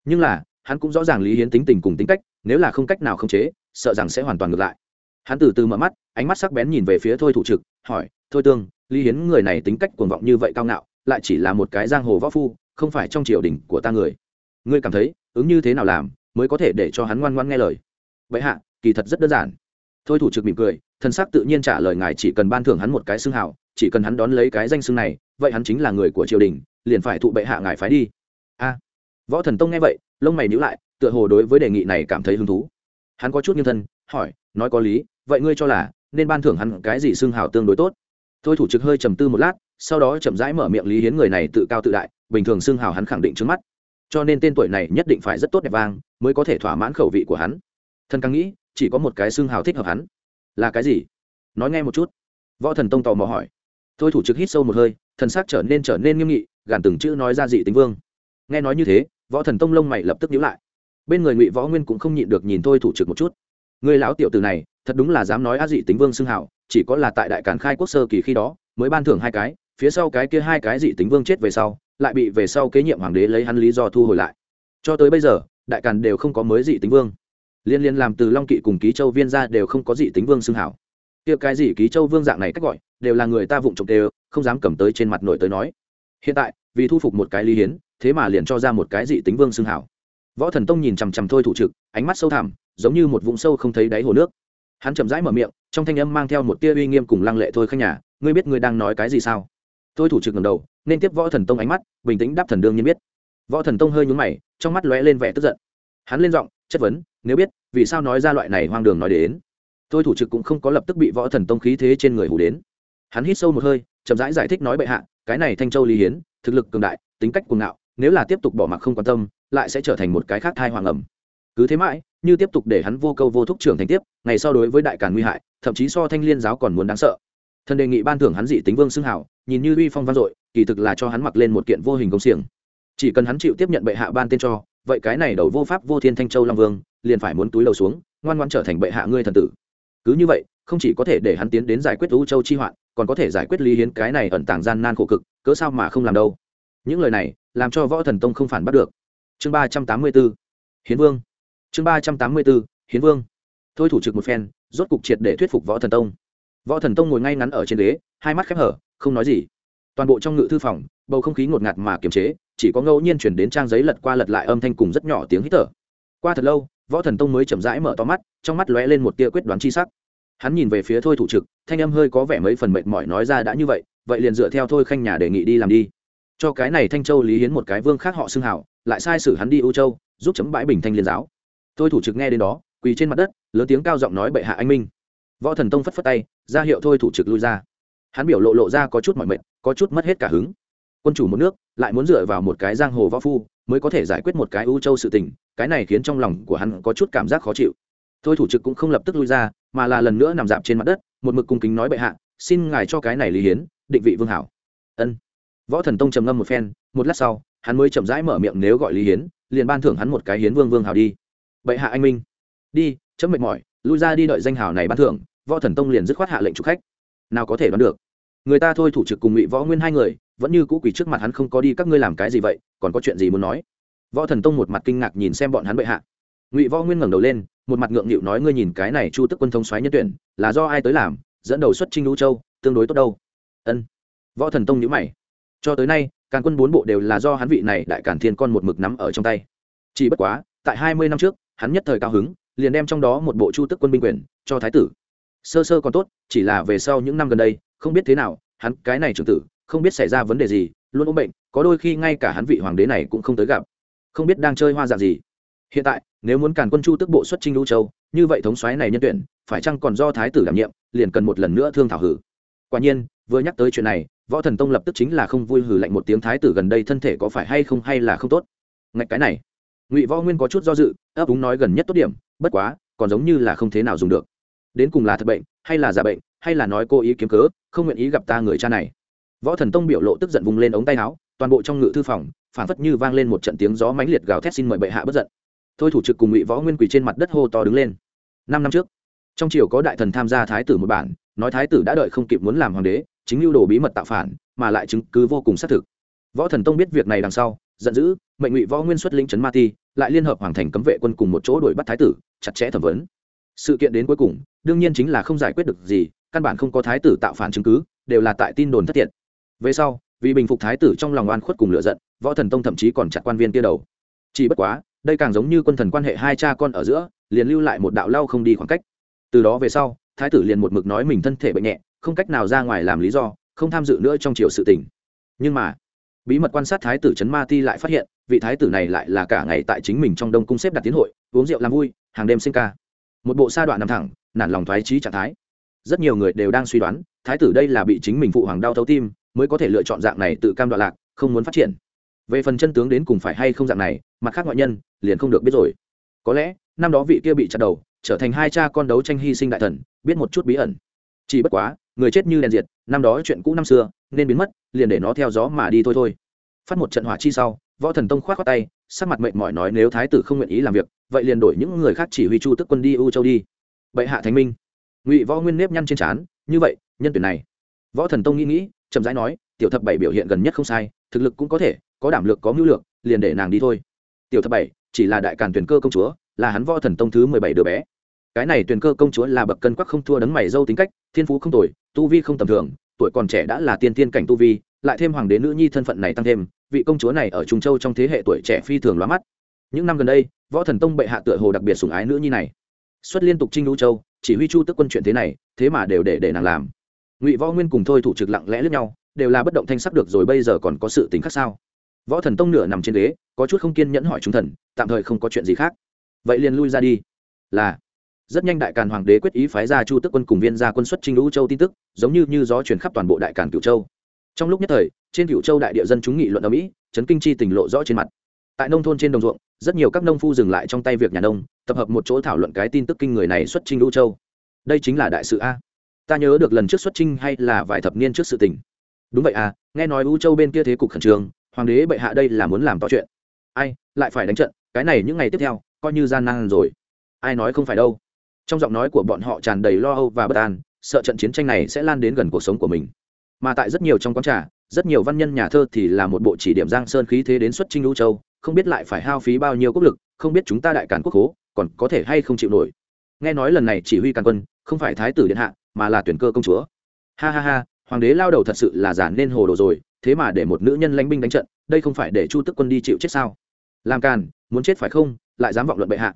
Nhưng là, hắn cũng rõ ràng lý hiến tính tình cùng tính cách, nếu là không cách nào khống chế, sợ rằng sẽ hoàn toàn ngược lại. Hắn từ từ mở mắt, ánh mắt sắc bén nhìn về phía thôi thủ trực, hỏi, thôi tương, lý hiến người này tính cách cuồng vọng như vậy cao ngạo, lại chỉ là một cái giang hồ võ phu, không phải trong triều đình của ta người. Ngươi cảm thấy ứng như thế nào làm mới có thể để cho hắn ngoan ngoan nghe lời? Vậy hạ, kỳ thật rất đơn giản. Thôi thủ trực mỉm cười, thần xác tự nhiên trả lời ngài chỉ cần ban thưởng hắn một cái xưng hào, chỉ cần hắn đón lấy cái danh xưng này, vậy hắn chính là người của triều đình, liền phải thụ bệ hạ ngài phái đi. A. Võ thần tông nghe vậy, lông mày nhíu lại, tựa hồ đối với đề nghị này cảm thấy hứng thú. Hắn có chút nghiêng thân, hỏi, nói có lý, vậy ngươi cho là nên ban thưởng hắn cái gì xưng hào tương đối tốt? Thôi thủ trực hơi trầm tư một lát, sau đó chậm rãi mở miệng lý hiến người này tự cao tự đại, bình thường xưng hào hắn khẳng định trước mắt cho nên tên tuổi này nhất định phải rất tốt đẹp vang, mới có thể thỏa mãn khẩu vị của hắn. Thần càng nghĩ, chỉ có một cái xưng hào thích hợp hắn. Là cái gì? Nói nghe một chút. Võ thần tông tò mò hỏi. Thôi thủ trực hít sâu một hơi, thần sắc trở nên trở nên nghiêm nghị, gàn từng chữ nói ra dị tính vương. Nghe nói như thế, võ thần tông lông mày lập tức nhữ lại. Bên người ngụy võ nguyên cũng không nhịn được nhìn thôi thủ trực một chút. Người lão tiểu từ này, thật đúng là dám nói á dị tính vương xưng hảo chỉ có là tại đại cản khai quốc sơ kỳ khi đó, mới ban thưởng hai cái, phía sau cái kia hai cái dị tính vương chết về sau lại bị về sau kế nhiệm hoàng đế lấy hắn lý do thu hồi lại. Cho tới bây giờ, đại càn đều không có mới dị tính vương. Liên liên làm từ long kỵ cùng ký châu viên ra đều không có dị tính vương xưng hảo. Kia cái gì ký châu vương dạng này cách gọi, đều là người ta vụng trộm đều, không dám cầm tới trên mặt nổi tới nói. Hiện tại, vì thu phục một cái lý hiến, thế mà liền cho ra một cái dị tính vương xưng hảo. Võ thần tông nhìn chằm chằm thôi thủ trực, ánh mắt sâu thẳm, giống như một vũng sâu không thấy đáy hồ nước. Hắn chậm rãi mở miệng, trong thanh âm mang theo một tia uy nghiêm cùng lăng lệ thôi khanh nhà, ngươi biết ngươi đang nói cái gì sao? Tôi thủ trực ngầm đầu nên tiếp võ thần tông ánh mắt bình tĩnh đáp thần đương nhiên biết. Võ thần tông hơi nhún mày trong mắt lóe lên vẻ tức giận. Hắn lên giọng chất vấn nếu biết vì sao nói ra loại này hoang đường nói đến? Tôi thủ trực cũng không có lập tức bị võ thần tông khí thế trên người hủ đến. Hắn hít sâu một hơi chậm rãi giải, giải thích nói bệ hạ cái này thanh châu lý hiến thực lực cường đại tính cách cuồng ngạo nếu là tiếp tục bỏ mặc không quan tâm lại sẽ trở thành một cái khác thai hoàng ẩm. Cứ thế mãi như tiếp tục để hắn vô câu vô thúc trưởng thành tiếp ngày sau đối với đại càn nguy hại thậm chí so thanh liên giáo còn muốn đáng sợ. Thần đề nghị ban thưởng hắn dị tính vương xưng hảo nhìn như uy phong vang dội kỳ thực là cho hắn mặc lên một kiện vô hình công xiềng. Chỉ cần hắn chịu tiếp nhận bệ hạ ban tên cho, vậy cái này đầu vô pháp vô thiên thanh châu long vương, liền phải muốn túi đầu xuống, ngoan ngoan trở thành bệ hạ ngươi thần tử. Cứ như vậy, không chỉ có thể để hắn tiến đến giải quyết u châu chi hoạn, còn có thể giải quyết lý hiến cái này ẩn tàng gian nan khổ cực, cớ sao mà không làm đâu. Những lời này, làm cho võ thần tông không phản bắt được. Chương ba trăm tám mươi b ố hiến vương. Chương ba trăm tám mươi bốn, hiến vương. Thôi thủ trực một phen, rốt cục triệt để thuyết phục võ thần tông. Võ thần tông ngồi ngay ngắn ở trên ghế, hai mắt khép hở, không nói gì toàn bộ trong ngự thư phòng, bầu không khí ngột ngạt mà kiềm chế, chỉ có ngẫu nhiên chuyển đến trang giấy lật qua lật lại âm thanh cùng rất nhỏ tiếng hít thở. Qua thật lâu, võ thần tông mới chậm rãi mở to mắt, trong mắt lóe lên một tia quyết đoán chi sắc. Hắn nhìn về phía thôi thủ trực, thanh âm hơi có vẻ mấy phần mệt mỏi nói ra đã như vậy vậy liền dựa theo thôi khanh nhà đề nghị đi làm đi. Cho cái này thanh châu lý hiến một cái vương khác họ xưng hảo, lại sai sử hắn đi ưu châu, giúp chấm bãi bình thanh liên giáo. Tôi thủ trực nghe đến đó, quỳ trên mặt đất, lớn tiếng cao giọng nói bệ hạ anh minh. Võ thần tông phất phất tay, ra hiệu thôi thủ trực lui ra hắn biểu lộ lộ ra có chút mọi mệt, có chút mất hết cả hứng. Quân chủ một nước, lại muốn dựa vào một cái giang hồ võ phu, mới có thể giải quyết một cái ưu châu sự tình, cái này khiến trong lòng của hắn có chút cảm giác khó chịu. Thôi thủ trực cũng không lập tức lui ra, mà là lần nữa nằm dạp trên mặt đất, một mực cung kính nói bệ hạ, xin ngài cho cái này lý hiến, định vị vương hảo. Ân. Võ thần tông trầm ngâm một phen, một lát sau, hắn mới chậm rãi mở miệng nếu gọi lý hiến, liền ban thưởng hắn một cái hiến vương vương hảo đi. Bệ hạ anh minh. Đi, chấm mệt mỏi, lui ra đi đợi danh hảo này ban thưởng, võ thần tông liền dứt khoát hạ lệnh chủ khách nào có thể đoán được. Người ta thôi thủ trực cùng ngụy võ nguyên hai người, vẫn như cũ quỷ trước mặt hắn không có đi, các ngươi làm cái gì vậy, còn có chuyện gì muốn nói? Võ thần tông một mặt kinh ngạc nhìn xem bọn hắn bệ hạ. Ngụy võ nguyên ngẩng đầu lên, một mặt ngượng nghịu nói, ngươi nhìn cái này chu tức quân thông xoáy nhân tuyển, là do ai tới làm, dẫn đầu xuất trinh lũ châu, tương đối tốt đâu. Ân. Võ thần tông nhữ mày. Cho tới nay, càn quân bốn bộ đều là do hắn vị này đại cản thiên con một mực nắm ở trong tay. Chỉ bất quá, tại hai mươi năm trước, hắn nhất thời cao hứng, liền đem trong đó một bộ chu tức quân binh quyền cho thái tử sơ sơ còn tốt, chỉ là về sau những năm gần đây, không biết thế nào, hắn cái này trưởng tử, không biết xảy ra vấn đề gì, luôn ốm bệnh, có đôi khi ngay cả hắn vị hoàng đế này cũng không tới gặp. Không biết đang chơi hoa dạng gì. Hiện tại, nếu muốn càn quân chu tức bộ xuất trinh lưu châu, như vậy thống soái này nhân tuyển, phải chăng còn do thái tử đảm nhiệm, liền cần một lần nữa thương thảo hử. Quả nhiên, vừa nhắc tới chuyện này, võ thần tông lập tức chính là không vui hử lạnh một tiếng thái tử gần đây thân thể có phải hay không hay là không tốt. Ngạch cái này. Ngụy võ nguyên có chút do dự, ấp úng nói gần nhất tốt điểm, bất quá, còn giống như là không thế nào dùng được đến cùng là thật bệnh, hay là giả bệnh, hay là nói cô ý kiếm cớ, không nguyện ý gặp ta người cha này. Võ thần tông biểu lộ tức giận vùng lên ống tay áo, toàn bộ trong ngự thư phòng phản phất như vang lên một trận tiếng gió mãnh liệt gào thét xin mời bệ hạ bất giận. Thôi thủ trực cùng ngụy võ nguyên quỳ trên mặt đất hô to đứng lên. Năm năm trước, trong triều có đại thần tham gia thái tử một bản, nói thái tử đã đợi không kịp muốn làm hoàng đế, chính lưu đồ bí mật tạo phản, mà lại chứng cứ vô cùng xác thực. Võ thần tông biết việc này đằng sau, giận dữ, mệnh ngụy võ nguyên xuất lĩnh trấn ma ti, lại liên hợp hoàng thành cấm vệ quân cùng một chỗ đuổi bắt thái tử, chặt chẽ thẩm vấn sự kiện đến cuối cùng, đương nhiên chính là không giải quyết được gì, căn bản không có thái tử tạo phản chứng cứ, đều là tại tin đồn thất thiệt. Về sau, vì bình phục thái tử trong lòng oan khuất cùng lựa giận, võ thần tông thậm chí còn chặt quan viên kia đầu. Chỉ bất quá, đây càng giống như quân thần quan hệ hai cha con ở giữa, liền lưu lại một đạo lau không đi khoảng cách. Từ đó về sau, thái tử liền một mực nói mình thân thể bệnh nhẹ, không cách nào ra ngoài làm lý do, không tham dự nữa trong chiều sự tình. Nhưng mà, bí mật quan sát thái tử trấn ma ti lại phát hiện, vị thái tử này lại là cả ngày tại chính mình trong đông cung xếp đặt tiến hội, uống rượu làm vui, hàng đêm sinh ca một bộ sa đoạn nằm thẳng, nản lòng thoái trí trạng thái. Rất nhiều người đều đang suy đoán, thái tử đây là bị chính mình phụ hoàng đau thấu tim, mới có thể lựa chọn dạng này tự cam đoạn lạc, không muốn phát triển. Về phần chân tướng đến cùng phải hay không dạng này, mặt khác ngoại nhân liền không được biết rồi. Có lẽ, năm đó vị kia bị chặt đầu, trở thành hai cha con đấu tranh hy sinh đại thần, biết một chút bí ẩn. Chỉ bất quá, người chết như đèn diệt, năm đó chuyện cũ năm xưa, nên biến mất, liền để nó theo gió mà đi thôi thôi. Phát một trận hỏa chi sau, võ thần tông khoát qua tay, sắc mặt mệnh mỏi nói nếu thái tử không nguyện ý làm việc vậy liền đổi những người khác chỉ huy chu tức quân đi u châu đi. Bệ hạ thánh minh. Ngụy võ nguyên nếp nhăn trên trán, như vậy, nhân tuyển này. Võ thần tông nghĩ nghĩ, chậm rãi nói, tiểu thập bảy biểu hiện gần nhất không sai, thực lực cũng có thể, có đảm lược có mưu lược, liền để nàng đi thôi. Tiểu thập bảy, chỉ là đại càn tuyển cơ công chúa, là hắn võ thần tông thứ mười bảy đứa bé. Cái này tuyển cơ công chúa là bậc cân quắc không thua đấng mày dâu tính cách, thiên phú không tồi, tu vi không tầm thường, tuổi còn trẻ đã là tiên tiên cảnh tu vi, lại thêm hoàng đế nữ nhi thân phận này tăng thêm, vị công chúa này ở trung châu trong thế hệ tuổi trẻ phi thường lóa mắt những năm gần đây, võ thần tông bệ hạ tựa hồ đặc biệt sủng ái nữ nhi này. Xuất liên tục trinh lũ châu, chỉ huy chu tức quân chuyện thế này, thế mà đều để để nàng làm. Ngụy võ nguyên cùng thôi thủ trực lặng lẽ lướt nhau, đều là bất động thanh sắc được rồi bây giờ còn có sự tính khác sao? Võ thần tông nửa nằm trên ghế, có chút không kiên nhẫn hỏi chúng thần, tạm thời không có chuyện gì khác. Vậy liền lui ra đi. Là. Rất nhanh đại càn hoàng đế quyết ý phái ra chu tức quân cùng viên ra quân xuất trinh lũ châu tin tức, giống như như gió truyền khắp toàn bộ đại càn cửu châu. Trong lúc nhất thời, trên cửu châu đại địa dân chúng nghị luận ở mỹ, chấn kinh chi tỉnh lộ rõ trên mặt tại nông thôn trên đồng ruộng, rất nhiều các nông phu dừng lại trong tay việc nhà nông, tập hợp một chỗ thảo luận cái tin tức kinh người này xuất trinh lũ châu. Đây chính là đại sự a. Ta nhớ được lần trước xuất trinh hay là vài thập niên trước sự tình. Đúng vậy à nghe nói u châu bên kia thế cục khẩn trương, hoàng đế bệ hạ đây là muốn làm to chuyện. Ai, lại phải đánh trận, cái này những ngày tiếp theo, coi như gian nan rồi. Ai nói không phải đâu. Trong giọng nói của bọn họ tràn đầy lo âu và bất an, sợ trận chiến tranh này sẽ lan đến gần cuộc sống của mình. Mà tại rất nhiều trong quán trà, rất nhiều văn nhân nhà thơ thì là một bộ chỉ điểm giang sơn khí thế đến xuất trinh lũ châu không biết lại phải hao phí bao nhiêu quốc lực, không biết chúng ta đại cản quốc hố còn có thể hay không chịu nổi. Nghe nói lần này chỉ huy càn quân, không phải thái tử điện hạ, mà là tuyển cơ công chúa. Ha ha ha, hoàng đế lao đầu thật sự là giản nên hồ đồ rồi, thế mà để một nữ nhân lãnh binh đánh trận, đây không phải để chu tức quân đi chịu chết sao? Làm càn, muốn chết phải không? Lại dám vọng luận bệ hạ.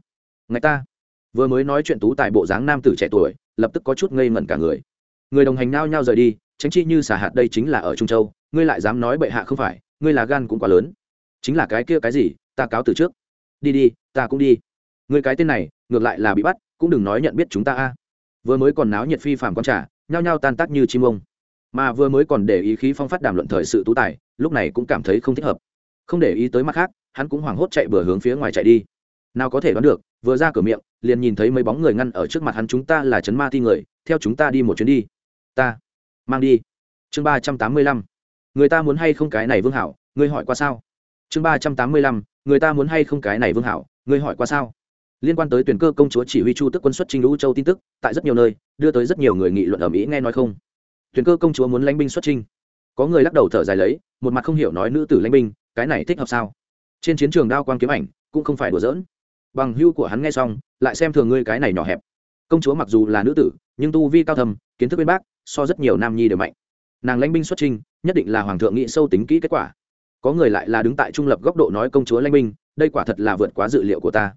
Ngài ta. Vừa mới nói chuyện tú tại bộ dáng nam tử trẻ tuổi, lập tức có chút ngây ngẩn cả người. Người đồng hành nao nhao rời đi tránh chi như xả hạt đây chính là ở trung châu, ngươi lại dám nói bệ hạ không phải, ngươi là gan cũng quá lớn chính là cái kia cái gì, ta cáo từ trước. Đi đi, ta cũng đi. Người cái tên này, ngược lại là bị bắt, cũng đừng nói nhận biết chúng ta a. Vừa mới còn náo nhiệt phi phạm con trả nhao nhao tan tác như chim ông. Mà vừa mới còn để ý khí phong phát đàm luận thời sự tú tài, lúc này cũng cảm thấy không thích hợp. Không để ý tới mặt khác, hắn cũng hoảng hốt chạy vừa hướng phía ngoài chạy đi. Nào có thể đoán được, vừa ra cửa miệng, liền nhìn thấy mấy bóng người ngăn ở trước mặt hắn chúng ta là chấn ma thi người, theo chúng ta đi một chuyến đi. Ta, mang đi. Chương ba trăm tám mươi lăm. Người ta muốn hay không cái này vương hảo, ngươi hỏi qua sao? Chương ba trăm tám mươi lăm, người ta muốn hay không cái này vương hảo, ngươi hỏi qua sao? Liên quan tới tuyển cơ công chúa chỉ huy chu tức quân xuất trinh lũ châu tin tức, tại rất nhiều nơi, đưa tới rất nhiều người nghị luận ở mỹ nghe nói không? Tuyển cơ công chúa muốn lãnh binh xuất trinh. Có người lắc đầu thở dài lấy, một mặt không hiểu nói nữ tử lãnh binh, cái này thích hợp sao? Trên chiến trường đao quang kiếm ảnh, cũng không phải đùa giỡn. Bằng hưu của hắn nghe xong, lại xem thường ngươi cái này nhỏ hẹp. Công chúa mặc dù là nữ tử, nhưng tu vi cao thầm kiến thức bên bác, so rất nhiều nam nhi đều mạnh. Nàng lãnh binh xuất trinh, nhất định là hoàng thượng nghĩ sâu tính kỹ kết quả có người lại là đứng tại trung lập góc độ nói công chúa lanh minh, đây quả thật là vượt quá dự liệu của ta.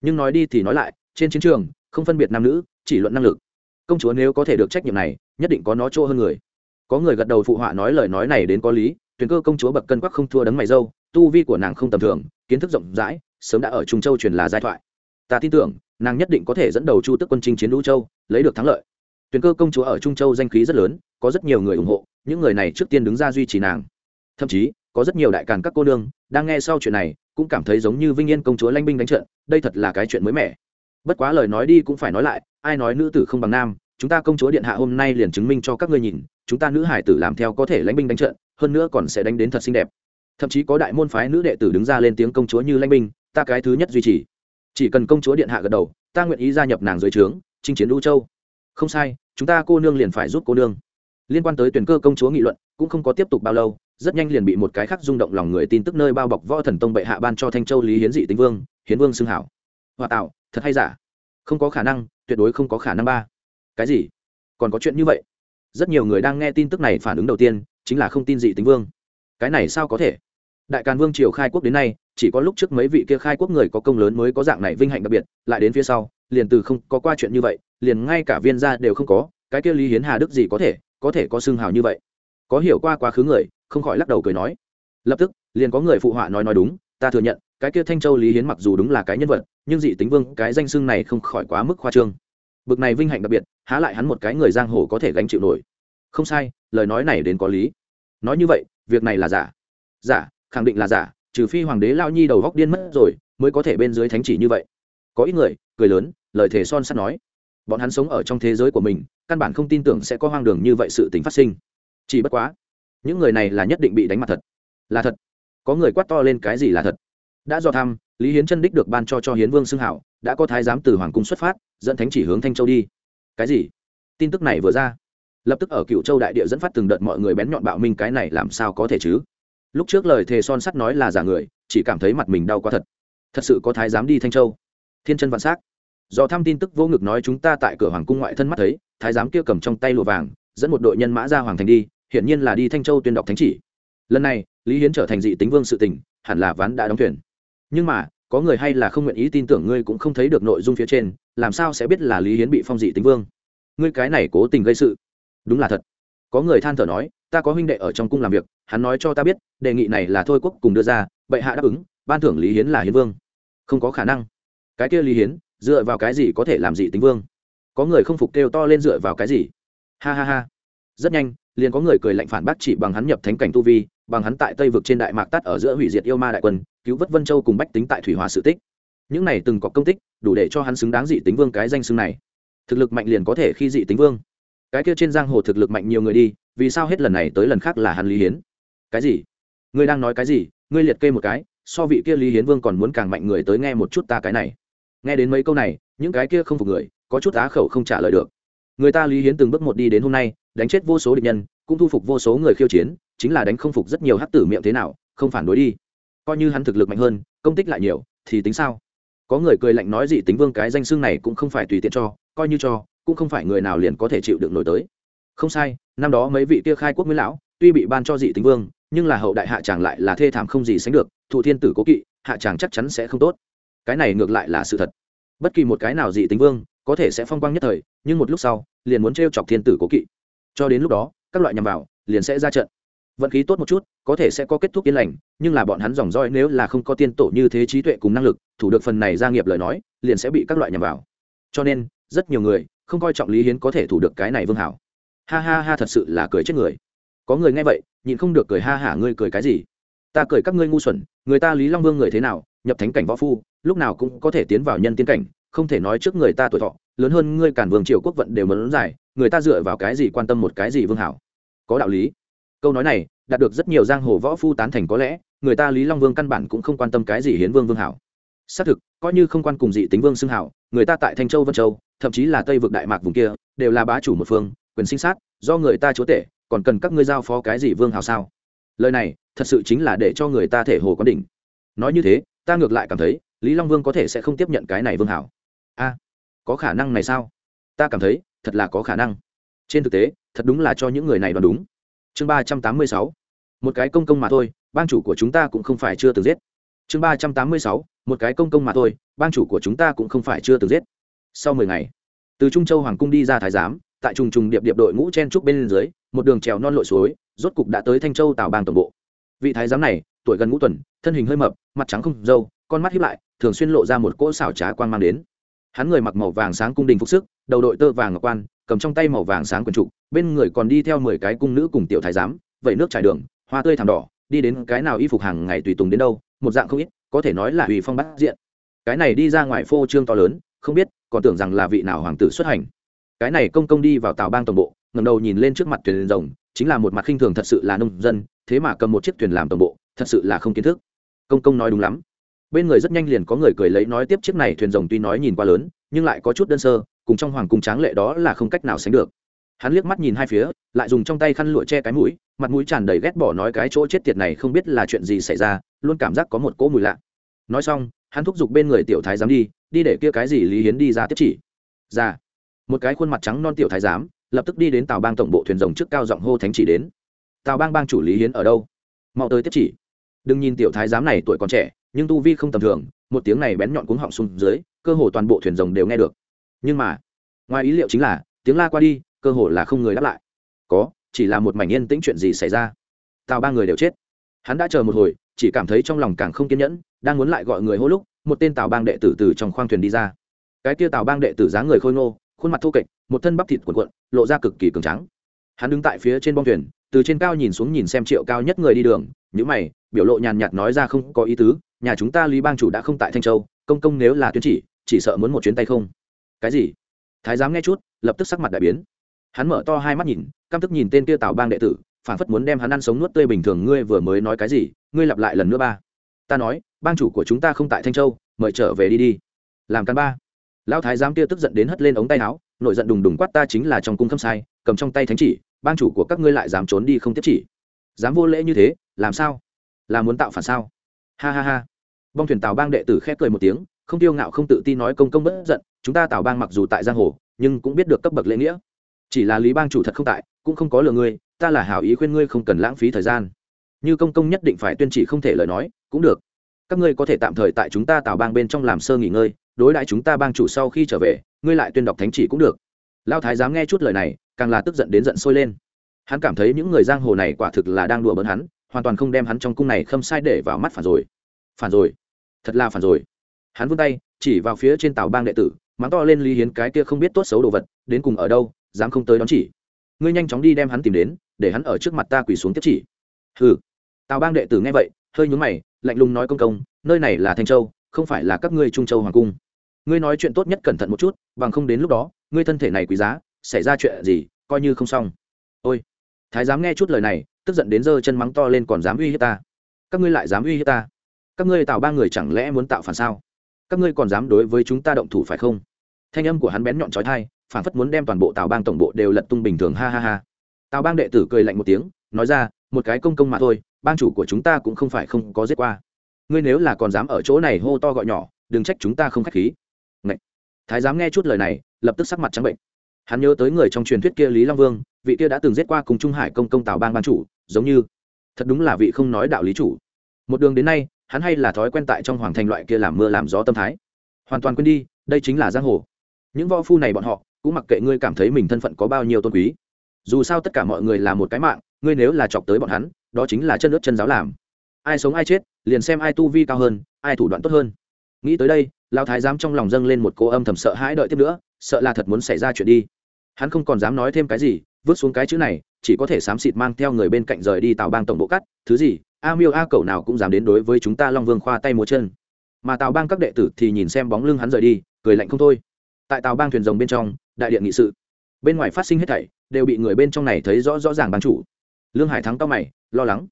Nhưng nói đi thì nói lại, trên chiến trường, không phân biệt nam nữ, chỉ luận năng lực. Công chúa nếu có thể được trách nhiệm này, nhất định có nó chỗ hơn người. Có người gật đầu phụ họa nói lời nói này đến có lý, tuyển cơ công chúa bậc cân quắc không thua đấng mày dâu, tu vi của nàng không tầm thường, kiến thức rộng rãi, sớm đã ở trung châu truyền là giai thoại. Ta tin tưởng, nàng nhất định có thể dẫn đầu chu tức quân chinh chiến lũ châu, lấy được thắng lợi. Tuyển cơ công chúa ở trung châu danh khí rất lớn, có rất nhiều người ủng hộ, những người này trước tiên đứng ra duy trì nàng. Thậm chí có rất nhiều đại càn các cô nương, đang nghe sau chuyện này, cũng cảm thấy giống như vinh yên công chúa lanh binh đánh trận, đây thật là cái chuyện mới mẻ. Bất quá lời nói đi cũng phải nói lại, ai nói nữ tử không bằng nam, chúng ta công chúa điện hạ hôm nay liền chứng minh cho các ngươi nhìn, chúng ta nữ hải tử làm theo có thể lãnh binh đánh trận, hơn nữa còn sẽ đánh đến thật xinh đẹp. Thậm chí có đại môn phái nữ đệ tử đứng ra lên tiếng công chúa như lãnh binh, ta cái thứ nhất duy trì. Chỉ cần công chúa điện hạ gật đầu, ta nguyện ý gia nhập nàng dưới trướng, chinh chiến lũ châu. Không sai, chúng ta cô nương liền phải giúp cô nương. Liên quan tới tuyển cơ công chúa nghị luận, cũng không có tiếp tục bao lâu rất nhanh liền bị một cái khác rung động lòng người tin tức nơi bao bọc võ thần tông bệ hạ ban cho thanh châu lý hiến dị tính vương, hiến vương xưng hảo. Hòa tạo, thật hay giả? Không có khả năng, tuyệt đối không có khả năng ba. Cái gì? Còn có chuyện như vậy? Rất nhiều người đang nghe tin tức này phản ứng đầu tiên, chính là không tin dị tính vương. Cái này sao có thể? Đại càn vương triều khai quốc đến nay, chỉ có lúc trước mấy vị kia khai quốc người có công lớn mới có dạng này vinh hạnh đặc biệt, lại đến phía sau, liền từ không có qua chuyện như vậy, liền ngay cả viên gia đều không có, cái kia lý hiến hà đức gì có thể có thể có xương hào như vậy? Có hiểu qua quá khứ người không khỏi lắc đầu cười nói, lập tức, liền có người phụ họa nói nói đúng, ta thừa nhận, cái kia thanh châu lý hiến mặc dù đúng là cái nhân vật, nhưng dị tính vương, cái danh xưng này không khỏi quá mức khoa trương. Bực này vinh hạnh đặc biệt, há lại hắn một cái người giang hồ có thể gánh chịu nổi. Không sai, lời nói này đến có lý. Nói như vậy, việc này là giả. Giả, khẳng định là giả, trừ phi hoàng đế lao nhi đầu góc điên mất rồi, mới có thể bên dưới thánh chỉ như vậy. Có ít người, cười lớn, lời thề son sắt nói. Bọn hắn sống ở trong thế giới của mình, căn bản không tin tưởng sẽ có hoang đường như vậy sự tính phát sinh. Chỉ bất quá những người này là nhất định bị đánh mặt thật. Là thật. Có người quát to lên cái gì là thật? Đã do thăm lý hiến chân đích được ban cho cho hiến vương xưng hảo, đã có thái giám từ hoàng cung xuất phát, dẫn thánh chỉ hướng thanh châu đi. Cái gì? Tin tức này vừa ra. Lập tức ở cựu châu đại địa dẫn phát từng đợt mọi người bén nhọn bạo minh cái này làm sao có thể chứ? Lúc trước lời thề son sắt nói là giả người, chỉ cảm thấy mặt mình đau quá thật. Thật sự có thái giám đi thanh châu. Thiên chân vạn s á c do thăm tin tức vô ngực nói chúng ta tại cửa hoàng cung ngoại thân mắt thấy, thái giám kia cầm trong tay lụa vàng, dẫn một đội nhân mã ra hoàng thành đi hiển nhiên là đi thanh châu tuyên đọc thánh chỉ. Lần này, lý hiến trở thành dị tính vương sự tình, hẳn là ván đã đóng thuyền. Nhưng mà, có người hay là không nguyện ý tin tưởng ngươi cũng không thấy được nội dung phía trên, làm sao sẽ biết là lý hiến bị phong dị tính vương? Ngươi cái này cố tình gây sự. Đúng là thật. Có người than thở nói, ta có huynh đệ ở trong cung làm việc, hắn nói cho ta biết, đề nghị này là thôi quốc cùng đưa ra, bệ hạ đáp ứng, ban thưởng lý hiến là hiến vương. Không có khả năng. Cái kia lý hiến, dựa vào cái gì có thể làm dị tính vương? Có người không phục kêu to lên dựa vào cái gì? Ha ha ha. Rất nhanh liền có người cười lạnh phản bác chỉ bằng hắn nhập thánh cảnh tu vi, bằng hắn tại tây vực trên đại mạc tắt ở giữa hủy diệt yêu ma đại quân, cứu vớt vân châu cùng bách tính tại thủy hòa sự tích. Những này từng có công tích, đủ để cho hắn xứng đáng dị tính vương cái danh xưng này. Thực lực mạnh liền có thể khi dị tính vương. Cái kia trên giang hồ thực lực mạnh nhiều người đi, vì sao hết lần này tới lần khác là hắn lý hiến? Cái gì? Ngươi đang nói cái gì? Ngươi liệt kê một cái, so vị kia lý hiến vương còn muốn càng mạnh người tới nghe một chút ta cái này. Nghe đến mấy câu này, những cái kia không phục người, có chút á khẩu không trả lời được. Người ta lý hiến từng bước một đi đến hôm nay đánh chết vô số địch nhân, cũng thu phục vô số người khiêu chiến, chính là đánh không phục rất nhiều hắc tử miệng thế nào, không phản đối đi. Coi như hắn thực lực mạnh hơn, công tích lại nhiều, thì tính sao? Có người cười lạnh nói gì tính vương cái danh xưng này cũng không phải tùy tiện cho, coi như cho, cũng không phải người nào liền có thể chịu được nổi tới. Không sai, năm đó mấy vị kia khai quốc nguyên lão, tuy bị ban cho dị tính vương, nhưng là hậu đại hạ tràng lại là thê thảm không gì sánh được, thụ thiên tử cố kỵ, hạ tràng chắc chắn sẽ không tốt. Cái này ngược lại là sự thật. Bất kỳ một cái nào dị tính vương, có thể sẽ phong quang nhất thời, nhưng một lúc sau, liền muốn t chọc thiên tử cố kỵ cho đến lúc đó, các loại nhằm vào, liền sẽ ra trận. Vận khí tốt một chút, có thể sẽ có kết thúc yên lành, nhưng là bọn hắn dòng roi nếu là không có tiên tổ như thế trí tuệ cùng năng lực, thủ được phần này gia nghiệp lời nói, liền sẽ bị các loại nhằm vào. Cho nên, rất nhiều người không coi trọng lý hiến có thể thủ được cái này vương hảo. Ha ha ha, thật sự là cười chết người. Có người nghe vậy, nhịn không được cười ha hả, ngươi cười cái gì? Ta cười các ngươi ngu xuẩn, người ta lý long vương người thế nào, nhập thánh cảnh võ phu, lúc nào cũng có thể tiến vào nhân tiên cảnh, không thể nói trước người ta tuổi thọ, lớn hơn ngươi cản vương triều quốc vận đều mớn dài người ta dựa vào cái gì quan tâm một cái gì vương hảo? Có đạo lý. Câu nói này, đạt được rất nhiều giang hồ võ phu tán thành có lẽ, người ta lý long vương căn bản cũng không quan tâm cái gì hiến vương vương hảo. Xác thực, coi như không quan cùng dị tính vương xưng hảo, người ta tại thanh châu, vân châu, thậm chí là tây vực đại mạc vùng kia, đều là bá chủ một phương, quyền sinh sát, do người ta chúa tể, còn cần các ngươi giao phó cái gì vương hào sao? Lời này, thật sự chính là để cho người ta thể hồ có đỉnh. Nói như thế, ta ngược lại cảm thấy, lý long vương có thể sẽ không tiếp nhận cái này vương hảo. A, có khả năng này sao? Ta cảm thấy, thật là có khả năng. Trên thực tế, thật đúng là cho những người này đoán đúng. Chương ba trăm tám mươi sáu. Một cái công công mà thôi, bang chủ của chúng ta cũng không phải chưa từng giết. Chương ba trăm tám mươi sáu. Một cái công công mà thôi, bang chủ của chúng ta cũng không phải chưa từng giết. Sau mười ngày, từ trung châu hoàng cung đi ra thái giám, tại trùng trùng điệp điệp đội ngũ chen trúc bên dưới, một đường trèo non lội suối, rốt cục đã tới thanh châu tào bang tổng bộ. Vị thái giám này, tuổi gần ngũ tuần, thân hình hơi mập, mặt trắng không dâu con mắt hiếp lại, thường xuyên lộ ra một cỗ xảo trá quan mang đến hắn người mặc màu vàng sáng cung đình phục sức, đầu đội tơ vàng ngọc quan, cầm trong tay màu vàng sáng quần trụ, bên người còn đi theo mười cái cung nữ cùng tiểu thái giám, vẩy nước trải đường, hoa tươi thảm đỏ, đi đến cái nào y phục hàng ngày tùy tùng đến đâu, một dạng không ít, có thể nói là ủy phong bát diện. Cái này đi ra ngoài phô trương to lớn, không biết, còn tưởng rằng là vị nào hoàng tử xuất hành. Cái này công công đi vào tàu bang tổng bộ ngầm đầu nhìn lên trước mặt thuyền rồng, chính là một mặt khinh thường thật sự là nông dân, thế mà cầm một chiếc thuyền làm tổng bộ, thật sự là không kiến thức. Công công nói đúng lắm bên người rất nhanh liền có người cười lấy nói tiếp chiếc này thuyền rồng tuy nói nhìn qua lớn, nhưng lại có chút đơn sơ, cùng trong hoàng cung tráng lệ đó là không cách nào sánh được. Hắn liếc mắt nhìn hai phía, lại dùng trong tay khăn lụa che cái mũi, mặt mũi tràn đầy ghét bỏ nói cái chỗ chết tiệt này không biết là chuyện gì xảy ra, luôn cảm giác có một cỗ mùi lạ. Nói xong, hắn thúc giục bên người tiểu thái giám đi đi để kia cái gì lý hiến đi ra tiếp chỉ. Ra một cái khuôn mặt trắng non tiểu thái giám, lập tức đi đến tàu bang tổng bộ thuyền rồng trước cao giọng hô thánh chỉ đến. Tàu bang bang chủ lý hiến ở đâu? Mau tới tiếp chỉ. Đừng nhìn tiểu thái giám này tuổi còn trẻ nhưng tu vi không tầm thường, một tiếng này bén nhọn cuống họng xuống dưới, cơ hồ toàn bộ thuyền rồng đều nghe được. Nhưng mà, ngoài ý liệu chính là, tiếng la qua đi, cơ hồ là không người đáp lại. Có, chỉ là một mảnh yên tĩnh chuyện gì xảy ra. Tào ba người đều chết. Hắn đã chờ một hồi, chỉ cảm thấy trong lòng càng không kiên nhẫn, đang muốn lại gọi người hô lúc, một tên tào bang đệ tử từ trong khoang thuyền đi ra. Cái kia tào bang đệ tử dáng người khôi ngô, khuôn mặt thô kệch, một thân bắp thịt cuộn cuộn, lộ ra cực kỳ cường trắng hắn đứng tại phía trên bong thuyền, từ trên cao nhìn xuống nhìn xem triệu cao nhất người đi đường những mày, biểu lộ nhàn nhạt nói ra không có ý tứ, nhà chúng ta lý bang chủ đã không tại thanh châu, công công nếu là tuyến chỉ chỉ sợ muốn một chuyến tay không. Cái gì? Thái giám nghe chút, lập tức sắc mặt đại biến. Hắn mở to hai mắt nhìn, căm tức nhìn tên kia tào bang đệ tử, phản phất muốn đem hắn ăn sống nuốt tươi bình thường, ngươi vừa mới nói cái gì, ngươi lặp lại lần nữa ba. Ta nói, bang chủ của chúng ta không tại thanh châu, mời trở về đi đi. Làm căn ba. Lão thái giám kia tức giận đến hất lên ống tay áo nội giận đùng đùng quát ta chính là trong cung khâm sai, cầm trong tay thánh chỉ, bang chủ của các ngươi lại dám trốn đi không tiếp chỉ dám vô lễ như thế, làm sao? Là muốn tạo phản sao? Ha ha ha. Bong thuyền tàu bang đệ tử khép cười một tiếng, không tiêu ngạo không tự tin nói công công bất giận, chúng ta tào bang mặc dù tại giang hồ, nhưng cũng biết được cấp bậc lễ nghĩa. Chỉ là lý bang chủ thật không tại, cũng không có lừa ngươi, ta là hảo ý khuyên ngươi không cần lãng phí thời gian. Như công công nhất định phải tuyên chỉ không thể lời nói, cũng được. Các ngươi có thể tạm thời tại chúng ta tào bang bên trong làm sơ nghỉ ngơi, đối đãi chúng ta bang chủ sau khi trở về, ngươi lại tuyên đọc thánh chỉ cũng được. Lao thái dám nghe chút lời này, càng là tức giận đến giận sôi lên hắn cảm thấy những người giang hồ này quả thực là đang đùa bỡn hắn, hoàn toàn không đem hắn trong cung này khâm sai để vào mắt phản rồi. Phản rồi? Thật là phản rồi. Hắn vươn tay, chỉ vào phía trên tàu bang đệ tử, mắng to lên lý hiến cái kia không biết tốt xấu đồ vật, đến cùng ở đâu, dám không tới đón chỉ. Ngươi nhanh chóng đi đem hắn tìm đến, để hắn ở trước mặt ta quỳ xuống tiếp chỉ. Hừ. Tào bang đệ tử nghe vậy, hơi nhún mày, lạnh lùng nói công công, nơi này là thanh châu, không phải là các ngươi trung châu hoàng cung. Ngươi nói chuyện tốt nhất cẩn thận một chút, bằng không đến lúc đó, ngươi thân thể này quý giá, xảy ra chuyện gì, coi như không xong. Ôi thái dám nghe chút lời này, tức giận đến giơ chân mắng to lên, còn dám uy hiếp ta? Các ngươi lại dám uy hiếp ta? Các ngươi tạo ba người chẳng lẽ muốn tạo phản sao? Các ngươi còn dám đối với chúng ta động thủ phải không? Thanh âm của hắn bén nhọn trói thai phản phất muốn đem toàn bộ tào bang tổng bộ đều lật tung bình thường, ha ha ha. Tào bang đệ tử cười lạnh một tiếng, nói ra, một cái công công mà thôi, bang chủ của chúng ta cũng không phải không có giết qua. Ngươi nếu là còn dám ở chỗ này hô to gọi nhỏ, đừng trách chúng ta không k h á c h khí. Ngậy! thái dám nghe chút lời này, lập tức sắc mặt trắng bệnh. Hắn nhớ tới người trong truyền thuyết kia lý long vương vị kia đã từng giết qua cùng trung hải công công tào bang ban chủ, giống như, thật đúng là vị không nói đạo lý chủ. Một đường đến nay, hắn hay là thói quen tại trong hoàng thành loại kia làm mưa làm gió tâm thái. Hoàn toàn quên đi, đây chính là giang hồ. Những võ phu này bọn họ, cũng mặc kệ ngươi cảm thấy mình thân phận có bao nhiêu tôn quý. Dù sao tất cả mọi người là một cái mạng, ngươi nếu là chọc tới bọn hắn, đó chính là chân ướt chân giáo làm. Ai sống ai chết, liền xem ai tu vi cao hơn, ai thủ đoạn tốt hơn. Nghĩ tới đây lao thái giám trong lòng dâng lên một cô âm thầm sợ hãi đợi tiếp nữa, sợ là thật muốn xảy ra chuyện đi. Hắn không còn dám nói thêm cái gì vứt xuống cái chữ này, chỉ có thể xám xịt mang theo người bên cạnh rời đi tào bang tổng bộ cắt, thứ gì, a miêu a cầu nào cũng dám đến đối với chúng ta long vương khoa tay múa chân. Mà tào bang các đệ tử thì nhìn xem bóng lưng hắn rời đi, cười lạnh không thôi. Tại tàu bang thuyền rồng bên trong, đại điện nghị sự. Bên ngoài phát sinh hết thảy, đều bị người bên trong này thấy rõ rõ ràng bang chủ. Lương hải thắng cao mày, lo lắng.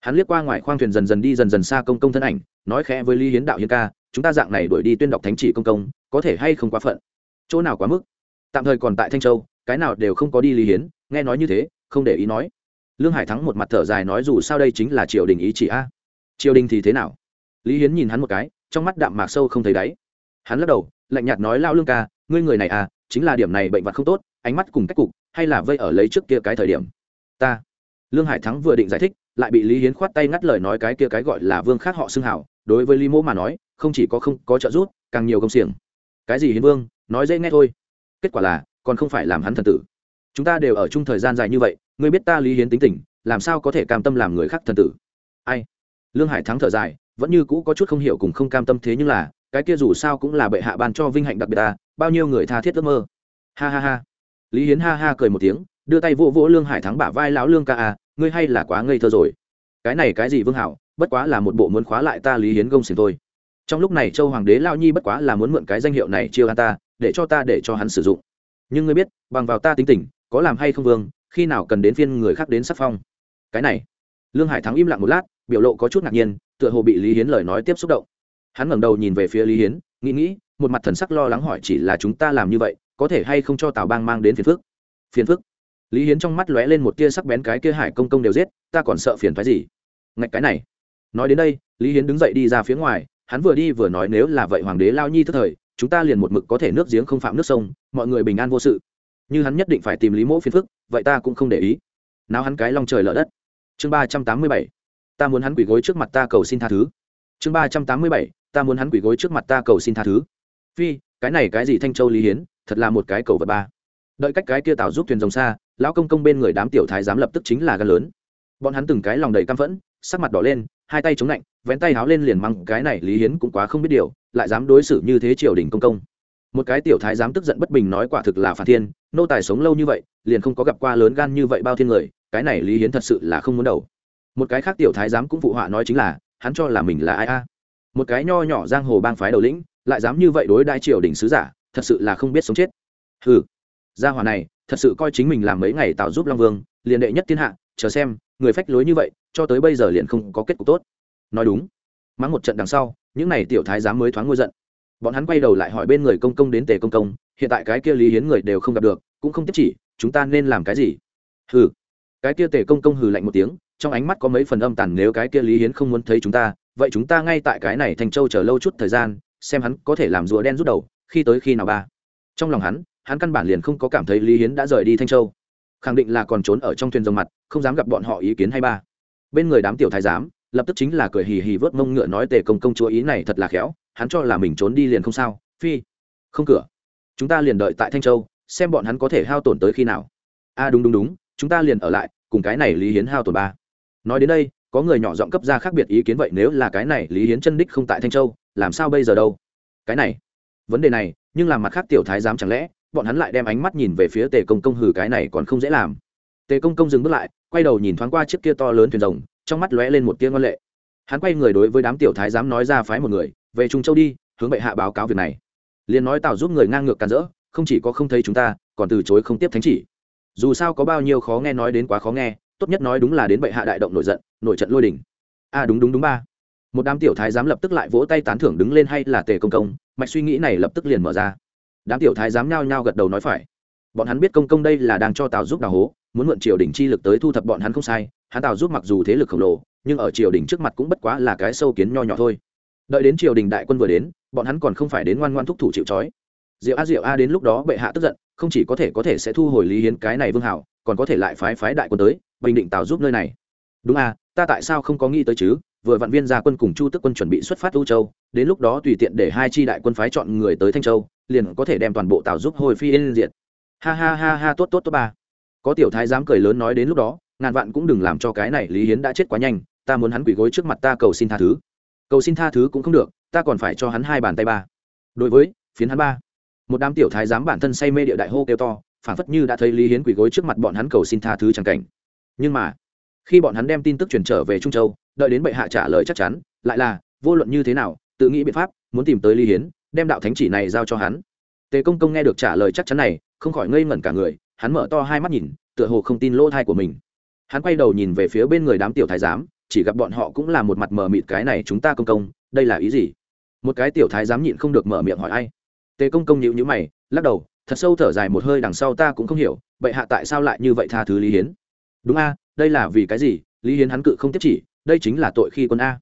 Hắn liếc qua ngoài khoang thuyền dần dần đi dần dần xa công công thân ảnh, nói khẽ với lý hiến đạo hiến ca, chúng ta dạng này đuổi đi tuyên đọc thánh chỉ công công, có thể hay không quá phận? Chỗ nào quá mức? Tạm thời còn tại thanh châu cái nào đều không có đi lý hiến, nghe nói như thế, không để ý nói. Lương hải thắng một mặt thở dài nói dù sao đây chính là triều đình ý chỉ a. Triều đình thì thế nào? Lý hiến nhìn hắn một cái, trong mắt đạm mạc sâu không thấy đáy. Hắn lắc đầu, lạnh nhạt nói lao lương ca, ngươi người này à chính là điểm này bệnh vật không tốt, ánh mắt cùng cách cục, hay là vây ở lấy trước kia cái thời điểm? Ta. Lương hải thắng vừa định giải thích, lại bị lý hiến khoát tay ngắt lời nói cái kia cái gọi là vương khác họ xưng hảo, đối với lý mỗ mà nói, không chỉ có không có trợ giúp, càng nhiều công xiềng. Cái gì hiến vương? Nói dễ nghe thôi. Kết quả là còn không phải làm hắn thần tử. Chúng ta đều ở chung thời gian dài như vậy, ngươi biết ta lý hiến tính tình, làm sao có thể cam tâm làm người khác thần tử? Ai? Lương hải thắng thở dài, vẫn như cũ có chút không hiểu cùng không cam tâm thế nhưng là, cái kia dù sao cũng là bệ hạ ban cho vinh hạnh đặc biệt ta, bao nhiêu người tha thiết ước mơ? Ha ha ha. Lý hiến ha ha cười một tiếng, đưa tay vỗ vỗ lương hải thắng bả vai lão lương ca à ngươi hay là quá ngây thơ rồi. Cái này cái gì vương hảo, bất quá là một bộ muốn khóa lại ta lý hiến gông xiềng thôi. Trong lúc này châu hoàng đế lao nhi bất quá là muốn mượn cái danh hiệu này chiêu an ta, để cho ta để cho hắn sử dụng nhưng ngươi biết, bằng vào ta tính tình, có làm hay không vương, khi nào cần đến phiên người khác đến sắc phong. Cái này, lương hải thắng im lặng một lát, biểu lộ có chút ngạc nhiên, tựa hồ bị lý hiến lời nói tiếp xúc động. Hắn ngẩng đầu nhìn về phía lý hiến, nghĩ nghĩ, một mặt thần sắc lo lắng hỏi chỉ là chúng ta làm như vậy, có thể hay không cho tào bang mang đến phiền phức? Phiền phức? Lý hiến trong mắt lóe lên một tia sắc bén cái kia hải công công đều giết, ta còn sợ phiền phái gì? Ngạch cái này. Nói đến đây, lý hiến đứng dậy đi ra phía ngoài, hắn vừa đi vừa nói nếu là vậy hoàng đế lao nhi thức thời chúng ta liền một mực có thể nước giếng không phạm nước sông, mọi người bình an vô sự. Như hắn nhất định phải tìm lý mỗ phiền phức, vậy ta cũng không để ý. Nào hắn cái long trời lở đất. Chương ba trăm tám mươi bảy, ta muốn hắn quỳ gối trước mặt ta cầu xin tha thứ. Chương ba trăm tám mươi bảy, ta muốn hắn quỳ gối trước mặt ta cầu xin tha thứ. Phi, cái này cái gì thanh châu lý hiến, thật là một cái cầu vật ba. Đợi cách cái kia tạo giúp thuyền rồng xa, lão công công bên người đám tiểu thái giám lập tức chính là gan lớn. Bọn hắn từng cái lòng đầy căm phẫn, sắc mặt đỏ lên, hai tay chống lạnh, vén tay háo lên liền măng, cái này lý hiến cũng quá không biết điều lại dám đối xử như thế triều đình công công. Một cái tiểu thái dám tức giận bất bình nói quả thực là phản thiên, nô tài sống lâu như vậy, liền không có gặp qua lớn gan như vậy bao thiên người, cái này lý hiến thật sự là không muốn đầu. Một cái khác tiểu thái dám cũng phụ họa nói chính là, hắn cho là mình là ai a? Một cái nho nhỏ giang hồ bang phái đầu lĩnh, lại dám như vậy đối đại triều đình sứ giả, thật sự là không biết sống chết. Ừ gia hòa này, thật sự coi chính mình làm mấy ngày tạo giúp long vương, liền đệ nhất thiên hạ, chờ xem, người phách lối như vậy, cho tới bây giờ liền không có kết cục tốt. Nói đúng, mắng một trận đằng sau những n à y tiểu thái giám mới thoáng ngôi giận. Bọn hắn quay đầu lại hỏi bên người công công đến tề công công, hiện tại cái kia lý hiến người đều không gặp được, cũng không tiếp chỉ, chúng ta nên làm cái gì? Hừ. Cái kia tề công công hừ lạnh một tiếng, trong ánh mắt có mấy phần âm tàn nếu cái kia lý hiến không muốn thấy chúng ta, vậy chúng ta ngay tại cái này thành châu chờ lâu chút thời gian, xem hắn có thể làm rùa đen rút đầu, khi tới khi nào ba. Trong lòng hắn hắn căn bản liền không có cảm thấy lý hiến đã rời đi thanh châu. Khẳng định là còn trốn ở trong thuyền rồng mặt, không dám gặp bọn họ ý kiến hay ba. Bên người đám tiểu thái giám lập tức chính là cười hì hì vớt mông ngựa nói tề công công chúa ý này thật là khéo, hắn cho là mình trốn đi liền không sao, phi, không cửa. Chúng ta liền đợi tại thanh châu, xem bọn hắn có thể hao tổn tới khi nào. A đúng đúng đúng, chúng ta liền ở lại, cùng cái này lý hiến hao tổn ba. Nói đến đây, có người nhỏ giọng cấp ra khác biệt ý kiến vậy nếu là cái này lý hiến chân đích không tại thanh châu, làm sao bây giờ đâu? Cái này, vấn đề này, nhưng làm mặt khác tiểu thái giám chẳng lẽ, bọn hắn lại đem ánh mắt nhìn về phía tề công công hử cái này còn không dễ làm. Tề công công dừng bước lại, quay đầu nhìn thoáng qua chiếc kia to lớn thuyền rồng trong mắt lóe lên một tiếng ngon lệ. Hắn quay người đối với đám tiểu thái giám nói ra phái một người, về trung châu đi, hướng bệ hạ báo cáo việc này. Liền nói tào giúp người ngang ngược càn rỡ, không chỉ có không thấy chúng ta, còn từ chối không tiếp thánh chỉ. Dù sao có bao nhiêu khó nghe nói đến quá khó nghe, tốt nhất nói đúng là đến bệ hạ đại động nổi giận, nổi trận lôi đình. A à đúng đúng đúng ba. Một đám tiểu thái giám lập tức lại vỗ tay tán thưởng đứng lên hay là tề công công, mạch suy nghĩ này lập tức liền mở ra. Đám tiểu thái giám nhao nhao gật đầu nói phải. Bọn hắn biết công công đây là đang cho tào giúp đào hố muốn mượn triều đình chi lực tới thu thập bọn hắn không sai, hắn tào giúp mặc dù thế lực khổng lồ, nhưng ở triều đình trước mặt cũng bất quá là cái sâu kiến nho nhỏ thôi. Đợi đến triều đình đại quân vừa đến, bọn hắn còn không phải đến ngoan ngoan thúc thủ chịu trói. Diệu a diệu a đến lúc đó bệ hạ tức giận, không chỉ có thể có thể sẽ thu hồi lý hiến cái này vương hảo, còn có thể lại phái phái đại quân tới, bình định tào giúp nơi này. Đúng a ta tại sao không có nghĩ tới chứ? Vừa vạn viên gia quân cùng chu tức quân chuẩn bị xuất phát u châu, đến lúc đó tùy tiện để hai chi đại quân phái chọn người tới thanh châu, liền có thể đem toàn bộ tào giúp hồi phi yên diệt. Ha ha ha ha, tốt tốt tốt ba có tiểu thái dám cười lớn nói đến lúc đó, ngàn vạn cũng đừng làm cho cái này lý hiến đã chết quá nhanh, ta muốn hắn quỳ gối trước mặt ta cầu xin tha thứ. Cầu xin tha thứ cũng không được, ta còn phải cho hắn hai bàn tay ba. Đối với, phiến hắn ba. Một đám tiểu thái giám bản thân say mê địa đại hô kêu to phản phất như đã thấy lý hiến quỳ gối trước mặt bọn hắn cầu xin tha thứ chẳng cảnh. Nhưng mà, khi bọn hắn đem tin tức truyền trở về trung châu, đợi đến bệ hạ trả lời chắc chắn, lại là, vô luận như thế nào, tự nghĩ biện pháp, muốn tìm tới lý hiến, đem đạo thánh chỉ này giao cho hắn. Tề công công nghe được trả lời chắc chắn này, không khỏi ngây ngẩn cả người hắn mở to hai mắt nhìn, tựa hồ không tin lỗ thai của mình. Hắn quay đầu nhìn về phía bên người đám tiểu thái giám, chỉ gặp bọn họ cũng là một mặt mờ mịt cái này chúng ta công công, đây là ý gì? Một cái tiểu thái giám nhịn không được mở miệng hỏi ai? Tề công công nhịu nhữ mày, lắc đầu, thật sâu thở dài một hơi đằng sau ta cũng không hiểu, bệ hạ tại sao lại như vậy tha thứ lý hiến? Đúng a, đây là vì cái gì? Lý hiến hắn cự không tiếp chỉ, đây chính là tội khi quân a.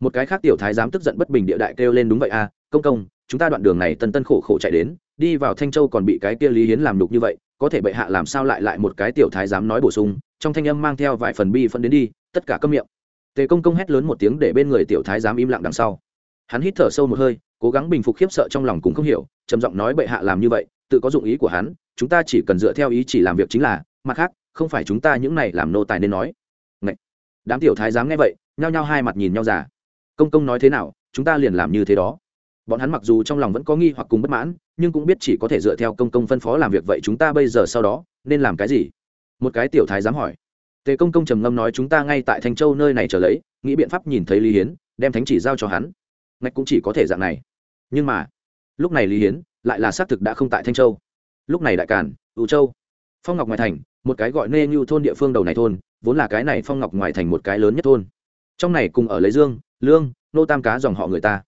Một cái khác tiểu thái giám tức giận bất bình địa đại kêu lên đúng vậy a, công công, chúng ta đoạn đường này tân tân khổ khổ chạy đến, đi vào thanh châu còn bị cái kia lý hiến làm đục như vậy có thể bệ hạ làm sao lại lại một cái tiểu thái giám nói bổ sung, trong thanh âm mang theo vài phần bi phân đến đi, tất cả câm miệng. Tề công công hét lớn một tiếng để bên người tiểu thái giám im lặng đằng sau. Hắn hít thở sâu một hơi, cố gắng bình phục khiếp sợ trong lòng cũng không hiểu, trầm giọng nói bệ hạ làm như vậy, tự có dụng ý của hắn, chúng ta chỉ cần dựa theo ý chỉ làm việc chính là, mặt khác, không phải chúng ta những này làm nô tài nên nói. Ngậy! đám tiểu thái giám nghe vậy, nhao nhao hai mặt nhìn nhau già. Công công nói thế nào, chúng ta liền làm như thế đó bọn hắn mặc dù trong lòng vẫn có nghi hoặc cùng bất mãn, nhưng cũng biết chỉ có thể dựa theo công công phân phó làm việc vậy chúng ta bây giờ sau đó, nên làm cái gì? Một cái tiểu thái dám hỏi. Tề công công trầm ngâm nói chúng ta ngay tại thanh châu nơi này trở lấy, nghĩ biện pháp nhìn thấy lý hiến, đem thánh chỉ giao cho hắn. Ngạch cũng chỉ có thể dạng này. Nhưng mà, lúc này lý hiến lại là xác thực đã không tại thanh châu. Lúc này đại cản ưu châu, phong ngọc ngoài thành, một cái gọi nê như thôn địa phương đầu này thôn, vốn là cái này phong ngọc ngoài thành một cái lớn nhất thôn. Trong này cùng ở lấy dương, lương, nô tam cá dòng họ người ta.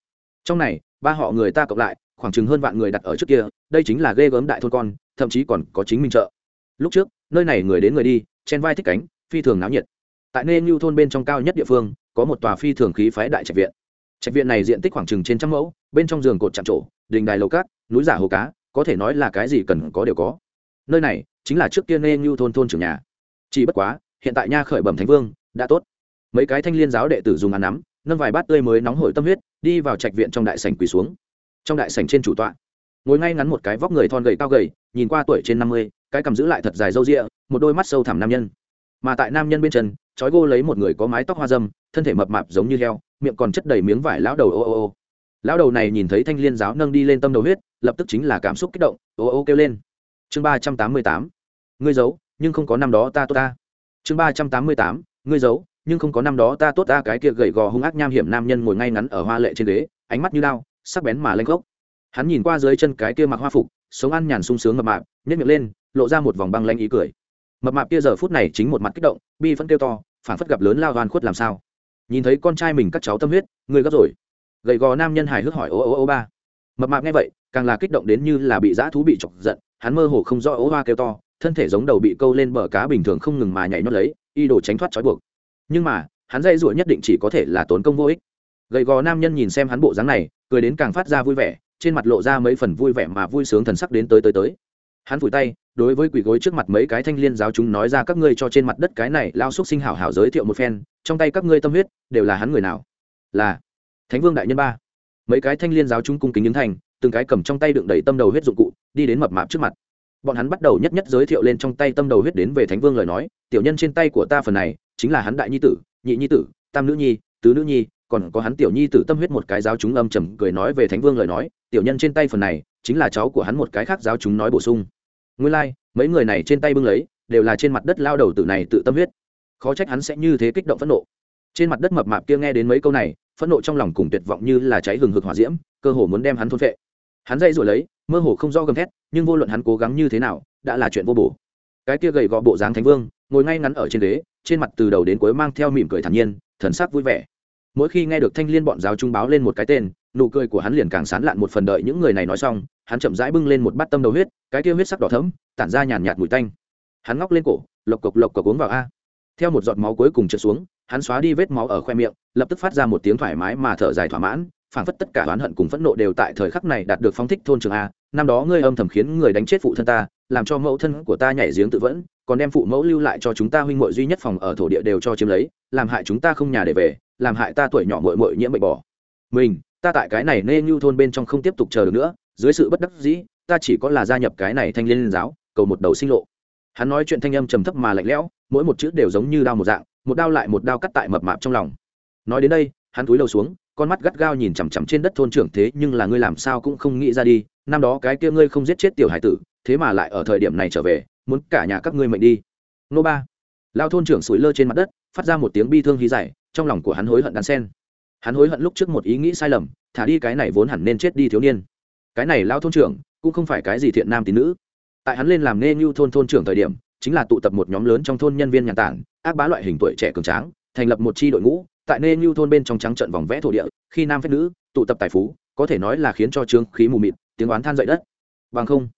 Trong này ba họ người ta cộng lại, khoảng chừng hơn vạn người đặt ở trước kia, đây chính là ghê gớm đại thôn con, thậm chí còn có chính minh trợ lúc trước, nơi này người đến người đi, chen vai thích cánh, phi thường náo nhiệt. Tại nên lưu thôn bên trong cao nhất địa phương, có một tòa phi thường khí phái đại trạch viện. Trạch viện này diện tích khoảng chừng trên trăm mẫu, bên trong giường cột chạm trổ, đình đài lầu cát, núi giả hồ cá, có thể nói là cái gì cần có đều có. Nơi này chính là trước kia nên lưu thôn thôn trưởng nhà. Chỉ bất quá, hiện tại nha khởi bẩm thánh vương, đã tốt. Mấy cái thanh liên giáo đệ tử dùng ăn nắm nâng vài bát tươi mới nóng hổi tâm huyết, đi vào trạch viện trong đại sảnh quỳ xuống. Trong đại sảnh trên chủ tọa, ngồi ngay ngắn một cái vóc người thon gầy cao gầy, nhìn qua tuổi trên năm mươi, cái cầm giữ lại thật dài râu rịa một đôi mắt sâu thẳm nam nhân. Mà tại nam nhân bên chân, trói gô lấy một người có mái tóc hoa dâm, thân thể mập mạp giống như heo, miệng còn chất đầy miếng vải lão đầu ô ô ô. Lão đầu này nhìn thấy thanh liên giáo nâng đi lên tâm đầu huyết, lập tức chính là cảm xúc kích động ô ô kêu lên. Chương ba trăm tám mươi tám, ngươi giấu, nhưng không có năm đó ta tốt ta. Chương ba trăm tám mươi tám, ngươi giấu nhưng không có năm đó ta tốt ta cái kia gầy gò hung ác nham hiểm nam nhân ngồi ngay ngắn ở hoa lệ trên ghế, ánh mắt như lao sắc bén mà lanh gốc hắn nhìn qua dưới chân cái kia mặc hoa phục, sống ăn nhàn sung sướng mập mạp nhét miệng lên, lộ ra một vòng băng lanh ý cười. Mập mạp kia giờ phút này chính một mặt kích động, bi vẫn kêu to phản phất gặp lớn lao gan khuất làm sao. Nhìn thấy con trai mình các cháu tâm huyết, người gấp rồi. Gầy gò nam nhân hài hước hỏi, ô ô ô ba. Mập mạp nghe vậy, càng là kích động đến như là bị dã thú bị chọc giận, hắn mơ hồ không rõ ố hoa kêu to, thân thể giống đầu bị câu lên bờ cá bình thường không ngừng mà nhảy nhót lấy y đồ tránh thoát trói buộc nhưng mà, hắn dây rủa nhất định chỉ có thể là tốn công vô ích. Gầy gò nam nhân nhìn xem hắn bộ dáng này, cười đến càng phát ra vui vẻ, trên mặt lộ ra mấy phần vui vẻ mà vui sướng thần sắc đến tới tới tới. Hắn vùi tay, đối với quỷ gối trước mặt mấy cái thanh liên giáo chúng nói ra các ngươi cho trên mặt đất cái này lao xúc sinh hảo hảo giới thiệu một phen, trong tay các ngươi tâm huyết, đều là hắn người nào? Là thánh vương đại nhân ba. Mấy cái thanh liên giáo chúng cung kính những thành, từng cái cầm trong tay đựng đầy tâm đầu huyết dụng cụ, đi đến mập mạp trước mặt. Bọn hắn bắt đầu nhất nhất giới thiệu lên trong tay tâm đầu huyết đến về thánh vương lời nói, tiểu nhân trên tay của ta phần này chính là hắn đại nhi tử nhị nhi tử tam nữ nhi tứ nữ nhi còn có hắn tiểu nhi tử tâm huyết một cái giáo chúng âm trầm cười nói về thánh vương lời nói tiểu nhân trên tay phần này chính là cháu của hắn một cái khác giáo chúng nói bổ sung. Nguyên lai、like, mấy người này trên tay bưng lấy đều là trên mặt đất lao đầu tử này tự tâm huyết. Khó trách hắn sẽ như thế kích động phẫn nộ. Trên mặt đất mập mạp kia nghe đến mấy câu này phẫn nộ trong lòng cùng tuyệt vọng như là cháy hừng hực hỏa diễm cơ hồ muốn đem hắn thôn vệ hắn dây rồi lấy mơ hồ không do gầm thét nhưng vô luận hắn cố gắng như thế nào đã là chuyện vô bổ. Cái kia gầy gò bộ dáng thánh vương ngồi ngay ngắn ở trên ghế, trên mặt từ đầu đến cuối mang theo mỉm cười thản nhiên, thần sắc vui vẻ. Mỗi khi nghe được thanh liên bọn giáo trung báo lên một cái tên, nụ cười của hắn liền càng sán lạn một phần đợi những người này nói xong, hắn chậm rãi bưng lên một bát tâm đầu huyết, cái kia huyết sắc đỏ thấm tản ra nhàn nhạt mùi tanh. Hắn ngóc lên cổ, lộc cộc lộc cộc uống vào a. Theo một giọt máu cuối cùng trượt xuống, hắn xóa đi vết máu ở khoe miệng, lập tức phát ra một tiếng thoải mái mà thở dài thỏa mãn phảng phất tất cả oán hận cùng phẫn nộ đều tại thời khắc này đạt được phong thích thôn trường a, năm đó ngươi âm thầm khiến người đánh chết phụ thân ta, làm cho mẫu thân của ta nhảy giếng tự vẫn, còn đem phụ mẫu lưu lại cho chúng ta huynh muội duy nhất phòng ở thổ địa đều cho chiếm lấy, làm hại chúng ta không nhà để về, làm hại ta tuổi nhỏ muội muội nhiễm bệnh bỏ mình, ta tại cái này nên như thôn bên trong không tiếp tục chờ được nữa, dưới sự bất đắc dĩ, ta chỉ có là gia nhập cái này thanh liên giáo, cầu một đầu sinh lộ. Hắn nói chuyện thanh âm trầm thấp mà lạnh lẽo, mỗi một chữ đều giống như đao một dạng, một đao lại một đao cắt tại mập mạp trong lòng. Nói đến đây, hắn cúi đầu xuống con mắt gắt gao nhìn chằm chằm trên đất thôn trưởng thế nhưng là ngươi làm sao cũng không nghĩ ra đi, năm đó cái kia ngươi không giết chết tiểu hải tử, thế mà lại ở thời điểm này trở về, muốn cả nhà các ngươi mệnh đi. Nô ba. Lao thôn trưởng sủi lơ trên mặt đất, phát ra một tiếng bi thương hí dày trong lòng của hắn hối hận đan sen. Hắn hối hận lúc trước một ý nghĩ sai lầm, thả đi cái này vốn hẳn nên chết đi thiếu niên. Cái này lao thôn trưởng, cũng không phải cái gì thiện nam tín nữ. Tại hắn lên làm nghe như thôn thôn trưởng thời điểm, chính là tụ tập một nhóm lớn trong thôn nhân viên nhà tản, ác bá loại hình tuổi trẻ cường tráng, thành lập một chi đội ngũ, tại nê như thôn bên trong trắng trận vòng vẽ thổ địa khi nam phép nữ, tụ tập tài phú, có thể nói là khiến cho trương khí mù mịt, tiếng oán than dậy đất. Bằng không,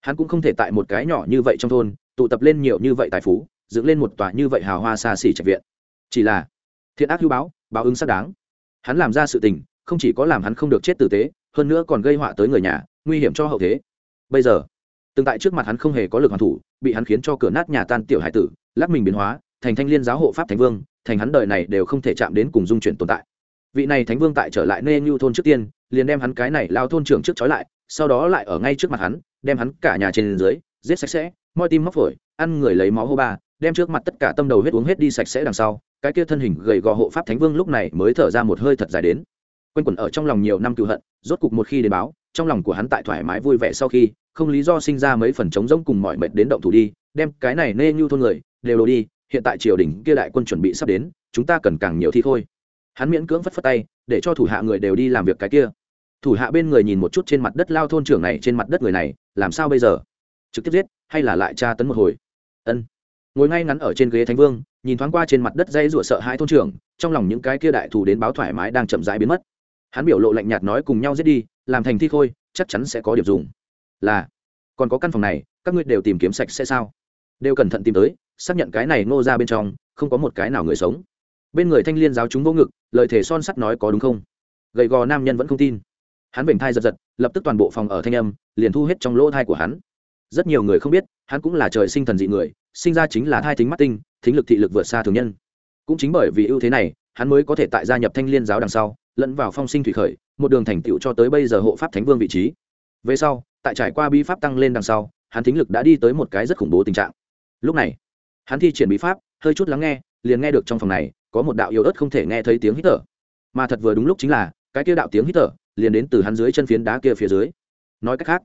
hắn cũng không thể tại một cái nhỏ như vậy trong thôn, tụ tập lên nhiều như vậy tài phú, dựng lên một tòa như vậy hào hoa xa xỉ trạch viện. Chỉ là, thiện ác hưu báo báo ứng xác đáng. Hắn làm ra sự tình, không chỉ có làm hắn không được chết tử tế, hơn nữa còn gây họa tới người nhà, nguy hiểm cho hậu thế. Bây giờ từng tại trước mặt hắn không hề có lực hoàn thủ, bị hắn khiến cho cửa nát nhà tan tiểu hải tử, lắc mình biến hóa, thành thanh liên giáo hộ pháp thánh vương, thành hắn đời này đều không thể chạm đến cùng dung chuyển tồn tại vị này thánh vương tại trở lại nê như thôn trước tiên, liền đem hắn cái này lao thôn trưởng trước trói lại, sau đó lại ở ngay trước mặt hắn, đem hắn cả nhà trên dưới, giết sạch sẽ, moi tim móc phổi, ăn người lấy máu hô ba, đem trước mặt tất cả tâm đầu huyết uống hết đi sạch sẽ đằng sau, cái kia thân hình gầy gò hộ pháp thánh vương lúc này mới thở ra một hơi thật dài đến. Quanh quẩn ở trong lòng nhiều năm cựu hận, rốt cục một khi đến báo, trong lòng của hắn tại thoải mái vui vẻ sau khi, không lý do sinh ra mấy phần trống rỗng cùng mọi mệt đến động thủ đi, đem cái này nê như thôn người, đều đồ đi, hiện tại triều đình kia đại quân chuẩn bị sắp đến, chúng ta cần càng nhiều thi thôi hắn miễn cưỡng phất phất tay, để cho thủ hạ người đều đi làm việc cái kia. Thủ hạ bên người nhìn một chút trên mặt đất lao thôn trưởng này, trên mặt đất người này, làm sao bây giờ? Trực tiếp giết, hay là lại tra tấn một hồi? Ân. Ngồi ngay ngắn ở trên ghế thánh vương, nhìn thoáng qua trên mặt đất dây rủa sợ hai thôn trưởng, trong lòng những cái kia đại thù đến báo thoải mái đang chậm rãi biến mất. Hắn biểu lộ lạnh nhạt nói cùng nhau giết đi, làm thành thi khôi, chắc chắn sẽ có điểm dùng. Là, còn có căn phòng này, các ngươi đều tìm kiếm sạch sẽ sao? Đều cẩn thận tìm tới, xác nhận cái này ngô ra bên trong, không có một cái nào người sống bên người thanh liên giáo chúng vô ngực, lời thề son sắt nói có đúng không? Gầy gò nam nhân vẫn không tin. Hắn bệnh thai giật giật, lập tức toàn bộ phòng ở thanh âm, liền thu hết trong lỗ thai của hắn. Rất nhiều người không biết, hắn cũng là trời sinh thần dị người, sinh ra chính là thai thính mắt tinh, thính lực thị lực vượt xa thường nhân. Cũng chính bởi vì ưu thế này, hắn mới có thể tại gia nhập thanh liên giáo đằng sau, lẫn vào phong sinh thủy khởi, một đường thành tựu cho tới bây giờ hộ pháp thánh vương vị trí. Về sau, tại trải qua bí pháp tăng lên đằng sau, hắn thính lực đã đi tới một cái rất khủng bố tình trạng. Lúc này, hắn thi triển bí pháp, hơi chút lắng nghe, liền nghe được trong phòng này có một đạo yếu ớt không thể nghe thấy tiếng hít thở. Mà thật vừa đúng lúc chính là, cái kia đạo tiếng hít thở liền đến từ hắn dưới chân phiến đá kia phía dưới. Nói cách khác,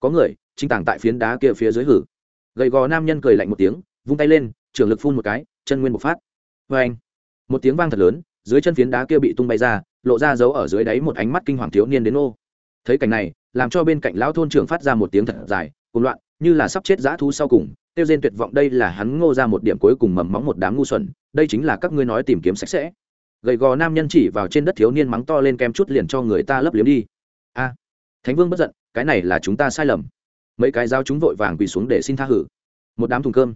có người chính tảng tại phiến đá kia phía dưới hử. Gầy gò nam nhân cười lạnh một tiếng, vung tay lên, trường lực phun một cái, chân nguyên bộc phát. Vê anh một tiếng vang thật lớn, dưới chân phiến đá kia bị tung bay ra, lộ ra giấu ở dưới đáy một ánh mắt kinh hoàng thiếu niên đến ô thấy cảnh này, làm cho bên cạnh lão thôn trưởng phát ra một tiếng thật dài cùng loạn, như là sắp chết dã thú sau cùng tiêu diên tuyệt vọng, đây là hắn ngô ra một điểm cuối cùng mầm móng một đám ngu xuẩn, đây chính là các ngươi nói tìm kiếm sạch sẽ. Gầy gò nam nhân chỉ vào trên đất thiếu niên mắng to lên kem chút liền cho người ta lấp liếm đi. A, thánh vương bất giận, cái này là chúng ta sai lầm. Mấy cái dao chúng vội vàng quỳ xuống để xin tha hử. Một đám thùng cơm.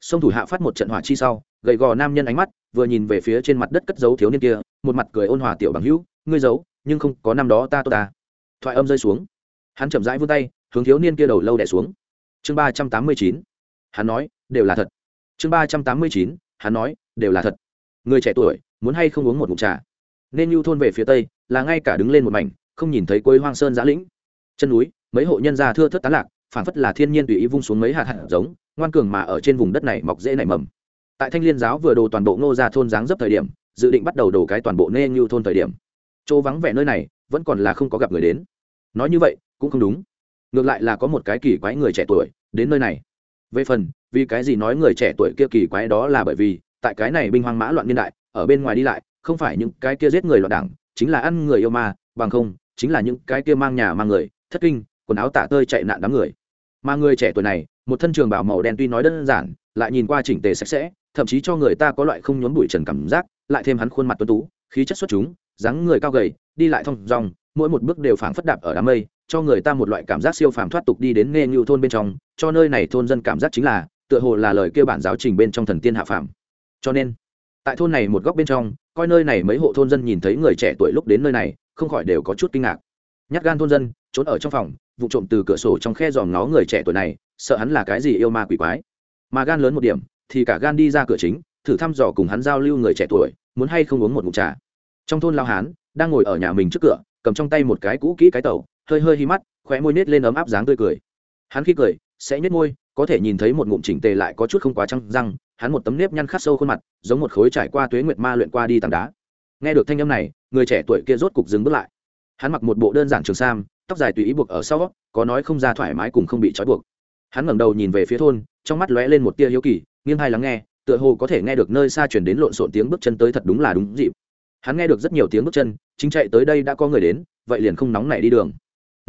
Sông thủ hạ phát một trận hỏa chi sau, gầy gò nam nhân ánh mắt vừa nhìn về phía trên mặt đất cất giấu thiếu niên kia, một mặt cười ôn hòa tiểu bằng hữu, ngươi giấu, nhưng không có năm đó ta tốt ta. Thoại âm rơi xuống. Hắn chậm rãi vươn tay, hướng thiếu niên kia đầu lâu đẻ xuống. Chương ba trăm tám mươi chín hắn nói, đều là thật. Chương ba trăm tám mươi chín, hắn nói, đều là thật. Người trẻ tuổi, muốn hay không uống một mụn trà? Nên lưu thôn về phía tây, là ngay cả đứng lên một mảnh, không nhìn thấy quê hoang sơn giã lĩnh. Chân núi, mấy hộ nhân gia thưa thất tán lạc phản phất là thiên nhiên tùy ý vung xuống mấy hạt hạt giống, ngoan cường mà ở trên vùng đất này mọc dễ nảy mầm. Tại thanh liên giáo vừa đồ toàn bộ ngô ra thôn dáng dấp thời điểm, dự định bắt đầu đổ cái toàn bộ nê như thôn thời điểm. Chỗ vắng vẻ nơi này, vẫn còn là không có gặp người đến. Nói như vậy, cũng không đúng. Ngược lại là có một cái kỳ quái người trẻ tuổi đến nơi này về phần, vì cái gì nói người trẻ tuổi kia kỳ quái đó là bởi vì, tại cái này binh hoang mã loạn niên đại, ở bên ngoài đi lại, không phải những cái kia giết người loạn đảng, chính là ăn người yêu ma, bằng không, chính là những cái kia mang nhà mang người, thất kinh, quần áo tả tơi chạy nạn đám người. Mà người trẻ tuổi này, một thân trường bảo màu đen tuy nói đơn giản, lại nhìn qua chỉnh tề sạch sẽ, thậm chí cho người ta có loại không nhốn bụi trần cảm giác, lại thêm hắn khuôn mặt tuấn tú, khí chất xuất chúng, dáng người cao gầy, đi lại thong dong, mỗi một bước đều phảng phất đạp ở đám mây cho người ta một loại cảm giác siêu phàm thoát tục đi đến nghe ngưu thôn bên trong, cho nơi này thôn dân cảm giác chính là, tựa hồ là lời kêu bản giáo trình bên trong thần tiên hạ phàm. Cho nên, tại thôn này một góc bên trong, coi nơi này mấy hộ thôn dân nhìn thấy người trẻ tuổi lúc đến nơi này, không khỏi đều có chút kinh ngạc. Nhát gan thôn dân, trốn ở trong phòng, vụ trộm từ cửa sổ trong khe dòm ngó người trẻ tuổi này, sợ hắn là cái gì yêu ma quỷ quái. Mà gan lớn một điểm, thì cả gan đi ra cửa chính, thử thăm dò cùng hắn giao lưu người trẻ tuổi, muốn hay không uống một ngụm trà. Trong thôn lao hán, đang ngồi ở nhà mình trước cửa, cầm trong tay một cái cũ kỹ cái tàu hơi hơi hi mắt, khóe môi nết lên ấm áp dáng tươi cười. Hắn khi cười, sẽ nhếch môi, có thể nhìn thấy một ngụm chỉnh tề lại có chút không quá trăng răng, hắn một tấm nếp nhăn khắc sâu khuôn mặt, giống một khối trải qua tuế nguyệt ma luyện qua đi tảng đá. Nghe được thanh âm này, người trẻ tuổi kia rốt cục dừng bước lại. Hắn mặc một bộ đơn giản trường sam, tóc dài tùy ý buộc ở sau, có nói không ra thoải mái cùng không bị trói buộc. Hắn ngẩng đầu nhìn về phía thôn, trong mắt lóe lên một tia hiếu kỳ, nghiêng hai lắng nghe, tựa hồ có thể nghe được nơi xa chuyển đến lộn xộn tiếng bước chân tới thật đúng là đúng dịp. Hắn nghe được rất nhiều tiếng bước chân, chính chạy tới đây đã có người đến, vậy liền không nóng nảy đi đường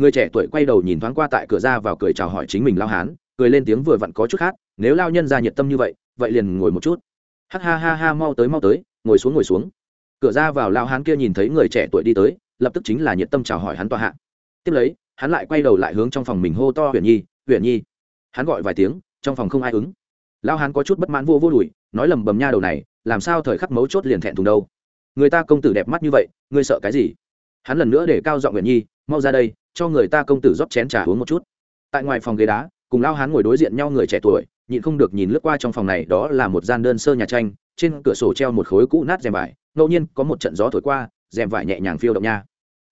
người trẻ tuổi quay đầu nhìn thoáng qua tại cửa ra vào cười chào hỏi chính mình lao hán, cười lên tiếng vừa vặn có chút khác, nếu lao nhân ra nhiệt tâm như vậy vậy liền ngồi một chút. Hắc ha ha ha, mau tới mau tới, ngồi xuống ngồi xuống. Cửa ra vào lao hán kia nhìn thấy người trẻ tuổi đi tới, lập tức chính là nhiệt tâm chào hỏi hắn tòa hạ. Tiếp lấy, hắn lại quay đầu lại hướng trong phòng mình hô to huyền nhi huyền nhi. Hắn gọi vài tiếng, trong phòng không ai ứng. Lao hán có chút bất mãn vô vô đùi, nói lầm bầm nha đầu này, làm sao thời khắc mấu chốt liền thẹn thùng đâu. Người ta công tử đẹp mắt như vậy, ngươi sợ cái gì? Hắn lần nữa để cao giọng huyền nhi, mau ra đây cho người ta công tử rót chén trà uống một chút. Tại ngoài phòng ghế đá, cùng lao hán ngồi đối diện nhau người trẻ tuổi, nhịn không được nhìn lướt qua trong phòng này, đó là một gian đơn sơ nhà tranh, trên cửa sổ treo một khối cũ nát rèm vải, ngẫu nhiên có một trận gió thổi qua, rèm vải nhẹ nhàng phiêu động nha.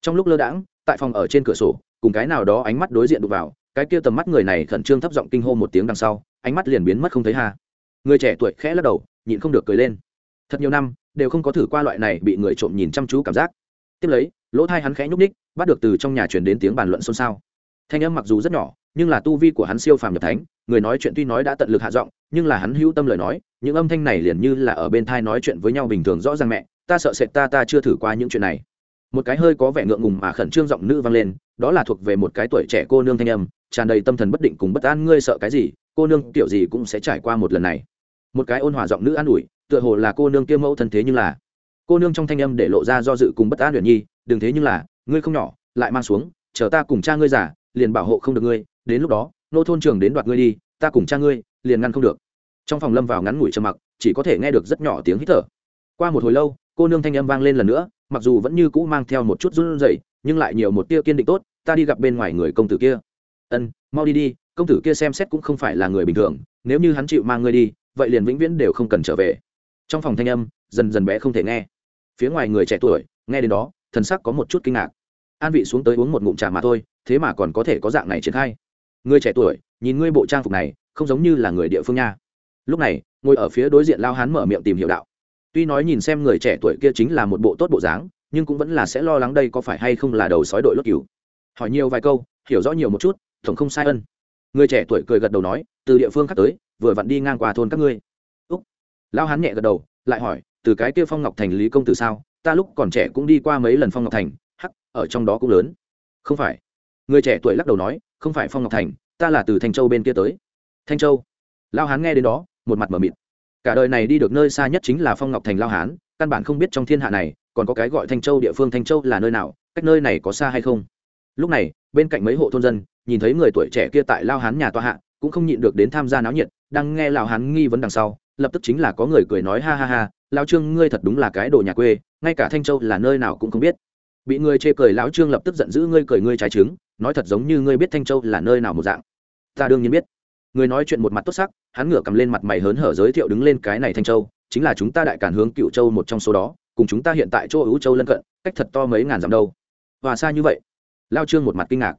Trong lúc lơ đãng, tại phòng ở trên cửa sổ, cùng cái nào đó ánh mắt đối diện đụng vào, cái kia tầm mắt người này khẩn trương thấp giọng kinh hô một tiếng đằng sau, ánh mắt liền biến mất không thấy ha người trẻ tuổi khẽ lắc đầu, nhịn không được cười lên. Thật nhiều năm, đều không có thử qua loại này bị người trộm nhìn chăm chú cảm giác. Tiếp lấy lỗ thai hắn khẽ nhúc ních bắt được từ trong nhà truyền đến tiếng bàn luận xôn xao. Thanh âm mặc dù rất nhỏ, nhưng là tu vi của hắn siêu phàm nhập thánh, người nói chuyện tuy nói đã tận lực hạ giọng, nhưng là hắn hữu tâm lời nói, những âm thanh này liền như là ở bên thai nói chuyện với nhau bình thường rõ ràng mẹ, ta sợ sệt ta ta chưa thử qua những chuyện này. Một cái hơi có vẻ ngượng ngùng mà khẩn trương giọng nữ vang lên, đó là thuộc về một cái tuổi trẻ cô nương thanh âm, tràn đầy tâm thần bất định cùng bất an, ngươi sợ cái gì? Cô nương kiểu gì cũng sẽ trải qua một lần này. Một cái ôn hòa giọng nữ an ủi, tựa hồ là cô nương kia mẫu thân thế nhưng là. Cô nương trong thanh âm để lộ ra do dự cùng bất an luyện nhi đừng thế nhưng là, ngươi không nhỏ, lại mang xuống, chờ ta cùng cha ngươi giả liền bảo hộ không được ngươi, đến lúc đó, nô thôn trưởng đến đoạt ngươi đi, ta cùng cha ngươi, liền ngăn không được. Trong phòng lâm vào ngắn ngủi trầm mặc, chỉ có thể nghe được rất nhỏ tiếng hít thở. Qua một hồi lâu, cô nương thanh âm vang lên lần nữa, mặc dù vẫn như cũ mang theo một chút run rẩy, nhưng lại nhiều một tia kiên định tốt, ta đi gặp bên ngoài người công tử kia. Ân, mau đi đi, công tử kia xem xét cũng không phải là người bình thường, nếu như hắn chịu mang ngươi đi, vậy liền vĩnh viễn đều không cần trở về. Trong phòng thanh âm, dần dần bé không thể nghe. Phía ngoài người trẻ tuổi, nghe đến đó thần sắc có một chút kinh ngạc. An vị xuống tới uống một ngụm trà mà thôi, thế mà còn có thể có dạng này triển khai. Người trẻ tuổi, nhìn ngươi bộ trang phục này, không giống như là người địa phương nha. Lúc này, ngồi ở phía đối diện lao hán mở miệng tìm hiểu đạo. Tuy nói nhìn xem người trẻ tuổi kia chính là một bộ tốt bộ dáng, nhưng cũng vẫn là sẽ lo lắng đây có phải hay không là đầu sói đội lốt cứu hỏi nhiều vài câu, hiểu rõ nhiều một chút, tổng không sai ân. Người trẻ tuổi cười gật đầu nói, từ địa phương khác tới, vừa vặn đi ngang qua thôn các ngươi. Úc. Lao hán nhẹ gật đầu, lại hỏi từ cái kia phong ngọc thành lý công tử sao? Ta lúc còn trẻ cũng đi qua mấy lần phong ngọc thành, hắc, ở trong đó cũng lớn. Không phải. Người trẻ tuổi lắc đầu nói, không phải phong ngọc thành, ta là từ thanh châu bên kia tới. Thanh châu. Lao hán nghe đến đó, một mặt m ở mịt. Cả đời này đi được nơi xa nhất chính là phong ngọc thành lao hán, căn bản không biết trong thiên hạ này, còn có cái gọi thanh châu địa phương thanh châu là nơi nào, cách nơi này có xa hay không. Lúc này, bên cạnh mấy hộ thôn dân, nhìn thấy người tuổi trẻ kia tại lao hán nhà tòa hạ, cũng không nhịn được đến tham gia náo nhiệt, đang nghe lao hán nghi vấn đằng sau lập tức chính là có người cười nói ha ha ha lao trương, ngươi thật đúng là cái đồ nhà quê, ngay cả thanh châu là nơi nào cũng không biết. Bị người chê cười, lão trương lập tức giận dữ, ngươi cười ngươi trái trứng, nói thật giống như ngươi biết thanh châu là nơi nào một dạng. Ta đương nhiên biết. Người nói chuyện một mặt tốt sắc, hắn ngửa cầm lên mặt mày hớn hở giới thiệu đứng lên cái này thanh châu, chính là chúng ta đại cản hướng cựu châu một trong số đó, cùng chúng ta hiện tại chỗ ưu châu lân cận, cách thật to mấy ngàn dặm đâu. Và xa như vậy. Lao trương một mặt kinh ngạc.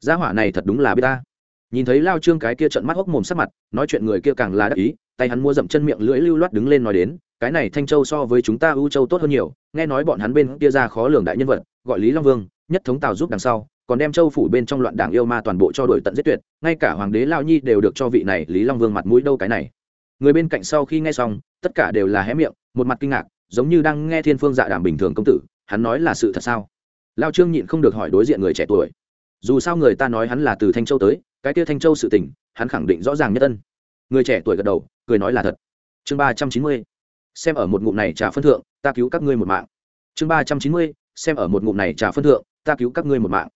Gia hỏa này thật đúng là biết ta. Nhìn thấy lao trương cái kia trận mắt hốc mồm sắc mặt, nói chuyện người kia càng là đắc ý tay hắn mua dậm chân miệng lưỡi lưu loát đứng lên nói đến, cái này thanh châu so với chúng ta ưu châu tốt hơn nhiều, nghe nói bọn hắn bên kia ra khó lường đại nhân vật, gọi lý long vương, nhất thống tào giúp đằng sau, còn đem châu phủ bên trong loạn đảng yêu ma toàn bộ cho đổi tận giết tuyệt, ngay cả hoàng đế lao nhi đều được cho vị này lý long vương mặt mũi đâu cái này. Người bên cạnh sau khi nghe xong, tất cả đều là hé miệng, một mặt kinh ngạc, giống như đang nghe thiên phương dạ đàm bình thường công tử, hắn nói là sự thật sao? Lao trương nhịn không được hỏi đối diện người trẻ tuổi. Dù sao người ta nói hắn là từ thanh châu tới, cái kia thanh châu sự tình, hắn khẳng định rõ ràng nhất ân người trẻ tuổi gật đầu, cười nói là thật. Chương ba trăm chín mươi, xem ở một ngụm này trả phân thượng, ta cứu các ngươi một mạng. Chương ba trăm chín mươi, xem ở một ngụm này trả phân thượng, ta cứu các ngươi một mạng.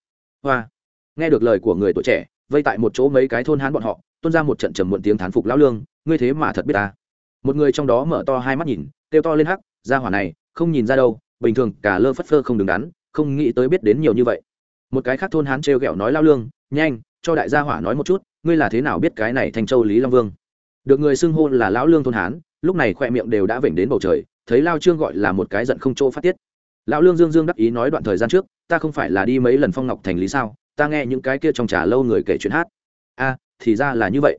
Hoa. Nghe được lời của người tuổi trẻ, vây tại một chỗ mấy cái thôn hán bọn họ, tuôn ra một trận trầm muộn tiếng thán phục lão lương, ngươi thế mà thật biết ta. Một người trong đó mở to hai mắt nhìn, kêu to lên hắc, ra hỏa này, không nhìn ra đâu, bình thường cả lơ phất phơ không đứng đắn, không nghĩ tới biết đến nhiều như vậy. Một cái khác thôn hán trêu ghẹo nói lao lương, nhanh, cho đại gia hỏa nói một chút, ngươi là thế nào biết cái này thành châu lý long vương? Được người xưng hô là lão lương thôn hán, lúc này khoe miệng đều đã vểnh đến bầu trời, thấy lao trương gọi là một cái giận không chỗ phát tiết. Lão lương dương dương đắc ý nói đoạn thời gian trước, ta không phải là đi mấy lần phong ngọc thành lý sao? Ta nghe những cái kia trong trà lâu người kể chuyện hát. A, thì ra là như vậy.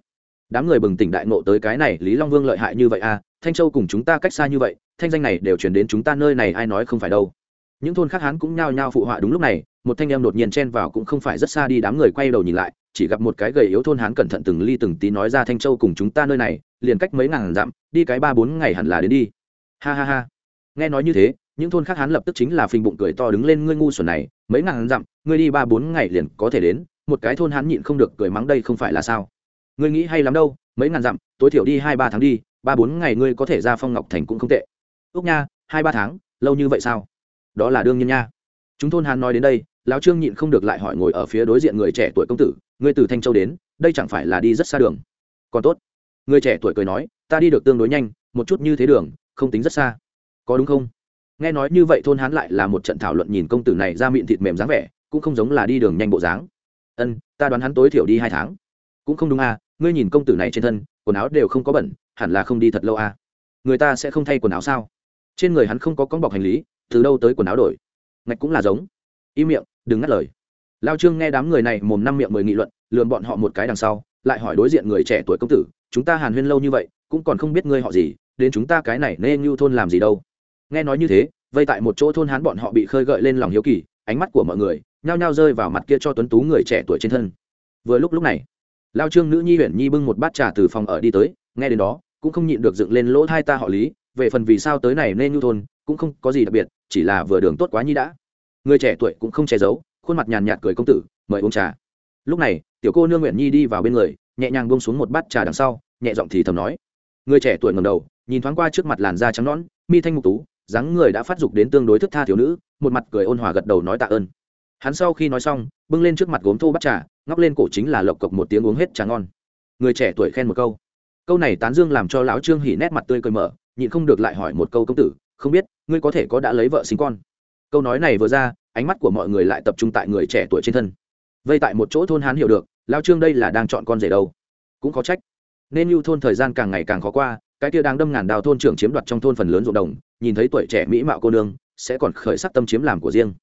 Đám người bừng tỉnh đại ngộ tới cái này, lý long vương lợi hại như vậy a thanh châu cùng chúng ta cách xa như vậy, thanh danh này đều chuyển đến chúng ta nơi này ai nói không phải đâu. Những thôn khác hán cũng nhao nhao phụ họa đúng lúc này một thanh em đột nhiên chen vào cũng không phải rất xa đi, đám người quay đầu nhìn lại, chỉ gặp một cái gầy yếu thôn hán cẩn thận từng ly từng tí nói ra thanh châu cùng chúng ta nơi này, liền cách mấy ngàn dặm, đi cái ba bốn ngày hẳn là đến đi. Ha ha ha. Nghe nói như thế, những thôn khác hán lập tức chính là phình bụng cười to đứng lên, ngươi ngu xuẩn này, mấy ngàn dặm, ngươi đi ba bốn ngày liền có thể đến, một cái thôn hán nhịn không được cười mắng đây không phải là sao? Ngươi nghĩ hay lắm đâu, mấy ngàn dặm, tối thiểu đi hai ba tháng đi, ba bốn ngày ngươi có thể ra phong ngọc thành cũng không tệ. Úc nha, hai ba tháng, lâu như vậy sao? Đó là đương nhiên nha chúng thôn hán nói đến đây, lão trương nhịn không được lại hỏi ngồi ở phía đối diện người trẻ tuổi công tử người từ thanh châu đến, đây chẳng phải là đi rất xa đường? Còn tốt. Người trẻ tuổi cười nói, ta đi được tương đối nhanh, một chút như thế đường, không tính rất xa. Có đúng không? Nghe nói như vậy thôn hán lại là một trận thảo luận nhìn công tử này ra miệng thịt mềm dáng vẻ, cũng không giống là đi đường nhanh bộ dáng. Ân, ta đoán hắn tối thiểu đi hai tháng. Cũng không đúng à ngươi nhìn công tử này trên thân, quần áo đều không có bẩn, hẳn là không đi thật lâu à. Người ta sẽ không thay quần áo sao? Trên người hắn không có con bọc hành lý, từ đâu tới quần áo đổi? Ngạch cũng là giống. Im miệng, đừng ngắt lời. Lao trương nghe đám người này mồm năm miệng mười nghị luận, lườm bọn họ một cái đằng sau, lại hỏi đối diện người trẻ tuổi công tử, chúng ta hàn huyên lâu như vậy, cũng còn không biết ngươi họ gì, đến chúng ta cái này nên như thôn làm gì đâu? Nghe nói như thế, vây tại một chỗ thôn hán bọn họ bị khơi gợi lên lòng hiếu kỳ, ánh mắt của mọi người nhao nhao rơi vào mặt kia cho tuấn tú người trẻ tuổi trên thân. Vừa lúc lúc này, lao trương nữ nhi Huyền nhi bưng một bát trà từ phòng ở đi tới, nghe đến đó, cũng không nhịn được dựng lên lỗ thai ta họ lý, về phần vì sao tới này nên như thôn cũng không có gì đặc biệt, chỉ là vừa đường tốt quá nhi đã. Người trẻ tuổi cũng không che giấu, khuôn mặt nhàn nhạt cười công tử, mời uống trà. Lúc này, tiểu cô nương nguyện nhi đi vào bên người, nhẹ nhàng buông xuống một bát trà đằng sau, nhẹ giọng thì thầm nói. Người trẻ tuổi ngầm đầu, nhìn thoáng qua trước mặt làn da trắng nõn, mi thanh mục tú, dáng người đã phát dục đến tương đối thức tha thiếu nữ, một mặt cười ôn hòa gật đầu nói tạ ơn. Hắn sau khi nói xong, bưng lên trước mặt gốm thô bắt trà, ngóc lên cổ chính là lộc cộc một tiếng uống hết trà ngon. Người trẻ tuổi khen một câu. Câu này tán dương làm cho lão trương hỉ nét mặt tươi cười mở, nhịn không được lại hỏi một câu công tử, không biết ngươi có thể có đã lấy vợ sinh con. Câu nói này vừa ra, ánh mắt của mọi người lại tập trung tại người trẻ tuổi trên thân. Vây tại một chỗ thôn hán hiểu được lão trương đây là đang chọn con rể đâu. Cũng có trách. Nên lưu thôn thời gian càng ngày càng khó qua, cái kia đang đâm ngàn đào thôn trưởng chiếm đoạt trong thôn phần lớn ruộng đồng, nhìn thấy tuổi trẻ mỹ mạo cô nương, sẽ còn khởi sắc tâm chiếm làm của riêng.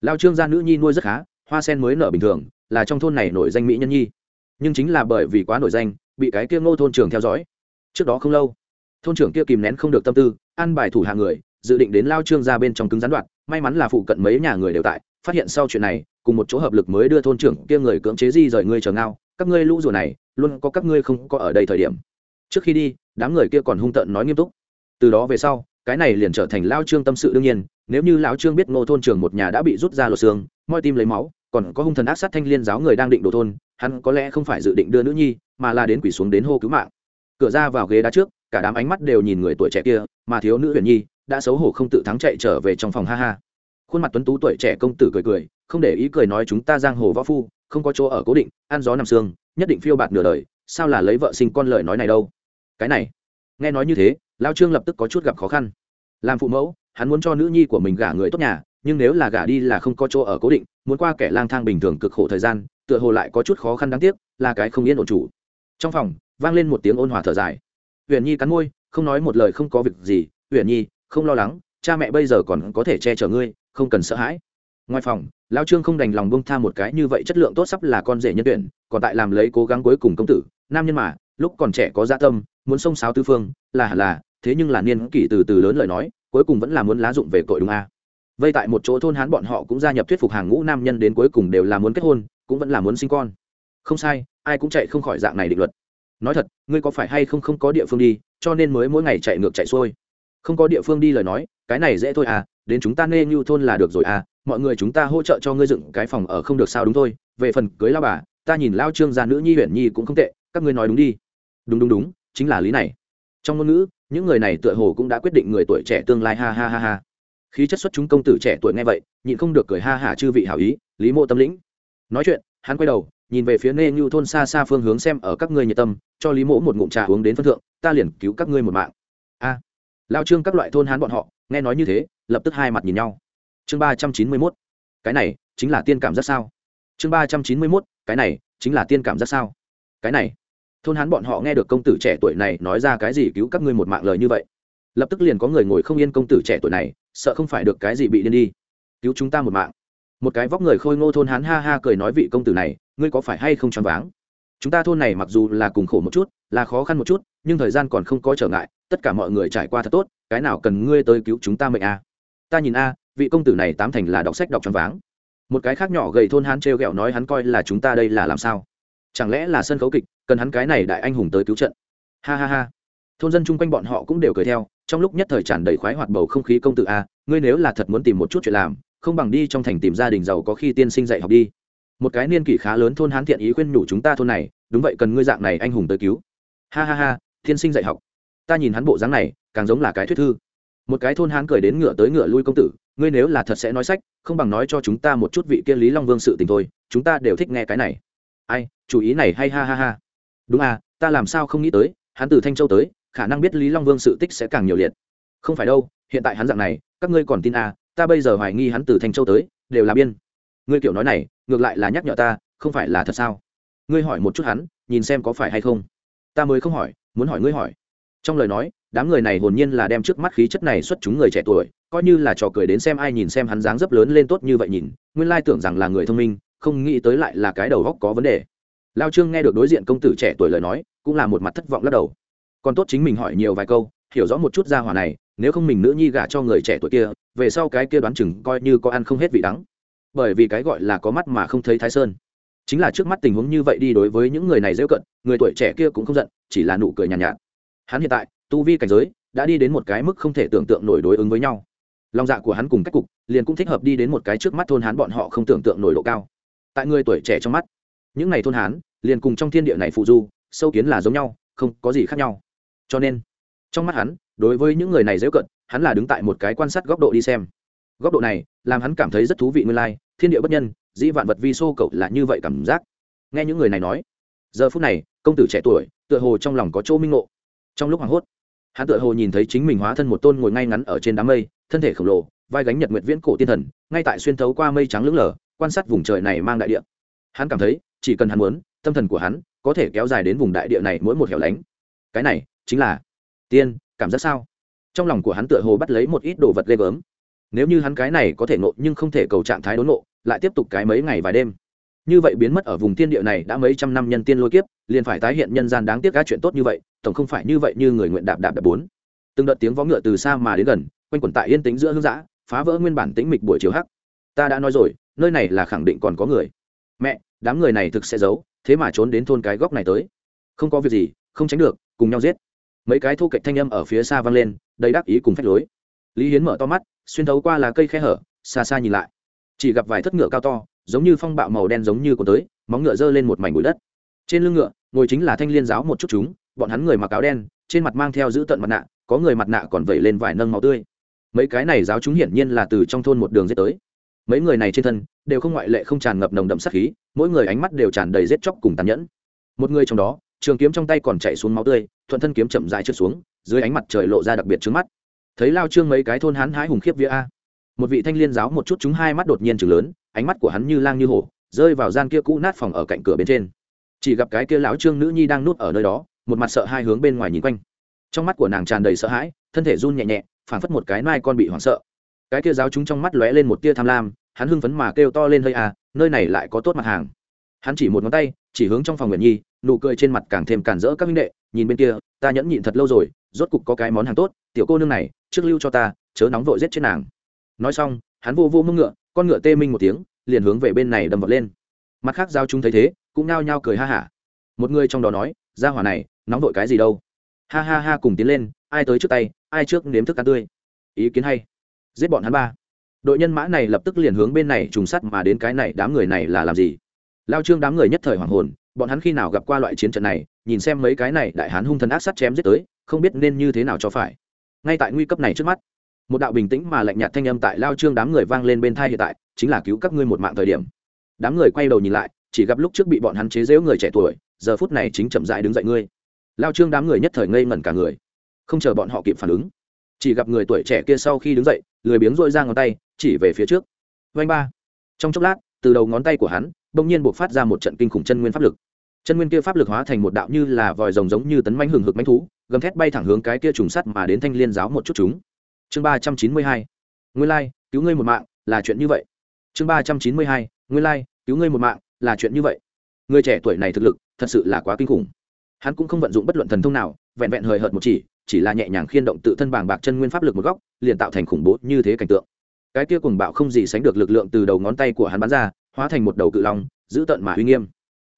Lao trương gia nữ nhi nuôi rất khá, hoa sen mới nở bình thường, là trong thôn này nổi danh mỹ nhân nhi. Nhưng chính là bởi vì quá nổi danh, bị cái kia ngô thôn trưởng theo dõi. Trước đó không lâu, thôn trưởng kia kìm nén không được tâm tư, ăn bài thủ hạ người dự định đến lao trương ra bên trong cứng gián đoạn, may mắn là phụ cận mấy nhà người đều tại, phát hiện sau chuyện này, cùng một chỗ hợp lực mới đưa thôn trưởng kia người cưỡng chế di rời ngươi chờ ngao, các ngươi lũ rùa này, luôn có các ngươi không có ở đây thời điểm. Trước khi đi, đám người kia còn hung tợn nói nghiêm túc. Từ đó về sau, cái này liền trở thành lao trương tâm sự đương nhiên, nếu như lão trương biết ngô thôn trưởng một nhà đã bị rút ra lột xương, moi tim lấy máu, còn có hung thần ác sát thanh liên giáo người đang định đổ thôn, hắn có lẽ không phải dự định đưa nữ nhi, mà là đến quỷ xuống đến hô cứu mạng. Cửa ra vào ghế đá trước, cả đám ánh mắt đều nhìn người tuổi trẻ kia, mà thiếu nữ huyền nhi đã xấu hổ không tự thắng chạy trở về trong phòng ha ha. Khuôn mặt tuấn tú tuổi trẻ công tử cười cười, không để ý cười nói chúng ta giang hồ võ phu, không có chỗ ở cố định, ăn gió nằm xương nhất định phiêu bạt nửa đời, sao là lấy vợ sinh con lời nói này đâu? Cái này, nghe nói như thế, lao trương lập tức có chút gặp khó khăn. Làm phụ mẫu, hắn muốn cho nữ nhi của mình gả người tốt nhà, nhưng nếu là gả đi là không có chỗ ở cố định, muốn qua kẻ lang thang bình thường cực khổ thời gian, tựa hồ lại có chút khó khăn đáng tiếc, là cái không yên ổn chủ. Trong phòng, vang lên một tiếng ôn hòa thở dài. Huyền nhi cắn môi, không nói một lời không có việc gì huyền nhi không lo lắng, cha mẹ bây giờ còn có thể che chở ngươi, không cần sợ hãi. Ngoài phòng, lao trương không đành lòng bông tha một cái như vậy chất lượng tốt sắp là con rể nhân tuyển, còn tại làm lấy cố gắng cuối cùng công tử, nam nhân mà, lúc còn trẻ có gia dạ tâm, muốn xông xáo tư phương, là hẳn là, thế nhưng là niên kỷ từ từ lớn lời nói, cuối cùng vẫn là muốn lá dụng về tội đúng a. Vây tại một chỗ thôn hán bọn họ cũng gia nhập thuyết phục hàng ngũ nam nhân đến cuối cùng đều là muốn kết hôn, cũng vẫn là muốn sinh con. Không sai, ai cũng chạy không khỏi dạng này định luật. Nói thật, ngươi có phải hay không không có địa phương đi, cho nên mới mỗi ngày chạy ngược chạy xuôi không có địa phương đi lời nói, cái này dễ thôi à đến chúng ta Nê như thôn là được rồi à mọi người chúng ta hỗ trợ cho ngươi dựng cái phòng ở không được sao đúng thôi, về phần cưới lao bà, ta nhìn lao trương gia nữ nhi Huyền nhi cũng không tệ, các ngươi nói đúng đi. Đúng đúng đúng, chính là lý này. Trong ngôn ngữ, những người này tựa hồ cũng đã quyết định người tuổi trẻ tương lai, ha ha ha ha. Khí chất xuất chúng công tử trẻ tuổi nghe vậy, nhịn không được cười ha hả chư vị hảo ý, lý mộ tâm lĩnh. Nói chuyện, hắn quay đầu, nhìn về phía nê như thôn xa xa phương hướng xem ở các ngươi nhiệt tâm, cho lý mỗ một ngụm trà uống đến phân thượng, ta liền cứu các ngươi một mạng. A lao trương các loại thôn hán bọn họ, nghe nói như thế, lập tức hai mặt nhìn nhau. Chương ba trăm chín mươi mốt, cái này chính là tiên cảm giác sao? Chương ba trăm chín mươi mốt, cái này chính là tiên cảm giác sao? Cái này, thôn hán bọn họ nghe được công tử trẻ tuổi này nói ra cái gì cứu các ngươi một mạng lời như vậy? Lập tức liền có người ngồi không yên công tử trẻ tuổi này, sợ không phải được cái gì bị điên đi. Cứu chúng ta một mạng. Một cái vóc người khôi ngô thôn hán ha ha cười nói vị công tử này, ngươi có phải hay không choáng váng? Chúng ta thôn này mặc dù là cùng khổ một chút, là khó khăn một chút, nhưng thời gian còn không có trở ngại tất cả mọi người trải qua thật tốt, cái nào cần ngươi tới cứu chúng ta mệnh a? Ta nhìn a, vị công tử này tám thành là đọc sách đọc choáng váng. Một cái khác nhỏ gầy thôn hán trêu ghẹo nói hắn coi là chúng ta đây là làm sao? Chẳng lẽ là sân khấu kịch, cần hắn cái này đại anh hùng tới cứu trận? Ha ha ha. Thôn dân chung quanh bọn họ cũng đều cười theo, trong lúc nhất thời tràn đầy khoái hoạt bầu không khí công tử a, ngươi nếu là thật muốn tìm một chút chuyện làm, không bằng đi trong thành tìm gia đình giàu có khi tiên sinh dạy học đi. Một cái niên kỷ khá lớn thôn hán thiện ý khuyên nhủ chúng ta thôn này, đúng vậy cần ngươi dạng này anh hùng tới cứu. Ha ha ha, tiên sinh dạy học ta nhìn hắn bộ dáng này, càng giống là cái thuyết thư. Một cái thôn hán cười đến ngựa tới ngựa lui công tử, ngươi nếu là thật sẽ nói sách, không bằng nói cho chúng ta một chút vị kia lý long vương sự tình thôi, chúng ta đều thích nghe cái này. Ai, chủ ý này hay ha ha ha. Đúng à ta làm sao không nghĩ tới, hắn từ thanh châu tới, khả năng biết lý long vương sự tích sẽ càng nhiều liệt. Không phải đâu, hiện tại hắn dạng này, các ngươi còn tin à ta bây giờ hoài nghi hắn từ thanh châu tới, đều là biên. Ngươi kiểu nói này, ngược lại là nhắc nhở ta, không phải là thật sao? Ngươi hỏi một chút hắn, nhìn xem có phải hay không. Ta mới không hỏi, muốn hỏi ngươi hỏi trong lời nói đám người này hồn nhiên là đem trước mắt khí chất này xuất chúng người trẻ tuổi coi như là trò cười đến xem ai nhìn xem hắn dáng dấp lớn lên tốt như vậy nhìn nguyên lai tưởng rằng là người thông minh không nghĩ tới lại là cái đầu góc có vấn đề. Lao trương nghe được đối diện công tử trẻ tuổi lời nói cũng là một mặt thất vọng lắc đầu. Còn tốt chính mình hỏi nhiều vài câu hiểu rõ một chút ra hỏa này nếu không mình nữ nhi gả cho người trẻ tuổi kia về sau cái kia đoán chừng coi như có ăn không hết vị đắng. Bởi vì cái gọi là có mắt mà không thấy thái sơn. Chính là trước mắt tình huống như vậy đi đối với những người này dễ cận người tuổi trẻ kia cũng không giận chỉ là nụ cười nhàn nhạt, nhạt hắn hiện tại, tu vi cảnh giới, đã đi đến một cái mức không thể tưởng tượng nổi đối ứng với nhau. Lòng dạ của hắn cùng cách cục, liền cũng thích hợp đi đến một cái trước mắt thôn hán bọn họ không tưởng tượng nổi độ cao. Tại người tuổi trẻ trong mắt, những ngày thôn hán, liền cùng trong thiên địa này phụ du, sâu kiến là giống nhau, không có gì khác nhau. Cho nên, trong mắt hắn, đối với những người này dễ cận, hắn là đứng tại một cái quan sát góc độ đi xem. Góc độ này, làm hắn cảm thấy rất thú vị nguyên lai, thiên địa bất nhân, dĩ vạn vật vi xô cậu là như vậy cảm giác. Nghe những người này nói, giờ phút này, công tử trẻ tuổi, tựa hồ trong lòng có chỗ minh ngộ trong lúc hoảng hốt, hắn tựa hồ nhìn thấy chính mình hóa thân một tôn ngồi ngay ngắn ở trên đám mây, thân thể khổng lồ, vai gánh nhật nguyệt viễn cổ tiên thần, ngay tại xuyên thấu qua mây trắng lững lờ, quan sát vùng trời này mang đại địa. Hắn cảm thấy, chỉ cần hắn muốn, tâm thần của hắn có thể kéo dài đến vùng đại địa này mỗi một hẻo lánh. Cái này chính là tiên, cảm giác sao? Trong lòng của hắn tựa hồ bắt lấy một ít đồ vật ghê gớm. Nếu như hắn cái này có thể nộ nhưng không thể cầu trạng thái đốn nộ lại tiếp tục cái mấy ngày vài đêm. Như vậy biến mất ở vùng tiên địa này đã mấy trăm năm nhân tiên lôi kiếp, liền phải tái hiện nhân gian đáng tiếc các chuyện tốt như vậy tổng không phải như vậy như người nguyện đạp đạp đạp bốn. Từng đợt tiếng vó ngựa từ xa mà đến gần, quanh quẩn tại yên tĩnh giữa hương giã phá vỡ nguyên bản tĩnh mịch buổi chiều hắc. Ta đã nói rồi, nơi này là khẳng định còn có người. Mẹ, đám người này thực sẽ giấu, thế mà trốn đến thôn cái góc này tới. Không có việc gì, không tránh được, cùng nhau giết. Mấy cái thu cạnh thanh âm ở phía xa vang lên, đầy đắc ý cùng phách lối. Lý hiến mở to mắt, xuyên thấu qua là cây khe hở, xa xa nhìn lại. Chỉ gặp vài thất ngựa cao to, giống như phong bạo màu đen giống như của tới, móng ngựa giơ lên một mảnh bụi đất. Trên lưng ngựa, ngồi chính là thanh liên giáo một chút chúng bọn hắn người mặc áo đen, trên mặt mang theo giữ tận mặt nạ, có người mặt nạ còn vẩy lên vài nâng máu tươi. Mấy cái này giáo chúng hiển nhiên là từ trong thôn một đường giết tới. Mấy người này trên thân đều không ngoại lệ không tràn ngập nồng đậm sát khí, mỗi người ánh mắt đều tràn đầy giết chóc cùng tàn nhẫn. Một người trong đó, trường kiếm trong tay còn chạy xuống máu tươi, thuận thân kiếm chậm dài trượt xuống, dưới ánh mặt trời lộ ra đặc biệt trứng mắt. Thấy lao trương mấy cái thôn hắn hái hùng khiếp vía a. Một vị thanh liên giáo một chút chúng hai mắt đột nhiên chừng lớn, ánh mắt của hắn như lang như hổ, rơi vào gian kia cũ nát phòng ở cạnh cửa bên trên. Chỉ gặp cái kia lão trương nữ nhi đang nuốt ở nơi đó một mặt sợ hai hướng bên ngoài nhìn quanh. Trong mắt của nàng tràn đầy sợ hãi, thân thể run nhẹ nhẹ, phảng phất một cái mai con bị hoảng sợ. Cái kia giáo chúng trong mắt lóe lên một tia tham lam, hắn hưng phấn mà kêu to lên, hơi à nơi này lại có tốt mặt hàng. Hắn chỉ một ngón tay, chỉ hướng trong phòng nguyện nhi, nụ cười trên mặt càng thêm cản rỡ các minh đệ, nhìn bên kia, ta nhẫn nhịn thật lâu rồi, rốt cục có cái món hàng tốt, tiểu cô nương này, trước lưu cho ta, chớ nóng vội giết chết nàng. Nói xong, hắn vô vô mưng ngựa, con ngựa tê minh một tiếng, liền hướng về bên này đâm vật lên. Mặt khác giao chúng thấy thế, cũng nao nhao cười ha hả. Một người trong đó nói ra hỏa này nóng vội cái gì đâu. Ha ha ha cùng tiến lên, ai tới trước tay, ai trước nếm thức ăn tươi. Ý kiến hay. Giết bọn hắn ba. Đội nhân mã này lập tức liền hướng bên này trùng sắt mà đến cái này, đám người này là làm gì? Lao trương đám người nhất thời hoàng hồn, bọn hắn khi nào gặp qua loại chiến trận này, nhìn xem mấy cái này đại hán hung thần ác sắt chém giết tới, không biết nên như thế nào cho phải. Ngay tại nguy cấp này trước mắt, một đạo bình tĩnh mà lạnh nhạt thanh âm tại lao trương đám người vang lên bên thai hiện tại, chính là cứu các ngươi một mạng thời điểm. Đám người quay đầu nhìn lại, chỉ gặp lúc trước bị bọn hắn chế giễu người trẻ tuổi, giờ phút này chính chậm dại đứng dậy ngươi lao trương đám người nhất thời ngây ngẩn cả người. Không chờ bọn họ kịp phản ứng, chỉ gặp người tuổi trẻ kia sau khi đứng dậy, lười biếng dội ra ngón tay, chỉ về phía trước. Vanh ba. Trong chốc lát, từ đầu ngón tay của hắn, bỗng nhiên buộc phát ra một trận kinh khủng chân nguyên pháp lực. Chân nguyên kia pháp lực hóa thành một đạo như là vòi rồng giống như tấn manh hừng hực manh thú, gầm thét bay thẳng hướng cái kia trùng sắt mà đến thanh liên giáo một chút chúng. Chương ba trăm chín mươi hai. Nguyên lai, cứu ngươi một mạng, là chuyện như vậy. Chương ba trăm chín mươi hai. Nguyên lai, cứu ngươi một mạng, là chuyện như vậy. Người trẻ tuổi này thực lực, thật sự là quá kinh khủng hắn cũng không vận dụng bất luận thần thông nào, vẹn vẹn hời hợt một chỉ chỉ là nhẹ nhàng khiên động tự thân bàng bạc chân nguyên pháp lực một góc, liền tạo thành khủng bố như thế cảnh tượng. Cái kia cùng bạo không gì sánh được lực lượng từ đầu ngón tay của hắn bắn ra, hóa thành một đầu cự long, giữ tận mà uy nghiêm.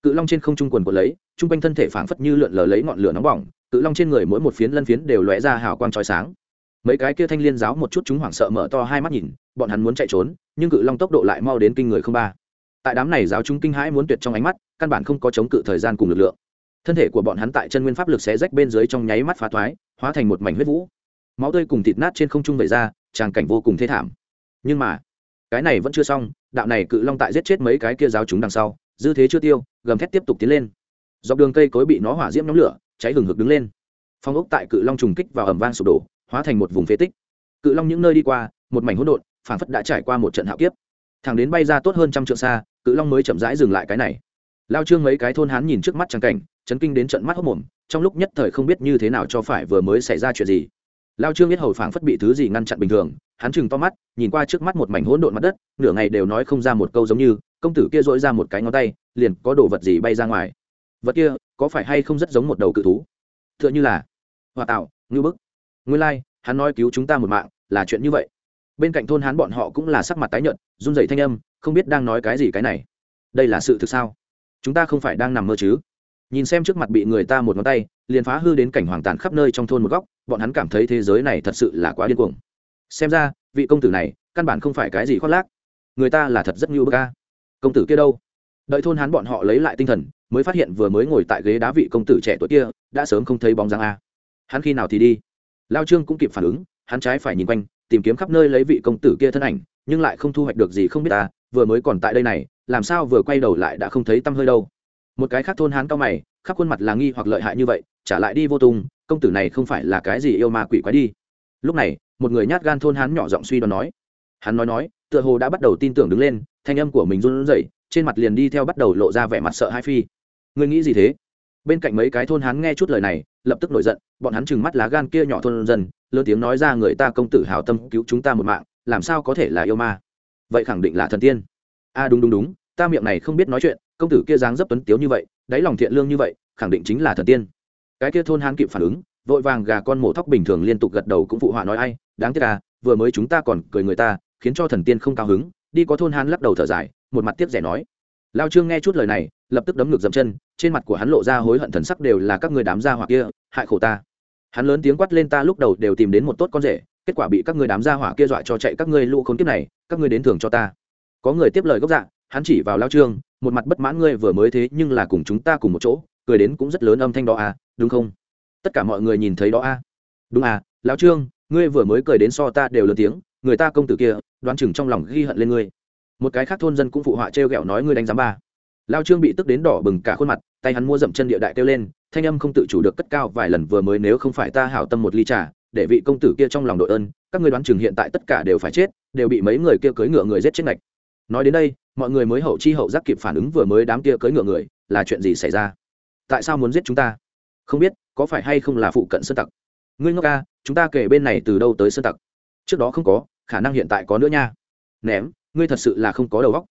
Cự long trên không trung quần của lấy, trung quanh thân thể phảng phất như lượn lờ lấy ngọn lửa nóng bỏng, cự long trên người mỗi một phiến lân phiến đều lóe ra hào quang chói sáng. Mấy cái kia thanh liên giáo một chút chúng hoảng sợ mở to hai mắt nhìn, bọn hắn muốn chạy trốn, nhưng cự long tốc độ lại mau đến kinh người không ba. Tại đám này giáo chúng kinh hãi muốn tuyệt trong ánh mắt, căn bản không có chống cự thời gian cùng lực lượng thân thể của bọn hắn tại chân nguyên pháp lực xé rách bên dưới trong nháy mắt phá thoái, hóa thành một mảnh huyết vũ. Máu tươi cùng thịt nát trên không trung vẩy ra, tràng cảnh vô cùng thê thảm. Nhưng mà, cái này vẫn chưa xong, đạo này cự long tại giết chết mấy cái kia giáo chúng đằng sau, dư thế chưa tiêu, gầm thét tiếp tục tiến lên. Dọc đường cây cối bị nó hỏa diễm nhóm lửa, cháy hừng hực đứng lên. Phong ốc tại cự long trùng kích vào ẩm vang sụp đổ, hóa thành một vùng phế tích. Cự long những nơi đi qua, một mảnh hỗn độn phản phất đã trải qua một trận hạo kiếp. Thằng đến bay ra tốt hơn trăm trượng xa, cự long mới chậm rãi dừng lại cái này. Lao trương mấy cái thôn hán nhìn trước mắt trắng cảnh chấn kinh đến trận mắt hốc mồm trong lúc nhất thời không biết như thế nào cho phải vừa mới xảy ra chuyện gì. Lao trương biết hầu phảng phất bị thứ gì ngăn chặn bình thường hắn chừng to mắt nhìn qua trước mắt một mảnh hỗn độn mặt đất nửa ngày đều nói không ra một câu giống như công tử kia dỗi ra một cái ngón tay liền có đồ vật gì bay ra ngoài. Vật kia có phải hay không rất giống một đầu cự thú? T h ư ợ n h ư là hòa tạo ngư bức. Nguyên lai、like, hắn nói cứu chúng ta một mạng là chuyện như vậy. Bên cạnh thôn hắn bọn họ cũng là sắc mặt tái nhợt run rẩy thanh âm không biết đang nói cái gì cái này. Đây là sự thực sao? Chúng ta không phải đang nằm mơ chứ? Nhìn xem trước mặt bị người ta một ngón tay, liền phá hư đến cảnh hoàng tàn khắp nơi trong thôn một góc, bọn hắn cảm thấy thế giới này thật sự là quá điên cuồng. Xem ra, vị công tử này, căn bản không phải cái gì khoác lác. Người ta là thật rất như bơ ca công tử kia đâu? Đợi thôn hắn bọn họ lấy lại tinh thần, mới phát hiện vừa mới ngồi tại ghế đá vị công tử trẻ tuổi kia, đã sớm không thấy bóng dáng a. Hắn khi nào thì đi? Lao trương cũng kịp phản ứng, hắn trái phải nhìn quanh, tìm kiếm khắp nơi lấy vị công tử kia thân ảnh, nhưng lại không thu hoạch được gì không biết ta vừa mới còn tại đây này, làm sao vừa quay đầu lại đã không thấy tăm hơi đâu? Một cái khác thôn hắn cao mày, khắp khuôn mặt là nghi hoặc lợi hại như vậy, trả lại đi vô tung, công tử này không phải là cái gì yêu ma quỷ quái đi. Lúc này, một người nhát gan thôn hắn nhỏ giọng suy đoán nói. Hắn nói nói, tựa hồ đã bắt đầu tin tưởng đứng lên, thanh âm của mình run rẩy, trên mặt liền đi theo bắt đầu lộ ra vẻ mặt sợ hai phi. Ngươi nghĩ gì thế? Bên cạnh mấy cái thôn hắn nghe chút lời này, lập tức nổi giận, bọn hắn chừng mắt lá gan kia nhỏ thôn dần lớn tiếng nói ra người ta công tử hào tâm cứu chúng ta một mạng, làm sao có thể là yêu ma? Vậy khẳng định là thần tiên. A, đúng đúng đúng, ta miệng này không biết nói chuyện công tử kia dáng dấp tuấn tiếu như vậy, đáy lòng thiện lương như vậy, khẳng định chính là thần tiên. Cái kia thôn hán kịp phản ứng, vội vàng gà con mổ thóc bình thường liên tục gật đầu cũng phụ họa nói ai, đáng tiếc à vừa mới chúng ta còn cười người ta, khiến cho thần tiên không cao hứng, đi có thôn hán lắc đầu thở dài, một mặt tiếc rẻ nói. Lao trương nghe chút lời này, lập tức đấm ngược dậm chân, trên mặt của hắn lộ ra hối hận thần sắc đều là các người đám gia hỏa kia, hại khổ ta. Hắn lớn tiếng quát lên ta lúc đầu đều tìm đến một tốt con rể, kết quả bị các người đám gia hỏa kia dọa cho chạy các ngươi lũ khốn kiếp này, các ngươi đến thường cho ta. Có người tiếp lời gốc dạ hắn chỉ vào lao trương một mặt bất mãn ngươi vừa mới thế nhưng là cùng chúng ta cùng một chỗ, cười đến cũng rất lớn âm thanh đó à đúng không? Tất cả mọi người nhìn thấy đó à? Đúng à lão trương, ngươi vừa mới cười đến so ta đều lớn tiếng, người ta công tử kia, đoán chừng trong lòng ghi hận lên ngươi. Một cái khác thôn dân cũng phụ họa trêu ghẹo nói ngươi đánh giám ba lao trương bị tức đến đỏ bừng cả khuôn mặt, tay hắn mua dậm chân địa đại kêu lên, thanh âm không tự chủ được cất cao vài lần vừa mới nếu không phải ta hảo tâm một ly trà, để vị công tử kia trong lòng đội ơn, các ngươi đoán chừng hiện tại tất cả đều phải chết, đều bị mấy người kia cưới ngựa người giết chết ngạch. Nói đến đây mọi người mới hậu chi hậu giác kịp phản ứng vừa mới đám kia cưỡi ngựa người, là chuyện gì xảy ra? Tại sao muốn giết chúng ta? Không biết, có phải hay không là phụ cận sơn tặc? Ngươi ngốc ca, chúng ta kể bên này từ đâu tới sơn tặc? Trước đó không có, khả năng hiện tại có nữa nha. Ném, ngươi thật sự là không có đầu óc.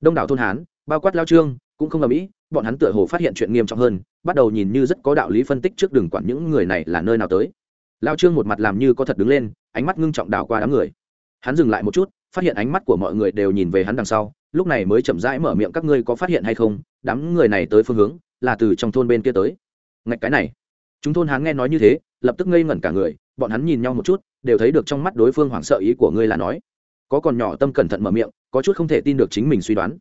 Đông đảo thôn hán, bao quát lao trương, cũng không làm ý, bọn hắn tựa hồ phát hiện chuyện nghiêm trọng hơn, bắt đầu nhìn như rất có đạo lý phân tích trước đừng quản những người này là nơi nào tới. Lao trương một mặt làm như có thật đứng lên, ánh mắt ngưng trọng đảo qua đám người. Hắn dừng lại một chút, phát hiện ánh mắt của mọi người đều nhìn về hắn đằng sau lúc này mới chậm rãi mở miệng, các ngươi có phát hiện hay không? Đám người này tới phương hướng là từ trong thôn bên kia tới. Ngạch, cái này. Chúng thôn hán nghe nói như thế, lập tức ngây ngẩn cả người, bọn hắn nhìn nhau một chút, đều thấy được trong mắt đối phương hoảng sợ ý của ngươi là nói. Có còn nhỏ tâm cẩn thận mở miệng, có chút không thể tin được chính mình suy đoán.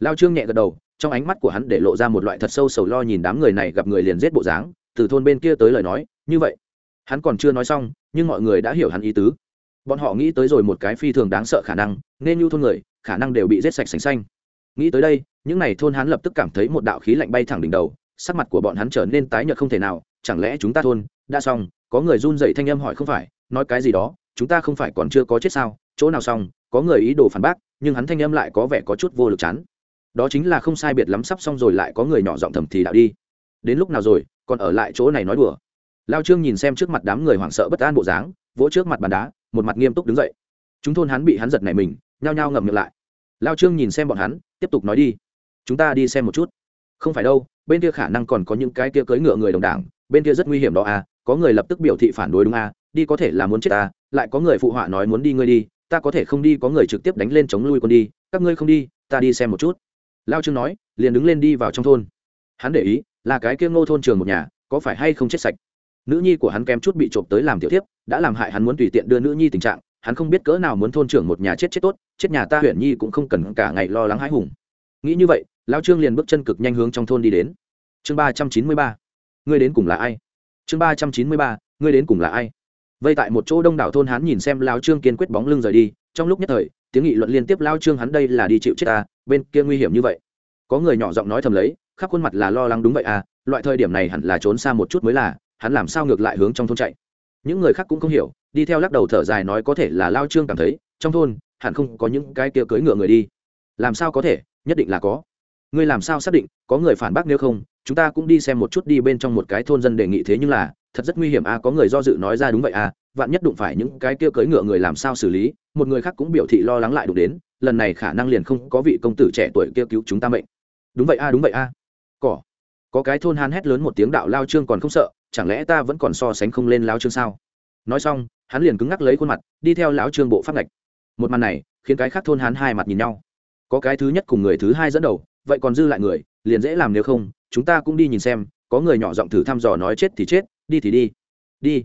Lao trương nhẹ gật đầu, trong ánh mắt của hắn để lộ ra một loại thật sâu sầu lo nhìn đám người này gặp người liền giết bộ dáng, từ thôn bên kia tới lời nói, như vậy, hắn còn chưa nói xong, nhưng mọi người đã hiểu hắn ý tứ. Bọn họ nghĩ tới rồi một cái phi thường đáng sợ khả năng, nên nhu thôn người khả năng đều bị giết sạch sành xanh. Nghĩ tới đây, những n à y thôn hắn lập tức cảm thấy một đạo khí lạnh bay thẳng đỉnh đầu, sắc mặt của bọn hắn trở nên tái nhợt không thể nào, chẳng lẽ chúng ta thôn đã xong? Có người run dậy thanh âm hỏi không phải, nói cái gì đó, chúng ta không phải còn chưa có chết sao? Chỗ nào xong? Có người ý đồ phản bác, nhưng hắn thanh âm lại có vẻ có chút vô lực chán. Đó chính là không sai biệt lắm sắp xong rồi lại có người nhỏ giọng thầm thì đạo đi. Đến lúc nào rồi, còn ở lại chỗ này nói đùa. Lao trương nhìn xem trước mặt đám người hoảng sợ bất an bộ dáng, vỗ trước mặt bàn đá, một mặt nghiêm túc đứng dậy. Chúng thôn hắn bị hắn giật này mình nhao nhao ngậm miệng lại. Lao trương nhìn xem bọn hắn, tiếp tục nói đi. Chúng ta đi xem một chút. Không phải đâu, bên kia khả năng còn có những cái kia cưỡi ngựa người đồng đảng, bên kia rất nguy hiểm đó à có người lập tức biểu thị phản đối đúng à đi có thể là muốn chết ta lại có người phụ họa nói muốn đi ngươi đi, ta có thể không đi, có người trực tiếp đánh lên chống lui con đi, các ngươi không đi, ta đi xem một chút. Lao trương nói, liền đứng lên đi vào trong thôn. Hắn để ý, là cái kia ngô thôn trường một nhà, có phải hay không chết sạch? Nữ nhi của hắn kém chút bị trộm tới làm tiểu tiếp đã làm hại hắn muốn tùy tiện đưa nữ nhi tình trạng hắn không biết cỡ nào muốn thôn trưởng một nhà chết chết tốt, chết nhà ta huyện nhi cũng không cần cả ngày lo lắng hãi hùng. Nghĩ như vậy lao trương liền bước chân cực nhanh hướng trong thôn đi đến. Chương ba trăm chín mươi ba. Ngươi đến cùng là ai? Chương ba trăm chín mươi ba, ngươi đến cùng là ai? Vây tại một chỗ đông đảo thôn hắn nhìn xem lao trương kiên quyết bóng lưng rời đi, trong lúc nhất thời, tiếng nghị luận liên tiếp lao trương hắn đây là đi chịu chết ta, bên kia nguy hiểm như vậy. Có người nhỏ giọng nói thầm lấy, khắp khuôn mặt là lo lắng đúng vậy à loại thời điểm này hẳn là trốn xa một chút mới là, hắn làm sao ngược lại hướng trong thôn chạy? Những người khác cũng không hiểu đi theo lắc đầu thở dài nói có thể là lao trương cảm thấy, trong thôn, hẳn không có những cái kia cưỡi ngựa người đi. Làm sao có thể? Nhất định là có. Ngươi làm sao xác định, có người phản bác nếu không? Chúng ta cũng đi xem một chút đi bên trong một cái thôn dân đề nghị thế nhưng là, thật rất nguy hiểm à có người do dự nói ra đúng vậy à vạn nhất đụng phải những cái kia cưỡi ngựa người làm sao xử lý? Một người khác cũng biểu thị lo lắng lại đụng đến, lần này khả năng liền không có vị công tử trẻ tuổi kia cứu chúng ta mệnh. Đúng vậy a, đúng vậy a. Cỏ. Có cái thôn han hét lớn một tiếng đạo lao trương còn không sợ, chẳng lẽ ta vẫn còn so sánh không lên lao trương sao? Nói xong hắn liền cứng ngắc lấy khuôn mặt, đi theo lão trương bộ pháp ngạch. Một màn này, khiến cái khác thôn hắn hai mặt nhìn nhau. Có cái thứ nhất cùng người thứ hai dẫn đầu, vậy còn dư lại người, liền dễ làm nếu không, chúng ta cũng đi nhìn xem, có người nhỏ giọng thử thăm dò nói chết thì chết, đi thì đi. Đi.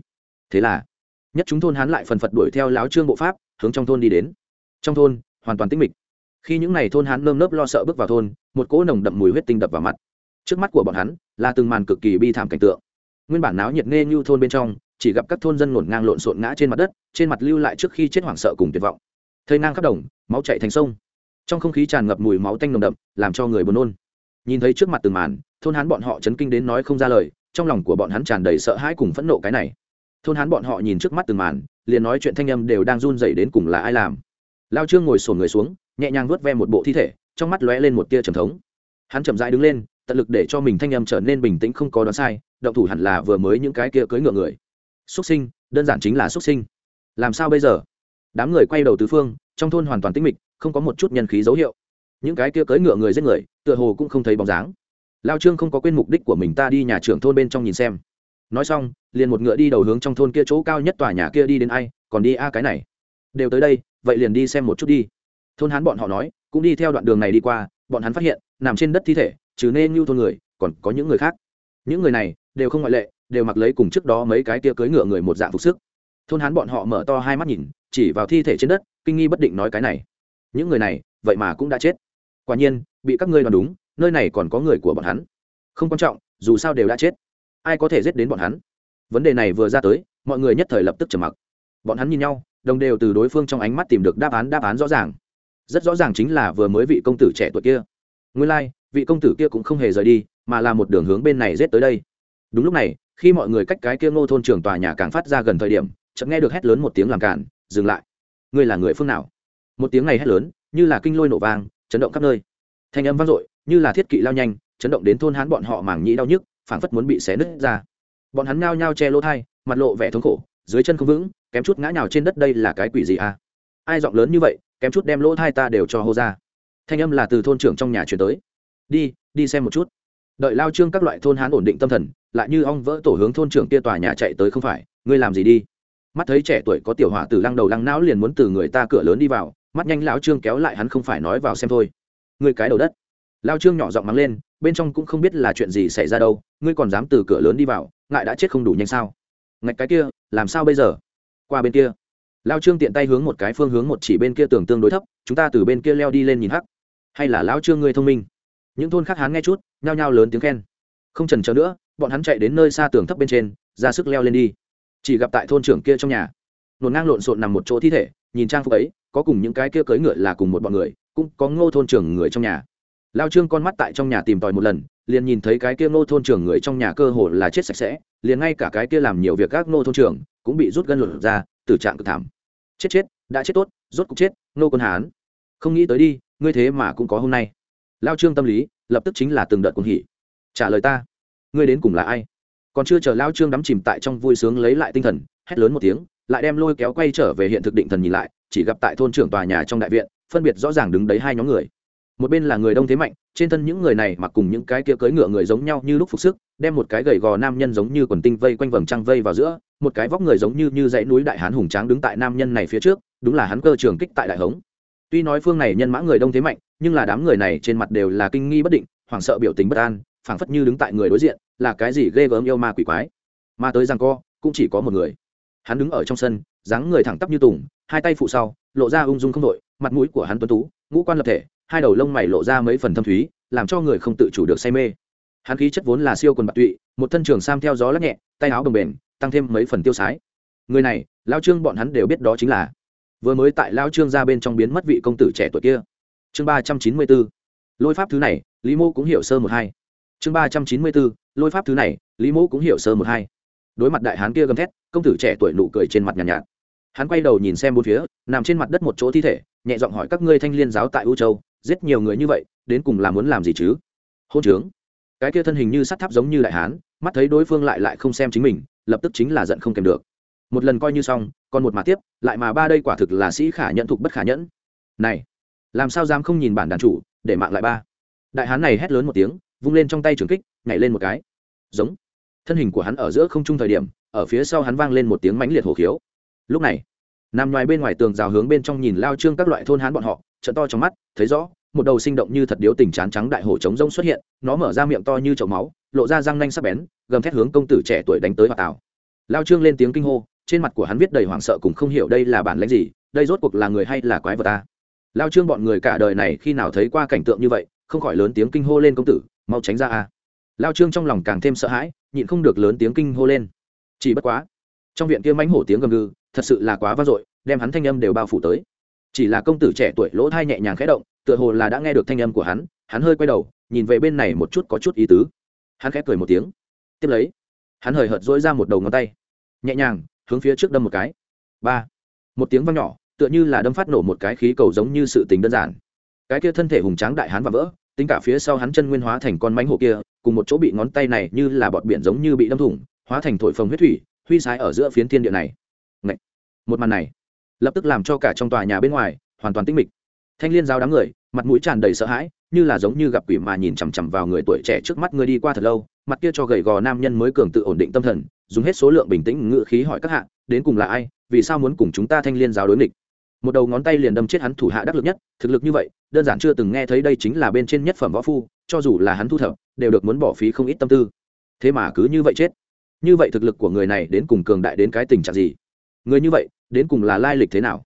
Thế là, nhất chúng thôn hắn lại phần phật đuổi theo lão trương bộ pháp, hướng trong thôn đi đến. Trong thôn, hoàn toàn tĩnh mịch. Khi những n à y thôn hắn nơm nớp lo sợ bước vào thôn, một cỗ nồng đậm mùi huyết tinh đập vào mặt. Trước mắt của bọn hắn, là từng màn cực kỳ bi thảm cảnh tượng. Nguyên bản náo nhiệt nghe như thôn bên trong chỉ gặp các thôn dân ngổn ngang lộn xộn ngã trên mặt đất, trên mặt lưu lại trước khi chết hoảng sợ cùng tuyệt vọng. Thây nang khắp đồng, máu chạy thành sông. Trong không khí tràn ngập mùi máu tanh nồng đậm, làm cho người buồn nôn. Nhìn thấy trước mặt từng màn, thôn hán bọn họ chấn kinh đến nói không ra lời, trong lòng của bọn hắn tràn đầy sợ hãi cùng phẫn nộ cái này. Thôn hán bọn họ nhìn trước mắt từng màn, liền nói chuyện thanh âm đều đang run dậy đến cùng là ai làm. Lao trương ngồi sổn người xuống, nhẹ nhàng vớt ve một bộ thi thể, trong mắt lóe lên một tia trầm thống. Hắn chậm rãi đứng lên, tận lực để cho mình thanh âm trở nên bình tĩnh không có đoán sai, động thủ hẳn là vừa mới những cái kia cưới ngựa người xuất sinh, đơn giản chính là xuất sinh. Làm sao bây giờ? Đám người quay đầu tứ phương, trong thôn hoàn toàn tĩnh mịch, không có một chút nhân khí dấu hiệu. Những cái kia cưỡi ngựa người giết người, tựa hồ cũng không thấy bóng dáng. Lao trương không có quên mục đích của mình, ta đi nhà trưởng thôn bên trong nhìn xem. Nói xong, liền một ngựa đi đầu hướng trong thôn kia chỗ cao nhất tòa nhà kia đi đến ai, còn đi a cái này. Đều tới đây, vậy liền đi xem một chút đi. Thôn hán bọn họ nói, cũng đi theo đoạn đường này đi qua, bọn hắn phát hiện, nằm trên đất thi thể, trừ nên như thôn người, còn có những người khác. Những người này, đều không ngoại lệ đều mặc lấy cùng trước đó mấy cái kia cưỡi ngựa người một dạng phục sức. Thôn hán bọn họ mở to hai mắt nhìn chỉ vào thi thể trên đất kinh nghi bất định nói cái này. Những người này vậy mà cũng đã chết. Quả nhiên bị các ngươi đoán đúng nơi này còn có người của bọn hắn. Không quan trọng dù sao đều đã chết. Ai có thể giết đến bọn hắn? Vấn đề này vừa ra tới mọi người nhất thời lập tức trầm mặc. Bọn hắn nhìn nhau đồng đều từ đối phương trong ánh mắt tìm được đáp án đáp án rõ ràng. Rất rõ ràng chính là vừa mới vị công tử trẻ tuổi kia. Nguyên lai、like, vị công tử kia cũng không hề rời đi mà là một đường hướng bên này rết tới đây đúng lúc này, khi mọi người cách cái kia ngô thôn trường tòa nhà càng phát ra gần thời điểm, chợt nghe được hét lớn một tiếng làm cản, dừng lại. Ngươi là người phương nào? Một tiếng này hét lớn, như là kinh lôi nổ vang, chấn động khắp nơi. Thanh âm vang dội, như là thiết kỵ lao nhanh, chấn động đến thôn hán bọn họ mảng nhĩ đau nhức, phảng phất muốn bị xé nứt ra. Bọn hắn ngao nhao che lỗ thai, mặt lộ vẻ thống khổ, dưới chân không vững, kém chút ngã nhào trên đất đây là cái quỷ gì à? Ai giọng lớn như vậy, kém chút đem lỗ thai ta đều cho hô ra. Thanh âm là từ thôn trưởng trong nhà chuyển tới. Đi đi xem một chút đợi lao trương các loại thôn hán ổn định tâm thần, lại như ong vỡ tổ hướng thôn trưởng kia tòa nhà chạy tới không phải, ngươi làm gì đi? Mắt thấy trẻ tuổi có tiểu hỏa từ lăng đầu lăng não liền muốn từ người ta cửa lớn đi vào, mắt nhanh lão trương kéo lại hắn không phải nói vào xem thôi. Ngươi cái đầu đất. Lao trương nhỏ giọng mắng lên, bên trong cũng không biết là chuyện gì xảy ra đâu, ngươi còn dám từ cửa lớn đi vào, ngại đã chết không đủ nhanh sao? Ngạch cái kia, làm sao bây giờ? Qua bên kia. Lao trương tiện tay hướng một cái phương hướng một chỉ bên kia tường tương đối thấp, chúng ta từ bên kia leo đi lên nhìn hắc. Hay là lão trương ngươi thông minh? Những thôn khác hán nghe chút, nhao nhao lớn tiếng khen. Không trần chờ nữa, bọn hắn chạy đến nơi xa tường thấp bên trên, ra sức leo lên đi. Chỉ gặp tại thôn trưởng kia trong nhà, nổn ngang lộn xộn nằm một chỗ thi thể, nhìn trang phục ấy, có cùng những cái kia cưỡi ngựa là cùng một bọn người, cũng có ngô thôn trưởng người trong nhà. Lao trương con mắt tại trong nhà tìm tòi một lần, liền nhìn thấy cái kia ngô thôn trưởng người trong nhà cơ hồ là chết sạch sẽ, liền ngay cả cái kia làm nhiều việc các ngô thôn trưởng cũng bị rút gân lột ra từ trạng cực thảm. Chết chết, đã chết tốt, rốt cục chết, ngô quân hán. Không nghĩ tới đi, ngươi thế mà cũng có hôm nay lao trương tâm lý, lập tức chính là từng đợt cuồng hỉ. Trả lời ta, ngươi đến cùng là ai? Còn chưa chờ lao trương đắm chìm tại trong vui sướng lấy lại tinh thần, hét lớn một tiếng, lại đem lôi kéo quay trở về hiện thực định thần nhìn lại, chỉ gặp tại thôn trưởng tòa nhà trong đại viện, phân biệt rõ ràng đứng đấy hai nhóm người. Một bên là người đông thế mạnh, trên thân những người này mặc cùng những cái kia cưỡi ngựa người giống nhau như lúc phục sức, đem một cái gầy gò nam nhân giống như quần tinh vây quanh vầng trăng vây vào giữa, một cái vóc người giống như như dãy núi đại hán hùng tráng đứng tại nam nhân này phía trước, đúng là hắn cơ trường kích tại đại hống. Tuy nói phương này nhân mã người đông thế mạnh nhưng là đám người này trên mặt đều là kinh nghi bất định, hoảng sợ biểu tình bất an, phảng phất như đứng tại người đối diện, là cái gì ghê gớm yêu ma quỷ quái. Mà tới rằng co, cũng chỉ có một người. Hắn đứng ở trong sân, dáng người thẳng tắp như tùng, hai tay phụ sau, lộ ra ung dung không đội mặt mũi của hắn tuấn tú, ngũ quan lập thể, hai đầu lông mày lộ ra mấy phần thâm thúy, làm cho người không tự chủ được say mê. Hắn khí chất vốn là siêu quần bạc tụy, một thân trường sam theo gió lắc nhẹ, tay áo bồng bềnh, tăng thêm mấy phần tiêu sái. Người này, lao trương bọn hắn đều biết đó chính là. Vừa mới tại lao trương ra bên trong biến mất vị công tử trẻ tuổi kia chương ba trăm chín mươi bốn lôi pháp thứ này lý mô cũng hiểu sơ một hai. Chương ba trăm chín mươi bốn lôi pháp thứ này lý mô cũng hiểu sơ một hai. Đối mặt đại hán kia gầm thét công tử trẻ tuổi nụ cười trên mặt nhàn nhạt, nhạt. Hắn quay đầu nhìn xem bốn phía nằm trên mặt đất một chỗ thi thể nhẹ giọng hỏi các ngươi thanh liên giáo tại u châu giết nhiều người như vậy đến cùng là muốn làm gì chứ? Hôn trướng. Cái kia thân hình như sắt tháp giống như đại hán mắt thấy đối phương lại lại không xem chính mình lập tức chính là giận không kèm được. Một lần coi như xong còn một mà tiếp lại mà ba đây quả thực là sĩ khả nhận thục bất khả nhẫn. Này làm sao dám không nhìn bản đàn chủ để mạng lại ba? Đại hán này hét lớn một tiếng vung lên trong tay trường kích nhảy lên một cái. Giống. Thân hình của hắn ở giữa không trung thời điểm ở phía sau hắn vang lên một tiếng mãnh liệt hổ khiếu. Lúc này nằm ngoài bên ngoài tường rào hướng bên trong nhìn lao trương các loại thôn hán bọn họ trận to trong mắt thấy rõ một đầu sinh động như thật điếu tình chán trắng đại hổ trống rông xuất hiện nó mở ra miệng to như chậu máu lộ ra răng nanh sắc bén gầm thét hướng công tử trẻ tuổi đánh tới hòa tào, lao trương lên tiếng kinh hô trên mặt của hắn viết đầy hoảng sợ cùng không hiểu đây là bản lãnh gì đây rốt cuộc là người hay là quái vật ta? Lao trương bọn người cả đời này khi nào thấy qua cảnh tượng như vậy, không khỏi lớn tiếng kinh hô lên công tử, mau tránh ra a. Lao trương trong lòng càng thêm sợ hãi, nhịn không được lớn tiếng kinh hô lên. Chỉ bất quá, trong viện kia mánh hổ tiếng gầm gừ, thật sự là quá vang dội, đem hắn thanh âm đều bao phủ tới. Chỉ là công tử trẻ tuổi lỗ thai nhẹ nhàng khẽ động, tựa hồ là đã nghe được thanh âm của hắn hắn hơi quay đầu, nhìn về bên này một chút có chút ý tứ. Hắn khẽ cười một tiếng. Tiếp lấy, hắn hời hợt dỗi ra một đầu ngón tay, nhẹ nhàng hướng phía trước đâm một cái. Ba. Một tiếng vang nhỏ tựa như là đâm phát nổ một cái khí cầu giống như sự tình đơn giản. Cái kia thân thể hùng tráng đại hán và vỡ, tính cả phía sau hắn chân nguyên hóa thành con mánh hổ kia, cùng một chỗ bị ngón tay này như là bọt biển giống như bị đâm thủng, hóa thành thổi phồng huyết thủy, huy sái ở giữa phiến thiên địa này. Ngậy! một màn này, lập tức làm cho cả trong tòa nhà bên ngoài, hoàn toàn tĩnh mịch. Thanh liên giao đám người, mặt mũi tràn đầy sợ hãi, như là giống như gặp quỷ mà nhìn chằm chằm vào người tuổi trẻ trước mắt người đi qua thật lâu, mặt kia cho gầy gò nam nhân mới cường tự ổn định tâm thần, dùng hết số lượng bình tĩnh ngự khí hỏi các hạ, đến cùng là ai, vì sao muốn cùng chúng ta thanh liên giáo đối nghịch? Một đầu ngón tay liền đâm chết hắn thủ hạ đắc lực nhất, thực lực như vậy, đơn giản chưa từng nghe thấy đây chính là bên trên nhất phẩm võ phu, cho dù là hắn thu thập, đều được muốn bỏ phí không ít tâm tư. Thế mà cứ như vậy chết. Như vậy thực lực của người này đến cùng cường đại đến cái tình trạng gì? Người như vậy, đến cùng là lai lịch thế nào?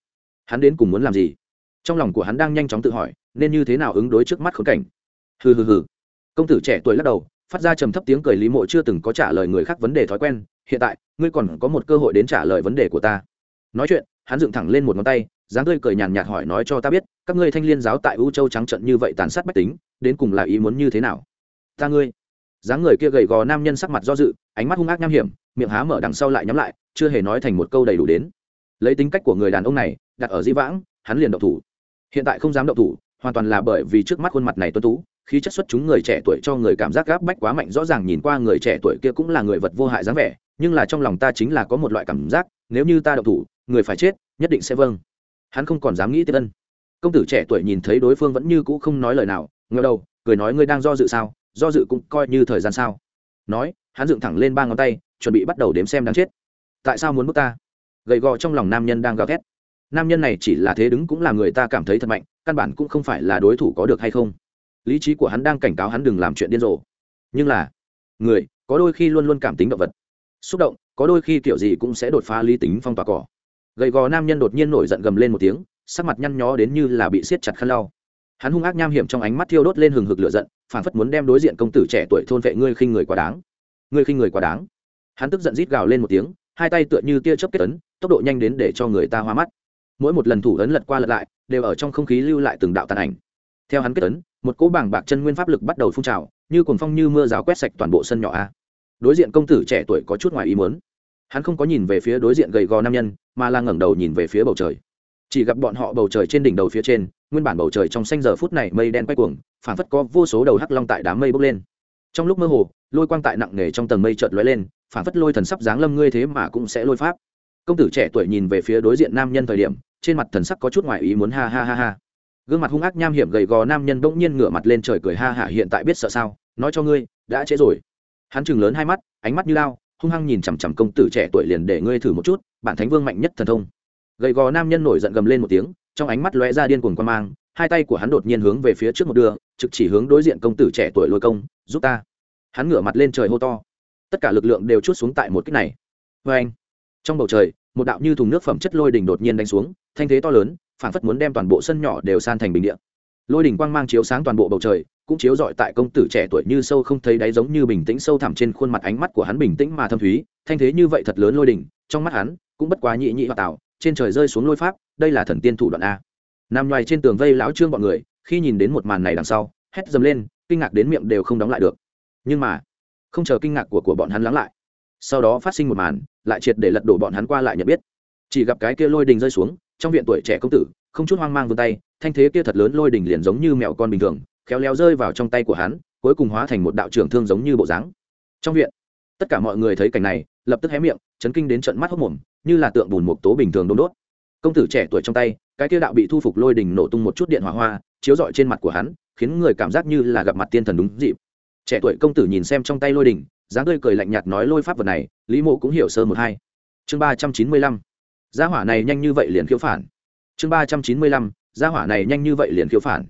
Hắn đến cùng muốn làm gì? Trong lòng của hắn đang nhanh chóng tự hỏi, nên như thế nào ứng đối trước mắt khốn cảnh? Hừ hừ hừ. Công tử trẻ tuổi lắc đầu, phát ra trầm thấp tiếng cười lý mộ chưa từng có trả lời người khác vấn đề thói quen. Hiện tại, ngươi còn có một cơ hội đến trả lời vấn đề của ta. Nói chuyện, hắn dựng thẳng lên một ngón tay dáng tươi cười nhàn nhạt hỏi nói cho ta biết, các ngươi thanh liên giáo tại u châu trắng trận như vậy tàn sát bách tính, đến cùng là ý muốn như thế nào? Ta ngươi. Dáng người kia gầy gò nam nhân sắc mặt do dự, ánh mắt hung ác nham hiểm, miệng há mở đằng sau lại nhắm lại, chưa hề nói thành một câu đầy đủ đến. Lấy tính cách của người đàn ông này, đặt ở di vãng, hắn liền động thủ. Hiện tại không dám động thủ, hoàn toàn là bởi vì trước mắt khuôn mặt này tuân tú, khí chất xuất chúng người trẻ tuổi cho người cảm giác gáp bách quá mạnh, rõ ràng nhìn qua người trẻ tuổi kia cũng là người vật vô hại dáng vẻ, nhưng là trong lòng ta chính là có một loại cảm giác, nếu như ta động thủ, người phải chết, nhất định sẽ vâng hắn không còn dám nghĩ tiếp ân. Công tử trẻ tuổi nhìn thấy đối phương vẫn như cũ không nói lời nào ngờ đầu, cười nói ngươi đang do dự sao, do dự cũng coi như thời gian sao. Nói, hắn dựng thẳng lên ba ngón tay, chuẩn bị bắt đầu đếm xem đáng chết. Tại sao muốn bước ta? Gầy gò trong lòng nam nhân đang gào thét. Nam nhân này chỉ là thế đứng cũng là người ta cảm thấy thật mạnh, căn bản cũng không phải là đối thủ có được hay không. Lý trí của hắn đang cảnh cáo hắn đừng làm chuyện điên rồ. Nhưng là, người, có đôi khi luôn luôn cảm tính động vật. Xúc động, có đôi khi kiểu gì cũng sẽ đột phá lý tính phong tỏa cỏ gầy gò nam nhân đột nhiên nổi giận gầm lên một tiếng, sắc mặt nhăn nhó đến như là bị siết chặt khăn lau. Hắn hung ác nham hiểm trong ánh mắt thiêu đốt lên hừng hực lửa giận phản phất muốn đem đối diện công tử trẻ tuổi thôn vệ ngươi khinh người quá đáng. Ngươi khinh người quá đáng. Hắn tức giận rít gào lên một tiếng, hai tay tựa như tia chớp kết ấn, tốc độ nhanh đến để cho người ta hoa mắt. Mỗi một lần thủ ấn lật qua lật lại, đều ở trong không khí lưu lại từng đạo tàn ảnh. Theo hắn kết ấn, một cỗ bảng bạc chân nguyên pháp lực bắt đầu phun trào, như cuồng phong như mưa rào quét sạch toàn bộ sân nhỏ a. Đối diện công tử trẻ tuổi có chút ngoài ý muốn hắn không có nhìn về phía đối diện gầy gò nam nhân, mà là ngẩng đầu nhìn về phía bầu trời. Chỉ gặp bọn họ bầu trời trên đỉnh đầu phía trên, nguyên bản bầu trời trong xanh giờ phút này mây đen quay cuồng phản phất có vô số đầu hắc long tại đám mây bốc lên. Trong lúc mơ hồ, lôi quang tại nặng nề trong tầng mây chợt lóe lên phản phất lôi thần sắp giáng lâm ngươi thế mà cũng sẽ lôi pháp. Công tử trẻ tuổi nhìn về phía đối diện nam nhân thời điểm, trên mặt thần sắc có chút ngoại ý muốn ha ha ha ha. Gương mặt hung ác nham hiểm gầy gò nam nhân bỗng nhiên ngửa mặt lên trời cười ha hả hiện tại biết sợ sao, nói cho ngươi, đã trễ rồi. Hắn chừng lớn hai mắt, ánh mắt như lao hung hăng nhìn chằm chằm công tử trẻ tuổi liền để ngươi thử một chút, bản thánh vương mạnh nhất thần thông. Gầy gò nam nhân nổi giận gầm lên một tiếng, trong ánh mắt lóe ra điên cuồng quan mang, hai tay của hắn đột nhiên hướng về phía trước một đường trực chỉ hướng đối diện công tử trẻ tuổi lôi công, giúp ta. Hắn ngửa mặt lên trời hô to. Tất cả lực lượng đều chút xuống tại một cách này. Vê anh, trong bầu trời, một đạo như thùng nước phẩm chất lôi đỉnh đột nhiên đánh xuống, thanh thế to lớn phản phất muốn đem toàn bộ sân nhỏ đều san thành bình địa lôi đỉnh quang mang chiếu sáng toàn bộ bầu trời, cũng chiếu rọi tại công tử trẻ tuổi như sâu không thấy đáy giống như bình tĩnh sâu thẳm trên khuôn mặt ánh mắt của hắn bình tĩnh mà thâm thúy, thanh thế như vậy thật lớn lôi đỉnh, trong mắt hắn cũng bất quá nhị nhị và tạo trên trời rơi xuống lôi pháp, đây là thần tiên thủ đoạn a. Nằm ngoài trên tường vây lão trương bọn người, khi nhìn đến một màn này đằng sau, hét dầm lên, kinh ngạc đến miệng đều không đóng lại được. Nhưng mà, không chờ kinh ngạc của của bọn hắn lắng lại, sau đó phát sinh một màn, lại triệt để lật đổ bọn hắn qua lại nhận biết. Chỉ gặp cái kia lôi đình rơi xuống, trong viện tuổi trẻ công tử, không chút hoang mang vươn tay thanh thế kia thật lớn lôi đỉnh liền giống như mèo con bình thường, khéo léo rơi vào trong tay của hắn, cuối cùng hóa thành một đạo trưởng thương giống như bộ dáng. Trong viện, tất cả mọi người thấy cảnh này, lập tức hé miệng, chấn kinh đến trận mắt hốc mồm, như là tượng bùn mục tố bình thường đôn đốt. Công tử trẻ tuổi trong tay, cái kia đạo bị thu phục lôi đình nổ tung một chút điện hỏa hoa, chiếu rọi trên mặt của hắn, khiến người cảm giác như là gặp mặt tiên thần đúng dịp. Trẻ tuổi công tử nhìn xem trong tay lôi đình, dáng tươi cười lạnh nhạt nói lôi pháp vật này, lý mộ cũng hiểu sơ một hai. Chương ba trăm chín mươi lăm. Gia hỏa này nhanh như vậy liền khiếu phản. Chương ba trăm chín mươi lăm gia hỏa này nhanh như vậy liền khiếu phản.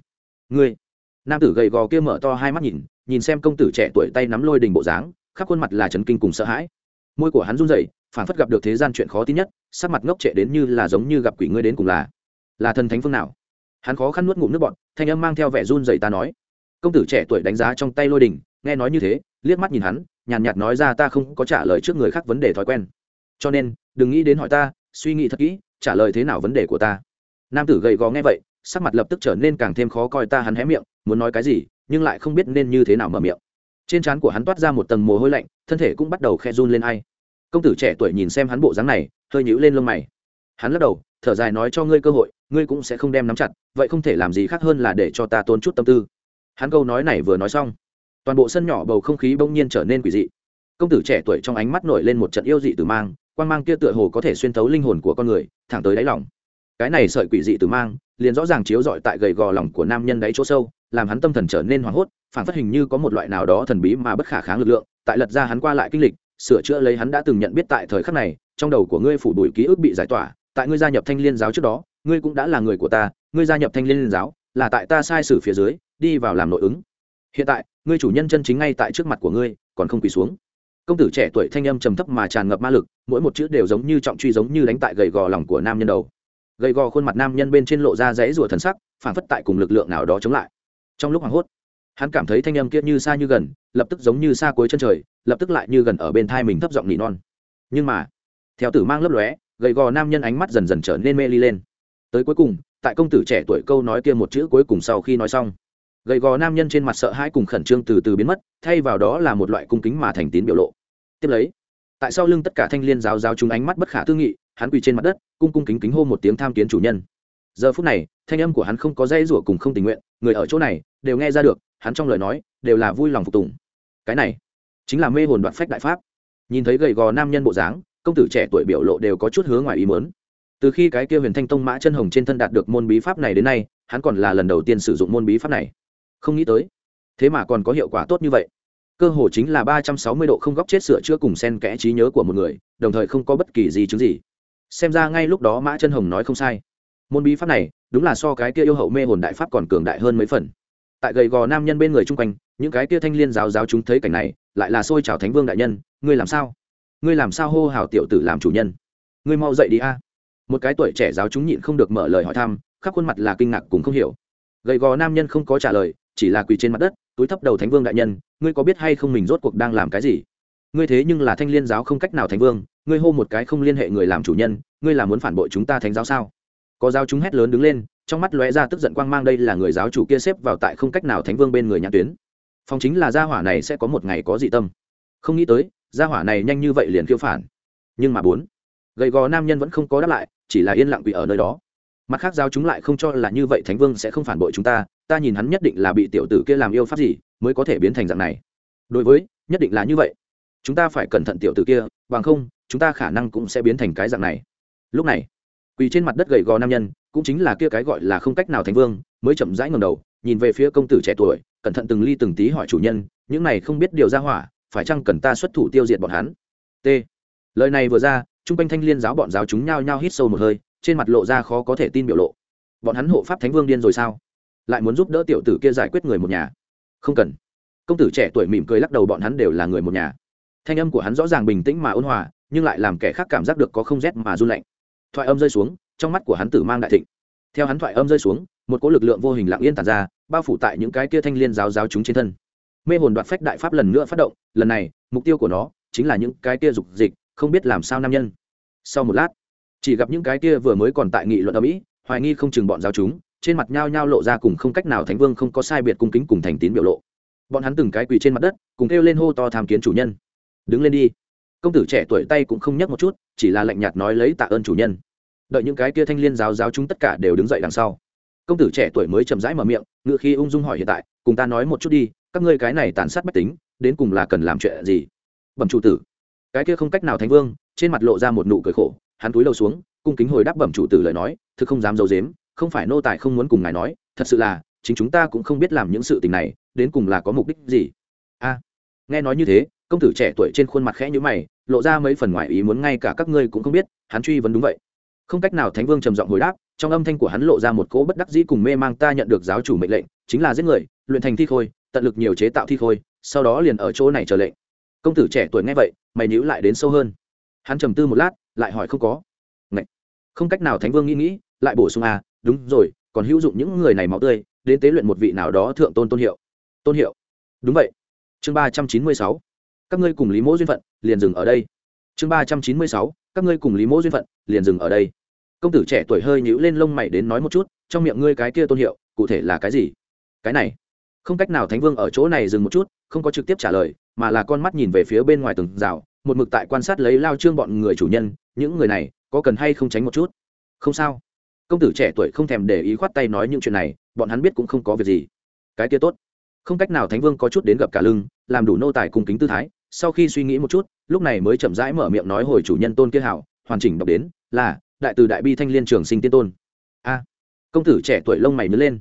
Ngươi, nam tử gầy gò kia mở to hai mắt nhìn nhìn xem công tử trẻ tuổi tay nắm lôi đình bộ dáng, khắp khuôn mặt là trấn kinh cùng sợ hãi. Môi của hắn run rẩy, phản phất gặp được thế gian chuyện khó tin nhất, sắc mặt ngốc trệ đến như là giống như gặp quỷ ngươi đến cùng là là thần thánh phương nào. Hắn khó khăn nuốt ngụm nước bọt, thanh âm mang theo vẻ run rẩy ta nói. Công tử trẻ tuổi đánh giá trong tay lôi đình, nghe nói như thế, liếc mắt nhìn hắn, nhàn nhạt nói ra ta không có trả lời trước người khác vấn đề thói quen. Cho nên, đừng nghĩ đến hỏi ta, suy nghĩ thật kỹ, trả lời thế nào vấn đề của ta nam tử gầy gò nghe vậy, sắc mặt lập tức trở nên càng thêm khó coi, ta hắn hé miệng, muốn nói cái gì, nhưng lại không biết nên như thế nào mở miệng. Trên trán của hắn toát ra một tầng mồ hôi lạnh, thân thể cũng bắt đầu khe run lên ai. Công tử trẻ tuổi nhìn xem hắn bộ dáng này, hơi nhíu lên lông mày. Hắn lắc đầu, thở dài nói cho ngươi cơ hội, ngươi cũng sẽ không đem nắm chặt, vậy không thể làm gì khác hơn là để cho ta tốn chút tâm tư. Hắn câu nói này vừa nói xong, toàn bộ sân nhỏ bầu không khí bỗng nhiên trở nên quỷ dị. Công tử trẻ tuổi trong ánh mắt nổi lên một trận yêu dị tử mang quan mang kia tựa hồ có thể xuyên thấu linh hồn của con người, thẳng tới đáy lòng cái này sợi quỷ dị từ mang liền rõ ràng chiếu rọi tại gầy gò lòng của nam nhân đáy chỗ sâu, làm hắn tâm thần trở nên hoảng hốt phản phát hình như có một loại nào đó thần bí mà bất khả kháng lực lượng, tại lật ra hắn qua lại kinh lịch, sửa chữa lấy hắn đã từng nhận biết tại thời khắc này, trong đầu của ngươi phủ đuổi ký ức bị giải tỏa, tại ngươi gia nhập thanh liên giáo trước đó, ngươi cũng đã là người của ta, ngươi gia nhập thanh liên giáo, là tại ta sai sử phía dưới, đi vào làm nội ứng. Hiện tại, ngươi chủ nhân chân chính ngay tại trước mặt của ngươi, còn không quỳ xuống. Công tử trẻ tuổi thanh âm trầm thấp mà tràn ngập ma lực, mỗi một chữ đều giống như trọng truy giống như đánh tại gầy gò lòng của nam nhân đầu gầy gò khuôn mặt nam nhân bên trên lộ ra rẽ rùa thần sắc phản phất tại cùng lực lượng nào đó chống lại. Trong lúc hoảng hốt, hắn cảm thấy thanh âm kia như xa như gần, lập tức giống như xa cuối chân trời, lập tức lại như gần ở bên thai mình thấp giọng nỉ non. Nhưng mà, theo tử mang lấp lóe, gầy gò nam nhân ánh mắt dần dần trở nên mê ly lên. Tới cuối cùng, tại công tử trẻ tuổi câu nói kia một chữ cuối cùng sau khi nói xong, gầy gò nam nhân trên mặt sợ hãi cùng khẩn trương từ từ biến mất, thay vào đó là một loại cung kính mà thành tín biểu lộ. Tiếp lấy, tại sau lưng tất cả thanh liên giáo giáo chúng ánh mắt bất khả tư nghị hắn quỳ trên mặt đất, cung cung kính kính hô một tiếng tham kiến chủ nhân. Giờ phút này, thanh âm của hắn không có dây rủa cùng không tình nguyện, người ở chỗ này, đều nghe ra được, hắn trong lời nói, đều là vui lòng phục tùng. Cái này, chính là mê hồn đoạn phách đại pháp. Nhìn thấy gầy gò nam nhân bộ dáng, công tử trẻ tuổi biểu lộ đều có chút hướng ngoài ý mớn từ khi cái kia huyền thanh tông mã chân hồng trên thân đạt được môn bí pháp này đến nay, hắn còn là lần đầu tiên sử dụng môn bí pháp này. Không nghĩ tới, thế mà còn có hiệu quả tốt như vậy. Cơ hồ chính là ba trăm sáu mươi độ không góc chết sửa chữa cùng sen kẽ trí nhớ của một người, đồng thời không có bất kỳ gì chứng gì xem ra ngay lúc đó mã chân hồng nói không sai. Môn bí pháp này, đúng là so cái kia yêu hậu mê hồn đại pháp còn cường đại hơn mấy phần. Tại gầy gò nam nhân bên người chung quanh, những cái kia thanh liên giáo giáo chúng thấy cảnh này, lại là xôi chào thánh vương đại nhân, ngươi làm sao? Ngươi làm sao hô hào tiểu tử làm chủ nhân? Ngươi mau dậy đi a. Một cái tuổi trẻ giáo chúng nhịn không được mở lời hỏi thăm, khắp khuôn mặt là kinh ngạc cùng không hiểu. Gầy gò nam nhân không có trả lời, chỉ là quỳ trên mặt đất, túi thấp đầu thánh vương đại nhân, ngươi có biết hay không mình rốt cuộc đang làm cái gì? Ngươi thế nhưng là thanh liên giáo không cách nào thánh vương, ngươi hô một cái không liên hệ người làm chủ nhân, ngươi là muốn phản bội chúng ta thánh giáo sao? Có giáo chúng hét lớn đứng lên, trong mắt lóe ra tức giận quang mang đây là người giáo chủ kia xếp vào tại không cách nào thánh vương bên người nhãn tuyến. Phòng chính là gia hỏa này sẽ có một ngày có dị tâm. Không nghĩ tới, gia hỏa này nhanh như vậy liền khiêu phản. Nhưng mà bốn, gầy gò nam nhân vẫn không có đáp lại, chỉ là yên lặng quỷ ở nơi đó. Mặt khác giáo chúng lại không cho là như vậy thánh vương sẽ không phản bội chúng ta ta nhìn hắn nhất định là bị tiểu tử kia làm yêu pháp gì mới có thể biến thành dạng này. Đối với, nhất định là như vậy chúng ta phải cẩn thận tiểu tử kia, bằng không, chúng ta khả năng cũng sẽ biến thành cái dạng này. Lúc này, quỳ trên mặt đất gầy gò nam nhân, cũng chính là kia cái gọi là không cách nào thánh vương, mới chậm rãi ngầm đầu, nhìn về phía công tử trẻ tuổi, cẩn thận từng ly từng tí hỏi chủ nhân, những này không biết điều ra hỏa, phải chăng cần ta xuất thủ tiêu diệt bọn hắn? T. Lời này vừa ra chung quanh thanh liên giáo bọn giáo chúng nhao nhao hít sâu một hơi, trên mặt lộ ra khó có thể tin biểu lộ. Bọn hắn hộ pháp thánh vương điên rồi sao? Lại muốn giúp đỡ tiểu tử kia giải quyết người một nhà? Không cần. Công tử trẻ tuổi mỉm cười lắc đầu, bọn hắn đều là người một nhà thanh âm của hắn rõ ràng bình tĩnh mà ôn hòa, nhưng lại làm kẻ khác cảm giác được có không rét mà run lạnh. Thoại âm rơi xuống, trong mắt của hắn tử mang đại thịnh. Theo hắn thoại âm rơi xuống, một cỗ lực lượng vô hình lặng yên tàn ra, bao phủ tại những cái kia thanh liên giáo giáo chúng trên thân. Mê hồn đoạt phách đại pháp lần nữa phát động, lần này, mục tiêu của nó chính là những cái kia dục dịch, không biết làm sao nam nhân. Sau một lát, chỉ gặp những cái kia vừa mới còn tại nghị luận ở mỹ, hoài nghi không chừng bọn giáo chúng, trên mặt nhao nhao lộ ra cùng không cách nào thánh vương không có sai biệt cung kính cùng thành tín biểu lộ. Bọn hắn từng cái quỳ trên mặt đất, cùng kêu lên hô to tham kiến chủ nhân đứng lên đi. Công tử trẻ tuổi tay cũng không nhấc một chút, chỉ là lạnh nhạt nói lấy tạ ơn chủ nhân. Đợi những cái kia thanh liên giáo giáo chúng tất cả đều đứng dậy đằng sau. Công tử trẻ tuổi mới chậm rãi mở miệng, ngựa khi ung dung hỏi hiện tại, cùng ta nói một chút đi, các ngươi cái này tàn sát bách tính, đến cùng là cần làm chuyện gì? Bẩm chủ tử. Cái kia không cách nào thánh vương, trên mặt lộ ra một nụ cười khổ, hắn túi đầu xuống, cung kính hồi đáp bẩm chủ tử lời nói, thực không dám d i ấ u dếm không phải nô tài không muốn cùng ngài nói, thật sự là, chính chúng ta cũng không biết làm những sự tình này, đến cùng là có mục đích gì. A, nghe nói như thế công tử trẻ tuổi trên khuôn mặt khẽ như mày, lộ ra mấy phần ngoài ý muốn ngay cả các ngươi cũng không biết, hắn truy vấn đúng vậy. Không cách nào thánh vương trầm giọng hồi đáp, trong âm thanh của hắn lộ ra một cỗ bất đắc dĩ cùng mê mang ta nhận được giáo chủ mệnh lệnh, chính là giết người, luyện thành thi khôi, tận lực nhiều chế tạo thi khôi, sau đó liền ở chỗ này chờ lệnh. Công tử trẻ tuổi nghe vậy, mày nhíu lại đến sâu hơn. Hắn trầm tư một lát, lại hỏi không có. Ngậy. không cách nào thánh vương nghĩ nghĩ, lại bổ sung à đúng rồi, còn hữu dụng những người này máu tươi, đến tế luyện một vị nào đó thượng tôn tôn hiệu. Tôn hiệu. Đúng vậy. Chương ba trăm chín mươi sáu các ngươi cùng lý mỗ duyên phận, liền dừng ở đây. Chương ba trăm chín mươi sáu, các ngươi cùng lý mỗ duyên phận, liền dừng ở đây. Công tử trẻ tuổi hơi nhíu lên lông mày đến nói một chút, trong miệng ngươi cái kia tôn hiệu, cụ thể là cái gì? Cái này, không cách nào thánh vương ở chỗ này dừng một chút, không có trực tiếp trả lời, mà là con mắt nhìn về phía bên ngoài từng rào, một mực tại quan sát lấy lao trương bọn người chủ nhân, những người này, có cần hay không tránh một chút? Không sao. Công tử trẻ tuổi không thèm để ý khoát tay nói những chuyện này, bọn hắn biết cũng không có việc gì. Cái kia tốt. Không cách nào thánh vương có chút đến gặp cả lưng, làm đủ nô tài cung kính tư thái sau khi suy nghĩ một chút, lúc này mới chậm rãi mở miệng nói hồi chủ nhân tôn kia hảo, hoàn chỉnh đọc đến, là, đại từ đại bi thanh liên trường sinh tiên tôn. A. Công tử trẻ tuổi lông mày nhớ lên.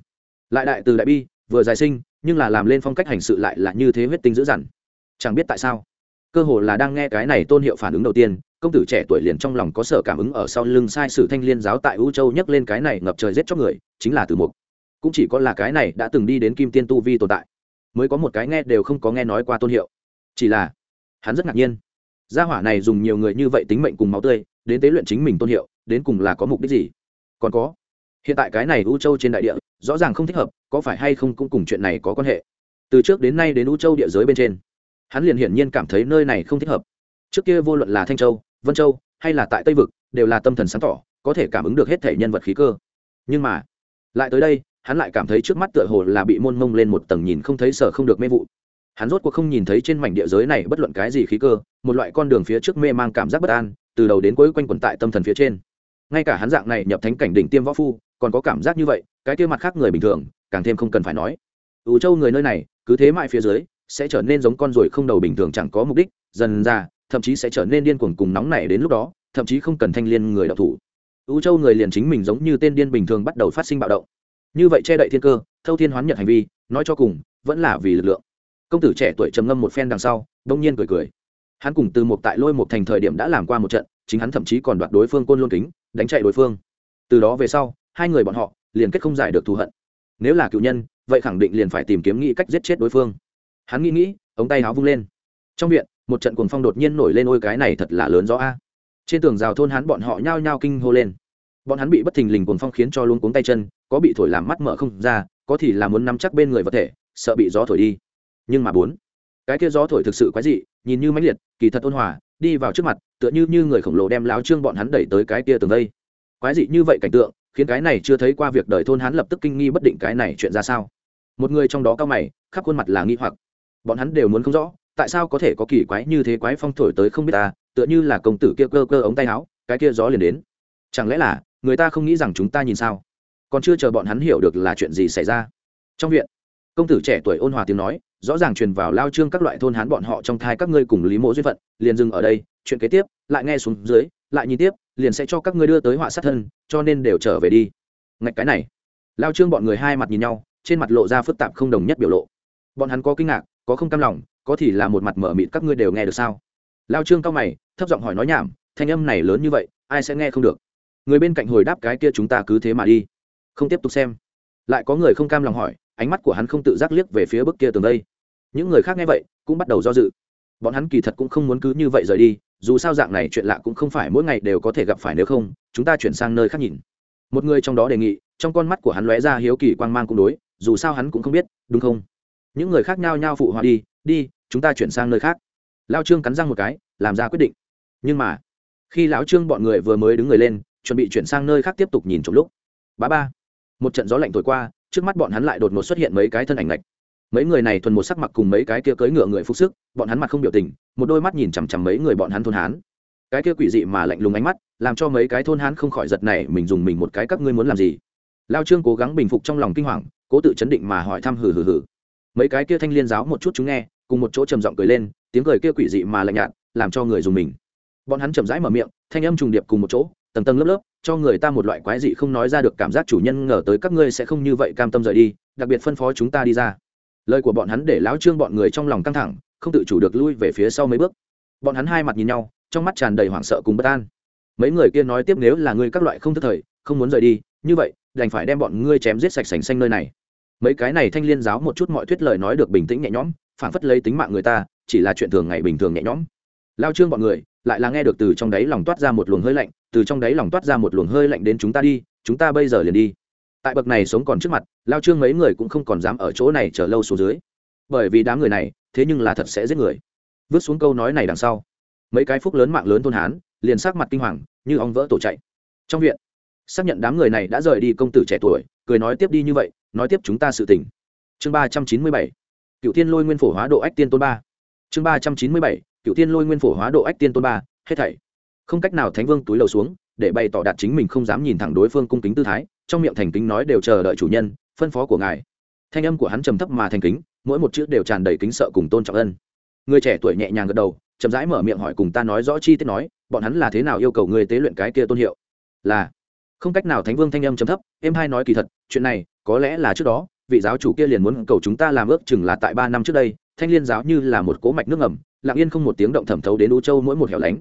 Lại đại từ đại bi, vừa dài sinh, nhưng là làm lên phong cách hành sự lại là như thế huyết tinh dữ dằn. Chẳng biết tại sao, cơ hồ là đang nghe cái này tôn hiệu phản ứng đầu tiên, công tử trẻ tuổi liền trong lòng có sở cảm ứng ở sau lưng sai sử thanh liên giáo tại u châu nhấc lên cái này ngập trời giết cho người, chính là từ mục. Cũng chỉ có là cái này đã từng đi đến kim tiên tu vi tồn tại, mới có một cái nghe đều không có nghe nói qua tôn hiệu. Chỉ là hắn rất ngạc nhiên. Gia hỏa này dùng nhiều người như vậy tính mệnh cùng máu tươi, đến tế luyện chính mình tôn hiệu, đến cùng là có mục đích gì? Còn có, hiện tại cái này u châu trên đại địa, rõ ràng không thích hợp, có phải hay không cũng cùng chuyện này có quan hệ. Từ trước đến nay đến u châu địa giới bên trên, hắn liền hiển nhiên cảm thấy nơi này không thích hợp. Trước kia vô luận là thanh châu, vân châu, hay là tại tây vực, đều là tâm thần sáng tỏ, có thể cảm ứng được hết thể nhân vật khí cơ. Nhưng mà, lại tới đây, hắn lại cảm thấy trước mắt tựa hồ là bị môn mông lên một tầng nhìn không thấy sở không được mê vụ hắn rốt cuộc không nhìn thấy trên mảnh địa giới này bất luận cái gì khí cơ, một loại con đường phía trước mê mang cảm giác bất an, từ đầu đến cuối quanh quẩn tại tâm thần phía trên. Ngay cả hắn dạng này nhập thánh cảnh đỉnh tiêm võ phu, còn có cảm giác như vậy, cái kia mặt khác người bình thường, càng thêm không cần phải nói. Ủ châu người nơi này, cứ thế mãi phía dưới, sẽ trở nên giống con ruồi không đầu bình thường chẳng có mục đích, dần ra, thậm chí sẽ trở nên điên cuồng cùng nóng này đến lúc đó, thậm chí không cần thanh liên người đạo thủ. Ưu châu người liền chính mình giống như tên điên bình thường bắt đầu phát sinh bạo động. Như vậy che đậy thiên cơ, thâu thiên hoán nhật hành vi, nói cho cùng, vẫn là vì lực lượng công tử trẻ tuổi trầm ngâm một phen đằng sau đông nhiên cười cười. Hắn cùng từ một tại lôi một thành thời điểm đã làm qua một trận, chính hắn thậm chí còn đoạt đối phương côn lôn kính, đánh chạy đối phương. Từ đó về sau, hai người bọn họ liền kết không giải được thù hận. Nếu là cựu nhân, vậy khẳng định liền phải tìm kiếm nghĩ cách giết chết đối phương. Hắn nghĩ nghĩ, ống tay áo vung lên. Trong viện, một trận cuồng phong đột nhiên nổi lên, ôi, cái này thật là lớn rõ a. Trên tường rào thôn hắn bọn họ nhao nhao kinh hô lên. Bọn hắn bị bất thình lình cuồng phong khiến cho luôn cuống tay chân, có bị thổi làm mắt mở không ra, có thì là muốn nắm chắc bên người vật thể, sợ bị gió thổi đi nhưng mà bốn, cái kia gió thổi thực sự quái dị, nhìn như mãnh liệt, kỳ thật ôn hòa, đi vào trước mặt, tựa như như người khổng lồ đem láo trương bọn hắn đẩy tới cái kia tường đây quái dị như vậy cảnh tượng, khiến cái này chưa thấy qua việc đời thôn hắn lập tức kinh nghi bất định cái này chuyện ra sao. Một người trong đó cao mày, khắp khuôn mặt là nghi hoặc. Bọn hắn đều muốn không rõ, tại sao có thể có kỳ quái như thế quái phong thổi tới không biết ta, tựa như là công tử kia cơ cơ ống tay áo, cái kia gió liền đến. Chẳng lẽ là, người ta không nghĩ rằng chúng ta nhìn sao? Còn chưa chờ bọn hắn hiểu được là chuyện gì xảy ra. Trong viện, công tử trẻ tuổi ôn hòa tiếng nói rõ ràng truyền vào lao trương các loại thôn hán bọn họ trong thai các ngươi cùng lý mộ duyên phận, liền dừng ở đây, chuyện kế tiếp, lại nghe xuống dưới, lại nhìn tiếp, liền sẽ cho các ngươi đưa tới họa sát thân, cho nên đều trở về đi. Ngạch cái này, lao trương bọn người hai mặt nhìn nhau, trên mặt lộ ra phức tạp không đồng nhất biểu lộ. Bọn hắn có kinh ngạc, có không cam lòng, có thì là một mặt mở mịt các ngươi đều nghe được sao? Lao trương cao mày, thấp giọng hỏi nói nhảm, thanh âm này lớn như vậy, ai sẽ nghe không được? Người bên cạnh hồi đáp cái kia chúng ta cứ thế mà đi. Không tiếp tục xem. Lại có người không cam lòng hỏi, ánh mắt của hắn không tự giác liếc về phía bức kia tường đây những người khác nghe vậy, cũng bắt đầu do dự. Bọn hắn kỳ thật cũng không muốn cứ như vậy rời đi, dù sao dạng này chuyện lạ cũng không phải mỗi ngày đều có thể gặp phải nếu không, chúng ta chuyển sang nơi khác nhìn. Một người trong đó đề nghị, trong con mắt của hắn lóe ra hiếu kỳ quang mang cũng đối, dù sao hắn cũng không biết, đúng không? Những người khác nhao nhao phụ họa đi đi, chúng ta chuyển sang nơi khác. Lao trương cắn răng một cái, làm ra quyết định. Nhưng mà, khi lão trương bọn người vừa mới đứng người lên, chuẩn bị chuyển sang nơi khác tiếp tục nhìn trong lúc. Bá ba, một trận gió lạnh thổi qua, trước mắt bọn hắn lại đột ngột xuất hiện mấy cái thân ảnh lạch mấy người này thuần một sắc mặc cùng mấy cái kia cưỡi ngựa người phục sức, bọn hắn mặt không biểu tình, một đôi mắt nhìn chằm chằm mấy người bọn hắn thôn hán. Cái kia quỷ dị mà lạnh lùng ánh mắt, làm cho mấy cái thôn hán không khỏi giật này mình dùng mình một cái, các ngươi muốn làm gì? Lao trương cố gắng bình phục trong lòng kinh hoàng, cố tự chấn định mà hỏi thăm hừ hừ hừ. Mấy cái kia thanh liên giáo một chút chúng nghe, cùng một chỗ trầm giọng cười lên, tiếng cười kia quỷ dị mà lạnh nhạt, làm cho người dùng mình. Bọn hắn chậm rãi mở miệng, thanh âm trùng điệp cùng một chỗ, tầng tầng lớp lớp, cho người ta một loại quái dị không nói ra được cảm giác chủ nhân ngờ tới các ngươi sẽ không như vậy cam tâm rời đi, đặc biệt phân phó chúng ta đi ra lời của bọn hắn để lão trương bọn người trong lòng căng thẳng, không tự chủ được lui về phía sau mấy bước. Bọn hắn hai mặt nhìn nhau, trong mắt tràn đầy hoảng sợ cùng bất an. Mấy người kia nói tiếp nếu là ngươi các loại không thức thời, không muốn rời đi, như vậy, đành phải đem bọn ngươi chém giết sạch sành xanh nơi này. Mấy cái này thanh liên giáo một chút mọi thuyết lời nói được bình tĩnh nhẹ nhõm phản phất lấy tính mạng người ta, chỉ là chuyện thường ngày bình thường nhẹ nhõm. Lao trương bọn người, lại là nghe được từ trong đáy lòng toát ra một luồng hơi lạnh, từ trong đáy lòng toát ra một luồng hơi lạnh đến chúng ta đi, chúng ta bây giờ liền đi tại bậc này sống còn trước mặt, lao trương mấy người cũng không còn dám ở chỗ này chờ lâu xuống dưới. Bởi vì đám người này, thế nhưng là thật sẽ giết người. Vứt xuống câu nói này đằng sau, mấy cái phúc lớn mạng lớn thôn hán, liền sắc mặt kinh hoàng, như ong vỡ tổ chạy. Trong viện, xác nhận đám người này đã rời đi công tử trẻ tuổi, cười nói tiếp đi như vậy, nói tiếp chúng ta sự tình. Chương ba trăm chín mươi bảy cựu thiên lôi nguyên phổ hóa độ ách tiên tôn ba. Chương ba trăm chín mươi bảy cựu thiên lôi nguyên phổ hóa độ ách tiên tôn ba, hết thảy. Không cách nào thánh vương túi lầu xuống, để bày tỏ đạt chính mình không dám nhìn thẳng đối phương cung kính tư thái trong miệng thành kính nói đều chờ đợi chủ nhân, phân phó của ngài. Thanh âm của hắn trầm thấp mà thành kính, mỗi một chữ đều tràn đầy kính sợ cùng tôn trọng ân. Người trẻ tuổi nhẹ nhàng gật đầu, chậm rãi mở miệng hỏi cùng ta nói rõ chi tiết nói, bọn hắn là thế nào yêu cầu người tế luyện cái kia tôn hiệu? Là, không cách nào thánh vương thanh âm trầm thấp em hai nói kỳ thật, chuyện này, có lẽ là trước đó, vị giáo chủ kia liền muốn cầu chúng ta làm ước chừng là tại ba năm trước đây, thanh liên giáo như là một cỗ mạch nước ngầm, lặng yên không một tiếng động thẩm thấu đến u châu mỗi một hẻo lánh.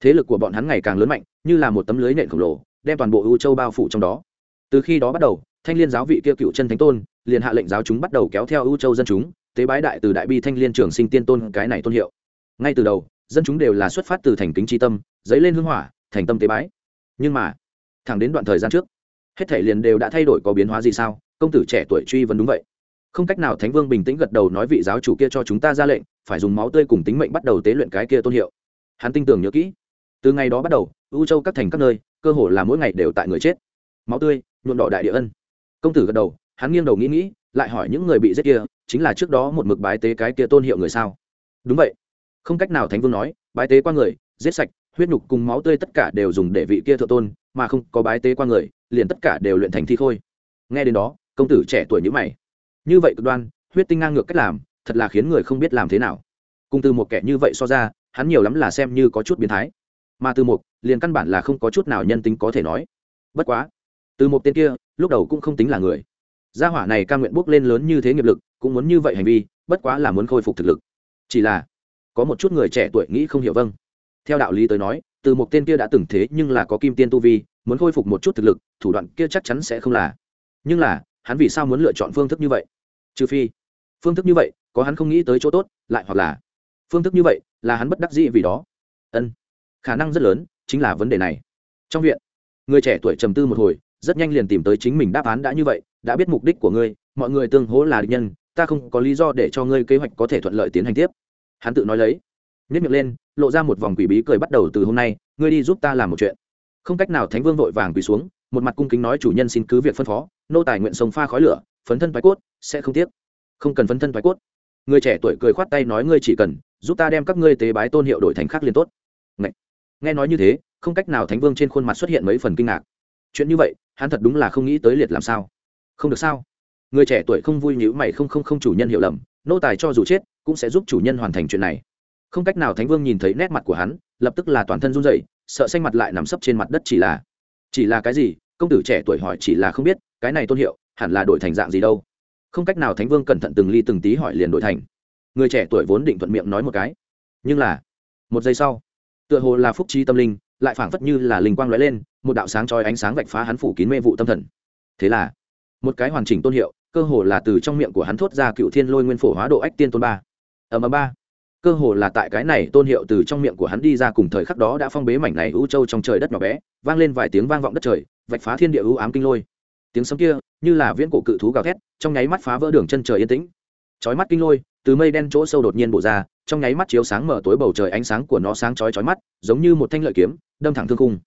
Thế lực của bọn hắn ngày càng lớn mạnh, như là một tấm lưới nện khổng lồ, đem toàn bộ u châu bao phủ trong đó từ khi đó bắt đầu, thanh liên giáo vị kia cựu chân thánh tôn, liền hạ lệnh giáo chúng bắt đầu kéo theo u châu dân chúng, tế bái đại từ đại bi thanh liên trường sinh tiên tôn cái này tôn hiệu. Ngay từ đầu, dân chúng đều là xuất phát từ thành kính tri tâm, dấy lên hưng hỏa, thành tâm tế bái. Nhưng mà, thẳng đến đoạn thời gian trước, hết thể liền đều đã thay đổi có biến hóa gì sao? Công tử trẻ tuổi truy vấn đúng vậy. Không cách nào thánh vương bình tĩnh gật đầu nói vị giáo chủ kia cho chúng ta ra lệnh, phải dùng máu tươi cùng tính mệnh bắt đầu tế luyện cái kia tôn hiệu. Hắn tin tưởng nhớ kỹ. Từ ngày đó bắt đầu u châu các thành các nơi, cơ hồ là mỗi ngày đều tại người chết. Máu tươi nhuộm đỏ đại địa ân. Công tử gật đầu, hắn nghiêng đầu nghĩ nghĩ, lại hỏi những người bị giết kia, chính là trước đó một mực bái tế cái kia tôn hiệu người sao? Đúng vậy. Không cách nào thánh vương nói, bái tế qua người, giết sạch, huyết nhục cùng máu tươi tất cả đều dùng để vị kia thượng tôn, mà không có bái tế qua người, liền tất cả đều luyện thành thi khôi. Nghe đến đó, công tử trẻ tuổi như mày. Như vậy cực đoan, huyết tinh ngang ngược cách làm, thật là khiến người không biết làm thế nào. Cùng từ một kẻ như vậy so ra, hắn nhiều lắm là xem như có chút biến thái. Mà từ một liền căn bản là không có chút nào nhân tính có thể nói. Bất quá từ một tên kia, lúc đầu cũng không tính là người. Gia hỏa này ca nguyện bước lên lớn như thế nghiệp lực, cũng muốn như vậy hành vi, bất quá là muốn khôi phục thực lực. Chỉ là, có một chút người trẻ tuổi nghĩ không hiểu vâng. Theo đạo lý tới nói, từ một tên kia đã từng thế nhưng là có kim tiên tu vi, muốn khôi phục một chút thực lực, thủ đoạn kia chắc chắn sẽ không là. Nhưng là, hắn vì sao muốn lựa chọn phương thức như vậy? Trừ phi, phương thức như vậy, có hắn không nghĩ tới chỗ tốt, lại hoặc là phương thức như vậy, là hắn bất đắc dĩ vì đó. Ân, khả năng rất lớn, chính là vấn đề này. Trong viện, người trẻ tuổi trầm tư một hồi rất nhanh liền tìm tới chính mình đáp án đã như vậy, đã biết mục đích của ngươi, mọi người tương hỗ là địch nhân, ta không có lý do để cho ngươi kế hoạch có thể thuận lợi tiến hành tiếp. Hắn tự nói lấy nhất miệng lên, lộ ra một vòng quỷ bí cười bắt đầu từ hôm nay, ngươi đi giúp ta làm một chuyện. Không cách nào thánh vương vội vàng quỳ xuống, một mặt cung kính nói chủ nhân xin cứ việc phân phó, nô tài nguyện sông pha khói lửa, phấn thân thoái cốt, sẽ không tiếc. Không cần phấn thân thoái cốt. Người trẻ tuổi cười khoát tay nói ngươi chỉ cần, giúp ta đem các ngươi tế bái tôn hiệu đổi thành khác liền tốt. Ngậy. nghe nói như thế, không cách nào thánh vương trên khuôn mặt xuất hiện mấy phần kinh ngạc. Chuyện như vậy hắn thật đúng là không nghĩ tới liệt làm sao. Không được sao? Người trẻ tuổi không vui nhữ mày không không không chủ nhân hiểu lầm, nô tài cho dù chết, cũng sẽ giúp chủ nhân hoàn thành chuyện này. Không cách nào thánh vương nhìn thấy nét mặt của hắn, lập tức là toàn thân run rẩy, sợ xanh mặt lại nằm sấp trên mặt đất chỉ là chỉ là cái gì? Công tử trẻ tuổi hỏi chỉ là không biết, cái này tôn hiệu, hẳn là đổi thành dạng gì đâu? Không cách nào thánh vương cẩn thận từng ly từng tí hỏi liền đổi thành. Người trẻ tuổi vốn định thuận miệng nói một cái, nhưng là, một giây sau, tựa hồ là phúc trí tâm linh lại phảng phất như là linh quang lóe lên, một đạo sáng trói ánh sáng vạch phá hắn phủ kín mê vụ tâm thần. Thế là, một cái hoàn chỉnh tôn hiệu, cơ hồ là từ trong miệng của hắn thốt ra cựu thiên lôi nguyên phổ hóa độ ách tiên tôn ba. Ầm ầm ba. Cơ hồ là tại cái này tôn hiệu từ trong miệng của hắn đi ra cùng thời khắc đó đã phong bế mảnh này ưu châu trong trời đất nhỏ bé, vang lên vài tiếng vang vọng đất trời, vạch phá thiên địa ưu ám kinh lôi. Tiếng sấm kia, như là viễn cổ cự thú gào thét, trong nháy mắt phá vỡ đường chân trời yên tĩnh. Chói mắt kinh lôi từ mây đen chỗ sâu đột nhiên bổ ra, trong nháy mắt chiếu sáng mở tối bầu trời ánh sáng của nó sáng chói chói mắt, giống như một thanh lợi kiếm, đâm thẳng thương khung.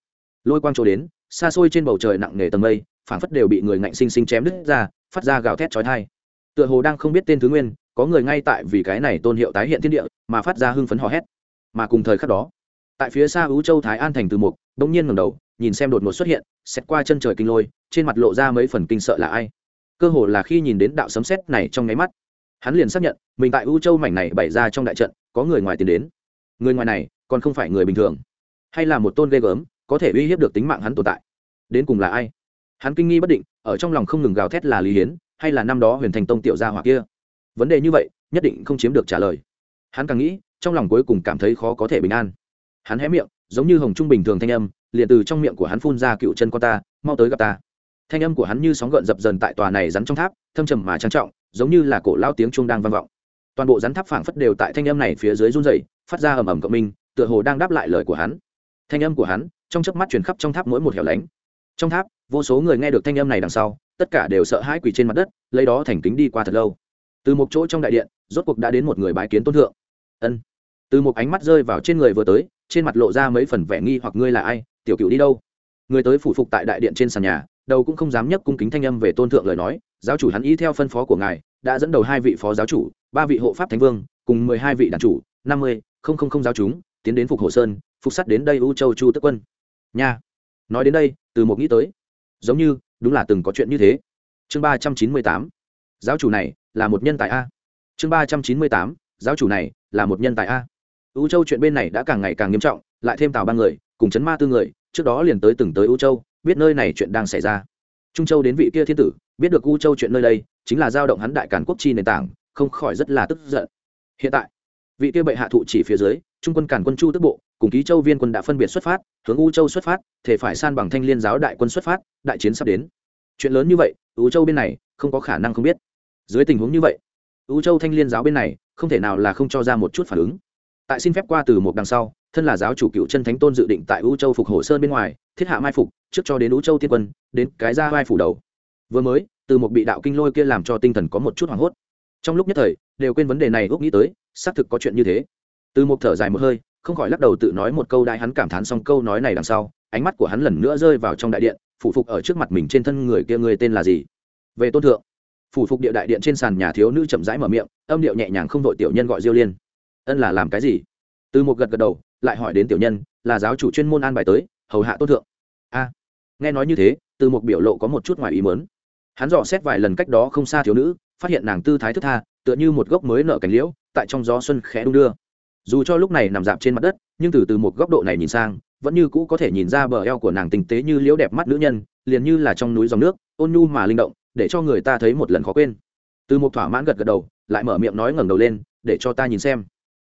Lôi quang chỗ đến, xa xôi trên bầu trời nặng nề tầng mây, phảng phất đều bị người ngạnh sinh sinh chém đứt ra, phát ra gào thét chói tai. Tựa hồ đang không biết tên thứ nguyên, có người ngay tại vì cái này tôn hiệu tái hiện thiên địa, mà phát ra hưng phấn hò hét. Mà cùng thời khắc đó, tại phía xa ứ châu thái an thành từ mục bỗng nhiên ngẩng đầu, nhìn xem đột ngột xuất hiện xét qua chân trời kinh lôi, trên mặt lộ ra mấy phần kinh sợ là ai. Cơ hồ là khi nhìn đến đạo sấm sét này trong nháy mắt hắn liền xác nhận, mình tại u châu mảnh này bày ra trong đại trận, có người ngoài tiến đến. Người ngoài này, còn không phải người bình thường. Hay là một tôn ghê gớm, có thể uy hiếp được tính mạng hắn tồn tại. Đến cùng là ai? Hắn kinh nghi bất định, ở trong lòng không ngừng gào thét là lý hiến, hay là năm đó huyền thành tông tiểu gia hỏa kia? Vấn đề như vậy, nhất định không chiếm được trả lời. Hắn càng nghĩ, trong lòng cuối cùng cảm thấy khó có thể bình an. Hắn hé miệng, giống như hồng trung bình thường thanh âm, liền từ trong miệng của hắn phun ra cựu chân con ta, mau tới gặp ta. Thanh âm của hắn như sóng gợn dập dần tại tòa này rắn trong tháp, thâm trầm mà trang trọng giống như là cổ lao tiếng chuông đang vang vọng. Toàn bộ rắn tháp phảng phất đều tại thanh âm này phía dưới run rẩy, phát ra ầm ầm cộng minh, tựa hồ đang đáp lại lời của hắn. Thanh âm của hắn, trong chớp mắt truyền khắp trong tháp mỗi một hẻo lánh. Trong tháp, vô số người nghe được thanh âm này đằng sau, tất cả đều sợ hãi quỳ trên mặt đất, lấy đó thành kính đi qua thật lâu. Từ một chỗ trong đại điện, rốt cuộc đã đến một người bái kiến tôn thượng. Ân. Từ một ánh mắt rơi vào trên người vừa tới, trên mặt lộ ra mấy phần vẻ nghi hoặc ngươi là ai, tiểu cựu đi đâu? Người tới phủ phục tại đại điện trên sàn nhà, đầu cũng không dám nhấc cung kính thanh âm về tôn thượng lời nói giáo chủ hắn ý theo phân phó của ngài, đã dẫn đầu hai vị phó giáo chủ, ba vị hộ pháp thánh vương, cùng mười hai vị đàn chủ, năm mươi, không không không giáo chúng, tiến đến phục hồ sơn, phục sắt đến đây u châu chu tức quân. Nha. Nói đến đây, từ một nghĩ tới, giống như, đúng là từng có chuyện như thế. Chương ba trăm chín mươi tám, giáo chủ này là một nhân tài a. Chương ba trăm chín mươi tám, giáo chủ này là một nhân tài a. U châu chuyện bên này đã càng ngày càng nghiêm trọng, lại thêm tào ba người, cùng chấn ma tư người, trước đó liền tới từng tới u châu, biết nơi này chuyện đang xảy ra trung châu đến vị kia thiên tử, biết được u châu chuyện nơi đây, chính là giao động hắn đại cản quốc chi nền tảng, không khỏi rất là tức giận. Hiện tại, vị kia bệ hạ thụ chỉ phía dưới, trung quân cản quân chu tức bộ, cùng ký châu viên quân đã phân biệt xuất phát, hướng u châu xuất phát, thể phải san bằng thanh liên giáo đại quân xuất phát, đại chiến sắp đến. Chuyện lớn như vậy, u châu bên này, không có khả năng không biết. Dưới tình huống như vậy, u châu thanh liên giáo bên này, không thể nào là không cho ra một chút phản ứng. Tại xin phép qua từ một đằng sau, thân là giáo chủ cựu chân thánh tôn dự định tại u châu phục hồ sơn bên ngoài, thiết hạ mai phục trước cho đến ú châu tiên quân, đến cái ra vai phủ đầu. Vừa mới, từ một bị đạo kinh lôi kia làm cho tinh thần có một chút hoảng hốt. Trong lúc nhất thời, đều quên vấn đề này ước nghĩ tới, xác thực có chuyện như thế. Từ một thở dài một hơi, không khỏi lắc đầu tự nói một câu đại hắn cảm thán xong câu nói này đằng sau, ánh mắt của hắn lần nữa rơi vào trong đại điện, phủ phục ở trước mặt mình trên thân người kia người tên là gì? Về tôn thượng. Phủ phục địa đại điện trên sàn nhà thiếu nữ chậm rãi mở miệng, âm điệu nhẹ nhàng không đội tiểu nhân gọi diêu liên. Ân là làm cái gì? Từ một gật gật đầu, lại hỏi đến tiểu nhân, là giáo chủ chuyên môn an bài tới, hầu hạ tôn thượng. A nghe nói như thế, từ một biểu lộ có một chút ngoài ý mớn hắn dò xét vài lần cách đó không xa thiếu nữ, phát hiện nàng tư thái thức tha, tựa như một gốc mới nở cánh liễu, tại trong gió xuân khẽ đung đưa. Dù cho lúc này nằm dạp trên mặt đất, nhưng từ từ một góc độ này nhìn sang, vẫn như cũ có thể nhìn ra bờ eo của nàng tinh tế như liễu đẹp mắt nữ nhân, liền như là trong núi dòng nước, ôn nhu mà linh động, để cho người ta thấy một lần khó quên. Từ một thỏa mãn gật gật đầu, lại mở miệng nói ngẩng đầu lên, để cho ta nhìn xem.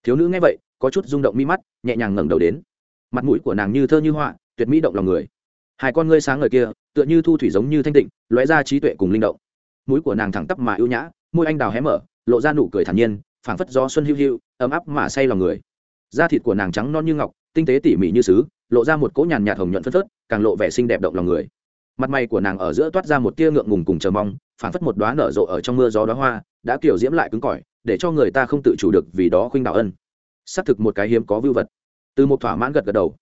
Thiếu nữ nghe vậy, có chút rung động mi mắt, nhẹ nhàng ngẩng đầu đến. Mặt mũi của nàng như thơ như họa, tuyệt mỹ động lòng người hai con ngươi sáng ngời kia, tựa như thu thủy giống như thanh tịnh, lóe ra trí tuệ cùng linh động. Mũi của nàng thẳng tắp mà ưu nhã, môi anh đào hé mở, lộ ra nụ cười thản nhiên, phảng phất gió xuân hữu hữu ấm áp mà say lòng người. Da thịt của nàng trắng non như ngọc, tinh tế tỉ mỉ như sứ, lộ ra một cỗ nhàn nhạt hồng nhuận phất phất càng lộ vẻ xinh đẹp động lòng người. Mặt mày của nàng ở giữa toát ra một tia ngượng ngùng cùng chờ mong, phảng phất một đoá nở rộ ở trong mưa gió đóa hoa, đã kiểu diễm lại cứng cỏi, để cho người ta không tự chủ được vì đó khuynh đạo ân. Xác thực một cái hiếm có vưu vật. Từ một thỏa mãn gật gật đầu.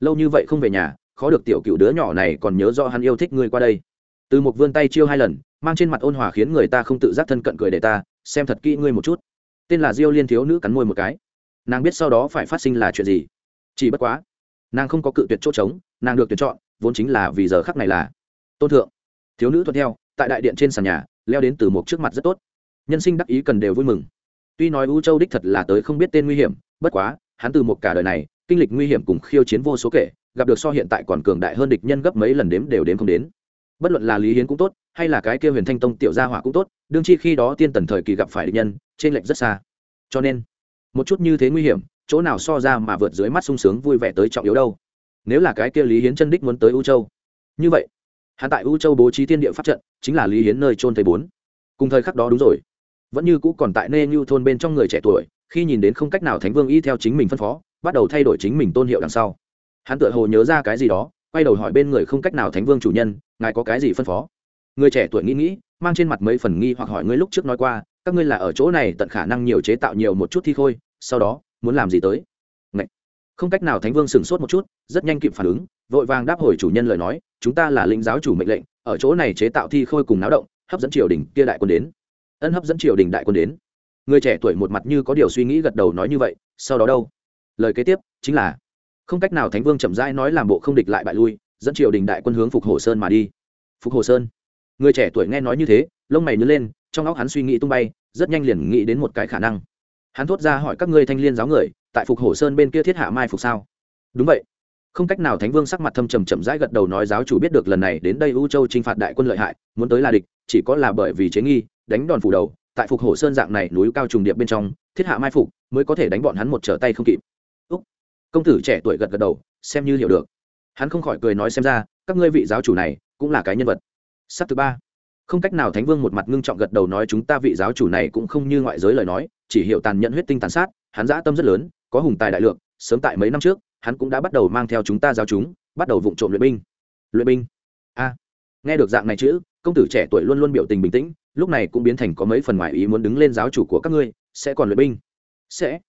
Lâu như vậy không về nhà khó được tiểu cựu đứa nhỏ này còn nhớ do hắn yêu thích ngươi qua đây. Từ một vươn tay chiêu hai lần, mang trên mặt ôn hòa khiến người ta không tự giác thân cận cười để ta, xem thật kỹ ngươi một chút. Tên là diêu liên thiếu nữ cắn môi một cái. Nàng biết sau đó phải phát sinh là chuyện gì. Chỉ bất quá, nàng không có cự tuyệt chỗ trống, nàng được tuyển chọn, vốn chính là vì giờ khắc này là tôn thượng. Thiếu nữ thuận theo, tại đại điện trên sàn nhà, leo đến từ một trước mặt rất tốt. Nhân sinh đắc ý cần đều vui mừng. Tuy nói u châu đích thật là tới không biết tên nguy hiểm, bất quá, hắn từ một cả đời này, kinh lịch nguy hiểm cùng khiêu chiến vô số kể gặp được so hiện tại còn cường đại hơn địch nhân gấp mấy lần đếm đều đếm không đến. Bất luận là lý hiến cũng tốt, hay là cái kia huyền thanh tông tiểu gia hỏa cũng tốt, đương chi khi đó tiên tần thời kỳ gặp phải địch nhân trên lệnh rất xa. Cho nên, một chút như thế nguy hiểm, chỗ nào so ra mà vượt dưới mắt sung sướng vui vẻ tới trọng yếu đâu. Nếu là cái kia lý hiến chân đích muốn tới u châu. Như vậy, hắn tại u châu bố trí tiên địa pháp trận, chính là lý hiến nơi trôn thầy bốn. Cùng thời khắc đó đúng rồi. Vẫn như cũ còn tại nơi như thôn bên trong người trẻ tuổi, khi nhìn đến không cách nào thánh vương y theo chính mình phân phó, bắt đầu thay đổi chính mình tôn hiệu đằng sau hắn tựa hồ nhớ ra cái gì đó, quay đầu hỏi bên người không cách nào thánh vương chủ nhân, ngài có cái gì phân phó? Người trẻ tuổi nghĩ nghĩ, mang trên mặt mấy phần nghi hoặc hỏi ngươi lúc trước nói qua, các ngươi là ở chỗ này tận khả năng nhiều chế tạo nhiều một chút thi khôi, sau đó, muốn làm gì tới? Ngậy. không cách nào thánh vương sửng sốt một chút, rất nhanh kịp phản ứng, vội vàng đáp hồi chủ nhân lời nói, chúng ta là lĩnh giáo chủ mệnh lệnh, ở chỗ này chế tạo thi khôi cùng náo động, hấp dẫn triều đình kia đại quân đến. Ân, hấp dẫn triều đình đại quân đến. Người trẻ tuổi một mặt như có điều suy nghĩ gật đầu nói như vậy, sau đó đâu? Lời kế tiếp chính là không cách nào thánh vương chậm rãi nói làm bộ không địch lại bại lui, dẫn triều đình đại quân hướng phục hồ sơn mà đi. Phục hồ sơn. Người trẻ tuổi nghe nói như thế, lông mày nhớ lên, trong óc hắn suy nghĩ tung bay, rất nhanh liền nghĩ đến một cái khả năng. Hắn thốt ra hỏi các ngươi thanh liên giáo người, tại phục hồ sơn bên kia thiết hạ mai phục sao? Đúng vậy. Không cách nào thánh vương sắc mặt thâm trầm chậm rãi gật đầu nói giáo chủ biết được lần này đến đây u châu t r i n h phạt đại quân lợi hại, muốn tới là địch, chỉ có là bởi vì chế nghi, đánh đòn phủ đầu, tại phục hồ sơn dạng này núi cao trùng điệp bên trong, thiết hạ mai phục, mới có thể đánh bọn hắn một trở tay không kịp công tử trẻ tuổi gật gật đầu, xem như hiểu được. Hắn không khỏi cười nói xem ra, các ngươi vị giáo chủ này cũng là cái nhân vật. Sắp thứ ba. Không cách nào thánh vương một mặt ngưng trọng gật đầu nói chúng ta vị giáo chủ này cũng không như ngoại giới lời nói, chỉ hiểu tàn nhẫn huyết tinh tàn sát, hắn dã tâm rất lớn, có hùng tài đại lượng, sớm tại mấy năm trước, hắn cũng đã bắt đầu mang theo chúng ta giáo chúng, bắt đầu vụ trộm luyện binh. Luyện binh? A. Nghe được dạng này chữ, công tử trẻ tuổi luôn luôn biểu tình bình tĩnh, lúc này cũng biến thành có mấy phần ngoài ý muốn đứng lên giáo chủ của các ngươi, sẽ còn luyện binh? Sẽ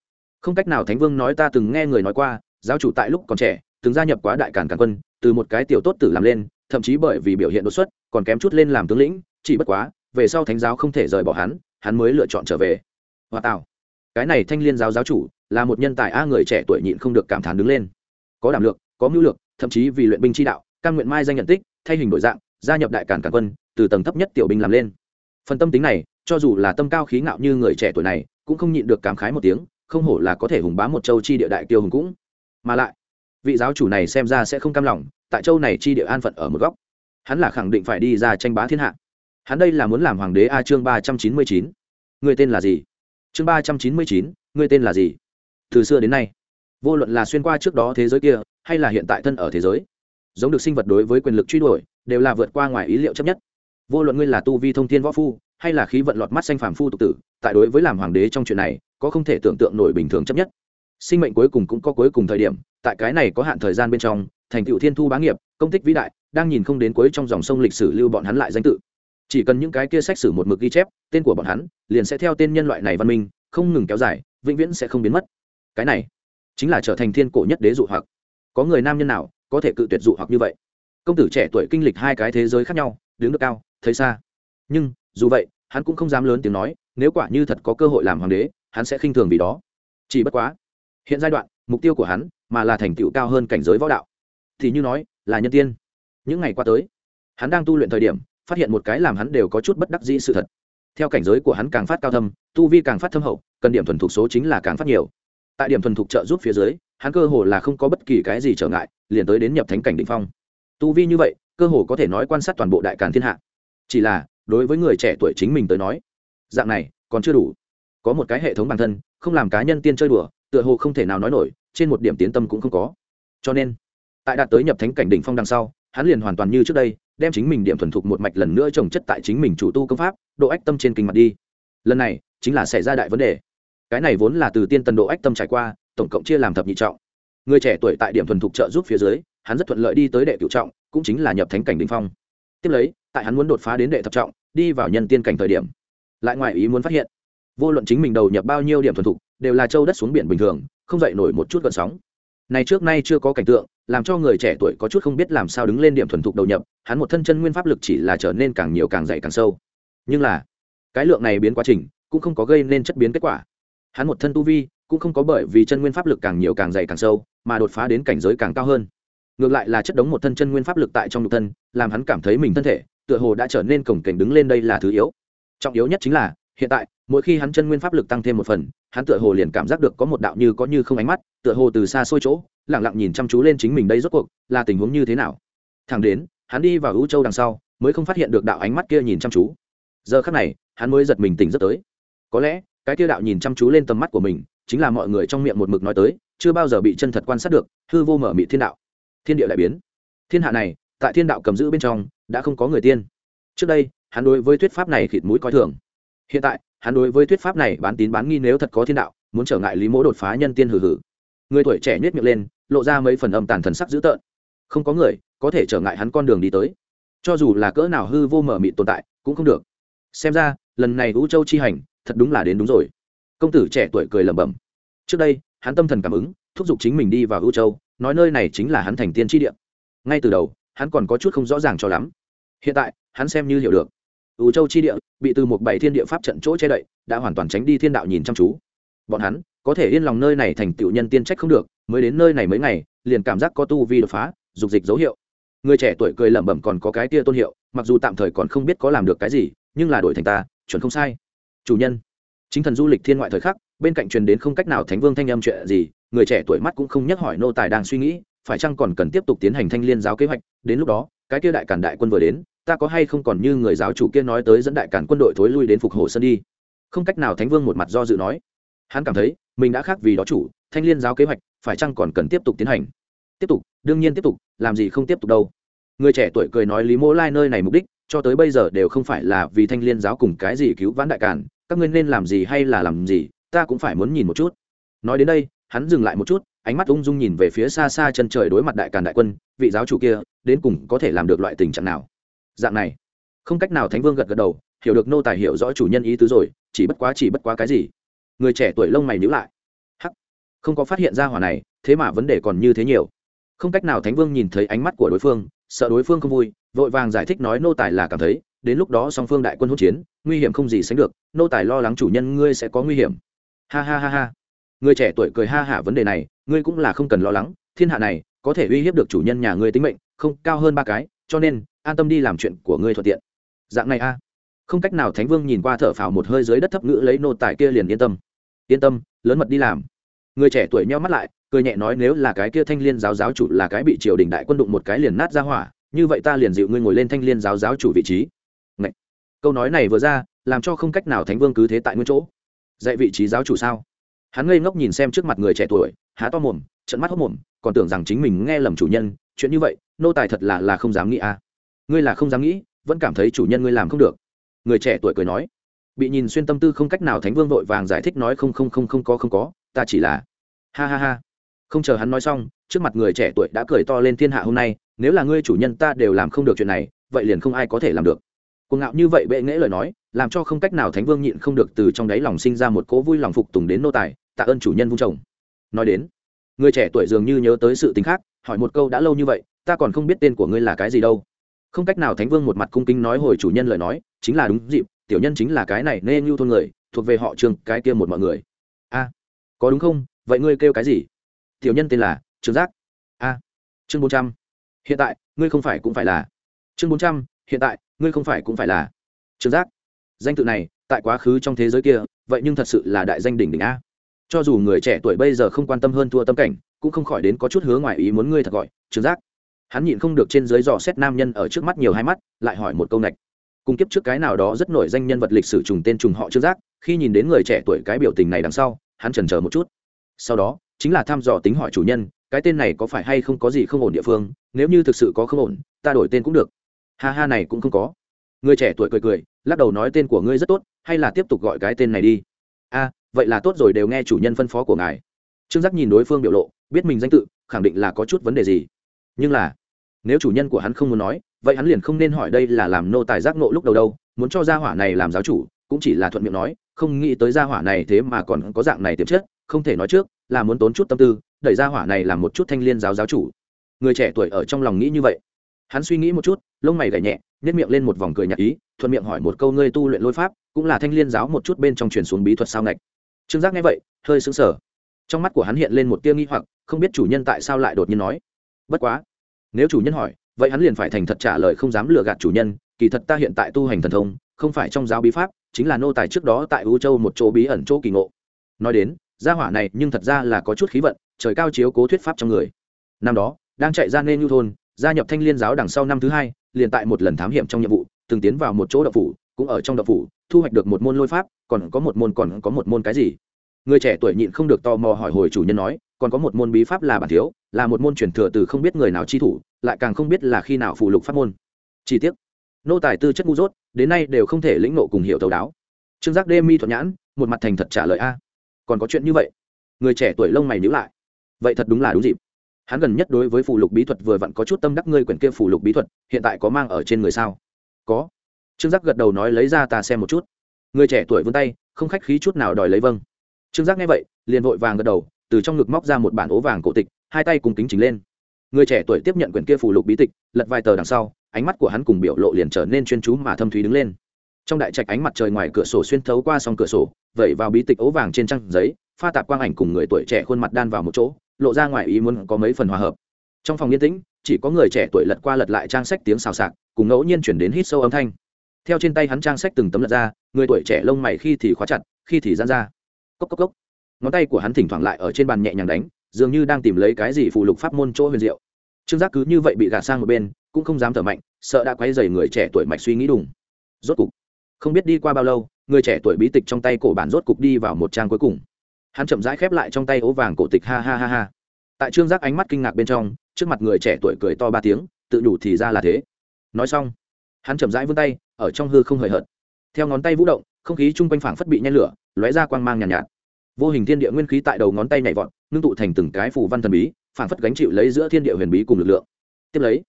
không cách nào thánh vương nói ta từng nghe người nói qua giáo chủ tại lúc còn trẻ từng gia nhập quá đại cản cản quân từ một cái tiểu tốt tử làm lên thậm chí bởi vì biểu hiện đột xuất còn kém chút lên làm tướng lĩnh chỉ bất quá về sau thánh giáo không thể rời bỏ hắn hắn mới lựa chọn trở về. Hoa tạo cái này thanh liên giáo giáo chủ là một nhân tài a người trẻ tuổi nhịn không được cảm thán đứng lên. Có đảm lược, có mưu lược thậm chí vì luyện binh chi đạo căn nguyện mai danh nhận tích thay hình đổi dạng gia nhập đại cản cản quân từ tầng thấp nhất tiểu binh làm lên. Phần tâm tính này cho dù là tâm cao khí ngạo như người trẻ tuổi này cũng không nhịn được cảm khái một tiếng không hổ là có thể hùng bá một châu chi địa đại kiêu hùng cũng. Mà lại, vị giáo chủ này xem ra sẽ không cam lòng, tại châu này chi địa an phận ở một góc. Hắn là khẳng định phải đi ra tranh bá thiên hạ. Hắn đây là muốn làm hoàng đế a chương ba trăm chín mươi chín. Người tên là gì? Chương ba trăm chín mươi chín, người tên là gì? Từ xưa đến nay, vô luận là xuyên qua trước đó thế giới kia, hay là hiện tại thân ở thế giới, giống được sinh vật đối với quyền lực truy đuổi, đều là vượt qua ngoài ý liệu chấp nhất. Vô luận ngươi là tu vi thông thiên võ phu, hay là khí vận lọt mắt xanh phàm phu tục tử, tại đối với làm hoàng đế trong chuyện này có không thể tưởng tượng nổi bình thường chấp nhất. Sinh mệnh cuối cùng cũng có cuối cùng thời điểm, tại cái này có hạn thời gian bên trong, thành tựu thiên thu bá nghiệp, công tích vĩ đại, đang nhìn không đến cuối trong dòng sông lịch sử lưu bọn hắn lại danh tự. Chỉ cần những cái kia sách sử một mực ghi chép, tên của bọn hắn liền sẽ theo tên nhân loại này văn minh, không ngừng kéo dài, vĩnh viễn sẽ không biến mất. Cái này chính là trở thành thiên cổ nhất đế dụ hoặc. Có người nam nhân nào có thể cự tuyệt dụ hoặc như vậy? Công tử trẻ tuổi kinh lịch hai cái thế giới khác nhau, đứng được cao, thấy xa. Nhưng dù vậy, hắn cũng không dám lớn tiếng nói, nếu quả như thật có cơ hội làm hoàng đế hắn sẽ khinh thường vì đó. Chỉ bất quá, hiện giai đoạn, mục tiêu của hắn mà là thành tựu cao hơn cảnh giới võ đạo. Thì như nói, là nhân tiên. Những ngày qua tới, hắn đang tu luyện thời điểm, phát hiện một cái làm hắn đều có chút bất đắc dĩ sự thật. Theo cảnh giới của hắn càng phát cao thâm, tu vi càng phát thâm hậu, cần điểm thuần thục số chính là càng phát nhiều. Tại điểm thuần thục trợ giúp phía dưới, hắn cơ hồ là không có bất kỳ cái gì trở ngại, liền tới đến nhập thánh cảnh định phong. Tu vi như vậy, cơ hồ có thể nói quan sát toàn bộ đại càn thiên hạ. Chỉ là, đối với người trẻ tuổi chính mình tới nói, dạng này còn chưa đủ có một cái hệ thống bản thân, không làm cá nhân tiên chơi đùa, tựa hồ không thể nào nói nổi, trên một điểm tiến tâm cũng không có. Cho nên, tại đạt tới nhập thánh cảnh đỉnh phong đằng sau, hắn liền hoàn toàn như trước đây, đem chính mình điểm thuần thục một mạch lần nữa trồng chất tại chính mình chủ tu công pháp, độ ách tâm trên kinh mặt đi. Lần này, chính là xảy ra đại vấn đề. Cái này vốn là từ tiên tần độ ách tâm trải qua, tổng cộng chia làm thập nhị trọng. Người trẻ tuổi tại điểm thuần thục trợ giúp phía dưới, hắn rất thuận lợi đi tới đệ cựu trọng, cũng chính là nhập thánh cảnh đỉnh phong. Tiếp lấy, tại hắn muốn đột phá đến đệ thập trọng, đi vào nhân tiên cảnh thời điểm. Lại ngoài ý muốn phát hiện vô luận chính mình đầu nhập bao nhiêu điểm thuần thục, đều là châu đất xuống biển bình thường, không dậy nổi một chút gợn sóng. Này trước nay chưa có cảnh tượng, làm cho người trẻ tuổi có chút không biết làm sao đứng lên điểm thuần thục đầu nhập, hắn một thân chân nguyên pháp lực chỉ là trở nên càng nhiều càng dày càng sâu. Nhưng là, cái lượng này biến quá trình, cũng không có gây nên chất biến kết quả. Hắn một thân tu vi, cũng không có bởi vì chân nguyên pháp lực càng nhiều càng dày càng sâu, mà đột phá đến cảnh giới càng cao hơn. Ngược lại là chất đống một thân chân nguyên pháp lực tại trong nhục thân, làm hắn cảm thấy mình thân thể, tựa hồ đã trở nên cổng cảnh đứng lên đây là thứ yếu. Trọng yếu nhất chính là, hiện tại mỗi khi hắn chân nguyên pháp lực tăng thêm một phần, hắn tựa hồ liền cảm giác được có một đạo như có như không ánh mắt, tựa hồ từ xa xôi chỗ lẳng lặng nhìn chăm chú lên chính mình đây rốt cuộc là tình huống như thế nào. Thẳng đến, hắn đi vào hữu châu đằng sau, mới không phát hiện được đạo ánh mắt kia nhìn chăm chú. Giờ khắc này, hắn mới giật mình tỉnh rất tới. Có lẽ, cái tiêu đạo nhìn chăm chú lên tầm mắt của mình, chính là mọi người trong miệng một mực nói tới, chưa bao giờ bị chân thật quan sát được, hư vô mở mị thiên đạo. Thiên địa đại biến. Thiên hạ này, tại thiên đạo cầm giữ bên trong, đã không có người tiên. Trước đây, hắn đối với thuyết pháp này khịt mũi coi thường. Hiện tại hắn đối với thuyết pháp này bán tín bán nghi nếu thật có thiên đạo, muốn trở ngại lý mỗ đột phá nhân tiên hử hử người tuổi trẻ nhét miệng lên, lộ ra mấy phần âm tàn thần sắc dữ tợn. Không có người có thể trở ngại hắn con đường đi tới. Cho dù là cỡ nào hư vô mở mị tồn tại, cũng không được. Xem ra, lần này vũ châu chi hành, thật đúng là đến đúng rồi. Công tử trẻ tuổi cười lẩm bẩm. Trước đây, hắn tâm thần cảm ứng, thúc giục chính mình đi vào vũ châu, nói nơi này chính là hắn thành tiên tri địa. Ngay từ đầu, hắn còn có chút không rõ ràng cho lắm. Hiện tại, hắn xem như hiểu được ưu châu chi địa, bị từ một bảy thiên địa pháp trận chỗ che đậy, đã hoàn toàn tránh đi thiên đạo nhìn chăm chú. Bọn hắn, có thể yên lòng nơi này thành tựu nhân tiên trách không được, mới đến nơi này mấy ngày, liền cảm giác có tu vi đột phá, dục dịch dấu hiệu. Người trẻ tuổi cười lẩm bẩm còn có cái tia tôn hiệu, mặc dù tạm thời còn không biết có làm được cái gì, nhưng là đổi thành ta, chuẩn không sai. Chủ nhân, chính thần du lịch thiên ngoại thời khắc, bên cạnh truyền đến không cách nào thánh vương thanh âm chuyện gì, người trẻ tuổi mắt cũng không nhắc hỏi nô tài đang suy nghĩ, phải chăng còn cần tiếp tục tiến hành thanh liên giáo kế hoạch, đến lúc đó, cái kia đại cản đại quân vừa đến ta có hay không còn như người giáo chủ kia nói tới dẫn đại cản quân đội thối lui đến phục hồ sơn đi? Không cách nào thánh vương một mặt do dự nói. Hắn cảm thấy, mình đã khác vì đó chủ, thanh liên giáo kế hoạch, phải chăng còn cần tiếp tục tiến hành? Tiếp tục, đương nhiên tiếp tục, làm gì không tiếp tục đâu. Người trẻ tuổi cười nói lý mỗ lai nơi này mục đích, cho tới bây giờ đều không phải là vì thanh liên giáo cùng cái gì cứu vãn đại cản các ngươi nên làm gì hay là làm gì, ta cũng phải muốn nhìn một chút. Nói đến đây, hắn dừng lại một chút, ánh mắt ung dung nhìn về phía xa xa chân trời đối mặt đại càn đại quân, vị giáo chủ kia, đến cùng có thể làm được loại tình trạng nào? Dạng này, không cách nào thánh vương gật gật đầu, hiểu được nô tài hiểu rõ chủ nhân ý tứ rồi, chỉ bất quá chỉ bất quá cái gì? Người trẻ tuổi lông mày nhíu lại. Hắc, không có phát hiện ra hỏa này, thế mà vấn đề còn như thế nhiều. Không cách nào thánh vương nhìn thấy ánh mắt của đối phương, sợ đối phương không vui, vội vàng giải thích nói nô tài là cảm thấy, đến lúc đó song phương đại quân hỗn chiến, nguy hiểm không gì sánh được, nô tài lo lắng chủ nhân ngươi sẽ có nguy hiểm. Ha ha ha ha. Người trẻ tuổi cười ha hả vấn đề này, ngươi cũng là không cần lo lắng, thiên hạ này có thể uy hiếp được chủ nhân nhà ngươi tính mệnh, không, cao hơn ba cái, cho nên an tâm đi làm chuyện của ngươi thuận tiện. Dạng này a. Không cách nào thánh vương nhìn qua thở phào một hơi dưới đất thấp ngữ lấy nô tài kia liền yên tâm. Yên tâm, lớn mật đi làm. Người trẻ tuổi nheo mắt lại, cười nhẹ nói nếu là cái kia thanh liên giáo giáo chủ là cái bị triều đình đại quân đụng một cái liền nát ra hỏa, như vậy ta liền dịu ngươi ngồi lên thanh liên giáo giáo chủ vị trí. Ngậy! câu nói này vừa ra, làm cho không cách nào thánh vương cứ thế tại nguyên chỗ. Dạy vị trí giáo chủ sao? Hắn ngây ngốc nhìn xem trước mặt người trẻ tuổi, há to mồm trận mắt hốc mồm, còn tưởng rằng chính mình nghe lầm chủ nhân, chuyện như vậy, nô tài thật là là không dám nghĩ à ngươi là không dám nghĩ, vẫn cảm thấy chủ nhân ngươi làm không được. Người trẻ tuổi cười nói. Bị nhìn xuyên tâm tư không cách nào thánh vương vội vàng giải thích nói không không không không có không có, ta chỉ là ha ha ha. Không chờ hắn nói xong, trước mặt người trẻ tuổi đã cười to lên thiên hạ hôm nay, nếu là ngươi chủ nhân ta đều làm không được chuyện này, vậy liền không ai có thể làm được. Cuồng ngạo như vậy bệ nghễ lời nói, làm cho không cách nào thánh vương nhịn không được từ trong đáy lòng sinh ra một cố vui lòng phục tùng đến nô tài, tạ ơn chủ nhân vung chồng. Nói đến, người trẻ tuổi dường như nhớ tới sự tính khác, hỏi một câu đã lâu như vậy, ta còn không biết tên của ngươi là cái gì đâu không cách nào thánh vương một mặt cung kính nói hồi chủ nhân lời nói, chính là đúng dịp, tiểu nhân chính là cái này nên như thôn người, thuộc về họ trường, cái kia một mọi người. A, có đúng không? Vậy ngươi kêu cái gì? Tiểu nhân tên là trương giác. A, chương bốn trăm. Hiện tại, ngươi không phải cũng phải là. Chương bốn trăm, hiện tại, ngươi không phải cũng phải là. Trương giác. Danh tự này, tại quá khứ trong thế giới kia, vậy nhưng thật sự là đại danh đỉnh đỉnh a. Cho dù người trẻ tuổi bây giờ không quan tâm hơn thua tâm cảnh, cũng không khỏi đến có chút hứa ngoài ý muốn ngươi thật gọi trương giác hắn nhịn không được trên dưới dò xét nam nhân ở trước mắt nhiều hai mắt, lại hỏi một câu nạch. Cung kiếp trước cái nào đó rất nổi danh nhân vật lịch sử trùng tên trùng họ trương giác, khi nhìn đến người trẻ tuổi cái biểu tình này đằng sau, hắn chần chờ một chút. Sau đó, chính là thăm dò tính hỏi chủ nhân, cái tên này có phải hay không có gì không ổn địa phương, nếu như thực sự có không ổn, ta đổi tên cũng được. Ha ha này cũng không có. Người trẻ tuổi cười cười, lắc đầu nói tên của ngươi rất tốt, hay là tiếp tục gọi cái tên này đi. A, vậy là tốt rồi, đều nghe chủ nhân phân phó của ngài. Trương giác nhìn đối phương biểu lộ, biết mình danh tự, khẳng định là có chút vấn đề gì nhưng là, nếu chủ nhân của hắn không muốn nói, vậy hắn liền không nên hỏi đây là làm nô tài giác nộ lúc đầu đâu, muốn cho gia hỏa này làm giáo chủ, cũng chỉ là thuận miệng nói, không nghĩ tới gia hỏa này thế mà còn có dạng này tiềm chất, không thể nói trước, là muốn tốn chút tâm tư, đẩy gia hỏa này làm một chút thanh liên giáo giáo chủ. Người trẻ tuổi ở trong lòng nghĩ như vậy. Hắn suy nghĩ một chút, lông mày gảy nhẹ nhét miệng lên một vòng cười nhạt ý, thuận miệng hỏi một câu ngươi tu luyện lôi pháp, cũng là thanh liên giáo một chút bên trong truyền xuống bí thuật sao ngạch. Trương giác nghe vậy, hơi sững sờ. Trong mắt của hắn hiện lên một tia nghi hoặc, không biết chủ nhân tại sao lại đột nhiên nói bất quá, nếu chủ nhân hỏi, vậy hắn liền phải thành thật trả lời không dám lừa gạt chủ nhân, kỳ thật ta hiện tại tu hành thần thông, không phải trong giáo bí pháp, chính là nô tài trước đó tại u châu một chỗ bí ẩn chỗ kỳ ngộ. Nói đến, gia hỏa này nhưng thật ra là có chút khí vận, trời cao chiếu cố thuyết pháp trong người. Năm đó, đang chạy ra nên nhu thôn, gia nhập thanh liên giáo đằng sau năm thứ hai, liền tại một lần thám hiểm trong nhiệm vụ, từng tiến vào một chỗ đậu phủ, cũng ở trong đậu phủ, thu hoạch được một môn lôi pháp, còn có một môn còn có một môn cái gì? Người trẻ tuổi nhịn không được tò mò hỏi hồi chủ nhân nói còn có một môn bí pháp là bản thiếu, là một môn truyền thừa từ không biết người nào chi thủ, lại càng không biết là khi nào phụ lục pháp môn. Chi tiết nô tài tư chất ngu dốt, đến nay đều không thể lĩnh nộ cùng hiểu thấu đáo. Trương giác đê mi thuận nhãn, một mặt thành thật trả lời a. Còn có chuyện như vậy? Người trẻ tuổi lông mày níu lại. Vậy thật đúng là đúng dịp. Hắn gần nhất đối với phù lục bí thuật vừa vặn có chút tâm đắc ngươi quyển kia phù lục bí thuật, hiện tại có mang ở trên người sao? Có. Trương giác gật đầu nói lấy ra ta xem một chút. Người trẻ tuổi vươn tay, không khách khí chút nào đòi lấy vâng. Trương giác nghe vậy, liền vội vàng gật đầu từ trong ngực móc ra một bản ố vàng cổ tịch, hai tay cùng kính chính lên. Người trẻ tuổi tiếp nhận quyển kia phù lục bí tịch, lật vài tờ đằng sau, ánh mắt của hắn cùng biểu lộ liền trở nên chuyên chú mà thâm thúy đứng lên. Trong đại trạch ánh mặt trời ngoài cửa sổ xuyên thấu qua song cửa sổ, vẩy vào bí tịch ố vàng trên trang giấy, pha tạp quang ảnh cùng người tuổi trẻ khuôn mặt đan vào một chỗ, lộ ra ngoài ý muốn có mấy phần hòa hợp. Trong phòng yên tĩnh, chỉ có người trẻ tuổi lật qua lật lại trang sách tiếng xào xạc, cùng ngẫu nhiên chuyển đến hít sâu âm thanh. Theo trên tay hắn trang sách từng tấm lật ra, người tuổi trẻ lông mày khi thì khóa chặt, khi thì gian ra. Cốc cốc cốc ngón tay của hắn thỉnh thoảng lại ở trên bàn nhẹ nhàng đánh dường như đang tìm lấy cái gì phù lục pháp môn chỗ huyền diệu. Trương giác cứ như vậy bị gạt sang một bên cũng không dám thở mạnh sợ đã quay dày người trẻ tuổi mạch suy nghĩ đùng. Rốt cục không biết đi qua bao lâu người trẻ tuổi bí tịch trong tay cổ bản rốt cục đi vào một trang cuối cùng. Hắn chậm rãi khép lại trong tay ố vàng cổ tịch ha ha ha ha. Tại trương giác ánh mắt kinh ngạc bên trong trước mặt người trẻ tuổi cười to ba tiếng tự đủ thì ra là thế. Nói xong hắn chậm rãi vươn tay ở trong hư không hời hợt. Theo ngón tay vũ động không khí chung quanh phảng phất bị nhen lửa lóe ra quang mang nhàn nhạt, nhạt vô hình thiên địa nguyên khí tại đầu ngón tay nhảy vọt, ngưng tụ thành từng cái phù văn thần bí, phản phất gánh chịu lấy giữa thiên địa huyền bí cùng lực lượng. Tiếp lấy,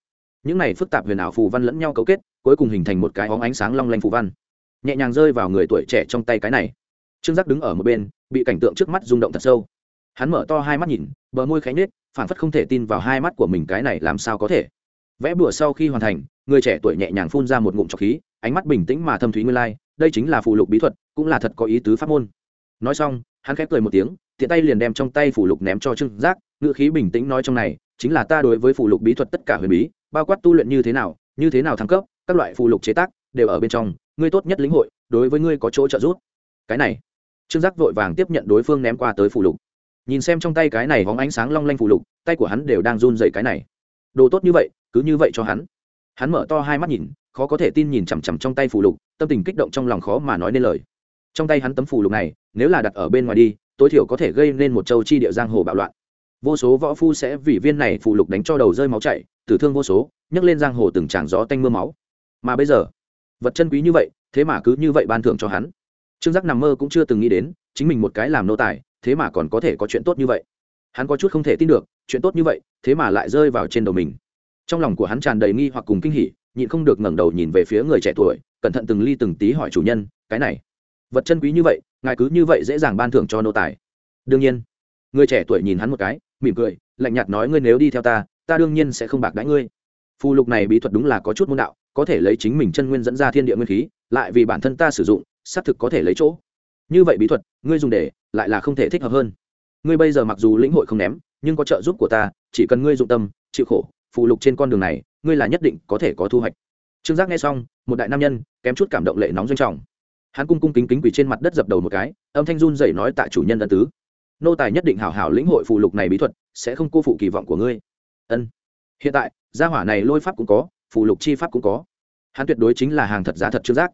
những này phức tạp huyền ảo phù văn lẫn nhau cấu kết, cuối cùng hình thành một cái hóng ánh sáng long lanh phù văn. Nhẹ nhàng rơi vào người tuổi trẻ trong tay cái này. Trương giác đứng ở một bên, bị cảnh tượng trước mắt rung động thật sâu. Hắn mở to hai mắt nhìn, bờ môi khánh nết phản phất không thể tin vào hai mắt của mình cái này làm sao có thể. Vẽ bùa sau khi hoàn thành, người trẻ tuổi nhẹ nhàng phun ra một ngụm trọc khí, ánh mắt bình tĩnh mà thâm thúy nguyên lai, đây chính là phù lục bí thuật, cũng là thật có ý tứ pháp môn nói xong, hắn khép cười một tiếng, tiện tay liền đem trong tay phủ lục ném cho trương giác, ngữ khí bình tĩnh nói trong này, chính là ta đối với phủ lục bí thuật tất cả huyền bí, bao quát tu luyện như thế nào, như thế nào thăng cấp, các loại phù lục chế tác, đều ở bên trong, ngươi tốt nhất lĩnh hội, đối với ngươi có chỗ trợ giúp. Cái này, trương giác vội vàng tiếp nhận đối phương ném qua tới phù lục. Nhìn xem trong tay cái này hóng ánh sáng long lanh phù lục, tay của hắn đều đang run dậy cái này. Đồ tốt như vậy, cứ như vậy cho hắn. Hắn mở to hai mắt nhìn, khó có thể tin nhìn chằm chằm trong tay phù lục, tâm tình kích động trong lòng khó mà nói nên lời. Trong tay hắn tấm phù lục này nếu là đặt ở bên ngoài đi, tối thiểu có thể gây nên một châu chi địa giang hồ bạo loạn. Vô số võ phu sẽ vì viên này phụ lục đánh cho đầu rơi máu chảy, tử thương vô số, nhấc lên giang hồ từng tràng gió tanh mưa máu. Mà bây giờ, vật chân quý như vậy, thế mà cứ như vậy ban thưởng cho hắn. Trương giác nằm mơ cũng chưa từng nghĩ đến, chính mình một cái làm nô tài, thế mà còn có thể có chuyện tốt như vậy. Hắn có chút không thể tin được, chuyện tốt như vậy, thế mà lại rơi vào trên đầu mình. Trong lòng của hắn tràn đầy nghi hoặc cùng kinh hỉ, nhịn không được ngẩng đầu nhìn về phía người trẻ tuổi, cẩn thận từng ly từng tí hỏi chủ nhân, cái này, vật chân quý như vậy ngài cứ như vậy dễ dàng ban thưởng cho nô tài. Đương nhiên, người trẻ tuổi nhìn hắn một cái, mỉm cười, lạnh nhạt nói ngươi nếu đi theo ta ta đương nhiên sẽ không bạc đãi ngươi. Phù lục này bí thuật đúng là có chút môn đạo, có thể lấy chính mình chân nguyên dẫn ra thiên địa nguyên khí, lại vì bản thân ta sử dụng, xác thực có thể lấy chỗ. Như vậy bí thuật, ngươi dùng để, lại là không thể thích hợp hơn. Ngươi bây giờ mặc dù lĩnh hội không ném, nhưng có trợ giúp của ta, chỉ cần ngươi dụng tâm, chịu khổ, phù lục trên con đường này, ngươi là nhất định có thể có thu hoạch. Trương giác nghe xong, một đại nam nhân, kém chút cảm động lệ nóng doanh trọng hắn cung cung kính kính quỳ trên mặt đất dập đầu một cái, âm thanh run dậy nói tại chủ nhân ân tứ. Nô tài nhất định hảo hảo lĩnh hội phụ lục này bí thuật, sẽ không cô phụ kỳ vọng của ngươi. Ân. Hiện tại, gia hỏa này lôi pháp cũng có phụ lục chi pháp cũng có. Hắn tuyệt đối chính là hàng thật giá thật chưa giác.